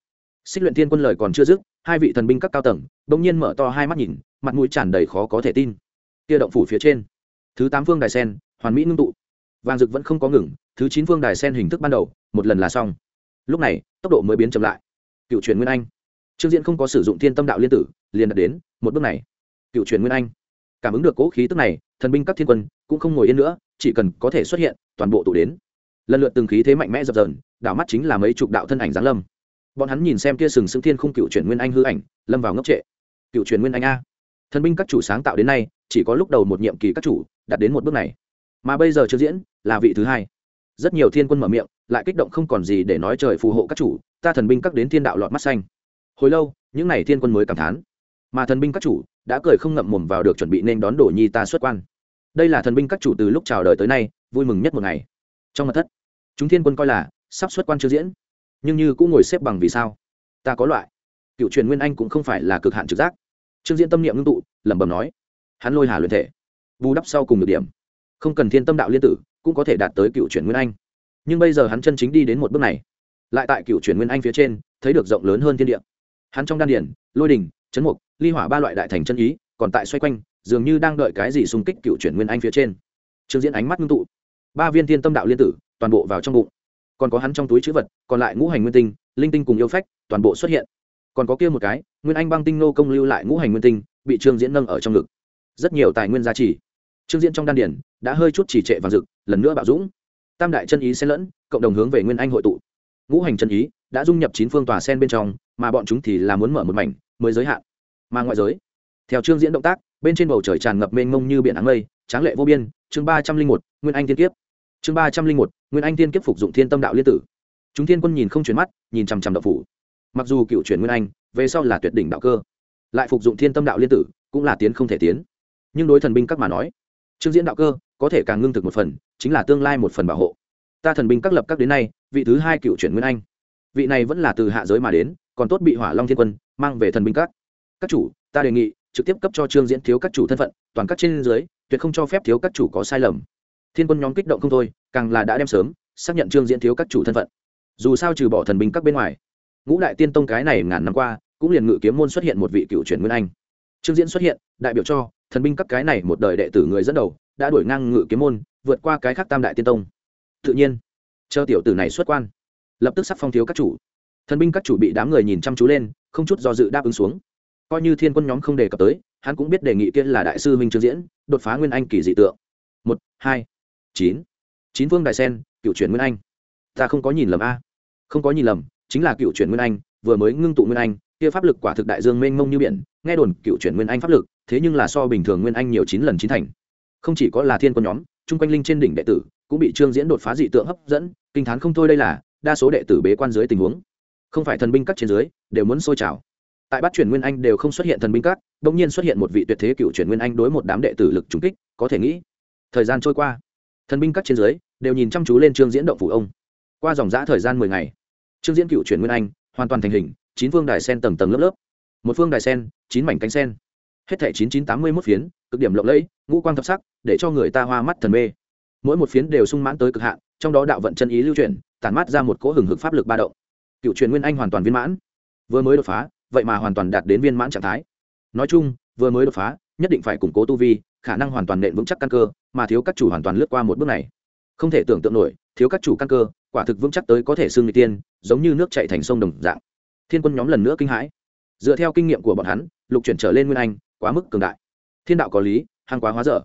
Xích luyện thiên quân lời còn chưa dứt, hai vị thần binh các cao tầng bỗng nhiên mở to hai mắt nhìn, mặt mũi tràn đầy khó có thể tin. Kia động phủ phía trên, thứ tám phương đài sen, hoàn mỹ ngưng tụ. Vàng dực vẫn không có ngừng, thứ chín phương đài sen hình thức ban đầu, một lần là xong. Lúc này, tốc độ mới biến chậm lại. Cựu truyền nguyên anh. Trương diễn không có sử dụng thiên tâm đạo liên tử, liền đạt đến, một bước này. Cựu truyền nguyên anh. Cảm ứng được cố khí tức này, thần binh các thiên quân cũng không ngồi yên nữa, chỉ cần có thể xuất hiện, toàn bộ tụ đến lần lượt từng khí thế mạnh mẽ dập dờn, đảo mắt chính là mấy chục đạo thân ảnh giáng lâm. Bọn hắn nhìn xem kia sừng sững thiên khung cựu chuyển nguyên anh hư ảnh, lâm vào ngốc trệ. Cựu chuyển nguyên anh a. Thần binh các chủ sáng tạo đến nay, chỉ có lúc đầu một nhiệm kỳ các chủ, đạt đến một bước này. Mà bây giờ chưa diễn, là vị thứ hai. Rất nhiều thiên quân mở miệng, lại kích động không còn gì để nói trời phù hộ các chủ, ta thần binh các đến thiên đạo lọt mắt xanh. Hồi lâu, những n à y thiên quân mới cảm thán. Mà thần binh các chủ đã cười không ngậm mồm vào được chuẩn bị nên đón đổ nhi ta xuất quan. Đây là thần binh các chủ từ lúc chào đời tới nay, vui mừng nhất một ngày trong mặt thất, chúng thiên quân coi là sắp xuất quan chưa diễn, nhưng như cũng ngồi xếp bằng vì sao? Ta có loại. Cựu truyền nguyên anh cũng không phải là cực hạn trực giác. Trương diễn tâm niệm ngưng tụ, lẩm bẩm nói, hắn lôi hà luyện thể, bù đắp sau cùng được điểm. Không cần thiên tâm đạo liên tử, cũng có thể đạt tới cựu truyền nguyên anh. Nhưng bây giờ hắn chân chính đi đến một bước này. Lại tại cựu truyền nguyên anh phía trên, thấy được rộng lớn hơn thiên địa. Hắn trong đan điển, lôi đình chấn mục, ly hỏa ba loại đại thành chân ý, còn tại xoay quanh, dường như đang đợi cái gì xung kích cựu truyền nguyên anh phía trên. Trương diễn ánh mắt ngưng tụ ba viên thiên tâm đạo liên tử, toàn bộ vào trong bụng. Còn có hắn trong túi chữ vật, còn lại ngũ hành nguyên tinh, linh tinh cùng yêu phách, toàn bộ xuất hiện. Còn có kia một cái, nguyên anh băng tinh nô công lưu lại ngũ hành nguyên tinh, bị trương diễn nâng ở trong ngực. Rất nhiều tài nguyên giá trị trương diễn trong đan điển đã hơi chút chỉ trệ vàng rực, lần nữa bạo dũng. Tam đại chân ý xen lẫn, cộng đồng hướng về nguyên anh hội tụ. Ngũ hành chân ý đã dung nhập chín phương tòa sen bên trong, mà bọn chúng thì là muốn mở một mảnh, mới giới hạn. Mà ngoại giới, theo trương diễn động tác, bên trên bầu trời tràn ngập mênh mông như biển áng mây, tráng lệ vô biên, chương ba trăm linh một, nguyên anh tiên kiếp chương ba trăm linh một, nguyên anh tiên kiếp phục dụng thiên tâm đạo liên tử. Chúng thiên quân nhìn không chuyển mắt, nhìn chằm chằm đạo phủ. Mặc dù cựu chuyển nguyên anh, về sau là tuyệt đỉnh đạo cơ, lại phục dụng thiên tâm đạo liên tử cũng là tiến không thể tiến. Nhưng đối thần binh các mà nói, trương diễn đạo cơ có thể càng ngưng thực một phần, chính là tương lai một phần bảo hộ. Ta thần binh các lập các đến nay, vị thứ hai cựu chuyển nguyên anh. Vị này vẫn là từ hạ giới mà đến, còn tốt bị hỏa long thiên quân mang về thần binh các. Các chủ, ta đề nghị trực tiếp cấp cho trương diễn thiếu các chủ thân phận, toàn các trên dưới, tuyệt không cho phép thiếu các chủ có sai lầm thiên quân nhóm kích động không thôi, càng là đã đem sớm, xác nhận trương diễn thiếu các chủ thân phận. Dù sao trừ bỏ thần binh các bên ngoài, ngũ đại tiên tông cái này ngàn năm qua, cũng liền ngự kiếm môn xuất hiện một vị cựu truyền nguyên anh. Trương diễn xuất hiện, đại biểu cho, thần binh các cái này một đời đệ tử người dẫn đầu, đã đuổi ngang ngự kiếm môn, vượt qua cái khác tam đại tiên tông. Tự nhiên, chờ tiểu tử này xuất quan, lập tức sắc phong thiếu các chủ. Thần binh các chủ bị đám người nhìn chăm chú lên, không chút do dự đáp ứng xuống. Coi như thiên quân nhóm không đề cập tới, hắn cũng biết đề nghị kia là đại sư minh trương diễn, đột phá nguyên anh kỳ dị tượng. Một, hai chín. Chín phương đại sen, cựu chuyển nguyên anh. Ta không có nhìn lầm a. Không có nhìn lầm, chính là cựu chuyển nguyên anh, vừa mới ngưng tụ nguyên anh, kia pháp lực quả thực đại dương mênh mông như biển, nghe đồn cựu chuyển nguyên anh pháp lực, thế nhưng là so bình thường nguyên anh nhiều chín lần chín thành. Không chỉ có là thiên quân nhóm, chung quanh linh trên đỉnh đệ tử, cũng bị trương diễn đột phá dị tượng hấp dẫn, kinh t h á n không thôi đây là, đa số đệ tử bế quan dưới tình huống. Không phải thần binh các trên dưới, đều muốn sôi trào. Tại bát chuyển nguyên anh đều không xuất hiện thần binh các đ ỗ n g nhiên xuất hiện một vị tuyệt thế cựu chuyển nguyên anh đối một đám đệ tử lực trúng kích, có thể nghĩ, thời gian trôi qua thần binh các trên dưới đều nhìn chăm chú lên trương diễn động phủ ông. Qua dòng giã thời gian mười ngày, trương diễn cựu chuyển nguyên anh, hoàn toàn thành hình, chín phương đài sen tầng tầng lớp lớp. Một phương đài sen, chín mảnh cánh sen. Hết thẻ chín chín tám mươi một phiến, cực điểm lộng lẫy, ngũ quang thập sắc, để cho người ta hoa mắt thần mê. Mỗi một phiến đều sung mãn tới cực hạn, trong đó đạo vận chân ý lưu chuyển, tản mát ra một cỗ hừng hực pháp lực ba động. Cựu truyền nguyên anh hoàn toàn viên mãn. Vừa mới đột phá, vậy mà hoàn toàn đạt đến viên mãn trạng thái. Nói chung, vừa mới đột phá, nhất định phải củng cố tu vi khả năng hoàn toàn nện vững chắc căn cơ, mà thiếu các chủ hoàn toàn lướt qua một bước này. Không thể tưởng tượng nổi, thiếu các chủ căn cơ, quả thực vững chắc tới có thể xương người tiên, giống như nước chạy thành sông đồng dạng. Thiên quân nhóm lần nữa kinh hãi. Dựa theo kinh nghiệm của bọn hắn, lục chuyển trở lên nguyên anh, quá mức cường đại. Thiên đạo có lý hàng quá hóa dở.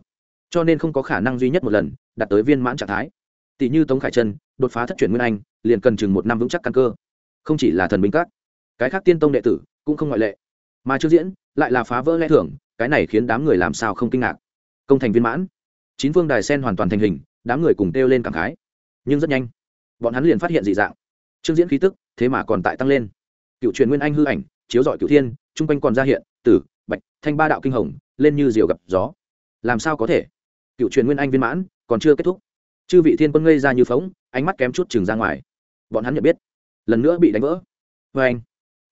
Cho nên không có khả năng duy nhất một lần, đạt tới viên mãn trạng thái. Tỷ như tống khải trân, đột phá thất chuyển nguyên anh, liền cần chừng một năm vững chắc căn cơ. Không chỉ là thần binh các, cái khác tiên tông đệ tử cũng không ngoại lệ. Mà chưa diễn, lại là phá vỡ lẽ thưởng cái này khiến đám người làm sao không kinh ngạc công thành viên mãn. Chín phương đài sen hoàn toàn thành hình, đám người cùng kêu lên cảm khái. Nhưng rất nhanh, bọn hắn liền phát hiện dị dạng. Trương diễn khí tức, thế mà còn tại tăng lên. Cựu truyền nguyên anh hư ảnh, chiếu dọi cựu thiên, chung quanh còn ra hiện, tử, bạch, thanh ba đạo kinh hồng, lên như diều gặp gió. Làm sao có thể? Cựu truyền nguyên anh viên mãn, còn chưa kết thúc. Chư vị thiên quân ngây ra như phóng ánh mắt kém chút chừng ra ngoài. Bọn hắn nhận biết, lần nữa bị đánh vỡ. Vê anh,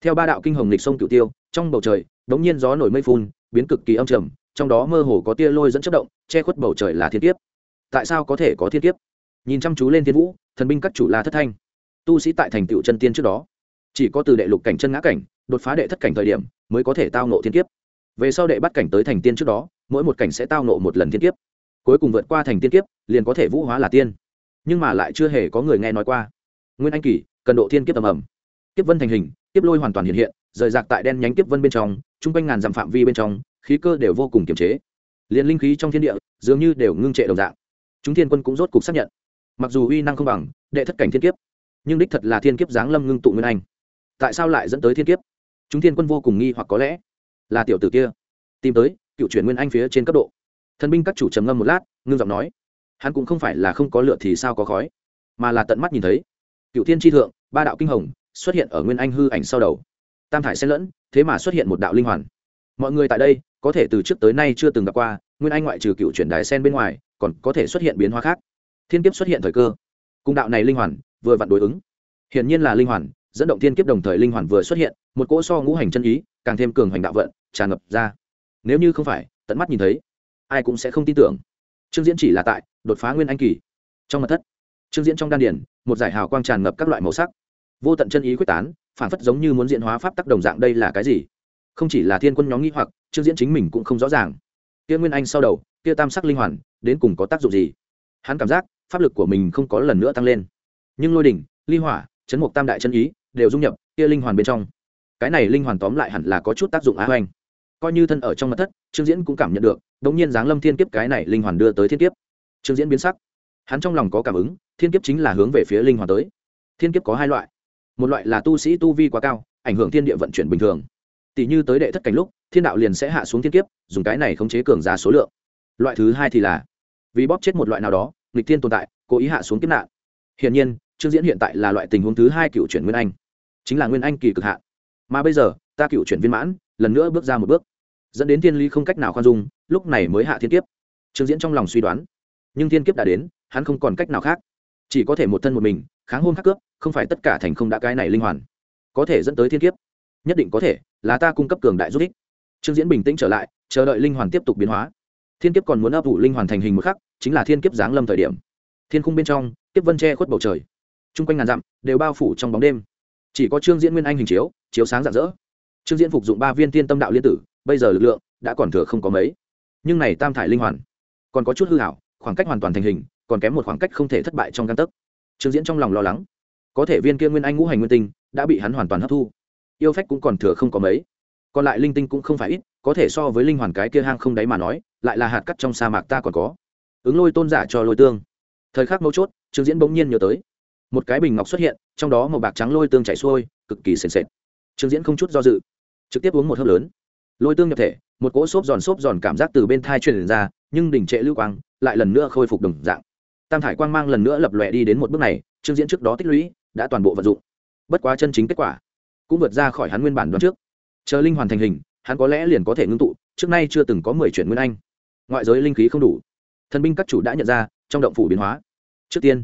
theo ba đạo kinh hồng lịch sông cửu tiêu, trong bầu trời, đống nhiên gió nổi mây phun, biến cực kỳ âm trầm trong đó mơ hồ có tia lôi dẫn chất động, che khuất bầu trời là thiên kiếp. Tại sao có thể có thiên kiếp? Nhìn chăm chú lên thiên vũ, thần binh các chủ la thất thanh. Tu sĩ tại thành tựu chân tiên trước đó. Chỉ có từ đệ lục cảnh chân ngã cảnh, đột phá đệ thất cảnh thời điểm mới có thể tao nộ thiên kiếp. Về sau đệ bắt cảnh tới thành tiên trước đó, mỗi một cảnh sẽ tao nộ một lần thiên kiếp. Cuối cùng vượt qua thành tiên kiếp, liền có thể vũ hóa là tiên. Nhưng mà lại chưa hề có người nghe nói qua. Nguyên anh kỳ, cần độ thiên kiếp tầm ẩm. Kiếp vân thành hình, kiếp lôi hoàn toàn hiện hiện, rời rạc tại đen nhánh kiếp vân bên trong chung quanh ngàn dặm phạm vi bên trong khí cơ đều vô cùng kiềm chế. Liền linh khí trong thiên địa, dường như đều ngưng trệ đồng dạng. Chúng thiên quân cũng rốt cục xác nhận. Mặc dù uy năng không bằng, đệ thất cảnh thiên kiếp, nhưng đích thật là thiên kiếp giáng lâm ngưng tụ nguyên anh. Tại sao lại dẫn tới thiên kiếp? Chúng thiên quân vô cùng nghi hoặc có lẽ là tiểu tử kia. Tìm tới, cựu chuyển nguyên anh phía trên cấp độ. Thần binh các chủ trầm ngâm một lát, ngưng giọng nói, hắn cũng không phải là không có lựa thì sao có khói, mà là tận mắt nhìn thấy, cựu thiên tri thượng, ba đạo kinh hồng xuất hiện ở nguyên anh hư ảnh sau đầu. Tam thải xen lẫn, thế mà xuất hiện một đạo linh hoàn. Mọi người tại đây có thể từ trước tới nay chưa từng gặp qua, nguyên anh ngoại trừ cựu chuyển đài sen bên ngoài, còn có thể xuất hiện biến hóa khác. Thiên kiếp xuất hiện thời cơ. Cung đạo này linh hoàn, vừa vặn đối ứng. Hiển nhiên là linh hoàn, dẫn động thiên kiếp đồng thời linh hoàn vừa xuất hiện, một cỗ so ngũ hành chân ý, càng thêm cường hành đạo vận, tràn ngập ra. Nếu như không phải, tận mắt nhìn thấy, ai cũng sẽ không tin tưởng. Trương diễn chỉ là tại, đột phá nguyên anh kỳ. Trong mặt thất, trương diễn trong đan điển một giải hào quang tràn ngập các loại màu sắc. Vô tận chân ý quyết tán, phản phất giống như muốn diễn hóa pháp tắc đồng dạng đây là cái gì? Không chỉ là thiên quân nhóm nghĩ hoặc, trương diễn chính mình cũng không rõ ràng. Kia nguyên anh sau đầu, kia tam sắc linh hoàn, đến cùng có tác dụng gì? Hắn cảm giác, pháp lực của mình không có lần nữa tăng lên. Nhưng lôi đỉnh, ly hỏa, chấn mục tam đại chân ý, đều dung nhập kia linh hoàn bên trong. Cái này linh hoàn tóm lại hẳn là có chút tác dụng á hoành. Coi như thân ở trong mặt thất, trương diễn cũng cảm nhận được đ ỗ n g nhiên giáng lâm thiên kiếp cái này linh hoàn đưa tới thiên kiếp. Trương diễn biến sắc. Hắn trong lòng có cảm ứng, thiên kiếp chính là hướng về phía linh hoàn tới. Thiên kiếp có hai loại. Một loại là tu sĩ tu vi quá cao, ảnh hưởng thiên địa vận chuyển bình thường tỷ như tới đệ thất cảnh lúc, thiên đạo liền sẽ hạ xuống thiên kiếp, dùng cái này khống chế cường giả số lượng. Loại thứ hai thì là, vì bóp chết một loại nào đó, nghịch thiên tồn tại, cố ý hạ xuống kiếp nạn. Hiển nhiên, trương diễn hiện tại là loại tình huống thứ hai cựu chuyển nguyên anh. Chính là nguyên anh kỳ cực hạn. Mà bây giờ, ta cựu chuyển viên mãn, lần nữa bước ra một bước. Dẫn đến thiên ly không cách nào khoan dung, lúc này mới hạ thiên kiếp. Trương diễn trong lòng suy đoán. Nhưng thiên kiếp đã đến, hắn không còn cách nào khác. Chỉ có thể một thân một mình, kháng hôn khắc cướp, không phải tất cả thành không đã cái này linh hoàn. Có thể dẫn tới thiên kiếp nhất định có thể, là ta cung cấp cường đại giúp ích. Trương diễn bình tĩnh trở lại, chờ đợi linh hoàn tiếp tục biến hóa. Thiên kiếp còn muốn ấp ủ linh hoàn thành hình một khắc, chính là thiên kiếp giáng lâm thời điểm. Thiên khung bên trong, kiếp vân che khuất bầu trời. T r u n g quanh ngàn dặm, đều bao phủ trong bóng đêm. Chỉ có trương diễn nguyên anh hình chiếu chiếu sáng rạng rỡ. Trương diễn phục dụng ba viên tiên tâm đạo liên tử, bây giờ lực lượng đã còn thừa không có mấy. Nhưng này tam thải linh hoàn, còn có chút hư hảo khoảng cách hoàn toàn thành hình, còn kém một khoảng cách không thể thất bại trong căn tấc. Trương diễn trong lòng lo lắng. Có thể viên kia nguyên anh ngũ hành nguyên tinh, đã bị hắn hoàn toàn hấp thu yêu phách cũng còn thừa không có mấy. Còn lại linh tinh cũng không phải ít, có thể so với linh hoàn cái kia hang không đáy mà nói, lại là hạt cắt trong sa mạc ta còn có. Ứng lôi tôn giả cho lôi tương. Thời khắc mấu chốt, trương diễn bỗng nhiên nhớ tới. Một cái bình ngọc xuất hiện, trong đó màu bạc trắng lôi tương chảy xuôi, cực kỳ sền sệt. Trương diễn không chút do dự, trực tiếp uống một hớp lớn. Lôi tương nhập thể, một cỗ xốp giòn xốp giòn cảm giác từ bên thai truyền ra, nhưng đỉnh trệ lưu quang lại lần nữa khôi phục đồng dạng. Tam thải quang mang lần nữa lập lòe đi đến một bước này, trương diễn trước đó tích lũy đã toàn bộ vận dụng. Bất quá chân chính kết quả cũng vượt ra khỏi hắn nguyên bản đoán trước. Chờ linh hoàn thành hình, hắn có lẽ liền có thể ngưng tụ, trước nay chưa từng có mười chuyển nguyên anh. Ngoại giới linh khí không đủ. Thần binh các chủ đã nhận ra, trong động phủ biến hóa. Trước tiên,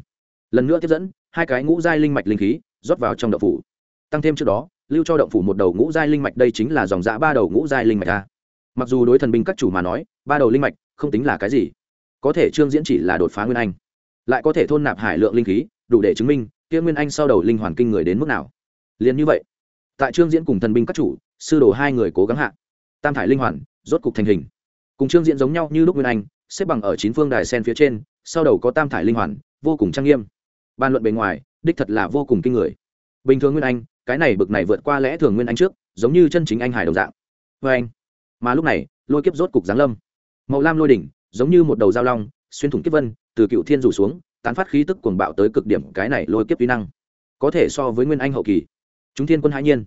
lần nữa tiếp dẫn, hai cái ngũ giai linh mạch linh khí, rót vào trong động phủ. Tăng thêm trước đó, lưu cho động phủ một đầu ngũ giai linh mạch, đây chính là dòng dã ba đầu ngũ giai linh mạch ta mặc dù đối thần binh các chủ mà nói, ba đầu linh mạch không tính là cái gì, có thể trương diễn chỉ là đột phá nguyên anh, lại có thể thôn nạp hải lượng linh khí, đủ để chứng minh kia nguyên anh sau đầu linh hoàn kinh người đến mức nào. Liền như vậy tại trương diễn cùng thần binh các chủ, sư đồ hai người cố gắng hạ. Tam thải linh hoàn, rốt cục thành hình. Cùng trương diễn giống nhau như lúc nguyên anh, xếp bằng ở chín phương đài sen phía trên, sau đầu có tam thải linh hoàn, vô cùng trang nghiêm. Ban luận bề ngoài, đích thật là vô cùng kinh người. Bình thường nguyên anh, cái này bực này vượt qua lẽ thường nguyên anh trước, giống như chân chính anh hải đồng dạng. Vê anh, mà lúc này, lôi kiếp rốt cục giáng lâm. Màu lam lôi đỉnh, giống như một đầu dao long, xuyên thủng kiếp vân, từ cựu thiên rủ xuống, tán phát khí tức cuồng bạo tới cực điểm cái này lôi kiếp vi năng. Có thể so với nguyên anh hậu kỳ, chúng thiên quân hãi nhiên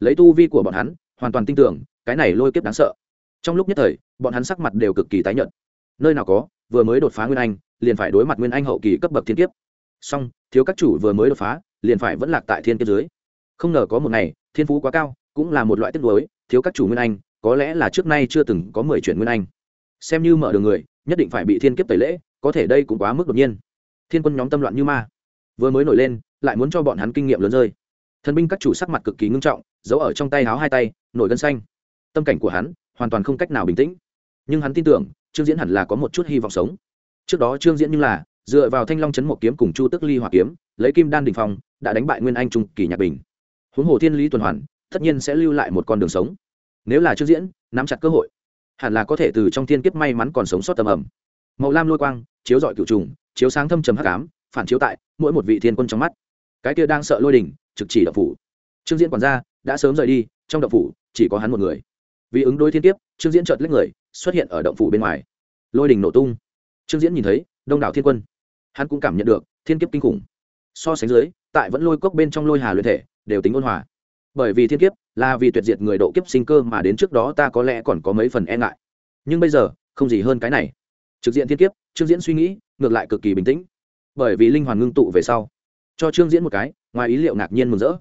lấy tu vi của bọn hắn, hoàn toàn tin tưởng, cái này lôi kiếp đáng sợ. Trong lúc nhất thời, bọn hắn sắc mặt đều cực kỳ tái nhợt. Nơi nào có, vừa mới đột phá nguyên anh, liền phải đối mặt nguyên anh hậu kỳ cấp bậc thiên kiếp. Song, thiếu các chủ vừa mới đột phá, liền phải vẫn lạc tại thiên kiếp dưới. Không ngờ có một ngày, thiên phú quá cao, cũng là một loại tiết đối thiếu các chủ nguyên anh, có lẽ là trước nay chưa từng có mười chuyển nguyên anh. Xem như mở đường người, nhất định phải bị thiên kiếp tẩy lễ, có thể đây cũng quá mức đột nhiên. Thiên quân nhóm tâm loạn như ma. Vừa mới nổi lên, lại muốn cho bọn hắn kinh nghiệm lớn rơi thần binh các chủ sắc mặt cực kỳ ngưng trọng, giấu ở trong tay háo hai tay, nổi gân xanh. Tâm cảnh của hắn hoàn toàn không cách nào bình tĩnh. Nhưng hắn tin tưởng, trương diễn hẳn là có một chút hy vọng sống. Trước đó trương diễn như là dựa vào thanh long chấn một kiếm cùng chu tức ly hỏa kiếm, lấy kim đan đình phong, đã đánh bại nguyên anh trung kỳ nhạc bình. Huống hồ thiên lý tuần hoàn, tất nhiên sẽ lưu lại một con đường sống. Nếu là trương diễn, nắm chặt cơ hội, hẳn là có thể từ trong thiên kiếp may mắn còn sống sót tầm ẩm. Màu lam lôi quang, chiếu dọi cựu trùng, chiếu sáng thâm trầm hắc ám, phản chiếu tại mỗi một vị thiên quân trong mắt. Cái kia đang sợ lôi đỉnh trực chỉ đậu phủ. Trương diễn quản gia đã sớm rời đi, trong đậu phủ chỉ có hắn một người. Vì ứng đối thiên kiếp, trương diễn chợt lấy người, xuất hiện ở động phủ bên ngoài. Lôi đình nổ tung. Trương diễn nhìn thấy, đông đảo thiên quân. Hắn cũng cảm nhận được, thiên kiếp kinh khủng. So sánh dưới, tại vẫn lôi cốc bên trong lôi hà luyện thể, đều tính ôn hòa. Bởi vì thiên kiếp là vì tuyệt diệt người độ kiếp sinh cơ mà đến trước đó ta có lẽ còn có mấy phần e ngại. Nhưng bây giờ, không gì hơn cái này. Trực diện thiên kiếp, trương diễn suy nghĩ, ngược lại cực kỳ bình tĩnh. Bởi vì linh hoàn ngưng tụ về sau, cho trương diễn một cái ngoài ý liệu ngạc nhiên mừng rỡ.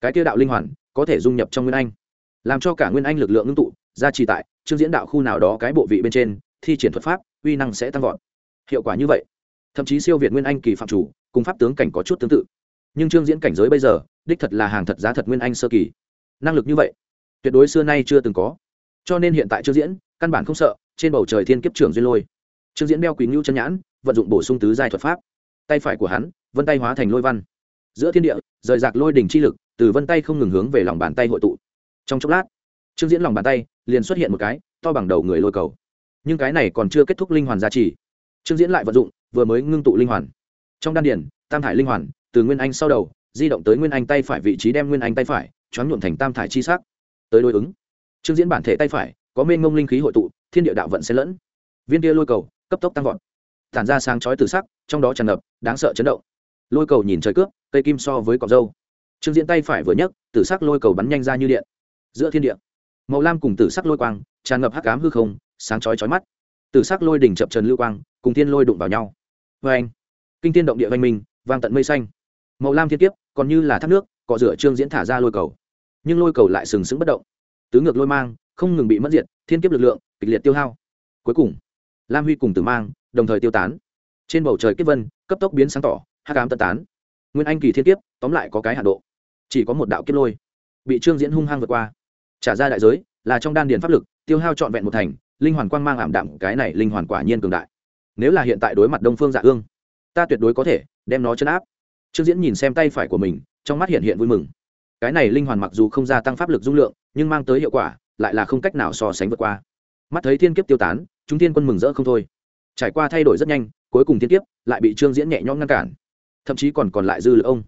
Cái tiêu đạo linh hoàn, có thể dung nhập trong nguyên anh. Làm cho cả nguyên anh lực lượng ngưng tụ ra trì tại, trương diễn đạo khu nào đó cái bộ vị bên trên, thi triển thuật pháp, uy năng sẽ tăng vọt. Hiệu quả như vậy, thậm chí siêu việt nguyên anh kỳ phạm chủ, cùng pháp tướng cảnh có chút tương tự. Nhưng trương diễn cảnh giới bây giờ, đích thật là hàng thật giá thật nguyên anh sơ kỳ. Năng lực như vậy, tuyệt đối xưa nay chưa từng có. Cho nên hiện tại trương diễn, căn bản không sợ, trên bầu trời thiên kiếp trưởng duyên lôi. Trương diễn đeo quý ngưu chân nhãn, vận dụng bổ sung tứ giai thuật pháp. Tay phải của hắn, vân tay hóa thành lôi văn giữa thiên địa, rời rạc lôi đỉnh chi lực, từ vân tay không ngừng hướng về lòng bàn tay hội tụ. Trong chốc lát, trương diễn lòng bàn tay liền xuất hiện một cái to bằng đầu người lôi cầu. Nhưng cái này còn chưa kết thúc linh hoàn gia trì. Trương diễn lại vận dụng, vừa mới ngưng tụ linh hoàn. Trong đan điển tam thải linh hoàn, từ nguyên anh sau đầu, di động tới nguyên anh tay phải vị trí đem nguyên anh tay phải choáng nhuộm thành tam thải chi sắc. Tới đối ứng, trương diễn bản thể tay phải có mênh ngông linh khí hội tụ, thiên địa đạo vận xen lẫn. Viên kia lôi cầu cấp tốc tăng vọt. Tản ra sáng chói từ sắc, trong đó tràn ngập, đáng sợ chấn động lôi cầu nhìn trời cướp, cây kim so với cọc dâu. Trương diễn tay phải vừa nhấc, tử sắc lôi cầu bắn nhanh ra như điện. Giữa thiên địa, màu lam cùng tử sắc lôi quang, tràn ngập hắc ám hư không, sáng chói chói mắt. Tử sắc lôi đỉnh chập trần lưu quang, cùng thiên lôi đụng vào nhau. Vê anh, kinh thiên động địa văn minh, vang tận mây xanh. Màu lam thiên kiếp, còn như là thác nước, cọ rửa trương diễn thả ra lôi cầu. Nhưng lôi cầu lại sừng sững bất động. Tứ ngược lôi mang, không ngừng bị mất diệt, thiên kiếp lực lượng, kịch liệt tiêu hao. Cuối cùng, lam huy cùng tử mang, đồng thời tiêu tán. Trên bầu trời kiếp vân, cấp tốc biến sáng tỏ hát cám tân tán. Nguyên anh kỳ thiên kiếp, tóm lại có cái hạ độ. Chỉ có một đạo kiếp lôi, bị trương diễn hung hăng vượt qua. Trả ra đại giới, là trong đan điền pháp lực, tiêu hao trọn vẹn một thành, linh hoàn quang mang ảm đạm, cái này linh hoàn quả nhiên cường đại. Nếu là hiện tại đối mặt đông phương dạ ương, ta tuyệt đối có thể đem nó chấn áp. Trương diễn nhìn xem tay phải của mình, trong mắt hiện hiện vui mừng. Cái này linh hoàn mặc dù không gia tăng pháp lực dung lượng, nhưng mang tới hiệu quả, lại là không cách nào so sánh vượt qua. Mắt thấy thiên kiếp tiêu tán, chúng thiên quân mừng rỡ không thôi. Trải qua thay đổi rất nhanh, cuối cùng thiên kiếp lại bị trương diễn nhẹ nhõm ngăn cản thậm chí còn còn lại dư lực ông.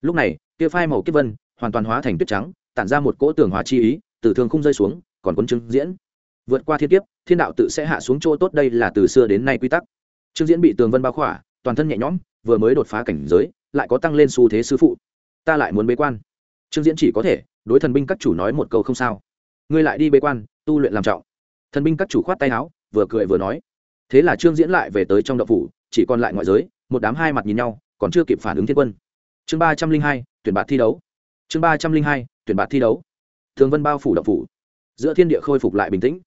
Lúc này, kia phai màu kiếp vân hoàn toàn hóa thành tuyết trắng, tản ra một cỗ tường hóa chi ý, từ thường không rơi xuống, còn quân chứng diễn. Vượt qua thiên kiếp, thiên đạo tự sẽ hạ xuống chỗ tốt đây là từ xưa đến nay quy tắc. Trương diễn bị tường vân bao khỏa, toàn thân nhẹ nhõm, vừa mới đột phá cảnh giới, lại có tăng lên xu thế sư phụ. Ta lại muốn bế quan. Trương diễn chỉ có thể, đối thần binh các chủ nói một câu không sao. Ngươi lại đi bế quan, tu luyện làm trọng. Thần binh các chủ khoát tay áo, vừa cười vừa nói. Thế là trương diễn lại về tới trong đậu phủ, chỉ còn lại ngoại giới, một đám hai mặt nhìn nhau còn chưa kịp phản ứng thiên quân. Chương ba trăm linh hai, tuyển bạt thi đấu. Chương ba trăm linh hai, tuyển bạt thi đấu. Thường vân bao phủ động phủ. Giữa thiên địa khôi phục lại bình tĩnh.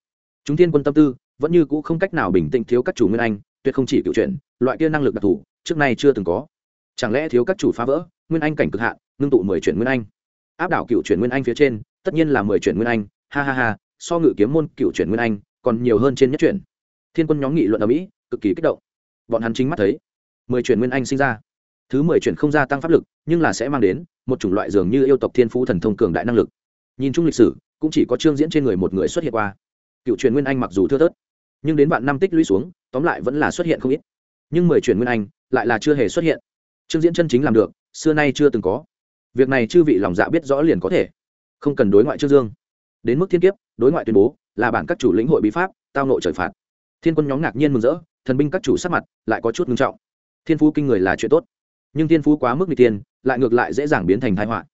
Chúng thiên quân tâm tư vẫn như cũ không cách nào bình tĩnh thiếu các chủ nguyên anh, tuyệt không chỉ cựu chuyện loại kia năng lực đặc thù, trước nay chưa từng có. Chẳng lẽ thiếu các chủ phá vỡ, nguyên anh cảnh cực hạn, ngưng tụ mười chuyển nguyên anh? Áp đảo cựu chuyển nguyên anh phía trên, tất nhiên là mười chuyển nguyên anh, ha ha ha, so ngự kiếm môn cựu chuyển nguyên anh còn nhiều hơn trên nhất chuyển. Thiên quân nhóm nghị luận ở mỹ, cực kỳ kích động. Bọn hắn chính mắt thấy, mười chuyển nguyên anh sinh ra thứ mười chuyển không gia tăng pháp lực, nhưng là sẽ mang đến một chủng loại dường như yêu tộc thiên phú thần thông cường đại năng lực. Nhìn chung lịch sử, cũng chỉ có chương diễn trên người một người xuất hiện qua. Cựu truyền nguyên anh mặc dù thưa thớt, nhưng đến vạn năm tích lũy xuống, tóm lại vẫn là xuất hiện không ít. Nhưng mười truyền nguyên anh lại là chưa hề xuất hiện. Chương diễn chân chính làm được, xưa nay chưa từng có. Việc này chư vị lòng dạ biết rõ liền có thể. Không cần đối ngoại trương dương. Đến mức thiên kiếp, đối ngoại tuyên bố là bản các chủ lĩnh hội bí pháp, tao nội trời phạt. Thiên quân nhóm ngạc nhiên mừng rỡ, thần binh các chủ sắc mặt lại có chút ngưng trọng. Thiên phú kinh người là chuyện tốt nhưng thiên phú quá mức n tiên lại ngược lại dễ dàng biến thành thái họa.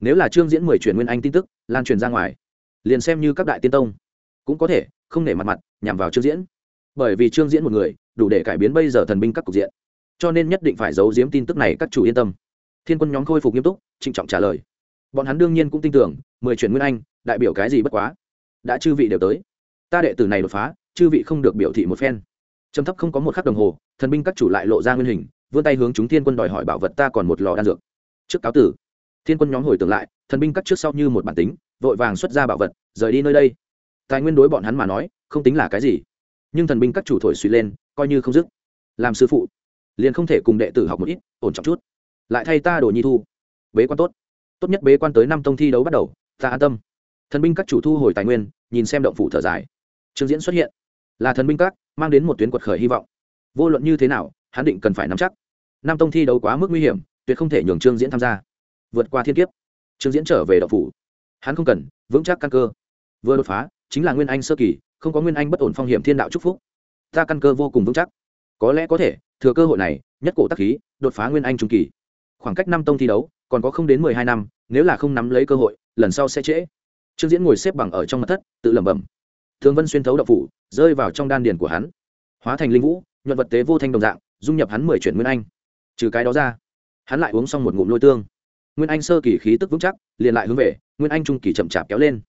Nếu là trương diễn mười chuyển nguyên anh tin tức, lan truyền ra ngoài, liền xem như các đại tiên tông cũng có thể không nể mặt mặt nhằm vào trương diễn. Bởi vì trương diễn một người, đủ để cải biến bây giờ thần binh các cục diện. Cho nên nhất định phải giấu giếm tin tức này các chủ yên tâm. Thiên quân nhóm khôi phục nghiêm túc, trịnh trọng trả lời. Bọn hắn đương nhiên cũng tin tưởng, mười chuyển nguyên anh, đại biểu cái gì bất quá? Đã chư vị đều tới. Ta đệ tử này đột phá, chư vị không được biểu thị một phen. Trầm thấp không có một khắc đồng hồ, thần binh các chủ lại lộ ra nguyên hình vươn tay hướng chúng thiên quân đòi hỏi bảo vật ta còn một lò đan dược. Trước cáo tử. Thiên quân nhóm hồi tưởng lại, thần binh cắt trước sau như một bản tính, vội vàng xuất ra bảo vật, rời đi nơi đây. Tài nguyên đối bọn hắn mà nói, không tính là cái gì. Nhưng thần binh các chủ thổi suy lên, coi như không dứt. Làm sư phụ, liền không thể cùng đệ tử học một ít, ổn trọng chút. Lại thay ta đồ nhi thu. Bế quan tốt. Tốt nhất bế quan tới năm tông thi đấu bắt đầu, ta an tâm. Thần binh các chủ thu hồi tài nguyên, nhìn xem động phủ thở dài. Trương diễn xuất hiện. Là thần binh các, mang đến một tuyến quật khởi hy vọng. Vô luận như thế nào hắn định cần phải nắm chắc. Nam tông thi đấu quá mức nguy hiểm, tuyệt không thể nhường trương diễn tham gia. Vượt qua thiên kiếp, trương diễn trở về đạo phủ. Hắn không cần, vững chắc căn cơ. Vừa đột phá, chính là nguyên anh sơ kỳ, không có nguyên anh bất ổn phong hiểm thiên đạo chúc phúc. Ta căn cơ vô cùng vững chắc. Có lẽ có thể, thừa cơ hội này, nhất cổ tắc khí, đột phá nguyên anh trung kỳ. Khoảng cách năm tông thi đấu, còn có không đến mười hai năm, nếu là không nắm lấy cơ hội, lần sau sẽ trễ. Trương diễn ngồi xếp bằng ở trong mặt thất, tự lẩm bẩm. Thường vân xuyên thấu đậu phủ, rơi vào trong đan điền của hắn. Hóa thành linh vũ, nhuận vật tế vô thanh đồng dạng dung nhập hắn mười chuyển nguyên anh. Trừ cái đó ra, hắn lại uống xong một ngụm lôi tương. Nguyên anh sơ kỳ khí tức vững chắc, liền lại hướng về nguyên anh trung kỳ chậm chạp kéo lên.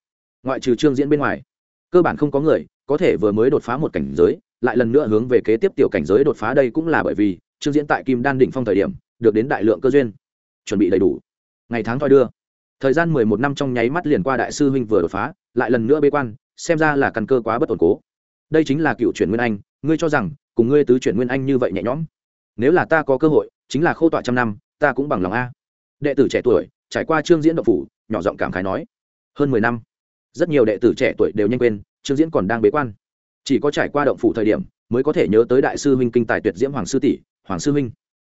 Ngoại trừ trương diễn bên ngoài, cơ bản không có người có thể vừa mới đột phá một cảnh giới, lại lần nữa hướng về kế tiếp tiểu cảnh giới đột phá đây cũng là bởi vì trương diễn tại kim đan đỉnh phong thời điểm, được đến đại lượng cơ duyên, chuẩn bị đầy đủ. Ngày tháng thoi đưa, thời gian mười một năm trong nháy mắt liền qua đại sư huynh vừa đột phá, lại lần nữa bế quan, xem ra là căn cơ quá bất ổn cố. Đây chính là cựu chuyển nguyên anh, ngươi cho rằng cùng ngươi tứ chuyển nguyên anh như vậy nhẹ nhõm. Nếu là ta có cơ hội, chính là khô tọa trăm năm, ta cũng bằng lòng a. Đệ tử trẻ tuổi, trải qua trương diễn độc phủ, nhỏ giọng cảm khái nói, hơn mười năm, rất nhiều đệ tử trẻ tuổi đều nhanh quên, trương diễn còn đang bế quan. Chỉ có trải qua động phủ thời điểm, mới có thể nhớ tới đại sư huynh kinh tài tuyệt diễm hoàng sư tỷ, hoàng sư huynh.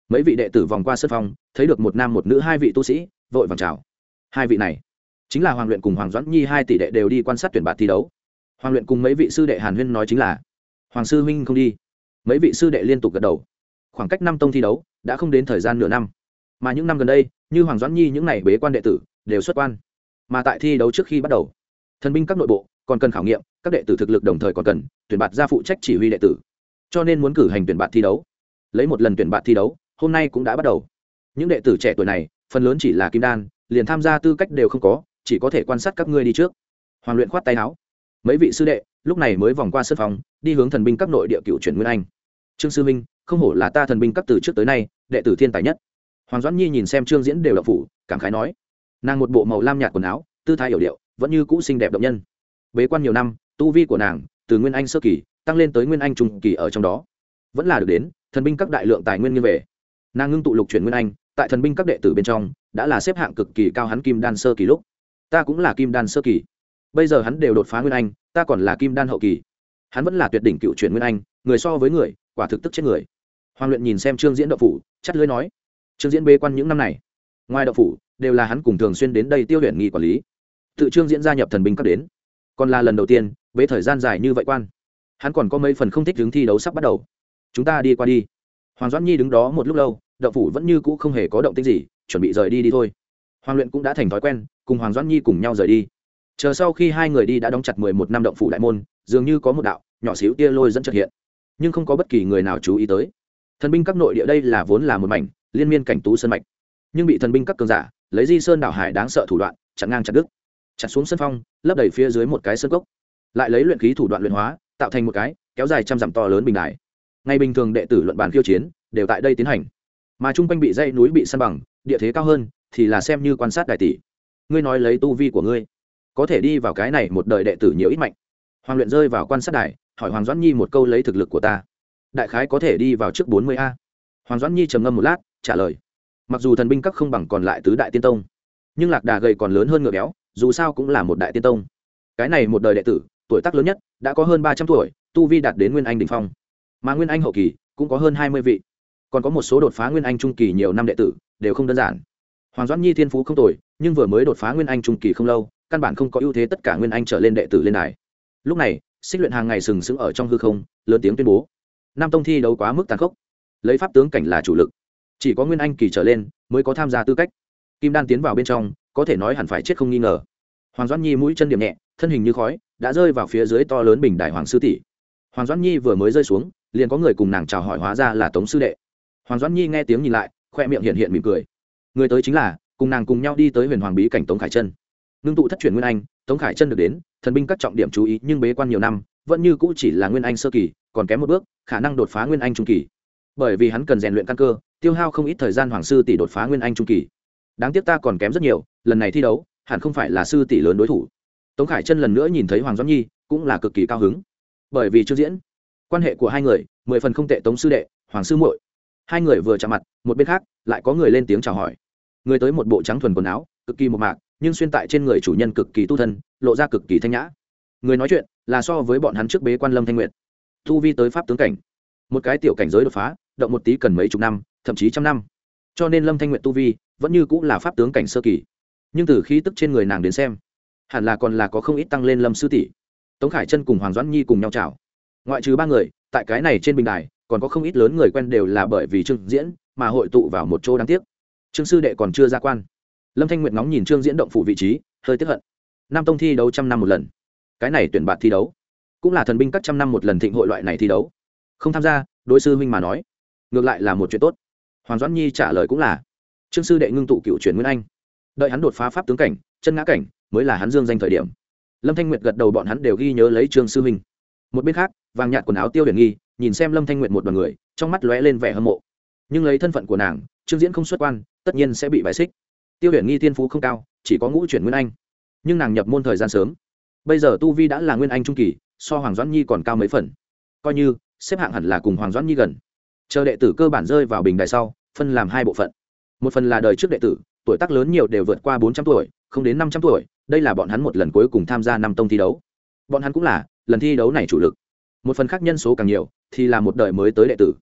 Mấy vị đệ tử vòng qua sân phong, thấy được một nam một nữ hai vị tu sĩ, vội vàng chào. Hai vị này, chính là hoàng luyện cùng hoàng doãn nhi hai tỷ đệ đều đi quan sát tuyển bạt thi đấu. Hoàng luyện cùng mấy vị sư đệ hàn huyên nói chính là, hoàng sư huynh không đi mấy vị sư đệ liên tục gật đầu. Khoảng cách năm tông thi đấu đã không đến thời gian nửa năm. Mà những năm gần đây, như hoàng doãn nhi những n à y bế quan đệ tử đều xuất quan. Mà tại thi đấu trước khi bắt đầu, thần binh các nội bộ còn cần khảo nghiệm, các đệ tử thực lực đồng thời còn cần tuyển bạt ra phụ trách chỉ huy đệ tử. Cho nên muốn cử hành tuyển bạt thi đấu. Lấy một lần tuyển bạt thi đấu, hôm nay cũng đã bắt đầu. Những đệ tử trẻ tuổi này, phần lớn chỉ là kim đan, liền tham gia tư cách đều không có, chỉ có thể quan sát các ngươi đi trước. Hoàng luyện khoát tay áo. Mấy vị sư đệ, lúc này mới vòng qua sân phòng, đi hướng thần binh các nội địa cựu chuyển nguyên anh trương sư minh, không hổ là ta thần binh các từ trước tới nay, đệ tử thiên tài nhất. Hoàng doãn nhi nhìn xem trương diễn đều đậu phủ, cảm khái nói, nàng một bộ màu lam nhạt quần áo, tư thái hiểu điệu, vẫn như cũ xinh đẹp động nhân. Bế quan nhiều năm, tu vi của nàng, từ nguyên anh sơ kỳ, tăng lên tới nguyên anh trung kỳ ở trong đó. Vẫn là được đến, thần binh các đại lượng tài nguyên như về. Nàng ngưng tụ lục chuyển nguyên anh, tại thần binh các đệ tử bên trong, đã là xếp hạng cực kỳ cao hắn kim đan sơ kỳ lúc. Ta cũng là kim đan sơ kỳ. Bây giờ hắn đều đột phá nguyên anh, ta còn là kim đan hậu kỳ. Hắn vẫn là tuyệt đỉnh cựu chuyển nguyên anh, người so với người quả thực tức chết người. Hoàng luyện nhìn xem trương diễn đậu phủ, chắt lưới nói, trương diễn bế quan những năm này, ngoài đậu phủ, đều là hắn cùng thường xuyên đến đây tiêu luyện nghi quản lý. Tự trương diễn gia nhập thần binh cấp đến, còn là lần đầu tiên, bế thời gian dài như vậy quan. Hắn còn có mấy phần không thích hướng thi đấu sắp bắt đầu. Chúng ta đi qua đi. Hoàng doãn nhi đứng đó một lúc lâu, đậu phủ vẫn như cũ không hề có động tích gì, chuẩn bị rời đi đi thôi. Hoàng luyện cũng đã thành thói quen, cùng hoàng doãn nhi cùng nhau rời đi. Chờ sau khi hai người đi đã đóng chặt mười một năm động phủ đại môn, dường như có một đạo nhỏ xíu tia lôi dẫn trật hiện nhưng không có bất kỳ người nào chú ý tới. Thần binh các nội địa đây là vốn là một mảnh, liên miên cảnh tú sơn mạch. Nhưng bị thần binh các cường giả, lấy di sơn đảo hải đáng sợ thủ đoạn, chặn ngang chặt đứt. Chặt xuống sân phong, lấp đầy phía dưới một cái sân cốc. Lại lấy luyện khí thủ đoạn luyện hóa, tạo thành một cái, kéo dài trăm dặm to lớn bình đài. Ngày bình thường đệ tử luận bàn khiêu chiến, đều tại đây tiến hành. Mà chung quanh bị dãy núi bị săn bằng, địa thế cao hơn, thì là xem như quan sát đại tỷ. Ngươi nói lấy tu vi của ngươi, có thể đi vào cái này một đời đệ tử nhiều ít mạnh. Hoàng luyện rơi vào quan sát đài hỏi hoàng doãn nhi một câu lấy thực lực của ta. Đại khái có thể đi vào trước bốn mươi a. Hoàng doãn nhi trầm ngâm một lát, trả lời. Mặc dù thần binh các không bằng còn lại tứ đại tiên tông, nhưng lạc đà gầy còn lớn hơn ngựa béo, dù sao cũng là một đại tiên tông. Cái này một đời đệ tử, tuổi tác lớn nhất, đã có hơn ba trăm tuổi, tu vi đạt đến nguyên anh đình phong. Mà nguyên anh hậu kỳ cũng có hơn hai mươi vị. Còn có một số đột phá nguyên anh trung kỳ nhiều năm đệ tử, đều không đơn giản. Hoàng doãn nhi thiên phú không tồi, nhưng vừa mới đột phá nguyên anh trung kỳ không lâu, căn bản không có ưu thế tất cả nguyên anh trở lên đệ tử lên đài. Lúc này xích luyện hàng ngày sừng sững ở trong hư không, lớn tiếng tuyên bố. Nam tông thi đấu quá mức tàn khốc. Lấy pháp tướng cảnh là chủ lực. Chỉ có nguyên anh kỳ trở lên mới có tham gia tư cách. Kim đan tiến vào bên trong, có thể nói hẳn phải chết không nghi ngờ. Hoàng doãn nhi mũi chân điểm nhẹ, thân hình như khói, đã rơi vào phía dưới to lớn bình đại hoàng sư tỷ. Hoàng doãn nhi vừa mới rơi xuống, liền có người cùng nàng chào hỏi hóa ra là tống sư đệ. Hoàng doãn nhi nghe tiếng nhìn lại, khoe miệng hiện hiện mỉm cười. Người tới chính là, cùng nàng cùng nhau đi tới huyền hoàng bí cảnh tống khải chân. Ngưng tụ thất truyền nguyên anh tống khải chân được đến, thần binh các trọng điểm chú ý, nhưng bế quan nhiều năm, vẫn như cũ chỉ là nguyên anh sơ kỳ, còn kém một bước, khả năng đột phá nguyên anh trung kỳ. Bởi vì hắn cần rèn luyện căn cơ, tiêu hao không ít thời gian hoàng sư tỷ đột phá nguyên anh trung kỳ. Đáng tiếc ta còn kém rất nhiều, lần này thi đấu, hẳn không phải là sư tỷ lớn đối thủ. Tống khải chân lần nữa nhìn thấy hoàng doãn nhi, cũng là cực kỳ cao hứng. Bởi vì chưa diễn, quan hệ của hai người, mười phần không tệ tống sư đệ, hoàng sư muội. Hai người vừa chạm mặt, một bên khác, lại có người lên tiếng chào hỏi. Người tới một bộ trắng thuần quần áo, cực kỳ một mạc nhưng xuyên tại trên người chủ nhân cực kỳ tu thân, lộ ra cực kỳ thanh nhã. Người nói chuyện là so với bọn hắn trước bế quan lâm thanh nguyện tu vi tới pháp tướng cảnh. Một cái tiểu cảnh giới đột phá, động một tí cần mấy chục năm, thậm chí trăm năm. Cho nên lâm thanh nguyện tu vi vẫn như cũng là pháp tướng cảnh sơ kỳ. Nhưng từ khi tức trên người nàng đến xem, hẳn là còn là có không ít tăng lên lâm sư tỷ. Tống khải chân cùng hoàng doãn nhi cùng nhau chào. Ngoại trừ ba người, tại cái này trên bình đài, còn có không ít lớn người quen đều là bởi vì trương diễn mà hội tụ vào một chỗ đáng tiếc. Trương sư đệ còn chưa ra quan lâm thanh nguyệt ngóng nhìn trương diễn động phủ vị trí, hơi tiếp hận. Nam tông thi đấu trăm năm một lần. Cái này tuyển bạt thi đấu, cũng là thần binh các trăm năm một lần thịnh hội loại này thi đấu. Không tham gia, đối sư huynh mà nói, ngược lại là một chuyện tốt. Hoàng doãn nhi trả lời cũng là, trương sư đệ ngưng tụ cựu truyền nguyên anh. Đợi hắn đột phá pháp tướng cảnh, chân ngã cảnh, mới là hắn dương danh thời điểm. Lâm thanh nguyệt gật đầu bọn hắn đều ghi nhớ lấy trương sư huynh. Một bên khác, vàng nhạt quần áo tiêu hiển nghi, nhìn xem lâm thanh nguyệt một đ o n người, trong mắt lóe lên vẻ hâm mộ. Nhưng lấy thân phận của nàng, trương diễn không xuất quan, tất nhiên sẽ bị bài xích tiêu huyền nghi Thiên phú không cao, chỉ có ngũ chuyển nguyên anh. Nhưng nàng nhập môn thời gian sớm. Bây giờ tu vi đã là nguyên anh trung kỳ, so hoàng doãn nhi còn cao mấy phần. Coi như, xếp hạng hẳn là cùng hoàng doãn nhi gần. Chờ đệ tử cơ bản rơi vào bình đài sau, phân làm hai bộ phận. Một phần là đời trước đệ tử, tuổi tác lớn nhiều đều vượt qua bốn trăm tuổi, không đến năm trăm tuổi, đây là bọn hắn một lần cuối cùng tham gia năm tông thi đấu. Bọn hắn cũng là, lần thi đấu này chủ lực. Một phần khác nhân số càng nhiều, thì là một đời mới tới đệ tử.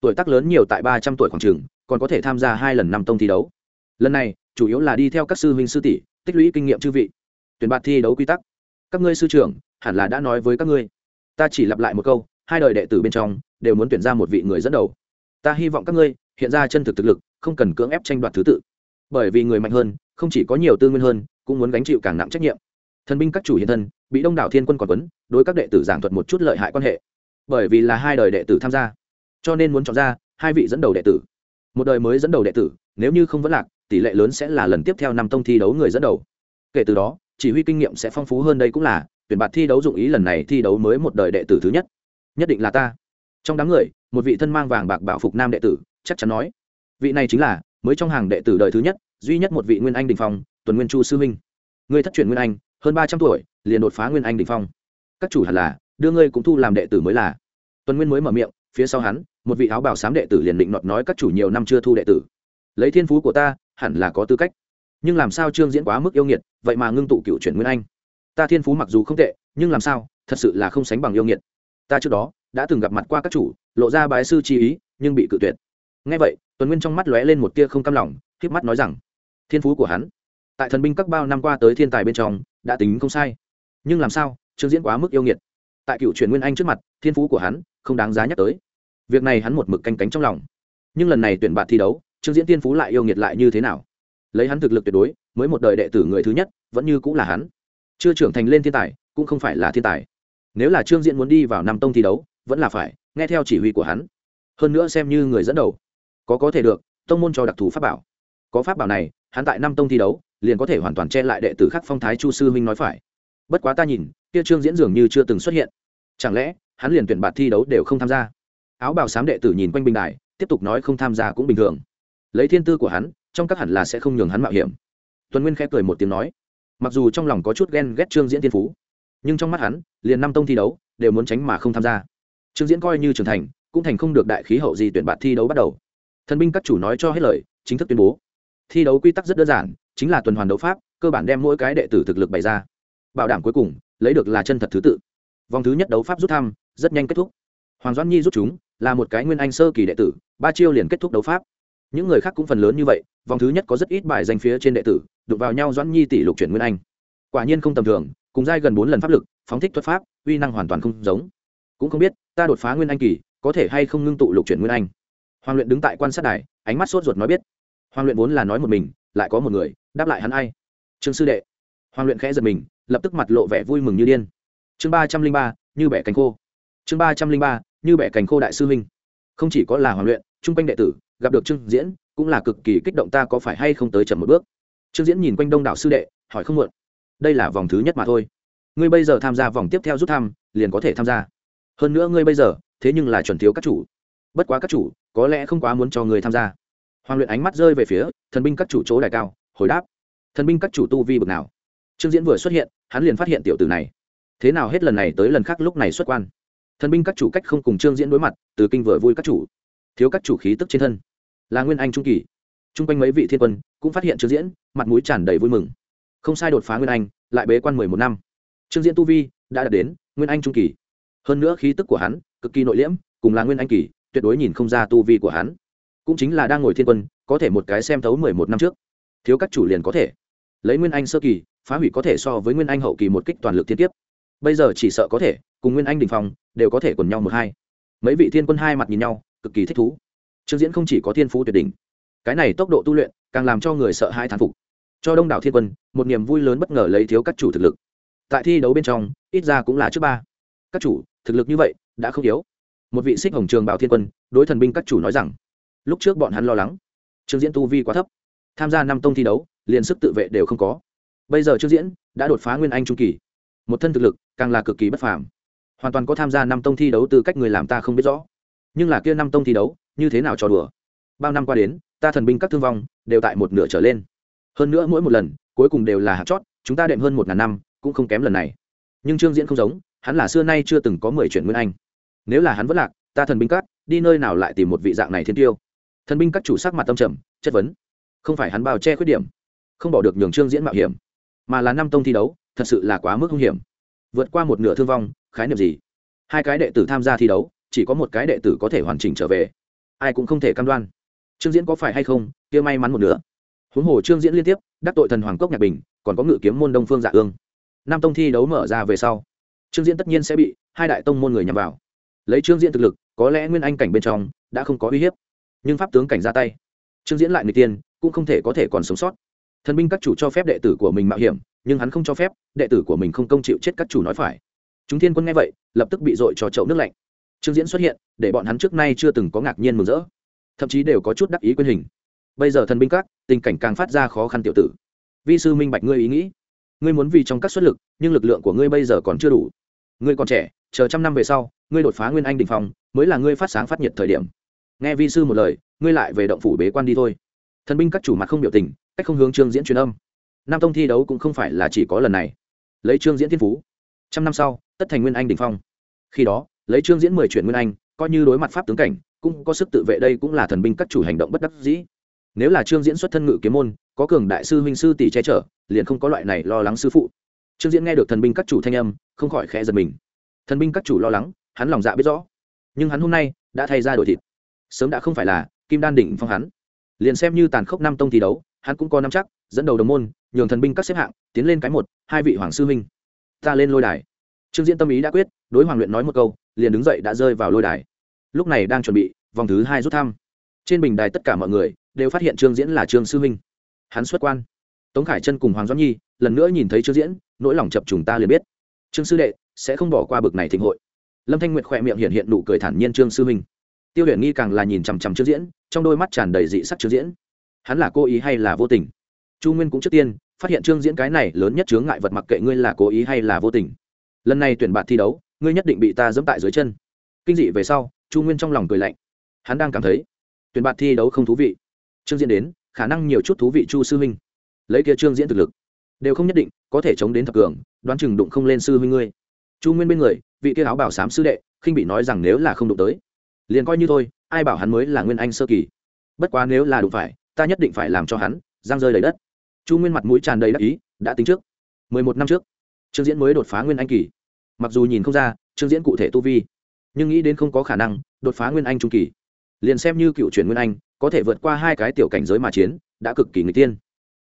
Tuổi tác lớn nhiều tại ba trăm tuổi khoảng trường còn có thể tham gia hai lần năm tông thi đấu. Lần này chủ yếu là đi theo các sư huynh sư tỷ, tích lũy kinh nghiệm chư vị. Tuyển bạt thi đấu quy tắc. Các ngươi sư trưởng, hẳn là đã nói với các ngươi. Ta chỉ lặp lại một câu, hai đời đệ tử bên trong, đều muốn tuyển ra một vị người dẫn đầu. Ta hy vọng các ngươi, hiện ra chân thực thực lực, không cần cưỡng ép tranh đoạt thứ tự. Bởi vì người mạnh hơn, không chỉ có nhiều tư nguyên hơn, cũng muốn gánh chịu càng nặng trách nhiệm. Thần binh các chủ hiện thân, bị đông đảo thiên quân còn tuấn đối các đệ tử giảng thuật một chút lợi hại quan hệ. Bởi vì là hai đời đệ tử tham gia, cho nên muốn chọn ra hai vị dẫn đầu đệ tử một đời mới dẫn đầu đệ tử, nếu như không vẫn lạc, tỷ lệ lớn sẽ là lần tiếp theo năm tông thi đấu người dẫn đầu. Kể từ đó, chỉ huy kinh nghiệm sẽ phong phú hơn đây cũng là, tuyển bạt thi đấu dụng ý lần này thi đấu mới một đời đệ tử thứ nhất. Nhất định là ta. Trong đám người, một vị thân mang vàng bạc bảo phục nam đệ tử, chắc chắn nói, vị này chính là, mới trong hàng đệ tử đời thứ nhất, duy nhất một vị nguyên anh đình phong, tuần nguyên chu sư minh ngươi thất truyền nguyên anh, hơn ba trăm tuổi, liền đột phá nguyên anh đình phong. Các chủ hẳn là, đưa ngươi cũng thu làm đệ tử mới là. Tuần nguyên mới mở miệng phía sau hắn, một vị áo bảo sám đệ tử liền định nọt nói các chủ nhiều năm chưa thu đệ tử. Lấy thiên phú của ta, hẳn là có tư cách. Nhưng làm sao trương diễn quá mức yêu nghiệt, vậy mà ngưng tụ cựu chuyển nguyên anh? Ta thiên phú mặc dù không tệ, nhưng làm sao, thật sự là không sánh bằng yêu nghiệt. Ta trước đó, đã từng gặp mặt qua các chủ, lộ ra bái sư chi ý, nhưng bị cự tuyệt. Ngay vậy tuấn nguyên trong mắt lóe lên một tia không cam lòng k mắt nói rằng, thiên phú của hắn, tại thần binh các bao năm qua tới thiên tài bên trong, đã tính không sai. Nhưng làm sao, trương diễn quá mức yêu nghiệt? Tại cựu truyền nguyên anh trước mặt, thiên phú của hắn không đáng giá nhắc tới. Việc này hắn một mực canh cánh trong lòng. Nhưng lần này tuyển bạn thi đấu, trương diễn thiên phú lại yêu nghiệt lại như thế nào? Lấy hắn thực lực tuyệt đối, mới một đời đệ tử người thứ nhất, vẫn như cũng là hắn. Chưa trưởng thành lên thiên tài, cũng không phải là thiên tài. Nếu là trương diễn muốn đi vào năm tông thi đấu, vẫn là phải nghe theo chỉ huy của hắn. Hơn nữa xem như người dẫn đầu. Có có thể được, tông môn cho đặc thù pháp bảo. Có pháp bảo này, hắn tại năm tông thi đấu, liền có thể hoàn toàn che lại đệ tử khắc phong thái chu sư huynh nói phải. Bất quá ta nhìn, kia trương diễn dường như chưa từng xuất hiện chẳng lẽ, hắn liền tuyển bạt thi đấu đều không tham gia? Áo bào xám đệ tử nhìn quanh bình đài, tiếp tục nói không tham gia cũng bình thường. Lấy thiên tư của hắn, trong các hẳn là sẽ không nhường hắn mạo hiểm. Tuần nguyên khẽ cười một tiếng nói, mặc dù trong lòng có chút ghen ghét trương diễn thiên phú, nhưng trong mắt hắn, liền năm tông thi đấu, đều muốn tránh mà không tham gia. Trương diễn coi như trưởng thành, cũng thành không được đại khí hậu gì tuyển bạt thi đấu bắt đầu. Thần binh các chủ nói cho hết lời, chính thức tuyên bố. Thi đấu quy tắc rất đơn giản, chính là tuần hoàn đấu pháp, cơ bản đem mỗi cái đệ tử thực lực bày ra. Bảo đảm cuối cùng, lấy được là chân thật thứ tự vòng thứ nhất đấu pháp rút thăm, rất nhanh kết thúc. Hoàng doãn nhi rút chúng, là một cái nguyên anh sơ kỳ đệ tử, ba chiêu liền kết thúc đấu pháp. Những người khác cũng phần lớn như vậy, vòng thứ nhất có rất ít bài danh phía trên đệ tử, đụng vào nhau doãn nhi tỷ lục chuyển nguyên anh. Quả nhiên không tầm thường, cùng giai gần bốn lần pháp lực, phóng thích thuật pháp, uy năng hoàn toàn không giống. Cũng không biết, ta đột phá nguyên anh kỳ, có thể hay không ngưng tụ lục chuyển nguyên anh. Hoàng luyện đứng tại quan sát đài, ánh mắt sốt ruột nói biết. Hoàng luyện vốn là nói một mình, lại có một người, đáp lại hắn ai? Trương sư đệ. Hoàng luyện khẽ giật mình, lập tức mặt lộ vẻ vui mừng như điên chương ba trăm linh ba, như bẻ cánh khô. Chương ba trăm linh ba, như bẻ cánh khô đại sư huynh. Không chỉ có là hoàng luyện, chung quanh đệ tử, gặp được trương diễn, cũng là cực kỳ kích động ta có phải hay không tới chậm một bước. Trương diễn nhìn quanh đông đảo sư đệ, hỏi không muộn. Đây là vòng thứ nhất mà thôi. Ngươi bây giờ tham gia vòng tiếp theo rút thăm, liền có thể tham gia. Hơn nữa ngươi bây giờ, thế nhưng là chuẩn thiếu các chủ. Bất quá các chủ, có lẽ không quá muốn cho người tham gia. Hoàng luyện ánh mắt rơi về phía, thần binh các chủ chỗ đại cao, hồi đáp. Thần binh các chủ tu vi bực nào? Trương diễn vừa xuất hiện, hắn liền phát hiện tiểu tử này thế nào hết lần này tới lần khác lúc này xuất quan? Thần binh các chủ cách không cùng trương diễn đối mặt, từ kinh vừa vui các chủ. Thiếu các chủ khí tức trên thân. Là nguyên anh trung kỳ. Chung quanh mấy vị thiên quân cũng phát hiện trương diễn, mặt mũi tràn đầy vui mừng. Không sai đột phá nguyên anh, lại bế quan mười một năm. Trương diễn tu vi đã đạt đến nguyên anh trung kỳ. Hơn nữa khí tức của hắn cực kỳ nội liễm, cùng là nguyên anh kỳ, tuyệt đối nhìn không ra tu vi của hắn. Cũng chính là đang ngồi thiên quân, có thể một cái xem thấu mười một năm trước. Thiếu các chủ liền có thể. Lấy nguyên anh sơ kỳ, phá hủy có thể so với nguyên anh hậu kỳ một kích toàn lực thiên tiếp bây giờ chỉ sợ có thể, cùng nguyên anh đình phòng đều có thể quần nhau một hai. Mấy vị thiên quân hai mặt nhìn nhau, cực kỳ thích thú. Trương diễn không chỉ có thiên phú tuyệt đỉnh, cái này tốc độ tu luyện càng làm cho người sợ hai thán phục. Cho đông đảo thiên quân, một niềm vui lớn bất ngờ lấy thiếu các chủ thực lực. Tại thi đấu bên trong, ít ra cũng là trước ba. Các chủ, thực lực như vậy, đã không yếu. Một vị xích hồng trường bảo thiên quân, đối thần binh các chủ nói rằng, lúc trước bọn hắn lo lắng, trương diễn tu vi quá thấp. Tham gia năm tông thi đấu, liền sức tự vệ đều không có. Bây giờ trương diễn đã đột phá nguyên anh trung kỳ một thân thực lực, càng là cực kỳ bất phàm. Hoàn toàn có tham gia năm tông thi đấu từ cách người làm ta không biết rõ. Nhưng là kia năm tông thi đấu, như thế nào cho đùa? Bao năm qua đến, ta thần binh các thương vong đều tại một nửa trở lên. Hơn nữa mỗi một lần, cuối cùng đều là hạt chót, chúng ta đệm hơn một ngàn năm, cũng không kém lần này. Nhưng trương diễn không giống, hắn là xưa nay chưa từng có mười chuyển nguyên anh. Nếu là hắn vẫn lạc, ta thần binh các đi nơi nào lại tìm một vị dạng này thiên tiêu? Thần binh các chủ sắc mặt tâm trầm, chất vấn. Không phải hắn bao che khuyết điểm, không bỏ được nhường trương diễn mạo hiểm, mà là năm tông thi đấu thật sự là quá mức hung hiểm. Vượt qua một nửa thương vong, khái niệm gì? Hai cái đệ tử tham gia thi đấu, chỉ có một cái đệ tử có thể hoàn chỉnh trở về. Ai cũng không thể cam đoan. Trương diễn có phải hay không? Kia may mắn một nửa. Huống hồ trương diễn liên tiếp đắc tội thần hoàng cốc nhạc bình, còn có ngự kiếm môn đông phương dạ ương. Nam tông thi đấu mở ra về sau, trương diễn tất nhiên sẽ bị hai đại tông môn người nhằm vào. Lấy trương diễn thực lực, có lẽ nguyên anh cảnh bên trong đã không có uy hiếp, nhưng pháp tướng cảnh ra tay, trương diễn lại người tiên, cũng không thể có thể còn sống sót. Thần binh các chủ cho phép đệ tử của mình mạo hiểm nhưng hắn không cho phép, đệ tử của mình không công chịu chết các chủ nói phải. Chúng thiên quân nghe vậy, lập tức bị dội cho chậu nước lạnh. Trương diễn xuất hiện, để bọn hắn trước nay chưa từng có ngạc nhiên mừng rỡ. Thậm chí đều có chút đắc ý quyền hình. Bây giờ thần binh các, tình cảnh càng phát ra khó khăn tiểu tử. Vi sư minh bạch ngươi ý nghĩ. Ngươi muốn vì trong các xuất lực, nhưng lực lượng của ngươi bây giờ còn chưa đủ. Ngươi còn trẻ, chờ trăm năm về sau, ngươi đột phá nguyên anh đ ỉ n h phòng mới là ngươi phát sáng phát nhiệt thời điểm. Nghe vi sư một lời, ngươi lại về động phủ bế quan đi thôi. Thần binh các chủ mặt không biểu tình, cách không hướng trương diễn truyền âm nam tông thi đấu cũng không phải là chỉ có lần này. Lấy trương diễn thiên phú. Trăm năm sau, tất thành nguyên anh đ ỉ n h phong. Khi đó, lấy trương diễn mười chuyển nguyên anh, coi như đối mặt pháp tướng cảnh, cũng có sức tự vệ đây cũng là thần binh các chủ hành động bất đắc dĩ. Nếu là trương diễn xuất thân ngự kiếm môn, có cường đại sư huynh sư tỷ che chở, liền không có loại này lo lắng sư phụ. Trương diễn nghe được thần binh các chủ thanh âm, không khỏi khẽ giật mình. Thần binh các chủ lo lắng, hắn lòng dạ biết rõ. Nhưng hắn hôm nay đã thay ra đổi thịt. Sớm đã không phải là kim đan đỉnh phong hắn. Liền xem như tàn khốc năm tông thi đấu, hắn cũng có năm chắc dẫn đầu đồng môn, nhường thần binh các xếp hạng, tiến lên cái một, hai vị hoàng sư huynh. Ta lên lôi đài. Trương diễn tâm ý đã quyết, đối hoàng luyện nói một câu, liền đứng dậy đã rơi vào lôi đài. Lúc này đang chuẩn bị, vòng thứ hai rút thăm. Trên bình đài tất cả mọi người đều phát hiện trương diễn là trương sư huynh. Hắn xuất quan. Tống khải chân cùng hoàng doãn nhi lần nữa nhìn thấy trương diễn, nỗi lòng chập trùng ta liền biết. Trương sư đệ, sẽ không bỏ qua bực này thịnh hội. Lâm thanh nguyệt khỏe miệng hiện hiện nụ cười thản nhiên trương sư huynh. Tiêu huyền nghi càng là nhìn chằm chằm trương diễn, trong đôi mắt tràn đầy dị sắc trương diễn. Hắn là cố ý hay là vô tình? Chu nguyên cũng trước tiên phát hiện trương diễn cái này lớn nhất chướng ngại vật mặc kệ ngươi là cố ý hay là vô tình. Lần này tuyển bạn thi đấu, ngươi nhất định bị ta dẫm tại dưới chân. Kinh dị về sau, chu nguyên trong lòng cười lạnh. Hắn đang cảm thấy, tuyển bạn thi đấu không thú vị. Trương diễn đến, khả năng nhiều chút thú vị chu sư huynh. Lấy kia trương diễn thực lực, đều không nhất định có thể chống đến thập cường, đoán chừng đụng không lên sư huynh ngươi. Chu nguyên bên người, vị kia áo bảo sám sư đệ, khinh bị nói rằng nếu là không đụng tới, liền coi như thôi, ai bảo hắn mới là nguyên anh sơ kỳ. Bất quá nếu là đụng phải, ta nhất định phải làm cho hắn giang rơi đầy đất chu nguyên mặt mũi tràn đầy đắc ý, đã tính trước. Mười một năm trước, trương diễn mới đột phá nguyên anh kỳ. Mặc dù nhìn không ra trương diễn cụ thể tu vi, nhưng nghĩ đến không có khả năng đột phá nguyên anh trung kỳ. Liền xem như cựu chuyển nguyên anh, có thể vượt qua hai cái tiểu cảnh giới mà chiến, đã cực kỳ người tiên.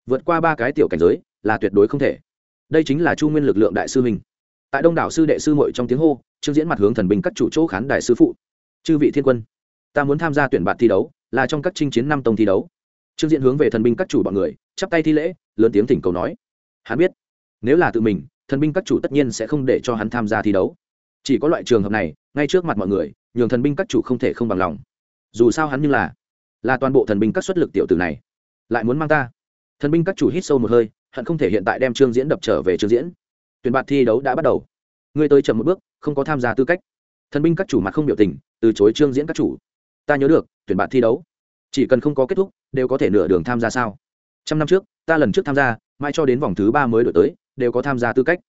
Vượt qua ba cái tiểu cảnh giới là tuyệt đối không thể. Đây chính là chu nguyên lực lượng đại sư mình. Tại đông đảo sư đệ sư muội trong tiếng hô, trương diễn mặt hướng thần binh các chủ chỗ khán đại sư phụ. Chư vị thiên quân, ta muốn tham gia tuyển bạn thi đấu, là trong các chinh chiến năm tông thi đấu trương diễn hướng về thần binh các chủ bọn người, chắp tay thi lễ, lớn tiếng thỉnh cầu nói. Hắn biết, nếu là tự mình, thần binh các chủ tất nhiên sẽ không để cho hắn tham gia thi đấu. Chỉ có loại trường hợp này, ngay trước mặt mọi người, nhường thần binh các chủ không thể không bằng lòng. Dù sao hắn như là là toàn bộ thần binh các xuất lực tiểu tử này. Lại muốn mang ta. Thần binh các chủ hít sâu một hơi, hận không thể hiện tại đem trương diễn đập trở về trương diễn. Tuyển bạt thi đấu đã bắt đầu. Ngươi tới chậm một bước, không có tham gia tư cách. Thần binh các chủ mặt không biểu tình, từ chối trương diễn các chủ. Ta nhớ được, tuyển bạt thi đấu chỉ cần không có kết thúc, đều có thể nửa đường tham gia sao? Trăm năm trước, ta lần trước tham gia mai cho đến vòng thứ ba mới đổi tới, đều có tham gia tư cách.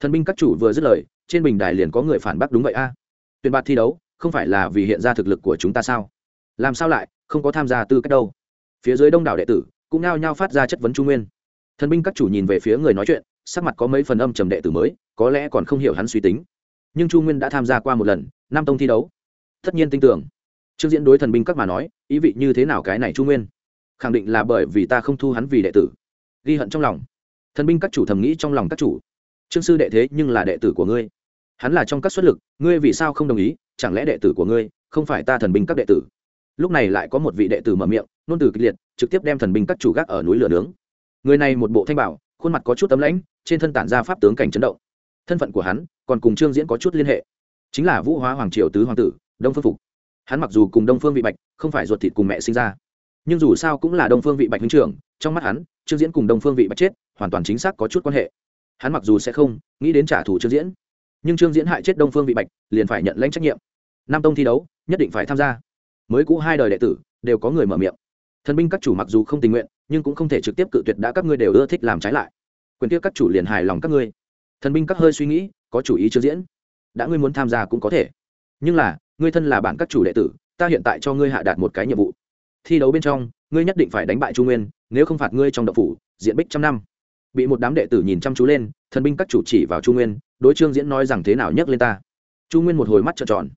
Thần binh các chủ vừa dứt lời, trên bình đài liền có người phản bác đúng vậy a. Tuyển bạt thi đấu, không phải là vì hiện ra thực lực của chúng ta sao? Làm sao lại, không có tham gia tư cách đâu? Phía dưới đông đảo đệ tử, cũng nao nhao phát ra chất vấn trung nguyên. Thần binh các chủ nhìn về phía người nói chuyện, sắc mặt có mấy phần âm trầm đệ tử mới, có lẽ còn không hiểu hắn suy tính. Nhưng chu nguyên đã tham gia qua một lần, năm tông thi đấu. Tất nhiên tin tưởng trương diễn đối thần binh các mà nói, ý vị như thế nào cái này chu nguyên? Khẳng định là bởi vì ta không thu hắn vì đệ tử. Ghi hận trong lòng. Thần binh các chủ thầm nghĩ trong lòng các chủ. Trương sư đệ thế nhưng là đệ tử của ngươi. Hắn là trong các xuất lực, ngươi vì sao không đồng ý? Chẳng lẽ đệ tử của ngươi không phải ta thần binh các đệ tử? Lúc này lại có một vị đệ tử mở miệng nôn từ kịch liệt, trực tiếp đem thần binh các chủ gác ở núi lửa nướng. Người này một bộ thanh bảo, khuôn mặt có chút tấm lãnh, trên thân tản ra pháp tướng cảnh chấn động. Thân phận của hắn còn cùng trương diễn có chút liên hệ. Chính là vũ hóa hoàng triều tứ hoàng tử, đông phương phục hắn mặc dù cùng đông phương vị bạch không phải ruột thịt cùng mẹ sinh ra, nhưng dù sao cũng là đông phương vị bạch huynh trưởng, trong mắt hắn, trương diễn cùng đông phương vị bạch chết hoàn toàn chính xác có chút quan hệ. Hắn mặc dù sẽ không nghĩ đến trả thù trương diễn, nhưng trương diễn hại chết đông phương vị bạch liền phải nhận lãnh trách nhiệm. Nam tông thi đấu, nhất định phải tham gia. Mới cũ hai đời đệ tử đều có người mở miệng. Thần binh các chủ mặc dù không tình nguyện, nhưng cũng không thể trực tiếp cự tuyệt đã các ngươi đều ưa thích làm trái lại. Quyền tiêu các chủ liền hài lòng các ngươi. Thần binh các hơi suy nghĩ, có chủ ý trương diễn. Đã ngươi muốn tham gia cũng có thể. Nhưng là ngươi thân là bản các chủ đệ tử, ta hiện tại cho ngươi hạ đạt một cái nhiệm vụ. Thi đấu bên trong, ngươi nhất định phải đánh bại trung nguyên, nếu không phạt ngươi trong đậu phủ, diện bích trăm năm. Bị một đám đệ tử nhìn chăm chú lên, thần binh các chủ chỉ vào trung nguyên, đối trương diễn nói rằng thế nào nhắc lên ta. Trung nguyên một hồi mắt trợn tròn.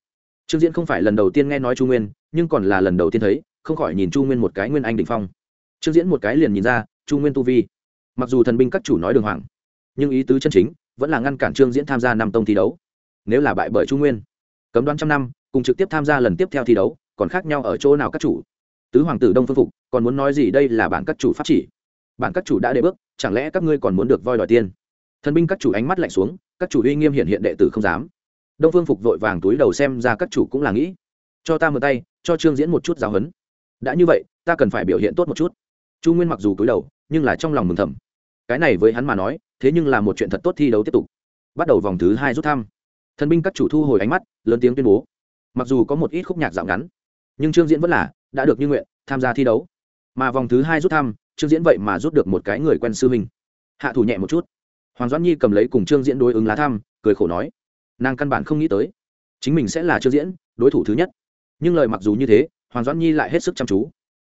Trương diễn không phải lần đầu tiên nghe nói trung nguyên, nhưng còn là lần đầu tiên thấy, không khỏi nhìn chu nguyên một cái nguyên anh đ ỉ n h phong. Trương diễn một cái liền nhìn ra, chu nguyên tu vi. Mặc dù thần binh các chủ nói đường hoàng, nhưng ý tứ chân chính vẫn là ngăn cản trương diễn tham gia năm tông thi đấu, nếu là bại bởi trung nguyên cấm đoán trăm năm, cùng trực tiếp tham gia lần tiếp theo thi đấu, còn khác nhau ở chỗ nào các chủ? Tứ hoàng tử đông phương phục, còn muốn nói gì đây là bản các chủ pháp chỉ? Bản các chủ đã đệ bước, chẳng lẽ các ngươi còn muốn được voi đòi tiên thần binh các chủ ánh mắt lạnh xuống, các chủ uy nghiêm hiện hiện đệ tử không dám. Đông phương phục vội vàng túi đầu xem ra các chủ cũng là nghĩ. Cho ta mượn tay, cho trương diễn một chút giáo huấn. Đã như vậy, ta cần phải biểu hiện tốt một chút. Chu nguyên mặc dù túi đầu, nhưng là trong lòng mừng thầm. Cái này với hắn mà nói, thế nhưng là một chuyện thật tốt thi đấu tiếp tục. Bắt đầu vòng thứ hai rút thăm thần binh các chủ thu hồi ánh mắt, lớn tiếng tuyên bố. Mặc dù có một ít khúc nhạc dạo ngắn, nhưng trương diễn vẫn là đã được như nguyện tham gia thi đấu. Mà vòng thứ hai rút thăm, trương diễn vậy mà rút được một cái người quen sư huynh. Hạ thủ nhẹ một chút. Hoàng doãn nhi cầm lấy cùng trương diễn đối ứng lá thăm, cười khổ nói, nàng căn bản không nghĩ tới, chính mình sẽ là trương diễn, đối thủ thứ nhất. Nhưng lời mặc dù như thế, hoàng doãn nhi lại hết sức chăm chú.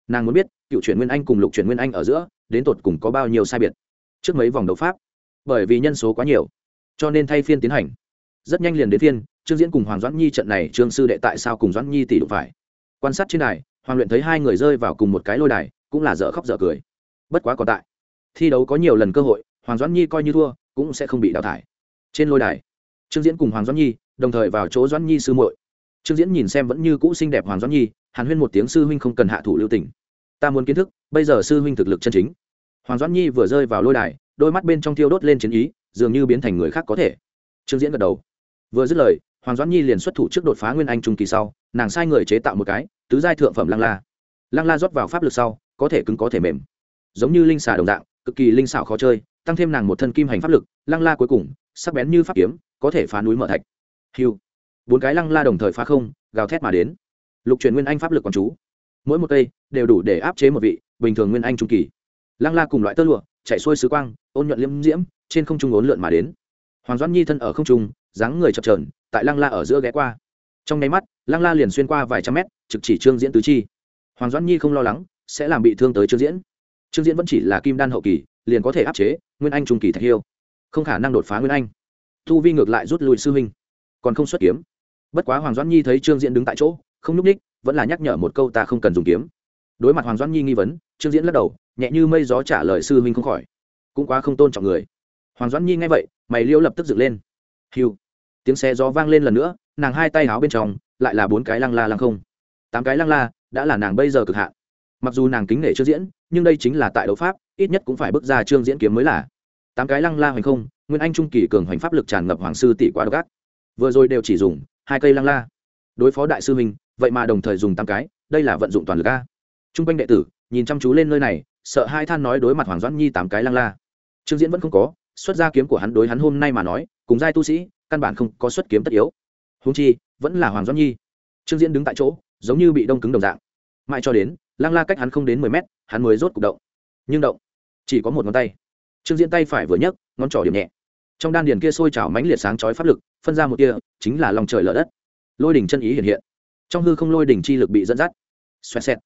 Nàng muốn biết, cựu chuyển nguyên anh cùng lục chuyển nguyên anh ở giữa, đến tột cùng có bao nhiêu sai biệt trước mấy vòng đấu pháp. Bởi vì nhân số quá nhiều, cho nên thay phiên tiến hành rất nhanh liền đến phiên, trương diễn cùng hoàng doãn nhi trận này, trương sư đệ tại sao cùng doãn nhi tỷ đụng phải? Quan sát trên đài, hoàng luyện thấy hai người rơi vào cùng một cái lôi đài, cũng là dở khóc dở cười. Bất quá còn tại. Thi đấu có nhiều lần cơ hội, hoàng doãn nhi coi như thua, cũng sẽ không bị đào thải. Trên lôi đài, trương diễn cùng hoàng doãn nhi, đồng thời vào chỗ doãn nhi sư muội. Trương diễn nhìn xem vẫn như cũ xinh đẹp hoàng doãn nhi, hàn huyên một tiếng sư huynh không cần hạ thủ lưu tình. Ta muốn kiến thức, bây giờ sư huynh thực lực chân chính. Hoàng doãn nhi vừa rơi vào lôi đài, đôi mắt bên trong thiêu đốt lên chiến ý, dường như biến thành người khác có thể. Trương diễn gật đầu vừa dứt lời, hoàng doãn nhi liền xuất thủ trước đột phá nguyên anh trung kỳ sau, nàng sai người chế tạo một cái, tứ giai thượng phẩm lăng la. Lăng la rót vào pháp lực sau, có thể cứng có thể mềm. Giống như linh xà đồng dạng, cực kỳ linh xảo khó chơi, tăng thêm nàng một thân kim hành pháp lực, lăng la cuối cùng, sắc bén như pháp kiếm, có thể phá núi mở thạch. Hiu bốn cái lăng la đồng thời phá không, gào thét mà đến. Lục truyền nguyên anh pháp lực còn chú. Mỗi một cây đều đủ để áp chế một vị bình thường nguyên anh trung kỳ. Lăng la cùng loại tơ lụa, chạy xuôi sứ quang, ôn nhuận liêm diễm, trên không trung ốn lượn mà đến hoàng doãn nhi thân ở không trung, dáng người chập trờn tại lăng la ở giữa ghé qua. Trong nháy mắt, lăng la liền xuyên qua vài trăm mét, trực chỉ trương diễn tứ chi. Hoàng doãn nhi không lo lắng, sẽ làm bị thương tới trương diễn. Trương diễn vẫn chỉ là kim đan hậu kỳ, liền có thể áp chế nguyên anh trung kỳ thạch hiêu. Không khả năng đột phá nguyên anh. Thu vi ngược lại rút lui sư huynh, còn không xuất kiếm. Bất quá hoàng doãn nhi thấy trương diễn đứng tại chỗ, không n ú c ních vẫn là nhắc nhở một câu ta không cần dùng kiếm. Đối mặt hoàng doãn nhi nghi vấn, trương diễn lắc đầu, nhẹ như mây gió trả lời sư huynh không khỏi. Cũng quá không tôn trọng người hoàng doãn nhi nghe vậy, mày liêu lập tức dựng lên. Hiu tiếng xe gió vang lên lần nữa, nàng hai tay áo bên trong, lại là bốn cái lăng la lăng không. Tám cái lăng la, đã là nàng bây giờ cực hạn. Mặc dù nàng kính nể chưa diễn, nhưng đây chính là tại đấu pháp, ít nhất cũng phải bước ra trương diễn kiếm mới là. Tám cái lăng la hoành không, nguyên anh trung kỳ cường hoành pháp lực tràn ngập hoàng sư tỷ quá độc ác. Vừa rồi đều chỉ dùng hai cây lăng la. Đối phó đại sư minh vậy mà đồng thời dùng tám cái, đây là vận dụng toàn lực a. T r u n g quanh đệ tử, nhìn chăm chú lên nơi này, sợ hai than nói đối mặt hoàng doãn nhi tám cái lăng la. Trương diễn vẫn không có xuất ra kiếm của hắn đối hắn hôm nay mà nói, cùng giai tu sĩ, căn bản không có xuất kiếm tất yếu. Húng chi, vẫn là hoàng doãn nhi. Trương diễn đứng tại chỗ, giống như bị đông cứng đồng dạng. Mãi cho đến, lăng la cách hắn không đến mười mét, hắn mới rốt c ụ c động. Nhưng động, chỉ có một ngón tay. Trương diễn tay phải vừa nhấc, ngón trỏ điểm nhẹ. Trong đan điền kia sôi trào mãnh liệt sáng chói pháp lực, phân ra một tia, chính là lòng trời lở đất. Lôi đỉnh chân ý hiện hiện. Trong hư không lôi đỉnh chi lực bị dẫn dắt. Xoẹt xẹt.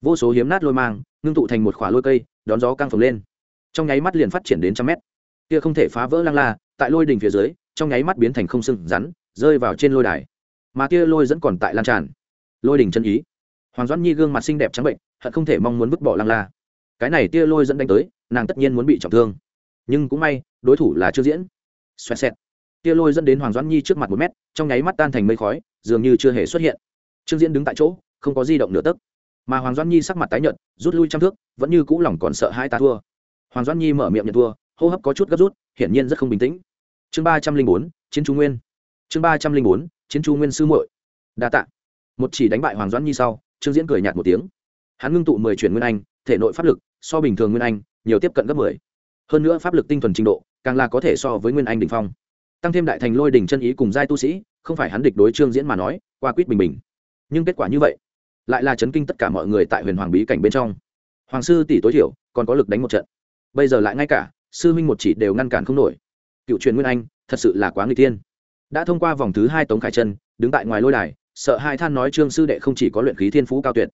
Vô số hiếm nát lôi mang, ngưng tụ thành một khỏa lôi cây, đón gió căng phồng lên. Trong nháy mắt liền phát triển đến trăm mét kia không thể phá vỡ lăng la, tại lôi đỉnh phía dưới, trong nháy mắt biến thành không sưng rắn, rơi vào trên lôi đài. Mà kia lôi vẫn còn tại lan tràn. Lôi đỉnh chân ý. Hoàng doãn nhi gương mặt xinh đẹp trắng bệnh, hận không thể mong muốn vứt bỏ lăng la. Cái này tia lôi dẫn đánh tới, nàng tất nhiên muốn bị trọng thương. Nhưng cũng may, đối thủ là chưa diễn. Xoẹt xẹt. Tia lôi dẫn đến hoàng doãn nhi trước mặt một mét, trong nháy mắt tan thành mây khói, dường như chưa hề xuất hiện. Trương diễn đứng tại chỗ, không có di động nửa tấc. Mà hoàng doãn nhi sắc mặt tái nhợt, rút lui trăm thước, vẫn như cũ lòng còn sợ hai ta thua. Hoàng doãn nhi mở miệng nhận thua hô hấp có chút gấp rút, hiển nhiên rất không bình tĩnh. Chương ba trăm linh bốn, chiến chu nguyên. Chương ba trăm linh bốn, chiến chu nguyên sư muội. Đa t ạ một chỉ đánh bại hoàng doãn nhi sau, trương diễn cười nhạt một tiếng. Hắn ngưng tụ mười chuyển nguyên anh, thể nội pháp lực, so bình thường nguyên anh, nhiều tiếp cận gấp mười. Hơn nữa pháp lực tinh thuần trình độ, càng là có thể so với nguyên anh đình phong. Tăng thêm đại thành lôi đình chân ý cùng giai tu sĩ, không phải hắn địch đối trương diễn mà nói, qua quýt bình bình. Nhưng kết quả như vậy, lại là chấn kinh tất cả mọi người tại huyền hoàng bí cảnh bên trong. Hoàng sư tỷ tối thiểu còn có lực đánh một trận. Bây giờ lại ngay cả sư Minh một chỉ đều ngăn cản không nổi. Cựu truyền nguyên anh, thật sự là quá người tiên đã thông qua vòng thứ hai tống khải chân đứng tại ngoài lôi đài, sợ hai than nói trương sư đệ không chỉ có luyện khí thiên phú cao tuyệt,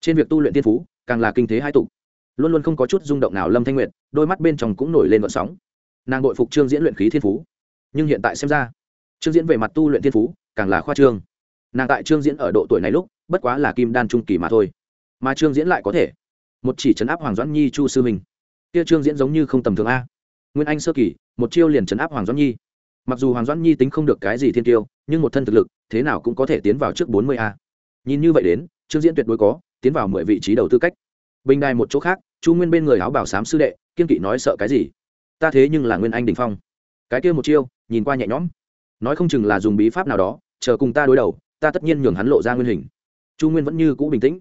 trên việc tu luyện thiên phú, càng là kinh thế hai tục luôn luôn không có chút rung động nào lâm thanh nguyệt, đôi mắt bên trong cũng nổi lên vận sóng. Nàng đội phục trương diễn luyện khí thiên phú. Nhưng hiện tại xem ra, trương diễn về mặt tu luyện thiên phú, càng là khoa trương. Nàng tại trương diễn ở độ tuổi này lúc, bất quá là kim đan trung kỳ mà thôi. Mà trương diễn lại có thể. Một chỉ chấn áp hoàng doãn nhi chu sư minh kia trương diễn giống như không tầm thường a. Nguyên anh sơ kỳ, một chiêu liền chấn áp hoàng doãn nhi. Mặc dù hoàng doãn nhi tính không được cái gì thiên tiêu, nhưng một thân thực lực, thế nào cũng có thể tiến vào trước bốn mươi a. Nhìn như vậy đến, trương diễn tuyệt đối có, tiến vào mười vị trí đầu tư cách. Bình đài một chỗ khác, chu nguyên bên người áo bảo sám sư đệ, kiên kỵ nói sợ cái gì? Ta thế nhưng là nguyên anh đình phong. Cái kia một chiêu, nhìn qua nhẹ nhõm. Nói không chừng là dùng bí pháp nào đó, chờ cùng ta đối đầu, ta tất nhiên nhường hắn lộ ra nguyên hình. Chu nguyên vẫn như cũ bình tĩnh.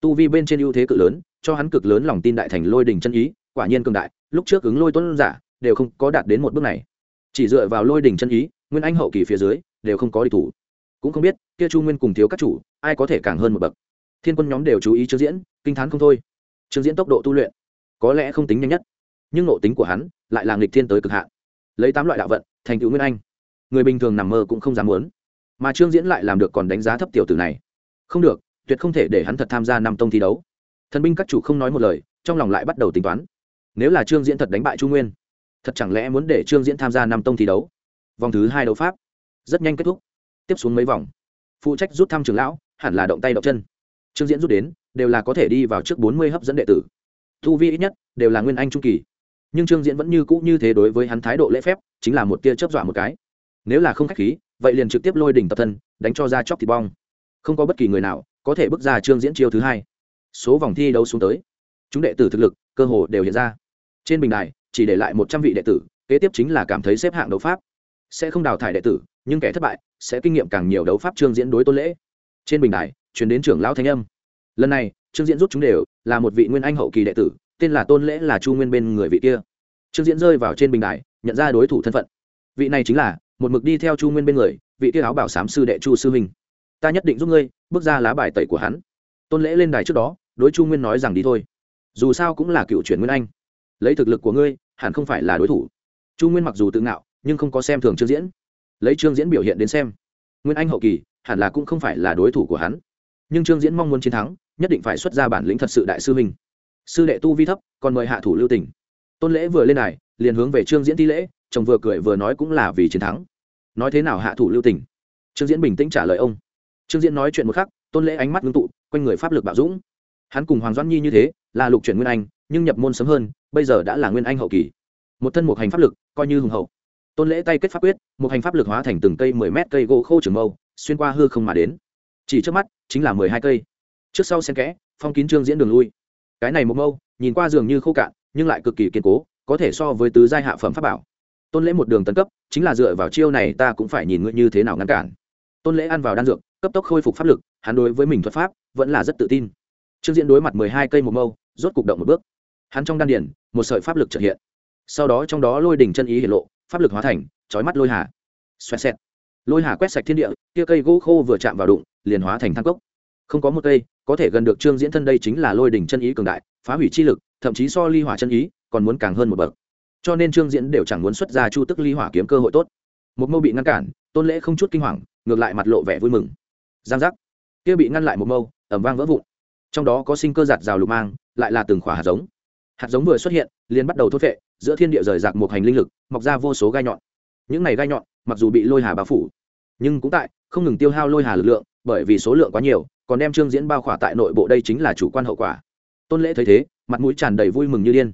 Tu vi bên trên ưu thế cự lớn, cho hắn cực lớn lòng tin đại thành lôi đình chân ý quả nhiên cường đại, lúc trước ứng lôi tuấn giả, đều không có đạt đến một bước này. Chỉ dựa vào lôi đình chân ý, nguyên anh hậu kỳ phía dưới, đều không có địch thủ. Cũng không biết, kia chu nguyên cùng thiếu các chủ, ai có thể càng hơn một bậc. Thiên quân nhóm đều chú ý trương diễn, kinh t h á n không thôi. Trương diễn tốc độ tu luyện, có lẽ không tính nhanh nhất, nhưng nộ tính của hắn lại là nghịch thiên tới cực hạn. Lấy tám loại đạo vận, thành tựu nguyên anh. Người bình thường nằm mơ cũng không dám muốn. Mà trương diễn lại làm được còn đánh giá thấp tiểu tử này. Không được, tuyệt không thể để hắn thật tham gia năm tông thi đấu. Thần binh các chủ không nói một lời, trong lòng lại bắt đầu tính toán nếu là trương diễn thật đánh bại chu nguyên thật chẳng lẽ muốn để trương diễn tham gia năm tông thi đấu vòng thứ hai đấu pháp rất nhanh kết thúc tiếp xuống mấy vòng phụ trách rút thăm trường lão hẳn là động tay động chân trương diễn rút đến đều là có thể đi vào trước bốn mươi hấp dẫn đệ tử thu vi ít nhất đều là nguyên anh trung kỳ nhưng trương diễn vẫn như cũ như thế đối với hắn thái độ lễ phép chính là một tia chớp dọa một cái nếu là không khách khí vậy liền trực tiếp lôi đỉnh tập thân đánh cho ra chóc thịt bong không có bất kỳ người nào có thể bước ra trương diễn chiêu thứ hai số vòng thi đấu xuống tới chúng đệ tử thực lực cơ hồ đều hiện ra trên bình đài, chỉ để lại một trăm vị đệ tử, kế tiếp chính là cảm thấy xếp hạng đấu pháp. Sẽ không đào thải đệ tử, nhưng kẻ thất bại sẽ kinh nghiệm càng nhiều đấu pháp trương diễn đối tôn lễ. Trên bình đài chuyển đến trưởng lão thanh âm. Lần này, trương diễn rút chúng đều là một vị nguyên anh hậu kỳ đệ tử, tên là tôn lễ là chu nguyên bên người vị kia. Trương diễn rơi vào trên bình đài, nhận ra đối thủ thân phận. Vị này chính là, một mực đi theo chu nguyên bên người, vị kia áo bảo sám sư đệ chu sư huynh. Ta nhất định giúp ngươi, bước ra lá bài tẩy của hắn. Tôn lễ lên đài trước đó, đối chu nguyên nói rằng đi thôi. Dù sao cũng là cựu chuyển nguyên anh lấy thực lực của ngươi, hẳn không phải là đối thủ. Chu nguyên mặc dù tự ngạo, nhưng không có xem thường trương diễn. Lấy trương diễn biểu hiện đến xem, nguyên anh hậu kỳ, hẳn là cũng không phải là đối thủ của hắn. Nhưng trương diễn mong muốn chiến thắng, nhất định phải xuất ra bản lĩnh thật sự đại sư minh sư đệ tu vi thấp, còn mời hạ thủ lưu tỉnh tôn lễ vừa lên này liền hướng về trương diễn thi lễ, chồng vừa cười vừa nói cũng là vì chiến thắng. Nói thế nào hạ thủ lưu tỉnh trương diễn bình tĩnh trả lời ông. Trương diễn nói chuyện một khắc, tôn lễ ánh mắt ngưng tụ, quanh người pháp lực bạo dũng. Hắn cùng hoàng doãn nhi như thế, là lục chuyển nguyên anh nhưng nhập môn sớm hơn, bây giờ đã là nguyên anh hậu kỳ. Một thân một hành pháp lực, coi như hùng hậu. Tôn lễ tay kết pháp quyết, một hành pháp lực hóa thành từng cây mười mét cây gỗ khô trường mâu, xuyên qua hư không mà đến. Chỉ trước mắt, chính là mười hai cây. Trước sau xen kẽ, phong kín trương diễn đường lui. Cái này một mâu, nhìn qua dường như khô cạn, nhưng lại cực kỳ kiên cố, có thể so với tứ giai hạ phẩm pháp bảo. Tôn lễ một đường tấn cấp, chính là dựa vào chiêu này ta cũng phải nhìn ngươi như thế nào ngăn cản. Tôn lễ ăn vào đan dược, cấp tốc khôi phục pháp lực, hắn đối với mình thuật pháp, vẫn là rất tự tin. Trương diễn đối mặt mười hai cây một mâu, rốt cục động một bước hắn trong đan điển một sợi pháp lực trợ hiện. Sau đó trong đó lôi đỉnh chân ý hiện lộ, pháp lực hóa thành trói mắt lôi hà. Xoẹt xẹt. Lôi hà quét sạch thiên địa, kia cây gỗ khô vừa chạm vào đụng, liền hóa thành thang cốc. Không có một cây, có thể gần được trương diễn thân đây chính là lôi đỉnh chân ý cường đại, phá hủy chi lực, thậm chí so ly hỏa chân ý, còn muốn càng hơn một bậc. Cho nên trương diễn đều chẳng muốn xuất ra chu tức ly hỏa kiếm cơ hội tốt. Một mâu bị ngăn cản, tôn lễ không chút kinh hoàng, ngược lại mặt lộ vẻ vui mừng. Giang giác. Kia bị ngăn lại một mâu ẩm vang vỡ vụn. Trong đó có sinh cơ giạt rào lục mang, lại là từng khỏa hạt giống hạt giống vừa xuất hiện, liền bắt đầu thốt vệ giữa thiên địa rời rạc một hành linh lực, mọc ra vô số gai nhọn. Những này gai nhọn, mặc dù bị lôi hà bao phủ, nhưng cũng tại, không ngừng tiêu hao lôi hà lực lượng, bởi vì số lượng quá nhiều, còn đem trương diễn bao khỏa tại nội bộ đây chính là chủ quan hậu quả. Tôn lễ thấy thế, mặt mũi tràn đầy vui mừng như điên.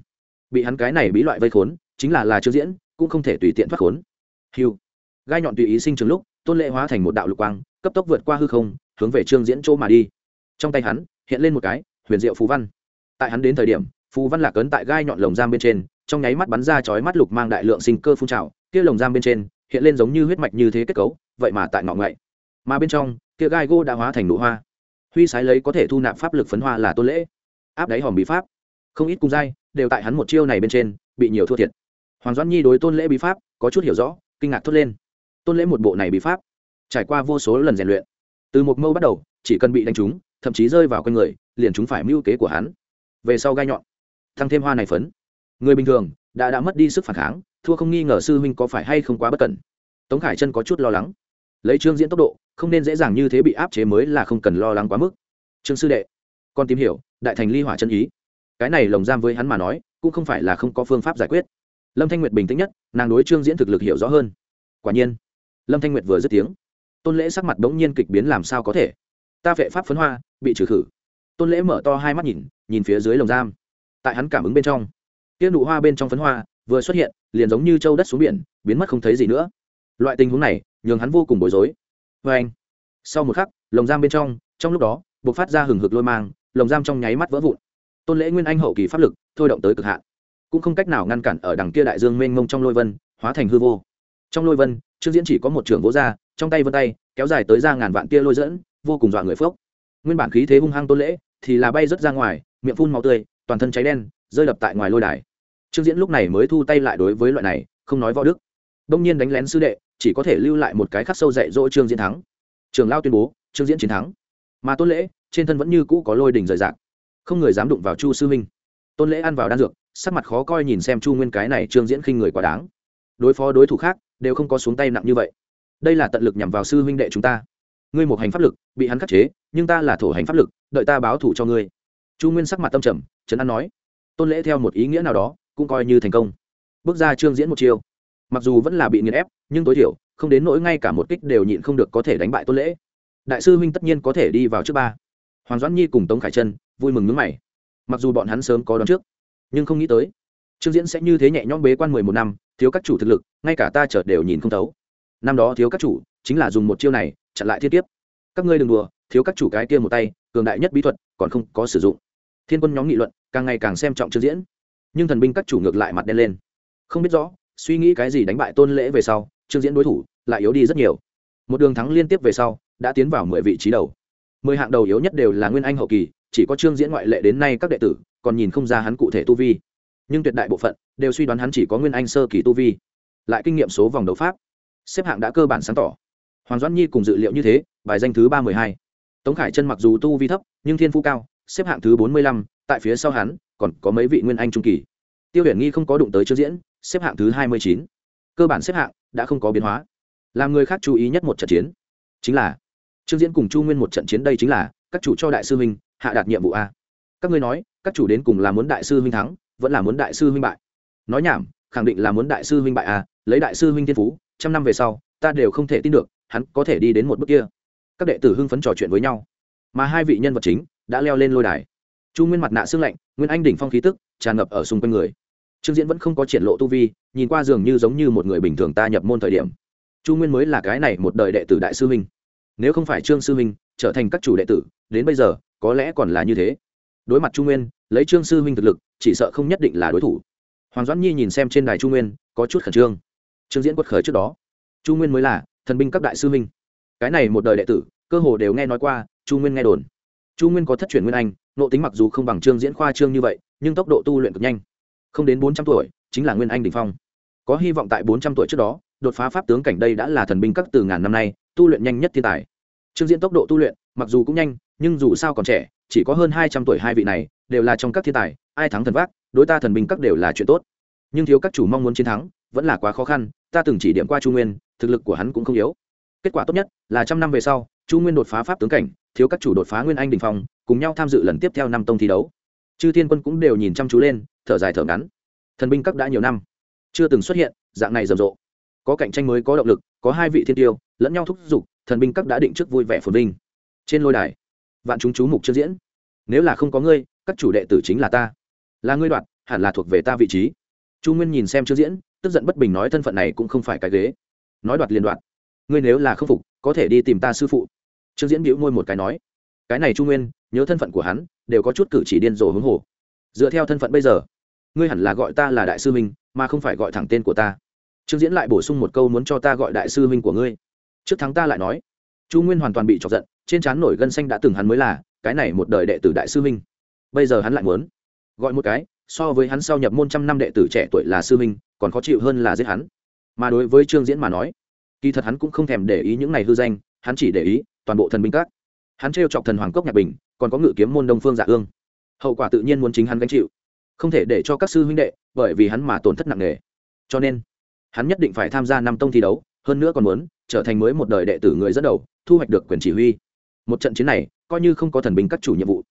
Bị hắn cái này bí loại vây khốn, chính là là trương diễn, cũng không thể tùy tiện thoát khốn. Hiu gai nhọn tùy ý sinh trường lúc, tôn lễ hóa thành một đạo lục quang, cấp tốc vượt qua hư không, hướng về trương diễn chỗ mà đi. Trong tay hắn, hiện lên một cái, huyền diệu phú văn. Tại hắn đến thời điểm phù văn lạc ấn tại gai nhọn lồng giam bên trên, trong nháy mắt bắn ra chói mắt lục mang đại lượng sinh cơ phun trào, kia lồng giam bên trên, hiện lên giống như huyết mạch như thế kết cấu, vậy mà tại ngọ ngậy mà bên trong, kia gai gỗ đã hóa thành nụ hoa. Huy sái lấy có thể thu nạp pháp lực phấn hoa là tôn lễ. Áp đáy hòm bí pháp. Không ít cung dai đều tại hắn một chiêu này bên trên, bị nhiều thua thiệt. Hoàng doãn nhi đối tôn lễ bí pháp có chút hiểu rõ, kinh ngạc thốt lên. Tôn lễ một bộ này bí pháp, trải qua vô số lần rèn luyện. Từ một mâu bắt đầu, chỉ cần bị đánh trúng, thậm chí rơi vào con người, liền chúng phải mưu kế của hắn. Về sau gai nhọn thăng thêm hoa này phấn. Người bình thường, đã đã mất đi sức phản kháng, thua không nghi ngờ sư huynh có phải hay không quá bất cẩn. Tống khải chân có chút lo lắng. Lấy trương diễn tốc độ, không nên dễ dàng như thế bị áp chế mới là không cần lo lắng quá mức. Trương sư đệ, con tìm hiểu, đại thành ly hỏa chân ý. Cái này lồng giam với hắn mà nói, cũng không phải là không có phương pháp giải quyết. Lâm thanh nguyệt bình tĩnh nhất, nàng đối trương diễn thực lực hiểu rõ hơn. Quả nhiên, lâm thanh nguyệt vừa dứt tiếng, tôn lễ sắc mặt bỗng nhiên kịch biến làm sao có thể? Ta vệ pháp phấn hoa, bị trừ khử. Tôn lễ mở to hai mắt nhìn nhìn phía dưới lồng giam tại hắn cảm ứng bên trong. Tiên nụ hoa bên trong phấn hoa vừa xuất hiện, liền giống như châu đất xuống biển, biến mất không thấy gì nữa. Loại tình huống này nhường hắn vô cùng bối rối. Vê anh, sau một khắc, lồng giam bên trong trong lúc đó b ộ c phát ra hừng hực lôi mang, lồng giam trong nháy mắt vỡ vụn. Tôn lễ nguyên anh hậu kỳ pháp lực, thôi động tới cực hạn. Cũng không cách nào ngăn cản ở đằng kia đại dương mênh mông trong lôi vân, hóa thành hư vô. Trong lôi vân trước diễn chỉ có một trường vỗ ra, trong tay vân tay, kéo dài tới ra ngàn vạn tia lôi dẫn, vô cùng dọa người phước nguyên bản khí thế hung hăng tôn lễ thì là bay rớt ra ngoài, miệng phun màu tươi toàn thân cháy đen, rơi đập tại ngoài lôi đài. Trương diễn lúc này mới thu tay lại đối với loại này, không nói võ đức. Đông nhiên đánh lén sư đệ, chỉ có thể lưu lại một cái khắc sâu dạy dỗ trương diễn thắng. Trường lao tuyên bố, trương diễn chiến thắng. Mà tôn lễ, trên thân vẫn như cũ có lôi đỉnh rời rạc. Không người dám đụng vào chu sư minh. tôn lễ ăn vào đan dược, sắc mặt khó coi nhìn xem chu nguyên cái này trương diễn khinh người quá đáng. Đối phó đối thủ khác, đều không có xuống tay nặng như vậy. Đây là tận lực nhằm vào sư huynh đệ chúng ta. Ngươi một hành pháp lực, bị hắn khắc chế, nhưng ta là thổ hành pháp lực, đợi ta báo thủ cho ngươi chu nguyên sắc mặt tâm trầm, trấn an nói, tôn lễ theo một ý nghĩa nào đó, cũng coi như thành công. Bước ra trương diễn một chiêu. Mặc dù vẫn là bị nghiền ép, nhưng tối thiểu, không đến nỗi ngay cả một kích đều nhịn không được có thể đánh bại tôn lễ. Đại sư huynh tất nhiên có thể đi vào trước ba. Hoàng doãn nhi cùng tống khải chân vui mừng nước mày. Mặc dù bọn hắn sớm có đón trước, nhưng không nghĩ tới, trương diễn sẽ như thế nhẹ nhõm bế quan mười một năm, thiếu các chủ thực lực, ngay cả ta chợt đều nhìn không thấu. Năm đó thiếu các chủ, chính là dùng một chiêu này, chặn lại thiết tiếp các ngươi đừng đùa, thiếu các chủ cái kia một tay, cường đại nhất bí thuật, còn không có sử dụng thiên quân nhóm nghị luận càng ngày càng xem trọng trương diễn nhưng thần binh các chủ ngược lại mặt đen lên không biết rõ suy nghĩ cái gì đánh bại tôn lễ về sau trương diễn đối thủ lại yếu đi rất nhiều một đường thắng liên tiếp về sau đã tiến vào mười vị trí đầu mười hạng đầu yếu nhất đều là nguyên anh hậu kỳ chỉ có trương diễn ngoại lệ đến nay các đệ tử còn nhìn không ra hắn cụ thể tu vi nhưng tuyệt đại bộ phận đều suy đoán hắn chỉ có nguyên anh sơ kỳ tu vi lại kinh nghiệm số vòng đấu pháp xếp hạng đã cơ bản sáng tỏ hoàng doãn nhi cùng dự liệu như thế bài danh thứ ba mười hai tống khải chân mặc dù tu vi thấp nhưng thiên phú cao xếp hạng thứ bốn mươi lăm, tại phía sau hắn, còn có mấy vị nguyên anh trung kỳ. Tiêu huyền nghi không có đụng tới trương diễn, xếp hạng thứ hai mươi chín. Cơ bản xếp hạng đã không có biến hóa. Làm người khác chú ý nhất một trận chiến chính là, trương diễn cùng chu nguyên một trận chiến đây chính là, các chủ cho đại sư huynh, hạ đạt nhiệm vụ a. Các ngươi nói, các chủ đến cùng là muốn đại sư huynh thắng, vẫn là muốn đại sư huynh bại? Nói nhảm, khẳng định là muốn đại sư huynh bại a, lấy đại sư huynh thiên phú, trăm năm về sau, ta đều không thể tin được, hắn có thể đi đến một bước kia. Các đệ tử hưng phấn trò chuyện với nhau. Mà hai vị nhân vật chính đã leo lên lôi đài. Chu nguyên mặt nạ xương lạnh, nguyên anh đỉnh phong khí tức, tràn ngập ở xung quanh người. Trương diễn vẫn không có triển lộ tu vi, nhìn qua dường như giống như một người bình thường ta nhập môn thời điểm. Chu nguyên mới là cái này một đời đệ tử đại sư huynh. Nếu không phải trương sư huynh trở thành các chủ đệ tử, đến bây giờ, có lẽ còn là như thế. Đối mặt chu nguyên, lấy trương sư huynh thực lực, chỉ sợ không nhất định là đối thủ. Hoàng doãn nhi nhìn xem trên đài chu nguyên, có chút khẩn trương. Trương diễn quật khởi trước đó. Chu nguyên mới là thần binh các đại sư huynh. Cái này một đời đệ tử, cơ hồ đều nghe nói qua, chu nguyên nghe đồn chu nguyên có thất truyền nguyên anh nộ tính mặc dù không bằng trương diễn khoa trương như vậy, nhưng tốc độ tu luyện cực nhanh. Không đến bốn trăm tuổi, chính là nguyên anh đình phong. Có hy vọng tại bốn trăm tuổi trước đó, đột phá pháp tướng cảnh đây đã là thần binh các từ ngàn năm nay, tu luyện nhanh nhất thiên tài. Trương diễn tốc độ tu luyện, mặc dù cũng nhanh, nhưng dù sao còn trẻ, chỉ có hơn hai trăm tuổi hai vị này, đều là trong các thiên tài, ai thắng thần vác, đối ta thần binh các đều là chuyện tốt. Nhưng thiếu các chủ mong muốn chiến thắng, vẫn là quá khó khăn, ta từng chỉ điểm qua chu nguyên, thực lực của hắn cũng không yếu. Kết quả tốt nhất là trăm năm về sau, chu nguyên đột phá pháp tướng cảnh thiếu các chủ đột phá nguyên anh đình phong, cùng nhau tham dự lần tiếp theo năm tông thi đấu. Chư thiên quân cũng đều nhìn chăm chú lên, thở dài thở ngắn. Thần binh các đã nhiều năm, chưa từng xuất hiện, dạng này rầm rộ. Có cạnh tranh mới có động lực, có hai vị thiên tiêu, lẫn nhau thúc giục, thần binh các đã định trước vui vẻ phồn vinh. Trên lôi đài, vạn chúng chú mục chưa diễn. Nếu là không có ngươi, các chủ đệ tử chính là ta. Là ngươi đoạt, hẳn là thuộc về ta vị trí. Chu nguyên nhìn xem chưa diễn, tức giận bất bình nói thân phận này cũng không phải cái ghế. Nói đoạt liền đoạt. Ngươi nếu là không phục, có thể đi tìm ta sư phụ trương diễn bĩu môi một cái nói, cái này chu nguyên, nhớ thân phận của hắn, đều có chút cử chỉ điên rồ hướng hồ. Dựa theo thân phận bây giờ, ngươi hẳn là gọi ta là đại sư huynh, mà không phải gọi thẳng tên của ta. Trương diễn lại bổ sung một câu muốn cho ta gọi đại sư huynh của ngươi. Trước tháng ta lại nói, chu nguyên hoàn toàn bị chọc giận, trên trán nổi gân xanh đã từng hắn mới là, cái này một đời đệ tử đại sư huynh. Bây giờ hắn lại muốn gọi một cái, so với hắn sau nhập môn trăm năm đệ tử trẻ tuổi là sư huynh, còn khó chịu hơn là giết hắn. Mà đối với trương diễn mà nói, kỳ thật hắn cũng không thèm để ý những này hư danh, hắn chỉ để ý toàn bộ thần binh các. Hắn trêu chọc thần hoàng cốc nhạc bình, còn có ngự kiếm môn đông phương dạ ương. Hậu quả tự nhiên muốn chính hắn gánh chịu, không thể để cho các sư huynh đệ, bởi vì hắn mà tổn thất nặng nề. Cho nên, hắn nhất định phải tham gia năm tông thi đấu, hơn nữa còn muốn trở thành mới một đời đệ tử người dẫn đầu, thu hoạch được quyền chỉ huy. Một trận chiến này, coi như không có thần binh các chủ nhiệm vụ,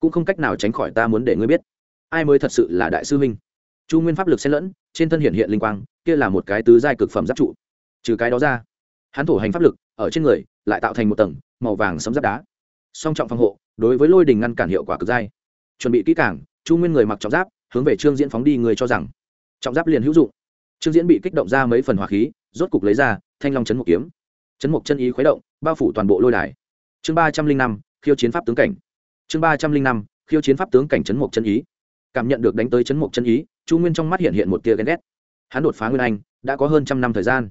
cũng không cách nào tránh khỏi ta muốn để ngươi biết, ai mới thật sự là đại sư huynh. Chu nguyên pháp lực xen lẫn, trên thân hiện hiện linh quang, kia là một cái tứ giai cực phẩm giáp trụ. Trừ cái đó ra, hắn thổ hành pháp lực, ở trên người, lại tạo thành một tầng màu vàng sấm giáp đá. Song trọng phòng hộ, đối với lôi đình ngăn cản hiệu quả cực dai. chuẩn bị kỹ càng, chu nguyên người mặc trọng giáp, hướng về trương diễn phóng đi, người cho rằng trọng giáp liền hữu dụng. Trương diễn bị kích động ra mấy phần hỏa khí, rốt cục lấy ra, thanh long chấn một kiếm. Chấn một chân ý khuấy động, bao phủ toàn bộ lôi đài. Chương ba trăm linh năm, khiêu chiến pháp tướng cảnh. Chương ba trăm linh năm, khiêu chiến pháp tướng cảnh chấn một chân ý. Cảm nhận được đánh tới chấn một chân ý, chu nguyên trong mắt hiện hiện một tia ghen ghét. Hắn đột phá nguyên anh, đã có hơn trăm năm thời gian.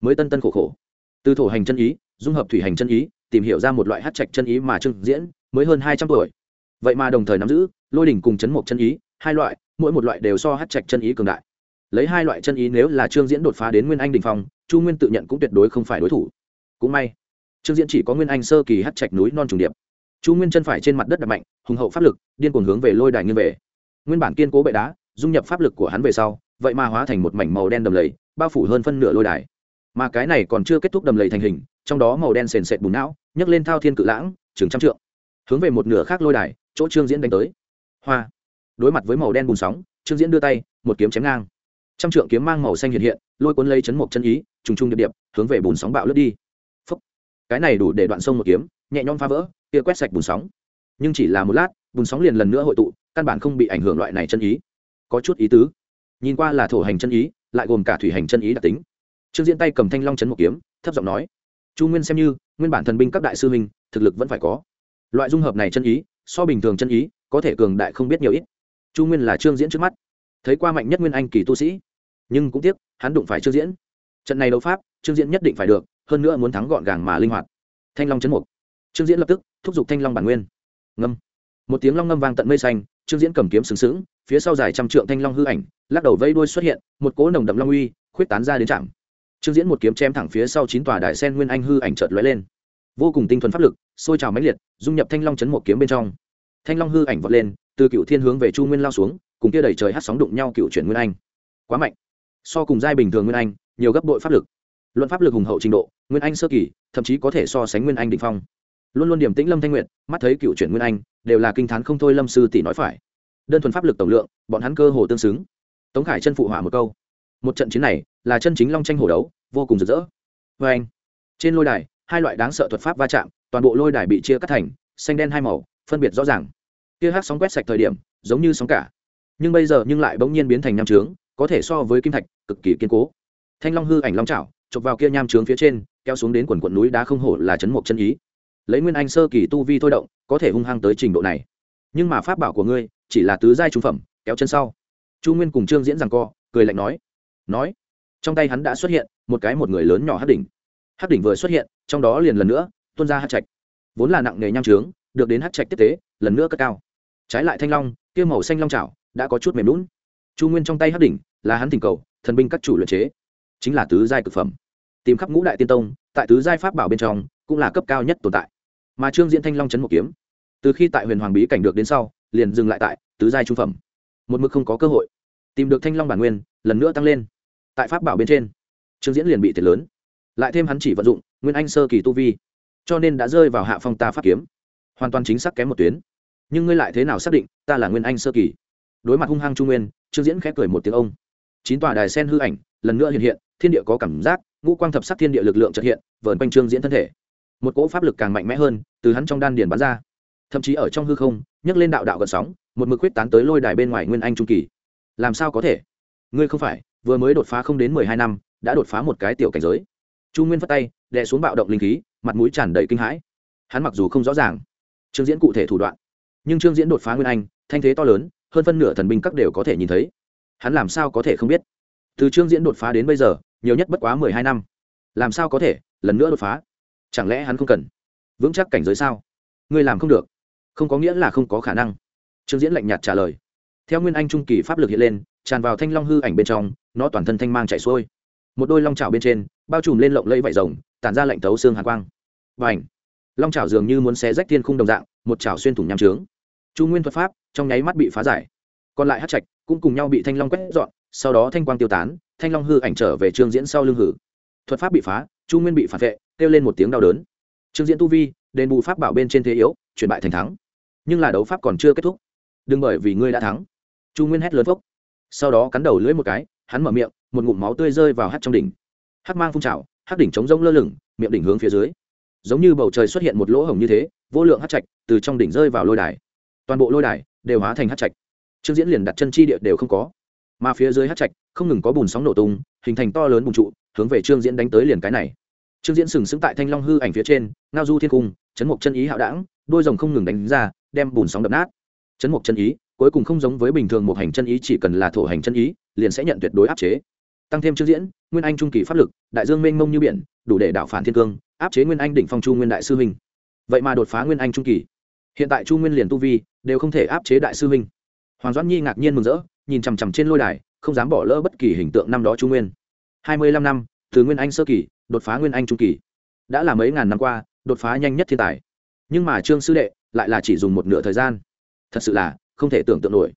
Mới tân tân khổ khổ. Từ thổ hành chân ý, dung hợp thủy hành chân ý tìm hiểu ra một loại hát trạch chân ý mà trưng diễn mới hơn hai trăm tuổi. Vậy mà đồng thời nắm giữ lôi đỉnh cùng chấn một chân ý, hai loại, mỗi một loại đều so hát trạch chân ý cường đại. Lấy hai loại chân ý nếu là trương diễn đột phá đến nguyên anh đình phong, chu nguyên tự nhận cũng tuyệt đối không phải đối thủ. Cũng may, trương diễn chỉ có nguyên anh sơ kỳ hát trạch núi non trùng điệp. Chu nguyên chân phải trên mặt đất đập mạnh, hùng hậu pháp lực, điên cuồng hướng về lôi đài nghiêng về. Nguyên bản kiên cố bệ đá, dung nhập pháp lực của hắn về sau, vậy mà hóa thành một mảnh màu đen đầm lầy, bao phủ hơn phân nửa lôi đài. Mà cái này còn chưa kết thúc đầm lầy thành hình trong đó màu đen sền sệt bùn não, nhấc lên thao thiên cự lãng chừng trăm trượng. Hướng về một nửa khác lôi đài, chỗ trương diễn đánh tới. Hoa. Đối mặt với màu đen bùn sóng, trương diễn đưa tay, một kiếm chém ngang. Trăm trượng kiếm mang màu xanh hiện hiện, lôi cuốn lấy chấn một chân ý, trùng trùng điệp điệp, hướng về bùn sóng bạo lướt đi. Phúc. cái này đủ để đoạn sông một kiếm, nhẹ nhõm phá vỡ, kia quét sạch bùn sóng. Nhưng chỉ là một lát, bùn sóng liền lần nữa hội tụ, căn bản không bị ảnh hưởng loại này chân ý. Có chút ý tứ. Nhìn qua là thổ hành chân ý, lại gồm cả thủy hành chân ý đặc tính. Trương diễn tay cầm thanh long chấn một kiếm, thấp giọng nói chu nguyên xem như, nguyên bản thần binh các đại sư huynh, thực lực vẫn phải có. Loại dung hợp này chân ý, so bình thường chân ý, có thể cường đại không biết nhiều ít. Chu nguyên là trương diễn trước mắt. Thấy qua mạnh nhất nguyên anh kỳ tu sĩ. Nhưng cũng tiếc, hắn đụng phải trương diễn. Trận này đấu pháp, trương diễn nhất định phải được, hơn nữa muốn thắng gọn gàng mà linh hoạt. Thanh long chấn mục. Trương diễn lập tức, thúc giục thanh long bản nguyên. Ngâm. Một tiếng long ngâm vang tận mây xanh, trương diễn cầm kiếm sừng sững, phía sau dài trăm trượng thanh long hư ảnh, lắc đầu vây đuôi xuất hiện, một cỗ nồng đậm long uy, khuyết tán ra đến trạm trương diễn một kiếm chém thẳng phía sau chín tòa đại sen nguyên anh hư ảnh chợt lóe lên. Vô cùng tinh thuần pháp lực, sôi trào mãnh liệt, dung nhập thanh long chấn một kiếm bên trong. Thanh long hư ảnh vọt lên, từ cựu thiên hướng về chu nguyên lao xuống, cùng kia đầy trời hắc sóng đụng nhau cựu chuyển nguyên anh. Quá mạnh. So cùng giai bình thường nguyên anh, nhiều gấp bội pháp lực. Luận pháp lực hùng hậu trình độ, nguyên anh sơ kỳ, thậm chí có thể so sánh nguyên anh đỉnh phong. Luôn luôn điểm tĩnh lâm thanh nguyệt, mắt thấy cựu chuyển nguyên anh, đều là kinh thán không thôi lâm sư tỷ nói phải. Đơn thuần pháp lực tổng lượng, bọn hắn cơ hồ tương xứng. Tống khải chân phụ hỏa một câu. Một trận chiến này, là chân chính long tranh hổ đấu vô cùng rực rỡ. Vê anh. Trên lôi đài, hai loại đáng sợ thuật pháp va chạm, toàn bộ lôi đài bị chia cắt thành xanh đen hai màu, phân biệt rõ ràng. Kia hát sóng quét sạch thời điểm, giống như sóng cả. Nhưng bây giờ nhưng lại bỗng nhiên biến thành nham trướng, có thể so với kim thạch, cực kỳ kiên cố. Thanh long hư ảnh long trào chụp vào kia nham trướng phía trên, kéo xuống đến quần quận núi đá không hổ là chấn mộc chân ý. Lấy nguyên anh sơ kỳ tu vi thôi động, có thể hung hăng tới trình độ này. Nhưng mà pháp bảo của ngươi, chỉ là tứ giai trung phẩm, kéo chân sau. Chu nguyên cùng trương diễn rằng co, cười lạnh nói. Nói trong tay hắn đã xuất hiện một cái một người lớn nhỏ hắc đỉnh. Hắc đỉnh vừa xuất hiện, trong đó liền lần nữa tuôn ra hát trạch. Vốn là nặng nghề nham trướng, được đến hát trạch tiếp tế, lần nữa cất cao. Trái lại thanh long, kia màu xanh long trào đã có chút mềm lún chu nguyên trong tay hắc đỉnh là hắn thỉnh cầu, thần binh các chủ luyện chế. Chính là tứ giai cực phẩm. Tìm khắp ngũ đại tiên tông, tại tứ giai pháp bảo bên trong, cũng là cấp cao nhất tồn tại. Mà trương diễn thanh long chấn một kiếm. Từ khi tại huyền hoàng bí cảnh được đến sau, liền dừng lại tại tứ giai trung phẩm. Một mực không có cơ hội. Tìm được thanh long bản nguyên, lần nữa tăng lên tại pháp bảo bên trên. Trương diễn liền bị thiệt lớn. Lại thêm hắn chỉ vận dụng nguyên anh sơ kỳ tu vi, cho nên đã rơi vào hạ phong ta pháp kiếm. Hoàn toàn chính xác kém một tuyến. Nhưng ngươi lại thế nào xác định ta là nguyên anh sơ kỳ? Đối mặt hung hăng trung nguyên, trương diễn khẽ cười một tiếng ông. Chín tòa đài sen hư ảnh lần nữa hiện hiện, thiên địa có cảm giác, ngũ quang thập sắc thiên địa lực lượng trật hiện, vờn quanh trương diễn thân thể. Một cỗ pháp lực càng mạnh mẽ hơn từ hắn trong đan điền bắn ra. Thậm chí ở trong hư không, nhấc lên đạo đạo gần sóng, một mực quyết tán tới lôi đài bên ngoài nguyên anh trung kỳ. Làm sao có thể? Ngươi không phải vừa mới đột phá không đến mười hai năm, đã đột phá một cái tiểu cảnh giới. Chu nguyên phất tay, đè xuống bạo động linh khí, mặt mũi tràn đầy kinh hãi. Hắn mặc dù không rõ ràng trương diễn cụ thể thủ đoạn, nhưng trương diễn đột phá nguyên anh, thanh thế to lớn, hơn phân nửa thần binh các đều có thể nhìn thấy. Hắn làm sao có thể không biết? Từ trương diễn đột phá đến bây giờ, nhiều nhất bất quá mười hai năm. Làm sao có thể lần nữa đột phá? Chẳng lẽ hắn không cần? Vững chắc cảnh giới sao? Ngươi làm không được. Không có nghĩa là không có khả năng. Trương diễn lạnh nhạt trả lời. Theo nguyên anh trung kỳ pháp lực hiện lên, tràn vào thanh long hư ảnh bên trong nó toàn thân thanh mang chạy xuôi. Một đôi long trào bên trên, bao trùm lên lộng lẫy vải rồng, tản ra lạnh tấu xương hạ quang. Và ảnh long trào dường như muốn xé rách thiên khung đồng dạng, một trào xuyên thủng nham trướng. Chu nguyên thuật pháp, trong nháy mắt bị phá giải. Còn lại hát trạch cũng cùng nhau bị thanh long quét dọn, sau đó thanh quang tiêu tán, thanh long hư ảnh trở về trương diễn sau lưng hử. Thuật pháp bị phá, chu nguyên bị phản vệ, kêu lên một tiếng đau đớn. Trương diễn tu vi, đền bù pháp bảo bên trên thế yếu, chuyển bại thành thắng. Nhưng là đấu pháp còn chưa kết thúc. Đừng bởi vì ngươi đã thắng. Chu nguyên hét lớn phốc. Sau đó cắn đầu lưỡi một cái hắn mở miệng, một ngụm máu tươi rơi vào hát trong đỉnh. Hát mang phun trào, hát đỉnh trống rông lơ lửng, miệng đỉnh hướng phía dưới. Giống như bầu trời xuất hiện một lỗ hổng như thế, vô lượng hát trạch từ trong đỉnh rơi vào lôi đài. Toàn bộ lôi đài đều hóa thành hát trạch. Trương diễn liền đặt chân chi địa đều không có. Mà phía dưới hát trạch không ngừng có bùn sóng nổ tung, hình thành to lớn bùn trụ, hướng về trương diễn đánh tới liền cái này. Trương diễn sừng sững tại thanh long hư ảnh phía trên, ngao du thiên cung, chấn mục chân ý hạo đảng, đôi rồng không ngừng đánh ra, đem bùn sóng đập nát. Chấn mục chân ý cuối cùng không giống với bình thường một hành chân ý, chỉ cần là thổ hành chân ý liền sẽ nhận tuyệt đối áp chế. Tăng thêm chương diễn, nguyên anh trung kỳ pháp lực, đại dương mênh mông như biển, đủ để đảo phản thiên cương, áp chế nguyên anh đỉnh phong chu nguyên đại sư huynh. Vậy mà đột phá nguyên anh trung kỳ. Hiện tại chu nguyên liền tu vi, đều không thể áp chế đại sư huynh. Hoàng doãn nhi ngạc nhiên mừng rỡ, nhìn chằm chằm trên lôi đài, không dám bỏ lỡ bất kỳ hình tượng năm đó chu nguyên. Hai mươi lăm năm, từ nguyên anh sơ kỳ, đột phá nguyên anh trung kỳ. Đã là mấy ngàn năm qua, đột phá nhanh nhất thiên tài. Nhưng mà trương sư đệ lại là chỉ dùng một nửa thời gian. Thật sự là không thể tưởng tượng nổi.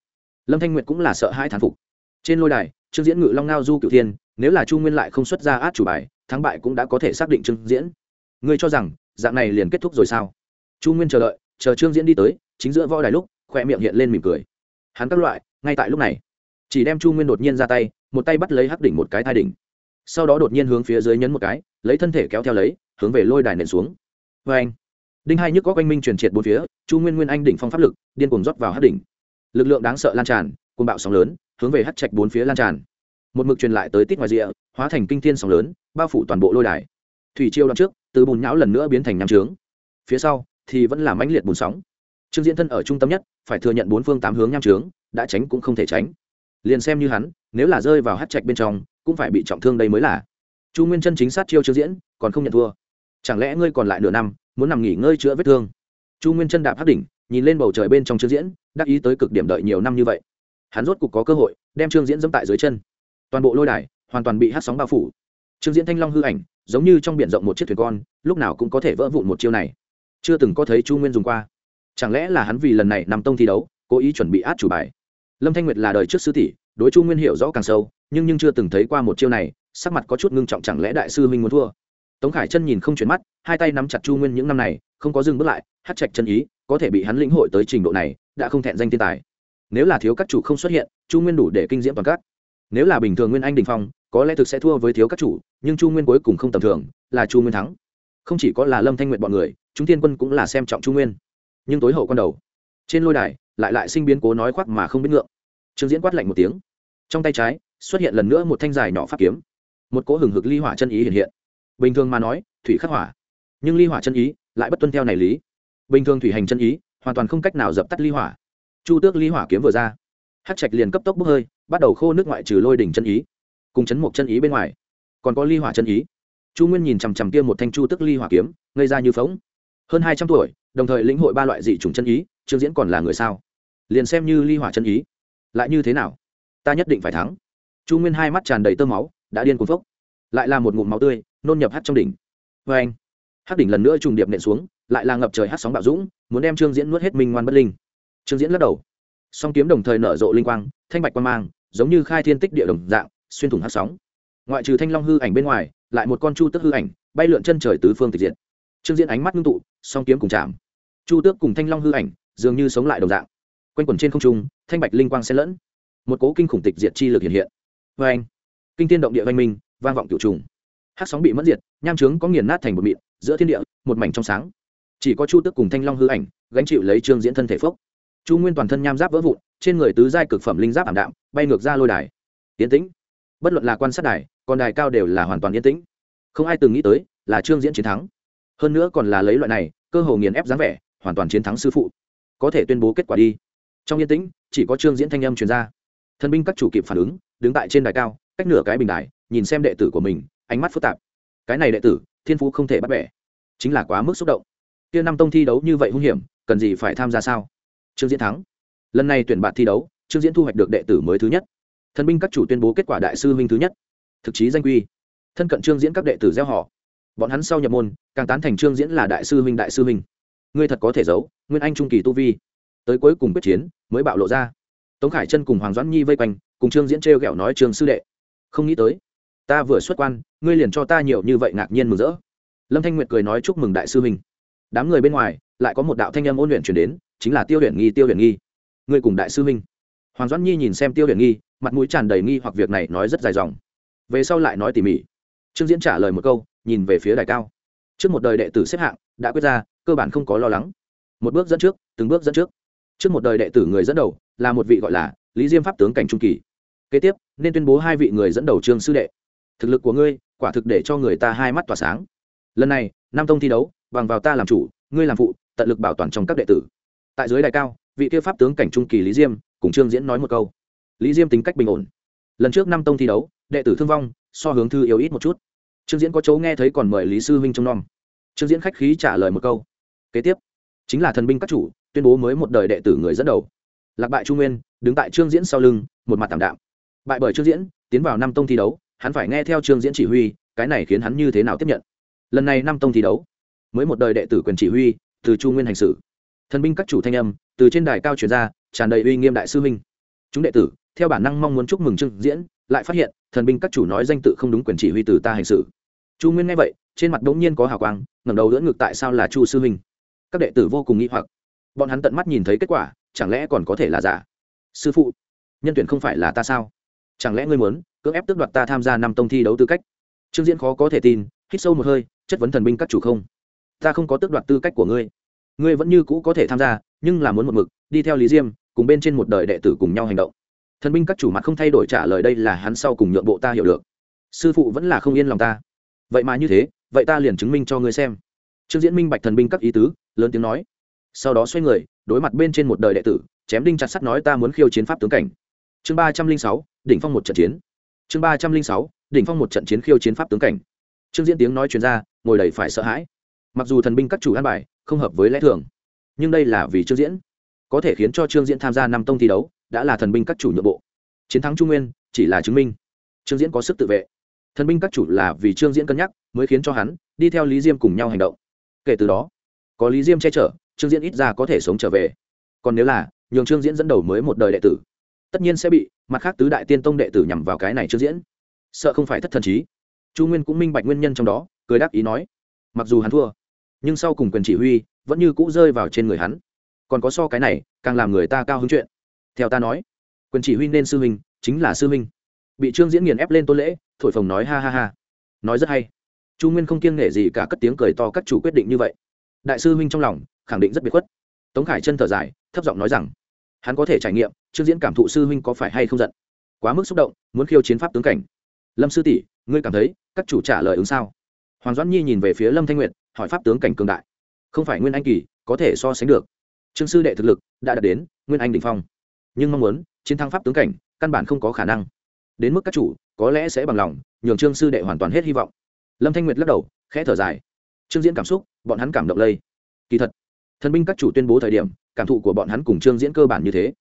Lâm thanh nguyệt cũng là sợ hai thán phục trên lôi đài, trương diễn ngự long ngao du cựu thiên, nếu là chu nguyên lại không xuất ra át chủ bài, thắng bại cũng đã có thể xác định trương diễn. Ngươi cho rằng, dạng này liền kết thúc rồi sao? Chu nguyên chờ đợi, chờ trương diễn đi tới, chính giữa võ đài lúc khoe miệng hiện lên mỉm cười. Hắn các loại, ngay tại lúc này, chỉ đem chu nguyên đột nhiên ra tay, một tay bắt lấy hắc đỉnh một cái thai đỉnh. Sau đó đột nhiên hướng phía dưới nhấn một cái, lấy thân thể kéo theo lấy, hướng về lôi đài nện xuống. Vê anh, đinh hai nhức có quanh minh truyền triệt bốn phía, chu nguyên nguyên anh đỉnh phong pháp lực, điên cuồng rót vào hắc đỉnh. Lực lượng đáng sợ lan tràn côn bạo sóng lớn, hướng về hát trạch bốn phía lan tràn. Một mực truyền lại tới tít ngoài rìa, hóa thành kinh thiên sóng lớn, bao phủ toàn bộ lôi đài. Thủy chiêu đoạn trước, từ bùn nhão lần nữa biến thành nam trướng. Phía sau, thì vẫn là mãnh liệt bùn sóng. Trương diễn thân ở trung tâm nhất, phải thừa nhận bốn phương tám hướng nam trướng, đã tránh cũng không thể tránh. Liền xem như hắn, nếu là rơi vào hát trạch bên trong, cũng phải bị trọng thương đây mới là. Chu nguyên chân chính sát chiêu trương diễn, còn không nhận thua. Chẳng lẽ ngươi còn lại nửa năm, muốn nằm nghỉ ngơi chữa vết thương? Chu nguyên chân đạp hắc đỉnh, nhìn lên bầu trời bên trong trương diễn, đắc ý tới cực điểm đợi nhiều năm như vậy hắn rốt cục có cơ hội đem trương diễn dẫm tại dưới chân toàn bộ lôi đài hoàn toàn bị hát sóng bao phủ trương diễn thanh long hư ảnh giống như trong b i ể n rộng một chiếc thuyền con lúc nào cũng có thể vỡ vụn một chiêu này chưa từng có thấy chu nguyên dùng qua chẳng lẽ là hắn vì lần này nằm tông thi đấu cố ý chuẩn bị át chủ bài lâm thanh nguyệt là đời trước sư tỷ đối chu nguyên hiểu rõ càng sâu nhưng nhưng chưa từng thấy qua một chiêu này sắc mặt có chút ngưng trọng chẳng lẽ đại sư minh muốn thua tống khải chân nhìn không chuyển mắt hai tay nắm chặt chu nguyên những năm này không có dừng bước lại hát chạch chân ý có thể bị hắn lĩnh hội tới trình độ này đã không thẹn danh thiên tài nếu là thiếu các chủ không xuất hiện, chu nguyên đủ để kinh diễm toàn các. Nếu là bình thường nguyên anh đình phong, có lẽ thực sẽ thua với thiếu các chủ, nhưng chu nguyên cuối cùng không tầm thường, là chu nguyên thắng. Không chỉ có là lâm thanh nguyện bọn người, chúng thiên quân cũng là xem trọng chu nguyên. Nhưng tối hậu con đầu, trên lôi đài, lại lại sinh biến cố nói khoác mà không biết ngượng. Trương diễn quát lạnh một tiếng. Trong tay trái, xuất hiện lần nữa một thanh dài nhỏ pháp kiếm. Một cỗ hừng hực ly hỏa chân ý hiện hiện. Bình thường mà nói, thủy khắc hỏa. Nhưng ly hỏa chân ý lại bất tuân theo này lý. Bình thường thủy hành chân ý, hoàn toàn không cách nào dập tắt ly hỏa chu tước ly hỏa kiếm vừa ra hát trạch liền cấp tốc bốc hơi, bắt đầu khô nước ngoại trừ lôi đỉnh chân ý, cùng chấn một chân ý bên ngoài. Còn có ly hỏa chân ý. Chu nguyên nhìn chằm chằm kia một thanh chu tước ly hỏa kiếm, ngây ra như phóng hơn hai trăm tuổi, đồng thời lĩnh hội ba loại dị chủng chân ý, trương diễn còn là người sao? Liền xem như ly hỏa chân ý, lại như thế nào? Ta nhất định phải thắng. Chu nguyên hai mắt tràn đầy tơ máu, đã điên cuồng phốc. Lại là một ngụm máu tươi, nôn nhập hát trong đỉnh. Vê anh hát đỉnh lần nữa trùng điệp nện xuống, lại là ngập trời hát sóng bạo dũng, muốn đem trương diễn nuốt hết minh ngoan bất linh trương diễn lắc đầu. Song kiếm đồng thời nở rộ linh quang, thanh bạch quang mang, giống như khai thiên tích địa đồng dạng, xuyên thủng hát sóng. Ngoại trừ thanh long hư ảnh bên ngoài, lại một con chu tức hư ảnh, bay lượn chân trời tứ phương tịch diện trương diễn ánh mắt ngưng tụ, song kiếm cùng chạm. Chu tước cùng thanh long hư ảnh, dường như sống lại đồng dạng. Quanh quẩn trên không trung, thanh bạch linh quang xen lẫn. Một cố kinh khủng tịch diệt chi lực hiện hiện. Vê anh, kinh tiên động địa văn minh, vang vọng cửu trùng. Hát sóng bị mất diệt, nham trướng có nghiền nát thành một mịn, giữa thiên địa, một mảnh trong sáng. Chỉ có chu tước cùng thanh long hư ảnh gánh chịu lấy trương diễn thân thể phốc chu nguyên toàn thân nham giáp vỡ vụn, trên người tứ giai cực phẩm linh giáp ảm đạm, bay ngược ra lôi đài. Yên tĩnh. Bất luận là quan sát đài, còn đài cao đều là hoàn toàn yên tĩnh. Không ai từng nghĩ tới là trương diễn chiến thắng. Hơn nữa còn là lấy loại này, cơ hồ nghiền ép dáng vẻ, hoàn toàn chiến thắng sư phụ. Có thể tuyên bố kết quả đi. Trong yên tĩnh, chỉ có trương diễn thanh âm truyền ra. Thân binh các chủ kịp phản ứng, đứng tại trên đài cao, cách nửa cái bình đài, nhìn xem đệ tử của mình, ánh mắt phức tạp. Cái này đệ tử, thiên phú không thể bắt bẻ. Chính là quá mức xúc động. Kia năm tông thi đấu như vậy hung hiểm, cần gì phải tham gia sao? Trương diễn thắng. Lần này tuyển bạn thi đấu, trương diễn thu hoạch được đệ tử mới thứ nhất. Thần binh các chủ tuyên bố kết quả đại sư huynh thứ nhất. Thực chí danh quy. Thân cận trương diễn các đệ tử gieo họ. Bọn hắn sau nhập môn, càng tán thành trương diễn là đại sư huynh, đại sư huynh. Ngươi thật có thể giấu, nguyên anh trung kỳ tu vi. Tới cuối cùng quyết chiến, mới bạo lộ ra. Tống khải chân cùng hoàng doãn nhi vây quanh, cùng trương diễn t r g ẹ o nói trường sư đệ, không nghĩ tới, ta vừa xuất quan, ngươi liền cho ta nhiều như vậy ngạc nhiên mừng rỡ. Lâm thanh nguyệt cười nói, chúc mừng đại sư huynh. Đám người bên ngoài, lại có một đạo thanh âm ôn luyện chuyển đến chính là tiêu huyền nghi, tiêu huyền nghi. Ngươi cùng đại sư huynh. Hoàng doãn nhi nhìn xem tiêu huyền nghi, mặt mũi tràn đầy nghi hoặc việc này nói rất dài dòng. Về sau lại nói tỉ mỉ. Trương diễn trả lời một câu, nhìn về phía đài cao. Trước một đời đệ tử xếp hạng, đã quyết ra, cơ bản không có lo lắng. Một bước dẫn trước, từng bước dẫn trước. Trước một đời đệ tử người dẫn đầu, là một vị gọi là lý diêm pháp tướng cảnh trung kỳ. Kế tiếp, nên tuyên bố hai vị người dẫn đầu trương sư đệ. Thực lực của ngươi, quả thực để cho người ta hai mắt tỏa sáng. Lần này, nam tông thi đấu, bằng vào ta làm chủ, ngươi làm phụ, tận lực bảo toàn trong các đệ tử tại dưới đài cao, vị kia pháp tướng cảnh trung kỳ lý diêm cùng trương diễn nói một câu. Lý diêm tính cách bình ổn. Lần trước năm tông thi đấu, đệ tử thương vong, so hướng thư yếu ít một chút. Trương diễn có chỗ nghe thấy còn mời lý sư huynh trông nom. Trương diễn khách khí trả lời một câu. Kế tiếp, chính là thần binh các chủ, tuyên bố mới một đời đệ tử người dẫn đầu. Lạc bại trung nguyên, đứng tại trương diễn sau lưng, một mặt tảm đạm. Bại bởi trương diễn, tiến vào năm tông thi đấu, hắn phải nghe theo trương diễn chỉ huy, cái này khiến hắn như thế nào tiếp nhận? Lần này năm tông thi đấu, mới một đời đệ tử quyền chỉ huy, từ chu nguyên hành xử thần binh các chủ thanh âm từ trên đài cao truyền ra, tràn đầy uy nghiêm đại sư minh chúng đệ tử, theo bản năng mong muốn chúc mừng trương diễn, lại phát hiện, thần binh các chủ nói danh tự không đúng quyền chỉ huy từ ta hành sự. Chu nguyên nghe vậy, trên mặt đ ố n g nhiên có hào quang, ngẩng đầu đỡ ngực tại sao là chu sư minh các đệ tử vô cùng nghĩ hoặc. Bọn hắn tận mắt nhìn thấy kết quả, chẳng lẽ còn có thể là giả? Sư phụ, nhân tuyển không phải là ta sao? Chẳng lẽ ngươi muốn cưỡng ép tước đoạt ta tham gia năm tông thi đấu tư cách? Trương diễn khó có thể tin, hít sâu một hơi, chất vấn thần binh các chủ không? Ta không có tước đoạt tư cách của ngươi ngươi vẫn như cũ có thể tham gia, nhưng là muốn một mực, đi theo lý diêm, cùng bên trên một đời đệ tử cùng nhau hành động. Thần binh các chủ mặt không thay đổi trả lời đây là hắn sau cùng nhượng bộ ta hiểu được. Sư phụ vẫn là không yên lòng ta. Vậy mà như thế, vậy ta liền chứng minh cho ngươi xem. Trương diễn minh bạch thần binh các ý tứ, lớn tiếng nói. Sau đó xoay người, đối mặt bên trên một đời đệ tử, chém đinh chặt sắt nói ta muốn khiêu chiến pháp tướng cảnh. Chương ba trăm linh sáu, đỉnh phong một trận chiến. Chương ba trăm linh sáu, đỉnh phong một trận chiến khiêu chiến pháp tướng cảnh. Trương diễn tiếng nói chuyên ra, ngồi đầy phải sợ hãi. Mặc dù thần binh các chủ an bài không hợp với lẽ thường. Nhưng đây là vì trương diễn. Có thể khiến cho trương diễn tham gia năm tông thi đấu, đã là thần binh các chủ nhượng bộ. Chiến thắng trung nguyên, chỉ là chứng minh. Trương diễn có sức tự vệ. Thần binh các chủ là vì trương diễn cân nhắc, mới khiến cho hắn đi theo lý diêm cùng nhau hành động. Kể từ đó, có lý diêm che chở, trương diễn ít ra có thể sống trở về. Còn nếu là nhường trương diễn dẫn đầu mới một đời đệ tử, tất nhiên sẽ bị mặt khác tứ đại tiên tông đệ tử nhằm vào cái này trương diễn. Sợ không phải thất thần trí chu nguyên cũng minh bạch nguyên nhân trong đó, cười đáp ý nói, mặc dù hắn thua nhưng sau cùng quyền chỉ huy vẫn như cũ rơi vào trên người hắn. Còn có so cái này, càng làm người ta cao hứng chuyện. Theo ta nói, quyền chỉ huy nên sư huynh, chính là sư huynh. Bị trương diễn nghiền ép lên tôn lễ, thổi phồng nói ha ha ha. Nói rất hay. Chu nguyên không kiêng nể gì cả cất tiếng cười to các chủ quyết định như vậy. Đại sư huynh trong lòng, khẳng định rất biệt khuất. Tống khải chân thở dài, thấp giọng nói rằng, hắn có thể trải nghiệm, trương diễn cảm thụ sư huynh có phải hay không giận. Quá mức xúc động, muốn khiêu chiến pháp tướng cảnh. Lâm sư tỷ, ngươi cảm thấy, các chủ trả lời ứng sao? Hoàng doãn nhi nhìn về phía lâm thanh nguyệt, hỏi pháp tướng cảnh cường đại. Không phải nguyên anh kỳ, có thể so sánh được. Trương sư đệ thực lực đã đạt đến nguyên anh đ ỉ n h phong. Nhưng mong muốn, chiến thắng pháp tướng cảnh, căn bản không có khả năng. Đến mức các chủ, có lẽ sẽ bằng lòng, nhường trương sư đệ hoàn toàn hết hy vọng. Lâm thanh nguyệt lắc đầu, khẽ thở dài. Trương diễn cảm xúc, bọn hắn cảm động lây. Kỳ thật, thần binh các chủ tuyên bố thời điểm, cảm thụ của bọn hắn cùng trương diễn cơ bản như thế.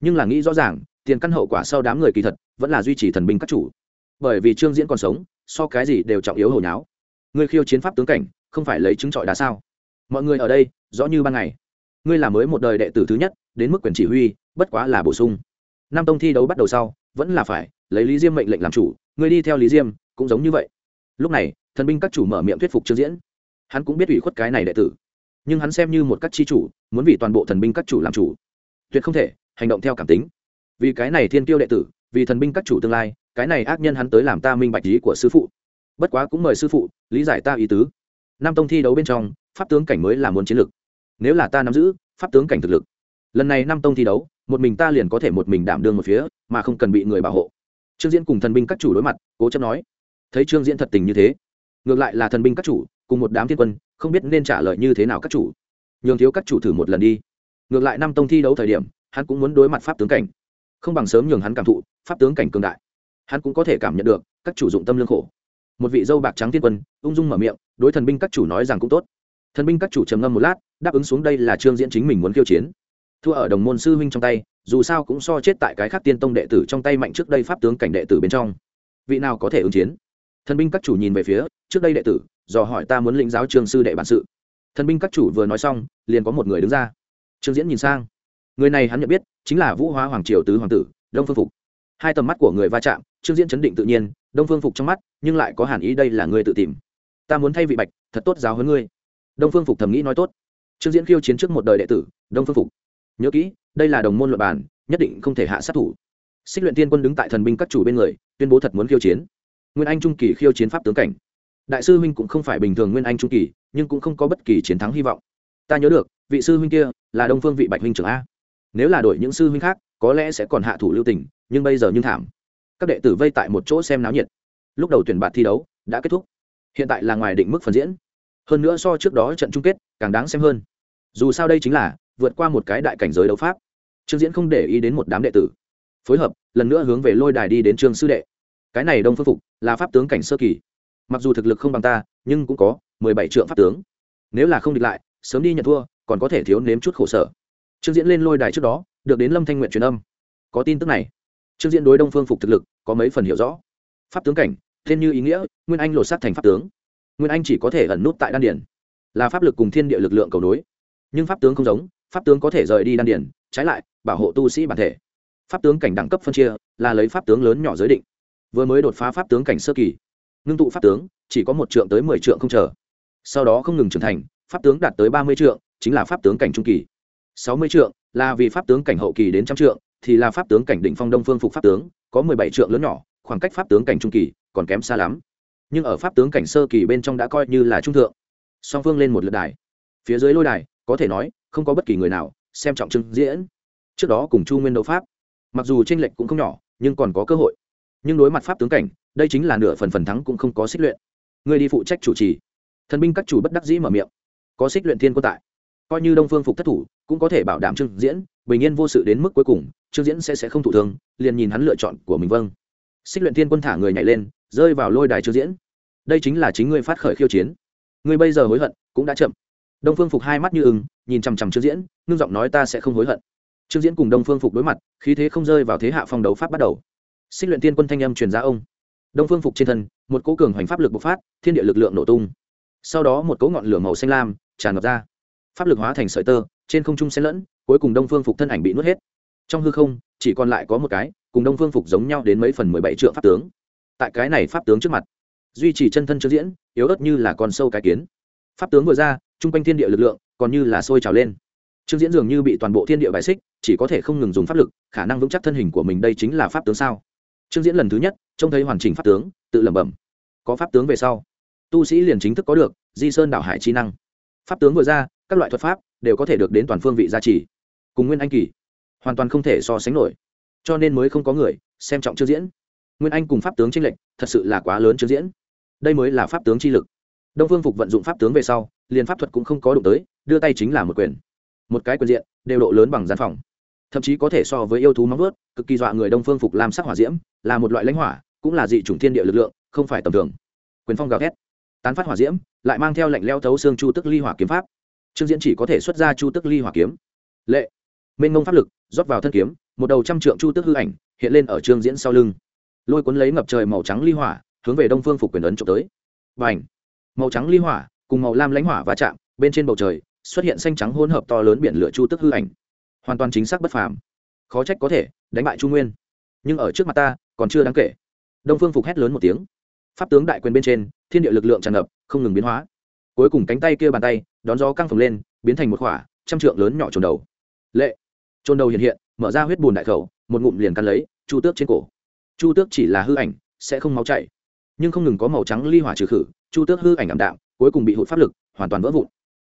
Nhưng là nghĩ rõ ràng, tiền căn hậu quả sau đám người kỳ thật, vẫn là duy trì thần binh các chủ. Bởi vì trương diễn còn sống, so cái gì đều trọng yếu hồi nháo ngươi khiêu chiến pháp tướng cảnh, không phải lấy chứng trọi đá sao? Mọi người ở đây, rõ như ban ngày. Ngươi là mới một đời đệ tử thứ nhất, đến mức quyền chỉ huy, bất quá là bổ sung. Nam tông thi đấu bắt đầu sau, vẫn là phải lấy lý diêm mệnh lệnh làm chủ, ngươi đi theo lý diêm, cũng giống như vậy. Lúc này, thần binh các chủ mở miệng thuyết phục trương diễn. Hắn cũng biết ủy khuất cái này đệ tử, nhưng hắn xem như một các chi chủ, muốn vì toàn bộ thần binh các chủ làm chủ. Tuyệt không thể, hành động theo cảm tính. Vì cái này thiên tiêu đệ tử, vì thần binh các chủ tương lai, cái này ác nhân hắn tới làm ta minh bạch lý của sư phụ bất quá cũng mời sư phụ, lý giải ta ý tứ. Nam tông thi đấu bên trong, pháp tướng cảnh mới là muốn chiến lược. Nếu là ta nắm giữ, pháp tướng cảnh thực lực. Lần này Nam tông thi đấu, một mình ta liền có thể một mình đảm đương một phía, mà không cần bị người bảo hộ. Trương diễn cùng thần binh các chủ đối mặt, cố chấp nói. Thấy trương diễn thật tình như thế, ngược lại là thần binh các chủ, cùng một đám thiên quân, không biết nên trả lời như thế nào các chủ. Nhường thiếu các chủ thử một lần đi. Ngược lại năm tông thi đấu thời điểm, hắn cũng muốn đối mặt pháp tướng cảnh. Không bằng sớm nhường hắn cảm thụ, pháp tướng cảnh cường đại. Hắn cũng có thể cảm nhận được, các chủ dụng tâm lương khổ một vị dâu bạc trắng tiên quân, ung dung mở miệng, đối thần binh các chủ nói rằng cũng tốt. Thần binh các chủ trầm ngâm một lát, đáp ứng xuống đây là trương diễn chính mình muốn khiêu chiến. Thua ở đồng môn sư huynh trong tay, dù sao cũng so chết tại cái khác tiên tông đệ tử trong tay mạnh trước đây pháp tướng cảnh đệ tử bên trong. Vị nào có thể ứng chiến? Thần binh các chủ nhìn về phía, trước đây đệ tử, dò hỏi ta muốn lĩnh giáo trương sư đệ bản sự. Thần binh các chủ vừa nói xong, liền có một người đứng ra. Trương diễn nhìn sang. Người này hắn nhận biết, chính là vũ hóa hoàng triều tứ hoàng tử, đông phương phục. Hai tầm mắt của người va chạm, trương diễn chấn định tự nhiên đông phương phục trong mắt, nhưng lại có hàn ý đây là người tự tìm. Ta muốn thay vị bạch, thật tốt giáo hơn ngươi. Đông phương phục thầm nghĩ nói tốt. Trương diễn khiêu chiến trước một đời đệ tử, đông phương phục. Nhớ kỹ, đây là đồng môn luật bản nhất định không thể hạ sát thủ. Xích luyện tiên quân đứng tại thần binh các chủ bên người, tuyên bố thật muốn khiêu chiến. Nguyên anh trung kỳ khiêu chiến pháp tướng cảnh. Đại sư huynh cũng không phải bình thường nguyên anh trung kỳ, nhưng cũng không có bất kỳ chiến thắng hy vọng. Ta nhớ được, vị sư huynh kia là đông phương vị bạch huynh trưởng a. Nếu là đổi những sư huynh khác, có lẽ sẽ còn hạ thủ lưu tình, nhưng bây giờ nhưng thảm các đệ tử vây tại một chỗ xem náo nhiệt. Lúc đầu tuyển bạn thi đấu đã kết thúc, hiện tại là ngoài định mức phần diễn. Hơn nữa so trước đó trận chung kết càng đáng xem hơn. Dù sao đây chính là vượt qua một cái đại cảnh giới đấu pháp. Trương diễn không để ý đến một đám đệ tử. Phối hợp, lần nữa hướng về lôi đài đi đến trương sư đệ. Cái này đông phương phục là pháp tướng cảnh sơ kỳ. Mặc dù thực lực không bằng ta, nhưng cũng có mười bảy trượng pháp tướng. Nếu là không địch lại, sớm đi nhận thua, còn có thể thiếu nếm chút khổ sở. Trương diễn lên lôi đài trước đó, được đến lâm thanh nguyện truyền âm. Có tin tức này trương diễn đối đông phương phục thực lực có mấy phần hiểu rõ. Pháp tướng cảnh, thiên như ý nghĩa, nguyên anh lột sát thành pháp tướng. Nguyên anh chỉ có thể ẩn nút tại đan điển là pháp lực cùng thiên địa lực lượng cầu nối. Nhưng pháp tướng không giống, pháp tướng có thể rời đi đan điển trái lại, bảo hộ tu sĩ bản thể. Pháp tướng cảnh đẳng cấp phân chia, là lấy pháp tướng lớn nhỏ giới định. Vừa mới đột phá pháp tướng cảnh sơ kỳ, ngưng tụ pháp tướng, chỉ có một trượng tới mười trượng không chờ. Sau đó không ngừng trưởng thành, pháp tướng đạt tới ba mươi trượng, chính là pháp tướng cảnh trung kỳ. Sáu mươi trượng, là vì pháp tướng cảnh hậu kỳ đến trăm trượng thì là pháp tướng cảnh đỉnh phong đông phương phục pháp tướng, có mười bảy trượng lớn nhỏ, khoảng cách pháp tướng cảnh trung kỳ còn kém xa lắm. Nhưng ở pháp tướng cảnh sơ kỳ bên trong đã coi như là trung thượng. Song phương lên một lượt đài. Phía dưới lôi đài, có thể nói, không có bất kỳ người nào xem trọng trưng diễn. Trước đó cùng chu nguyên đấu pháp. Mặc dù tranh lệch cũng không nhỏ, nhưng còn có cơ hội. Nhưng đối mặt pháp tướng cảnh, đây chính là nửa phần phần thắng cũng không có xích luyện. Người đi phụ trách chủ trì. Thần binh các chủ bất đắc dĩ mở miệng. Có xích luyện thiên quân tại. Coi như đông phương phục thất thủ, cũng có thể bảo đảm trưng diễn bình yên vô sự đến mức cuối cùng trương diễn sẽ sẽ không thụ thương, liền nhìn hắn lựa chọn của mình vâng. Xích luyện thiên quân thả người nhảy lên, rơi vào lôi đài trương diễn. Đây chính là chính ngươi phát khởi khiêu chiến. Ngươi bây giờ hối hận, cũng đã chậm. Đông phương phục hai mắt như ừng nhìn chằm chằm trương diễn, ngưng giọng nói ta sẽ không hối hận. Trương diễn cùng đông phương phục đối mặt, khí thế không rơi vào thế hạ phong đấu pháp bắt đầu. Xích luyện tiên quân thanh âm truyền ra ông. Đông phương phục trên thân, một cỗ cường hoành pháp lực bộc phát, thiên địa lực lượng nổ tung. Sau đó một cỗ ngọn lửa màu xanh lam tràn ngập ra. Pháp lực hóa thành sợi tơ, trên không trung xen lẫn, cuối cùng đông phương phục thân ảnh bị nuốt hết trong hư không, chỉ còn lại có một cái, cùng đông phương phục giống nhau đến mấy phần mười bảy triệu pháp tướng. Tại cái này pháp tướng trước mặt, duy trì chân thân chưa diễn, yếu ớt như là con sâu cái kiến. Pháp tướng vừa ra chung quanh thiên địa lực lượng còn như là sôi trào lên. Trương diễn dường như bị toàn bộ thiên địa bài xích, chỉ có thể không ngừng dùng pháp lực, khả năng vững chắc thân hình của mình đây chính là pháp tướng sao? Trương diễn lần thứ nhất, trông thấy hoàn chỉnh pháp tướng, tự lẩm bẩm. Có pháp tướng về sau, tu sĩ liền chính thức có được, di sơn đảo hải trí năng. Pháp tướng vừa ra, các loại thuật pháp đều có thể được đến toàn phương vị gia trì. Cùng nguyên anh kỳ hoàn toàn không thể so sánh nổi. Cho nên mới không có người xem trọng trương diễn. Nguyên anh cùng pháp tướng tranh lệch thật sự là quá lớn trương diễn. Đây mới là pháp tướng chi lực. Đông phương phục vận dụng pháp tướng về sau, liền pháp thuật cũng không có đụng tới, đưa tay chính là một quyền. Một cái quyền diện, đều độ lớn bằng gian phòng. Thậm chí có thể so với yêu thú móng vớt cực kỳ dọa người đông phương phục làm sắc hỏa diễm, là một loại lãnh hỏa, cũng là dị chủng thiên địa lực lượng, không phải tầm thường. Quyền phong gào thét, tán phát hỏa diễm, lại mang theo lệnh leo thấu xương chu tức ly hỏa kiếm pháp. Trương diễn chỉ có thể xuất ra chu tức ly hỏa kiếm. Lệ mênh mông pháp lực, rót vào thân kiếm, một đầu trăm trượng chu tước hư ảnh hiện lên ở trương diễn sau lưng. Lôi cuốn lấy ngập trời màu trắng ly hỏa, hướng về đông phương phục quyền ấn trộm tới. Và ảnh màu trắng ly hỏa cùng màu lam lãnh hỏa va chạm, bên trên bầu trời xuất hiện xanh trắng hỗn hợp to lớn biển lửa chu tức hư ảnh. Hoàn toàn chính xác bất phàm. Khó trách có thể đánh bại trung nguyên. Nhưng ở trước mặt ta, còn chưa đáng kể. Đông phương phục hét lớn một tiếng. Pháp tướng đại quyền bên trên, thiên địa lực lượng tràn ngập, không ngừng biến hóa. Cuối cùng cánh tay kia bàn tay, đón gió căng phồng lên, biến thành một khỏa trăm trượng lớn nhỏ trồn đầu. Lệ! Trôn đầu hiện hiện, mở ra huyết bùn đại khẩu, một ngụm liền cắn lấy chu tước trên cổ. Chu tước chỉ là hư ảnh, sẽ không máu chảy. Nhưng không ngừng có màu trắng ly hỏa trừ khử, chu tước hư ảnh ảm đạm, cuối cùng bị hụt pháp lực, hoàn toàn vỡ vụn.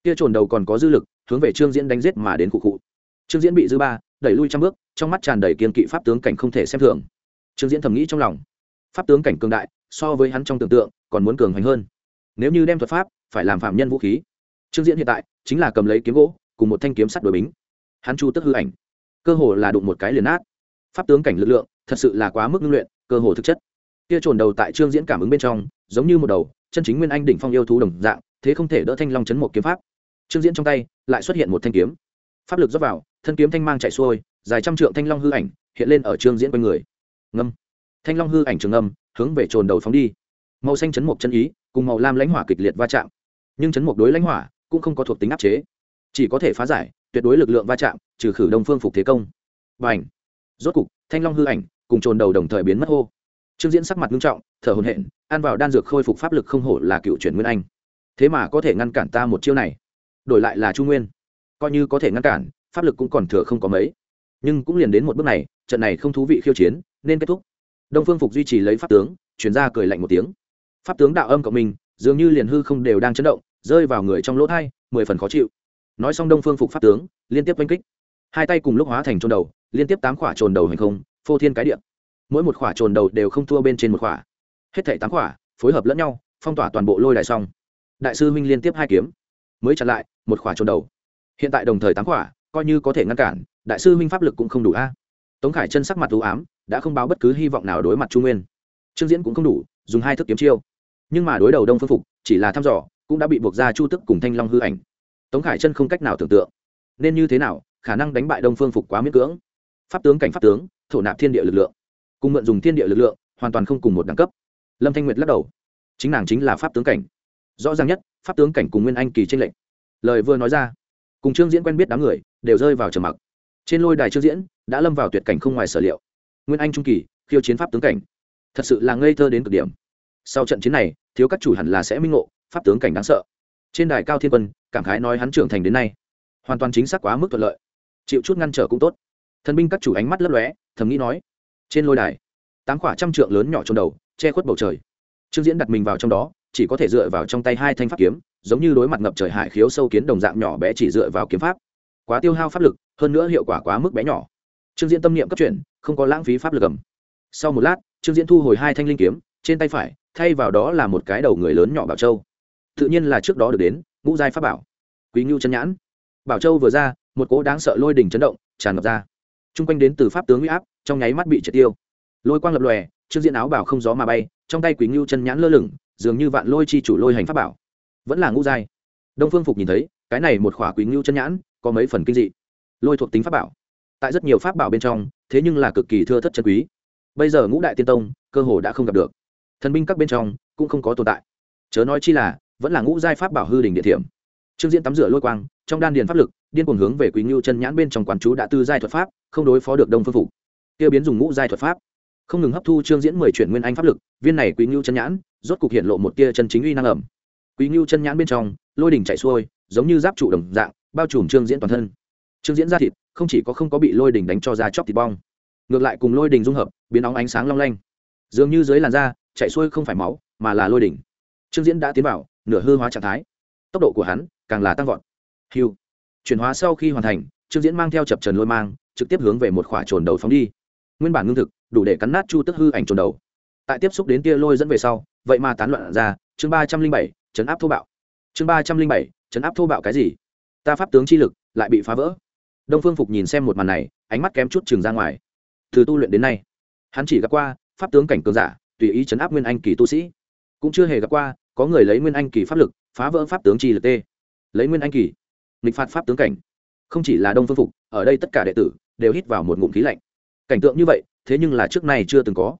Kia trồn đầu còn có dư lực, hướng về trương diễn đánh giết mà đến cụ cụ trương diễn bị dư ba, đẩy lui trăm bước, trong mắt tràn đầy kiên kỵ pháp tướng cảnh không thể xem thường. Trương diễn thầm nghĩ trong lòng. Pháp tướng cảnh cường đại, so với hắn trong tưởng tượng, còn muốn cường hoành hơn. Nếu như đem thuật pháp, phải làm phạm nhân vũ khí. Trương diễn hiện tại, chính là cầm lấy kiếm gỗ, cùng một thanh kiếm sắt đổi bính. Hắn chu tức hư ảnh cơ hồ là đụng một cái liền nát. Pháp tướng cảnh lực lượng, thật sự là quá mức ngưng luyện, cơ hồ thực chất. Kia trồn đầu tại trương diễn cảm ứng bên trong, giống như một đầu, chân chính nguyên anh đỉnh phong yêu thú đồng dạng, thế không thể đỡ thanh long chấn một kiếm pháp. Trương diễn trong tay, lại xuất hiện một thanh kiếm. Pháp lực dốc vào, thân kiếm thanh mang chạy xuôi, dài trăm trượng thanh long hư ảnh hiện lên ở trương diễn quanh người. Ngâm. Thanh long hư ảnh trường ngâm, hướng về trồn đầu phóng đi. Màu xanh chấn một chân ý, cùng màu lam lãnh hỏa kịch liệt va chạm. Nhưng chấn một đối lãnh hỏa cũng không có thuộc tính áp chế. Chỉ có thể phá giải tuyệt đối lực lượng va chạm, trừ khử đông phương phục thế công. Và ảnh rốt cục, thanh long hư ảnh cùng trồn đầu đồng thời biến mất hô. Trương diễn sắc mặt nghiêm trọng, thở hồn hện ăn vào đan dược khôi phục pháp lực không hổ là cựu chuyển nguyên anh. Thế mà có thể ngăn cản ta một chiêu này. Đổi lại là trung nguyên. Coi như có thể ngăn cản, pháp lực cũng còn thừa không có mấy. Nhưng cũng liền đến một bước này, trận này không thú vị khiêu chiến, nên kết thúc. Đông phương phục duy trì lấy pháp tướng chuyển ra cười lạnh một tiếng. Pháp tướng đạo âm cộng mình, dường như liền hư không đều đang chấn động, rơi vào người trong lỗ thai, mười phần khó chịu nói xong đông phương phục pháp tướng, liên tiếp oanh kích. Hai tay cùng lúc hóa thành trôn đầu, liên tiếp tám khỏa trồn đầu hành không, phô thiên cái điện mỗi một khỏa trồn đầu đều không thua bên trên một khỏa. Hết thảy tám khỏa, phối hợp lẫn nhau, phong tỏa toàn bộ lôi đài xong. Đại sư huynh liên tiếp hai kiếm, mới chặn lại một khỏa trồn đầu. Hiện tại đồng thời tám khỏa, coi như có thể ngăn cản, đại sư huynh pháp lực cũng không đủ a. Tống khải chân sắc mặt u ám, đã không báo bất cứ hy vọng nào đối mặt trung nguyên. Trương diễn cũng không đủ, dùng hai thức kiếm chiêu. Nhưng mà đối đầu đông phương phục, chỉ là thăm dò, cũng đã bị buộc ra chu tức cùng thanh long hư ảnh tống khải chân không cách nào tưởng tượng. Nên như thế nào, khả năng đánh bại đông phương phục quá miễn cưỡng? Pháp tướng cảnh pháp tướng, thổ nạp thiên địa lực lượng. Cùng mượn dùng thiên địa lực lượng, hoàn toàn không cùng một đẳng cấp. Lâm thanh nguyệt lắc đầu. Chính nàng chính là pháp tướng cảnh. Rõ ràng nhất, pháp tướng cảnh cùng nguyên anh kỳ tranh lệnh lời vừa nói ra, cùng trương diễn quen biết đám người, đều rơi vào trầm mặc. Trên lôi đài trương diễn, đã lâm vào tuyệt cảnh không ngoài sở liệu. Nguyên anh trung kỳ, khiêu chiến pháp tướng cảnh. Thật sự là ngây thơ đến cực điểm. Sau trận chiến này, thiếu các chủ hẳn là sẽ minh ngộ, pháp tướng cảnh đáng sợ trên đài cao thiên quân, cảm khái nói hắn trưởng thành đến nay, hoàn toàn chính xác quá mức thuận lợi. Chịu chút ngăn trở cũng tốt. Thần binh các chủ ánh mắt lấp lóe, thầm nghĩ nói, trên lôi đài, tám quả trăm trượng lớn nhỏ trong đầu, che khuất bầu trời. Trương diễn đặt mình vào trong đó, chỉ có thể dựa vào trong tay hai thanh pháp kiếm, giống như đối mặt ngập trời hải khiếu sâu kiến đồng dạng nhỏ bé chỉ dựa vào kiếm pháp. Quá tiêu hao pháp lực, hơn nữa hiệu quả quá mức bé nhỏ. Trương diễn tâm niệm cấp chuyển, không có lãng phí pháp lực ẩm sau một lát, trương diễn thu hồi hai thanh linh kiếm, trên tay phải, thay vào đó là một cái đầu người lớn nhỏ bảo châu tự nhiên là trước đó được đến, ngũ giai pháp bảo. Quý ngưu chân nhãn. Bảo châu vừa ra, một cỗ đáng sợ lôi đỉnh chấn động, tràn ngập ra. T r u n g quanh đến từ pháp tướng huy áp, trong nháy mắt bị triệt tiêu. Lôi quang lập lòe, trước diện áo bảo không gió mà bay, trong tay quý ngưu chân nhãn lơ lửng, dường như vạn lôi chi chủ lôi hành pháp bảo. Vẫn là ngũ giai. Đông phương phục nhìn thấy, cái này một khỏa quý ngưu chân nhãn, có mấy phần kinh dị. Lôi thuộc tính pháp bảo. Tại rất nhiều pháp bảo bên trong, thế nhưng là cực kỳ thưa thất chân quý. Bây giờ ngũ đại tiên tông, cơ hồ đã không gặp được. Thần binh các bên trong cũng không có tồn tại. Chớ nói chi là vẫn là ngũ giai pháp bảo hư đỉnh địa thiểm. Trương diễn tắm rửa lôi quang, trong đan điền pháp lực, điên cuồng hướng về quý ngưu chân nhãn bên trong quán chú đã tư giai thuật pháp, không đối phó được đông phương phục. Tiêu biến dùng ngũ giai thuật pháp. Không ngừng hấp thu trương diễn mười chuyển nguyên anh pháp lực, viên này quý ngưu chân nhãn, rốt cục hiện lộ một tia chân chính uy năng ẩm. Quý ngưu chân nhãn bên trong, lôi đỉnh chạy xuôi, giống như giáp trụ đồng dạng, bao trùm trương diễn toàn thân. Trương diễn ra thịt, không chỉ có không có bị lôi đỉnh đánh cho ra chóc thịt bong, ngược lại cùng lôi đỉnh dung hợp, biến óng ánh sáng long lanh. Dường như dưới làn da, chạy xuôi không phải máu, mà là lôi đỉnh. Trương diễn đã tiến vào nửa hư hóa trạng thái. Tốc độ của hắn càng là tăng vọt. Hiu chuyển hóa sau khi hoàn thành, trương diễn mang theo chập trần lôi mang, trực tiếp hướng về một khỏa trồn đầu phóng đi. Nguyên bản ngưng thực, đủ để cắn nát chu tức hư ảnh trồn đầu. Tại tiếp xúc đến tia lôi dẫn về sau, vậy mà tán loạn ra, chương ba trăm linh bảy, chấn áp thô bạo. Chương ba trăm linh bảy, chấn áp thô bạo cái gì? Ta pháp tướng chi lực lại bị phá vỡ. Đông phương phục nhìn xem một màn này, ánh mắt kém chút trường ra ngoài. Từ tu luyện đến nay, hắn chỉ gặp qua pháp tướng cảnh cường giả, tùy ý chấn áp nguyên anh kỳ tu sĩ. Cũng chưa hề gặp qua có người lấy nguyên anh kỳ pháp lực, phá vỡ pháp tướng chi lực t lấy nguyên anh kỳ, nghịch phạt pháp tướng cảnh. Không chỉ là đông phương phục, ở đây tất cả đệ tử đều hít vào một ngụm khí lạnh. Cảnh tượng như vậy, thế nhưng là trước này chưa từng có.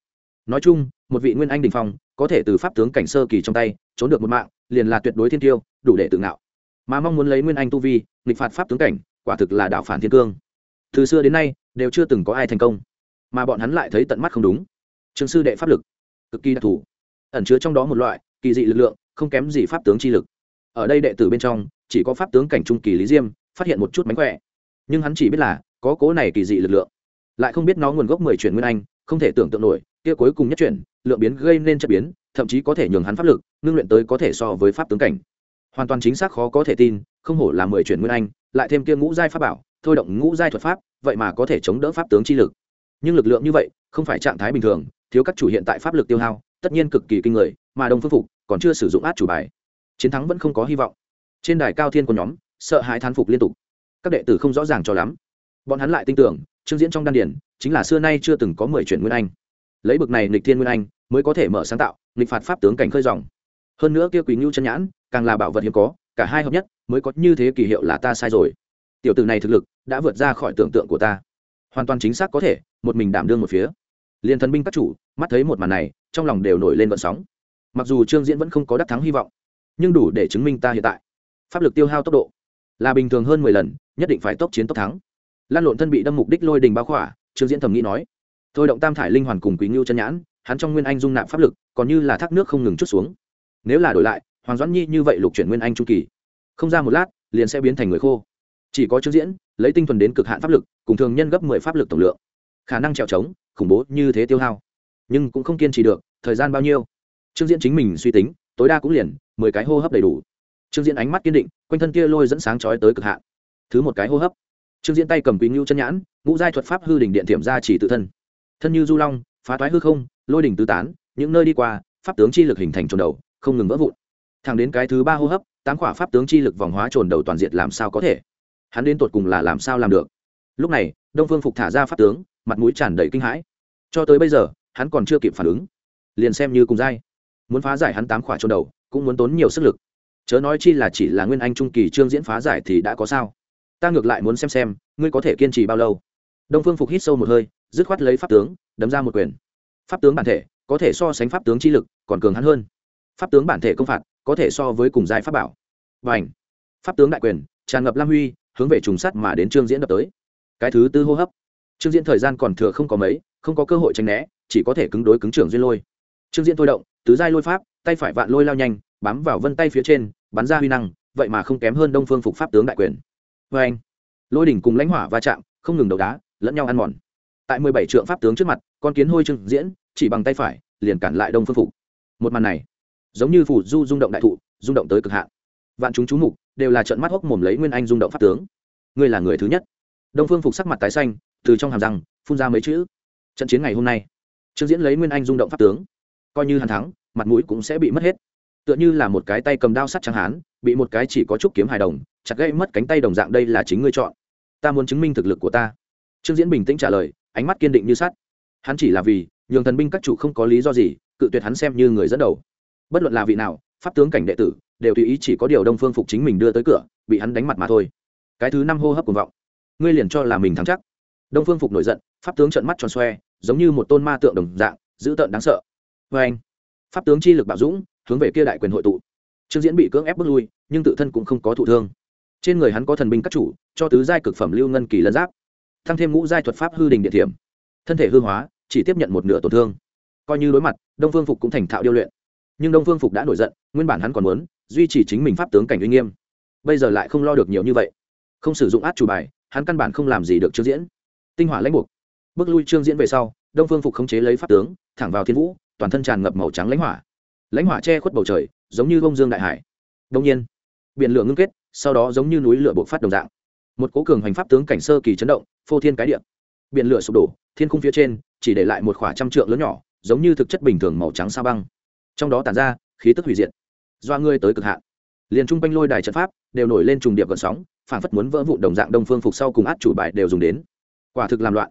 Nói chung, một vị nguyên anh đình phong, có thể từ pháp tướng cảnh sơ kỳ trong tay, trốn được một mạng, liền là tuyệt đối thiên tiêu, đủ để tự ngạo. Mà mong muốn lấy nguyên anh tu vi, nghịch phạt pháp tướng cảnh, quả thực là đạo phản thiên cương. Từ xưa đến nay, đều chưa từng có ai thành công. Mà bọn hắn lại thấy tận mắt không đúng. Trường sư đệ pháp lực, cực kỳ đặc thù. Ẩn chứa trong đó một loại kỳ dị lực lượng, không kém gì pháp tướng chi lực. Ở đây đệ tử bên trong, chỉ có pháp tướng cảnh trung kỳ lý diêm phát hiện một chút mánh khỏe. Nhưng hắn chỉ biết là, có cố này kỳ dị lực lượng. Lại không biết nó nguồn gốc mười chuyển nguyên anh, không thể tưởng tượng nổi, kia cuối cùng nhất chuyển, lượng biến gây nên chất biến, thậm chí có thể nhường hắn pháp lực, ngưng luyện tới có thể so với pháp tướng cảnh. Hoàn toàn chính xác khó có thể tin, không hổ là mười chuyển nguyên anh, lại thêm kia ngũ giai pháp bảo, thôi động ngũ giai thuật pháp, vậy mà có thể chống đỡ pháp tướng chi lực. Nhưng lực lượng như vậy, không phải trạng thái bình thường, thiếu các chủ hiện tại pháp lực tiêu hao, tất nhiên cực kỳ kinh người, mà đồng phương phục còn chưa sử dụng át chủ bài. Chiến thắng vẫn không có hy vọng. Trên đài cao thiên của nhóm, sợ hãi thán phục liên tục. Các đệ tử không rõ ràng cho lắm. Bọn hắn lại tin tưởng, trương diễn trong đan điển chính là xưa nay chưa từng có mười chuyển nguyên anh. Lấy bực này nịch thiên nguyên anh, mới có thể mở sáng tạo nịch phạt pháp tướng cảnh khơi dòng. Hơn nữa kia quý ngưu chân nhãn, càng là bảo vật hiếm có, cả hai hợp nhất, mới có như thế kỳ hiệu là ta sai rồi. Tiểu tử này thực lực, đã vượt ra khỏi tưởng tượng của ta. Hoàn toàn chính xác có thể, một mình đảm đương một phía. Liền thần binh các chủ, mắt thấy một màn này, trong lòng đều nổi lên vận sóng mặc dù trương diễn vẫn không có đắc thắng hy vọng, nhưng đủ để chứng minh ta hiện tại. Pháp lực tiêu hao tốc độ là bình thường hơn mười lần, nhất định phải tốc chiến tốc thắng. Lan lộn thân bị đâm mục đích lôi đình bao khỏa, trương diễn thầm nghĩ nói, thôi động tam thải linh hoàn cùng quý ngưu chân nhãn, hắn trong nguyên anh dung nạp pháp lực, còn như là thác nước không ngừng chút xuống. Nếu là đổi lại, hoàng doãn nhi như vậy lục chuyển nguyên anh trung kỳ, không ra một lát, liền sẽ biến thành người khô. Chỉ có trương diễn, lấy tinh thuần đến cực hạn pháp lực, cùng thường nhân gấp mười pháp lực tổng lượng. Khả năng trèo trống, khủng bố như thế tiêu hao. Nhưng cũng không kiên trì được, thời gian bao nhiêu? Trương diễn chính mình suy tính, tối đa cũng liền mười cái hô hấp đầy đủ. Trương diễn ánh mắt kiên định, quanh thân kia lôi dẫn sáng chói tới cực hạn. Thứ một cái hô hấp. Trương diễn tay cầm quý ngưu chân nhãn, ngũ giai thuật pháp hư đỉnh điện thiểm ra chỉ tự thân. Thân như du long, phá toái hư không, lôi đỉnh tứ tán, những nơi đi qua, pháp tướng chi lực hình thành trồn đầu, không ngừng vỡ vụn. Thẳng đến cái thứ ba hô hấp, tám quả pháp tướng chi lực vòng hóa trồn đầu toàn diện làm sao có thể? Hắn đến tột cùng là làm sao làm được? Lúc này, đông phương phục thả ra pháp tướng, mặt mũi tràn đầy kinh hãi. Cho tới bây giờ, hắn còn chưa kịp phản ứng. Liền xem như cùng dai muốn phá giải hắn tám khỏa trôn đầu, cũng muốn tốn nhiều sức lực. Chớ nói chi là chỉ là nguyên anh trung kỳ trương diễn phá giải thì đã có sao? Ta ngược lại muốn xem xem, ngươi có thể kiên trì bao lâu? Đông phương phục hít sâu một hơi, dứt khoát lấy pháp tướng, đấm ra một quyền. Pháp tướng bản thể, có thể so sánh pháp tướng chi lực, còn cường hắn hơn. Pháp tướng bản thể công phạt, có thể so với cùng giai pháp bảo. Và ảnh pháp tướng đại quyền, tràn ngập lam huy, hướng về trùng sắt mà đến trương diễn đập tới. Cái thứ tư hô hấp. Trương diễn thời gian còn thừa không có mấy, không có cơ hội tránh né, chỉ có thể cứng đối cứng trưởng duyên lôi. Trương diễn thôi động tứ giai lôi pháp, tay phải vạn lôi lao nhanh, bám vào vân tay phía trên, bắn ra huy năng, vậy mà không kém hơn đông phương phục pháp tướng đại quyền. Vê anh, lôi đỉnh cùng lãnh hỏa va chạm, không ngừng đầu đá, lẫn nhau ăn mòn. Tại mười bảy trượng pháp tướng trước mặt, con kiến hôi trưng diễn, chỉ bằng tay phải, liền cản lại đông phương phục. Một màn này, giống như phủ du rung động đại thụ, rung động tới cực hạn. Vạn chúng chú mục đều là trận mắt hốc mồm lấy nguyên anh rung động pháp tướng. Ngươi là người thứ nhất. Đông phương phục sắc mặt tái xanh, từ trong hàm răng, phun ra mấy chữ. Trận chiến ngày hôm nay, trương diễn lấy nguyên anh rung động pháp tướng coi như hắn thắng, mặt mũi cũng sẽ bị mất hết. Tựa như là một cái tay cầm đao sắt trắng hán, bị một cái chỉ có chút kiếm hài đồng, chặt gây mất cánh tay đồng dạng đây là chính ngươi chọn. Ta muốn chứng minh thực lực của ta. Trương diễn bình tĩnh trả lời, ánh mắt kiên định như sắt. Hắn chỉ là vì, nhường thần binh các chủ không có lý do gì, cự tuyệt hắn xem như người dẫn đầu. Bất luận là vị nào, pháp tướng cảnh đệ tử, đều tùy ý chỉ có điều đông phương phục chính mình đưa tới cửa, bị hắn đánh mặt mà thôi. Cái thứ năm hô hấp cuồng vọng. Ngươi liền cho là mình thắng chắc. Đông phương phục nổi giận, pháp tướng trợn mắt tròn xoe, giống như một tôn ma tượng đồng dạng, dữ tợn đáng sợ vê anh, pháp tướng chi lực bạo dũng, hướng về kia đại quyền hội tụ. Trương diễn bị cưỡng ép bước lui, nhưng tự thân cũng không có thụ thương. Trên người hắn có thần binh các chủ, cho tứ giai cực phẩm lưu ngân kỳ lân giáp thăng thêm ngũ giai thuật pháp hư đình địa thiểm. Thân thể hư hóa, chỉ tiếp nhận một nửa tổn thương. Coi như đối mặt, đông phương phục cũng thành thạo điêu luyện. Nhưng đông phương phục đã nổi giận, nguyên bản hắn còn muốn duy trì chính mình pháp tướng cảnh uy nghiêm. Bây giờ lại không lo được nhiều như vậy. Không sử dụng át chủ bài, hắn căn bản không làm gì được trương diễn. Tinh hỏa lãnh buộc bước lui trương diễn về sau, đông phương phục khống chế lấy pháp tướng, thẳng vào thiên vũ toàn thân tràn ngập màu trắng lãnh hỏa. Lãnh hỏa che khuất bầu trời, giống như bông dương đại hải. Đông nhiên, biển lửa ngưng kết, sau đó giống như núi lửa bộc phát đồng dạng. Một cố cường hoành pháp tướng cảnh sơ kỳ chấn động, phô thiên cái địa. Biển lửa sụp đổ, thiên khung phía trên chỉ để lại một khỏa trăm trượng lớn nhỏ, giống như thực chất bình thường màu trắng sa băng. Trong đó tản ra khí tức hủy diệt do ngươi tới cực hạn. Liền trung quanh lôi đài trận pháp đều nổi lên trùng điệp gợn sóng phản phất muốn vỡ vụ đồng dạng đông phương phục sau cùng át chủ bài đều dùng đến. Quả thực làm loạn.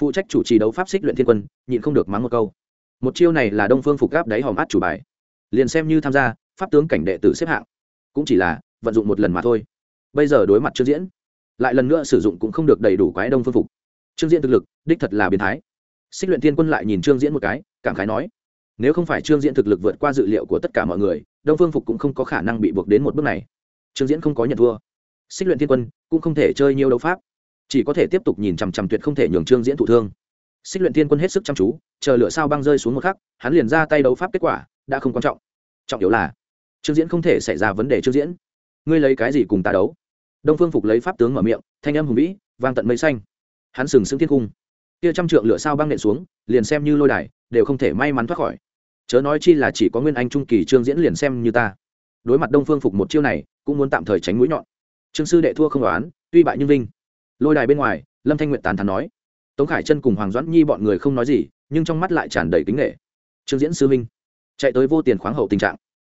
Phụ trách chủ trì đấu pháp xích luyện thiên quân, nhịn không được mắng một câu một chiêu này là đông phương phục gáp đáy hòm át chủ bài. Liền xem như tham gia, pháp tướng cảnh đệ tử xếp hạng, cũng chỉ là vận dụng một lần mà thôi. Bây giờ đối mặt trương diễn, lại lần nữa sử dụng cũng không được đầy đủ quái đông phương phục. Trương diễn thực lực, đích thật là biến thái. Xích luyện thiên quân lại nhìn trương diễn một cái, cảm khái nói, nếu không phải trương diễn thực lực vượt qua dự liệu của tất cả mọi người, đông phương phục cũng không có khả năng bị buộc đến một bước này. Trương diễn không có nhận thua. Xích luyện thiên quân cũng không thể chơi nhiều đấu pháp, chỉ có thể tiếp tục nhìn chằm chằm tuyệt không thể nhường trương diễn thụ thương xích luyện thiên quân hết sức chăm chú, chờ lửa sao băng rơi xuống một khắc, hắn liền ra tay đấu pháp kết quả, đã không quan trọng. Trọng yếu là, trương diễn không thể xảy ra vấn đề trương diễn. Ngươi lấy cái gì cùng ta đấu? Đông phương phục lấy pháp tướng mở miệng, thanh âm hùng vĩ, vang tận mây xanh. Hắn sừng sững thiên cung. Kia trăm trượng lửa sao băng nện xuống, liền xem như lôi đài, đều không thể may mắn thoát khỏi. Chớ nói chi là chỉ có nguyên anh trung kỳ trương diễn liền xem như ta. Đối mặt đông phương phục một chiêu này, cũng muốn tạm thời tránh mũi nhọn. Trương sư đệ thua không đoán tuy bại nhưng vinh. Lôi đài bên ngoài, lâm thanh nguyện tán thắn nói tống khải chân cùng hoàng doãn nhi bọn người không nói gì, nhưng trong mắt lại tràn đầy kính nghệ trương diễn sư minh, chạy tới vô tiền khoáng hậu tình trạng.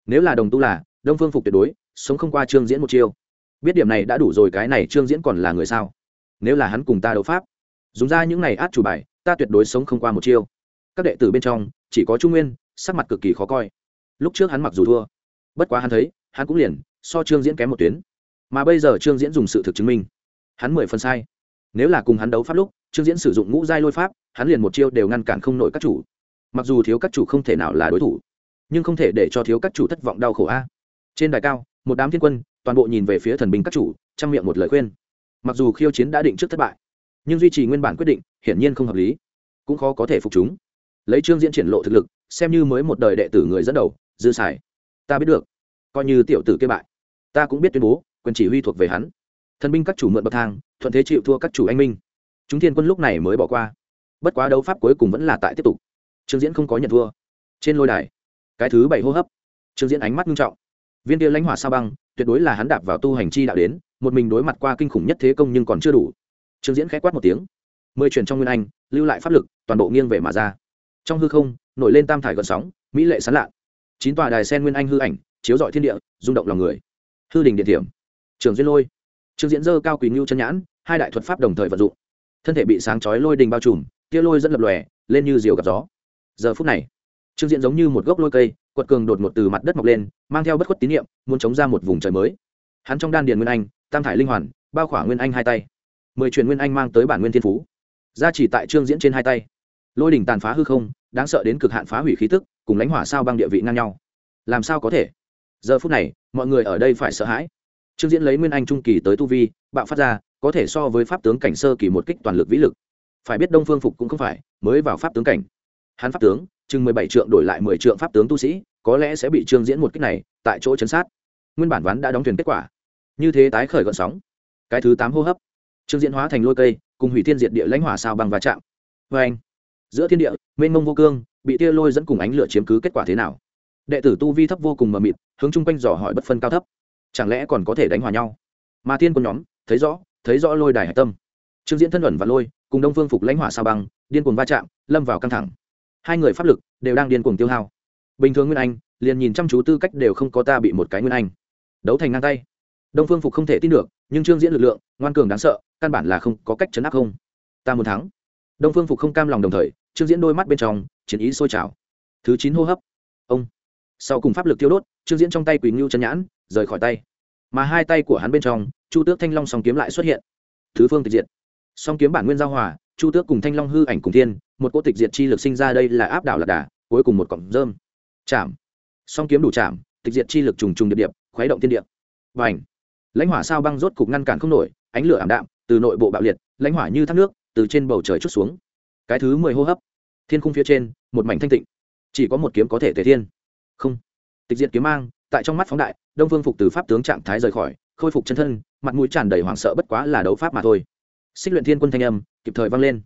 Nếu là đồng tu là, đông phương phục tuyệt đối, sống không qua trương diễn một chiêu. Biết điểm này đã đủ rồi, cái này trương diễn còn là người sao? Nếu là hắn cùng ta đấu pháp, dùng ra những này át chủ bài, ta tuyệt đối sống không qua một chiêu. Các đệ tử bên trong, chỉ có trung nguyên, sắc mặt cực kỳ khó coi. Lúc trước hắn mặc dù thua, bất quá hắn thấy, hắn cũng liền, so trương diễn kém một tuyến. Mà bây giờ trương diễn dùng sự thực chứng minh, hắn mười phần sai. Nếu là cùng hắn đấu pháp lúc trương diễn sử dụng ngũ giai lôi pháp, hắn liền một chiêu đều ngăn cản không nổi các chủ. Mặc dù thiếu các chủ không thể nào là đối thủ, nhưng không thể để cho thiếu các chủ thất vọng đau khổ a. Trên đài cao, một đám thiên quân, toàn bộ nhìn về phía thần binh các chủ trang miệng một lời khuyên. Mặc dù khiêu chiến đã định trước thất bại, nhưng duy trì nguyên bản quyết định, hiển nhiên không hợp lý. Cũng khó có thể phục chúng. Lấy trương diễn triển lộ thực lực, xem như mới một đời đệ tử người dẫn đầu, dư xài. Ta biết được. Coi như tiểu tử kê bại, ta cũng biết tuyên bố, quyền chỉ huy thuộc về hắn. Thần binh các chủ mượn bậc thang, thuận thế chịu thua các chủ anh minh chúng thiên quân lúc này mới bỏ qua. Bất quá đấu pháp cuối cùng vẫn là tại tiếp tục. Trương diễn không có nhận thua. Trên lôi đài, cái thứ bảy hô hấp. Trương diễn ánh mắt nghiêm trọng. Viên kia lãnh hỏa sao băng, tuyệt đối là hắn đạp vào tu hành chi đạo đến, một mình đối mặt qua kinh khủng nhất thế công nhưng còn chưa đủ. Trương diễn k h á quát một tiếng. Mười chuyển trong nguyên anh, lưu lại pháp lực, toàn bộ nghiêng về mà ra. Trong hư không, nổi lên tam thải gần sóng, mỹ lệ sán lạ. Chín tòa đài sen nguyên anh hư ảnh, chiếu dọi thiên địa, rung động lòng người. Hư đình điện thiểm trường duyên lôi. Trương diễn dơ cao quỳ ngưu chân nhãn, hai đại thuật pháp đồng thời vận dụng thân thể bị sáng chói lôi đình bao trùm, tia lôi dẫn lập lòe, lên như diều gặp gió. Giờ phút này, trương diễn giống như một gốc lôi cây, quật cường đột ngột từ mặt đất mọc lên, mang theo bất khuất tín nhiệm muốn chống ra một vùng trời mới. Hắn trong đan điền nguyên anh, tam thải linh hoàn, bao khỏa nguyên anh hai tay. Mười truyền nguyên anh mang tới bản nguyên thiên phú. Ra chỉ tại trương diễn trên hai tay. Lôi đỉnh tàn phá hư không, đáng sợ đến cực hạn phá hủy khí tức, cùng lãnh hỏa sao băng địa vị ngang nhau. Làm sao có thể? Giờ phút này, mọi người ở đây phải sợ hãi. Trương diễn lấy nguyên anh trung kỳ tới tu vi, bạo phát ra có thể so với pháp tướng cảnh sơ kỳ một kích toàn lực vĩ lực. Phải biết đông phương phục cũng không phải, mới vào pháp tướng cảnh. Hắn pháp tướng, chừng mười bảy trượng đổi lại mười trượng pháp tướng tu sĩ, có lẽ sẽ bị trương diễn một kích này, tại chỗ chấn sát. Nguyên bản ván đã đóng thuyền kết quả. Như thế tái khởi gọn sóng. Cái thứ tám hô hấp. Trương diễn hóa thành lôi cây, cùng hủy thiên diệt địa lãnh hỏa sao bằng và chạm. Vê anh, giữa thiên địa, mênh mông vô cương, bị tia lôi dẫn cùng ánh lửa chiếm cứ kết quả thế nào? Đệ tử tu vi thấp vô cùng mờ mịt, hướng chung quanh dò hỏi bất phân cao thấp. Chẳng lẽ còn có thể đánh hòa nhau? Mà thiên quân nhóm, thấy rõ thấy rõ lôi đài hải tâm. Trương diễn thân ẩn và lôi, cùng đông phương phục lãnh hỏa sao băng, điên cuồng va chạm, lâm vào căng thẳng. Hai người pháp lực đều đang điên cuồng tiêu hao. Bình thường nguyên anh, liền nhìn chăm chú tư cách đều không có ta bị một cái nguyên anh. Đấu thành ngang tay. Đông phương phục không thể tin được, nhưng trương diễn lực lượng, ngoan cường đáng sợ, căn bản là không có cách chấn áp không. Ta muốn thắng. Đông phương phục không cam lòng đồng thời, trương diễn đôi mắt bên trong, chiến ý sôi trào. Thứ chín hô hấp. Ông. Sau cùng pháp lực tiêu đốt, trương diễn trong tay quỳ ngưu chân nhãn, rời khỏi tay. Mà hai tay của hắn bên trong chu tước thanh long song kiếm lại xuất hiện. Thứ phương tịch diệt. Song kiếm bản nguyên giao hòa, chu tước cùng thanh long hư ảnh cùng thiên, một cỗ tịch diệt chi lực sinh ra đây là áp đảo lạc đà, cuối cùng một cọng rơm. Chạm. Song kiếm đủ chạm, tịch diệt chi lực trùng trùng điệp điệp, khuấy động thiên điệp và ảnh lãnh hỏa sao băng rốt cục ngăn cản không nổi, ánh lửa ảm đạm, từ nội bộ bạo liệt, lãnh hỏa như thác nước, từ trên bầu trời chút xuống. Cái thứ mười hô hấp. Thiên khung phía trên, một mảnh thanh tịnh. Chỉ có một kiếm có thể thể thiên. Không. Tịch diệt kiếm mang, tại trong mắt phóng đại, đông vương phục từ pháp tướng trạng thái rời khỏi khôi phục chân thân, mặt mũi tràn đầy hoảng sợ bất quá là đấu pháp mà thôi. Xích luyện thiên quân thanh âm kịp thời vang lên.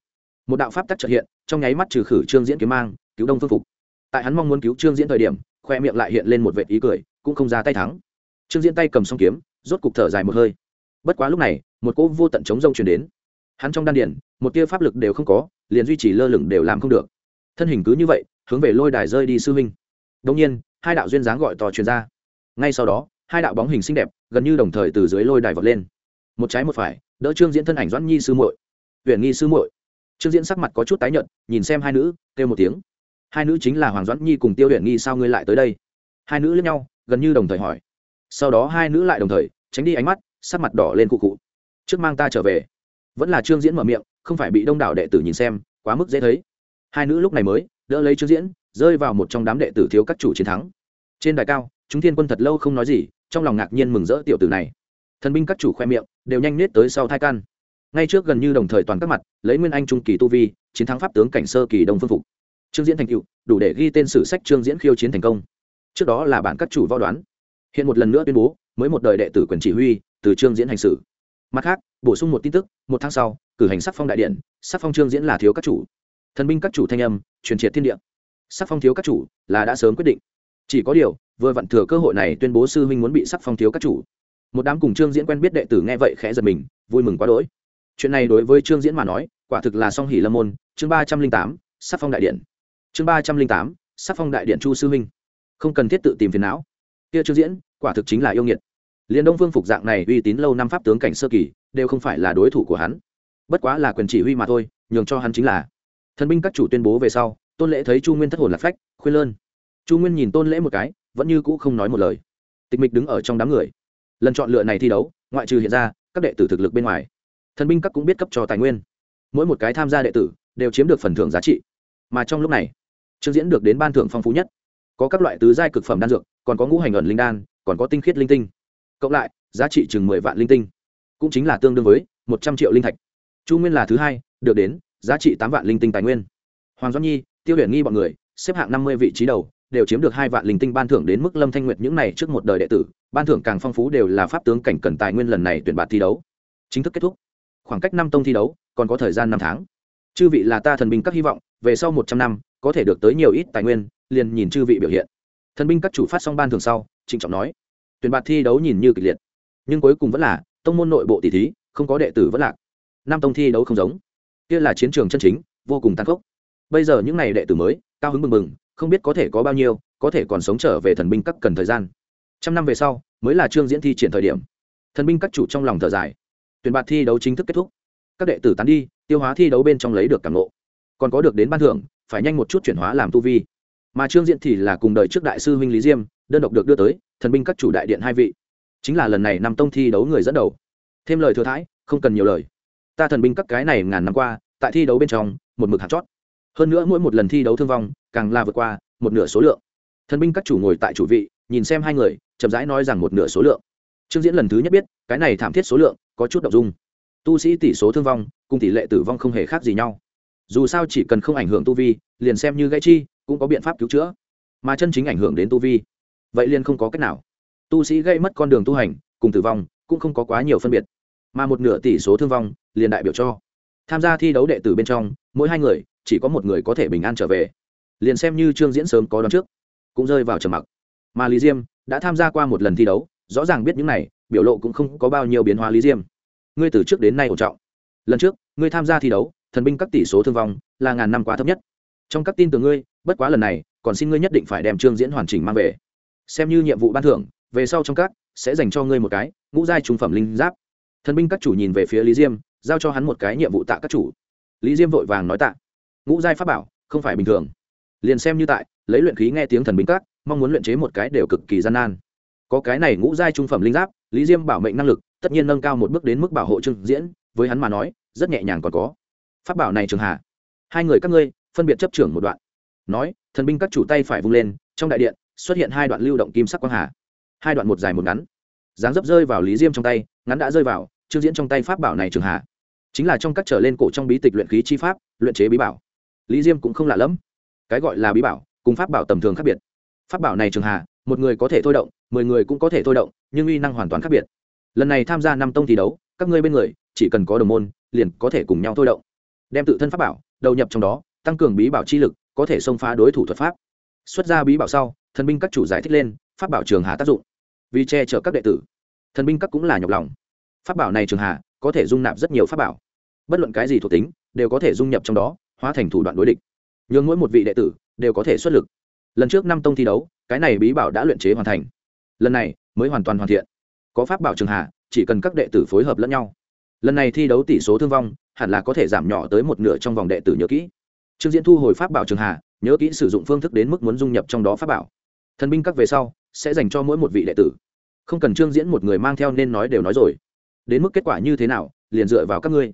Một đạo pháp tắc trợ hiện, trong nháy mắt trừ khử trương diễn kiếm mang, cứu đông phương phục. Tại hắn mong muốn cứu trương diễn thời điểm, khoe miệng lại hiện lên một vệ ý cười, cũng không ra tay thắng. Trương diễn tay cầm song kiếm, rốt cục thở dài một hơi. Bất quá lúc này, một cỗ vô tận chống rông truyền đến. Hắn trong đan điển một tia pháp lực đều không có, liền duy trì lơ lửng đều làm không được. Thân hình cứ như vậy, hướng về lôi đài rơi đi sư huynh. Đông nhiên, hai đạo duyên dáng gọi to truyền ra. Ngay sau đó, hai đạo bóng hình xinh đẹp gần như đồng thời từ dưới lôi đài vọt lên. Một trái một phải, đỡ trương diễn thân ảnh doãn nhi sư muội. Huyện nghi sư muội. Trương diễn sắc mặt có chút tái nhợt, nhìn xem hai nữ, kêu một tiếng. Hai nữ chính là hoàng doãn nhi cùng tiêu huyện nghi sao ngươi lại tới đây? Hai nữ lẫn nhau, gần như đồng thời hỏi. Sau đó hai nữ lại đồng thời, tránh đi ánh mắt, sắc mặt đỏ lên cụ cụ trước mang ta trở về. Vẫn là trương diễn mở miệng, không phải bị đông đảo đệ tử nhìn xem, quá mức dễ thấy. Hai nữ lúc này mới, đỡ lấy trương diễn, rơi vào một trong đám đệ tử thiếu các chủ chiến thắng. Trên đài cao, chúng thiên quân thật lâu không nói gì trong lòng ngạc nhiên mừng rỡ tiểu tử này. Thần binh các chủ khoe miệng, đều nhanh nết tới sau thai căn ngay trước gần như đồng thời toàn các mặt, lấy nguyên anh trung kỳ tu vi, chiến thắng pháp tướng cảnh sơ kỳ đông phương phục. Trương diễn thành cựu đủ để ghi tên sử sách trương diễn khiêu chiến thành công. Trước đó là bản các chủ võ đoán. Hiện một lần nữa tuyên bố, mới một đời đệ tử quyền chỉ huy, từ trương diễn hành xử. Mặt khác, bổ sung một tin tức, một tháng sau, cử hành sắc phong đại điện, sắc phong trương diễn là thiếu các chủ. Thần binh các chủ thanh âm, truyền triệt thiên địa. Sắc phong thiếu các chủ là đã sớm quyết định chỉ có điều, vừa vặn thừa cơ hội này tuyên bố sư huynh muốn bị sắc phong thiếu các chủ. Một đám cùng trương diễn quen biết đệ tử nghe vậy khẽ giật mình, vui mừng quá đỗi. Chuyện này đối với trương diễn mà nói, quả thực là song hỷ lâm môn, chương ba trăm linh tám, sắc phong đại điện. Chương ba trăm linh tám, sắc phong đại điện chu sư huynh. Không cần thiết tự tìm phiền não. Kia trương diễn, quả thực chính là yêu nghiệt. Liền đông phương phục dạng này uy tín lâu năm pháp tướng cảnh sơ kỳ, đều không phải là đối thủ của hắn. Bất quá là quyền chỉ huy mà thôi, nhường cho hắn chính là. Thần binh các chủ tuyên bố về sau, tôn lễ thấy chu nguyên thất hồn lạc phách, khuyên lơn chu nguyên nhìn tôn lễ một cái, vẫn như cũ không nói một lời. Tịch mịch đứng ở trong đám người. Lần chọn lựa này thi đấu, ngoại trừ hiện ra, các đệ tử thực lực bên ngoài, thần binh các cũng biết cấp cho tài nguyên. Mỗi một cái tham gia đệ tử đều chiếm được phần thưởng giá trị. Mà trong lúc này, trương diễn được đến ban thưởng phong phú nhất. Có các loại tứ giai cực phẩm đan dược, còn có ngũ hành ẩn linh đan, còn có tinh khiết linh tinh. Cộng lại, giá trị chừng mười vạn linh tinh. Cũng chính là tương đương với một trăm triệu linh thạch. Chu nguyên là thứ hai, được đến giá trị tám vạn linh tinh tài nguyên. Hoàng doãn nhi, tiêu huyền nghi bọn người, xếp hạng năm mươi vị trí đầu đều chiếm được hai vạn linh tinh ban thưởng đến mức lâm thanh nguyệt những này trước một đời đệ tử, ban thưởng càng phong phú đều là pháp tướng cảnh cần tài nguyên lần này tuyển bạt thi đấu. Chính thức kết thúc. Khoảng cách năm tông thi đấu, còn có thời gian năm tháng. Chư vị là ta thần binh các hy vọng, về sau một trăm năm, có thể được tới nhiều ít tài nguyên, liền nhìn chư vị biểu hiện. Thần binh các chủ phát xong ban thường sau, trịnh trọng nói, tuyển bạt thi đấu nhìn như kịch liệt, nhưng cuối cùng vẫn là, tông môn nội bộ tỷ thí, không có đệ tử vẫn lạc. Năm tông thi đấu không giống. Kia là chiến trường chân chính, vô cùng tàn khốc. Bây giờ những n à y đệ tử mới, cao hứng mừng mừng không biết có thể có bao nhiêu, có thể còn sống trở về thần binh các cần thời gian. Trăm năm về sau, mới là trương diễn thi triển thời điểm. Thần binh các chủ trong lòng thở dài. Tuyển bạt thi đấu chính thức kết thúc. Các đệ tử tán đi, tiêu hóa thi đấu bên trong lấy được cảm lộ còn có được đến ban thưởng, phải nhanh một chút chuyển hóa làm tu vi. Mà trương diễn thì là cùng đời trước đại sư huynh lý diêm, đơn độc được đưa tới, thần binh các chủ đại điện hai vị. Chính là lần này nằm tông thi đấu người dẫn đầu. Thêm lời thừa thãi, không cần nhiều lời. Ta thần binh các cái này ngàn năm qua, tại thi đấu bên trong, một mực hạt chót hơn nữa mỗi một lần thi đấu thương vong, càng là vượt qua một nửa số lượng. Thần binh các chủ ngồi tại chủ vị, nhìn xem hai người, chậm rãi nói rằng một nửa số lượng. Trương diễn lần thứ nhất biết, cái này thảm thiết số lượng có chút đ ộ n g dung. Tu sĩ tỷ số thương vong cùng tỷ lệ tử vong không hề khác gì nhau. Dù sao chỉ cần không ảnh hưởng tu vi, liền xem như gãy chi, cũng có biện pháp cứu chữa. Mà chân chính ảnh hưởng đến tu vi, vậy liền không có cách nào. Tu sĩ gây mất con đường tu hành cùng tử vong cũng không có quá nhiều phân biệt. Mà một nửa tỷ số thương vong liền đại biểu cho, tham gia thi đấu đệ tử bên trong, mỗi hai người chỉ có một người có thể bình an trở về. Liền xem như trương diễn sớm có đón trước, cũng rơi vào trầm mặc. Mà lý diêm đã tham gia qua một lần thi đấu, rõ ràng biết những này, biểu lộ cũng không có bao nhiêu biến hóa lý diêm. Ngươi từ trước đến nay ổn trọng. Lần trước, ngươi tham gia thi đấu, thần binh các tỷ số thương vong là ngàn năm quá thấp nhất. Trong các tin từ ngươi, bất quá lần này, còn xin ngươi nhất định phải đem trương diễn hoàn chỉnh mang về. Xem như nhiệm vụ ban thưởng, về sau trong các sẽ dành cho ngươi một cái, ngũ giai trung phẩm linh giáp. Thần binh các chủ nhìn về phía lý diêm, giao cho hắn một cái nhiệm vụ tạ các chủ. Lý diêm vội vàng nói tạ ngũ giai pháp bảo, không phải bình thường. Liền xem như tại, lấy luyện khí nghe tiếng thần binh các, mong muốn luyện chế một cái đều cực kỳ gian nan. Có cái này ngũ giai trung phẩm linh giáp, lý diêm bảo mệnh năng lực, tất nhiên nâng cao một bước đến mức bảo hộ trương diễn, với hắn mà nói, rất nhẹ nhàng còn có. Pháp bảo này trường hạ. Hai người các ngươi, phân biệt chấp trưởng một đoạn. Nói, thần binh các chủ tay phải vung lên, trong đại điện, xuất hiện hai đoạn lưu động kim sắc quang hà. Hai đoạn một dài một ngắn. Dáng dấp rơi vào lý diêm trong tay, ngắn đã rơi vào, trương diễn trong tay pháp bảo này trường hạ. Chính là trong các trở lên cổ trong bí tịch luyện khí chi pháp, luyện chế bí bảo lý diêm cũng không lạ lẫm. Cái gọi là bí bảo, cùng pháp bảo tầm thường khác biệt. Pháp bảo này trường hà, một người có thể thôi động, mười người cũng có thể thôi động, nhưng uy năng hoàn toàn khác biệt. Lần này tham gia năm tông thi đấu, các ngươi bên người, chỉ cần có đồng môn, liền có thể cùng nhau thôi động. Đem tự thân pháp bảo, đầu nhập trong đó, tăng cường bí bảo chi lực, có thể xông phá đối thủ thuật pháp. Xuất ra bí bảo sau, thần binh các chủ giải thích lên, pháp bảo trường hà tác dụng. Vì che chở các đệ tử, thần binh các cũng là nhọc lòng. Pháp bảo này trường hà, có thể dung nạp rất nhiều pháp bảo. Bất luận cái gì thuộc tính, đều có thể dung nhập trong đó hóa thành thủ đoạn đối địch. Nhưng mỗi một vị đệ tử đều có thể xuất lực. Lần trước năm tông thi đấu, cái này bí bảo đã luyện chế hoàn thành. Lần này mới hoàn toàn hoàn thiện. Có pháp bảo trường hạ, chỉ cần các đệ tử phối hợp lẫn nhau. Lần này thi đấu tỷ số thương vong, hẳn là có thể giảm nhỏ tới một nửa trong vòng đệ tử nhớ kỹ. Trương diễn thu hồi pháp bảo trường hạ, nhớ kỹ sử dụng phương thức đến mức muốn dung nhập trong đó pháp bảo. Thần binh các về sau, sẽ dành cho mỗi một vị đệ tử. Không cần trương diễn một người mang theo nên nói đều nói rồi. Đến mức kết quả như thế nào, liền dựa vào các ngươi.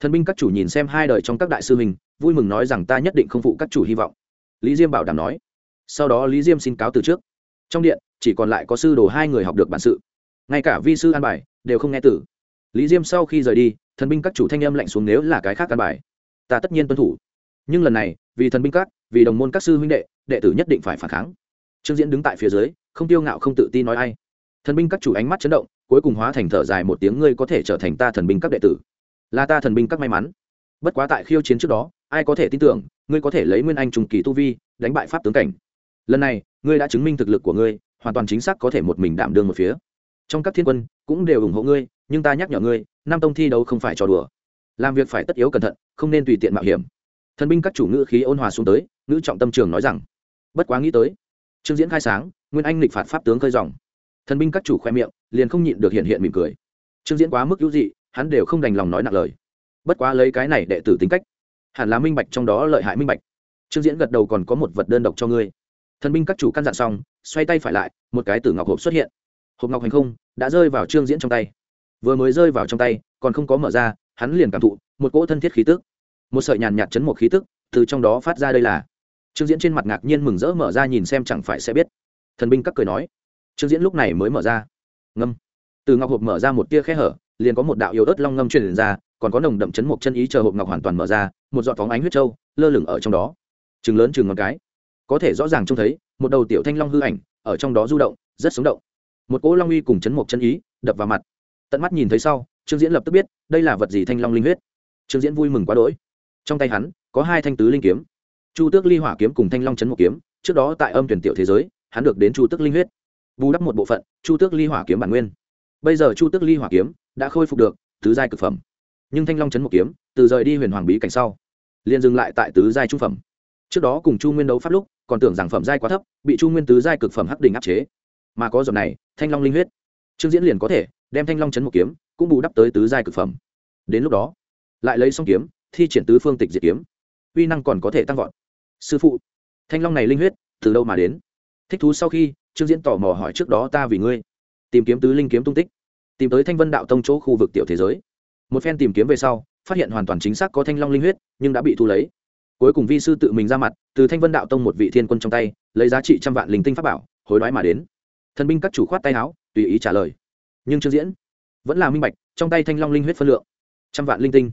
Thần binh các chủ nhìn xem hai đời trong các đại sư mình vui mừng nói rằng ta nhất định không phụ các chủ hy vọng. Lý diêm bảo đảm nói. Sau đó lý diêm xin cáo từ trước. Trong điện, chỉ còn lại có sư đồ hai người học được bản sự. Ngay cả vi sư an bài, đều không nghe tử lý diêm sau khi rời đi, thần binh các chủ thanh âm lạnh xuống nếu là cái khác an bài. Ta tất nhiên tuân thủ. Nhưng lần này, vì thần binh các, vì đồng môn các sư huynh đệ đệ tử nhất định phải phản kháng. Trương diễn đứng tại phía dưới, không tiêu ngạo không tự tin nói ai. Thần binh các chủ ánh mắt chấn động, cuối cùng hóa thành thở dài một tiếng, ngươi có thể trở thành ta thần binh các đệ tử. Là ta thần binh các may mắn. Bất quá tại khiêu chiến trước đó ai có thể tin tưởng, ngươi có thể lấy nguyên anh trùng kỳ tu vi, đánh bại pháp tướng cảnh. Lần này, ngươi đã chứng minh thực lực của ngươi, hoàn toàn chính xác có thể một mình đảm đương một phía. Trong các thiên quân, cũng đều ủng hộ ngươi, nhưng ta nhắc nhở ngươi nam tông thi đấu không phải trò đùa. Làm việc phải tất yếu cẩn thận, không nên tùy tiện mạo hiểm. Thần binh các chủ ngữ khí ôn hòa xuống tới, ngữ trọng tâm trường nói rằng, bất quá nghĩ tới, trương diễn khai sáng, nguyên anh lịch phạt pháp tướng khơi dòng. Thần binh các chủ khoe miệng, liền không nhịn được hiện hiện mỉm cười. Trương diễn quá mức hữu dị, hắn đều không đành lòng nói nặng lời. Bất quá lấy cái này đệ tử tính cách hẳn là minh bạch trong đó lợi hại minh bạch. Trương diễn gật đầu còn có một vật đơn độc cho ngươi. Thần binh các chủ căn dặn xong, xoay tay phải lại, một cái tử ngọc hộp xuất hiện. Hộp ngọc hành không đã rơi vào trương diễn trong tay. Vừa mới rơi vào trong tay, còn không có mở ra, hắn liền cảm thụ một cỗ thân thiết khí tức. Một sợi nhàn nhạt chấn một khí tức từ trong đó phát ra đây là. Trương diễn trên mặt ngạc nhiên mừng rỡ mở ra nhìn xem chẳng phải sẽ biết. Thần binh các cười nói. Trương diễn lúc này mới mở ra. Ngâm. Từ ngọc hộp mở ra một tia khe hở, liền có một đạo yếu ớt long ngâm truyền ra còn có nồng đậm chấn một chân ý chờ hộp ngọc hoàn toàn mở ra, một giọt phóng ánh huyết trâu lơ lửng ở trong đó. Chừng lớn chừng ngón cái. Có thể rõ ràng trông thấy, một đầu tiểu thanh long hư ảnh ở trong đó du động, rất sống động. Một cỗ long uy cùng chấn một chân ý đập vào mặt. Tận mắt nhìn thấy sau, trương diễn lập tức biết đây là vật gì thanh long linh huyết. Trương diễn vui mừng quá đỗi. Trong tay hắn có hai thanh tứ linh kiếm. Chu tước ly hỏa kiếm cùng thanh long chấn một kiếm, trước đó tại âm tuyển tiểu thế giới, hắn được đến chu tước linh huyết. Bù đắp một bộ phận, chu tước ly hỏa kiếm bản nguyên. Bây giờ chu tước ly hỏa kiếm đã khôi phục được tứ giai cực phẩm nhưng thanh long chấn một kiếm, từ rời đi huyền hoàng bí cảnh sau, liền dừng lại tại tứ giai trung phẩm. Trước đó cùng chu nguyên đấu pháp lúc, còn tưởng rằng phẩm giai quá thấp, bị chu nguyên tứ giai cực phẩm hắc đình áp chế. Mà có dòng này, thanh long linh huyết. Trương diễn liền có thể đem thanh long chấn một kiếm, cũng bù đắp tới tứ giai cực phẩm. Đến lúc đó, lại lấy xong kiếm, thi triển tứ phương tịch diệt kiếm. Uy năng còn có thể tăng vọt. Sư phụ, thanh long này linh huyết, từ đâu mà đến? Thích thú sau khi, trương diễn tò mò hỏi trước đó ta vì ngươi, tìm kiếm tứ linh kiếm tung tích, tìm tới thanh vân đạo tông chỗ khu vực tiểu thế giới một phen tìm kiếm về sau, phát hiện hoàn toàn chính xác có thanh long linh huyết, nhưng đã bị thu lấy. Cuối cùng vi sư tự mình ra mặt, từ thanh vân đạo tông một vị thiên quân trong tay, lấy giá trị trăm vạn linh tinh pháp bảo, hối đoái mà đến. Thần binh các chủ khoát tay áo, tùy ý trả lời. Nhưng trương diễn. Vẫn là minh bạch, trong tay thanh long linh huyết phân lượng. Trăm vạn linh tinh.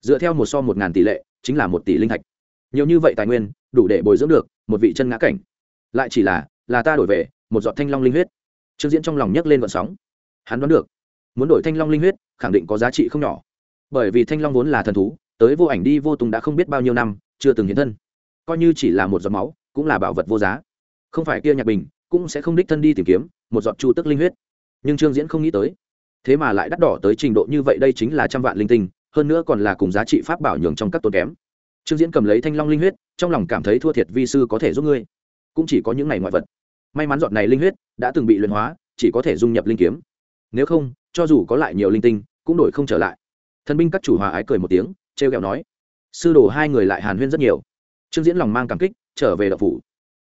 Dựa theo một so một ngàn tỷ lệ, chính là một tỷ linh thạch. Nhiều như vậy tài nguyên, đủ để bồi dưỡng được một vị chân ngã cảnh. Lại chỉ là là ta đổi về, một giọt thanh long linh huyết. Trương diễn trong lòng nhấc lên vận sóng. Hắn đoán được muốn đổi thanh long linh huyết, khẳng định có giá trị không nhỏ. Bởi vì thanh long vốn là thần thú, tới vô ảnh đi vô tùng đã không biết bao nhiêu năm, chưa từng hiện thân. Coi như chỉ là một giọt máu, cũng là bảo vật vô giá. Không phải kia nhạc bình, cũng sẽ không đích thân đi tìm kiếm một giọt chu tức linh huyết. Nhưng trương diễn không nghĩ tới. Thế mà lại đắt đỏ tới trình độ như vậy đây chính là trăm vạn linh tinh, hơn nữa còn là cùng giá trị pháp bảo nhường trong các tốn kém. Trương diễn cầm lấy thanh long linh huyết, trong lòng cảm thấy thua thiệt vi sư có thể giúp ngươi. Cũng chỉ có những này ngoại vật. May mắn giọt này linh huyết đã từng bị luyện hóa, chỉ có thể dung nhập linh kiếm. Nếu không cho dù có lại nhiều linh tinh, cũng đổi không trở lại. Thần binh các chủ hòa ái cười một tiếng, trêu ghẹo kẹo nói, sư đồ hai người lại hàn huyên rất nhiều. Trương diễn lòng mang cảm kích, trở về đậu phủ.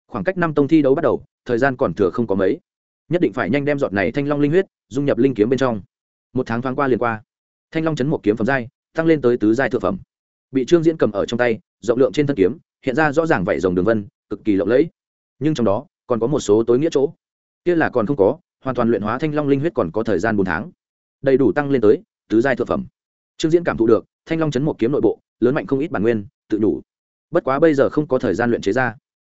Khoảng cách năm tông thi đấu bắt đầu, thời gian còn thừa không có mấy. Nhất định phải nhanh đem giọt này thanh long linh huyết, dung nhập linh kiếm bên trong. Một tháng thoáng qua liền qua. Thanh long chấn một kiếm phẩm giai, tăng lên tới tứ giai thượng phẩm. Bị trương diễn cầm ở trong tay, rộng lượng trên thân kiếm, hiện ra rõ ràng vảy rồng đường vân, cực kỳ lộng lẫy. Nhưng trong đó, còn có một số tối nghĩa chỗ. Kia là còn không có, hoàn toàn luyện hóa thanh long linh huyết còn có thời gian bốn tháng đầy đủ tăng lên tới tứ giai thượng phẩm. Trương diễn cảm thụ được, thanh long chấn một kiếm nội bộ, lớn mạnh không ít bản nguyên, tự đủ. Bất quá bây giờ không có thời gian luyện chế ra.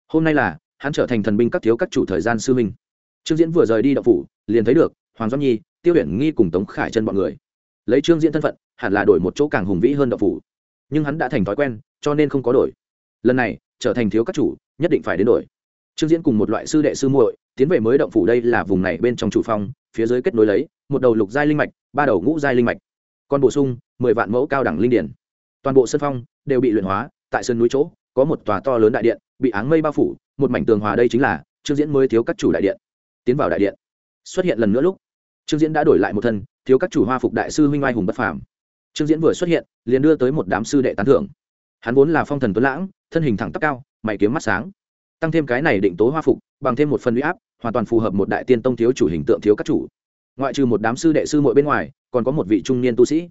Hôm nay là, hắn trở thành thần binh các thiếu các chủ thời gian sư minh trương diễn vừa rời đi đậu phủ, liền thấy được, hoàng doãn nhi, tiêu huyền nghi cùng tống khải chân bọn người. Lấy trương diễn thân phận, hẳn là đổi một chỗ càng hùng vĩ hơn đậu phủ. Nhưng hắn đã thành thói quen, cho nên không có đổi. Lần này, trở thành thiếu các chủ, nhất định phải đến đổi. Trương diễn cùng một loại sư đệ sư muội, tiến về mới động phủ đây là vùng này bên trong chủ phong phía dưới kết nối lấy, một đầu lục giai linh mạch, ba đầu ngũ giai linh mạch. Còn bổ sung mười vạn mẫu cao đẳng linh điển. Toàn bộ sân phong đều bị luyện hóa, tại sân núi chỗ, có một tòa to lớn đại điện, bị áng mây bao phủ, một mảnh tường hòa đây chính là trương diễn mới thiếu các chủ đại điện. Tiến vào đại điện, xuất hiện lần nữa lúc, trương diễn đã đổi lại một thân, thiếu các chủ hoa phục đại sư huynh oai hùng bất phàm. Trương diễn vừa xuất hiện, liền đưa tới một đám sư đệ tán thưởng. Hắn vốn là phong thần tuấn lãng, thân hình thẳng tắp cao, mày kiếm mắt sáng. Tăng thêm cái này định tố hoa phục, bằng thêm một phần huy áp hoàn toàn phù hợp một đại tiên tông thiếu chủ hình tượng thiếu các chủ. Ngoại trừ một đám sư đệ sư muội bên ngoài, còn có một vị trung niên tu sĩ.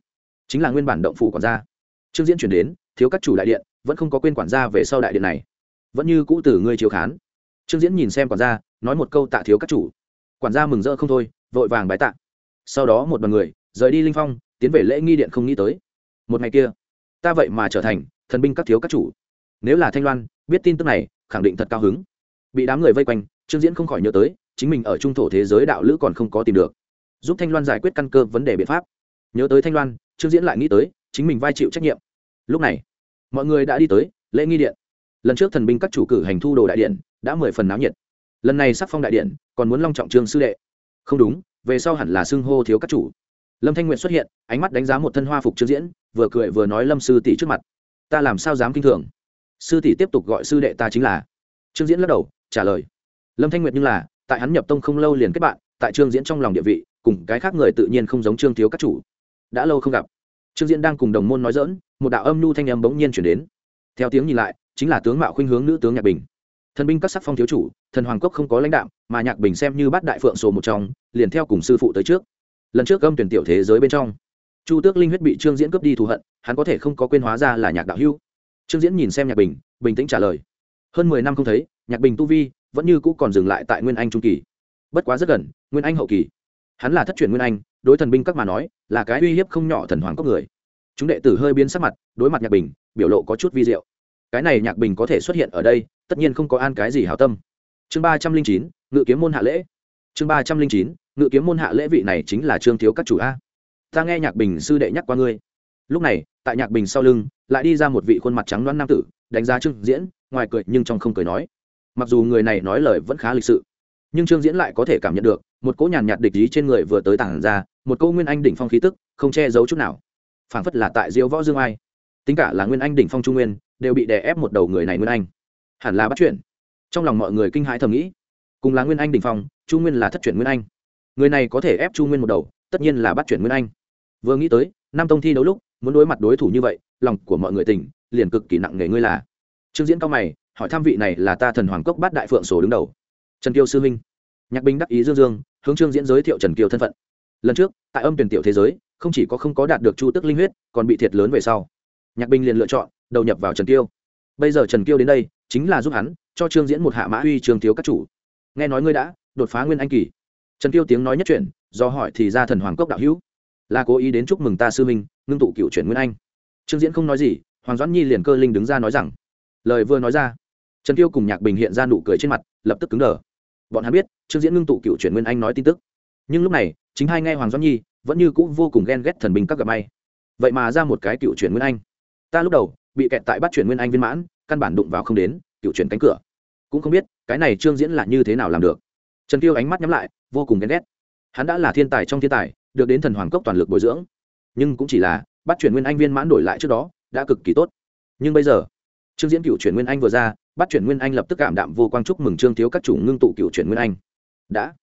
Chính là nguyên bản động phủ quản gia. Trương diễn chuyển đến, thiếu các chủ đại điện, vẫn không có quên quản gia về sau đại điện này. Vẫn như cũ từ ngươi chiếu khán. Trương diễn nhìn xem quản gia, nói một câu tạ thiếu các chủ. Quản gia mừng rỡ không thôi, vội vàng bái tạ. Sau đó một đoàn người, rời đi linh phong, tiến về lễ nghi điện không nghĩ tới. Một ngày kia, ta vậy mà trở thành thần binh các thiếu các chủ. Nếu là thanh loan, biết tin tức này, khẳng định thật cao hứng. Bị đám người vây quanh trương diễn không khỏi nhớ tới, chính mình ở trung thổ thế giới đạo lữ còn không có tìm được. Giúp thanh loan giải quyết căn cơ vấn đề biện pháp. Nhớ tới thanh loan, trương diễn lại nghĩ tới, chính mình vai chịu trách nhiệm. Lúc này, mọi người đã đi tới lễ nghi điện. Lần trước thần binh các chủ cử hành thu đồ đại điện, đã mười phần náo nhiệt. Lần này sắc phong đại điện, còn muốn long trọng trương sư đệ. Không đúng, về sau hẳn là xưng hô thiếu các chủ. Lâm thanh nguyện xuất hiện, ánh mắt đánh giá một thân hoa phục trương diễn, vừa cười vừa nói lâm sư tỷ trước mặt. Ta làm sao dám kinh thường? Sư tỷ tiếp tục gọi sư đệ ta chính là. Trương diễn lắc đầu, trả lời lâm thanh nguyệt nhưng là, tại hắn nhập tông không lâu liền kết bạn, tại trương diễn trong lòng địa vị, cùng cái khác người tự nhiên không giống trương thiếu các chủ. Đã lâu không gặp. Trương diễn đang cùng đồng môn nói dỡn một đạo âm nhu thanh âm bỗng nhiên chuyển đến. Theo tiếng nhìn lại, chính là tướng mạo khuynh hướng nữ tướng nhạc bình. Thần binh các sắc phong thiếu chủ, thần hoàng cốc không có lãnh đạo mà nhạc bình xem như bát đại phượng sổ một trong, liền theo cùng sư phụ tới trước. Lần trước âm tuyển tiểu thế giới bên trong, chu tước linh huyết bị trương diễn cướp đi thù hận, hắn có thể không có quên hóa ra là nhạc đạo hưu. Trương diễn nhìn xem nhạc bình bình tĩnh trả lời. Hơn mười năm không thấy, nhạc bình tu vi vẫn như cũ còn dừng lại tại nguyên anh trung kỳ. Bất quá rất gần, nguyên anh hậu kỳ. Hắn là thất truyền nguyên anh, đối thần binh các mà nói, là cái uy hiếp không nhỏ thần hoàng cốc người. Chúng đệ tử hơi biến sắc mặt, đối mặt nhạc bình, biểu lộ có chút vi diệu. Cái này nhạc bình có thể xuất hiện ở đây, tất nhiên không có an cái gì hảo tâm. Chương ba trăm linh chín, ngự kiếm môn hạ lễ. Chương ba trăm linh chín, ngự kiếm môn hạ lễ vị này chính là trương thiếu các chủ a. Ta nghe nhạc bình sư đệ nhắc qua ngươi. Lúc này, tại nhạc bình sau lưng, lại đi ra một vị khuôn mặt trắng đoán nam tử, đánh giá trương diễn, ngoài cười nhưng trong không cười nói mặc dù người này nói lời vẫn khá lịch sự, nhưng trương diễn lại có thể cảm nhận được, một cỗ nhàn nhạt địch ý trên người vừa tới tảng ra, một câu nguyên anh đỉnh phong khí tức, không che giấu chút nào. Phảng phất là tại diễu võ dương ai. Tính cả là nguyên anh đỉnh phong trung nguyên, đều bị đè ép một đầu người này nguyên anh. Hẳn là bắt chuyển trong lòng mọi người kinh hãi thầm nghĩ, cùng là nguyên anh đỉnh phong chu nguyên là thất chuyển nguyên anh. Người này có thể ép chu nguyên một đầu, tất nhiên là bắt chuyển nguyên anh. Vừa nghĩ tới, năm tông thi đấu lúc, muốn đối mặt đối thủ như vậy, lòng của mọi người tỉnh, liền cực kỳ nặng nề ngươi là. Trương diễn cao mày hỏi tham vị này là ta thần hoàng cốc bát đại phượng sổ đứng đầu. Trần kiêu sư minh nhạc binh đắc ý dương dương, hướng trương diễn giới thiệu trần kiêu thân phận. Lần trước, tại âm tuyển tiểu thế giới, không chỉ có không có đạt được chu tức linh huyết, còn bị thiệt lớn về sau. Nhạc binh liền lựa chọn, đầu nhập vào trần kiêu. Bây giờ trần kiêu đến đây, chính là giúp hắn, cho trương diễn một hạ mã uy trường thiếu các chủ. Nghe nói ngươi đã đột phá nguyên anh kỳ. Trần kiêu tiếng nói nhất chuyển, do hỏi thì ra thần hoàng cốc đạo hữu. Là cố ý đến chúc mừng ta sư minh ngưng tụ cựu chuyển nguyên anh. Trương diễn không nói gì, hoàng doãn nhi liền cơ linh đứng ra nói rằng. Lời vừa nói ra trần Tiêu cùng nhạc bình hiện ra nụ cười trên mặt, lập tức cứng đờ. Bọn hắn biết, trương diễn ngưng tụ cựu chuyển nguyên anh nói tin tức. Nhưng lúc này, chính hai nghe hoàng doãn nhi, vẫn như cũ vô cùng ghen ghét thần binh các gặp may. Vậy mà ra một cái cựu chuyển nguyên anh. Ta lúc đầu, bị kẹt tại bắt chuyển nguyên anh viên mãn, căn bản đụng vào không đến, cựu chuyển cánh cửa. Cũng không biết, cái này trương diễn là như thế nào làm được. Trần Tiêu ánh mắt nhắm lại, vô cùng ghen ghét. Hắn đã là thiên tài trong thiên tài, được đến thần hoàng cốc toàn lực bồi dưỡng. Nhưng cũng chỉ là, bắt chuyển nguyên anh viên mãn đổi lại trước đó, đã cực kỳ tốt. Nhưng bây giờ trương diễn cựu chuyển nguyên anh vừa ra, bắt chuyển nguyên anh lập tức cảm đạm vô quang chúc mừng trương thiếu các chủ ngưng tụ cựu chuyển nguyên anh. Đã.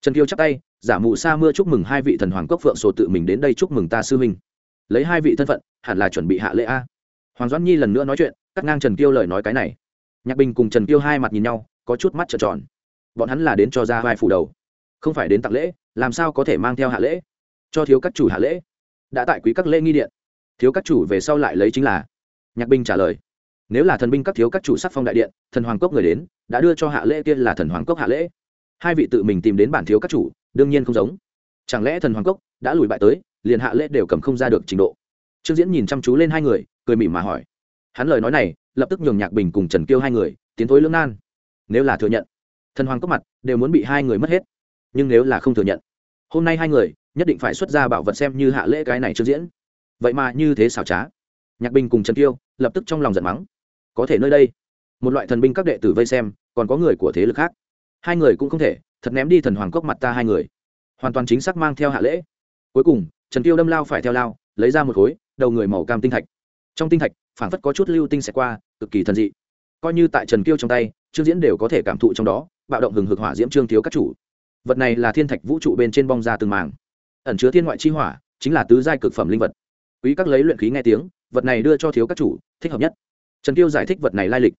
Trần kiêu chắp tay, giả mụ sa mưa chúc mừng hai vị thần hoàng cốc phượng sổ tự mình đến đây chúc mừng ta sư huynh. Lấy hai vị thân phận, hẳn là chuẩn bị hạ lễ a. Hoàng doãn nhi lần nữa nói chuyện, cắt ngang trần kiêu lời nói cái này. Nhạc bình cùng trần kiêu hai mặt nhìn nhau, có chút mắt trợn tròn. Bọn hắn là đến cho ra vai phủ đầu, không phải đến tặng lễ, làm sao có thể mang theo hạ lễ? Cho thiếu các chủ hạ lễ. Đã tại quý các lễ nghi điện. Thiếu các chủ về sau lại lấy chính là. Nhạc binh trả lời nếu là thần binh các thiếu các chủ sắc phong đại điện, thần hoàng cốc người đến, đã đưa cho hạ lễ kia là thần hoàng cốc hạ lễ. Hai vị tự mình tìm đến bản thiếu các chủ, đương nhiên không giống. Chẳng lẽ thần hoàng cốc đã lùi bại tới, liền hạ lễ đều cầm không ra được trình độ? Trương diễn nhìn chăm chú lên hai người, cười mỉm mà hỏi. Hắn lời nói này, lập tức nhường nhạc bình cùng trần kiêu hai người, tiến thối lưỡng nan. Nếu là thừa nhận, thần hoàng cốc mặt đều muốn bị hai người mất hết. Nhưng nếu là không thừa nhận, hôm nay hai người nhất định phải xuất ra bảo vật xem như hạ lễ cái này trương diễn. Vậy mà như thế xảo trá. Nhạc bình cùng trần kiêu lập tức trong lòng giận mắng có thể nơi đây. Một loại thần binh các đệ tử vây xem, còn có người của thế lực khác. Hai người cũng không thể, thật ném đi thần hoàng cốc mặt ta hai người. Hoàn toàn chính xác mang theo hạ lễ. Cuối cùng, trần tiêu đâm lao phải theo lao, lấy ra một khối, đầu người màu cam tinh thạch. Trong tinh thạch phản phất có chút lưu tinh sẽ qua, cực kỳ thần dị. Coi như tại trần tiêu trong tay, trương diễn đều có thể cảm thụ trong đó, bạo động hừng hực hỏa diễm trương thiếu các chủ. Vật này là thiên thạch vũ trụ bên trên bong ra từng màng. Ẩn chứa thiên ngoại chi hỏa, chính là tứ giai cực phẩm linh vật. Quý các lấy luyện khí nghe tiếng, vật này đưa cho thiếu các chủ, thích hợp nhất trần tiêu giải thích vật này lai lịch,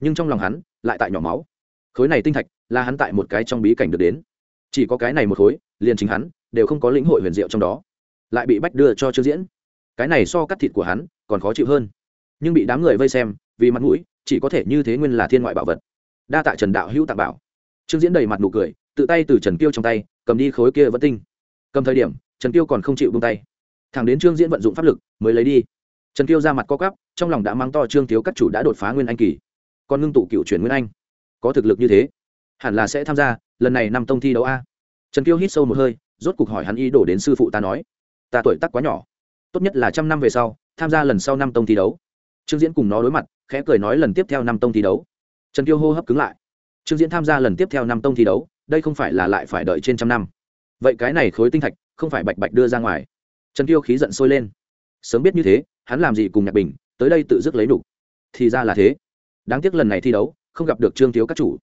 nhưng trong lòng hắn lại tại nhỏ máu. Khối này tinh thạch là hắn tại một cái trong bí cảnh được đến. Chỉ có cái này một khối, liền chính hắn đều không có lĩnh hội huyền diệu trong đó. Lại bị bách đưa cho trương diễn. Cái này so cắt thịt của hắn còn khó chịu hơn. Nhưng bị đám người vây xem, vì mặt mũi, chỉ có thể như thế nguyên là thiên ngoại bảo vật. Đa tạ trần đạo hữu tặng bảo. Trương diễn đầy mặt nụ cười, tự tay từ trần Tiêu trong tay, cầm đi khối kia vẫn tinh. Cầm thời điểm, trần Tiêu còn không chịu buông tay. Thẳng đến trương diễn vận dụng pháp lực, mới lấy đi trần kiêu ra mặt co cắp trong lòng đã mang to trương thiếu các chủ đã đột phá nguyên anh kỳ. Còn ngưng tụ cựu chuyển nguyên anh. Có thực lực như thế, hẳn là sẽ tham gia, lần này năm tông thi đấu a. Trần kiêu hít sâu một hơi, rốt cuộc hỏi hắn ý đổ đến sư phụ ta nói. Ta tuổi tác quá nhỏ. Tốt nhất là trăm năm về sau, tham gia lần sau năm tông thi đấu. Trương diễn cùng nó đối mặt, khẽ cười nói lần tiếp theo năm tông thi đấu. Trần kiêu hô hấp cứng lại. Trương diễn tham gia lần tiếp theo năm tông thi đấu, đây không phải là lại phải đợi trên trăm năm. Vậy cái này khối tinh thạch, không phải bạch bạch đưa ra ngoài. Trần kiêu khí giận sôi lên. Sớm biết như thế hắn làm gì cùng nhạc bình, tới đây tự dứt lấy đủ thì ra là thế. Đáng tiếc lần này thi đấu, không gặp được trương thiếu các chủ.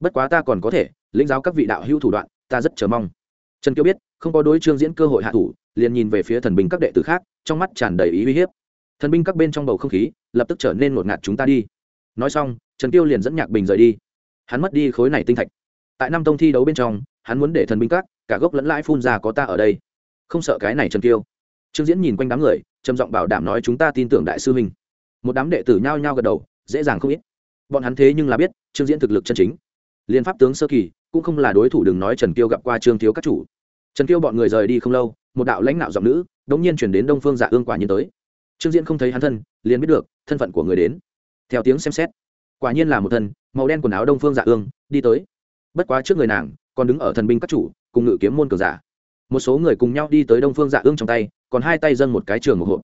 Bất quá ta còn có thể, lĩnh giáo các vị đạo hữu thủ đoạn, ta rất chờ mong. Trần kiêu biết, không có đối trương diễn cơ hội hạ thủ, liền nhìn về phía thần bình các đệ tử khác, trong mắt tràn đầy ý uy hiếp. Thần binh các bên trong bầu không khí, lập tức trở nên ngột ngạt chúng ta đi. Nói xong, trần Kiêu liền dẫn nhạc bình rời đi. Hắn mất đi khối này tinh thạch. Tại năm tông thi đấu bên trong, hắn muốn để thần binh các, cả gốc lẫn lãi phun ra có ta ở đây. Không sợ cái này trần Kiêu trương diễn nhìn quanh đám người, trầm giọng bảo đảm nói chúng ta tin tưởng đại sư huynh. Một đám đệ tử nhao nhao gật đầu, dễ dàng không ít. Bọn hắn thế nhưng là biết, trương diễn thực lực chân chính. Liên pháp tướng sơ kỳ, cũng không là đối thủ đừng nói trần kiêu gặp qua trương thiếu các chủ. Trần kiêu bọn người rời đi không lâu, một đạo lãnh đạo giọng nữ, đống nhiên chuyển đến đông phương dạ ương quả nhiên tới. Trương diễn không thấy hắn thân, liền biết được, thân phận của người đến. Theo tiếng xem xét, quả nhiên là một thân, màu đen quần áo đông phương dạ ương, đi tới. Bất quá trước người nàng, còn đứng ở thần binh các chủ, cùng ngự kiếm môn cường giả một số người cùng nhau đi tới đông phương dạ ương trong tay, còn hai tay dâng một cái trường một hộp.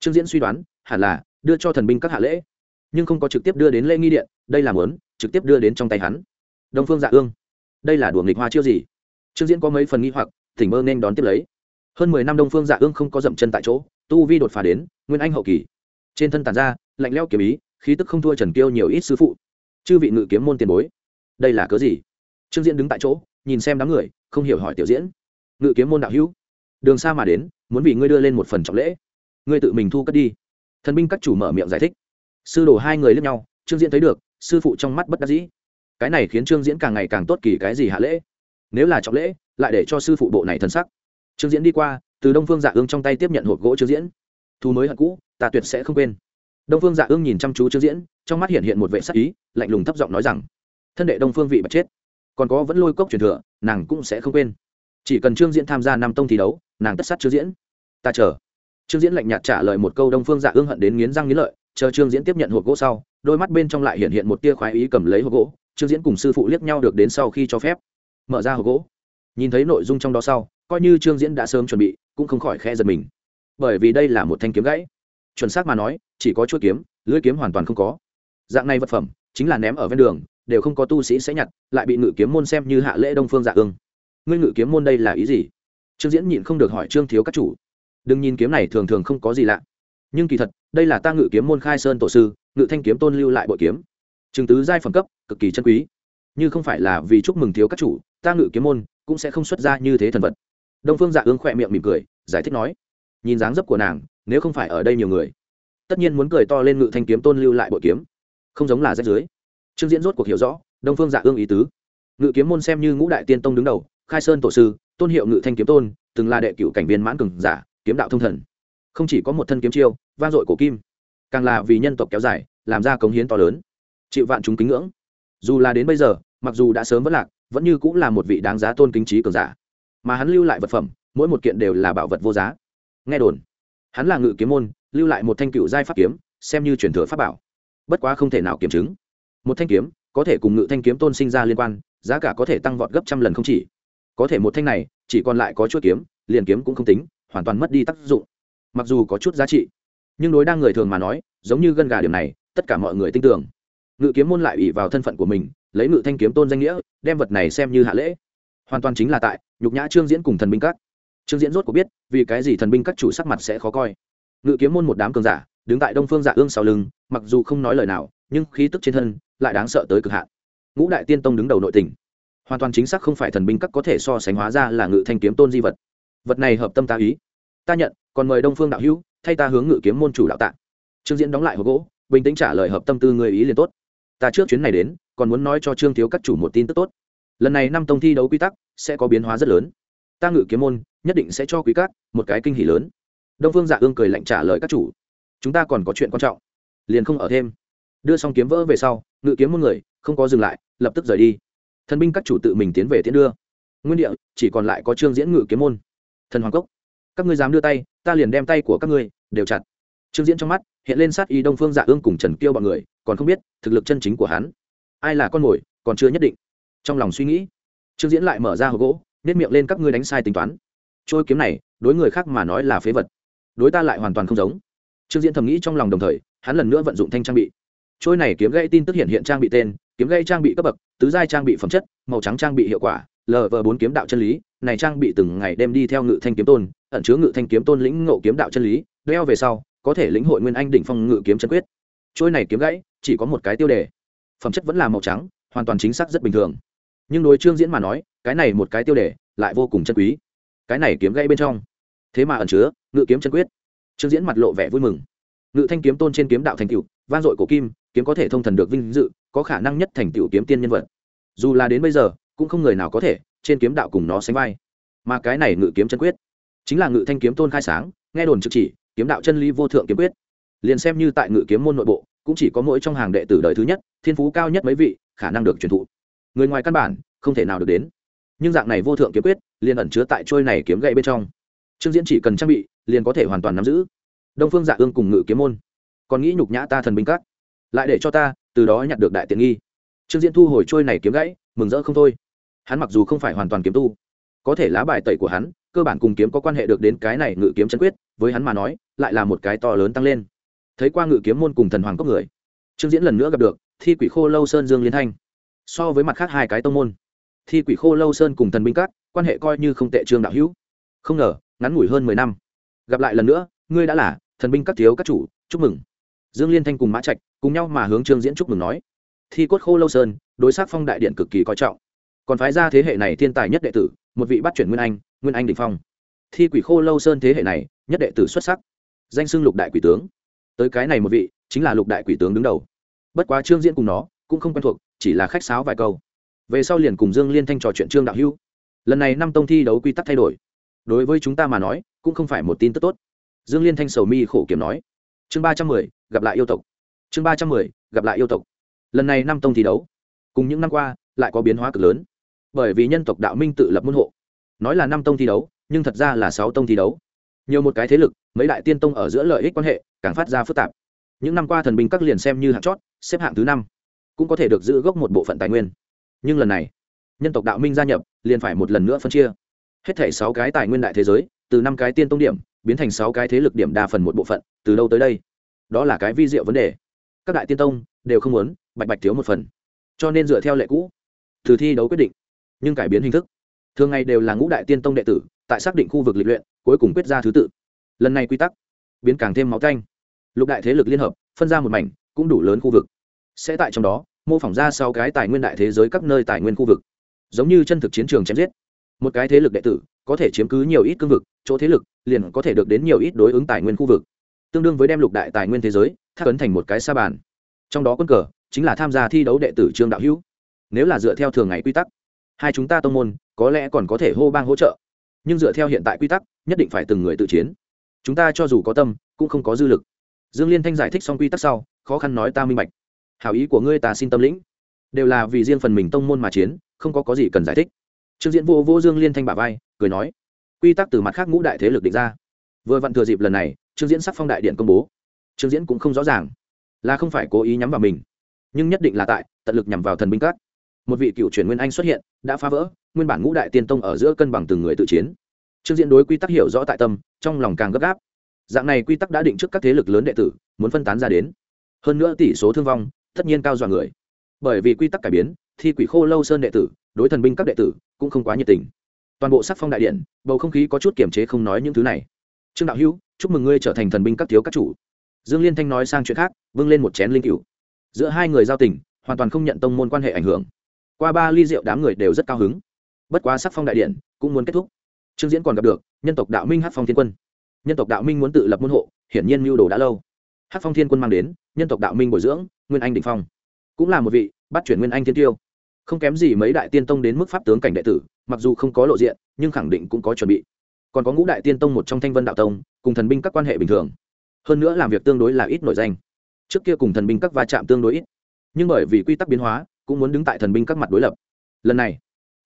Trương diễn suy đoán, hẳn là đưa cho thần binh các hạ lễ, nhưng không có trực tiếp đưa đến lễ nghi điện, đây là mớn trực tiếp đưa đến trong tay hắn. Đông phương dạ ương, đây là đùa nghịch hoa chiêu gì? Trương diễn có mấy phần nghi hoặc tỉnh mơ nên đón tiếp lấy. Hơn mười năm đông phương dạ ương không có dậm chân tại chỗ, tu vi đột phá đến nguyên anh hậu kỳ. Trên thân tàn ra lạnh leo kiếm ý, khí tức không thua trần kiêu nhiều ít sư phụ. Chư vị ngự kiếm môn tiền bối, đây là cớ gì? Trương diễn đứng tại chỗ, nhìn xem đám người, không hiểu hỏi tiểu diễn ngự kiếm môn đạo hữu. Đường xa mà đến, muốn vì ngươi đưa lên một phần trọng lễ. Ngươi tự mình thu cất đi. Thần binh các chủ mở miệng giải thích. Sư đồ hai người lướt nhau, trương diễn thấy được, sư phụ trong mắt bất đắc dĩ. Cái này khiến trương diễn càng ngày càng tốt kỳ cái gì hạ lễ. Nếu là trọng lễ, lại để cho sư phụ bộ này thân sắc. Trương diễn đi qua, từ đông phương dạ ương trong tay tiếp nhận hộp gỗ trương diễn. Thu mới hận cũ, ta tuyệt sẽ không quên. Đông phương dạ ương nhìn chăm chú trương diễn, trong mắt hiện hiện một vệ sắc ý, lạnh lùng thấp giọng nói rằng, thân đệ đông phương vị bật chết, còn có vẫn lôi cốc truyền thừa, nàng cũng sẽ không quên chỉ cần trương diễn tham gia năm tông thi đấu, nàng tất sát trương diễn. Ta chờ. Trương diễn lạnh nhạt trả lời một câu đông phương dạ ương hận đến nghiến răng nghiến lợi, chờ trương diễn tiếp nhận hộp gỗ sau, đôi mắt bên trong lại hiện hiện một tia khoái ý cầm lấy hộp gỗ, trương diễn cùng sư phụ liếc nhau được đến sau khi cho phép. Mở ra hộp gỗ. Nhìn thấy nội dung trong đó sau, coi như trương diễn đã sớm chuẩn bị, cũng không khỏi khe giật mình. Bởi vì đây là một thanh kiếm gãy. Chuẩn xác mà nói, chỉ có chuỗi kiếm, lưỡi kiếm hoàn toàn không có. Dạng này vật phẩm, chính là ném ở ven đường, đều không có tu sĩ sẽ nhặt, lại bị ngự kiếm môn xem như hạ lễ đông phương dạ ương ngươi ngự kiếm môn đây là ý gì? Trương diễn nhịn không được hỏi trương thiếu các chủ. Đừng nhìn kiếm này thường thường không có gì lạ. Nhưng kỳ thật, đây là ta ngự kiếm môn khai sơn tổ sư, ngự thanh kiếm tôn lưu lại bội kiếm. Trường tứ giai phẩm cấp, cực kỳ chân quý. Như không phải là vì chúc mừng thiếu các chủ, ta ngự kiếm môn cũng sẽ không xuất ra như thế thần vật. Đông phương dạ ương khỏe miệng mỉm cười, giải thích nói, nhìn dáng dấp của nàng, nếu không phải ở đây nhiều người, tất nhiên muốn cười to lên ngự thanh kiếm tôn lưu lại bội kiếm. Không giống là rách dưới. Trương diễn rốt cuộc hiểu rõ, đông phương dạ ương ý tứ. Ngự kiếm môn xem như ngũ đại tiên tông đứng đầu khai sơn tổ sư, tôn hiệu ngự thanh kiếm tôn, từng là đệ cựu cảnh viên mãn cường giả, kiếm đạo thông thần. Không chỉ có một thân kiếm chiêu, vang dội cổ kim, càng là vì nhân tộc kéo dài, làm ra cống hiến to lớn. Chịu vạn chúng kính ngưỡng. Dù là đến bây giờ, mặc dù đã sớm vất lạc, vẫn như cũng là một vị đáng giá tôn kính trí cường giả. Mà hắn lưu lại vật phẩm, mỗi một kiện đều là bảo vật vô giá. Nghe đồn, hắn là ngự kiếm môn, lưu lại một thanh cựu giai pháp kiếm, xem như truyền thừa pháp bảo. Bất quá không thể nào kiểm chứng. Một thanh kiếm, có thể cùng ngự thanh kiếm tôn sinh ra liên quan, giá cả có thể tăng vọt gấp trăm lần không chỉ có thể một thanh này, chỉ còn lại có chuỗi kiếm, liền kiếm cũng không tính, hoàn toàn mất đi tác dụng. Mặc dù có chút giá trị, nhưng đối đang người thường mà nói, giống như gân gà điểm này, tất cả mọi người tin tưởng. Ngự kiếm môn lại ủy vào thân phận của mình, lấy ngự thanh kiếm tôn danh nghĩa, đem vật này xem như hạ lễ. Hoàn toàn chính là tại, nhục nhã trương diễn cùng thần binh các. Trương diễn rốt có biết, vì cái gì thần binh các chủ sắc mặt sẽ khó coi. Ngự kiếm môn một đám cường giả, đứng tại đông phương dạ ương sau lưng, mặc dù không nói lời nào, nhưng khí tức trên thân lại đáng sợ tới cực hạn. Ngũ đại tiên tông đứng đầu nội tình hoàn toàn chính xác không phải thần binh các có thể so sánh hóa ra là ngự thanh kiếm tôn di vật. Vật này hợp tâm ta ý. Ta nhận, còn mời đông phương đạo hữu, thay ta hướng ngự kiếm môn chủ đạo tạ. Trương diễn đóng lại hộp gỗ, bình tĩnh trả lời hợp tâm tư người ý liền tốt. Ta trước chuyến này đến, còn muốn nói cho trương thiếu các chủ một tin tức tốt. Lần này năm tông thi đấu quy tắc sẽ có biến hóa rất lớn. Ta ngự kiếm môn nhất định sẽ cho quý các một cái kinh hỷ lớn. Đông phương dạ ương cười lạnh trả lời các chủ. Chúng ta còn có chuyện quan trọng. Liền không ở thêm. Đưa xong kiếm vỡ về sau, ngự kiếm môn người không có dừng lại, lập tức rời đi thần binh các chủ tự mình tiến về tiến đưa. Nguyên địa, chỉ còn lại có trương diễn ngự kiếm môn. Thần hoàng cốc, các ngươi dám đưa tay, ta liền đem tay của các ngươi đều chặt. Trương diễn trong mắt hiện lên sát ý đông phương dạ ương cùng trần kiêu bọn người, còn không biết thực lực chân chính của hắn. Ai là con mồi, còn chưa nhất định. Trong lòng suy nghĩ, trương diễn lại mở ra hộp gỗ nếp miệng lên các ngươi đánh sai tính toán. Trôi kiếm này, đối người khác mà nói là phế vật. Đối ta lại hoàn toàn không giống. Trương diễn thầm nghĩ trong lòng đồng thời, hắn lần nữa vận dụng thanh trang bị. Trôi này kiếm gãy tin tức hiện hiện trang bị tên kiếm gây trang bị cấp bậc, tứ giai trang bị phẩm chất, màu trắng trang bị hiệu quả lv bốn kiếm đạo chân lý, này trang bị từng ngày đem đi theo ngự thanh kiếm tôn, ẩn chứa ngự thanh kiếm tôn lĩnh ngộ kiếm đạo chân lý, đeo về sau, có thể lĩnh hội nguyên anh đỉnh phong ngự kiếm chân quyết. Trôi này kiếm gãy, chỉ có một cái tiêu đề. Phẩm chất vẫn là màu trắng, hoàn toàn chính xác rất bình thường. Nhưng đối trương diễn mà nói, cái này một cái tiêu đề, lại vô cùng chân quý. Cái này kiếm gãy bên trong. Thế mà ẩn chứa ngự kiếm chân quyết. Trương diễn mặt lộ vẻ vui mừng. Ngự thanh kiếm tôn trên kiếm đạo thành cựu vang dội cổ kim, kiếm có thể thông thần được vinh dự có khả năng nhất thành tựu kiếm tiên nhân vật. Dù là đến bây giờ, cũng không người nào có thể trên kiếm đạo cùng nó sánh vai. Mà cái này ngự kiếm chân quyết, chính là ngự thanh kiếm tôn khai sáng, nghe đồn trực chỉ, kiếm đạo chân lý vô thượng kiếm quyết. Liền xem như tại ngự kiếm môn nội bộ, cũng chỉ có mỗi trong hàng đệ tử đời thứ nhất, thiên phú cao nhất mấy vị, khả năng được truyền thụ. Người ngoài căn bản, không thể nào được đến. Nhưng dạng này vô thượng kiếm quyết, liền ẩn chứa tại trôi này kiếm gậy bên trong. Trương diễn chỉ cần trang bị, liền có thể hoàn toàn nắm giữ. Đông phương dạ ương cùng ngự kiếm môn. Còn nghĩ nhục nhã ta thần binh các. Lại để cho ta từ đó nhặt được đại tiện nghi. Trương diễn thu hồi trôi này kiếm gãy, mừng rỡ không thôi. Hắn mặc dù không phải hoàn toàn kiếm tu, có thể lá bài tẩy của hắn, cơ bản cùng kiếm có quan hệ được đến cái này ngự kiếm chân quyết, với hắn mà nói, lại là một cái to lớn tăng lên. Thấy qua ngự kiếm môn cùng thần hoàng cốc người, trương diễn lần nữa gặp được thi quỷ khô lâu sơn dương liên thanh. So với mặt khác hai cái tông môn, thi quỷ khô lâu sơn cùng thần binh các, quan hệ coi như không tệ trương đạo hữu. Không ngờ, ngắn ngủi hơn mười năm. Gặp lại lần nữa, ngươi đã là thần binh các thiếu các chủ, chúc mừng. Dương liên thanh cùng mã trạch cùng nhau mà hướng trương diễn chúc mừng nói. Thi cốt khô lâu sơn, đối sắc phong đại điện cực kỳ coi trọng. Còn phái ra thế hệ này thiên tài nhất đệ tử, một vị bắt chuyển nguyên anh nguyên anh đình phong. Thi quỷ khô lâu sơn thế hệ này, nhất đệ tử xuất sắc. Danh xưng lục đại quỷ tướng. Tới cái này một vị, chính là lục đại quỷ tướng đứng đầu. Bất quá trương diễn cùng nó, cũng không quen thuộc, chỉ là khách sáo vài câu. Về sau liền cùng dương liên thanh trò chuyện trương đạo hưu. lần này năm tông thi đấu quy tắc thay đổi. Đối với chúng ta mà nói, cũng không phải một tin tức tốt. Dương liên thanh sầu mi khổ kiểm nói. Chương ba trăm mười, gặp lại yêu tộc chương ba trăm mười, gặp lại yêu tộc. Lần này năm tông thi đấu, cùng những năm qua, lại có biến hóa cực lớn. Bởi vì nhân tộc đạo minh tự lập môn hộ. Nói là năm tông thi đấu, nhưng thật ra là sáu tông thi đấu. Nhiều một cái thế lực, mấy đại tiên tông ở giữa lợi ích quan hệ, càng phát ra phức tạp. Những năm qua thần binh các liền xem như hạng chót, xếp hạng thứ năm, cũng có thể được giữ gốc một bộ phận tài nguyên. Nhưng lần này, nhân tộc đạo minh gia nhập, liền phải một lần nữa phân chia. Hết thể sáu cái tài nguyên đại thế giới, từ năm cái tiên tông điểm, biến thành sáu cái thế lực điểm đa phần một bộ phận, từ đâu tới đây? Đó là cái vi diệu vấn đề các đại tiên tông đều không muốn bạch bạch thiếu một phần. Cho nên dựa theo lệ cũ, từ thi đấu quyết định, nhưng cải biến hình thức. Thường ngày đều là ngũ đại tiên tông đệ tử tại xác định khu vực lịch luyện, cuối cùng quyết ra thứ tự. Lần này quy tắc biến càng thêm máu canh lục đại thế lực liên hợp, phân ra một mảnh, cũng đủ lớn khu vực. Sẽ tại trong đó, mô phỏng ra sau cái tài nguyên đại thế giới các nơi tài nguyên khu vực. Giống như chân thực chiến trường chém giết. Một cái thế lực đệ tử có thể chiếm cứ nhiều ít cương vực, chỗ thế lực liền có thể được đến nhiều ít đối ứng tài nguyên khu vực. Tương đương với đem lục đại tài nguyên thế giới thác ấn thành một cái sa bàn. Trong đó quân cờ chính là tham gia thi đấu đệ tử trương đạo hữu. Nếu là dựa theo thường ngày quy tắc, hai chúng ta tông môn có lẽ còn có thể hô bang hỗ trợ. Nhưng dựa theo hiện tại quy tắc, nhất định phải từng người tự chiến. Chúng ta cho dù có tâm, cũng không có dư lực. Dương liên thanh giải thích xong quy tắc sau, khó khăn nói ta minh bạch. Hảo ý của ngươi ta xin tâm lĩnh. Đều là vì riêng phần mình tông môn mà chiến, không có có gì cần giải thích. Trương diễn vô vô dương liên thanh bà vai, cười nói. Quy tắc từ mặt khác ngũ đại thế lực định ra. Vừa vặn thừa dịp lần này, trương diễn sắc phong đại điện công bố trương diễn cũng không rõ ràng là không phải cố ý nhắm vào mình, nhưng nhất định là tại tận lực nhằm vào thần binh các. Một vị cựu truyền nguyên anh xuất hiện, đã phá vỡ, nguyên bản ngũ đại tiên tông ở giữa cân bằng từng người tự chiến. Trương diễn đối quy tắc hiểu rõ tại tâm, trong lòng càng gấp gáp. Dạng này quy tắc đã định trước các thế lực lớn đệ tử, muốn phân tán ra đến. Hơn nữa tỷ số thương vong, tất nhiên cao dọa người. Bởi vì quy tắc cải biến thì quỷ khô lâu sơn đệ tử, đối thần binh các đệ tử, cũng không quá nhiệt tình. Toàn bộ sắc phong đại điện, bầu không khí có chút kiềm chế không nói những thứ này. Trương đạo hữu, chúc mừng ngươi trở thành thần binh các thiếu các chủ dương liên thanh nói sang chuyện khác vâng lên một chén linh cựu giữa hai người giao tình, hoàn toàn không nhận tông môn quan hệ ảnh hưởng. Qua ba ly rượu đám người đều rất cao hứng. Bất quá sắc phong đại điện, cũng muốn kết thúc. Trương diễn còn gặp được, nhân tộc đạo minh hát phong thiên quân. Nhân tộc đạo minh muốn tự lập môn hộ, hiển nhiên mưu đồ đã lâu. Hát phong thiên quân mang đến, nhân tộc đạo minh bồi dưỡng, nguyên anh Đỉnh phong. Cũng là một vị, bắt chuyển nguyên anh thiên tiêu. Không kém gì mấy đại tiên tông đến mức pháp tướng cảnh đệ tử, mặc dù không có lộ diện, nhưng khẳng định cũng có chuẩn bị. Còn có ngũ đại tiên tông một trong thanh vân đạo tông, cùng thần binh các quan hệ bình thường hơn nữa làm việc tương đối là ít nổi danh. Trước kia cùng thần binh các va chạm tương đối ít, nhưng bởi vì quy tắc biến hóa, cũng muốn đứng tại thần binh các mặt đối lập. Lần này,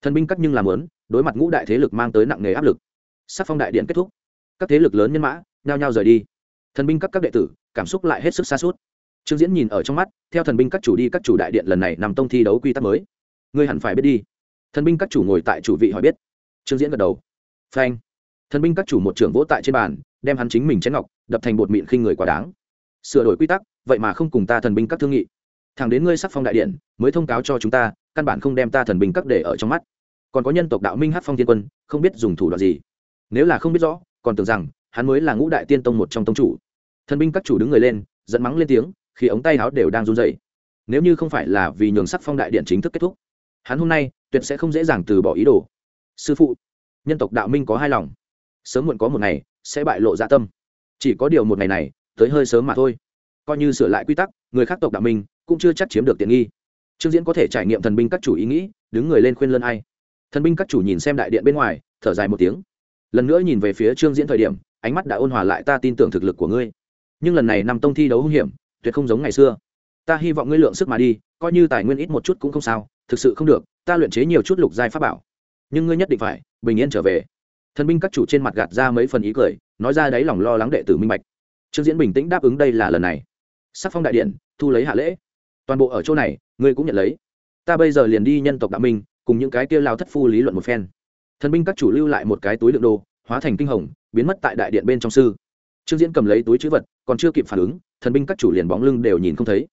thần binh các nhưng làm lớn, đối mặt ngũ đại thế lực mang tới nặng nề áp lực. Sắc phong đại điện kết thúc, các thế lực lớn nhân mã nhao nhao rời đi. Thần binh các các đệ tử, cảm xúc lại hết sức xa suốt. Trương diễn nhìn ở trong mắt, theo thần binh các chủ đi các chủ đại điện lần này nằm tông thi đấu quy tắc mới. Ngươi hẳn phải biết đi. Thần binh các chủ ngồi tại chủ vị hỏi biết. Trương diễn gật đầu. Phanh thần binh các chủ một trưởng vỗ tại trên bàn, đem hắn chính mình chén ngọc, đập thành bột mịn khinh người quá đáng. Sửa đổi quy tắc, vậy mà không cùng ta thần binh các thương nghị. Thằng đến ngươi sắc phong đại điện, mới thông cáo cho chúng ta, căn bản không đem ta thần binh các để ở trong mắt. Còn có nhân tộc đạo minh hát phong thiên quân, không biết dùng thủ đoạn gì. Nếu là không biết rõ, còn tưởng rằng, hắn mới là ngũ đại tiên tông một trong tông chủ. Thần binh các chủ đứng người lên dẫn mắng lên tiếng, khi ống tay áo đều đang run dậy nếu như không phải là vì nhường sắc phong đại điện chính thức kết thúc, hắn hôm nay tuyệt sẽ không dễ dàng từ bỏ ý đồ. Sư phụ, nhân tộc đạo minh có hai lòng sớm muộn có một ngày, sẽ bại lộ dạ tâm. Chỉ có điều một ngày này, tới hơi sớm mà thôi. Coi như sửa lại quy tắc, người khác tộc đạo minh cũng chưa chắc chiếm được tiện nghi. Trương diễn có thể trải nghiệm thần binh các chủ ý nghĩ, đứng người lên khuyên lân ai. Thần binh các chủ nhìn xem đại điện bên ngoài, thở dài một tiếng. Lần nữa nhìn về phía trương diễn thời điểm, ánh mắt đã ôn hòa lại ta tin tưởng thực lực của ngươi. Nhưng lần này nằm tông thi đấu hung hiểm, tuyệt không giống ngày xưa. Ta hy vọng ngươi lượng sức mà đi, coi như tài nguyên ít một chút cũng không sao, thực sự không được, ta luyện chế nhiều chút lục giai pháp bảo. Nhưng ngươi nhất định phải bình yên trở về thần binh các chủ trên mặt gạt ra mấy phần ý cười, nói ra đáy lòng lo lắng đệ tử minh bạch. Trương diễn bình tĩnh đáp ứng đây là lần này. Sắc phong đại điện, thu lấy hạ lễ. Toàn bộ ở chỗ này, ngươi cũng nhận lấy. Ta bây giờ liền đi nhân tộc đạo minh, cùng những cái kia lao thất phu lý luận một phen. Thần binh các chủ lưu lại một cái túi đựng đồ, hóa thành kinh hồng, biến mất tại đại điện bên trong sư. Trương diễn cầm lấy túi chữ vật, còn chưa kịp phản ứng, thần binh các chủ liền bóng lưng đều nhìn không thấy.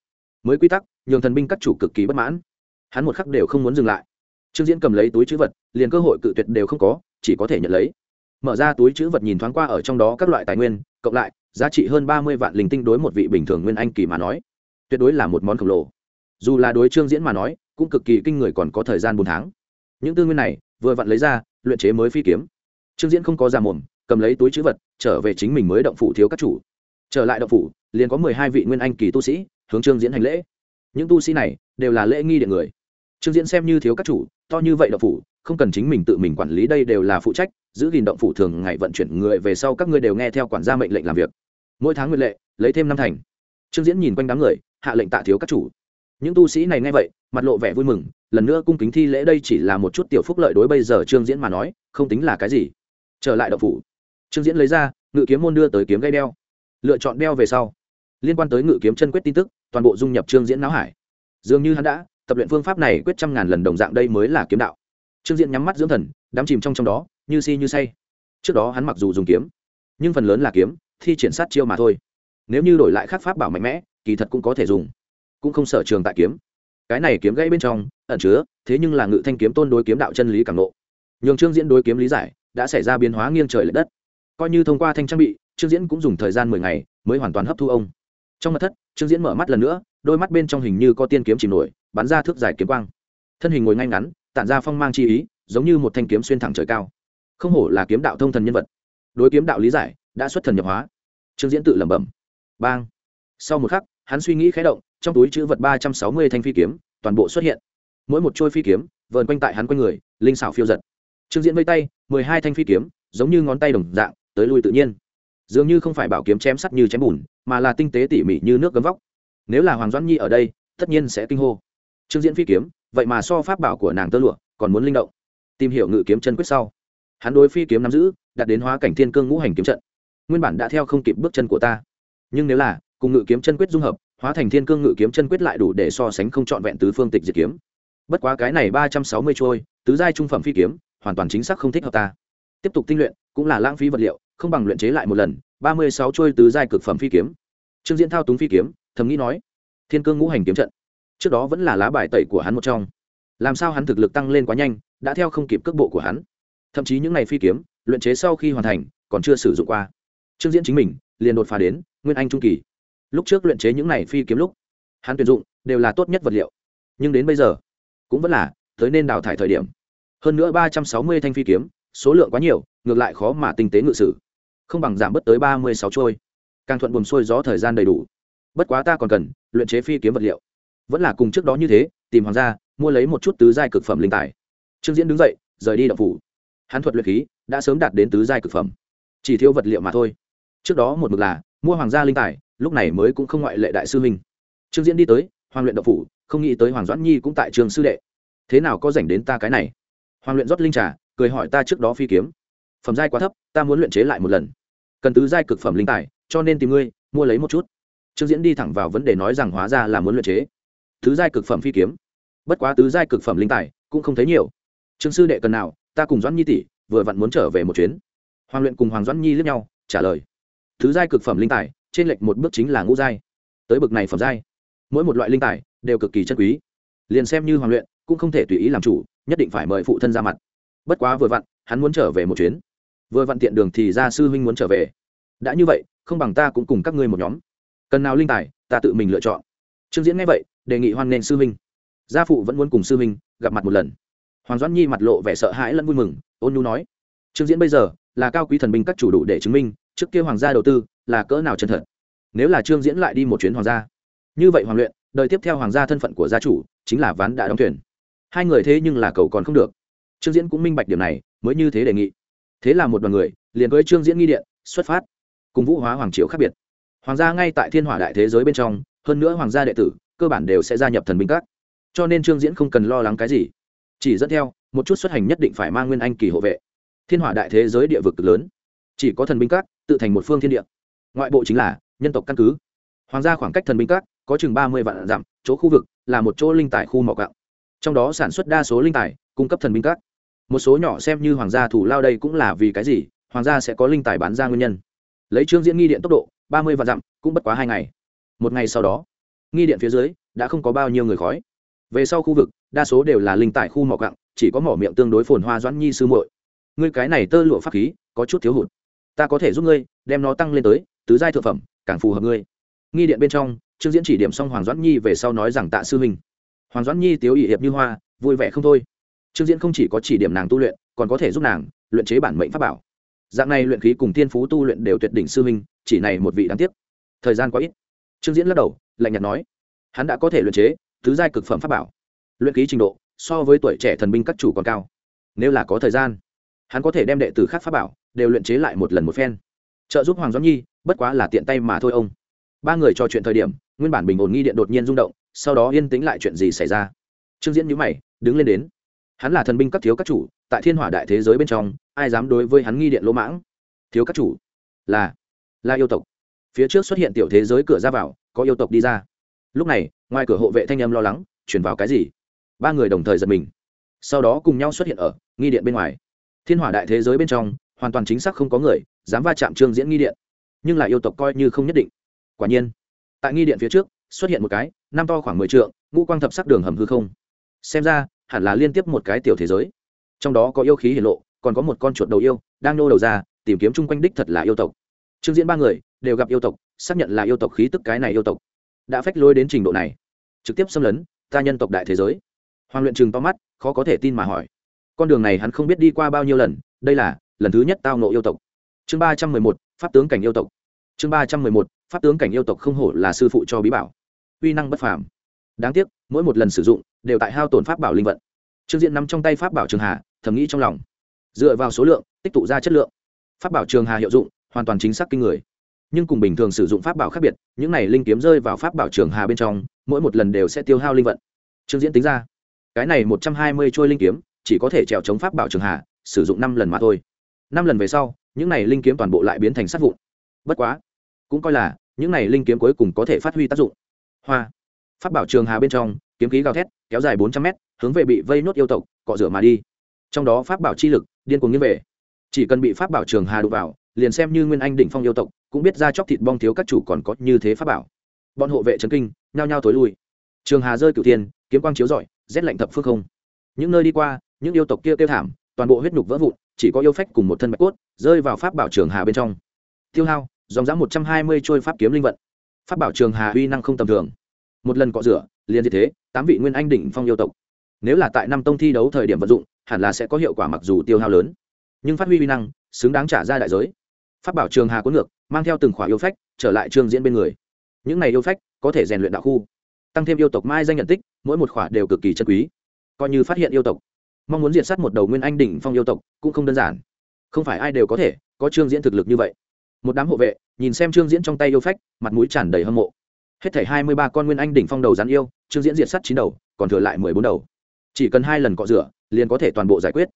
Mới quy tắc, nhường thần binh các chủ cực kỳ bất mãn. Hắn một khắc đều không muốn dừng lại trương diễn cầm lấy túi chữ vật, liền cơ hội cự tuyệt đều không có, chỉ có thể nhận lấy. Mở ra túi chữ vật nhìn thoáng qua ở trong đó các loại tài nguyên, cộng lại, giá trị hơn ba mươi vạn linh tinh đối một vị bình thường nguyên anh kỳ mà nói. Tuyệt đối là một món khổng lồ. Dù là đối trương diễn mà nói, cũng cực kỳ kinh người còn có thời gian bốn tháng. Những tư nguyên này, vừa vặn lấy ra, luyện chế mới phi kiếm. Trương diễn không có ra mồm, cầm lấy túi chữ vật, trở về chính mình mới động phủ thiếu các chủ. Trở lại động phủ, liền có mười hai vị nguyên anh kỳ tu sĩ hướng trương diễn hành lễ. Những tu sĩ này đều là lễ nghi điện người. Trương diễn xem như thiếu các chủ to như vậy động phủ, không cần chính mình tự mình quản lý, đây đều là phụ trách, giữ gìn động phủ thường ngày vận chuyển người về sau các ngươi đều nghe theo quản gia mệnh lệnh làm việc. Mỗi tháng nguyện lệ, lấy thêm năm thành. Trương diễn nhìn quanh đám người, hạ lệnh tạ thiếu các chủ. Những tu sĩ này nghe vậy, mặt lộ vẻ vui mừng, lần nữa cung kính thi lễ đây chỉ là một chút tiểu phúc lợi đối bây giờ trương diễn mà nói, không tính là cái gì. Trở lại động phủ. Trương diễn lấy ra, ngự kiếm môn đưa tới kiếm gây đeo. Lựa chọn đeo về sau. Liên quan tới ngự kiếm chân quyết tin tức, toàn bộ dung nhập trương diễn não hải. Dường như hắn đã tập luyện phương pháp này quyết trăm ngàn lần đồng dạng đây mới là kiếm đạo. Trương diện nhắm mắt dưỡng thần, đắm chìm trong trong đó, như si như say. Trước đó hắn mặc dù dùng kiếm, nhưng phần lớn là kiếm, thi triển sát chiêu mà thôi. Nếu như đổi lại khắc pháp bảo mạnh mẽ, kỳ thật cũng có thể dùng. Cũng không sở trường tại kiếm. Cái này kiếm gãy bên trong, ẩn chứa, thế nhưng là ngự thanh kiếm tôn đối kiếm đạo chân lý càng lộ. nhường trương diễn đối kiếm lý giải, đã xảy ra biến hóa nghiêng trời l ệ đất. Coi như thông qua thanh trang bị, trương diễn cũng dùng thời gian mười ngày, mới hoàn toàn hấp thu ông. Trong mặt thất, trương diễn mở mắt lần nữa, đôi mắt bên trong hình như có tiên kiếm chìm nổi bắn ra thước dài kiếm quang. Thân hình ngồi ngay ngắn, tản ra phong mang chi ý, giống như một thanh kiếm xuyên thẳng trời cao. Không hổ là kiếm đạo thông thần nhân vật. Đối kiếm đạo lý giải, đã xuất thần nhập hóa. Trương diễn tự lẩm bẩm. Bang. Sau một khắc, hắn suy nghĩ khé động, trong túi chữ vật ba trăm sáu mươi thanh phi kiếm, toàn bộ xuất hiện. Mỗi một trôi phi kiếm, vờn quanh tại hắn quanh người, linh xảo phiêu giật. Trương diễn vây tay, mười hai thanh phi kiếm, giống như ngón tay đồng dạng, tới lui tự nhiên. Dường như không phải bảo kiếm chém sắt như chém bùn, mà là tinh tế tỉ mỉ như nước gấm vóc. Nếu là hoàng doãn nhi ở đây, tất nhiên sẽ kinh hô trương diễn phi kiếm, vậy mà so pháp bảo của nàng tơ lụa, còn muốn linh động. Tìm hiểu ngự kiếm chân quyết sau. Hắn đối phi kiếm nắm giữ đặt đến hóa cảnh thiên cương ngũ hành kiếm trận. Nguyên bản đã theo không kịp bước chân của ta. Nhưng nếu là, cùng ngự kiếm chân quyết dung hợp, hóa thành thiên cương ngự kiếm chân quyết lại đủ để so sánh không trọn vẹn tứ phương tịch diệt kiếm. Bất quá cái này ba trăm sáu mươi trôi, tứ giai trung phẩm phi kiếm, hoàn toàn chính xác không thích hợp ta. Tiếp tục tinh luyện, cũng là lãng phí vật liệu, không bằng luyện chế lại một lần, ba mươi sáu trôi tứ giai cực phẩm phi kiếm. Trương diễn thao túng phi kiếm, thầm nghĩ nói, thiên cương ngũ hành kiếm trận trước đó vẫn là lá bài tẩy của hắn một trong. Làm sao hắn thực lực tăng lên quá nhanh, đã theo không kịp cước bộ của hắn. Thậm chí những ngày phi kiếm, luyện chế sau khi hoàn thành, còn chưa sử dụng qua. Trương diễn chính mình, liền đột phá đến nguyên anh trung kỳ. Lúc trước luyện chế những này phi kiếm lúc, hắn tuyển dụng đều là tốt nhất vật liệu. Nhưng đến bây giờ, cũng vẫn là tới nên đào thải thời điểm. Hơn nữa ba trăm sáu mươi thanh phi kiếm, số lượng quá nhiều, ngược lại khó mà tinh tế ngự sử. Không bằng giảm bớt tới ba mươi sáu trôi. Càng thuận buồm xuôi gió thời gian đầy đủ. Bất quá ta còn cần luyện chế phi kiếm vật liệu vẫn là cùng trước đó như thế, tìm hoàng gia, mua lấy một chút tứ giai cực phẩm linh tài. Trương diễn đứng dậy, rời đi đậu phủ. Hắn thuật luyện khí đã sớm đạt đến tứ giai cực phẩm. Chỉ thiếu vật liệu mà thôi. Trước đó một mực là mua hoàng gia linh tài, lúc này mới cũng không ngoại lệ đại sư huynh. Trương diễn đi tới, hoàng luyện đậu phủ, không nghĩ tới hoàng doãn nhi cũng tại trường sư đệ. Thế nào có dành đến ta cái này? Hoàng luyện rót linh trà, cười hỏi ta trước đó phi kiếm. Phẩm giai quá thấp, ta muốn luyện chế lại một lần. Cần tứ giai cực phẩm linh tài, cho nên tìm ngươi, mua lấy một chút. Trương diễn đi thẳng vào vấn đề nói rằng hóa ra là muốn luyện chế tứ giai cực phẩm phi kiếm. Bất quá tứ giai cực phẩm linh tài cũng không thấy nhiều. Trương sư đệ cần nào, ta cùng doãn nhi tỷ vừa vặn muốn trở về một chuyến. Hoàng luyện cùng hoàng doãn nhi lướt nhau, trả lời. Thứ giai cực phẩm linh tài, trên lệch một bước chính là ngũ giai. Tới bực này phẩm giai, mỗi một loại linh tài đều cực kỳ chân quý. Liền xem như hoàng luyện cũng không thể tùy ý làm chủ, nhất định phải mời phụ thân ra mặt. Bất quá vừa vặn, hắn muốn trở về một chuyến. Vừa vặn tiện đường thì ra sư huynh muốn trở về. Đã như vậy, không bằng ta cũng cùng các ngươi một nhóm. Cần nào linh tài, ta tự mình lựa chọn. Trương diễn nghe vậy đề nghị hoan nghênh sư huynh. Gia phụ vẫn muốn cùng sư huynh gặp mặt một lần. Hoàng doãn nhi mặt lộ vẻ sợ hãi lẫn vui mừng, ôn nhu nói, trương diễn bây giờ là cao quý thần binh các chủ đủ để chứng minh, trước kia hoàng gia đầu tư là cỡ nào chân thật. Nếu là trương diễn lại đi một chuyến hoàng gia, như vậy hoàng luyện, đời tiếp theo hoàng gia thân phận của gia chủ chính là ván đã đóng thuyền. Hai người thế nhưng là cầu còn không được. Trương diễn cũng minh bạch điểm này, mới như thế đề nghị. Thế là một đoàn người liền với trương diễn nghi điện, xuất phát, cùng vũ hóa hoàng triều khác biệt. Hoàng gia ngay tại thiên hỏa đại thế giới bên trong, hơn nữa hoàng gia đệ tử cơ bản đều sẽ gia nhập thần binh các. Cho nên trương diễn không cần lo lắng cái gì. Chỉ dẫn theo, một chút xuất hành nhất định phải mang nguyên anh kỳ hộ vệ. Thiên hỏa đại thế giới địa vực lớn. Chỉ có thần binh các, tự thành một phương thiên địa. Ngoại bộ chính là, nhân tộc căn cứ. Hoàng gia khoảng cách thần binh các, có chừng ba mươi vạn dặm, chỗ khu vực là một chỗ linh tài khu mỏ cạo trong đó sản xuất đa số linh tài, cung cấp thần binh các. Một số nhỏ xem như hoàng gia thủ lao đây cũng là vì cái gì, hoàng gia sẽ có linh tài bán ra nguyên nhân. Lấy trương diễn nghi điện tốc độ, ba mươi vạn dặm cũng bất quá hai ngày. Một ngày sau đó nghi điện phía dưới, đã không có bao nhiêu người khói. Về sau khu vực, đa số đều là linh tại khu mỏ cặng chỉ có mỏ miệng tương đối phồn hoa doãn nhi sư muội. Ngươi cái này tơ lụa pháp khí, có chút thiếu hụt. Ta có thể giúp ngươi, đem nó tăng lên tới, tứ giai thượng phẩm, càng phù hợp ngươi. Nghi điện bên trong, trương diễn chỉ điểm xong hoàng doãn nhi về sau nói rằng tạ sư huynh. Hoàng doãn nhi tiếu ỵ hiệp như hoa, vui vẻ không thôi. Trương diễn không chỉ có chỉ điểm nàng tu luyện, còn có thể giúp nàng luyện chế bản mệnh pháp bảo. Dạng này luyện khí cùng thiên phú tu luyện đều tuyệt đỉnh sư huynh, chỉ này một vị đáng tiếc. Thời gian quá ít trương diễn lắc đầu, lạnh nhạt nói, hắn đã có thể luyện chế tứ giai cực phẩm pháp bảo. Luyện khí trình độ so với tuổi trẻ thần binh các chủ còn cao. Nếu là có thời gian, hắn có thể đem đệ tử khác pháp bảo đều luyện chế lại một lần một phen. Trợ giúp hoàng doãn nhi, bất quá là tiện tay mà thôi ông. Ba người trò chuyện thời điểm, nguyên bản bình ổn nghi điện đột nhiên rung động, sau đó yên tĩnh lại chuyện gì xảy ra. Trương diễn nhữ mày, đứng lên đến. Hắn là thần binh các thiếu các chủ, tại thiên hỏa đại thế giới bên trong, ai dám đối với hắn nghi điện lỗ mãng? Thiếu các chủ, là là yêu tộc phía trước xuất hiện tiểu thế giới cửa ra vào, có yêu tộc đi ra. Lúc này, ngoài cửa hộ vệ thanh âm lo lắng chuyển vào cái gì? Ba người đồng thời giật mình. Sau đó cùng nhau xuất hiện ở nghi điện bên ngoài. Thiên hỏa đại thế giới bên trong, hoàn toàn chính xác không có người, dám va chạm trương diễn nghi điện. Nhưng lại yêu tộc coi như không nhất định. Quả nhiên, tại nghi điện phía trước, xuất hiện một cái, năm to khoảng mười t ngũ quang thập sắc đường hầm hư không. Xem ra, hẳn là liên tiếp một cái tiểu thế giới. Trong đó có yêu khí hiển lộ, còn có một con chuột đầu yêu, đang nô đầu ra, tìm kiếm chung quanh đích thật là yêu tộc. Trương diễn ba người đều gặp yêu tộc, xác nhận là yêu tộc khí tức cái này yêu tộc. Đã phách lôi đến trình độ này, trực tiếp xâm lấn ta nhân tộc đại thế giới. Hoàng luyện trừng to mắt, khó có thể tin mà hỏi. Con đường này hắn không biết đi qua bao nhiêu lần, đây là lần thứ nhất tao nộ yêu tộc. Chương ba trăm mười một, pháp tướng cảnh yêu tộc. Chương ba trăm mười một, pháp tướng cảnh yêu tộc không hổ là sư phụ cho bí bảo. Uy năng bất phàm. Đáng tiếc, mỗi một lần sử dụng, đều tại hao tổn pháp bảo linh vận. Trương diện nằm trong tay pháp bảo trường hà, thầm nghĩ trong lòng. Dựa vào số lượng, tích tụ ra chất lượng. Pháp bảo trường hà hiệu dụng, hoàn toàn chính xác kinh người nhưng cùng bình thường sử dụng pháp bảo khác biệt, những này linh kiếm rơi vào pháp bảo trường hà bên trong, mỗi một lần đều sẽ tiêu hao linh vận. Trương diễn tính ra, cái này một trăm hai mươi trôi linh kiếm, chỉ có thể trèo chống pháp bảo trường hà, sử dụng năm lần mà thôi. Năm lần về sau, những này linh kiếm toàn bộ lại biến thành sát vụn. Bất quá, cũng coi là, những này linh kiếm cuối cùng có thể phát huy tác dụng. Hoa, pháp bảo trường hà bên trong, kiếm khí gào thét, kéo dài bốn trăm mét, hướng về bị vây nốt yêu tộc, cọ rửa mà đi. Trong đó pháp bảo chi lực, điên cuồng như về. Chỉ cần bị pháp bảo trường hà đụng vào liền xem như nguyên anh đỉnh phong yêu tộc, cũng biết ra chóc thịt bong thiếu các chủ còn có như thế pháp bảo. Bọn hộ vệ trấn kinh, nhao nhao tối lui. Trường hà rơi cửu tiên kiếm quang chiếu rọi, rét lạnh thập phương không. Những nơi đi qua, những yêu tộc kia kêu thảm, toàn bộ huyết nhục vỡ vụn, chỉ có yêu phách cùng một thân bạch cốt, rơi vào pháp bảo trường hà bên trong. Tiêu hao, dòng dã một trăm hai mươi trôi pháp kiếm linh vận. Pháp bảo trường hà uy năng không tầm thường. Một lần cọ rửa, liền như thế, tám vị nguyên anh đỉnh phong yêu tộc. Nếu là tại năm tông thi đấu thời điểm vận dụng, hẳn là sẽ có hiệu quả mặc dù tiêu hao lớn. Nhưng phát huy uy năng, xứng đáng trả ra đại giới pháp bảo trường hà cuốn ngược, mang theo từng khỏa yêu phách, trở lại trường diễn bên người. Những này yêu phách có thể rèn luyện đạo khu, tăng thêm yêu tộc mai danh nhận tích, mỗi một khỏa đều cực kỳ chân quý. Coi như phát hiện yêu tộc, mong muốn diệt sát một đầu nguyên anh đỉnh phong yêu tộc cũng không đơn giản. Không phải ai đều có thể có trương diễn thực lực như vậy. Một đám hộ vệ, nhìn xem trương diễn trong tay yêu phách, mặt mũi tràn đầy hâm mộ. Hết thảy hai mươi ba con nguyên anh đỉnh phong đầu rắn yêu, trương diễn diệt sắt chín đầu, còn thừa lại mười bốn đầu. Chỉ cần hai lần cọ rửa, liền có thể toàn bộ giải quyết.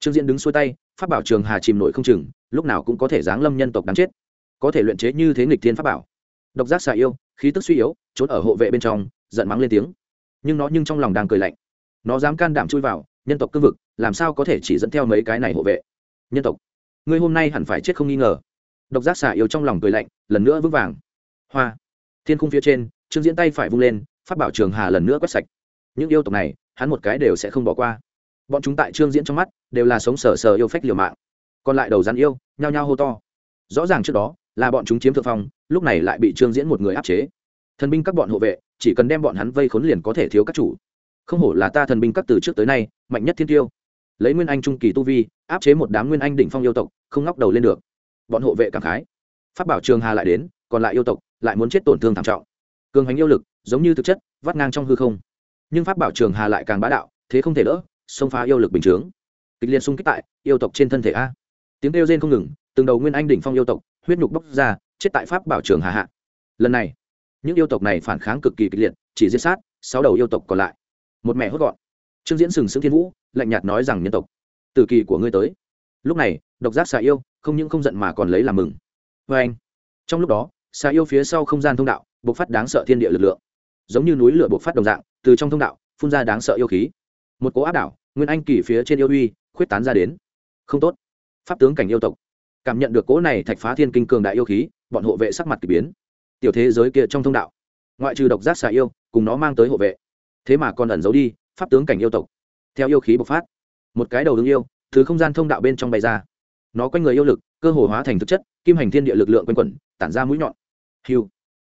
Trương diễn đứng xuôi tay phát bảo trường hà chìm nổi không chừng lúc nào cũng có thể giáng lâm nhân tộc đáng chết. Có thể luyện chế như thế nghịch thiên pháp bảo. Độc giác xà yêu, khí tức suy yếu, trốn ở hộ vệ bên trong, giận mắng lên tiếng. Nhưng nó nhưng trong lòng đang cười lạnh. Nó dám can đảm chui vào, nhân tộc cương vực, làm sao có thể chỉ dẫn theo mấy cái này hộ vệ? Nhân tộc, ngươi hôm nay hẳn phải chết không nghi ngờ. Độc giác xà yêu trong lòng cười lạnh, lần nữa vững vàng. Hoa. Thiên khung phía trên, trương diễn tay phải vung lên phát bảo trường hà lần nữa quét sạch. Những yêu tộc này, hắn một cái đều sẽ không bỏ qua. Bọn chúng tại trương diễn trong mắt, đều là sống sờ sờ yêu phách liều mạng còn lại đầu rắn yêu, nhao nhao hô to. Rõ ràng trước đó, là bọn chúng chiếm thượng phong, lúc này lại bị trương diễn một người áp chế. Thần binh các bọn hộ vệ, chỉ cần đem bọn hắn vây khốn liền có thể thiếu các chủ. Không hổ là ta thần binh các từ trước tới nay, mạnh nhất thiên tiêu. Lấy nguyên anh trung kỳ tu vi, áp chế một đám nguyên anh đỉnh phong yêu tộc, không ngóc đầu lên được. Bọn hộ vệ cảm khái. Phát bảo trường hà lại đến, còn lại yêu tộc lại muốn chết tổn thương thảm trọng. Cường hành yêu lực, giống như thực chất, vắt ngang trong hư không. Nhưng pháp bảo trường hà lại càng bá đạo, thế không thể đỡ, xông phá yêu lực bình chướng. Kịch liệt xung kích tại yêu tộc trên thân thể a tiếng kêu rên không ngừng, từng đầu nguyên anh đỉnh phong yêu tộc, huyết nhục bốc ra, chết tại pháp bảo trường hà hạ. Lần này, những yêu tộc này phản kháng cực kỳ kịch liệt, chỉ giết sát, sáu đầu yêu tộc còn lại. Một mẹ hốt gọn. Trương diễn sừng sững thiên vũ, lạnh nhạt nói rằng nhân tộc, từ kỳ của ngươi tới. Lúc này, độc giác xà yêu, không những không giận mà còn lấy làm mừng. Vê anh, trong lúc đó, xà yêu phía sau không gian thông đạo, bộc phát đáng sợ thiên địa lực lượng. Giống như núi lửa bộc phát đồng dạng, từ trong thông đạo, phun ra đáng sợ yêu khí. Một cố áp đảo, nguyên anh kỳ phía trên yêu uy, khuyết tán ra đến. Không tốt pháp tướng cảnh yêu tộc. Cảm nhận được cỗ này thạch phá thiên kinh cường đại yêu khí, bọn hộ vệ sắc mặt k ỳ biến. Tiểu thế giới kia trong thông đạo, ngoại trừ độc giác xà yêu, cùng nó mang tới hộ vệ. Thế mà còn ẩn giấu đi, pháp tướng cảnh yêu tộc. Theo yêu khí bộc phát, một cái đầu ứng yêu thứ không gian thông đạo bên trong bay ra. Nó quanh người yêu lực, cơ hồ hóa thành thực chất, kim hành thiên địa lực lượng quanh quẩn, tản ra mũi nhọn. Hiu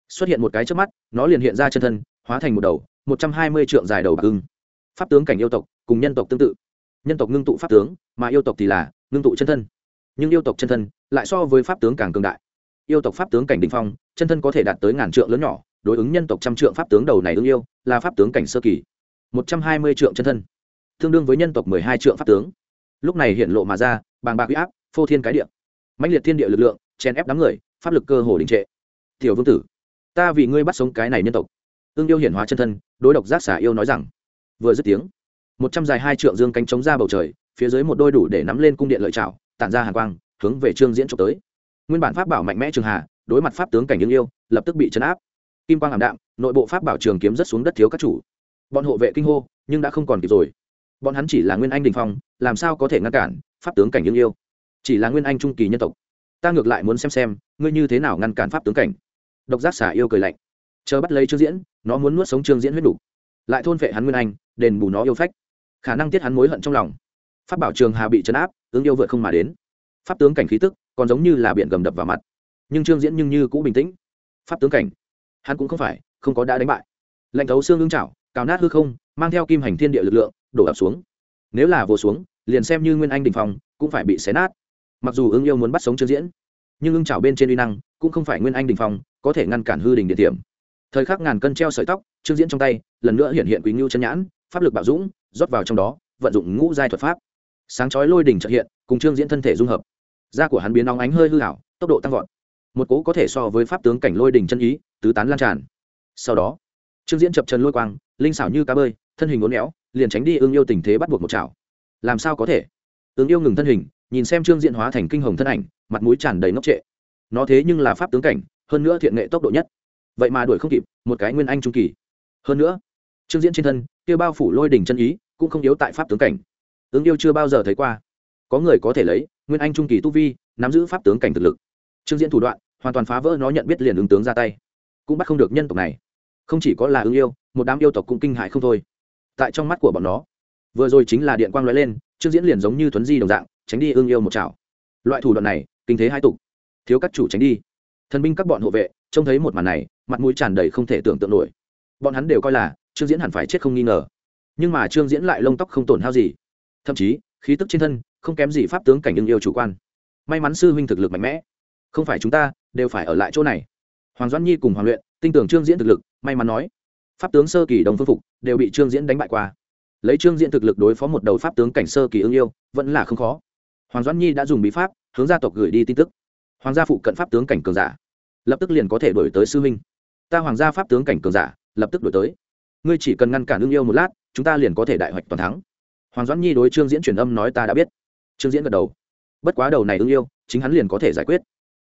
xuất hiện một cái trước mắt, nó liền hiện ra chân thân, hóa thành một đầu, một trăm hai mươi trượng dài đầu bạc ưng. Pháp tướng cảnh yêu tộc, cùng nhân tộc tương tự. Nhân tộc ngưng tụ pháp tướng, mà yêu tộc thì là ngưng tụ chân thân. Nhưng yêu tộc chân thân lại so với pháp tướng càng cường đại. Yêu tộc pháp tướng cảnh đình phong, chân thân có thể đạt tới ngàn trượng lớn nhỏ, đối ứng nhân tộc trăm trượng pháp tướng đầu này ứng yêu, là pháp tướng cảnh sơ kỳ. Một trăm hai mươi trượng chân thân, tương đương với nhân tộc mười hai trượng pháp tướng. Lúc này hiện lộ mà ra, bàng bạc huy áp, phô thiên cái địa. Mạnh liệt thiên địa lực lượng, chèn ép đám người, pháp lực cơ hồ đình trệ. Tiểu vương tử, ta vì ngươi bắt sống cái này nhân tộc. Ương yêu hiển hóa chân thân, đối độc giác xả yêu nói rằng. Vừa dứt tiếng, một trăm dài hai trượng dương cánh chống ra bầu trời phía dưới một đôi đủ để nắm lên cung điện lợi trảo, tản ra hàn quang, hướng về trương diễn trộm tới. Nguyên bản pháp bảo mạnh mẽ trường hà đối mặt pháp tướng cảnh những yêu, lập tức bị chấn áp. Kim quang ảm đạm, nội bộ pháp bảo trường kiếm rất xuống đất thiếu các chủ. Bọn hộ vệ kinh hô, nhưng đã không còn kịp rồi. Bọn hắn chỉ là nguyên anh đình phong, làm sao có thể ngăn cản pháp tướng cảnh những yêu? Chỉ là nguyên anh trung kỳ nhân tộc. Ta ngược lại muốn xem xem, ngươi như thế nào ngăn cản pháp tướng cảnh. Độc giác xả yêu cười lạnh. Chờ bắt lấy trương diễn, nó muốn nuốt sống trương diễn huyết đủ. Lại thôn vệ hắn nguyên anh, đền bù nó yêu phách. Khả năng tiết hắn mối hận trong lòng pháp bảo trường hà bị chấn áp, ứng yêu vượt không mà đến. Pháp tướng cảnh khí tức, còn giống như là biển gầm đập vào mặt. Nhưng trương diễn nhưng như cũ bình tĩnh. Pháp tướng cảnh, hắn cũng không phải, không có đã đánh bại. Lệnh thấu xương ương chảo cào nát hư không, mang theo kim hành thiên địa lực lượng, đổ ập xuống. Nếu là vô xuống, liền xem như nguyên anh đình phòng cũng phải bị xé nát. Mặc dù ưng yêu muốn bắt sống trương diễn, nhưng ưng chảo bên trên uy năng, cũng không phải nguyên anh đình phòng có thể ngăn cản hư đình địa điểm. Thời khắc ngàn cân treo sợi tóc, trương diễn trong tay, lần nữa hiện hiện quý ngưu chân nhãn, pháp lực bảo dũng, rót vào trong đó, vận dụng ngũ giai thuật pháp sáng chói lôi đỉnh trợ hiện, cùng trương diễn thân thể dung hợp. Da của hắn biến nóng ánh hơi hư hảo tốc độ tăng vọt. Một cố có thể so với pháp tướng cảnh lôi đỉnh chân ý, tứ tán lan tràn. Sau đó, trương diễn chập chân lôi quang, linh xảo như cá bơi, thân hình uốn éo, liền tránh đi ương yêu tình thế bắt buộc một chảo. Làm sao có thể? Ương yêu ngừng thân hình, nhìn xem trương diễn hóa thành kinh hồng thân ảnh, mặt mũi tràn đầy ngốc trệ. Nó thế nhưng là pháp tướng cảnh, hơn nữa thiện nghệ tốc độ nhất. Vậy mà đuổi không kịp, một cái nguyên anh trung kỳ. Hơn nữa, trương diễn trên thân, kia bao phủ lôi đỉnh chân ý, cũng không yếu tại pháp tướng cảnh ứng yêu chưa bao giờ thấy qua. Có người có thể lấy, nguyên anh trung kỳ tu vi, nắm giữ pháp tướng cảnh thực lực. Trương diễn thủ đoạn, hoàn toàn phá vỡ nó nhận biết liền ứng tướng ra tay. Cũng bắt không được nhân tộc này. Không chỉ có là ứng yêu, một đám yêu tộc cũng kinh hại không thôi. Tại trong mắt của bọn nó, vừa rồi chính là điện quang lóe lên, trương diễn liền giống như thuấn di đồng dạng, tránh đi ương yêu một chảo. Loại thủ đoạn này, kinh thế hai tục. Thiếu các chủ tránh đi. Thần binh các bọn hộ vệ, trông thấy một màn này, mặt mũi tràn đầy không thể tưởng tượng nổi. Bọn hắn đều coi là, trương diễn hẳn phải chết không nghi ngờ. Nhưng mà trương diễn lại lông tóc không tổn hao gì thậm chí, khí tức trên thân không kém gì pháp tướng cảnh ưng yêu chủ quan. May mắn sư huynh thực lực mạnh mẽ. Không phải chúng ta, đều phải ở lại chỗ này. Hoàng doãn nhi cùng hoàng luyện, tin tưởng trương diễn thực lực, may mắn nói. Pháp tướng sơ kỳ đồng phương phục, đều bị trương diễn đánh bại qua. Lấy trương diễn thực lực đối phó một đầu pháp tướng cảnh sơ kỳ ưng yêu, vẫn là không khó. Hoàng doãn nhi đã dùng bí pháp, hướng gia tộc gửi đi tin tức. Hoàng gia phụ cận pháp tướng cảnh cường giả, lập tức liền có thể đổi tới sư huynh. Ta hoàng gia pháp tướng cảnh cường giả, lập tức đổi tới. Ngươi chỉ cần ngăn cản ưng yêu một lát, chúng ta liền có thể đại hoạch toàn thắng hoàng doãn nhi đối trương diễn truyền âm nói ta đã biết. Trương diễn gật đầu. Bất quá đầu này ưng yêu, chính hắn liền có thể giải quyết.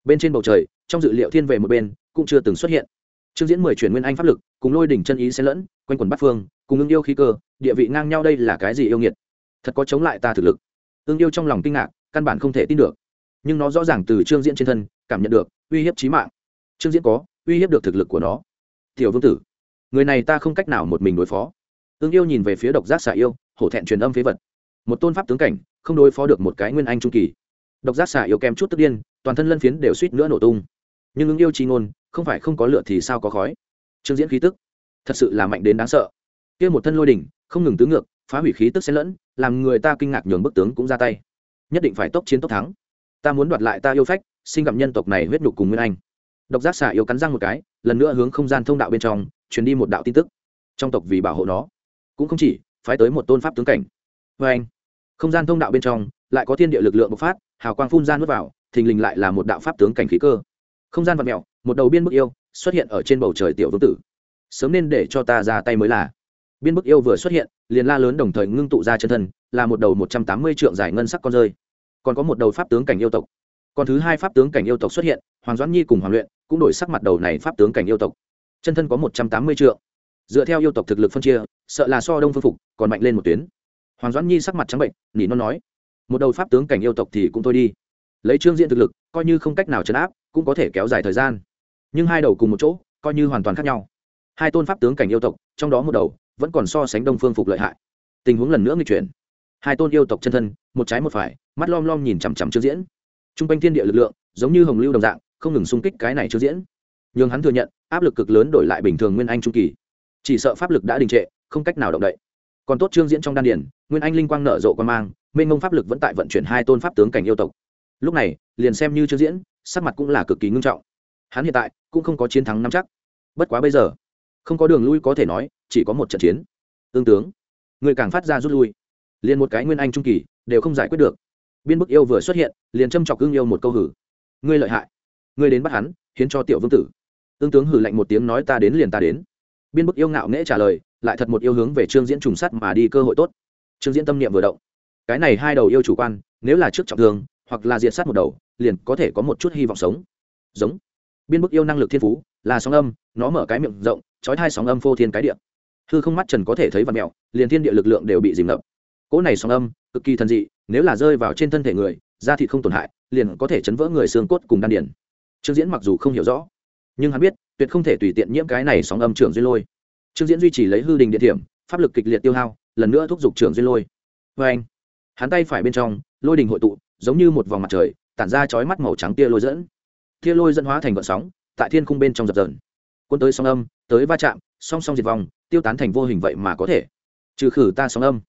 Bên trên bầu trời, trong dự liệu thiên về một bên, cũng chưa từng xuất hiện. Trương diễn mười chuyển nguyên anh pháp lực, cùng lôi đỉnh chân ý xen lẫn, quanh quần bát phương, cùng ưng yêu khí cơ, địa vị ngang nhau đây là cái gì yêu nghiệt? Thật có chống lại ta thực lực. Ưng yêu trong lòng kinh ngạc, căn bản không thể tin được. Nhưng nó rõ ràng từ trương diễn trên thân, cảm nhận được, uy hiếp trí mạng. Trương diễn có, uy hiếp được thực lực của nó. Tiểu vương tử, người này ta không cách nào một mình đối phó. Ưng yêu nhìn về phía độc giác xả yêu hổ thẹn truyền âm phế vật. Một tôn pháp tướng cảnh, không đối phó được một cái nguyên anh trung kỳ. Độc giác xả yêu kém chút tức điên, toàn thân lân phiến đều suýt nữa nổ tung. Nhưng ứng yêu chi ngôn, không phải không có lửa thì sao có khói. Trương diễn khí tức, thật sự là mạnh đến đáng sợ. Kia một thân lôi đỉnh, không ngừng tứ ngược, phá hủy khí tức xen lẫn, làm người ta kinh ngạc nhường bức tướng cũng ra tay. Nhất định phải tốc chiến tốc thắng. Ta muốn đoạt lại ta yêu phách, xin gặp nhân tộc này huyết nhục cùng nguyên anh. Độc giác xả yêu cắn răng một cái, lần nữa hướng không gian thông đạo bên trong, truyền đi một đạo tin tức. Trong tộc vì bảo hộ nó. Cũng không chỉ phái tới một tôn pháp tướng cảnh. Vê anh, không gian thông đạo bên trong, lại có thiên địa lực lượng bộc phát, hào quang phun ra nuốt vào, thình lình lại là một đạo pháp tướng cảnh khí cơ. Không gian vật mẹo một đầu biên bức yêu, xuất hiện ở trên bầu trời tiểu vương tử. Sớm nên để cho ta ra tay mới là. Biên bức yêu vừa xuất hiện, liền la lớn đồng thời ngưng tụ ra chân thân, là một đầu một trăm tám mươi trượng dài ngân sắc con rơi. Còn có một đầu pháp tướng cảnh yêu tộc. Còn thứ hai pháp tướng cảnh yêu tộc xuất hiện, hoàng doãn nhi cùng hoàng luyện cũng đổi sắc mặt đầu này pháp tướng cảnh yêu tộc. Chân thân có một trăm tám mươi trượng dựa theo yêu tộc thực lực phân chia, sợ là so đông phương phục còn mạnh lên một tuyến. Hoàng doãn nhi sắc mặt trắng bệnh, nỉ non nói, một đầu pháp tướng cảnh yêu tộc thì cũng thôi đi. Lấy trương diện thực lực, coi như không cách nào chấn áp, cũng có thể kéo dài thời gian. Nhưng hai đầu cùng một chỗ, coi như hoàn toàn khác nhau. Hai tôn pháp tướng cảnh yêu tộc, trong đó một đầu vẫn còn so sánh đông phương phục lợi hại. Tình huống lần nữa nghi chuyển. Hai tôn yêu tộc chân thân, một trái một phải, mắt lom lom nhìn chằm chằm trương diễn. T r u n g quanh thiên địa lực lượng, giống như hồng lưu đồng dạng, không ngừng xung kích cái này trương diễn. N h ư n g hắn thừa nhận, áp lực cực lớn đổi lại bình thường nguyên anh trung kỳ chỉ sợ pháp lực đã đình trệ, không cách nào động đậy. Còn tốt trương diễn trong đan điển nguyên anh linh quang nở rộ quan mang, mênh mông pháp lực vẫn tại vận chuyển hai tôn pháp tướng cảnh yêu tộc. Lúc này, liền xem như trương diễn, sắc mặt cũng là cực kỳ ngưng trọng. Hắn hiện tại cũng không có chiến thắng nắm chắc. Bất quá bây giờ, không có đường lui có thể nói, chỉ có một trận chiến. Tương tướng, người càng phát ra rút lui. Liền một cái nguyên anh trung kỳ, đều không giải quyết được. Biên bức yêu vừa xuất hiện, liền châm chọc ương yêu một câu hử. Ngươi lợi hại. Ngươi đến bắt hắn, hiến cho tiểu vương tử. Tương tướng hử lạnh một tiếng nói ta đến liền ta đến biên bức yêu ngạo nghễ trả lời, lại thật một yêu hướng về trương diễn trùng sắt mà đi cơ hội tốt. Trương diễn tâm niệm vừa động. Cái này hai đầu yêu chủ quan, nếu là trước trọng thương, hoặc là diệt sát một đầu, liền có thể có một chút hy vọng sống. Giống. Biên bức yêu năng lực thiên phú, là sóng âm, nó mở cái miệng rộng, trói hai sóng âm phô thiên cái địa. Hư không mắt trần có thể thấy vật mẹo, liền thiên địa lực lượng đều bị dìm ngập. Cỗ này sóng âm, cực kỳ thần dị, nếu là rơi vào trên thân thể người, da thịt không tổn hại, liền có thể chấn vỡ người xương cốt cùng đan điển trương diễn mặc dù không hiểu rõ, nhưng hắn biết tuyệt không thể tùy tiện nhiễm cái này sóng âm trưởng duyên lôi. Trương diễn duy trì lấy hư đình địa điểm, pháp lực kịch liệt tiêu hao, lần nữa thúc giục trưởng duyên lôi. Vê anh, hắn tay phải bên trong, lôi đình hội tụ, giống như một vòng mặt trời, tản ra chói mắt màu trắng tia lôi dẫn. Tia lôi dẫn hóa thành vận sóng, tại thiên khung bên trong dập dờn. Quân tới sóng âm, tới va chạm, song song diệt vong, tiêu tán thành vô hình vậy mà có thể. Trừ khử ta sóng âm.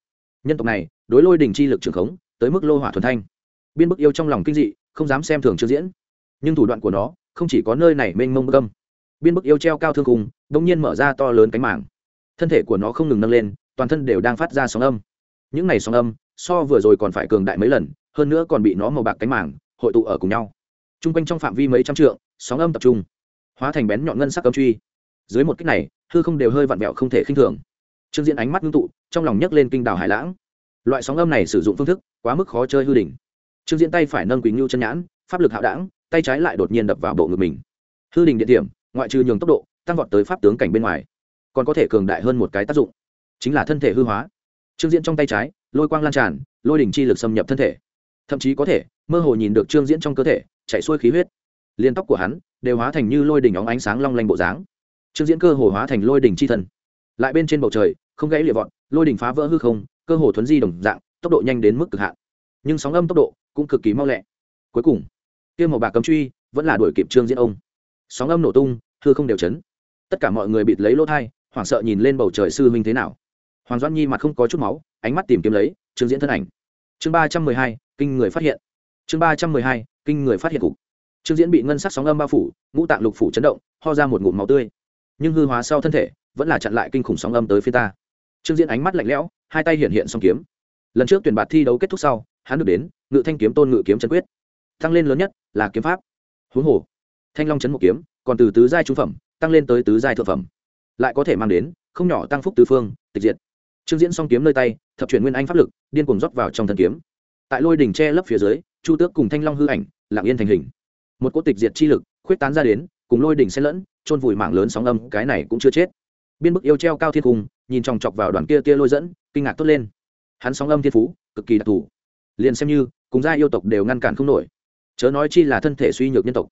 Nhân tộc này, đối lôi đình chi lực trường khống, tới mức lô hỏa thuần thanh. Biên bức yêu trong lòng kinh dị, không dám xem thường chưa diễn. Nhưng thủ đoạn của nó, không chỉ có nơi này mênh mông bức âm biên bức yêu treo cao thương cùng đông nhiên mở ra to lớn cánh mảng thân thể của nó không ngừng nâng lên, toàn thân đều đang phát ra sóng âm. Những này sóng âm, so vừa rồi còn phải cường đại mấy lần, hơn nữa còn bị nó màu bạc cánh mảng hội tụ ở cùng nhau. T r u n g quanh trong phạm vi mấy trăm trượng, sóng âm tập trung, hóa thành bén nhọn ngân sắc âm truy. Dưới một cách này, hư không đều hơi vặn vẹo không thể khinh thường. Trương diễn ánh mắt ngưng tụ, trong lòng nhấc lên kinh đảo hải lãng. Loại sóng âm này sử dụng phương thức quá mức khó chơi hư đỉnh. Trương diễn tay phải nâng quỳnh ngưu chân nhãn, pháp lực hạo đảng, tay trái lại đột nhiên đập vào bộ ngực mình. Hư đỉnh địa điểm ngoại trừ nhường tốc độ, tăng vọt tới pháp tướng cảnh bên ngoài, còn có thể cường đại hơn một cái tác dụng, chính là thân thể hư hóa. Trương diễn trong tay trái, lôi quang lan tràn, lôi đỉnh chi lực xâm nhập thân thể. Thậm chí có thể, mơ hồ nhìn được trương diễn trong cơ thể chạy xuôi khí huyết. Liên tóc của hắn đều hóa thành như lôi đỉnh óng ánh sáng long lanh bộ dáng. Trương diễn cơ hồ hóa thành lôi đỉnh chi thần lại bên trên bầu trời, không gãy lịa vọn lôi đỉnh phá vỡ hư không, cơ hồ thuấn di đồng dạng, tốc độ nhanh đến mức cực hạn. Nhưng sóng âm tốc độ cũng cực kỳ mau lẹ. Cuối cùng tiêm màu bạc cấm truy vẫn là đuổi kịp trương diễn ông sóng âm nổ tung thưa không đều chấn. Tất cả mọi người bịt lấy lỗ thai, hoảng sợ nhìn lên bầu trời sư huynh thế nào. Hoàng doãn nhi mặt không có chút máu, ánh mắt tìm kiếm lấy, trương diễn thân ảnh. Chương ba trăm mười hai, kinh người phát hiện. Chương ba trăm mười hai, kinh người phát hiện cục. Trương diễn bị ngân sắc sóng âm bao phủ, ngũ tạng lục phủ chấn động, ho ra một ngụm máu tươi. Nhưng hư hóa sau thân thể, vẫn là chặn lại kinh khủng sóng âm tới phía ta. Trương diễn ánh mắt lạnh lẽo, hai tay hiện hiện song kiếm. Lần trước tuyển bạt thi đấu kết thúc sau, hắn được đến, ngự thanh kiếm tôn ngự kiếm chân quyết. Tăng lên lớn nhất là kiếm pháp. Huống hồ thanh long chấn một kiếm, còn từ tứ giai trung phẩm, tăng lên tới tứ giai thượng phẩm. Lại có thể mang đến không nhỏ tăng phúc tứ phương, tịch diệt. Trương diễn song kiếm nơi tay, thập chuyển nguyên anh pháp lực, điên cuồng rót vào trong thân kiếm. Tại lôi đỉnh che lấp phía dưới, chu tước cùng thanh long hư ảnh, lặng yên thành hình. Một cỗ tịch diệt chi lực, khuyết tán ra đến, cùng lôi đỉnh xen lẫn trôn vùi mảng lớn sóng âm, cái này cũng chưa chết. Biên bức yêu treo cao thiên cung, nhìn chòng chọc vào đoàn kia tia lôi dẫn, kinh ngạc tốt lên. Hắn sóng âm thiên phú, cực kỳ đặc thù. Liền xem như, cùng gia yêu tộc đều ngăn cản không nổi. Chớ nói chi là thân thể suy nhược nhân tộc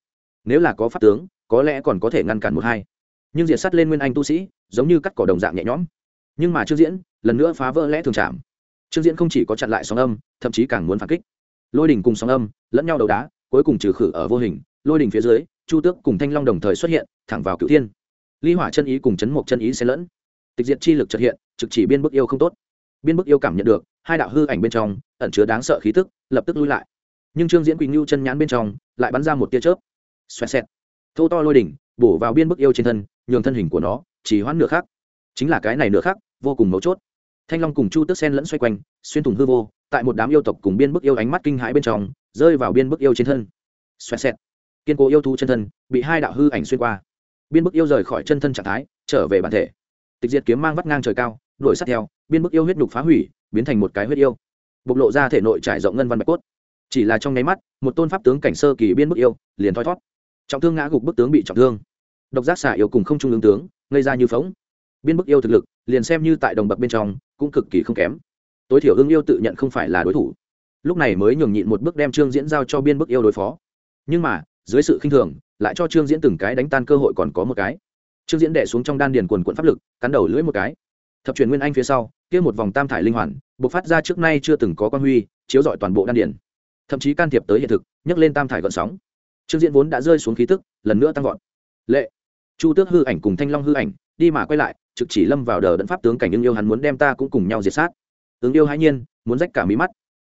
nếu là có pháp tướng, có lẽ còn có thể ngăn cản một hai. Nhưng diệt sắt lên nguyên anh tu sĩ, giống như cắt cỏ đồng dạng nhẹ nhõm. Nhưng mà trương diễn, lần nữa phá vỡ lẽ thường trảm. Trương diễn không chỉ có chặn lại sóng âm, thậm chí càng muốn phản kích. Lôi đình cùng sóng âm, lẫn nhau đầu đá, cuối cùng trừ khử ở vô hình, lôi đình phía dưới, chu tước cùng thanh long đồng thời xuất hiện, thẳng vào cựu thiên. Ly hỏa chân ý cùng chấn mộc chân ý xen lẫn. Tịch diệt chi lực trật hiện, trực chỉ biên bức yêu không tốt. Biên bức yêu cảm nhận được, hai đạo hư ảnh bên trong, ẩn chứa đáng sợ khí tức, lập tức lui lại. Nhưng trương diễn quỳnh ngưu chân nhãn bên trong, lại bắn ra một tia chớp xoẹt xẹt. Thô to lôi đỉnh, bổ vào biên bức yêu trên thân, nhường thân hình của nó chỉ hoãn nửa khác chính là cái này nửa khác vô cùng mấu chốt. Thanh long cùng chu tước sen lẫn xoay quanh, xuyên thủng hư vô, tại một đám yêu tộc cùng biên bức yêu ánh mắt kinh hãi bên trong, rơi vào biên bức yêu trên thân. Xoẹt xẹt. Kiên cố yêu thu chân thân bị hai đạo hư ảnh xuyên qua. Biên bức yêu rời khỏi chân thân trạng thái, trở về bản thể. Tịch diệt kiếm mang vắt ngang trời cao, đuổi sát theo, biên bức yêu huyết nhục phá hủy, biến thành một cái huyết yêu. Bộc lộ ra thể nội trải rộng ngân văn bạch cốt. Chỉ là trong nháy mắt, một tôn pháp tướng cảnh sơ kỳ biên bức yêu liền thoi thót trọng thương ngã gục bức tướng bị trọng thương. Độc giác xả yêu cùng không trung ứng tướng gây ra như phóng. Biên bức yêu thực lực, liền xem như tại đồng bậc bên trong, cũng cực kỳ không kém. Tối thiểu hương yêu tự nhận không phải là đối thủ. Lúc này mới nhường nhịn một bước đem trương diễn giao cho biên bức yêu đối phó. Nhưng mà, dưới sự khinh thường, lại cho trương diễn từng cái đánh tan cơ hội còn có một cái. Trương diễn đẻ xuống trong đan điền quần quận pháp lực, cắn đầu lưỡi một cái. Thập truyền nguyên anh phía sau, kia một vòng tam thải linh hoàn, bộc phát ra trước nay chưa từng có quan huy, chiếu rọi toàn bộ đan điền. Thậm chí can thiệp tới hiện thực, nhấc lên tam thải gợn sóng trương diễn vốn đã rơi xuống khí tức, lần nữa tăng vọt. Lệ. Chu tước hư ảnh cùng thanh long hư ảnh, đi mà quay lại, trực chỉ lâm vào đờ đẫn pháp tướng cảnh nhưng yêu hắn muốn đem ta cũng cùng nhau diệt sát. Ứng yêu hãi nhiên, muốn rách cả mí mắt.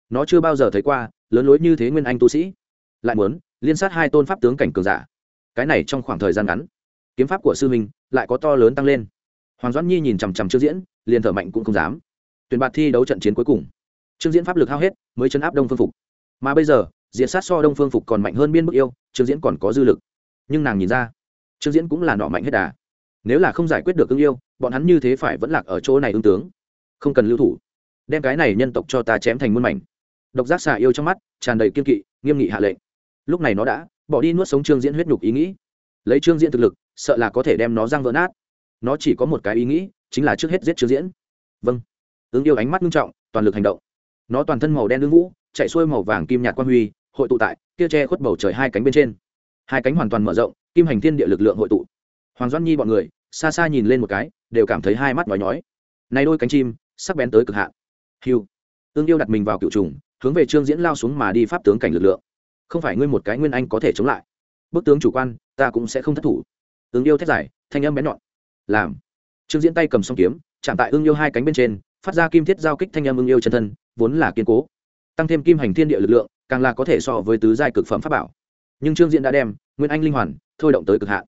Nó chưa bao giờ thấy qua, lớn lối như thế nguyên anh tu sĩ. Lại muốn, liên sát hai tôn pháp tướng cảnh cường giả. Cái này trong khoảng thời gian ngắn, kiếm pháp của sư minh lại có to lớn tăng lên. Hoàng doãn nhi nhìn chằm chằm trương diễn, liền thở mạnh cũng không dám. Tuyển bạt thi đấu trận chiến cuối cùng. Trương diễn pháp lực hao hết, mới chấn áp đông phương phục. Mà bây giờ diện sát so đông phương phục còn mạnh hơn biên bức yêu, trương diễn còn có dư lực. Nhưng nàng nhìn ra, trương diễn cũng là nọ mạnh hết đà. Nếu là không giải quyết được ưng yêu, bọn hắn như thế phải vẫn lạc ở chỗ này ưng tướng. Không cần lưu thủ. Đem cái này nhân tộc cho ta chém thành muôn mảnh. Độc giác xà yêu trong mắt, tràn đầy kiên kỵ, nghiêm nghị hạ lệnh. Lúc này nó đã bỏ đi nuốt sống trương diễn huyết nhục ý nghĩ. Lấy trương diễn thực lực, sợ là có thể đem nó răng vỡ nát. Nó chỉ có một cái ý nghĩ, chính là trước hết giết trương diễn. Vâng. Ứng yêu ánh mắt nghiêm trọng, toàn lực hành động. Nó toàn thân màu đen lưng vũ, chạy xuôi màu vàng kim nhạt quan huy hội tụ tại, kia che khuất bầu trời hai cánh bên trên. Hai cánh hoàn toàn mở rộng, kim hành thiên địa lực lượng hội tụ. Hoàng doãn nhi bọn người, xa xa nhìn lên một cái, đều cảm thấy hai mắt nói nhói. Này đôi cánh chim, sắc bén tới cực hạn. Hiu tương yêu đặt mình vào cựu trùng, hướng về trương diễn lao xuống mà đi pháp tướng cảnh lực lượng. Không phải ngươi một cái nguyên anh có thể chống lại. Bức tướng chủ quan, ta cũng sẽ không thất thủ. Ứng yêu thét giải thanh âm bén nhọn. Làm. Trương diễn tay cầm song kiếm, chạm tại ưng yêu hai cánh bên trên, phát ra kim thiết giao kích thanh âm ưng yêu chân thân, vốn là kiên cố. Tăng thêm kim hành thiên địa lực lượng càng là có thể so với tứ giai cực phẩm pháp bảo. Nhưng trương diễn đã đem nguyên anh linh hoàn thôi động tới cực hạn.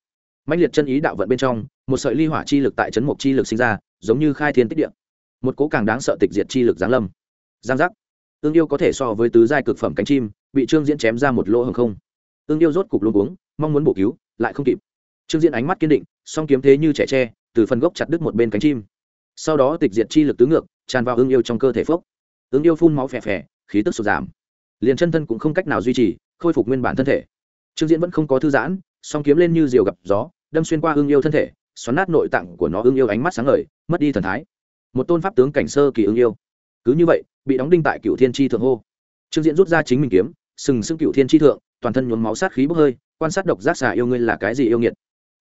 Mạnh liệt chân ý đạo vận bên trong, một sợi ly hỏa chi lực tại chấn mục chi lực sinh ra, giống như khai thiên tích địa. Một cố càng đáng sợ tịch diệt chi lực giáng lâm. Giang giác. Tương yêu có thể so với tứ giai cực phẩm cánh chim, bị trương diễn chém ra một lỗ hồng không. Tương yêu rốt cục luôn uống mong muốn bổ cứu, lại không kịp. Trương diễn ánh mắt kiên định, song kiếm thế như trẻ tre, từ phần gốc chặt đứt một bên cánh chim. Sau đó tịch diệt chi lực tứ ngược, tràn vào ương yêu trong cơ thể phốc. Ương yêu phun máu phè phè, khí tức sụt giảm liền chân thân cũng không cách nào duy trì, khôi phục nguyên bản thân thể. Trương diễn vẫn không có thư giãn, song kiếm lên như diều gặp gió, đâm xuyên qua ương yêu thân thể, xoắn nát nội tạng của nó ương yêu ánh mắt sáng ngời, mất đi thần thái. Một tôn pháp tướng cảnh sơ kỳ ương yêu. Cứ như vậy, bị đóng đinh tại cựu thiên tri thượng hô. Trương diễn rút ra chính mình kiếm, sừng sững cựu thiên tri thượng, toàn thân nhuốm máu sát khí bốc hơi, quan sát độc giác xà yêu ngươi là cái gì yêu nghiệt.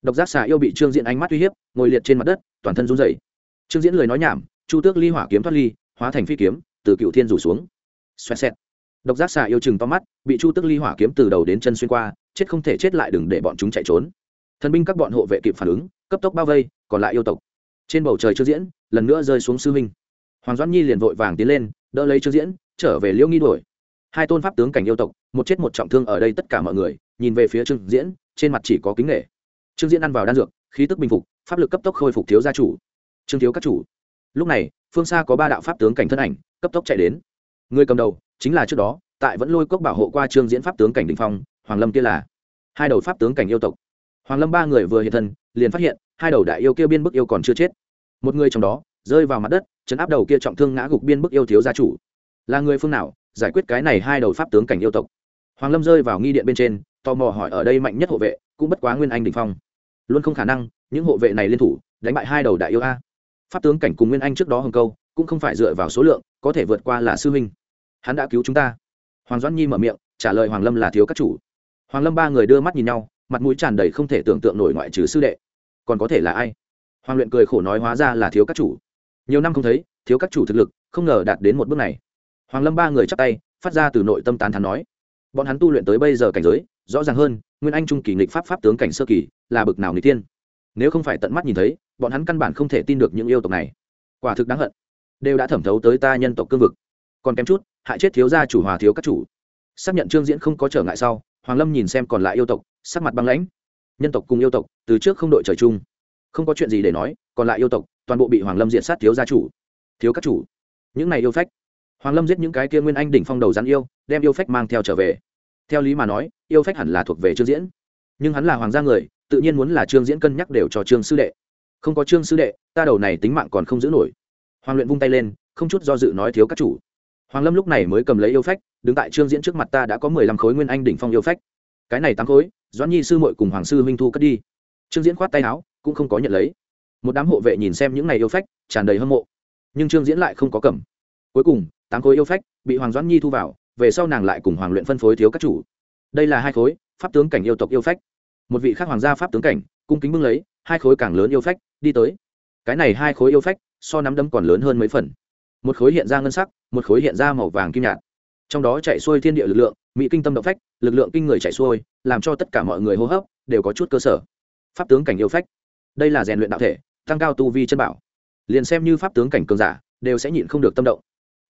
Độc giác xà yêu bị trương diễn ánh mắt uy hiếp, ngồi liệt trên mặt đất, toàn thân run rẩy. Trương diễn lời nói nhảm, chu tước ly hỏa kiếm thoát ly, hóa thành phi kiếm, từ cựu thiên rủ xuống. Xoẹt xẹt độc giác xà yêu chừng to mắt, bị chu tước ly hỏa kiếm từ đầu đến chân xuyên qua, chết không thể chết lại đừng để bọn chúng chạy trốn. Thần binh các bọn hộ vệ kịp phản ứng, cấp tốc bao vây, còn lại yêu tộc. Trên bầu trời chưa diễn, lần nữa rơi xuống sư minh hoàng doãn nhi liền vội vàng tiến lên, đỡ lấy chưa diễn, trở về liễu nghi đuổi. Hai tôn pháp tướng cảnh yêu tộc, một chết một trọng thương ở đây tất cả mọi người, nhìn về phía trương diễn, trên mặt chỉ có kính nghệ trương diễn ăn vào đan dược, khí tức bình phục, pháp lực cấp tốc khôi phục thiếu gia chủ. Trương thiếu các chủ. Lúc này, phương xa có ba đạo pháp tướng cảnh thân ảnh, cấp tốc chạy đến. Người cầm đầu chính là trước đó, tại vẫn lôi cốc bảo hộ qua trương diễn pháp tướng cảnh đình phong, hoàng lâm kia là hai đầu pháp tướng cảnh yêu tộc. Hoàng lâm ba người vừa hiện thân, liền phát hiện hai đầu đại yêu kia biên bức yêu còn chưa chết. Một người trong đó rơi vào mặt đất chấn áp đầu kia trọng thương ngã gục biên bức yêu thiếu gia chủ. Là người phương nào giải quyết cái này hai đầu pháp tướng cảnh yêu tộc? Hoàng lâm rơi vào nghi điện bên trên, tò mò hỏi ở đây mạnh nhất hộ vệ, cũng bất quá nguyên anh đình phong. Luôn không khả năng, những hộ vệ này liên thủ, đánh bại hai đầu đại yêu a. Pháp tướng cảnh cùng nguyên anh trước đó hồng câu, cũng không phải dựa vào số lượng, có thể vượt qua là sư huynh hắn đã cứu chúng ta. Hoàng doãn nhi mở miệng, trả lời hoàng lâm là thiếu các chủ. Hoàng lâm ba người đưa mắt nhìn nhau, mặt mũi tràn đầy không thể tưởng tượng nổi ngoại trừ sư đệ. Còn có thể là ai? Hoàng luyện cười khổ nói hóa ra là thiếu các chủ. Nhiều năm không thấy, thiếu các chủ thực lực, không ngờ đạt đến một bước này. Hoàng lâm ba người chắp tay, phát ra từ nội tâm tán thắn nói. Bọn hắn tu luyện tới bây giờ cảnh giới, rõ ràng hơn, nguyên anh trung kỳ nghịch pháp pháp tướng cảnh sơ kỳ, là bực nào người tiên nếu không phải tận mắt nhìn thấy, bọn hắn căn bản không thể tin được những yêu tộc này. Quả thực đáng hận. Đều đã thẩm thấu tới ta nhân tộc cương vực. Còn kém chút hại chết thiếu gia chủ hòa thiếu các chủ. Xác nhận trương diễn không có trở ngại sau, hoàng lâm nhìn xem còn lại yêu tộc, sắc mặt băng lãnh. Nhân tộc cùng yêu tộc, từ trước không đội trời chung. Không có chuyện gì để nói, còn lại yêu tộc, toàn bộ bị hoàng lâm diện sát thiếu gia chủ, thiếu các chủ. Những này yêu phách. Hoàng lâm giết những cái kia nguyên anh đỉnh phong đầu rắn yêu, đem yêu phách mang theo trở về. Theo lý mà nói, yêu phách hẳn là thuộc về trương diễn. Nhưng hắn là hoàng gia người, tự nhiên muốn là trương diễn cân nhắc đều cho trương sư đệ. Không có trương sư đệ, ta đầu này tính mạng còn không giữ nổi. Hoàng luyện vung tay lên, không chút do dự nói thiếu các chủ hoàng lâm lúc này mới cầm lấy yêu phách, đứng tại trương diễn trước mặt ta đã có mười lăm khối nguyên anh đỉnh phong yêu phách. Cái này tám khối, doãn nhi sư mội cùng hoàng sư huynh thu cất đi. Trương diễn khoát tay áo, cũng không có nhận lấy. Một đám hộ vệ nhìn xem những này yêu phách, tràn đầy hâm mộ. Nhưng trương diễn lại không có cầm. Cuối cùng, tám khối yêu phách bị hoàng doãn nhi thu vào, về sau nàng lại cùng hoàng luyện phân phối thiếu các chủ. Đây là hai khối, pháp tướng cảnh yêu tộc yêu phách. Một vị khác hoàng gia pháp tướng cảnh, cung kính bưng lấy, hai khối càng lớn yêu phách, đi tới. Cái này hai khối yêu phách, so nắm đấm còn lớn hơn mấy phần. Một khối hiện ra ngân sắc một khối hiện ra màu vàng kim nhạt. Trong đó chạy xuôi thiên địa lực lượng, mỹ kinh tâm động phách, lực lượng kinh người chạy xuôi, làm cho tất cả mọi người hô hấp đều có chút cơ sở. Pháp tướng cảnh yêu phách. Đây là rèn luyện đạo thể, tăng cao tu vi chân bảo. Liền xem như pháp tướng cảnh cường giả, đều sẽ nhịn không được tâm động.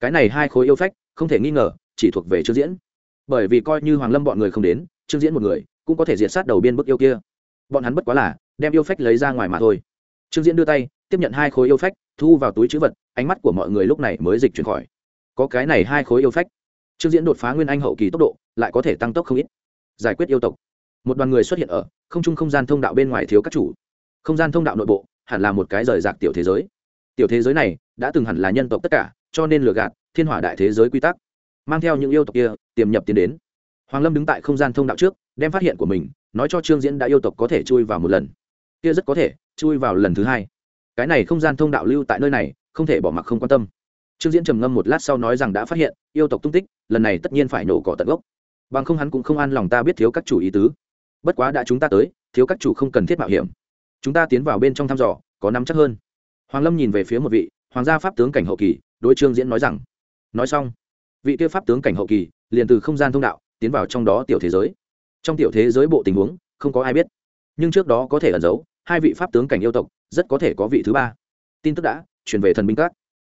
Cái này hai khối yêu phách, không thể nghi ngờ, chỉ thuộc về trương diễn. Bởi vì coi như hoàng lâm bọn người không đến, trương diễn một người, cũng có thể diệt sát đầu biên bức yêu kia. Bọn hắn bất quá là, đem yêu phách lấy ra ngoài mà thôi. Trương diễn đưa tay, tiếp nhận hai khối yêu phách, thu vào túi chữ vật, ánh mắt của mọi người lúc này mới dịch chuyển khỏi có cái này hai khối yêu phách. Trương diễn đột phá nguyên anh hậu kỳ tốc độ, lại có thể tăng tốc không ít. Giải quyết yêu tộc. Một đoàn người xuất hiện ở, không trung không gian thông đạo bên ngoài thiếu các chủ. Không gian thông đạo nội bộ, hẳn là một cái rời rạc tiểu thế giới. Tiểu thế giới này, đã từng hẳn là nhân tộc tất cả, cho nên lừa gạt, thiên hỏa đại thế giới quy tắc. Mang theo những yêu tộc kia, tiềm nhập tiến đến. Hoàng lâm đứng tại không gian thông đạo trước, đem phát hiện của mình, nói cho trương diễn đã yêu tộc có thể chui vào một lần. Kia rất có thể, chui vào lần thứ hai. Cái này không gian thông đạo lưu tại nơi này, không thể bỏ mặc không quan tâm trương diễn trầm ngâm một lát sau nói rằng đã phát hiện, yêu tộc tung tích, lần này tất nhiên phải nổ cỏ tận gốc. Bằng không hắn cũng không an lòng ta biết thiếu các chủ ý tứ. Bất quá đã chúng ta tới, thiếu các chủ không cần thiết mạo hiểm. Chúng ta tiến vào bên trong thăm dò, có nắm chắc hơn. Hoàng lâm nhìn về phía một vị, hoàng gia pháp tướng cảnh hậu kỳ, đối trương diễn nói rằng, nói xong, vị kia pháp tướng cảnh hậu kỳ, liền từ không gian thông đạo, tiến vào trong đó tiểu thế giới. Trong tiểu thế giới bộ tình huống, không có ai biết. Nhưng trước đó có thể ẩn giấu, hai vị pháp tướng cảnh yêu tộc, rất có thể có vị thứ ba. Tin tức đã, chuyển về thần binh các.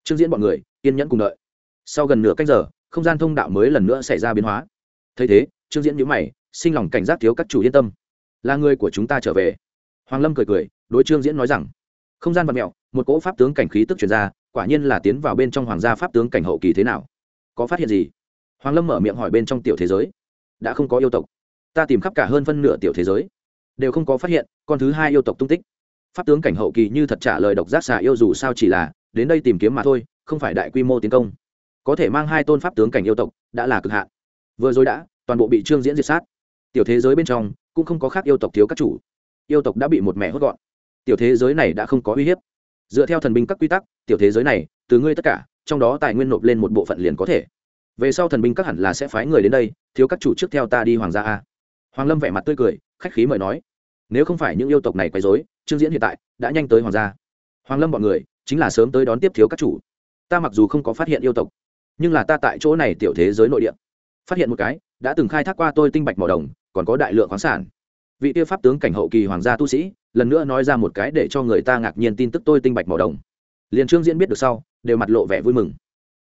Trương diễn bọn người kiên nhẫn cùng đợi. Sau gần nửa cách giờ, không gian thông đạo mới lần nữa xảy ra biến hóa. Thấy thế, trương diễn nhữ mày, sinh lòng cảnh giác thiếu các chủ yên tâm. Là người của chúng ta trở về. Hoàng lâm cười cười, đối trương diễn nói rằng, không gian vật mẹo một cỗ pháp tướng cảnh khí tức chuyển ra, quả nhiên là tiến vào bên trong hoàng gia pháp tướng cảnh hậu kỳ thế nào. Có phát hiện gì? Hoàng lâm mở miệng hỏi bên trong tiểu thế giới. Đã không có yêu tộc. Ta tìm khắp cả hơn phân nửa tiểu thế giới. Đều không có phát hiện, con thứ hai yêu tộc tung tích. Pháp tướng cảnh hậu kỳ như thật trả lời độc giác xà yêu dù sao chỉ là, đến đây tìm kiếm mà thôi không phải đại quy mô tiến công. Có thể mang hai tôn pháp tướng cảnh yêu tộc, đã là cực hạn. Vừa rồi đã, toàn bộ bị trương diễn diệt sát. Tiểu thế giới bên trong, cũng không có khác yêu tộc thiếu các chủ. Yêu tộc đã bị một mẹ hốt gọn. Tiểu thế giới này đã không có uy hiếp. Dựa theo thần binh các quy tắc, tiểu thế giới này, từ ngươi tất cả, trong đó tài nguyên nộp lên một bộ phận liền có thể. Về sau thần binh các hẳn là sẽ phái người đến đây, thiếu các chủ trước theo ta đi hoàng gia a. Hoàng lâm vẻ mặt tươi cười, khách khí mời nói. Nếu không phải những yêu tộc này quấy dối trương diễn hiện tại đã nhanh tới hoàng gia. Hoàng lâm bọn người, chính là sớm tới đón tiếp thiếu các chủ ta mặc dù không có phát hiện yêu tộc, nhưng là ta tại chỗ này tiểu thế giới nội địa. Phát hiện một cái, đã từng khai thác qua tôi tinh bạch mỏ đồng, còn có đại lượng khoáng sản. Vị tiêu pháp tướng cảnh hậu kỳ hoàng gia tu sĩ, lần nữa nói ra một cái để cho người ta ngạc nhiên tin tức tôi tinh bạch mỏ đồng. Liền trương diễn biết được sau, đều mặt lộ vẻ vui mừng.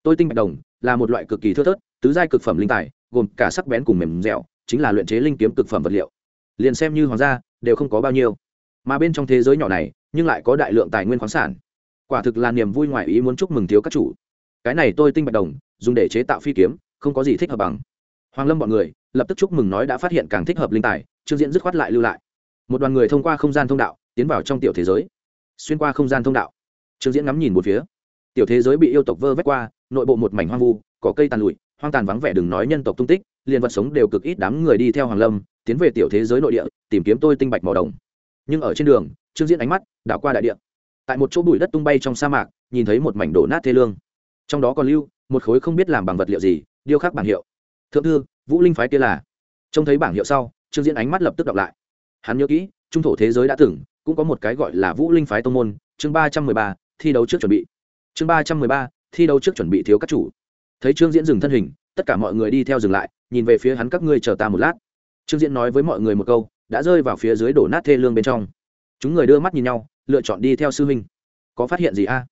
Tôi tinh bạch đồng là một loại cực kỳ thưa thớt, tứ giai cực phẩm linh tài, gồm cả sắc bén cùng mềm dẻo, chính là luyện chế linh kiếm cực phẩm vật liệu. Liền xem như hoàng gia, đều không có bao nhiêu. Mà bên trong thế giới nhỏ này, nhưng lại có đại lượng tài nguyên khoáng sản quả thực là niềm vui ngoài ý muốn chúc mừng thiếu các chủ. Cái này tôi tinh bạch đồng, dùng để chế tạo phi kiếm, không có gì thích hợp bằng. Hoàng lâm bọn người, lập tức chúc mừng nói đã phát hiện càng thích hợp linh tài, trương diễn dứt khoát lại lưu lại. Một đoàn người thông qua không gian thông đạo, tiến vào trong tiểu thế giới. Xuyên qua không gian thông đạo, trương diễn ngắm nhìn một phía. Tiểu thế giới bị yêu tộc vơ vét qua, nội bộ một mảnh hoang vu, có cây tàn lụi, hoang tàn vắng vẻ đừng nói nhân tộc tung tích, liền vật sống đều cực ít đám người đi theo hoàng lâm, tiến về tiểu thế giới nội địa, tìm kiếm tôi tinh bạch màu đồng. Nhưng ở trên đường, trương diễn ánh mắt đảo qua đại địa tại một chỗ bụi đất tung bay trong sa mạc, nhìn thấy một mảnh đổ nát thê lương. Trong đó còn lưu một khối không biết làm bằng vật liệu gì, điêu khắc bảng hiệu. Thượng thư, vũ linh phái kia là. Trông thấy bảng hiệu sau, trương diễn ánh mắt lập tức đọc lại. Hắn nhớ kỹ, trung thổ thế giới đã từng cũng có một cái gọi là vũ linh phái tông môn, chương ba trăm mười ba, thi đấu trước chuẩn bị. Chương ba trăm mười ba, thi đấu trước chuẩn bị thiếu các chủ. Thấy trương diễn dừng thân hình, tất cả mọi người đi theo dừng lại, nhìn về phía hắn các ngươi chờ ta một lát. Trương diễn nói với mọi người một câu, đã rơi vào phía dưới đổ nát thê lương bên trong chúng người đưa mắt nhìn nhau, lựa chọn đi theo sư huynh. Có phát hiện gì a?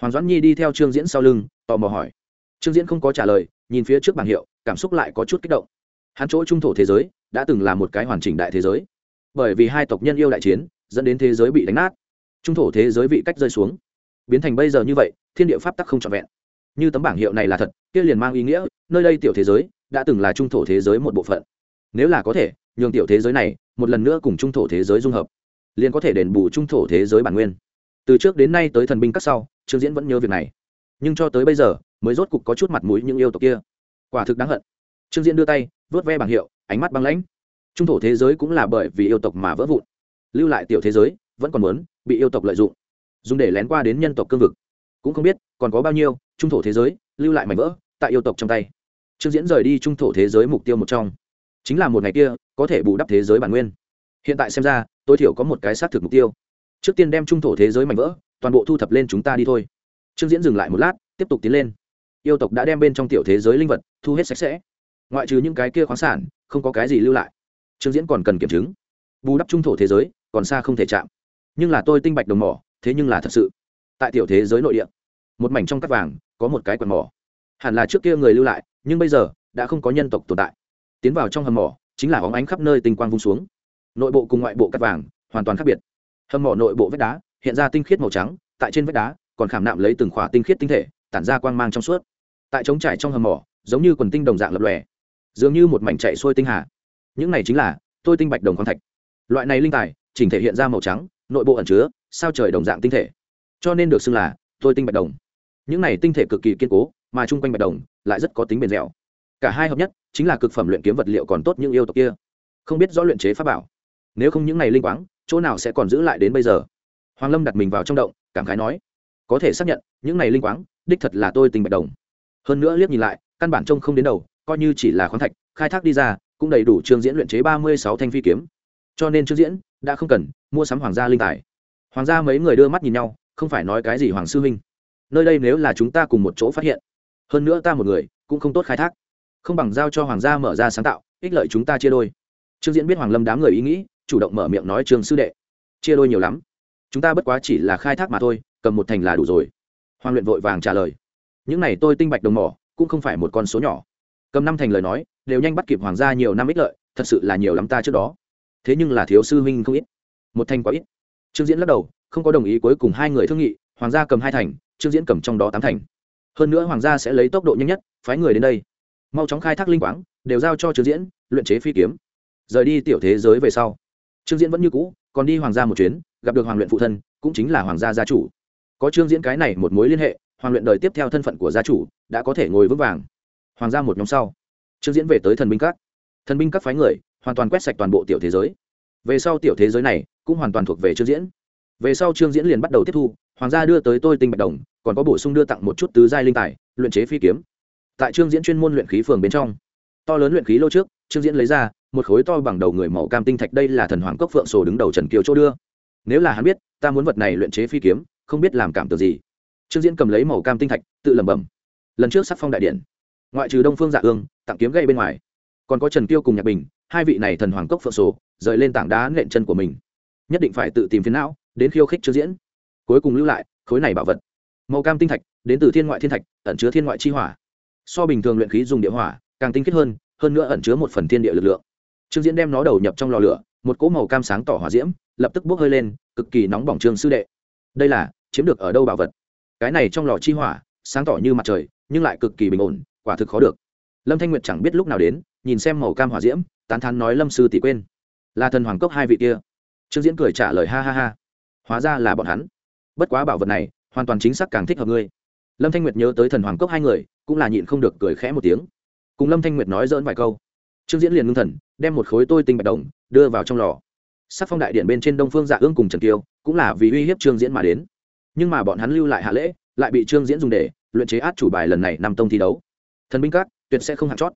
Hoàng doãn nhi đi theo trương diễn sau lưng, tò mò hỏi. Trương diễn không có trả lời, nhìn phía trước bảng hiệu, cảm xúc lại có chút kích động. Hắn chỗ trung thổ thế giới, đã từng là một cái hoàn chỉnh đại thế giới. Bởi vì hai tộc nhân yêu đại chiến, dẫn đến thế giới bị đánh nát. Trung thổ thế giới vị cách rơi xuống. Biến thành bây giờ như vậy, thiên địa pháp tắc không trọn vẹn. Như tấm bảng hiệu này là thật, kia liền mang ý nghĩa, nơi đây tiểu thế giới, đã từng là trung thổ thế giới một bộ phận. Nếu là có thể, nhường tiểu thế giới này, một lần nữa cùng trung thổ thế giới dung hợp liền có thể đền bù trung thổ thế giới bản nguyên. Từ trước đến nay tới thần binh các sau, trương diễn vẫn nhớ việc này. Nhưng cho tới bây giờ, mới rốt cục có chút mặt mũi những yêu tộc kia. Quả thực đáng hận. Trương diễn đưa tay, vớt ve bảng hiệu, ánh mắt băng lãnh. Trung thổ thế giới cũng là bởi vì yêu tộc mà vỡ vụn. Lưu lại tiểu thế giới, vẫn còn muốn bị yêu tộc lợi dụng. Dùng để lén qua đến nhân tộc cương vực. Cũng không biết, còn có bao nhiêu, trung thổ thế giới, lưu lại mảnh vỡ, tại yêu tộc trong tay. Trương diễn rời đi trung thổ thế giới mục tiêu một trong. Chính là một ngày kia, có thể bù đắp thế giới bản nguyên. Hiện tại xem ra tối thiểu có một cái xác thực mục tiêu. Trước tiên đem trung thổ thế giới mảnh vỡ, toàn bộ thu thập lên chúng ta đi thôi. Trương diễn dừng lại một lát, tiếp tục tiến lên. Yêu tộc đã đem bên trong tiểu thế giới linh vật thu hết sạch sẽ. Ngoại trừ những cái kia khoáng sản, không có cái gì lưu lại. Trương diễn còn cần kiểm chứng. Bù đắp trung thổ thế giới, còn xa không thể chạm. Nhưng là tôi tinh bạch đồng mỏ, thế nhưng là thật sự. Tại tiểu thế giới nội địa, một mảnh trong cắt vàng, có một cái quần mỏ. Hẳn là trước kia người lưu lại, nhưng bây giờ, đã không có nhân tộc tồn tại. Tiến vào trong hầm mỏ, chính là óng ánh khắp nơi tinh quang vung xuống nội bộ cùng ngoại bộ cắt vàng, hoàn toàn khác biệt. Hầm mỏ nội bộ vách đá, hiện ra tinh khiết màu trắng, tại trên vách đá, còn khảm nạm lấy từng khỏa tinh khiết tinh thể, tản ra quang mang trong suốt. Tại trống trải trong hầm mỏ, giống như quần tinh đồng dạng lập lòe. Dường như một mảnh chạy xuôi tinh hà. Những này chính là tôi tinh bạch đồng khoáng thạch. Loại này linh tài, chỉnh thể hiện ra màu trắng, nội bộ ẩn chứa sao trời đồng dạng tinh thể. Cho nên được xưng là tôi tinh bạch đồng. Những này tinh thể cực kỳ kiên cố, mà chung quanh bạch đồng lại rất có tính bền dẻo. Cả hai hợp nhất chính là cực phẩm luyện kiếm vật liệu còn tốt những yêu tộc kia. Không biết rõ luyện chế pháp bảo nếu không những này linh quáng, chỗ nào sẽ còn giữ lại đến bây giờ? Hoàng lâm đặt mình vào trong động, cảm khái nói, có thể xác nhận, những này linh quáng, đích thật là tôi tình bạch đồng. Hơn nữa liếc nhìn lại, căn bản trông không đến đầu, coi như chỉ là khoáng thạch, khai thác đi ra, cũng đầy đủ trương diễn luyện chế ba mươi sáu thanh phi kiếm. Cho nên trương diễn đã không cần mua sắm hoàng gia linh tài. Hoàng gia mấy người đưa mắt nhìn nhau, không phải nói cái gì hoàng sư huynh. Nơi đây nếu là chúng ta cùng một chỗ phát hiện, hơn nữa ta một người, cũng không tốt khai thác. Không bằng giao cho hoàng gia mở ra sáng tạo, ích lợi chúng ta chia đôi. Trương diễn biết hoàng lâm đám người ý nghĩ chủ động mở miệng nói trường sư đệ, chia đôi nhiều lắm. Chúng ta bất quá chỉ là khai thác mà thôi, cầm một thành là đủ rồi. Hoàng luyện vội vàng trả lời, những này tôi tinh bạch đồng mỏ, cũng không phải một con số nhỏ. Cầm năm thành lời nói, đều nhanh bắt kịp hoàng gia nhiều năm ích lợi, thật sự là nhiều lắm ta trước đó. Thế nhưng là thiếu sư huynh không ít. Một thành quá ít. Trương diễn lắc đầu, không có đồng ý cuối cùng hai người thương nghị, hoàng gia cầm hai thành, trương diễn cầm trong đó tám thành. Hơn nữa hoàng gia sẽ lấy tốc độ nhanh nhất, phái người đến đây. Mau chóng khai thác linh quáng, đều giao cho trương diễn, luyện chế phi kiếm. Rời đi tiểu thế giới về sau trương diễn vẫn như cũ, còn đi hoàng gia một chuyến, gặp được hoàng luyện phụ thân, cũng chính là hoàng gia gia chủ. Có trương diễn cái này một mối liên hệ, hoàng luyện đời tiếp theo thân phận của gia chủ đã có thể ngồi vững vàng. Hoàng gia một nhóm sau, trương diễn về tới thần binh các. Thần binh các phái người, hoàn toàn quét sạch toàn bộ tiểu thế giới. Về sau tiểu thế giới này cũng hoàn toàn thuộc về trương diễn. Về sau trương diễn liền bắt đầu tiếp thu, hoàng gia đưa tới tôi tinh bạch đồng, còn có bổ sung đưa tặng một chút tứ giai linh tài, luyện chế phi kiếm. Tại trương diễn chuyên môn luyện khí phường bên trong, to lớn luyện khí lô trước, trương diễn lấy ra một khối to bằng đầu người màu cam tinh thạch đây là thần hoàng cốc phượng sổ đứng đầu trần kiều chỗ đưa. Nếu là hắn biết, ta muốn vật này luyện chế phi kiếm, không biết làm cảm tưởng gì. Trương diễn cầm lấy màu cam tinh thạch, tự lẩm bẩm. Lần trước sắc phong đại điện. Ngoại trừ đông phương dạ ương, tặng kiếm gây bên ngoài, còn có trần kiêu cùng nhạc bình, hai vị này thần hoàng cốc phượng sổ, rời lên tảng đá nện chân của mình. Nhất định phải tự tìm phiến não, đến khiêu khích trương diễn. Cuối cùng lưu lại khối này bảo vật. Màu cam tinh thạch, đến từ thiên ngoại thiên thạch, ẩn chứa thiên ngoại chi hỏa. So bình thường luyện khí dùng địa hỏa, càng tinh khiết hơn hơn nữa ẩn chứa một phần thiên địa lực lượng trương diễn đem nó đầu nhập trong lò lửa, một cỗ màu cam sáng tỏ hỏa diễm, lập tức bốc hơi lên, cực kỳ nóng bỏng trương sư đệ. Đây là, chiếm được ở đâu bảo vật? Cái này trong lò chi hỏa, sáng tỏ như mặt trời, nhưng lại cực kỳ bình ổn, quả thực khó được. Lâm thanh nguyệt chẳng biết lúc nào đến, nhìn xem màu cam hỏa diễm, tán thán nói lâm sư tỷ quên. Là thần hoàng cốc hai vị kia. Trương diễn cười trả lời ha ha ha. Hóa ra là bọn hắn. Bất quá bảo vật này, hoàn toàn chính xác càng thích hợp ngươi. Lâm thanh nguyệt nhớ tới thần hoàng cốc hai người, cũng là nhịn không được cười khẽ một tiếng. Cùng lâm thanh nguyệt nói dỡn vài câu trương diễn liền ngưng thần, đem một khối tôi tinh bạch đồng đưa vào trong lò. Sắc phong đại điện bên trên đông phương dạ ương cùng trần kiêu cũng là vì uy hiếp trương diễn mà đến. Nhưng mà bọn hắn lưu lại hạ lễ, lại bị trương diễn dùng để luyện chế át chủ bài lần này năm tông thi đấu. Thần binh các, tuyệt sẽ không hạt chót.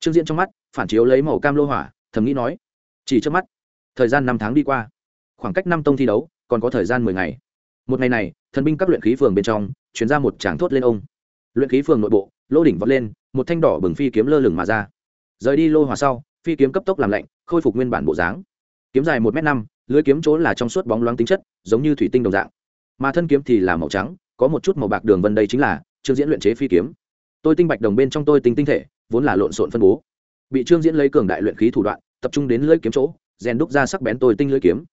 Trương diễn trong mắt phản chiếu lấy màu cam lô hỏa, thầm nghĩ nói, chỉ trước mắt, thời gian năm tháng đi qua, khoảng cách năm tông thi đấu còn có thời gian mười ngày. Một ngày này, thần binh các luyện khí phường bên trong chuyển ra một tràng thốt lên ông. Luyện khí phường nội bộ, lỗ đỉnh vọt lên, một thanh đỏ bừng phi kiếm lơ lửng mà ra rời đi lô hòa sau, phi kiếm cấp tốc làm lạnh, khôi phục nguyên bản bộ dáng. Kiếm dài một m năm, lưới kiếm chỗ là trong suốt bóng loáng tính chất, giống như thủy tinh đồng dạng. Mà thân kiếm thì là màu trắng, có một chút màu bạc đường vân đây chính là trương diễn luyện chế phi kiếm. Tôi tinh bạch đồng bên trong tôi tinh tinh thể, vốn là lộn xộn phân bố. Bị trương diễn lấy cường đại luyện khí thủ đoạn, tập trung đến lưỡi kiếm chỗ, rèn đúc ra sắc bén tôi tinh lưỡi kiếm.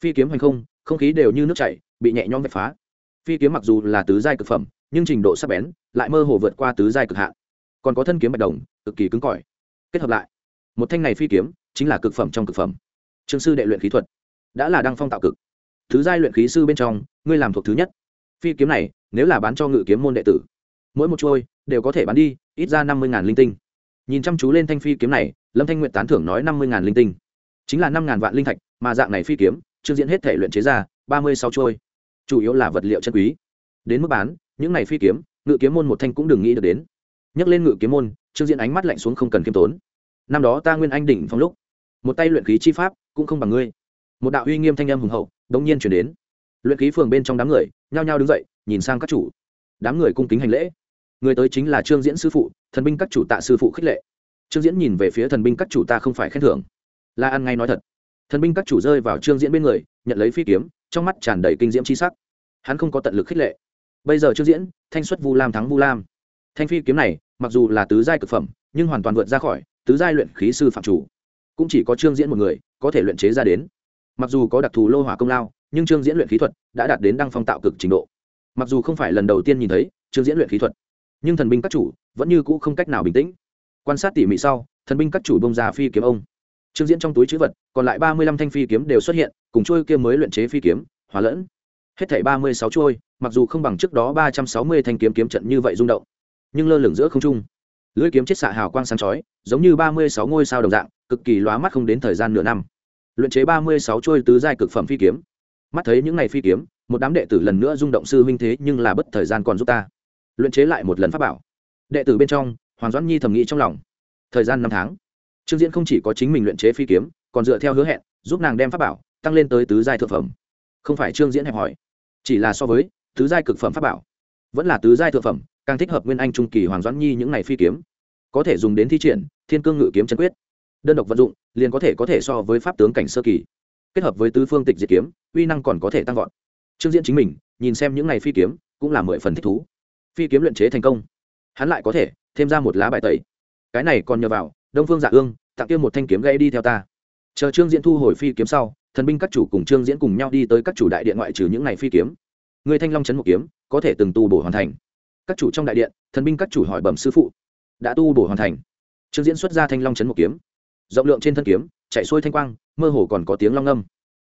Phi kiếm hành không không khí đều như nước chảy, bị nhẹ nhõm vạch phá. Phi kiếm mặc dù là tứ giai cực phẩm, nhưng trình độ sắc bén, lại mơ hồ vượt qua tứ giai cực hạn. Còn có thân kiếm bạch đồng, cực kỳ cứng cỏi kết hợp lại. Một thanh này phi kiếm chính là cực phẩm trong cực phẩm. Trương sư đệ luyện khí thuật đã là đăng phong tạo cực. Thứ giai luyện khí sư bên trong, ngươi làm thuộc thứ nhất. Phi kiếm này, nếu là bán cho ngự kiếm môn đệ tử, mỗi một trôi đều có thể bán đi, ít ra năm mươi linh tinh. Nhìn chăm chú lên thanh phi kiếm này, lâm thanh nguyện tán thưởng nói năm mươi linh tinh. Chính là năm vạn linh thạch, mà dạng này phi kiếm, trương diễn hết thể luyện chế ra, ba mươi sáu trôi chủ yếu là vật liệu chân quý. Đến mức bán, những này phi kiếm, ngự kiếm môn một thanh cũng đừng nghĩ được đến. Nhắc lên ngự kiếm môn trương diễn ánh mắt lạnh xuống không cần kiêm tốn. Năm đó ta nguyên anh đỉnh phong lúc, một tay luyện khí chi pháp cũng không bằng ngươi. Một đạo uy nghiêm thanh âm hùng hậu đống nhiên chuyển đến. Luyện khí phường bên trong đám người nhao nhao đứng dậy, nhìn sang các chủ. Đám người cung kính hành lễ. Người tới chính là trương diễn sư phụ, thần binh các chủ tạ sư phụ khích lệ. Trương diễn nhìn về phía thần binh các chủ ta không phải khen thưởng. Là ăn ngay nói thật. Thần binh các chủ rơi vào trương diễn bên người, nhận lấy phi kiếm, trong mắt tràn đầy kinh diễm c sắc. Hắn không có tận lực khích lệ. Bây giờ trương diễn, thanh xuất vu lam thắng vu lam. Thanh phi kiếm này mặc dù là tứ giai cực phẩm, nhưng hoàn toàn vượt ra khỏi tứ giai luyện khí sư phạm chủ. Cũng chỉ có trương diễn một người có thể luyện chế ra đến. Mặc dù có đặc thù lô hỏa công lao, nhưng trương diễn luyện khí thuật đã đạt đến đăng phong tạo cực trình độ. Mặc dù không phải lần đầu tiên nhìn thấy trương diễn luyện khí thuật, nhưng thần binh các chủ vẫn như cũ không cách nào bình tĩnh. Quan sát tỉ mỉ sau, thần binh các chủ bông ra phi kiếm ông. Trương diễn trong túi chữ vật, còn lại ba mươi lăm thanh phi kiếm đều xuất hiện, cùng trôi kia mới luyện chế phi kiếm, hòa lẫn. Hết thảy ba mươi sáu trôi mặc dù không bằng trước đó ba trăm sáu mươi thanh kiếm kiếm trận như vậy rung động nhưng lơ lửng giữa không trung. Lưỡi kiếm chết xạ hào quang sáng chói, giống như ba mươi sáu ngôi sao đồng dạng, cực kỳ lóa mắt không đến thời gian nửa năm. Luyện chế ba mươi sáu trôi tứ giai cực phẩm phi kiếm. Mắt thấy những ngày phi kiếm, một đám đệ tử lần nữa rung động sư huynh thế nhưng là bất thời gian còn giúp ta. Luyện chế lại một lần pháp bảo. Đệ tử bên trong, hoàng doãn nhi thầm nghĩ trong lòng. Thời gian năm tháng. Trương diễn không chỉ có chính mình luyện chế phi kiếm, còn dựa theo hứa hẹn, giúp nàng đem pháp bảo tăng lên tới tứ giai thượng phẩm. Không phải trương diễn hẹp hỏi, chỉ là so với tứ giai cực phẩm pháp bảo, vẫn là tứ giai thượng phẩm càng thích hợp nguyên anh trung kỳ hoàng doãn nhi những ngày phi kiếm có thể dùng đến thi triển thiên cương ngự kiếm chân quyết đơn độc vận dụng liền có thể có thể so với pháp tướng cảnh sơ kỳ kết hợp với tứ phương tịch diệt kiếm uy năng còn có thể tăng vọt trương diễn chính mình nhìn xem những ngày phi kiếm cũng là mười phần thích thú phi kiếm luyện chế thành công hắn lại có thể thêm ra một lá bài tẩy cái này còn nhờ vào đông phương dạ ương tặng kia một thanh kiếm gây đi theo ta chờ trương diễn thu hồi phi kiếm sau thần binh các chủ cùng trương diễn cùng nhau đi tới các chủ đại điện ngoại trừ những ngày phi kiếm người thanh long chấn một kiếm có thể từng tu bổ hoàn thành các chủ trong đại điện, thần binh các chủ hỏi bẩm sư phụ. Đã tu bổ hoàn thành. Trương diễn xuất ra thanh long chấn một kiếm. Rộng lượng trên thân kiếm, chạy xuôi thanh quang, mơ hồ còn có tiếng long âm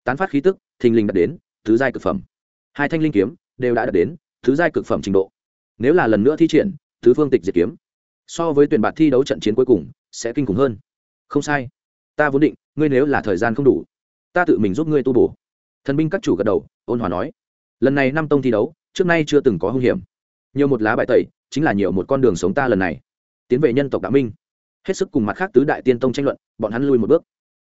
tán phát khí tức, thình lình đạt đến, thứ giai cực phẩm. Hai thanh linh kiếm đều đã đạt đến, thứ giai cực phẩm trình độ. Nếu là lần nữa thi triển, thứ phương tịch diệt kiếm, so với tuyển bạt thi đấu trận chiến cuối cùng, sẽ kinh khủng hơn. Không sai. Ta vốn định, ngươi nếu là thời gian không đủ, ta tự mình giúp ngươi tu bổ. Thần binh các chủ gật đầu, ôn hòa nói. Lần này năm tông thi đấu, trước nay chưa từng có hung hiểm nhiều một lá bài tẩy, chính là nhiều một con đường sống ta lần này. Tiến về nhân tộc đạo minh. Hết sức cùng mặt khác tứ đại tiên tông tranh luận, bọn hắn lui một bước.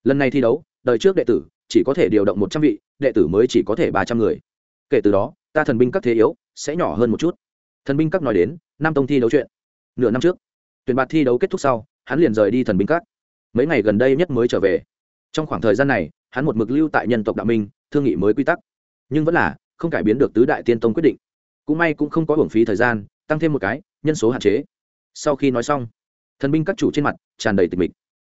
Lần này thi đấu, đời trước đệ tử chỉ có thể điều động một trăm vị, đệ tử mới chỉ có thể ba trăm người. Kể từ đó, ta thần binh các thế yếu sẽ nhỏ hơn một chút. Thần binh các nói đến, năm tông thi đấu chuyện. Nửa năm trước, tuyển bạt thi đấu kết thúc sau, hắn liền rời đi thần binh các. Mấy ngày gần đây nhất mới trở về. Trong khoảng thời gian này, hắn một mực lưu tại nhân tộc đạo minh, thương nghị mới quy tắc. Nhưng vẫn là không cải biến được tứ đại tiên tông quyết định cũng may cũng không có hưởng phí thời gian, tăng thêm một cái, nhân số hạn chế. Sau khi nói xong, thần binh các chủ trên mặt tràn đầy tịch mịch.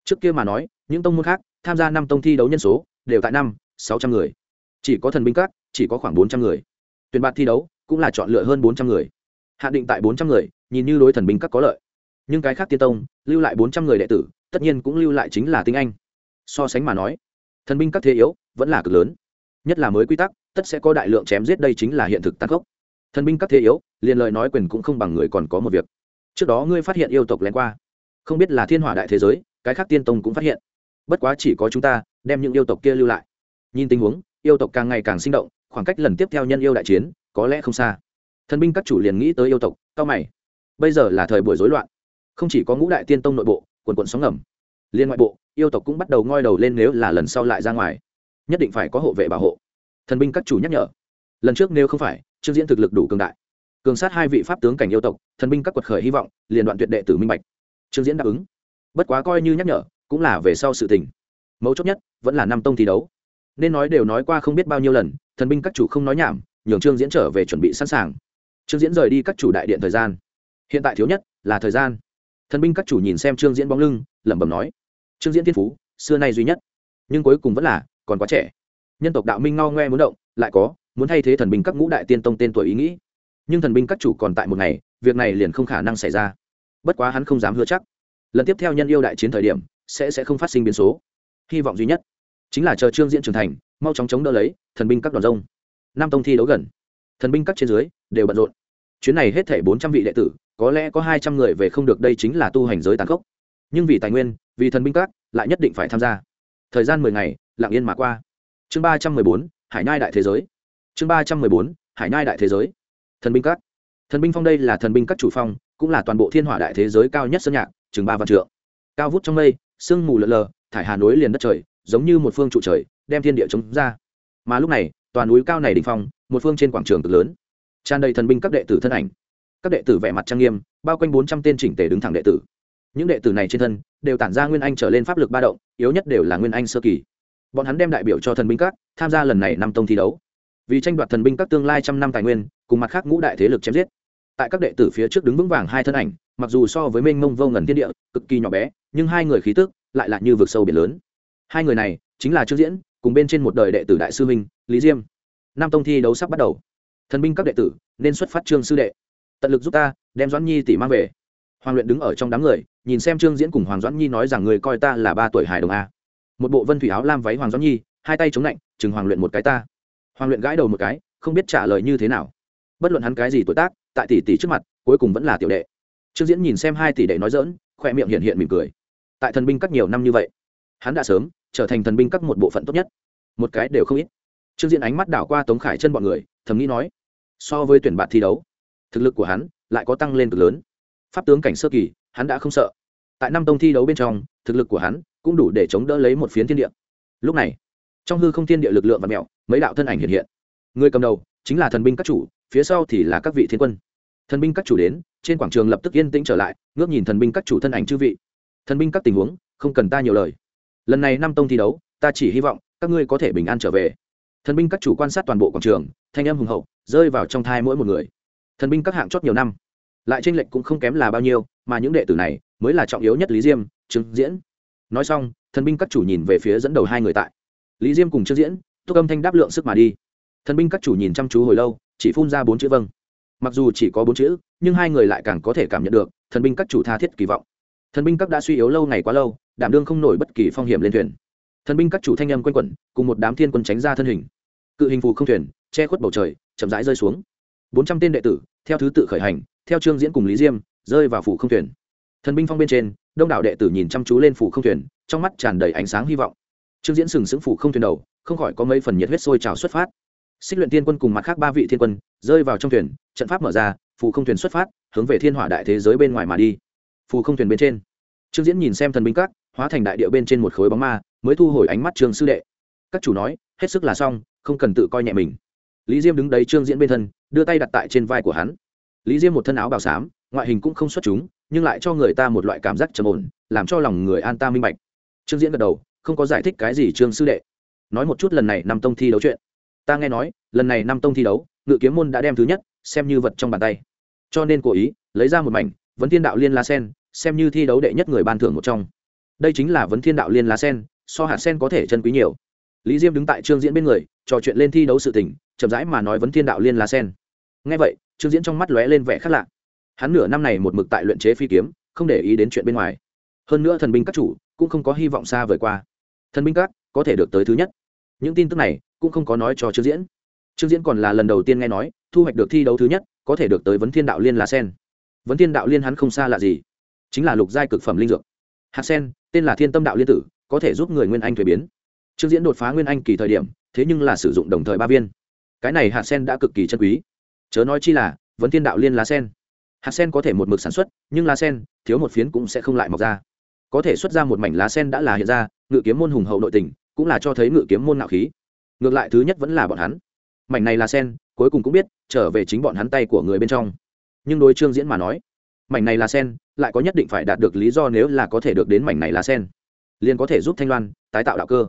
Trước kia mà nói, những tông môn khác tham gia năm tông thi đấu nhân số đều tại năm, sáu trăm người. Chỉ có thần binh các, chỉ có khoảng bốn trăm người. Tuyển bạt thi đấu cũng là chọn lựa hơn bốn trăm người. Hạn định tại bốn trăm người, nhìn như đối thần binh các có lợi. Nhưng cái khác tiên tông, lưu lại bốn trăm người đệ tử, tất nhiên cũng lưu lại chính là tinh anh. So sánh mà nói, thần binh các thế yếu vẫn là cực lớn. Nhất là mới quy tắc, tất sẽ có đại lượng chém giết đây chính là hiện thực tăng khốc thần binh các thế yếu, liền lời nói quyền cũng không bằng người còn có một việc. Trước đó ngươi phát hiện yêu tộc lén qua. Không biết là thiên hỏa đại thế giới, cái khác tiên tông cũng phát hiện. Bất quá chỉ có chúng ta, đem những yêu tộc kia lưu lại. Nhìn tình huống, yêu tộc càng ngày càng sinh động, khoảng cách lần tiếp theo nhân yêu đại chiến, có lẽ không xa. Thần binh các chủ liền nghĩ tới yêu tộc, cao mày. Bây giờ là thời buổi rối loạn. Không chỉ có ngũ đại tiên tông nội bộ, quần quận sóng ngầm. Liên ngoại bộ, yêu tộc cũng bắt đầu ngoi đầu lên nếu là lần sau lại ra ngoài. Nhất định phải có hộ vệ bảo hộ. Thần binh các chủ nhắc nhở. Lần trước nếu không phải trương diễn thực lực đủ cường đại. Cường sát hai vị pháp tướng cảnh yêu tộc, thần binh các quật khởi hy vọng, liền đoạn tuyệt đệ tử minh bạch. Trương diễn đáp ứng. Bất quá coi như nhắc nhở, cũng là về sau sự tình. Mấu chốt nhất, vẫn là năm tông thi đấu. Nên nói đều nói qua không biết bao nhiêu lần, thần binh các chủ không nói nhảm, nhường trương diễn trở về chuẩn bị sẵn sàng. Trương diễn rời đi các chủ đại điện thời gian. Hiện tại thiếu nhất là thời gian. Thần binh các chủ nhìn xem trương diễn bóng lưng, lẩm bẩm nói. Trương diễn thiên phú, xưa nay duy nhất. Nhưng cuối cùng vẫn là còn quá trẻ. Nhân tộc đạo minh ngao ngoe muốn động, lại có muốn thay thế thần binh các ngũ đại tiên tông tên tuổi ý nghĩ. Nhưng thần binh các chủ còn tại một ngày, việc này liền không khả năng xảy ra. Bất quá hắn không dám hứa chắc. Lần tiếp theo nhân yêu đại chiến thời điểm, sẽ sẽ không phát sinh biến số. Hy vọng duy nhất chính là chờ trương diễn trưởng thành, mau chóng chống đỡ lấy thần binh các đoàn rông. Nam tông thi đấu gần. Thần binh các trên dưới đều bận rộn. Chuyến này hết thể bốn trăm vị đệ tử, có lẽ có hai trăm người về không được đây chính là tu hành giới tàn khốc. Nhưng vì tài nguyên, vì thần binh các, lại nhất định phải tham gia. Thời gian mười ngày, lặng yên mà qua. Chương ba trăm mười bốn, hải nhai đại thế giới chương ba trăm mười bốn, hải nhai đại thế giới. Thần binh các. Thần binh phong đây là thần binh các chủ phong, cũng là toàn bộ thiên hỏa đại thế giới cao nhất sân nhạc, chừng ba vạn trượng. Cao vút trong mây, sương mù lợn lờ, thải hà núi liền đất trời, giống như một phương trụ trời, đem thiên địa chống ra. Mà lúc này, toàn núi cao này đỉnh phong, một phương trên quảng trường cực lớn. Tràn đầy thần binh các đệ tử thân ảnh. Các đệ tử vẻ mặt trang nghiêm, bao quanh bốn trăm tên chỉnh tề đứng thẳng đệ tử. Những đệ tử này trên thân, đều tản ra nguyên anh trở lên pháp lực ba động, yếu nhất đều là nguyên anh sơ kỳ. Bọn hắn đem đại biểu cho thần binh các, tham gia lần này năm tông thi đấu vì tranh đoạt thần binh các tương lai trăm năm tài nguyên, cùng mặt khác ngũ đại thế lực chém giết. Tại các đệ tử phía trước đứng vững vàng hai thân ảnh, mặc dù so với mênh mông vô ngần thiên địa, cực kỳ nhỏ bé, nhưng hai người khí tức lại là như vực sâu biển lớn. Hai người này chính là trương diễn, cùng bên trên một đời đệ tử đại sư minh lý diêm. Nam tông thi đấu sắp bắt đầu. Thần binh các đệ tử nên xuất phát trương sư đệ. Tận lực giúp ta, đem doãn nhi tỷ mang về. Hoàng luyện đứng ở trong đám người, nhìn xem trương diễn cùng hoàng doãn nhi nói rằng người coi ta là ba tuổi hài đồng a. Một bộ vân thủy áo lam váy hoàng doãn nhi, hai tay chống lạnh, chừng hoàng luyện một cái ta hoàng luyện gãi đầu một cái, không biết trả lời như thế nào. Bất luận hắn cái gì tuổi tác, tại tỷ tỷ trước mặt, cuối cùng vẫn là tiểu đệ. Trương diễn nhìn xem hai tỷ đệ nói dỡn khoe miệng hiện hiện mỉm cười. Tại thần binh các nhiều năm như vậy, hắn đã sớm trở thành thần binh các một bộ phận tốt nhất. Một cái đều không ít. Trương diễn ánh mắt đảo qua tống khải chân bọn người, thầm nghĩ nói, so với tuyển bạn thi đấu, thực lực của hắn lại có tăng lên cực lớn. Pháp tướng cảnh sơ kỳ, hắn đã không sợ. Tại năm tông thi đấu bên trong, thực lực của hắn cũng đủ để chống đỡ lấy một phiến thiên địa. Lúc này, trong hư không thiên địa lực lượng và mẹo mấy đạo thân ảnh hiện hiện. Người cầm đầu chính là thần binh các chủ, phía sau thì là các vị thiên quân. Thần binh các chủ đến, trên quảng trường lập tức yên tĩnh trở lại, ngước nhìn thần binh các chủ thân ảnh chư vị. Thần binh các tình huống, không cần ta nhiều lời. Lần này năm tông thi đấu, ta chỉ hy vọng các ngươi có thể bình an trở về. Thần binh các chủ quan sát toàn bộ quảng trường, thanh âm hùng hậu, rơi vào trong thai mỗi một người. Thần binh các hạng chót nhiều năm, lại tranh lệch cũng không kém là bao nhiêu, mà những đệ tử này mới là trọng yếu nhất lý diêm, trương diễn. Nói xong, thần binh các chủ nhìn về phía dẫn đầu hai người tại. Lý diêm cùng trương diễn thúc âm thanh đáp lượng sức mà đi. Thần binh các chủ nhìn chăm chú hồi lâu, chỉ phun ra bốn chữ vâng. Mặc dù chỉ có bốn chữ, nhưng hai người lại càng có thể cảm nhận được, thần binh các chủ tha thiết kỳ vọng. Thần binh các đã suy yếu lâu ngày quá lâu, đảm đương không nổi bất kỳ phong hiểm lên thuyền. Thần binh các chủ thanh âm quanh quẩn, cùng một đám thiên quân tránh ra thân hình. Cự hình phù không thuyền, che khuất bầu trời, chậm rãi rơi xuống. Bốn trăm tên đệ tử, theo thứ tự khởi hành, theo trương diễn cùng lý diêm, rơi vào phủ không thuyền. Thần binh phong bên trên, đông đảo đệ tử nhìn chăm chú lên phủ không thuyền, trong mắt tràn đầy ánh sáng hy vọng. Trương diễn sừng sững phủ không thuyền đầu không khỏi có mấy phần nhiệt huyết sôi trào xuất phát. Xích luyện tiên quân cùng mặt khác ba vị thiên quân rơi vào trong thuyền, trận pháp mở ra, phù không thuyền xuất phát, hướng về thiên hỏa đại thế giới bên ngoài mà đi. Phù không thuyền bên trên. Trương diễn nhìn xem thần binh các, hóa thành đại địa bên trên một khối bóng ma, mới thu hồi ánh mắt trương sư đệ. Các chủ nói, hết sức là xong, không cần tự coi nhẹ mình. Lý diêm đứng đấy trương diễn bên thân, đưa tay đặt tại trên vai của hắn. Lý diêm một thân áo bào xám, ngoại hình cũng không xuất chúng, nhưng lại cho người ta một loại cảm giác trầm ổn, làm cho lòng người an ta minh bạch. Trương diễn gật đầu, không có giải thích cái gì trương sư đệ nói một chút lần này năm tông thi đấu chuyện. Ta nghe nói, lần này năm tông thi đấu, ngự kiếm môn đã đem thứ nhất, xem như vật trong bàn tay. Cho nên cố ý, lấy ra một mảnh, vấn thiên đạo liên la sen, xem như thi đấu đệ nhất người ban thưởng một trong. Đây chính là vấn thiên đạo liên la sen, so hạt sen có thể chân quý nhiều. Lý diêm đứng tại trương diễn bên người, trò chuyện lên thi đấu sự tình, chậm rãi mà nói vấn thiên đạo liên la sen. Ngay vậy, trương diễn trong mắt lóe lên vẻ khác lạ. Hắn nửa năm này một mực tại luyện chế phi kiếm, không để ý đến chuyện bên ngoài. Hơn nữa thần binh các chủ, cũng không có hy vọng xa vời qua. Thần binh các có thể được tới thứ nhất. Những tin tức này cũng không có nói cho trương diễn. Trương diễn còn là lần đầu tiên nghe nói, thu hoạch được thi đấu thứ nhất, có thể được tới vấn thiên đạo liên lá sen. Vấn thiên đạo liên hắn không xa lạ gì, chính là lục giai cực phẩm linh dược. Hạt sen, tên là thiên tâm đạo liên tử, có thể giúp người nguyên anh thuế biến. Trương diễn đột phá nguyên anh kỳ thời điểm, thế nhưng là sử dụng đồng thời ba viên. Cái này hạt sen đã cực kỳ chân quý. Chớ nói chi là, vấn thiên đạo liên lá sen. Hạt sen có thể một mực sản xuất, nhưng lá sen, thiếu một phiến cũng sẽ không lại mọc ra. Có thể xuất ra một mảnh lá sen đã là hiện ra, ngự kiếm môn hùng hậu nội tình cũng là cho thấy ngự kiếm môn nạo khí. Ngược lại thứ nhất vẫn là bọn hắn. Mảnh này là sen, cuối cùng cũng biết, trở về chính bọn hắn tay của người bên trong. Nhưng đối trương diễn mà nói, mảnh này là sen, lại có nhất định phải đạt được lý do nếu là có thể được đến mảnh này là sen. Liền có thể giúp thanh loan tái tạo đạo cơ.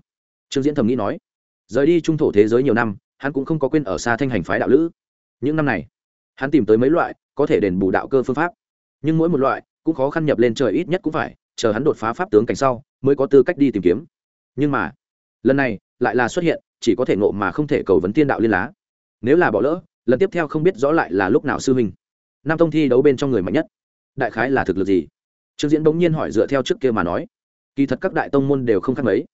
Trương diễn thầm nghĩ nói, rời đi trung thổ thế giới nhiều năm, hắn cũng không có quên ở xa thanh hành phái đạo lữ. Những năm này, hắn tìm tới mấy loại có thể đền bù đạo cơ phương pháp. Nhưng mỗi một loại cũng khó khăn nhập lên trời ít nhất cũng phải, chờ hắn đột phá pháp tướng cảnh sau, mới có tư cách đi tìm kiếm. Nhưng mà lần này, lại là xuất hiện, chỉ có thể ngộ mà không thể cầu vấn tiên đạo liên lá. Nếu là bỏ lỡ, lần tiếp theo không biết rõ lại là lúc nào sư huynh. Nam tông thi đấu bên trong người mạnh nhất. Đại khái là thực lực gì? Trương diễn bỗng nhiên hỏi dựa theo trước kia mà nói. Kỳ thật các đại tông môn đều không khác mấy.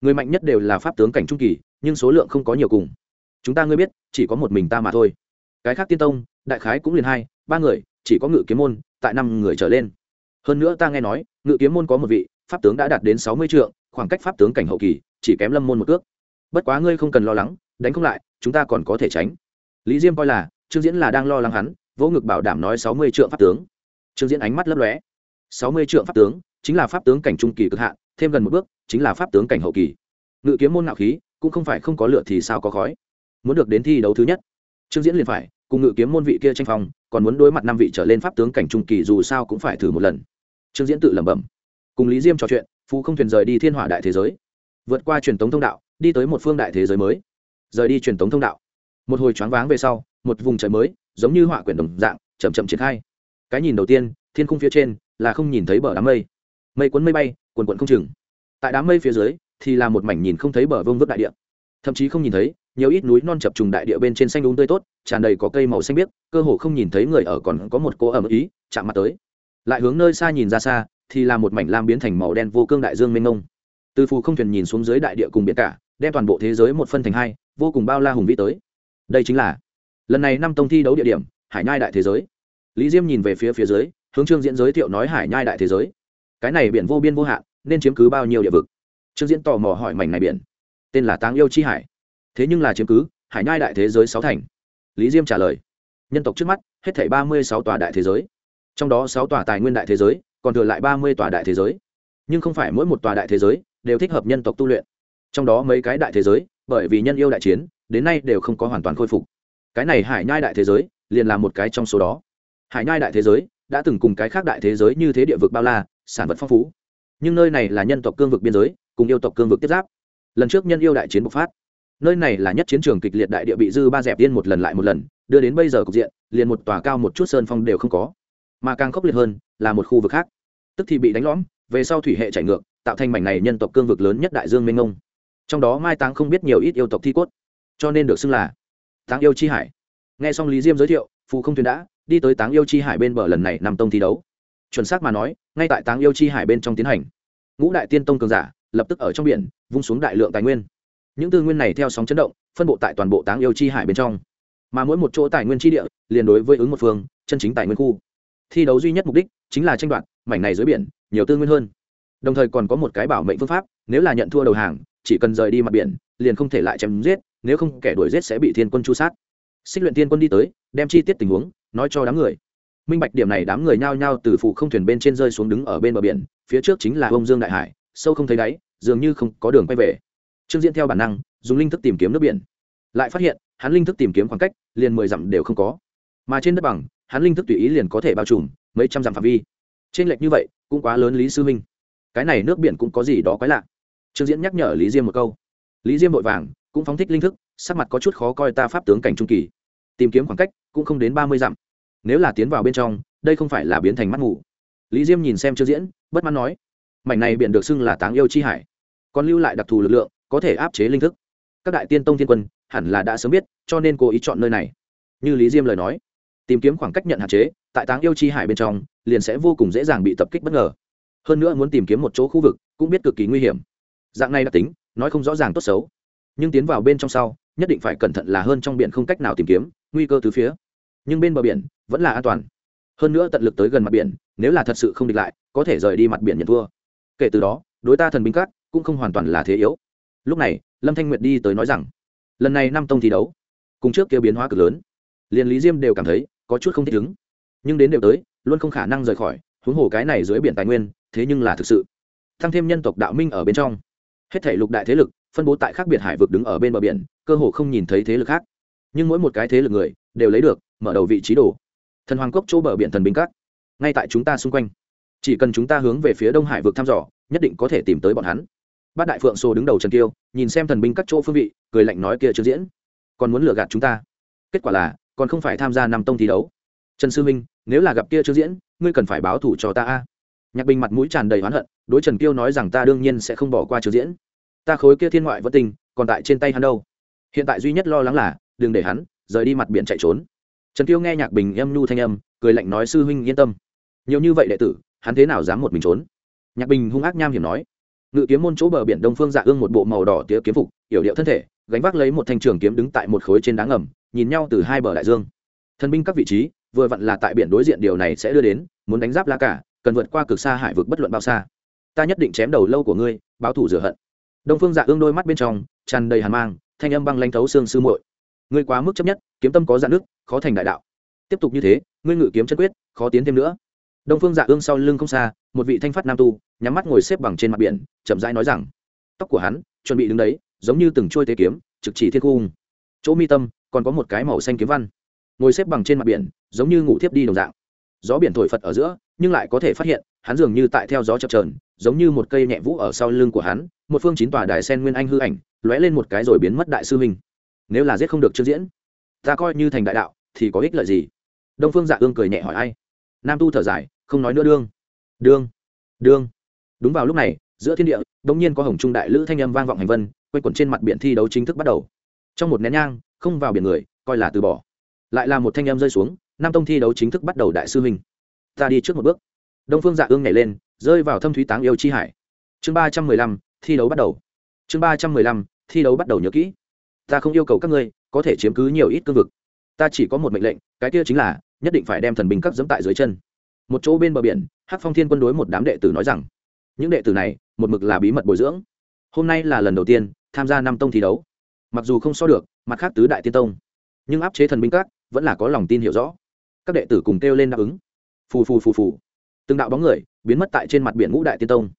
Người mạnh nhất đều là pháp tướng cảnh trung kỳ, nhưng số lượng không có nhiều cùng. Chúng ta ngươi biết, chỉ có một mình ta mà thôi. Cái khác tiên tông, đại khái cũng liền hai, ba người, chỉ có ngự kiếm môn, tại năm người trở lên. Hơn nữa ta nghe nói, ngự kiếm môn có một vị, pháp tướng đã đạt đến sáu mươi triệu khoảng cách pháp tướng cảnh hậu kỳ chỉ kém lâm môn một cước. Bất quá ngươi không cần lo lắng, đánh không lại, chúng ta còn có thể tránh. Lý diêm coi là, trương diễn là đang lo lắng hắn, vỗ ngực bảo đảm nói sáu mươi triệu pháp tướng. Trương diễn ánh mắt lấp lóe. sáu mươi triệu pháp tướng, chính là pháp tướng cảnh trung kỳ cực hạn, thêm gần một bước, chính là pháp tướng cảnh hậu kỳ. Ngự kiếm môn ngạo khí, cũng không phải không có lửa thì sao có khói. Muốn được đến thi đấu thứ nhất, trương diễn liền phải, cùng ngự kiếm môn vị kia tranh phong, còn muốn đối mặt năm vị trở lên pháp tướng cảnh trung kỳ dù sao cũng phải thử một lần. Trương diễn tự lẩm bẩm. Cùng lý diêm trò chuyện, phú không thuyền rời đi thiên hỏa đại thế giới vượt qua truyền thống thông đạo, đi tới một phương đại thế giới mới. Rời đi truyền thống thông đạo. Một hồi choáng váng về sau, một vùng trời mới, giống như họa quyển đồng dạng, chậm chậm triển khai. Cái nhìn đầu tiên, thiên khung phía trên là không nhìn thấy bờ đám mây. Mây cuốn mây bay quần quận không chừng. Tại đám mây phía dưới thì là một mảnh nhìn không thấy bờ vương vức đại địa. Thậm chí không nhìn thấy, nhiều ít núi non chập trùng đại địa bên trên xanh đúng tươi tốt, tràn đầy có cây màu xanh biếc, cơ hồ không nhìn thấy người ở còn có một cô ẩm ý, chạm mặt tới. Lại hướng nơi xa nhìn ra xa, thì là một mảnh lam biến thành màu đen vô cương đại dương mênh mông từ phù không thuyền nhìn xuống dưới đại địa cùng biển cả, đem toàn bộ thế giới một phân thành hai, vô cùng bao la hùng vĩ tới. Đây chính là lần này năm tông thi đấu địa điểm, hải nhai đại thế giới. Lý diêm nhìn về phía phía dưới, hướng trương diễn giới thiệu nói hải nhai đại thế giới. Cái này biển vô biên vô hạn, nên chiếm cứ bao nhiêu địa vực? Trương diễn tò mò hỏi mảnh này biển. Tên là táng yêu chi hải. Thế nhưng là chiếm cứ hải nhai đại thế giới sáu thành. Lý diêm trả lời. Nhân tộc trước mắt, hết thảy ba mươi sáu tòa đại thế giới. Trong đó sáu tòa tài nguyên đại thế giới, còn thừa lại ba mươi tòa đại thế giới. Nhưng không phải mỗi một tòa đại thế giới đều thích hợp nhân tộc tu luyện. Trong đó mấy cái đại thế giới, bởi vì nhân yêu đại chiến, đến nay đều không có hoàn toàn khôi phục. Cái này hải nhai đại thế giới, liền là một cái trong số đó. Hải nhai đại thế giới, đã từng cùng cái khác đại thế giới như thế địa vực bao la, sản vật phong phú. Nhưng nơi này là nhân tộc cương vực biên giới, cùng yêu tộc cương vực tiếp giáp. Lần trước nhân yêu đại chiến bộc phát, nơi này là nhất chiến trường kịch liệt đại địa bị dư ba dẹp tiên một lần lại một lần, đưa đến bây giờ cục diện, liền một tòa cao một chút sơn phong đều không có. Mà càng khốc liệt hơn, là một khu vực khác. Tức thì bị đánh lõm, về sau thủy hệ chảy ngược tạo thành mảnh này nhân tộc cương vực lớn nhất đại dương mênh mông. Trong đó mai táng không biết nhiều ít yêu tộc thi cốt, cho nên được xưng là táng yêu chi hải. Nghe xong lý diêm giới thiệu, phù không thuyền đã đi tới táng yêu chi hải bên bờ lần này nằm tông thi đấu. Chuẩn xác mà nói, ngay tại táng yêu chi hải bên trong tiến hành, ngũ đại tiên tông cường giả lập tức ở trong biển vung xuống đại lượng tài nguyên. Những tư nguyên này theo sóng chấn động, phân bộ tại toàn bộ táng yêu chi hải bên trong. Mà mỗi một chỗ tài nguyên tri địa liền đối với ứng một phương, chân chính tài nguyên khu. Thi đấu duy nhất mục đích chính là tranh đoạt mảnh này dưới biển nhiều tư nguyên hơn đồng thời còn có một cái bảo mệnh phương pháp, nếu là nhận thua đầu hàng, chỉ cần rời đi mặt biển, liền không thể lại chém giết, nếu không kẻ đuổi giết sẽ bị thiên quân chu sát. Xích luyện thiên quân đi tới, đem chi tiết tình huống, nói cho đám người. Minh bạch điểm này đám người nhao nhao từ phụ không thuyền bên trên rơi xuống đứng ở bên bờ biển, phía trước chính là bông dương đại hải, sâu không thấy đáy, dường như không có đường quay về. Trương diễn theo bản năng, dùng linh thức tìm kiếm nước biển. Lại phát hiện, hắn linh thức tìm kiếm khoảng cách, liền mười dặm đều không có. Mà trên đất bằng, hắn linh thức tùy ý liền có thể bao trùm, mấy trăm dặm phạm vi. Trên lệch như vậy, cũng quá lớn lý sư minh cái này nước biển cũng có gì đó quái lạ. Trương diễn nhắc nhở lý diêm một câu. Lý diêm vội vàng, cũng phóng thích linh thức, sắc mặt có chút khó coi ta pháp tướng cảnh trung kỳ. Tìm kiếm khoảng cách, cũng không đến ba mươi dặm. Nếu là tiến vào bên trong, đây không phải là biến thành mắt ngủ lý diêm nhìn xem trương diễn, bất mãn nói, mảnh này biển được xưng là táng yêu chi hải, còn lưu lại đặc thù lực lượng, có thể áp chế linh thức. Các đại tiên tông thiên quân, hẳn là đã sớm biết, cho nên cố ý chọn nơi này. Như lý diêm lời nói, tìm kiếm khoảng cách nhận hạn chế, tại táng yêu chi hải bên trong, liền sẽ vô cùng dễ dàng bị tập kích bất ngờ hơn nữa muốn tìm kiếm một chỗ khu vực, cũng biết cực kỳ nguy hiểm. Dạng này đặc tính, nói không rõ ràng tốt xấu. Nhưng tiến vào bên trong sau, nhất định phải cẩn thận là hơn trong biển không cách nào tìm kiếm, nguy cơ từ phía. Nhưng bên bờ biển, vẫn là an toàn. Hơn nữa tận lực tới gần mặt biển, nếu là thật sự không địch lại, có thể rời đi mặt biển nhận thua. Kể từ đó, đối ta thần binh cát cũng không hoàn toàn là thế yếu. Lúc này, lâm thanh nguyệt đi tới nói rằng, lần này năm tông thi đấu, cùng trước kia biến hóa cực lớn. Liền lý diêm đều cảm thấy có chút không thích ứng. Nhưng đến đều tới, luôn không khả năng rời khỏi, huống hồ cái này dưới biển tài nguyên thế nhưng là thực sự. Thăng thêm nhân tộc đạo minh ở bên trong. Hết thể lục đại thế lực, phân bố tại khác biệt hải vực đứng ở bên bờ biển, cơ hồ không nhìn thấy thế lực khác. Nhưng mỗi một cái thế lực người, đều lấy được, mở đầu vị trí đồ. Thần hoàng cốc chỗ bờ biển thần binh cát ngay tại chúng ta xung quanh. Chỉ cần chúng ta hướng về phía đông hải vực thăm dò, nhất định có thể tìm tới bọn hắn. Bát đại phượng sô đứng đầu trần tiêu nhìn xem thần binh các chỗ phương vị, cười lạnh nói kia chưa diễn. Còn muốn lừa gạt chúng ta. Kết quả là, còn không phải tham gia năm tông thi đấu. Trần sư minh, nếu là gặp kia chưa diễn, ngươi cần phải báo thủ cho ta a nhạc bình mặt mũi tràn đầy oán hận, đối trần kiêu nói rằng ta đương nhiên sẽ không bỏ qua trừ diễn. Ta khối kia thiên ngoại vẫn tình, còn tại trên tay hắn đâu. Hiện tại duy nhất lo lắng là, đừng để hắn rời đi mặt biển chạy trốn. Trần kiêu nghe nhạc bình âm nhu thanh âm, cười lạnh nói, sư huynh yên tâm. Nhiều như vậy đệ tử, hắn thế nào dám một mình trốn? Nhạc bình hung ác nham hiểm nói, ngự kiếm môn chỗ bờ biển đông phương dạ ương một bộ màu đỏ tía kiếm phục, yểu điệu thân thể, gánh vác lấy một thanh trường kiếm đứng tại một khối trên đá ngầm, nhìn nhau từ hai bờ đại dương. Thần binh các vị trí, vừa vặn là tại biển đối diện, điều này sẽ đưa đến, muốn đánh giáp la cả cần vượt qua cực xa hải vực bất luận bao xa. Ta nhất định chém đầu lâu của ngươi, báo thủ rửa hận. Đông phương dạ ương đôi mắt bên trong tràn đầy hàn mang, thanh âm băng lanh thấu xương sư muội. Ngươi quá mức chấp nhất, kiếm tâm có dạn nước, khó thành đại đạo. Tiếp tục như thế, ngươi ngự kiếm chân quyết, khó tiến thêm nữa. Đông phương dạ ương sau lưng không xa, một vị thanh phát nam tu, nhắm mắt ngồi xếp bằng trên mặt biển, chậm rãi nói rằng, tóc của hắn chuẩn bị đứng đấy, giống như từng trôi tế kiếm, trực chỉ thiên cung. Chỗ mi tâm còn có một cái màu xanh kiếm văn. Ngồi xếp bằng trên mặt biển, giống như ngủ thiếp đi đồng dạng. Gió biển thổi phật ở giữa nhưng lại có thể phát hiện, hắn dường như tại theo gió chập trờn giống như một cây nhẹ vũ ở sau lưng của hắn, một phương chín tòa đài sen nguyên anh hư ảnh, lóe lên một cái rồi biến mất đại sư mình. nếu là giết không được chưa diễn, ta coi như thành đại đạo, thì có ích lợi gì? Đông phương dạ ương cười nhẹ hỏi ai? Nam tu thở dài, không nói nữa đương. Đương đương. Đúng vào lúc này, giữa thiên địa, đống nhiên có hồng trung đại lữ thanh âm vang vọng hành vân quay quẩn trên mặt biển thi đấu chính thức bắt đầu. Trong một nén nhang, không vào biển người, coi là từ bỏ. Lại là một thanh âm rơi xuống, nam tông thi đấu chính thức bắt đầu đại sư huynh ta đi trước một bước. Đông phương dạ ương nhảy lên, rơi vào thâm thúy táng yêu chi hải. Chương ba trăm mười lăm, thi đấu bắt đầu. Chương ba trăm mười lăm, thi đấu bắt đầu nhớ kỹ. Ta không yêu cầu các ngươi, có thể chiếm cứ nhiều ít cương vực. Ta chỉ có một mệnh lệnh, cái kia chính là, nhất định phải đem thần binh cấp dẫm tại dưới chân. Một chỗ bên bờ biển, hắc phong thiên quân đối một đám đệ tử nói rằng, những đệ tử này, một mực là bí mật bồi dưỡng. Hôm nay là lần đầu tiên tham gia năm tông thi đấu. Mặc dù không so được, mặt khác tứ đại tiên tông, nhưng áp chế thần binh các vẫn là có lòng tin hiểu rõ. Các đệ tử cùng kêu lên đáp ứng phù phù phù phù. Từng đạo bóng người biến mất tại trên mặt biển ngũ đại tiên tông.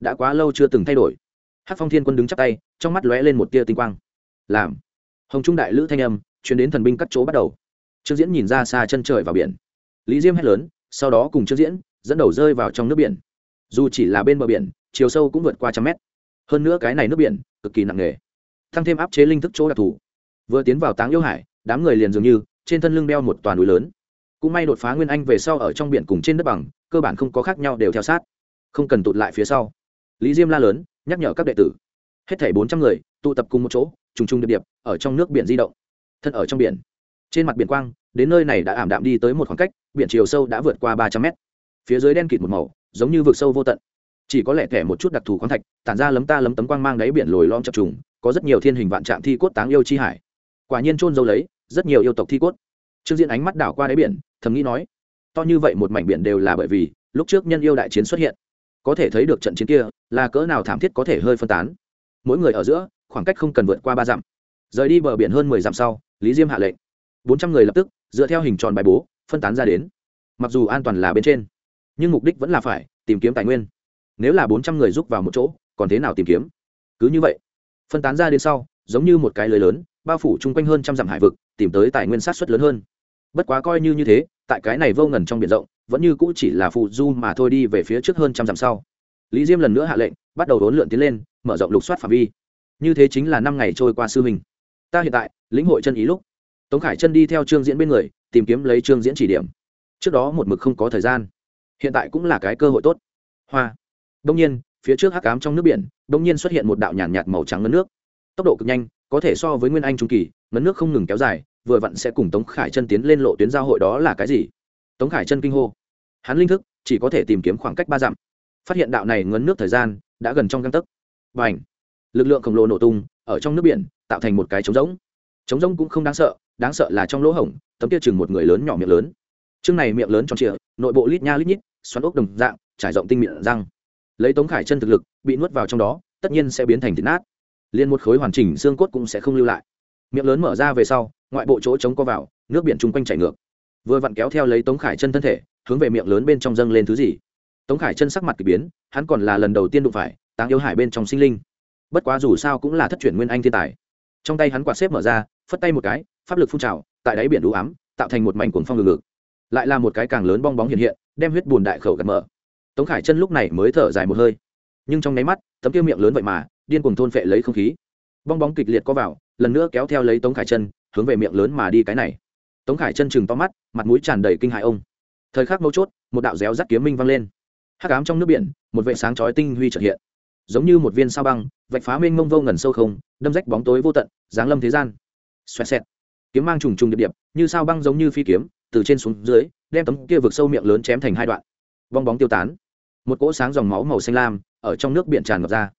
Đã quá lâu chưa từng thay đổi. Hát phong thiên quân đứng chắp tay, trong mắt lóe lên một tia tinh quang. Làm. Hồng trung đại lữ thanh âm chuyển đến thần binh cắt chỗ bắt đầu. Trương diễn nhìn ra xa chân trời vào biển. Lý diêm hét lớn, sau đó cùng trương diễn dẫn đầu rơi vào trong nước biển. Dù chỉ là bên bờ biển, chiều sâu cũng vượt qua trăm mét. Hơn nữa cái này nước biển cực kỳ nặng nề. Tăng thêm áp chế linh thức chỗ đặc thù. Vừa tiến vào táng yêu hải, đám người liền dường như trên thân lưng đeo một toàn núi lớn cũng may đột phá nguyên anh về sau ở trong biển cùng trên đất bằng, cơ bản không có khác nhau đều theo sát. Không cần tụt lại phía sau. Lý diêm la lớn, nhắc nhở các đệ tử. Hết thảy bốn trăm người, tụ tập cùng một chỗ, trùng trùng điệp điệp, ở trong nước biển di động. Thân ở trong biển. Trên mặt biển quang, đến nơi này đã ảm đạm đi tới một khoảng cách, biển chiều sâu đã vượt qua ba trăm mét. Phía dưới đen kịt một màu, giống như vực sâu vô tận. Chỉ có lẻ thẻ một chút đặc thù khoáng thạch, tản ra lấm ta lấm tấm quang mang đáy biển lồi lom chập trùng, có rất nhiều thiên hình vạn trạng thi cốt táng yêu chi hải. Quả nhiên trôn dâu lấy, rất nhiều yêu tộc thi cốt trương diễn ánh mắt đảo qua đáy biển, thầm nghĩ nói, to như vậy một mảnh biển đều là bởi vì lúc trước nhân yêu đại chiến xuất hiện, có thể thấy được trận chiến kia là cỡ nào thảm thiết có thể hơi phân tán. Mỗi người ở giữa, khoảng cách không cần vượt qua ba dặm. Rời đi bờ biển hơn mười dặm sau, lý diêm hạ lệnh. Bốn trăm người lập tức, dựa theo hình tròn bài bố, phân tán ra đến. Mặc dù an toàn là bên trên, nhưng mục đích vẫn là phải tìm kiếm tài nguyên. Nếu là bốn trăm người rút vào một chỗ, còn thế nào tìm kiếm? Cứ như vậy, phân tán ra đến sau, giống như một cái lưới lớn, bao phủ chung quanh hơn trăm dặm hải vực, tìm tới tài nguyên sát xuất lớn hơn bất quá coi như như thế tại cái này vô ngần trong biển rộng vẫn như cũ chỉ là phụ du mà thôi đi về phía trước hơn trăm dặm sau. Lý diêm lần nữa hạ lệnh bắt đầu đốn lượn tiến lên mở rộng lục soát phạm vi. Như thế chính là năm ngày trôi qua sư hình ta hiện tại lĩnh hội chân ý lúc. Tống khải chân đi theo trương diễn bên người tìm kiếm lấy trương diễn chỉ điểm. Trước đó một mực không có thời gian. Hiện tại cũng là cái cơ hội tốt. Hoa. Đông nhiên phía trước hắc cám trong nước biển đông nhiên xuất hiện một đạo nhàn nhạt, nhạt màu trắng ngấn nước. Tốc độ cực nhanh có thể so với nguyên anh trung kỳ ngấn nước không ngừng kéo dài vừa vặn sẽ cùng tống khải chân tiến lên lộ tuyến giao hội đó là cái gì? Tống khải chân kinh hô. Hắn linh thức chỉ có thể tìm kiếm khoảng cách ba dặm. Phát hiện đạo này ngấn nước thời gian đã gần trong găng tấc. Và ảnh lực lượng khổng lồ nổ tung, ở trong nước biển, tạo thành một cái trống rỗng. Trống rỗng cũng không đáng sợ đáng sợ là trong lỗ hổng, tấm kia chừng một người lớn nhỏ miệng lớn. Chương này miệng lớn tròn trịa, nội bộ lít nha lít nhít, xoắn ốc đồng dạng, trải rộng tinh miệng răng. Lấy tống khải chân thực lực, bị nuốt vào trong đó, tất nhiên sẽ biến thành thịt nát. Liền một khối hoàn chỉnh xương cốt cũng sẽ không lưu lại. Miệng lớn mở ra về sau ngoại bộ chỗ chống co vào, nước biển chung quanh chảy ngược. Vừa vặn kéo theo lấy tống khải chân thân thể, hướng về miệng lớn bên trong dâng lên thứ gì. Tống khải chân sắc mặt k ỳ biến, hắn còn là lần đầu tiên đụng phải, táng yêu hải bên trong sinh linh. Bất quá dù sao cũng là thất truyền nguyên anh thiên tài. Trong tay hắn quạt xếp mở ra, phất tay một cái, pháp lực phun trào, tại đáy biển đủ ám, tạo thành một mảnh cuồng phong ngực ngực lại là một cái càng lớn bong bóng hiện hiện, đem huyết bùn đại khẩu gạt mở. Tống khải chân lúc này mới thở dài một hơi. Nhưng trong nháy mắt, tấm kia miệng lớn vậy mà, điên cuồng thôn phệ lấy không khí. Bong bóng kịch liệt có vào, lần nữa kéo theo lấy tống khải chân hướng về miệng lớn mà đi cái này. Tống khải chân chừng to mắt, mặt mũi tràn đầy kinh hại ông. Thời khắc mấu chốt, một đạo réo rắt kiếm minh vang lên. Hắc ám trong nước biển, một vệ sáng chói tinh huy trật hiện. Giống như một viên sao băng, vạch phá mênh mông vô ngần sâu không, đâm rách bóng tối vô tận, giáng lâm thế gian. Xoẹt xẹt. Kiếm mang trùng trùng điệp điệp, như sao băng giống như phi kiếm, từ trên xuống dưới, đem tấm kia vực sâu miệng lớn chém thành hai đoạn. Bong bóng tiêu tán. Một cỗ sáng dòng máu màu xanh lam, ở trong nước biển tràn ngập ra.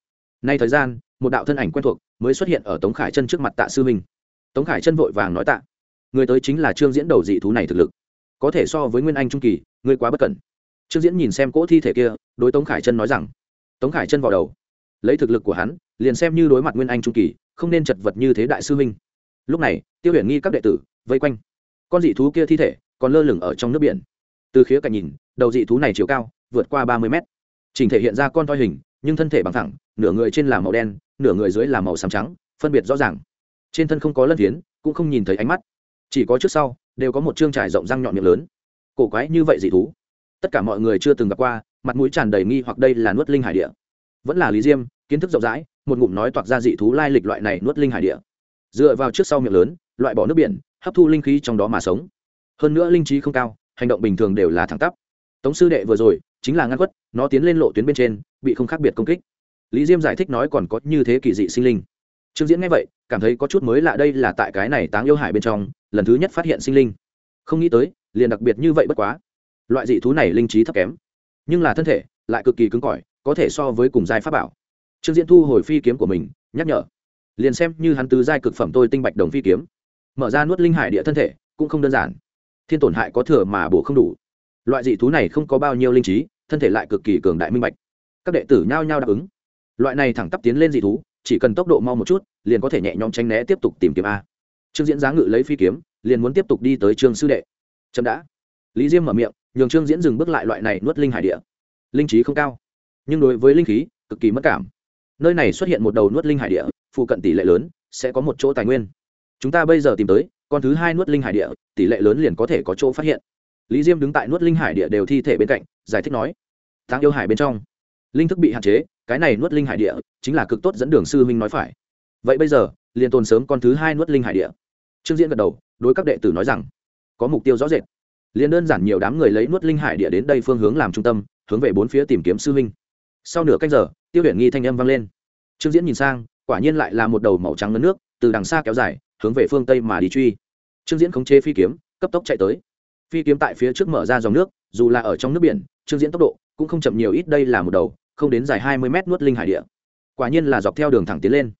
Nay thời gian, một đạo thân ảnh quen thuộc mới xuất hiện ở tống khải chân trước mặt tạ sư minh tống khải chân vội vàng nói tạ. Người tới chính là trương diễn đầu dị thú này thực lực. Có thể so với nguyên anh trung kỳ, ngươi quá bất cẩn. Trương diễn nhìn xem cỗ thi thể kia, đối tống khải chân nói rằng. Tống khải chân vào đầu. Lấy thực lực của hắn, liền xem như đối mặt nguyên anh trung kỳ, không nên chật vật như thế đại sư minh lúc này, tiêu huyền nghi các đệ tử, vây quanh. Con dị thú kia thi thể còn lơ lửng ở trong nước biển. Từ khía cạnh nhìn, đầu dị thú này chiều cao, vượt qua ba mươi mét. Chỉnh thể hiện ra con toi hình, nhưng thân thể bằng thẳng, nửa người trên là màu đen, nửa người dưới là màu xám trắng, phân biệt rõ ràng trên thân không có lân phiến, cũng không nhìn thấy ánh mắt. Chỉ có trước sau, đều có một chương trải rộng răng nhọn miệng lớn. Cổ quái như vậy dị thú. Tất cả mọi người chưa từng gặp qua, mặt mũi tràn đầy nghi hoặc đây là nuốt linh hải địa. Vẫn là lý diêm, kiến thức rộng rãi, một ngụm nói toạc ra dị thú lai lịch loại này nuốt linh hải địa. Dựa vào trước sau miệng lớn, loại bỏ nước biển, hấp thu linh khí trong đó mà sống. Hơn nữa linh trí không cao, hành động bình thường đều là thẳng tắp. Tống sư đệ vừa rồi, chính là ngăn quất, nó tiến lên lộ tuyến bên trên, bị không khác biệt công kích. Lý diêm giải thích nói còn có như thế kỳ dị sinh linh. Trương diễn nghe vậy cảm thấy có chút mới lạ đây là tại cái này táng yêu hải bên trong, lần thứ nhất phát hiện sinh linh. Không nghĩ tới, liền đặc biệt như vậy bất quá. Loại dị thú này linh trí thấp kém, nhưng là thân thể lại cực kỳ cứng cỏi, có thể so với cùng giai pháp bảo. Trương diễn thu hồi phi kiếm của mình, nhắc nhở. Liền xem như hắn tứ giai cực phẩm tôi tinh bạch đồng phi kiếm, mở ra nuốt linh hải địa thân thể cũng không đơn giản. Thiên tổn hại có thừa mà bổ không đủ. Loại dị thú này không có bao nhiêu linh trí, thân thể lại cực kỳ cường đại minh bạch. Các đệ tử nhao nhao đáp ứng. Loại này thẳng tắp tiến lên dị thú chỉ cần tốc độ mau một chút, liền có thể nhẹ nhõm tránh né tiếp tục tìm kiếm a. Trương diễn giá ngự lấy phi kiếm, liền muốn tiếp tục đi tới trương sư đệ. Chậm đã. Lý diêm mở miệng, nhường trương diễn dừng bước lại loại này nuốt linh hải địa. Linh trí không cao, nhưng đối với linh khí, cực kỳ mất cảm. Nơi này xuất hiện một đầu nuốt linh hải địa, phụ cận tỷ lệ lớn, sẽ có một chỗ tài nguyên. Chúng ta bây giờ tìm tới, con thứ hai nuốt linh hải địa, tỷ lệ lớn liền có thể có chỗ phát hiện. Lý diêm đứng tại nuốt linh hải địa đều thi thể bên cạnh, giải thích nói, táng yêu hải bên trong linh thức bị hạn chế, cái này nuốt linh hải địa chính là cực tốt dẫn đường sư huynh nói phải. Vậy bây giờ, liền tồn sớm con thứ hai nuốt linh hải địa. Trương diễn gật đầu, đối các đệ tử nói rằng, có mục tiêu rõ rệt. Liền đơn giản nhiều đám người lấy nuốt linh hải địa đến đây phương hướng làm trung tâm, hướng về bốn phía tìm kiếm sư huynh. Sau nửa canh giờ, tiêu huyền nghi thanh âm vang lên. Trương diễn nhìn sang, quả nhiên lại là một đầu màu trắng ngấn nước, từ đằng xa kéo dài, hướng về phương tây mà đi truy. Trương diễn khống chế phi kiếm, cấp tốc chạy tới. Phi kiếm tại phía trước mở ra dòng nước, dù là ở trong nước biển, trương diễn tốc độ cũng không chậm nhiều ít, đây là một đầu không đến dài hai mươi mét nuốt linh hải địa. Quả nhiên là dọc theo đường thẳng tiến lên.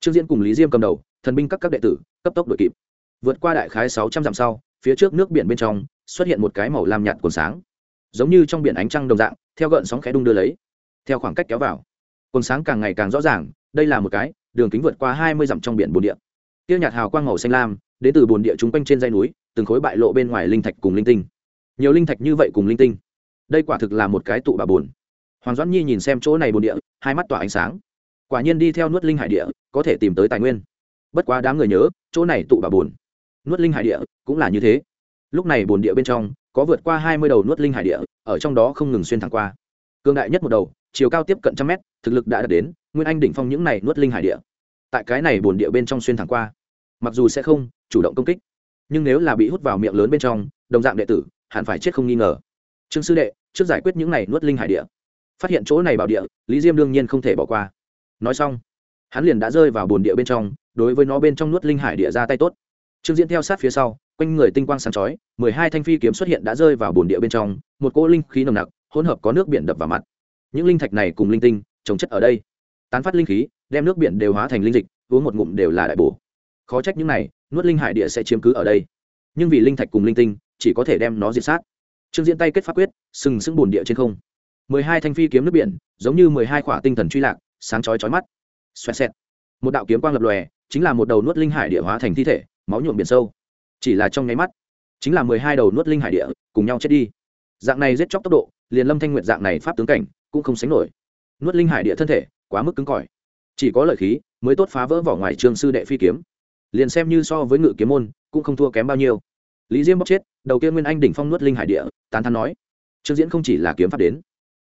Trương diễn cùng lý diêm cầm đầu, thần binh các các đệ tử, cấp tốc đội kịp. Vượt qua đại khái sáu trăm dặm sau, phía trước nước biển bên trong xuất hiện một cái màu lam nhạt cuốn sáng. Giống như trong biển ánh trăng đồng dạng, theo gợn sóng khẽ đung đưa lấy. Theo khoảng cách kéo vào cuốn sáng càng ngày càng rõ ràng, đây là một cái đường kính vượt qua hai mươi dặm trong biển bồn địa. Tiêu nhạt hào quang màu xanh lam, đến từ bồn địa chúng quanh trên dây núi, từng khối bại lộ bên ngoài linh thạch cùng linh tinh. Nhiều linh thạch như vậy cùng linh tinh. Đây quả thực là một cái tụ bà bồn hoàng doãn nhi nhìn xem chỗ này bồn địa, hai mắt tỏa ánh sáng. Quả nhiên đi theo nuốt linh hải địa, có thể tìm tới tài nguyên. Bất quá đám người nhớ, chỗ này tụ bà bồn. Nuốt linh hải địa cũng là như thế. Lúc này bồn địa bên trong, có vượt qua hai mươi đầu nuốt linh hải địa, ở trong đó không ngừng xuyên thẳng qua. Cương đại nhất một đầu, chiều cao tiếp cận trăm mét, thực lực đã đạt đến nguyên anh đỉnh phong những này nuốt linh hải địa. Tại cái này bồn địa bên trong xuyên thẳng qua, mặc dù sẽ không chủ động công kích, nhưng nếu là bị hút vào miệng lớn bên trong, đồng dạng đệ tử, hẳn phải chết không nghi ngờ. Trương sư đệ, trước giải quyết những này nuốt linh hải địa phát hiện chỗ này bảo địa, lý diêm đương nhiên không thể bỏ qua. Nói xong, hắn liền đã rơi vào bồn địa bên trong, đối với nó bên trong nuốt linh hải địa ra tay tốt. Trương diễn theo sát phía sau, quanh người tinh quang sáng chói, mười hai thanh phi kiếm xuất hiện đã rơi vào bồn địa bên trong, một cỗ linh khí nồng nặc, hỗn hợp có nước biển đập vào mặt. Những linh thạch này cùng linh tinh, trồng chất ở đây. Tán phát linh khí, đem nước biển đều hóa thành linh dịch, uống một ngụm đều là đại bổ. Khó trách những này, nuốt linh hải địa sẽ chiếm cứ ở đây. Nhưng vì linh thạch cùng linh tinh, chỉ có thể đem nó diệt sát. Trương diễn tay kết pháp quyết, sừng sững bồn địa trên không mười hai thanh phi kiếm nước biển, giống như mười hai khỏa tinh thần truy lạc, sáng chói chói mắt. Xoẹt xẹt. Một đạo kiếm quang lập lòe, chính là một đầu nuốt linh hải địa hóa thành thi thể, máu nhuộm biển sâu. Chỉ là trong nháy mắt, chính là mười hai đầu nuốt linh hải địa cùng nhau chết đi. Dạng này giết chóc tốc độ, liền lâm thanh nguyện dạng này pháp tướng cảnh cũng không sánh nổi. Nuốt linh hải địa thân thể, quá mức cứng cỏi. Chỉ có lợi khí, mới tốt phá vỡ vỏ ngoài trường sư đệ phi kiếm. Liền xem như so với ngự kiếm môn, cũng không thua kém bao nhiêu. Lý diêm bóc chết, đầu kia nguyên anh đỉnh phong nuốt linh hải địa, tán thắn nói, trương diễn không chỉ là kiếm pháp đến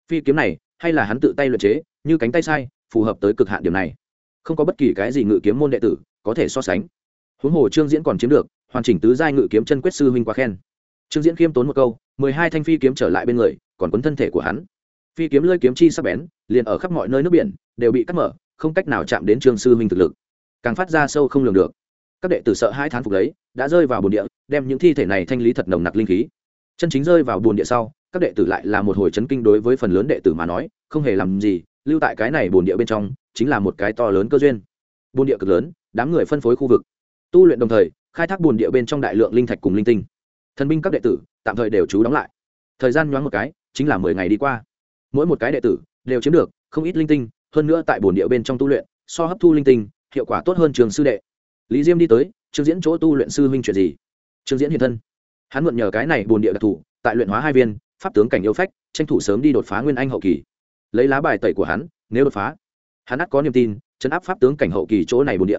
phi kiếm này, hay là hắn tự tay luyện chế, như cánh tay sai, phù hợp tới cực hạn điểm này. Không có bất kỳ cái gì ngự kiếm môn đệ tử có thể so sánh. Huống hồ trương diễn còn chiếm được, hoàn chỉnh tứ giai ngự kiếm chân quyết sư huynh quá khen. Trương diễn khiêm tốn một câu, mười hai thanh phi kiếm trở lại bên người, còn quấn thân thể của hắn. Phi kiếm lơi kiếm chi sắc bén, liền ở khắp mọi nơi nước biển, đều bị cắt mở, không cách nào chạm đến trương sư huynh thực lực. Càng phát ra sâu không lường được. Các đệ tử sợ hai thán phục lấy, đã rơi vào bồn địa, đem những thi thể này thanh lý thật nồng nặc linh khí. Chân chính rơi vào bồn địa sau các đệ tử lại là một hồi chấn kinh đối với phần lớn đệ tử mà nói, không hề làm gì, lưu tại cái này bồn địa bên trong, chính là một cái to lớn cơ duyên. Bồn địa cực lớn, đám người phân phối khu vực. Tu luyện đồng thời, khai thác bồn địa bên trong đại lượng linh thạch cùng linh tinh. Thần binh các đệ tử, tạm thời đều trú đóng lại. Thời gian nhoáng một cái, chính là mười ngày đi qua. Mỗi một cái đệ tử, đều chiếm được không ít linh tinh, hơn nữa tại bồn địa bên trong tu luyện, so hấp thu linh tinh, hiệu quả tốt hơn trường sư đệ. Lý diêm đi tới, trương diễn chỗ tu luyện sư huynh chuyện gì? Trương diễn hiện thân. Hắn mượn nhờ cái này bồn địa đặc thù, tại luyện hóa hai viên pháp tướng cảnh yêu phách, tranh thủ sớm đi đột phá nguyên anh hậu kỳ. Lấy lá bài tẩy của hắn, nếu đột phá, hắn ắt có niềm tin, chấn áp pháp tướng cảnh hậu kỳ chỗ này bồn địa.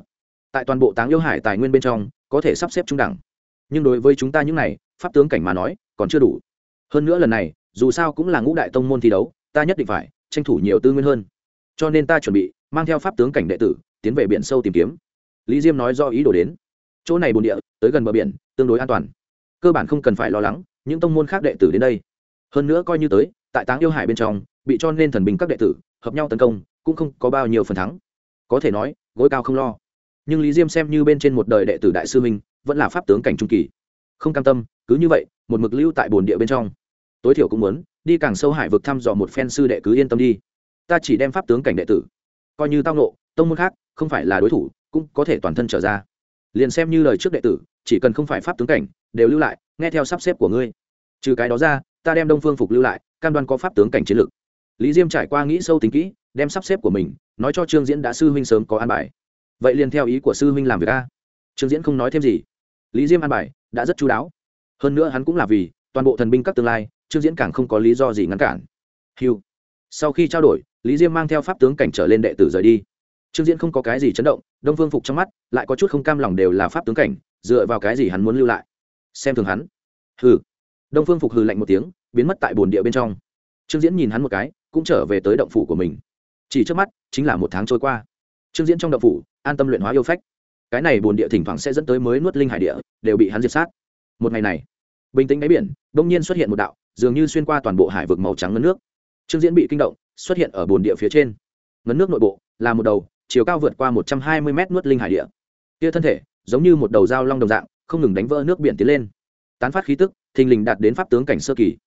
Tại toàn bộ táng yêu hải tài nguyên bên trong, có thể sắp xếp trung đẳng. Nhưng đối với chúng ta những này, pháp tướng cảnh mà nói, còn chưa đủ. Hơn nữa lần này, dù sao cũng là ngũ đại tông môn thi đấu, ta nhất định phải tranh thủ nhiều tư nguyên hơn. Cho nên ta chuẩn bị, mang theo pháp tướng cảnh đệ tử, tiến về biển sâu tìm kiếm. Lý diêm nói do ý đồ đến. Chỗ này bồn địa, tới gần bờ biển, tương đối an toàn. Cơ bản không cần phải lo lắng, những tông môn khác đệ tử đến đây hơn nữa coi như tới, tại táng yêu hải bên trong, bị cho nên thần bình các đệ tử, hợp nhau tấn công, cũng không có bao nhiêu phần thắng. Có thể nói, gối cao không lo. Nhưng lý diêm xem như bên trên một đời đệ tử đại sư minh vẫn là pháp tướng cảnh trung kỳ. Không cam tâm, cứ như vậy, một mực lưu tại bồn địa bên trong. Tối thiểu cũng muốn, đi càng sâu hải vực thăm dò một phen sư đệ cứ yên tâm đi. Ta chỉ đem pháp tướng cảnh đệ tử, coi như tao nộ tông môn khác, không phải là đối thủ, cũng có thể toàn thân trở ra. Liền xem như lời trước đệ tử, chỉ cần không phải pháp tướng cảnh, đều lưu lại, nghe theo sắp xếp của ngươi. Trừ cái đó ra ta đem đông phương phục lưu lại, cam đoan có pháp tướng cảnh chiến lược. Lý diêm trải qua nghĩ sâu tính kỹ, đem sắp xếp của mình, nói cho trương diễn đã sư huynh sớm có an bài. Vậy liền theo ý của sư huynh làm việc a. Trương diễn không nói thêm gì. Lý diêm an bài, đã rất chú đáo. Hơn nữa hắn cũng là vì, toàn bộ thần binh các tương lai, trương diễn càng không có lý do gì ngăn cản. Hiu sau khi trao đổi, lý diêm mang theo pháp tướng cảnh trở lên đệ tử rời đi. Trương diễn không có cái gì chấn động, đông Phương phục trong mắt, lại có chút không cam lòng đều là pháp tướng cảnh, dựa vào cái gì hắn muốn lưu lại? Xem thường hắn. Hừ. Đông phương phục hừ lạnh một tiếng biến mất tại bồn địa bên trong. Trương diễn nhìn hắn một cái, cũng trở về tới động phủ của mình. Chỉ trước mắt, chính là một tháng trôi qua. Trương diễn trong động phủ, an tâm luyện hóa yêu phách. Cái này bồn địa thỉnh thoảng sẽ dẫn tới mới nuốt linh hải địa, đều bị hắn diệt sát. Một ngày này, bình tĩnh đáy biển, đông nhiên xuất hiện một đạo, dường như xuyên qua toàn bộ hải vực màu trắng ngấn nước. Trương diễn bị kinh động, xuất hiện ở bồn địa phía trên. Ngấn nước nội bộ, là một đầu, chiều cao vượt qua một trăm hai mươi mét nuốt linh hải địa. Kia thân thể, giống như một đầu dao long đồng dạng, không ngừng đánh vỡ nước biển tiến lên. Tán phát khí tức, thình lình đạt đến pháp tướng cảnh sơ kỳ.